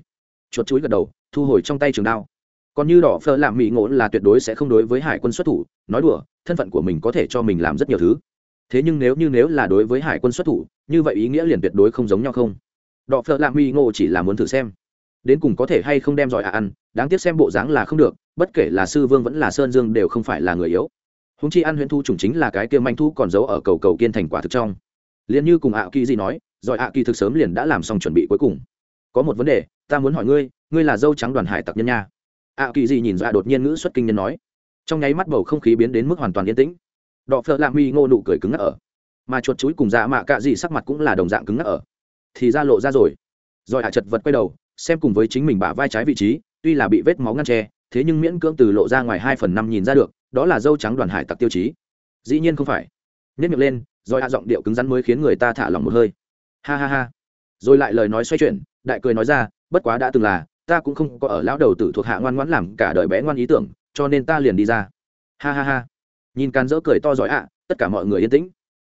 Chuột chuối gật đầu, thu hồi trong tay trường đao. Còn như đỏ phơ làm mỹ ngộ là tuyệt đối sẽ không đối với hải quân xuất thủ, nói đùa thân phận của mình có thể cho mình làm rất nhiều thứ. Thế nhưng nếu như nếu là đối với hải quân xuất thủ, như vậy ý nghĩa liền tuyệt đối không giống nhau không? Đọ phợ lạ mi ngộ chỉ là muốn thử xem. Đến cùng có thể hay không đem giỏi à ăn, đáng tiếc xem bộ dáng là không được, bất kể là sư vương vẫn là sơn dương đều không phải là người yếu. Húng chi ăn huyễn thu trùng chính là cái kia manh thu còn giấu ở cầu cầu kiên thành quả thực trong. Liền như cùng ạ kỳ gì nói, giỏi ạ kỳ thực sớm liền đã làm xong chuẩn bị cuối cùng. Có một vấn đề, ta muốn hỏi ngươi ngươi là dâu trắng đoàn hải tặc nhân nha. ạ kỳ gì nhìn ra đột nhiên ngữ xuất kinh nhân nói trong nháy mắt bầu không khí biến đến mức hoàn toàn yên tĩnh. Đọ phợ lạ mi ngô nụ cười cứng ngắc ở. Mà chuột chuối cùng dạ mạ cạ gì sắc mặt cũng là đồng dạng cứng ngắc ở. Thì ra lộ ra rồi. Rồi hạ chật vật quay đầu, xem cùng với chính mình bả vai trái vị trí, tuy là bị vết máu ngăn tre thế nhưng miễn cưỡng từ lộ ra ngoài hai phần năm nhìn ra được, đó là dâu trắng đoàn hải tặc tiêu chí. Dĩ nhiên không phải. Nhất miệng lên, rồi hạ giọng điệu cứng rắn mới khiến người ta thả lòng một hơi. Ha ha ha. Rồi lại lời nói xoay chuyển, đại cười nói ra, bất quá đã từng là, ta cũng không có ở lão đầu tử thuộc hạ ngoan ngoãn làm cả đời bé ngoan ý tưởng cho nên ta liền đi ra. Ha ha ha. Nhìn can dỡ cười to giỏi ạ, tất cả mọi người yên tĩnh.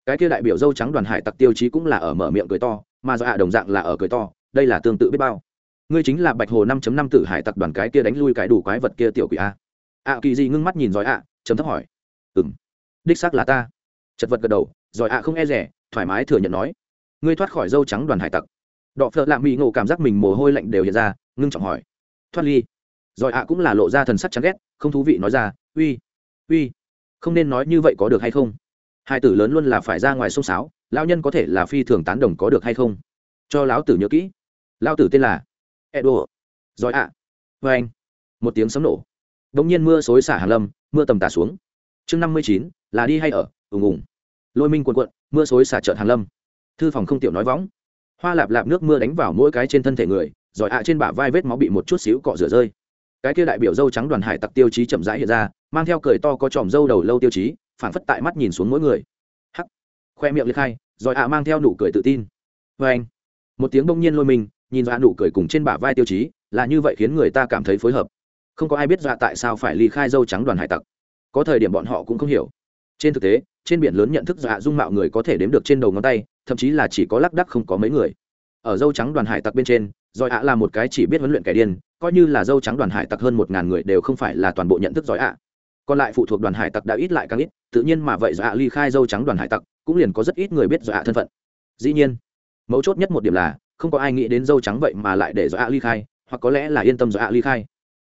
Cái kia đại biểu dâu trắng đoàn hải tặc tiêu chí cũng là ở mở miệng cười to, mà do ạ đồng dạng là ở cười to, đây là tương tự biết bao. Ngươi chính là bạch hồ năm năm tử hải tặc đoàn cái kia đánh lui cái đủ quái vật kia tiểu quỷ a. Ạ kỳ gì ngưng mắt nhìn giỏi ạ chấm thấp hỏi. Ừm. Đích xác là ta. Chật vật gật đầu, giỏi ạ không e rẻ, thoải mái thừa nhận nói. Ngươi thoát khỏi dâu trắng đoàn hải tặc. Đọ phợ lạ mỹ ngộ cảm giác mình mồ hôi lạnh đều hiện ra, ngưng trọng hỏi. Thoát ly. Rồi ạ à cũng là lộ ra thần sắc chán ghét, không thú vị nói ra, uy uy, không nên nói như vậy có được hay không? Hai tử lớn luôn là phải ra ngoài sông sáo lão nhân có thể là phi thường tán đồng có được hay không? Cho lão tử nhớ kỹ. Lão tử tên là edo. Rồi ạ. Vê anh, một tiếng sấm nổ. Đ ỗ n g nhiên mưa xối xả hàng lâm, mưa tầm tà xuống. Chương năm mươi chín, là đi hay ở, ùng ùng. Lôi minh quần quận mưa xối xả trợn hàng lâm. Thư phòng không tiểu nói võng. Hoa lạp lạp nước mưa đánh vào mỗi cái trên thân thể người giỏi ạ à trên bả vai vết máu bị một chút xíu cọ rửa rơi cái kia đại biểu dâu trắng đoàn hải tặc tiêu chí chậm rãi hiện ra, mang theo cười to có tròm dâu đầu lâu tiêu chí phản phất tại mắt nhìn xuống mỗi người. Hắc. Khoe miệng liệt khai, rồi ạ mang theo nụ cười tự tin. Vê anh. Một tiếng bỗng nhiên lôi mình, nhìn dọa nụ cười cùng trên bả vai tiêu chí, là như vậy khiến người ta cảm thấy phối hợp. Không có ai biết dọa tại sao phải ly khai dâu trắng đoàn hải tặc. Có thời điểm bọn họ cũng không hiểu. Trên thực tế, trên biển lớn nhận thức dọa dung mạo người có thể đếm được trên đầu ngón tay, thậm chí là chỉ có lác đắc không có mấy người. Ở dâu trắng đoàn hải tặc bên trên, rồi ạ là một cái chỉ biết huấn luyện kẻ điên coi như là dâu trắng đoàn hải tặc hơn một ngàn người đều không phải là toàn bộ nhận thức giỏi ạ. Còn lại phụ thuộc đoàn hải tặc đã ít lại càng ít, tự nhiên mà vậy giỏi ạ ly khai dâu trắng đoàn hải tặc, cũng liền có rất ít người biết giỏi ạ thân phận. Dĩ nhiên, mấu chốt nhất một điểm là, không có ai nghĩ đến dâu trắng vậy mà lại để giỏi ạ ly khai, hoặc có lẽ là yên tâm giỏi ạ ly khai.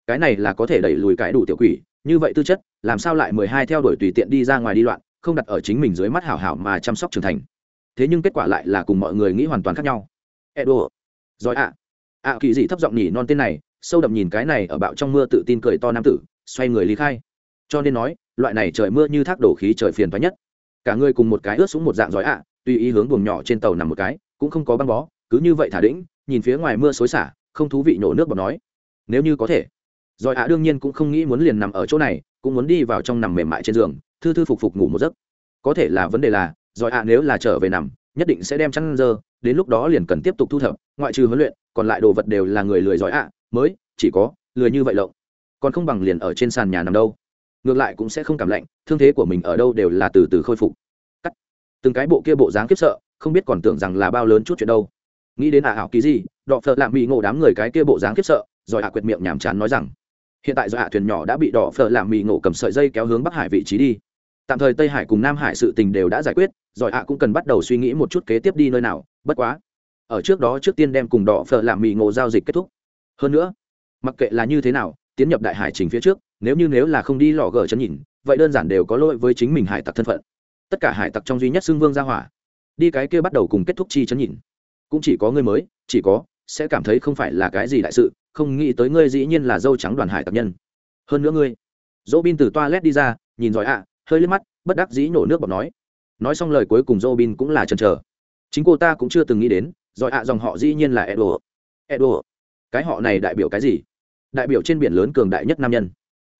Cái này là có thể đẩy lùi cái đủ tiểu quỷ, như vậy tư chất, làm sao lại mười hai theo đuổi tùy tiện đi ra ngoài đi loạn, không đặt ở chính mình dưới mắt hảo hảo mà chăm sóc trưởng thành. Thế nhưng kết quả lại là cùng mọi người nghĩ hoàn toàn khác nhau. Edo, giỏi ạ. Ạ kỳ dị thấp giọng nhỉ non tên này sâu đậm nhìn cái này ở bạo trong mưa tự tin cười to nam tử, xoay người lý khai. Cho nên nói, loại này trời mưa như thác đổ khí trời phiền thoái nhất. Cả người cùng một cái ướt xuống một dạng giỏi ạ, tùy ý hướng buồng nhỏ trên tàu nằm một cái, cũng không có băng bó, cứ như vậy thả đĩnh, nhìn phía ngoài mưa xối xả, không thú vị nổ nước bọt nói. Nếu như có thể. Giỏi ạ đương nhiên cũng không nghĩ muốn liền nằm ở chỗ này, cũng muốn đi vào trong nằm mềm mại trên giường, thư thư phục phục ngủ một giấc. Có thể là vấn đề là, giỏi ạ nếu là trở về nằm, nhất định sẽ đem chăn dơ, đến lúc đó liền cần tiếp tục thu thập, ngoại trừ huấn luyện, còn lại đồ vật đều là người lười giỏi ạ mới, chỉ có, lười như vậy lộng. Còn không bằng liền ở trên sàn nhà nằm đâu. Ngược lại cũng sẽ không cảm lạnh, thương thế của mình ở đâu đều là từ từ khôi phục. Cắt. Từng cái bộ kia bộ dáng kiếp sợ, không biết còn tưởng rằng là bao lớn chút chuyện đâu. Nghĩ đến ả ảo ký gì, đọ phợ lạm bị ngộ đám người cái kia bộ dáng kiếp sợ, rồi à quyệt miệng nhàm chán nói rằng, hiện tại do hạ thuyền nhỏ đã bị đỏ phở làm mì ngộ cầm sợi dây kéo hướng bắc hải vị trí đi. Tạm thời tây hải cùng nam hải sự tình đều đã giải quyết, rồi hạ cũng cần bắt đầu suy nghĩ một chút kế tiếp đi nơi nào, bất quá, ở trước đó trước tiên đem cùng đỏ phở làm mì ngộ giao dịch kết thúc hơn nữa, mặc kệ là như thế nào, tiến nhập đại hải trình phía trước, nếu như nếu là không đi lò gờ chân nhìn, vậy đơn giản đều có lỗi với chính mình hải tặc thân phận. Tất cả hải tặc trong duy nhất xưng vương gia hỏa, đi cái kia bắt đầu cùng kết thúc chi chấn nhìn. Cũng chỉ có ngươi mới, chỉ có, sẽ cảm thấy không phải là cái gì đại sự, không nghĩ tới ngươi dĩ nhiên là dâu trắng đoàn hải tặc nhân. Hơn nữa ngươi, dỗ bin từ toilet đi ra, nhìn giỏi ạ, hơi liếc mắt, bất đắc dĩ nổ nước bọt nói. Nói xong lời cuối cùng dỗ bin cũng là chần chờ. Chính cô ta cũng chưa từng nghĩ đến, giỏi ạ dòng họ dĩ nhiên là edo edo cái họ này đại biểu cái gì? Đại biểu trên biển lớn cường đại nhất nam nhân.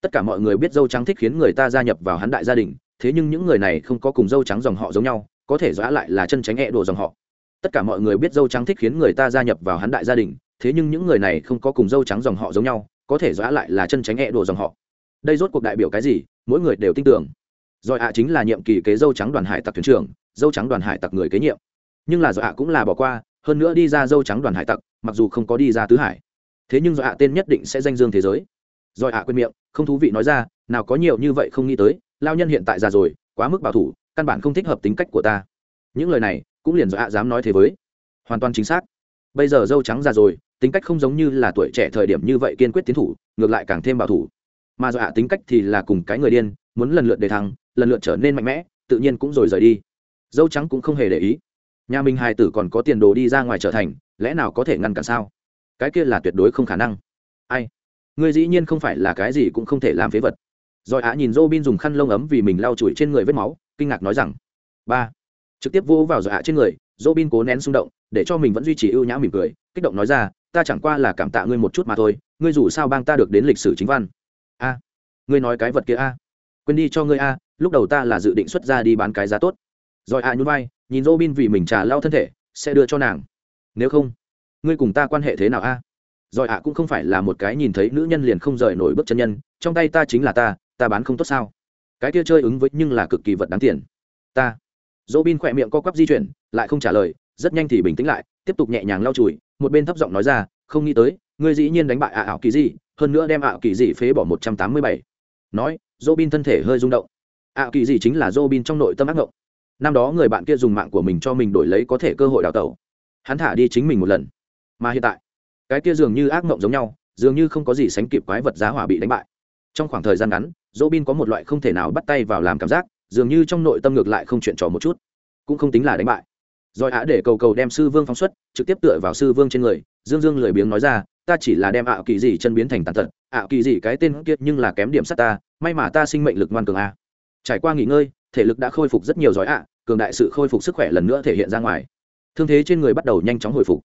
Tất cả mọi người biết dâu trắng thích khiến người ta gia nhập vào hắn đại gia đình, thế nhưng những người này không có cùng dâu trắng dòng họ giống nhau, có thể dõa lại là chân tránh e đồ dòng họ. Tất cả mọi người biết dâu trắng thích khiến người ta gia nhập vào hắn đại gia đình, thế nhưng những người này không có cùng dâu trắng dòng họ giống nhau, có thể dõa lại là chân tránh e đồ dòng họ. Đây rốt cuộc đại biểu cái gì? Mỗi người đều tin tưởng. Rồi ạ chính là nhiệm kỳ kế dâu trắng đoàn hải tặc thuyền trưởng, dâu trắng đoàn hải tặc người kế nhiệm. Nhưng là rồi ạ cũng là bỏ qua, hơn nữa đi ra dâu trắng đoàn hải tặc, mặc dù không có đi ra tứ hải thế nhưng do tên nhất định sẽ danh dương thế giới. Rồi ạ quên miệng, không thú vị nói ra, nào có nhiều như vậy không nghĩ tới, lao nhân hiện tại già rồi, quá mức bảo thủ, căn bản không thích hợp tính cách của ta. Những lời này, cũng liền do dám nói thế với. Hoàn toàn chính xác. Bây giờ dâu trắng già rồi, tính cách không giống như là tuổi trẻ thời điểm như vậy kiên quyết tiến thủ, ngược lại càng thêm bảo thủ. Mà do tính cách thì là cùng cái người điên, muốn lần lượt đề thăng, lần lượt trở nên mạnh mẽ, tự nhiên cũng rồi rời đi. Dâu trắng cũng không hề để ý. Nhà mình hài tử còn có tiền đồ đi ra ngoài trở thành, lẽ nào có thể ngăn cản sao? Cái kia là tuyệt đối không khả năng. Ai? Ngươi dĩ nhiên không phải là cái gì cũng không thể làm phế vật. Rồi ạ nhìn Robin dùng khăn lông ấm vì mình lau chùi trên người vết máu, kinh ngạc nói rằng, ba. Trực tiếp vô vào rồi ạ trên người, Robin cố nén xung động, để cho mình vẫn duy trì ưu nhã mỉm cười, kích động nói ra, ta chẳng qua là cảm tạ ngươi một chút mà thôi, ngươi dù sao bang ta được đến lịch sử chính văn. A, ngươi nói cái vật kia a, quên đi cho ngươi a, lúc đầu ta là dự định xuất ra đi bán cái giá tốt. Rồi a nhún vai, nhìn Robin vì mình trà lau thân thể, sẽ đưa cho nàng. Nếu không ngươi cùng ta quan hệ thế nào a? Rồi ạ cũng không phải là một cái nhìn thấy nữ nhân liền không rời nổi bước chân nhân, trong tay ta chính là ta ta bán không tốt sao? Cái kia chơi ứng với nhưng là cực kỳ vật đáng tiền. Ta. Dỗ bin khỏe miệng co quắp di chuyển, lại không trả lời, rất nhanh thì bình tĩnh lại, tiếp tục nhẹ nhàng lau chùi, một bên thấp giọng nói ra, không nghĩ tới, ngươi dĩ nhiên đánh bại ạ ảo kỳ gì, hơn nữa đem ảo kỳ dị phế bỏ một trăm tám mươi bảy. Nói dỗ bin thân thể hơi rung động. Ảo kỳ gì chính là dỗ bin trong nội tâm ác ngộng. Năm đó người bạn kia dùng mạng của mình cho mình đổi lấy có thể cơ hội đào tẩu. Hắn thả đi chính mình một lần mà hiện tại, cái kia dường như ác mộng giống nhau, dường như không có gì sánh kịp quái vật giá hỏa bị đánh bại. Trong khoảng thời gian ngắn dỗ bin có một loại không thể nào bắt tay vào làm cảm giác, dường như trong nội tâm ngược lại không chuyện trò một chút, cũng không tính là đánh bại. Rồi ạ để cầu cầu đem sư vương phóng xuất, trực tiếp tựa vào sư vương trên người, dương dương lười biếng nói ra, ta chỉ là đem ảo kỳ dị chân biến thành tàn tật ảo kỳ dị cái tên kiệt nhưng là kém điểm sát ta, may mà ta sinh mệnh lực ngoan cường a. Trải qua nghỉ ngơi, thể lực đã khôi phục rất nhiều giỏi ạ, cường đại sự khôi phục sức khỏe lần nữa thể hiện ra ngoài. Thương thế trên người bắt đầu nhanh chóng hồi phục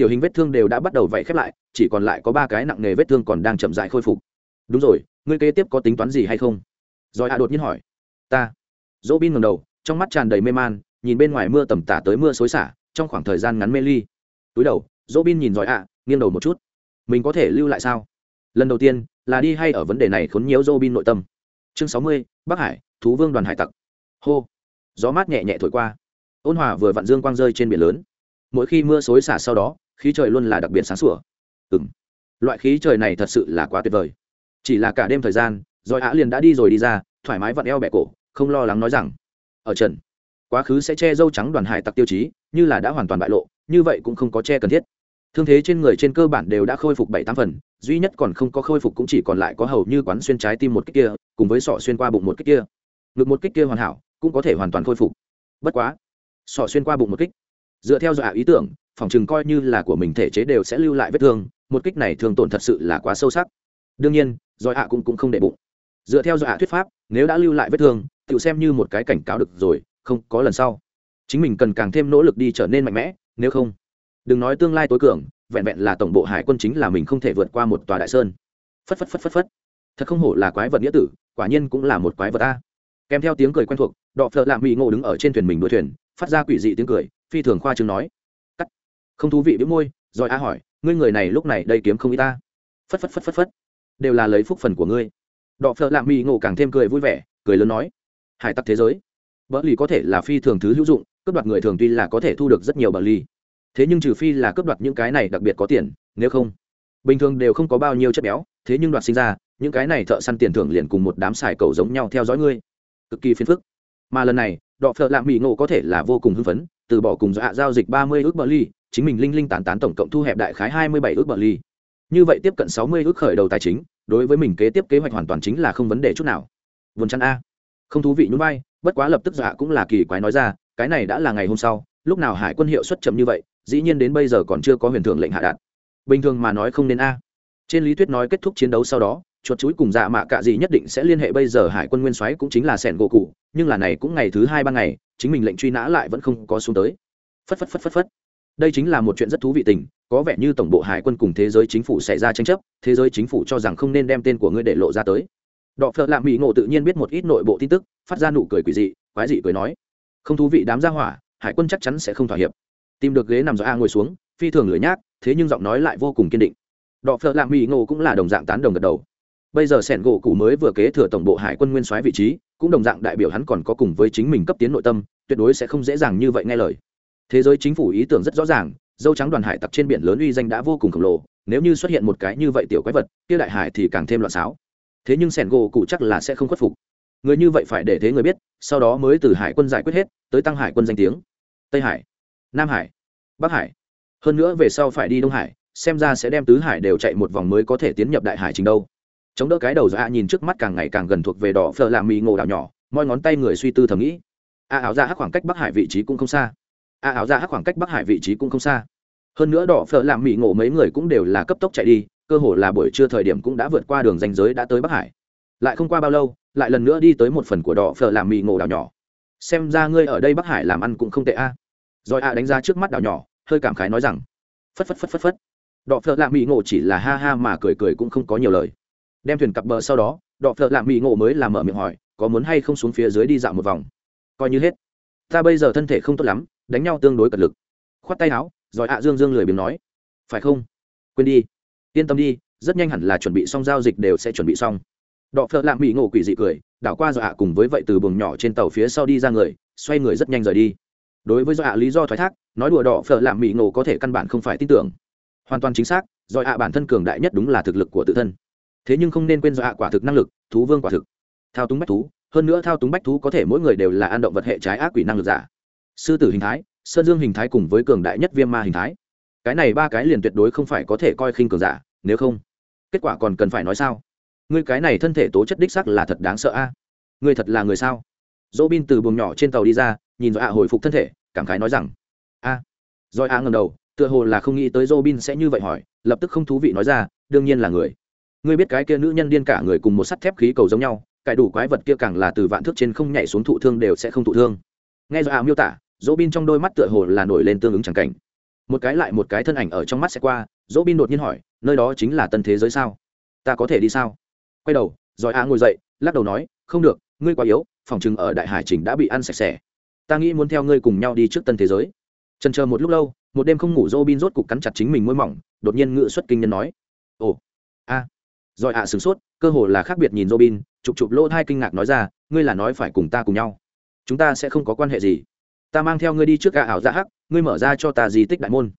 tiểu hình vết thương đều đã bắt đầu vậy khép lại, chỉ còn lại có ba cái nặng nề vết thương còn đang chậm dại khôi phục. Đúng rồi, ngươi kế tiếp có tính toán gì hay không? Rồi a đột nhiên hỏi. Ta. Dỗ bin ngầm đầu, trong mắt tràn đầy mê man, nhìn bên ngoài mưa tầm tả tới mưa xối xả, trong khoảng thời gian ngắn mê ly. Túi đầu dỗ bin nhìn giỏi ạ, nghiêng đầu một chút. Mình có thể lưu lại sao? Lần đầu tiên, là đi hay ở vấn đề này khốn nhiễu dỗ bin nội tâm. Chương sáu mươi, bắc hải, thú vương đoàn hải tặc. Hô. Gió mát nhẹ nhẹ thổi qua. Ôn hòa vừa vặn dương quang rơi trên biển lớn. Mỗi khi mưa xối xả sau đó khí trời luôn là đặc biệt sáng sủa. Ừ loại khí trời này thật sự là quá tuyệt vời. Chỉ là cả đêm thời gian, rồi á liền đã đi rồi đi ra, thoải mái vặn eo bẹ cổ, không lo lắng nói rằng, ở trần, quá khứ sẽ che dâu trắng đoàn hải tặc tiêu chí, như là đã hoàn toàn bại lộ, như vậy cũng không có che cần thiết. Thương thế trên người trên cơ bản đều đã khôi phục bảy tám phần, duy nhất còn không có khôi phục cũng chỉ còn lại có hầu như quán xuyên trái tim một kích kia, cùng với sọ xuyên qua bụng một kích kia. Ngực một kích kia hoàn hảo, cũng có thể hoàn toàn khôi phục. Bất quá, sọ xuyên qua bụng một kích dựa theo dọa ý tưởng phòng chừng coi như là của mình thể chế đều sẽ lưu lại vết thương một kích này thường tổn thật sự là quá sâu sắc. Đương nhiên dọa ạ cũng, cũng không để bụng. Dựa theo dọa thuyết pháp nếu đã lưu lại vết thương tự xem như một cái cảnh cáo được rồi không có lần sau. Chính mình cần càng thêm nỗ lực đi trở nên mạnh mẽ nếu không đừng nói tương lai tối cường vẹn vẹn là tổng bộ hải quân chính là mình không thể vượt qua một tòa đại sơn. Phất phất phất phất phất. Thật không hổ là quái vật nghĩa tử quả nhiên cũng là một quái vật a. Kèm theo tiếng cười quen thuộc đọ phợ lạ mỹ ngộ đứng ở trên thuyền mình đuôi thuyền phát ra quỷ dị tiếng cười phi thường khoa chứng nói không thú vị với môi, rồi a hỏi, ngươi người này lúc này đây kiếm không y ta. Phất phất phất phất phất. Đều là lấy phúc phần của ngươi. Đọ phợ lạ mỹ ngộ càng thêm cười vui vẻ, cười lớn nói, hải tặc thế giới bờ lì có thể là phi thường thứ hữu dụng, cướp đoạt người thường tuy là có thể thu được rất nhiều bờ lì. Thế nhưng trừ phi là cướp đoạt những cái này đặc biệt có tiền, nếu không, bình thường đều không có bao nhiêu chất béo, thế nhưng đoạt sinh ra, những cái này thợ săn tiền thưởng liền cùng một đám xài cầu giống nhau theo dõi ngươi. Cực kỳ phiền phức. Mà lần này, đọ phợ lạ mỹ ngộ có thể là vô cùng hưng phấn, từ bỏ cùng dọa giao dịch ba mươi ước bờ ly chính mình linh linh tán tán tổng cộng thu hẹp đại khái hai mươi bảy ước bờ ly. Như vậy tiếp cận sáu mươi ước khởi đầu tài chính, đối với mình kế tiếp kế hoạch hoàn toàn chính là không vấn đề chút nào. Vườn chăn a. Không thú vị nhún vai, bất quá lập tức dọa cũng là kỳ quái nói ra, cái này đã là ngày hôm sau, lúc nào hải quân hiệu suất chậm như vậy, dĩ nhiên đến bây giờ còn chưa có huyền thưởng lệnh hạ đạt. Bình thường mà nói không nên a. Trên lý thuyết nói kết thúc chiến đấu sau đó, chuột chuối cùng dạ mạ cạ gì nhất định sẽ liên hệ bây giờ hải quân nguyên soái cũng chính là sẻn gỗ cụ, nhưng là này cũng ngày thứ hai ba ngày, chính mình lệnh truy nã lại vẫn không có xuống tới. Phất phất phất phất phất đây chính là một chuyện rất thú vị tình, có vẻ như tổng bộ hải quân cùng thế giới chính phủ xảy ra tranh chấp, thế giới chính phủ cho rằng không nên đem tên của ngươi để lộ ra tới. Đọ phợ lạ mỹ ngộ tự nhiên biết một ít nội bộ tin tức, phát ra nụ cười quỷ dị, quái dị cười nói, không thú vị, đám gia hỏa, hải quân chắc chắn sẽ không thỏa hiệp. Tìm được ghế nằm do a ngồi xuống, phi thường lười nhác, thế nhưng giọng nói lại vô cùng kiên định. Đọ phợ lạ mỹ ngộ cũng là đồng dạng tán đồng gật đầu. Bây giờ sẻn gỗ cụ mới vừa kế thừa tổng bộ hải quân nguyên soái vị trí, cũng đồng dạng đại biểu hắn còn có cùng với chính mình cấp tiến nội tâm, tuyệt đối sẽ không dễ dàng như vậy nghe lời thế giới chính phủ ý tưởng rất rõ ràng, dâu trắng đoàn hải tặc trên biển lớn uy danh đã vô cùng khổng lồ, nếu như xuất hiện một cái như vậy tiểu quái vật, kia đại hải thì càng thêm loạn xáo. Thế nhưng sẻn gỗ cụ chắc là sẽ không khuất phục. Người như vậy phải để thế người biết, sau đó mới từ hải quân giải quyết hết, tới tăng hải quân danh tiếng. Tây hải, nam hải, bắc hải. Hơn nữa về sau phải đi đông hải, xem ra sẽ đem tứ hải đều chạy một vòng mới có thể tiến nhập đại hải trình đâu. Chống đỡ cái đầu ra nhìn trước mắt càng ngày càng gần thuộc về đỏ phờ làm mì ngộ đảo nhỏ, moi ngón tay người suy tư thầm nghĩ. A áo ra hắc khoảng cách bắc hải vị trí cũng không xa a áo ra hắc khoảng cách bắc hải vị trí cũng không xa. Hơn nữa đỏ phở làm mỹ ngộ mấy người cũng đều là cấp tốc chạy đi, cơ hồ là buổi trưa thời điểm cũng đã vượt qua đường danh giới đã tới bắc hải. Lại không qua bao lâu, lại lần nữa đi tới một phần của đỏ phở làm mỹ ngộ đảo nhỏ. Xem ra ngươi ở đây bắc hải làm ăn cũng không tệ a. Rồi a đánh ra trước mắt đảo nhỏ, hơi cảm khái nói rằng, phất phất phất phất phất. Đỏ phở làm mỹ ngộ chỉ là ha ha mà cười cười cũng không có nhiều lời. Đem thuyền cặp bờ sau đó đọ phợ lạ mỹ ngộ mới làm mở miệng hỏi, có muốn hay không xuống phía dưới đi dạo một vòng? Coi như hết. Ta bây giờ thân thể không tốt lắm đánh nhau tương đối cật lực. Khoát tay áo, rồi ạ dương dương lười biếng nói, phải không? Quên đi. Yên tâm đi, rất nhanh hẳn là chuẩn bị xong, giao dịch đều sẽ chuẩn bị xong. Đọ phợ lạ mỹ ngộ quỷ dị cười, đảo qua rồi ạ cùng với vậy từ buồng nhỏ trên tàu phía sau đi ra người, xoay người rất nhanh rời đi. Đối với do ạ lý do thoái thác, nói đùa đỏ phở làm mỹ ngộ có thể căn bản không phải tin tưởng. Hoàn toàn chính xác do ạ bản thân cường đại nhất đúng là thực lực của tự thân. Thế nhưng không nên quên do ạ quả thực năng lực, thú vương quả thực. Thao túng bách thú, hơn nữa thao túng bách thú có thể mỗi người đều là ăn động vật hệ trái ác quỷ năng lực giả sư tử hình thái, sơn dương hình thái cùng với cường đại nhất viêm ma hình thái. Cái này ba cái liền tuyệt đối không phải có thể coi khinh cường giả, nếu không, kết quả còn cần phải nói sao? Ngươi cái này thân thể tố chất đích sắc là thật đáng sợ a. Ngươi thật là người sao? Dỗ bin từ buồng nhỏ trên tàu đi ra, nhìn dọa hồi phục thân thể, cảm khái nói rằng, a. À. rồi ạ ngầm đầu, tựa hồ là không nghĩ tới dỗ bin sẽ như vậy hỏi, lập tức không thú vị nói ra, đương nhiên là người. Ngươi biết cái kia nữ nhân điên cả người cùng một sắt thép khí cầu giống nhau cải đủ quái vật kia càng là từ vạn thước trên không nhảy xuống thụ thương đều sẽ không thụ thương. Nghe dọa miêu tả dỗ bin trong đôi mắt tựa hồ là nổi lên tương ứng c cảnh. Một cái lại một cái thân ảnh ở trong mắt sẽ qua dỗ bin đột nhiên hỏi, nơi đó chính là tân thế giới sao? Ta có thể đi sao? Quay đầu rồi a ngồi dậy, lắc đầu nói, không được, ngươi quá yếu, phòng chừng ở đại hải trình đã bị ăn sạch sẽ. Ta nghĩ muốn theo ngươi cùng nhau đi trước tân thế giới. Trần chờ một lúc lâu, một đêm không ngủ dỗ bin rốt cục cắn chặt chính mình môi mỏng, đột nhiên ngự xuất kinh nhân nói, ồ, a. À. rồi ạ sửng sốt, cơ hồ là khác biệt nhìn dỗ bin chụp chụp lỗ thai kinh ngạc nói ra, ngươi là nói phải cùng ta cùng nhau. Chúng ta sẽ không có quan hệ gì ta mang theo ngươi đi trước gà ảo dạ hắc, ngươi mở ra cho ta di tích đại môn.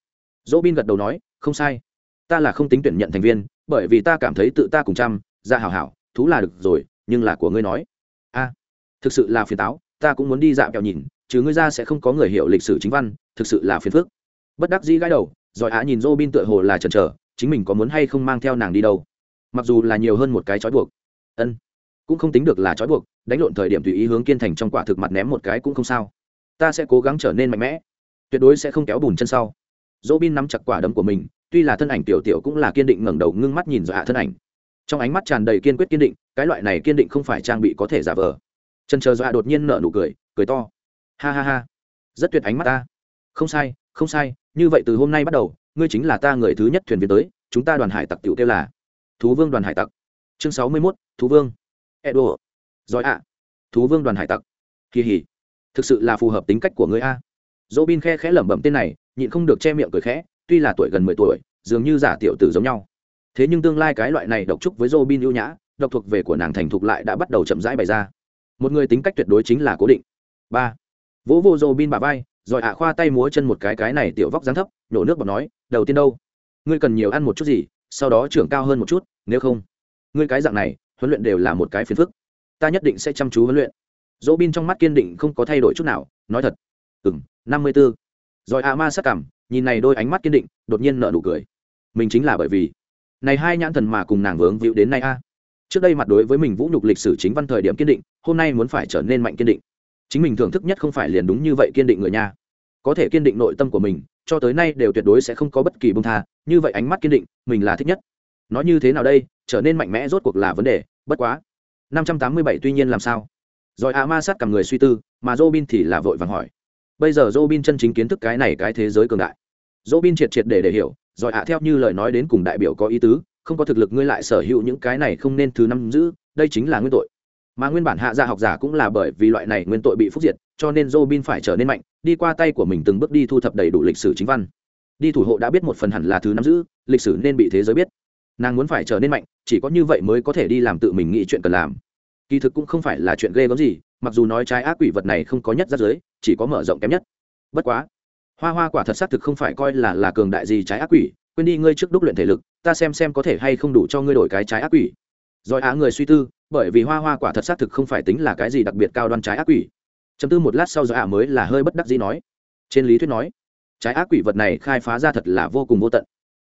Dỗ bin gật đầu nói, không sai. Ta là không tính tuyển nhận thành viên, bởi vì ta cảm thấy tự ta cùng chăm ra hảo hảo, thú là được rồi, nhưng là của ngươi nói. A, thực sự là phiền táo, ta cũng muốn đi dạo kẹo nhìn, chứ ngươi ra sẽ không có người hiểu lịch sử chính văn, thực sự là phiền phức. Bất đắc dĩ gãi đầu, rồi á nhìn dỗ bin tựa hồ là chần chờ, chính mình có muốn hay không mang theo nàng đi đâu. Mặc dù là nhiều hơn một cái trói buộc. Ân, cũng không tính được là trói buộc, đánh lộn thời điểm tùy ý hướng kiên thành trong quả thực mặt ném một cái cũng không sao ta sẽ cố gắng trở nên mạnh mẽ. Tuyệt đối sẽ không kéo bùn chân sau. Dỗ bin nắm chặt quả đấm của mình, tuy là thân ảnh tiểu tiểu cũng là kiên định ngẩng đầu ngưng mắt nhìn dọa thân ảnh. Trong ánh mắt tràn đầy kiên quyết kiên định, cái loại này kiên định không phải trang bị có thể giả vờ. Trần chờ dọa đột nhiên nở nụ cười cười to. Ha ha ha. Rất tuyệt ánh mắt ta. Không sai không sai, như vậy từ hôm nay bắt đầu, ngươi chính là ta người thứ nhất thuyền viên tới, chúng ta đoàn hải tặc tiểu kêu là thú vương đoàn hải tặc. Chương sáu mươi mốt, thú vương. Edo. Giỏi ạ. Thú vương đoàn hải tặc. Kỳ hỉ thực sự là phù hợp tính cách của ngươi a. Dỗ bin khe khẽ lẩm bẩm tên này, nhịn không được che miệng cười khẽ, tuy là tuổi gần mười tuổi, dường như giả tiểu tử giống nhau. Thế nhưng tương lai cái loại này độc trúc với dỗ bin ưu nhã, độc thuộc về của nàng thành thục lại đã bắt đầu chậm rãi bày ra. Một người tính cách tuyệt đối chính là cố định. Ba. Vỗ vô dỗ bin bà vai, rồi ạ khoa tay múa chân một cái cái này tiểu vóc dáng thấp, nhổ nước bọt nói, đầu tiên đâu? Ngươi cần nhiều ăn một chút gì, sau đó trưởng cao hơn một chút, nếu không, ngươi cái dạng này, huấn luyện đều là một cái phiền phức. Ta nhất định sẽ chăm chú huấn luyện dỗ bin trong mắt kiên định không có thay đổi chút nào, nói thật. Ừng năm mươi b ố rồi a ma sắc cảm, nhìn này đôi ánh mắt kiên định, đột nhiên nợ nụ cười. Mình chính là bởi vì này hai nhãn thần mà cùng nàng vướng víu đến nay a. Trước đây mặt đối với mình vũ nhục lịch sử chính văn thời điểm kiên định, hôm nay muốn phải trở nên mạnh kiên định. Chính mình thưởng thức nhất không phải liền đúng như vậy kiên định người nha. Có thể kiên định nội tâm của mình, cho tới nay đều tuyệt đối sẽ không có bất kỳ bông tha, như vậy ánh mắt kiên định, mình là thích nhất. Nói như thế nào đây, trở nên mạnh mẽ rốt cuộc là vấn đề, bất quá. năm trăm tám mươi bảy tuy nhiên làm sao? Rồi a ma sát cầm người suy tư, mà robin thì là vội vàng hỏi. Bây giờ robin chân chính kiến thức cái này cái thế giới cường đại. Robin triệt triệt để để hiểu, rồi ạ theo như lời nói đến cùng đại biểu có ý tứ, không có thực lực ngươi lại sở hữu những cái này không nên thứ năm giữ, đây chính là nguyên tội. Mà nguyên bản hạ gia học giả cũng là bởi vì loại này nguyên tội bị phúc diệt, cho nên robin phải trở nên mạnh, đi qua tay của mình từng bước đi thu thập đầy đủ lịch sử chính văn. Đi thủ hộ đã biết một phần hẳn là thứ năm giữ, lịch sử nên bị thế giới biết. Nàng muốn phải trở nên mạnh, chỉ có như vậy mới có thể đi làm tự mình nghĩ chuyện cần làm kỳ thực cũng không phải là chuyện ghê gớm gì, mặc dù nói trái ác quỷ vật này không có nhất ra giới chỉ có mở rộng kém nhất. Bất quá, hoa hoa quả thật xác thực không phải coi là là cường đại gì trái ác quỷ, quên đi ngươi trước đúc luyện thể lực, ta xem xem có thể hay không đủ cho ngươi đổi cái trái ác quỷ. Rồi á người suy tư, bởi vì hoa hoa quả thật xác thực không phải tính là cái gì đặc biệt cao đoan trái ác quỷ. Chấm tư một lát sau rồi á mới là hơi bất đắc dĩ nói. Trên lý thuyết nói, trái ác quỷ vật này khai phá ra thật là vô cùng vô tận.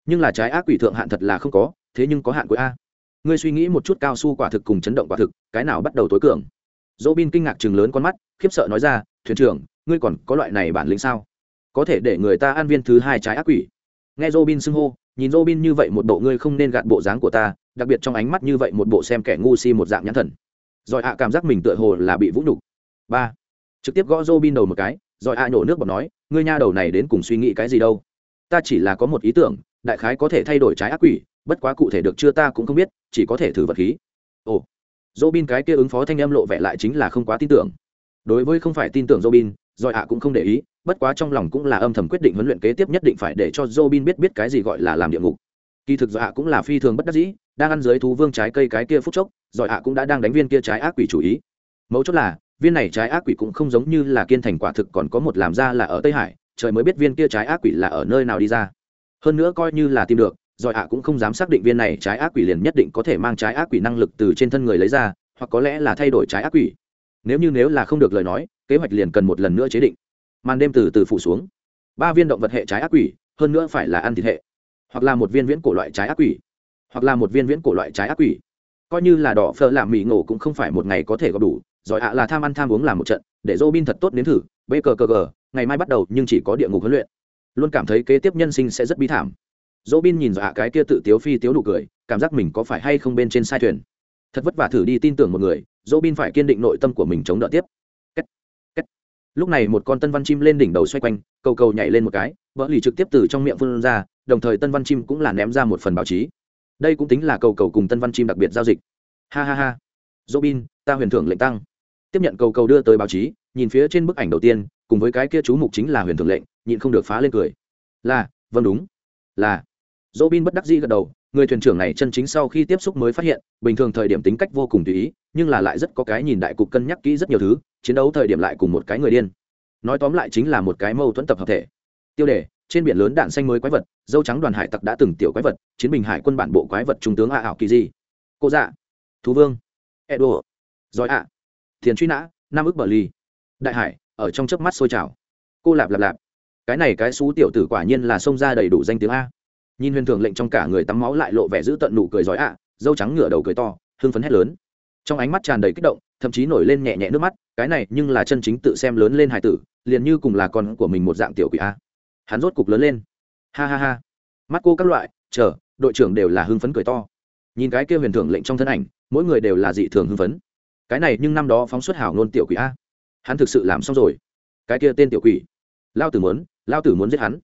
Nhưng là trái ác quỷ thượng hạn thật là không có, thế nhưng có hạn của a ngươi suy nghĩ một chút cao su quả thực cùng chấn động quả thực, cái nào bắt đầu tối cường? Dỗ bin kinh ngạc chừng lớn con mắt, khiếp sợ nói ra, thuyền trưởng, ngươi còn có loại này bản lĩnh sao? Có thể để người ta ăn viên thứ hai trái ác quỷ. Nghe dỗ bin xưng hô, nhìn dỗ bin như vậy một bộ ngươi không nên gạt bộ dáng của ta, đặc biệt trong ánh mắt như vậy một bộ xem kẻ ngu si một dạng nhãn thần. Rồi ạ cảm giác mình tựa hồ là bị vũ nhục. Ba. Trực tiếp gõ dỗ bin đầu một cái, rồi ạ nhổ nước bọt nói, ngươi nha đầu này đến cùng suy nghĩ cái gì đâu? Ta chỉ là có một ý tưởng, đại khái có thể thay đổi trái ác quỷ bất quá cụ thể được chưa ta cũng không biết, chỉ có thể thử vật khí. Ồ. Dỗ bin cái kia ứng phó thanh âm lộ vẻ lại chính là không quá tin tưởng. Đối với không phải tin tưởng dỗ bin giỏi ạ cũng không để ý, bất quá trong lòng cũng là âm thầm quyết định huấn luyện kế tiếp nhất định phải để cho dỗ bin biết biết cái gì gọi là làm địa ngục. Kỳ thực giỏi ạ cũng là phi thường bất đắc dĩ, đang ăn dưới thú vương trái cây cái kia phút chốc giỏi ạ cũng đã đang đánh viên kia trái ác quỷ chủ ý. Mấu chốt là, viên này trái ác quỷ cũng không giống như là kiên thành quả thực còn có một làm ra là ở tây hải, trời mới biết viên kia trái ác quỷ là ở nơi nào đi ra. Hơn nữa coi như là tìm được giỏi ạ cũng không dám xác định viên này trái ác quỷ liền nhất định có thể mang trái ác quỷ năng lực từ trên thân người lấy ra, hoặc có lẽ là thay đổi trái ác quỷ. Nếu như nếu là không được lời nói, kế hoạch liền cần một lần nữa chế định. Màn đêm từ từ phủ xuống. Ba viên động vật hệ trái ác quỷ, hơn nữa phải là ăn thịt hệ. Hoặc là một viên viễn cổ loại trái ác quỷ. Hoặc là một viên viễn cổ loại trái ác quỷ. Coi như là đỏ phở làm mì ngộ cũng không phải một ngày có thể có đủ. Giỏi ạ là tham ăn tham uống làm một trận, để dô bin thật tốt nếm thử. Bê cờ cờ cờ ngày mai bắt đầu nhưng chỉ có địa ngục huấn luyện. Luôn cảm thấy kế tiếp nhân sinh sẽ rất bi thảm dỗ bin nhìn dọa cái kia tự tiếu phi tiếu nụ cười, cảm giác mình có phải hay không bên trên sai thuyền. Thật vất vả thử đi tin tưởng một người, dỗ bin phải kiên định nội tâm của mình chống đỡ tiếp. Kết. Kết. lúc này một con tân văn chim lên đỉnh đầu xoay quanh, cầu cầu nhảy lên một cái vỡ lì trực tiếp từ trong miệng phun ra, đồng thời tân văn chim cũng là ném ra một phần báo chí. Đây cũng tính là cầu cầu cùng tân văn chim đặc biệt giao dịch. Ha ha ha. Dỗ bin, ta huyền thưởng lệnh tăng. Tiếp nhận cầu cầu đưa tới báo chí, nhìn phía trên bức ảnh đầu tiên, cùng với cái kia chú mục chính là huyền thưởng lệnh, nhịn không được phá lên cười. Là vâng đúng. Là dỗ bin bất đắc dĩ gật đầu, người thuyền trưởng này chân chính sau khi tiếp xúc mới phát hiện, bình thường thời điểm tính cách vô cùng tùy ý, nhưng là lại rất có cái nhìn đại cục cân nhắc kỹ rất nhiều thứ, chiến đấu thời điểm lại cùng một cái người điên. Nói tóm lại chính là một cái mâu thuẫn tập hợp thể. Tiêu đề, trên biển lớn đạn xanh mới quái vật, dâu trắng đoàn hải tặc đã từng tiểu quái vật, chiến bình hải quân bản bộ quái vật trung tướng a ảo kỳ di. Cô dạ. Thú vương. Edo. Giỏi ạ. Thiền truy nã, nam ức bờ ly đại hải, ở trong chớp mắt sôi trào. Cô lạp lạp lạp. Cái này cái xú tiểu tử quả nhiên là xông ra đầy đủ danh tiếng a nhìn huyền thường lệnh trong cả người tắm máu lại lộ vẻ giữ tận nụ cười giỏi ạ, dâu trắng ngửa đầu cười to, hưng phấn hét lớn. Trong ánh mắt tràn đầy kích động, thậm chí nổi lên nhẹ nhẹ nước mắt, cái này nhưng là chân chính tự xem lớn lên hài tử, liền như cùng là con của mình một dạng tiểu quỷ a. Hắn rốt cục lớn lên. Ha ha ha. Mắt cô các loại, chờ, đội trưởng đều là hưng phấn cười to. Nhìn cái kia huyền thưởng lệnh trong thân ảnh, mỗi người đều là dị thường hưng phấn. Cái này nhưng năm đó phóng xuất hảo nôn tiểu quỷ a. Hắn thực sự làm xong rồi. Cái kia tên tiểu quỷ. Lao tử muốn, lao tử muốn giết hắn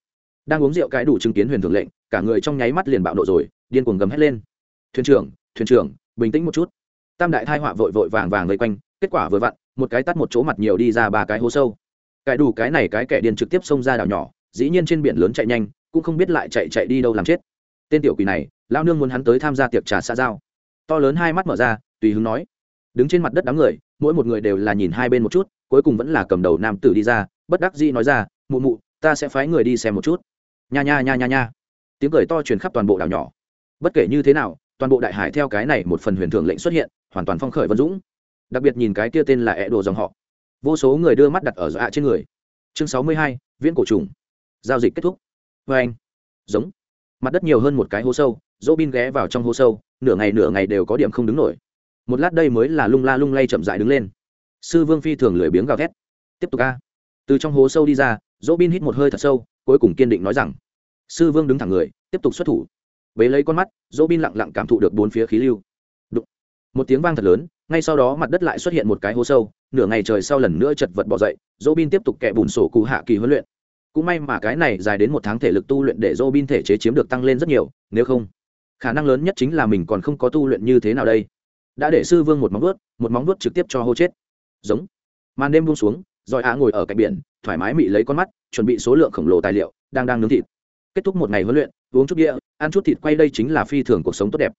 đang uống rượu cái đủ chứng kiến huyền Thượng lệnh, cả người trong nháy mắt liền bạo nộ rồi, điên cuồng gầm hét lên. Thuyền trưởng thuyền trưởng, bình tĩnh một chút. Tam đại thai họa vội vội vàng vàng vây quanh, kết quả vừa vặn, một cái tắt một chỗ mặt nhiều đi ra ba cái hố sâu. Cái đủ cái này cái kẻ điên trực tiếp xông ra đảo nhỏ, dĩ nhiên trên biển lớn chạy nhanh, cũng không biết lại chạy chạy đi đâu làm chết. Tên tiểu quỷ này lao nương muốn hắn tới tham gia tiệc trà xã giao. To lớn hai mắt mở ra, tùy hứng nói. Đứng trên mặt đất đám người, mỗi một người đều là nhìn hai bên một chút, cuối cùng vẫn là cầm đầu nam tử đi ra, bất đắc dĩ nói ra, mụ mụ, ta sẽ phái người đi xem một chút nha nha nha nha nha. Tiếng cười to truyền khắp toàn bộ đảo nhỏ. Bất kể như thế nào, toàn bộ đại hải theo cái này một phần huyền thưởng lệnh xuất hiện, hoàn toàn phong khởi vân dũng. Đặc biệt nhìn cái kia tên là ẹ đồ dòng họ. Vô số người đưa mắt đặt ở dọa trên người. Chương sáu mươi hai, viễn cổ trùng. Giao dịch kết thúc. Vê anh, giống. Mặt đất nhiều hơn một cái hố sâu dỗ bin ghé vào trong hố sâu, nửa ngày nửa ngày đều có điểm không đứng nổi. Một lát đây mới là lung la lung lay chậm dại đứng lên. Sư vương phi thường lười biếng gào thét. Tiếp tục ca từ trong hố sâu đi ra dỗ bin hít một hơi thật sâu cuối cùng kiên định nói rằng, sư vương đứng thẳng người, tiếp tục xuất thủ. Bế lấy con mắt, dỗ bin lặng lặng cảm thụ được bốn phía khí lưu. Đụng. một tiếng vang thật lớn, ngay sau đó mặt đất lại xuất hiện một cái hố sâu, nửa ngày trời sau lần nữa chật vật bỏ dậy, dỗ bin tiếp tục kẹ bùn sổ cụ hạ kỳ huấn luyện. Cũng may mà cái này dài đến một tháng thể lực tu luyện để dỗ bin thể chế chiếm được tăng lên rất nhiều, nếu không, khả năng lớn nhất chính là mình còn không có tu luyện như thế nào đây. Đã để sư vương một móng vuốt, một móng vuốt trực tiếp cho hô chết. Giống. Màn đêm buông xuống rồi á ngồi ở cạnh biển thoải mái mị lấy con mắt, chuẩn bị số lượng khổng lồ tài liệu, đang đang nướng thịt. Kết thúc một ngày huấn luyện, uống chút đĩa ăn chút thịt, quay đây chính là phi thường cuộc sống tốt đẹp.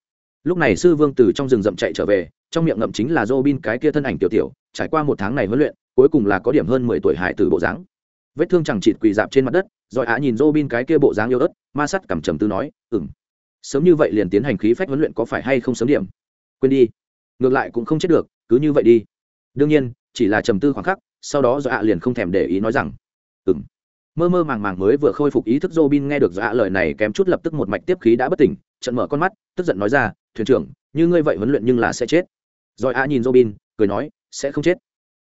Lúc này sư vương từ trong rừng rậm chạy trở về, trong miệng ngậm chính là dô bin cái kia thân ảnh tiểu tiểu, trải qua một tháng này huấn luyện, cuối cùng là có điểm hơn mười tuổi hải từ bộ dáng. Vết thương chẳng chịt quỳ dạp trên mặt đất, rồi á nhìn dô bin cái kia bộ dáng yêu ớt, ma sắt cầm trầm tư nói ừng sớm như vậy liền tiến hành khí phách huấn luyện có phải hay không sớm điểm? Quên đi, ngược lại cũng không chết được, cứ như vậy đi. Đương nhiên, chỉ là trầm tư khoảng khắc sau đó do ạ liền không thèm để ý nói rằng ừ m mơ mơ màng màng mới vừa khôi phục ý thức dô bin nghe được do ạ lời này kém chút lập tức một mạch tiếp khí đã bất tỉnh trận mở con mắt, tức giận nói ra, thuyền trưởng, như ngươi vậy huấn luyện nhưng là sẽ chết. Rồi ạ nhìn dô bin cười nói, sẽ không chết.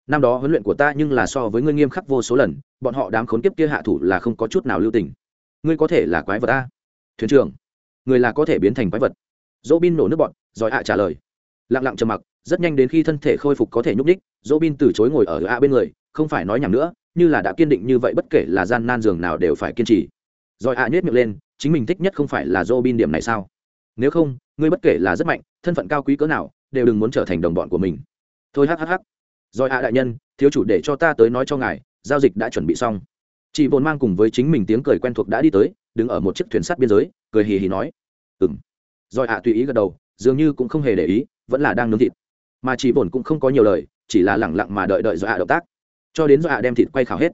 Năm đó huấn luyện của ta nhưng là so với ngươi nghiêm khắc vô số lần, bọn họ đám khốn kiếp kia hạ thủ là không có chút nào lưu tình. Ngươi có thể là quái vật ta thuyền trưởng, người là có thể biến thành quái vật. Dỗ bin nổ nước bọn, rồi ạ trả lời lặng lặng trầm mặc, rất nhanh đến khi thân thể khôi phục có thể nhúc ních dỗ bin từ chối ngồi ở a bên người, không phải nói nhầm nữa, như là đã kiên định như vậy bất kể là gian nan giường nào đều phải kiên trì. Rồi a nhét miệng lên, chính mình thích nhất không phải là dỗ bin điểm này sao? Nếu không, ngươi bất kể là rất mạnh, thân phận cao quý cỡ nào, đều đừng muốn trở thành đồng bọn của mình. Thôi hhh rồi a đại nhân, thiếu chủ để cho ta tới nói cho ngài, giao dịch đã chuẩn bị xong. Chị vốn mang cùng với chính mình tiếng cười quen thuộc đã đi tới, đứng ở một chiếc thuyền sắt biên giới, cười hì hì nói. Ừng rồi ạ tùy ý gật đầu, dường như cũng không hề để ý vẫn là đang nướng thịt. Mà chỉ bổn cũng không có nhiều lời, chỉ là lẳng lặng mà đợi đợi do ạ động tác. Cho đến do ạ đem thịt quay khảo hết.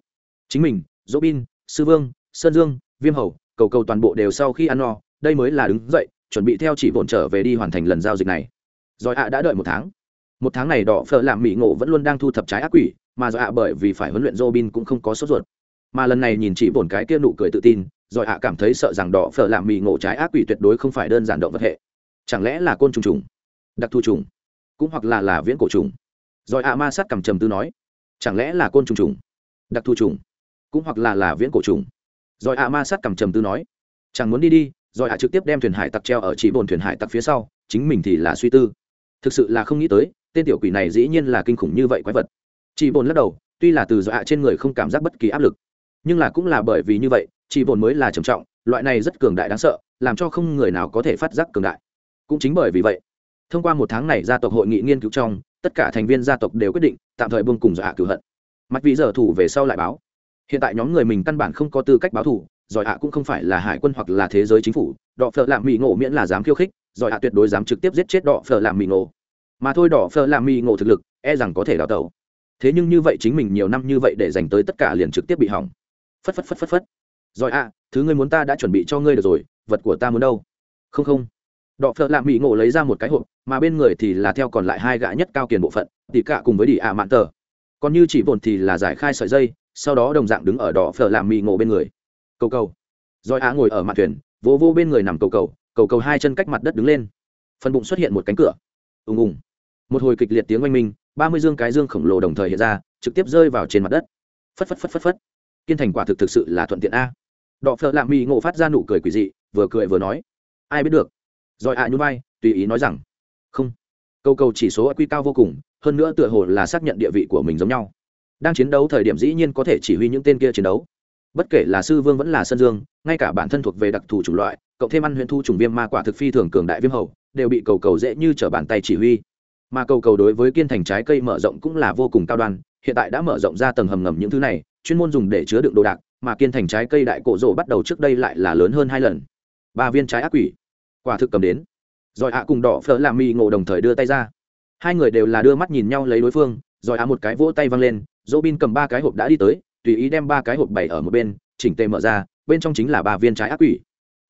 Chính mình dỗ bin sư vương, sơn dương, viêm hầu, cầu cầu toàn bộ đều sau khi ăn no, đây mới là đứng dậy, chuẩn bị theo chỉ bổn trở về đi hoàn thành lần giao dịch này. Rồi ạ đã đợi một tháng. Một tháng này đỏ phở làm mỹ ngộ vẫn luôn đang thu thập trái ác quỷ, mà do ạ bởi vì phải huấn luyện robin cũng không có sốt ruột. Mà lần này nhìn chỉ bổn cái kia nụ cười tự tin, rồi ạ cảm thấy sợ rằng đỏ phở làm mỹ ngộ trái ác quỷ tuyệt đối không phải đơn giản động vật hệ. Chẳng lẽ là côn trùng trùng? Đặc thù trùng, cũng hoặc là là viễn cổ trùng. Rồi ạ ma sát cầm trầm tư nói, chẳng lẽ là côn trùng trùng? Đặc thù trùng, cũng hoặc là là viễn cổ trùng. Rồi ạ ma sát cầm trầm tư nói, chẳng muốn đi đi, rồi ạ trực tiếp đem thuyền hải tặc treo ở chỉ bồn thuyền hải tặc phía sau, chính mình thì là suy tư. Thực sự là không nghĩ tới, tên tiểu quỷ này dĩ nhiên là kinh khủng như vậy quái vật. Chỉ bồn lắc đầu, tuy là từ dọa trên người không cảm giác bất kỳ áp lực, nhưng là cũng là bởi vì như vậy, chỉ bồn mới là trầm trọng, loại này rất cường đại đáng sợ, làm cho không người nào có thể phát giác cường đại. Cũng chính bởi vì vậy thông qua một tháng này gia tộc hội nghị nghiên cứu trong, tất cả thành viên gia tộc đều quyết định tạm thời buông cùng dọa cửu hận. Mặt vì giờ thủ về sau lại báo. Hiện tại nhóm người mình căn bản không có tư cách báo thủ giỏi ạ cũng không phải là hải quân hoặc là thế giới chính phủ, đọ phở làm mỹ ngộ miễn là dám khiêu khích giỏi ạ tuyệt đối dám trực tiếp giết chết đọ phở làm mỹ ngộ. Mà thôi đỏ phở làm mỹ ngộ thực lực e rằng có thể đào tẩu. Thế nhưng như vậy chính mình nhiều năm như vậy để dành tới tất cả liền trực tiếp bị hỏng. Phất phất phất phất phất. Giỏi ạ thứ ngươi muốn ta đã chuẩn bị cho ngươi được rồi, vật của ta muốn đâu? Không không đọ phợ lạ mỹ ngộ lấy ra một cái hộp, mà bên người thì là theo còn lại hai gã nhất cao kiền bộ phận, tỉ cả cùng với đỉ ạ mạn tờ. Còn như chỉ bồn thì là giải khai sợi dây, sau đó đồng dạng đứng ở đỏ phở làm mì ngộ bên người. Cầu cầu. Rồi á ngồi ở mặt thuyền vô vô bên người nằm cầu cầu cầu cầu hai chân cách mặt đất đứng lên. Phần bụng xuất hiện một cánh cửa. Ùng ùng. Một hồi kịch liệt tiếng oanh minh, ba mươi dương cái dương khổng lồ đồng thời hiện ra, trực tiếp rơi vào trên mặt đất. Phất phất phất phất phất. Kiên thành quả thực thực sự là thuận tiện a. Đọ phợ lạ mỹ ngộ phát ra nụ cười quỷ dị, vừa cười vừa nói. Ai biết được rồi ạ à nhún vai, tùy ý nói rằng, không câu cầu chỉ số quy cao vô cùng, hơn nữa tựa hồ là xác nhận địa vị của mình giống nhau. Đang chiến đấu thời điểm dĩ nhiên có thể chỉ huy những tên kia chiến đấu. Bất kể là sư vương vẫn là sân dương, ngay cả bản thân thuộc về đặc thù chủng loại, cộng thêm ăn huyền thu trùng viêm ma quả thực phi thường cường đại viêm hầu, đều bị cầu cầu dễ như t r ở bàn tay chỉ huy. Mà cầu cầu đối với kiên thành trái cây mở rộng cũng là vô cùng cao đoan, hiện tại đã mở rộng ra tầng hầm ngầm những thứ này, chuyên môn dùng để chứa đựng đồ đạc, mà kiên thành trái cây đại cổ rộ bắt đầu trước đây lại là lớn hơn hai lần. Ba viên trái ác quỷ quả thực cầm đến. Rồi ạ cùng đỏ phở làm mì ngộ đồng thời đưa tay ra. Hai người đều là đưa mắt nhìn nhau lấy đối phương, rồi ạ một cái vỗ tay văng lên, dỗ bin cầm ba cái hộp đã đi tới, tùy ý đem ba cái hộp bày ở một bên, chỉnh tề mở ra, bên trong chính là ba viên trái ác quỷ.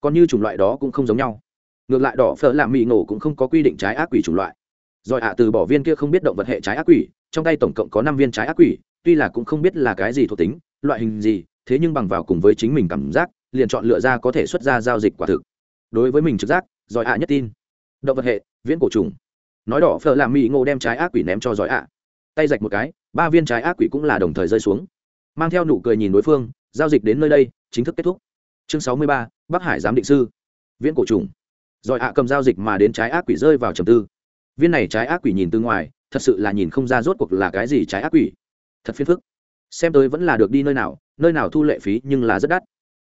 Còn như chủng loại đó cũng không giống nhau. Ngược lại đỏ phở làm mì ngộ cũng không có quy định trái ác quỷ chủng loại. Rồi ạ từ bỏ viên kia không biết động vật hệ trái ác quỷ, trong tay tổng cộng có năm viên trái ác quỷ, tuy là cũng không biết là cái gì thuộc tính, loại hình gì, thế nhưng bằng vào cùng với chính mình cảm giác, liền chọn lựa ra có thể xuất ra giao dịch quả thực đối với mình trực giác, giỏi ạ nhất tin. Động vật hệ, viễn cổ trùng. Nói đỏ, phở làm mỹ ngộ đem trái ác quỷ ném cho giỏi ạ. Tay rạch một cái, ba viên trái ác quỷ cũng là đồng thời rơi xuống. Mang theo nụ cười nhìn đối phương, giao dịch đến nơi đây, chính thức kết thúc. Chương sáu mươi ba, bắc hải giám định sư. Viễn cổ trùng. Giỏi ạ cầm giao dịch mà đến trái ác quỷ rơi vào trầm tư. Viên này trái ác quỷ nhìn từ ngoài, thật sự là nhìn không ra rốt cuộc là cái gì trái ác quỷ. Thật phiền phức. Xem tới vẫn là được đi nơi nào nơi nào thu lệ phí nhưng là rất đắt.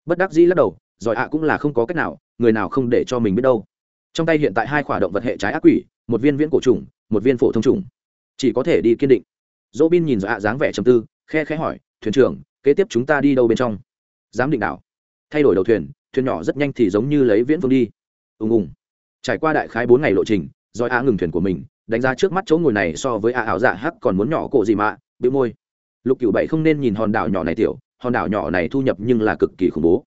Bất đắc dĩ lắc đầu, giỏi ạ cũng là không có cách nào người nào không để cho mình biết đâu. Trong tay hiện tại hai khoả động vật hệ trái ác quỷ, một viên viễn cổ trùng, một viên phổ thông trùng. Chỉ có thể đi kiên định. Dỗ bin nhìn dọa ạ dáng vẻ trầm tư, khe khẽ hỏi, thuyền trưởng, kế tiếp chúng ta đi đâu bên trong? Giám định đảo. Thay đổi đầu thuyền thuyền nhỏ rất nhanh thì giống như lấy viễn phương đi. Ùng ùng. Trải qua đại khái bốn ngày lộ trình giỏi a ngừng thuyền của mình, đánh giá trước mắt chỗ ngồi này so với a ảo dạ hắc còn muốn nhỏ cổ gì mà bị môi. Lục cựu bảy không nên nhìn hòn đảo nhỏ này tiểu, hòn đảo nhỏ này thu nhập nhưng là cực kỳ khủng bố.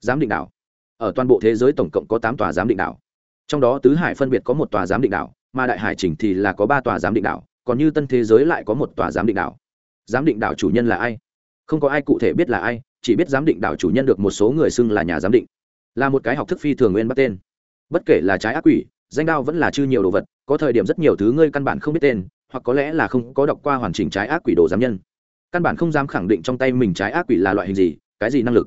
Giám định đảo ở toàn bộ thế giới tổng cộng có tám tòa giám định đảo. Trong đó tứ hải phân biệt có một tòa giám định đảo, mà đại hải chỉnh thì là có ba tòa giám định đảo, còn như tân thế giới lại có một tòa giám định đảo. Giám định đảo chủ nhân là ai? Không có ai cụ thể biết là ai, chỉ biết giám định đảo chủ nhân được một số người xưng là nhà giám định. Là một cái học thức phi thường nguyên bắt tên. Bất kể là trái ác quỷ, danh đao vẫn là chư nhiều đồ vật, có thời điểm rất nhiều thứ ngươi căn bản không biết tên, hoặc có lẽ là không có đọc qua hoàn chỉnh trái ác quỷ đồ giám nhân. Căn bản không dám khẳng định trong tay mình trái ác quỷ là loại hình gì, cái gì năng lực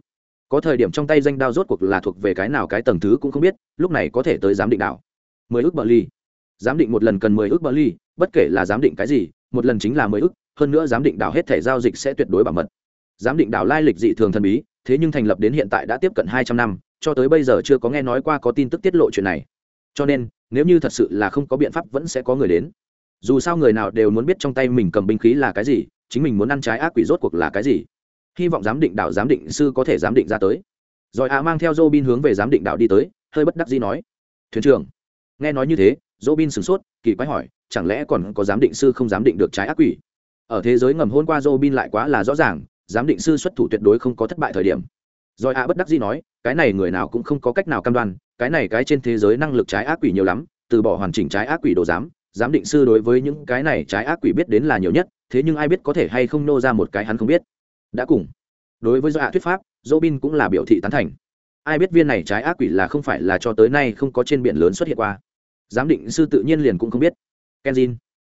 có thời điểm trong tay danh đao rốt cuộc là thuộc về cái nào cái tầng thứ cũng không biết, lúc này có thể tới giám định đảo. Mười ước bờ ly giám định một lần cần mười ước bờ ly bất kể là giám định cái gì, một lần chính là mười ước, hơn nữa giám định đảo hết thể giao dịch sẽ tuyệt đối bảo mật. Giám định đảo lai lịch dị thường thần bí, thế nhưng thành lập đến hiện tại đã tiếp cận hai trăm năm, cho tới bây giờ chưa có nghe nói qua có tin tức tiết lộ chuyện này. Cho nên, nếu như thật sự là không có biện pháp vẫn sẽ có người đến. Dù sao người nào đều muốn biết trong tay mình cầm binh khí là cái gì, chính mình muốn ăn trái ác quỷ rốt cuộc là cái gì hy vọng giám định đạo giám định sư có thể giám định ra tới. Rồi ạ mang theo dô bin hướng về giám định đạo đi tới, hơi bất đắc dĩ nói. Thuyền trưởng, nghe nói như thế dô bin sửng sốt, kỳ quái hỏi, chẳng lẽ còn có giám định sư không giám định được trái ác quỷ? Ở thế giới ngầm hôn qua dô bin lại quá là rõ ràng, giám định sư xuất thủ tuyệt đối không có thất bại thời điểm. Rồi ạ bất đắc dĩ nói, cái này người nào cũng không có cách nào cam đoan, cái này cái trên thế giới năng lực trái ác quỷ nhiều lắm, từ bỏ hoàn chỉnh trái ác quỷ đồ giám giám định sư đối với những cái này trái ác quỷ biết đến là nhiều nhất, thế nhưng ai biết có thể hay không nô ra một cái hắn không biết đã cùng. Đối với do hạ thuyết pháp dỗ bin cũng là biểu thị tán thành. Ai biết viên này trái ác quỷ là không phải là cho tới nay không có trên biển lớn xuất hiện qua. Giám định sư tự nhiên liền cũng không biết. Kenzin.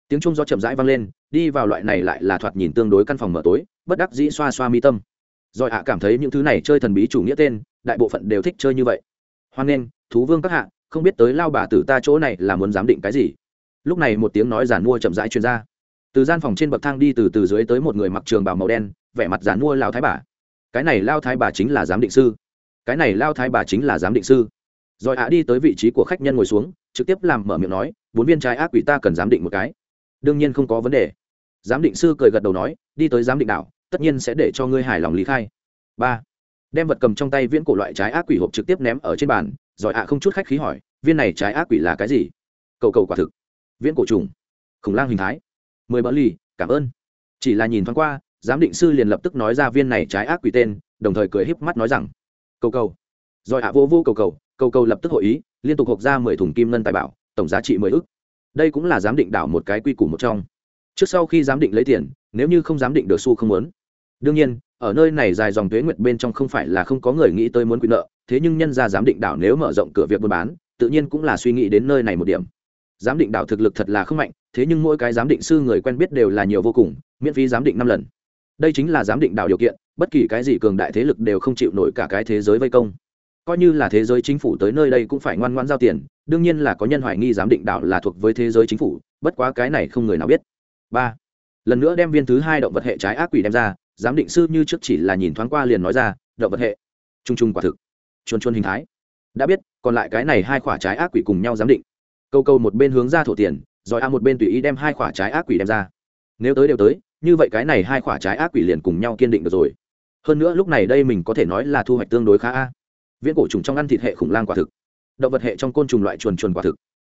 Tiếng trung do chậm rãi vang lên, đi vào loại này lại là thoạt nhìn tương đối căn phòng mở tối, bất đắc dĩ xoa xoa mi tâm. Rồi hạ cảm thấy những thứ này chơi thần bí chủ nghĩa tên, đại bộ phận đều thích chơi như vậy. Hoan nghênh, thú vương các hạ, không biết tới lao bà tử ta chỗ này là muốn giám định cái gì? Lúc này một tiếng nói giản mua chậm rãi truyền ra. Từ gian phòng trên bậc thang đi từ từ dưới tới một người mặc trường bào màu đen vẻ mặt giản mua lao thái bà. Cái này lao thái bà chính là giám định sư. Cái này lao thái bà chính là giám định sư. Rồi hạ đi tới vị trí của khách nhân ngồi xuống trực tiếp làm mở miệng nói bốn viên trái ác quỷ ta cần giám định một cái. Đương nhiên không có vấn đề. Giám định sư cười gật đầu nói đi tới giám định đảo tất nhiên sẽ để cho ngươi hài lòng lý khai. Ba. Đem vật cầm trong tay viễn cổ loại trái ác quỷ hộp trực tiếp ném ở trên bàn rồi ạ không chút khách khí hỏi viên này trái ác quỷ là cái gì? Cầu cầu quả thực. Viễn cổ trùng. Khủng lang hình thái. Mười bỡ lì, cảm ơn. Chỉ là nhìn thoáng qua giám định sư liền lập tức nói ra viên này trái ác quỷ tên, đồng thời cười híp mắt nói rằng, cầu cầu. Rồi hạ vô vô cầu cầu cầu cầu lập tức hội ý, liên tục hộp ra mười thùng kim ngân tài bảo, tổng giá trị mười ức. Đây cũng là giám định đảo một cái quy củ một trong. Trước sau khi giám định lấy tiền, nếu như không giám định được xu không muốn. Đương nhiên, ở nơi này dài dòng thuế nguyệt bên trong không phải là không có người nghĩ tới muốn quyền nợ, thế nhưng nhân ra giám định đảo nếu mở rộng cửa việc buôn bán, tự nhiên cũng là suy nghĩ đến nơi này một điểm. Giám định đảo thực lực thật là không mạnh, thế nhưng mỗi cái giám định sư người quen biết đều là nhiều vô cùng, miễn phí giám định năm lần đây chính là giám định đảo điều kiện, bất kỳ cái gì cường đại thế lực đều không chịu nổi cả cái thế giới vây công. Coi như là thế giới chính phủ tới nơi đây cũng phải ngoan ngoan giao tiền, đương nhiên là có nhân hoài nghi giám định đảo là thuộc với thế giới chính phủ, bất quá cái này không người nào biết. Ba, lần nữa đem viên thứ hai động vật hệ trái ác quỷ đem ra, giám định sư như trước chỉ là nhìn thoáng qua liền nói ra, động vật hệ. T r u n g t r u n g quả thực. Chuồn chuồn hình thái. Đã biết, còn lại cái này hai quả trái ác quỷ cùng nhau giám định. Câu câu một bên hướng ra thổ tiền, rồi a một bên tùy ý đem hai quả trái ác quỷ đem ra. Nếu tới đều tới như vậy cái này hai quả trái ác quỷ liền cùng nhau kiên định được rồi. Hơn nữa lúc này đây mình có thể nói là thu hoạch tương đối khá a. Viễn cổ trùng trong ăn thịt hệ khủng lang quả thực. Động vật hệ trong côn trùng loại chuồn chuồn quả thực.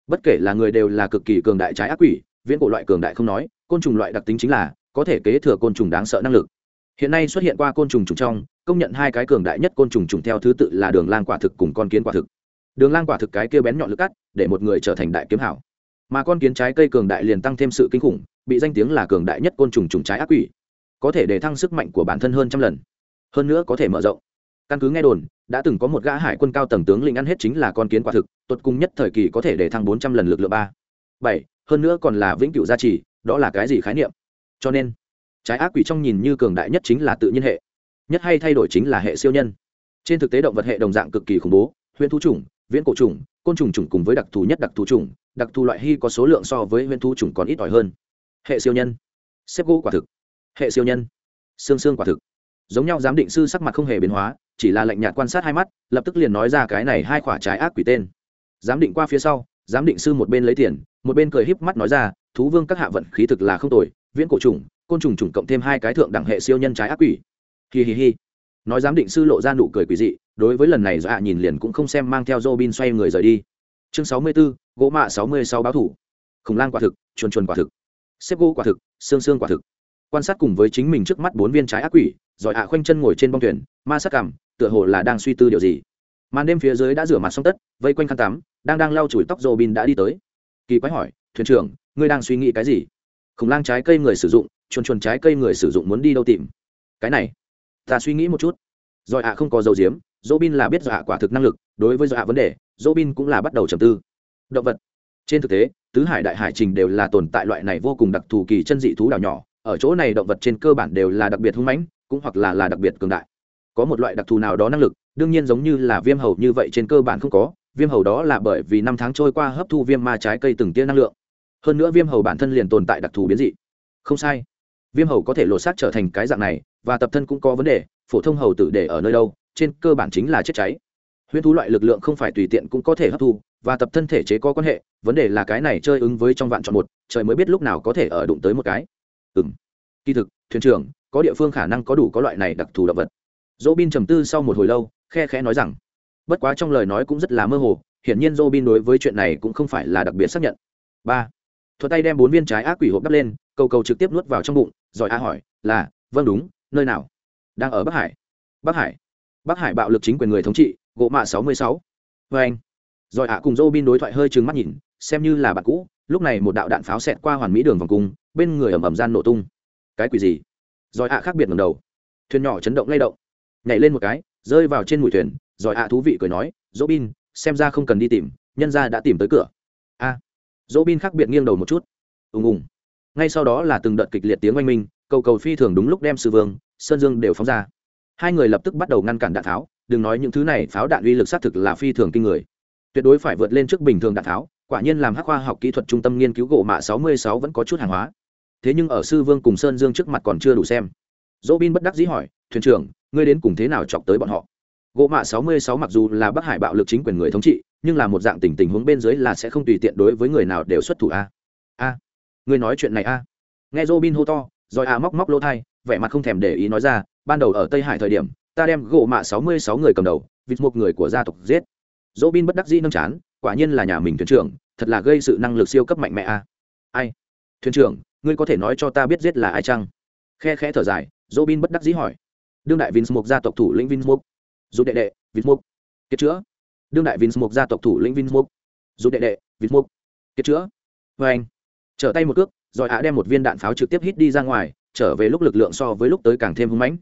Bất kể là người đều là cực kỳ cường đại trái ác quỷ, viễn cổ loại cường đại không nói, côn trùng loại đặc tính chính là có thể kế thừa côn trùng đáng sợ năng lực. Hiện nay xuất hiện qua côn trùng trùng trong, công nhận hai cái cường đại nhất côn trùng trùng theo thứ tự là đường lang quả thực cùng con kiến quả thực. Đường lang quả thực cái kia bén nhọn lực cắt, để một người trở thành đại kiếm hảo mà con kiến trái cây cường đại liền tăng thêm sự kinh khủng, bị danh tiếng là cường đại nhất côn trùng trùng trái ác quỷ, có thể để thăng sức mạnh của bản thân hơn trăm lần. Hơn nữa có thể mở rộng. Căn cứ nghe đồn, đã từng có một gã hải quân cao tầng tướng lĩnh ăn hết chính là con kiến quả thực tuột cung nhất thời kỳ có thể để thăng bốn trăm lần lực lượng ba. Bảy, hơn nữa còn là vĩnh cửu gia trì, đó là cái gì khái niệm? Cho nên, trái ác quỷ trong nhìn như cường đại nhất chính là tự nhiên hệ, nhất hay thay đổi chính là hệ siêu nhân. Trên thực tế động vật hệ đồng dạng cực kỳ khủng bố, huyễn thú chủng, viễn cổ trùng côn trùng trùng cùng với đặc thù nhất đặc thù trùng đặc thù loại hy có số lượng so với huyễn thú trùng còn ít ỏi hơn. Hệ siêu nhân. Xếp gỗ quả thực. Hệ siêu nhân. Xương xương quả thực. Giống nhau giám định sư sắc mặt không hề biến hóa chỉ là lạnh nhạt quan sát hai mắt lập tức liền nói ra cái này hai quả trái ác quỷ tên. Giám định qua phía sau giám định sư một bên lấy tiền một bên cười híp mắt nói ra thú vương các hạ vận khí thực là không tồi viễn cổ trùng côn trùng trùng cộng thêm hai cái thượng đẳng hệ siêu nhân trái ác quỷ. Hi hi hi. Nói giám định sư lộ ra nụ cười quỷ dị đối với lần này do hạ nhìn liền cũng không xem mang theo Robin xoay người rời đi. Chương sáu mươi 64, gỗ mạ sáu mươi sáu báo thủ. Khủng lang quả thực, chuồn chuồn quả thực. Xếp gỗ quả thực, xương xương quả thực. Quan sát cùng với chính mình trước mắt bốn viên trái ác quỷ, rồi hạ à khoanh chân ngồi trên bong thuyền, ma sắc cảm, tựa hồ là đang suy tư điều gì. Màn đêm phía dưới đã rửa mặt xong tất, vây quanh khăn tắm, đang đang lau chùi tóc Robin đã đi tới. Kỳ quái hỏi, thuyền trưởng, ngươi đang suy nghĩ cái gì? Khủng lang trái cây người sử dụng, chuồn chuồn trái cây người sử dụng muốn đi đâu tìm? Cái này, ta suy nghĩ một chút. Rồi ạ à không có dầu diếm dỗ bin là biết dọa à quả thực năng lực, đối với dọa vấn đề dỗ bin cũng là bắt đầu trầm tư động vật. Trên thực tế, tứ hải đại hải trình đều là tồn tại loại này vô cùng đặc thù kỳ chân dị thú đảo nhỏ, ở chỗ này động vật trên cơ bản đều là đặc biệt hung mãnh, cũng hoặc là là đặc biệt cường đại. Có một loại đặc thù nào đó năng lực, đương nhiên giống như là viêm hầu như vậy trên cơ bản không có, viêm hầu đó là bởi vì năm tháng trôi qua hấp thu viêm ma trái cây từng tia năng lượng. Hơn nữa viêm hầu bản thân liền tồn tại đặc thù biến dị. Không sai. Viêm hầu có thể lột xác trở thành cái dạng này, và tập thân cũng có vấn đề, phổ thông hầu tử để ở nơi đâu, trên cơ bản chính là chết cháy. Huyễn thú loại lực lượng không phải tùy tiện cũng có thể hấp thu và tập thân thể chế có quan hệ, vấn đề là cái này chơi ứng với trong vạn chọn một, trời mới biết lúc nào có thể ở đụng tới một cái. Ừ kỳ thực, thuyền trưởng, có địa phương khả năng có đủ có loại này đặc thù động vật. Dỗ bin trầm tư sau một hồi lâu, khe khẽ nói rằng, bất quá trong lời nói cũng rất là mơ hồ, hiển nhiên dỗ bin đối với chuyện này cũng không phải là đặc biệt xác nhận. Ba. Thuật tay đem bốn viên trái ác quỷ hộp đắp lên, cầu cầu trực tiếp nuốt vào trong bụng, rồi a hỏi, là vâng đúng, nơi nào? Đang ở bắc hải. Bắc hải. Bắc hải bạo lực chính quyền người thống trị, gỗ mạ sáu mươi sáu. Vê anh rồi ạ cùng Robin đối thoại hơi trừng mắt nhìn xem như là bạn cũ lúc này một đạo đạn pháo xẹt qua hoàn mỹ đường vòng cung bên người ầm ầm gian nổ tung. Cái quỷ gì? Rồi ạ khác biệt ngẩng đầu. Thuyền nhỏ chấn động lay động. Nhảy lên một cái rơi vào trên mũi thuyền Rồi ạ thú vị cười nói "Robin, xem ra không cần đi tìm nhân gia đã tìm tới cửa. A. Robin khác biệt nghiêng đầu một chút. Ùng ùng. Ngay sau đó là từng đợt kịch liệt tiếng oanh minh cầu cầu phi thường đúng lúc đem sư vương sơn dương đều phóng ra. Hai người lập tức bắt đầu ngăn cản đạn pháo đừng nói những thứ này pháo đạn uy lực xác thực là phi thường kinh người tuyệt đối phải vượt lên trước bình thường đạn tháo, quả nhiên làm hắc khoa học kỹ thuật trung tâm nghiên cứu gỗ mạ 66 vẫn có chút hàng hóa. Thế nhưng ở sư vương cùng sơn dương trước mặt còn chưa đủ xem. Dỗ bin bất đắc dĩ hỏi, thuyền trưởng, ngươi đến cùng thế nào chọc tới bọn họ? Gỗ mạ 66 mặc dù là bắc hải bạo lực chính quyền người thống trị, nhưng là một dạng tình tình huống bên dưới là sẽ không tùy tiện đối với người nào đều xuất thủ a. A, ngươi nói chuyện này a. Nghe dỗ bin hô to, rồi a móc móc lỗ thai, vẻ mặt không thèm để ý nói ra, ban đầu ở tây hải thời điểm, ta đem gỗ mạ 66 người cầm đầu, vịt một người của gia tộc giết dỗ bin bất đắc dĩ nâng chán, quả nhiên là nhà mình thuyền trưởng, thật là gây sự năng lực siêu cấp mạnh mẽ a. Ai? Thuyền trưởng, ngươi có thể nói cho ta biết giết là ai chăng? Khe khẽ thở dài, dỗ bin bất đắc dĩ hỏi. Đương đại vinh mục gia tộc thủ lĩnh vinh mục. Dù đệ đệ, vinh mục. Kiệt chữa. Đương đại vinh mục gia tộc thủ lĩnh vinh mục. Dù đệ đệ, vinh mục. Kiệt chữa. Vê anh, trở tay một cước, rồi ạ đem một viên đạn pháo trực tiếp hít đi ra ngoài, trở về lúc lực lượng so với lúc tới càng thêm hưng mãnh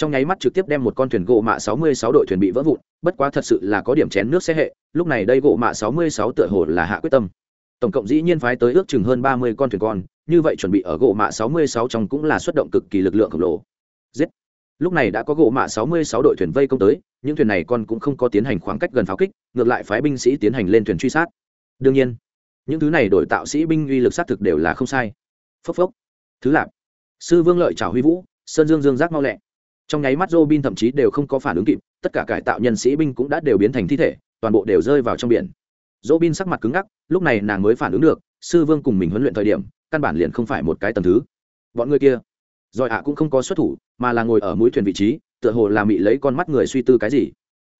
trong nháy mắt trực tiếp đem một con thuyền gỗ mạ 66 đội thuyền bị vỡ vụn, bất quá thật sự là có điểm chén nước xe hệ, lúc này đây gỗ mạ 66 tựa hồ là hạ quyết tâm. Tổng cộng dĩ nhiên phái tới ước chừng hơn 30 con thuyền con, như vậy chuẩn bị ở gỗ mạ 66 trong cũng là xuất động cực kỳ lực lượng khổng lồ. Giết! Lúc này đã có gỗ mạ 66 đội thuyền vây công tới, những thuyền này con cũng không có tiến hành khoảng cách gần pháo kích, ngược lại phái binh sĩ tiến hành lên thuyền truy sát. Đương nhiên, những thứ này đổi tạo sĩ binh uy lực sát thực đều là không sai. Phốc phốc. Thứ lạp. Sư vương lợi chào huy vũ, sơn dương dương giác mau lẹ trong nháy mắt Robin thậm chí đều không có phản ứng kịp, tất cả cải tạo nhân sĩ binh cũng đã đều biến thành thi thể, toàn bộ đều rơi vào trong biển. Robin sắc mặt cứng ngắc, lúc này nàng mới phản ứng được, sư vương cùng mình huấn luyện thời điểm, căn bản liền không phải một cái tầm thứ. Bọn người kia, giỏi ạ cũng không có xuất thủ, mà là ngồi ở mũi thuyền vị trí, tựa hồ là mị lấy con mắt người suy tư cái gì.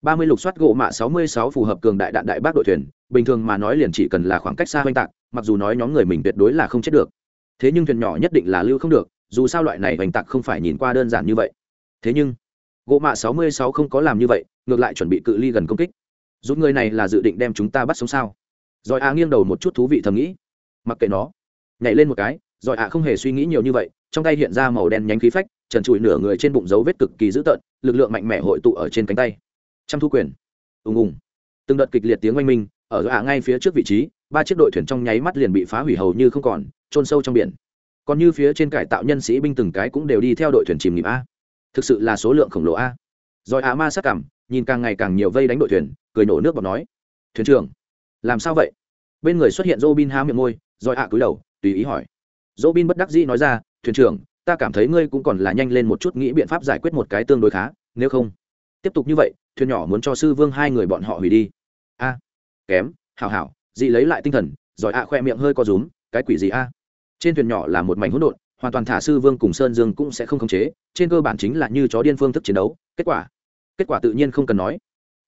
Ba mươi lục soát gỗ mạ sáu mươi sáu phù hợp cường đại đạn đại bác đội thuyền, bình thường mà nói liền chỉ cần là khoảng cách xa hoành tạc, mặc dù nói nhóm người mình tuyệt đối là không chết được. Thế nhưng thuyền nhỏ nhất định là lưu không được, dù sao loại này hoành tạc không phải nhìn qua đơn giản như vậy thế nhưng, gỗ mạ sáu mươi sáu không có làm như vậy, ngược lại chuẩn bị cự ly gần công kích. Rút người này là dự định đem chúng ta bắt sống sao? Rồi a nghiêng đầu một chút thú vị thầm nghĩ. Mặc kệ nó. Nhảy lên một cái, rồi a không hề suy nghĩ nhiều như vậy, trong tay hiện ra màu đen nhánh khí phách, trần trụi nửa người trên bụng dấu vết cực kỳ dữ tợn, lực lượng mạnh mẽ hội tụ ở trên cánh tay. Trăm thu quyền. Ùng ùng. Từng đợt kịch liệt tiếng oanh minh, ở a ngay phía trước vị trí, ba chiếc đội thuyền trong nháy mắt liền bị phá hủy hầu như không còn trôn sâu trong biển. Còn như phía trên cải tạo nhân sĩ binh từng cái cũng đều đi theo đội thuyền chìm nghỉm a thực sự là số lượng khổng lồ a. Rồi á ma sát cảm, nhìn càng ngày càng nhiều vây đánh đội thuyền, cười nổ nước bọt nói, thuyền trưởng, làm sao vậy? Bên người xuất hiện Robin há miệng môi, rồi ạ cúi đầu, tùy ý hỏi. Robin bất đắc dĩ nói ra, thuyền trưởng, ta cảm thấy ngươi cũng còn là nhanh lên một chút nghĩ biện pháp giải quyết một cái tương đối khá, nếu không. Tiếp tục như vậy, thuyền nhỏ muốn cho sư vương hai người bọn họ hủy đi. A, kém, hảo hảo, dị lấy lại tinh thần. Rồi ạ khoe miệng hơi co rúm, cái quỷ gì a? Trên thuyền nhỏ là một mảnh hỗn độn hoàn toàn thả sư vương cùng sơn dương cũng sẽ không khống chế, trên cơ bản chính là như chó điên phương thức chiến đấu. Kết quả kết quả tự nhiên không cần nói.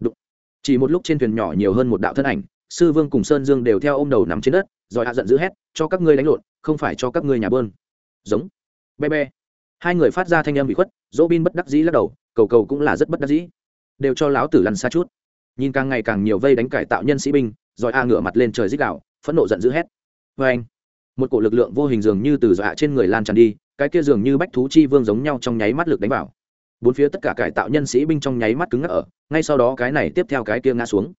Đụng. chỉ một lúc trên thuyền nhỏ nhiều hơn một đạo thân ảnh, sư vương cùng sơn dương đều theo ô m đầu nằm trên đất, rồi hạ giận dữ hét, cho các ngươi đánh lộn, không phải cho các ngươi nhà bơn. Giống. Be be. Hai người phát ra thanh âm bị khuất dỗ bin bất đắc dĩ lắc đầu, cầu cầu cũng là rất bất đắc dĩ. Đều cho láo tử lăn xa chút. Nhìn càng ngày càng nhiều vây đánh cải tạo nhân sĩ binh, rồi a ngửa mặt lên trời dích đạo phẫn nộ giận dữ hét. Vê anh một cổ lực lượng vô hình dường như từ dọa trên người lan tràn đi, cái kia dường như bách thú chi vương giống nhau trong nháy mắt lực đánh vào. Bốn phía tất cả cải tạo nhân sĩ binh trong nháy mắt cứng ngắc ở, ngay sau đó cái này tiếp theo cái kia ngã xuống.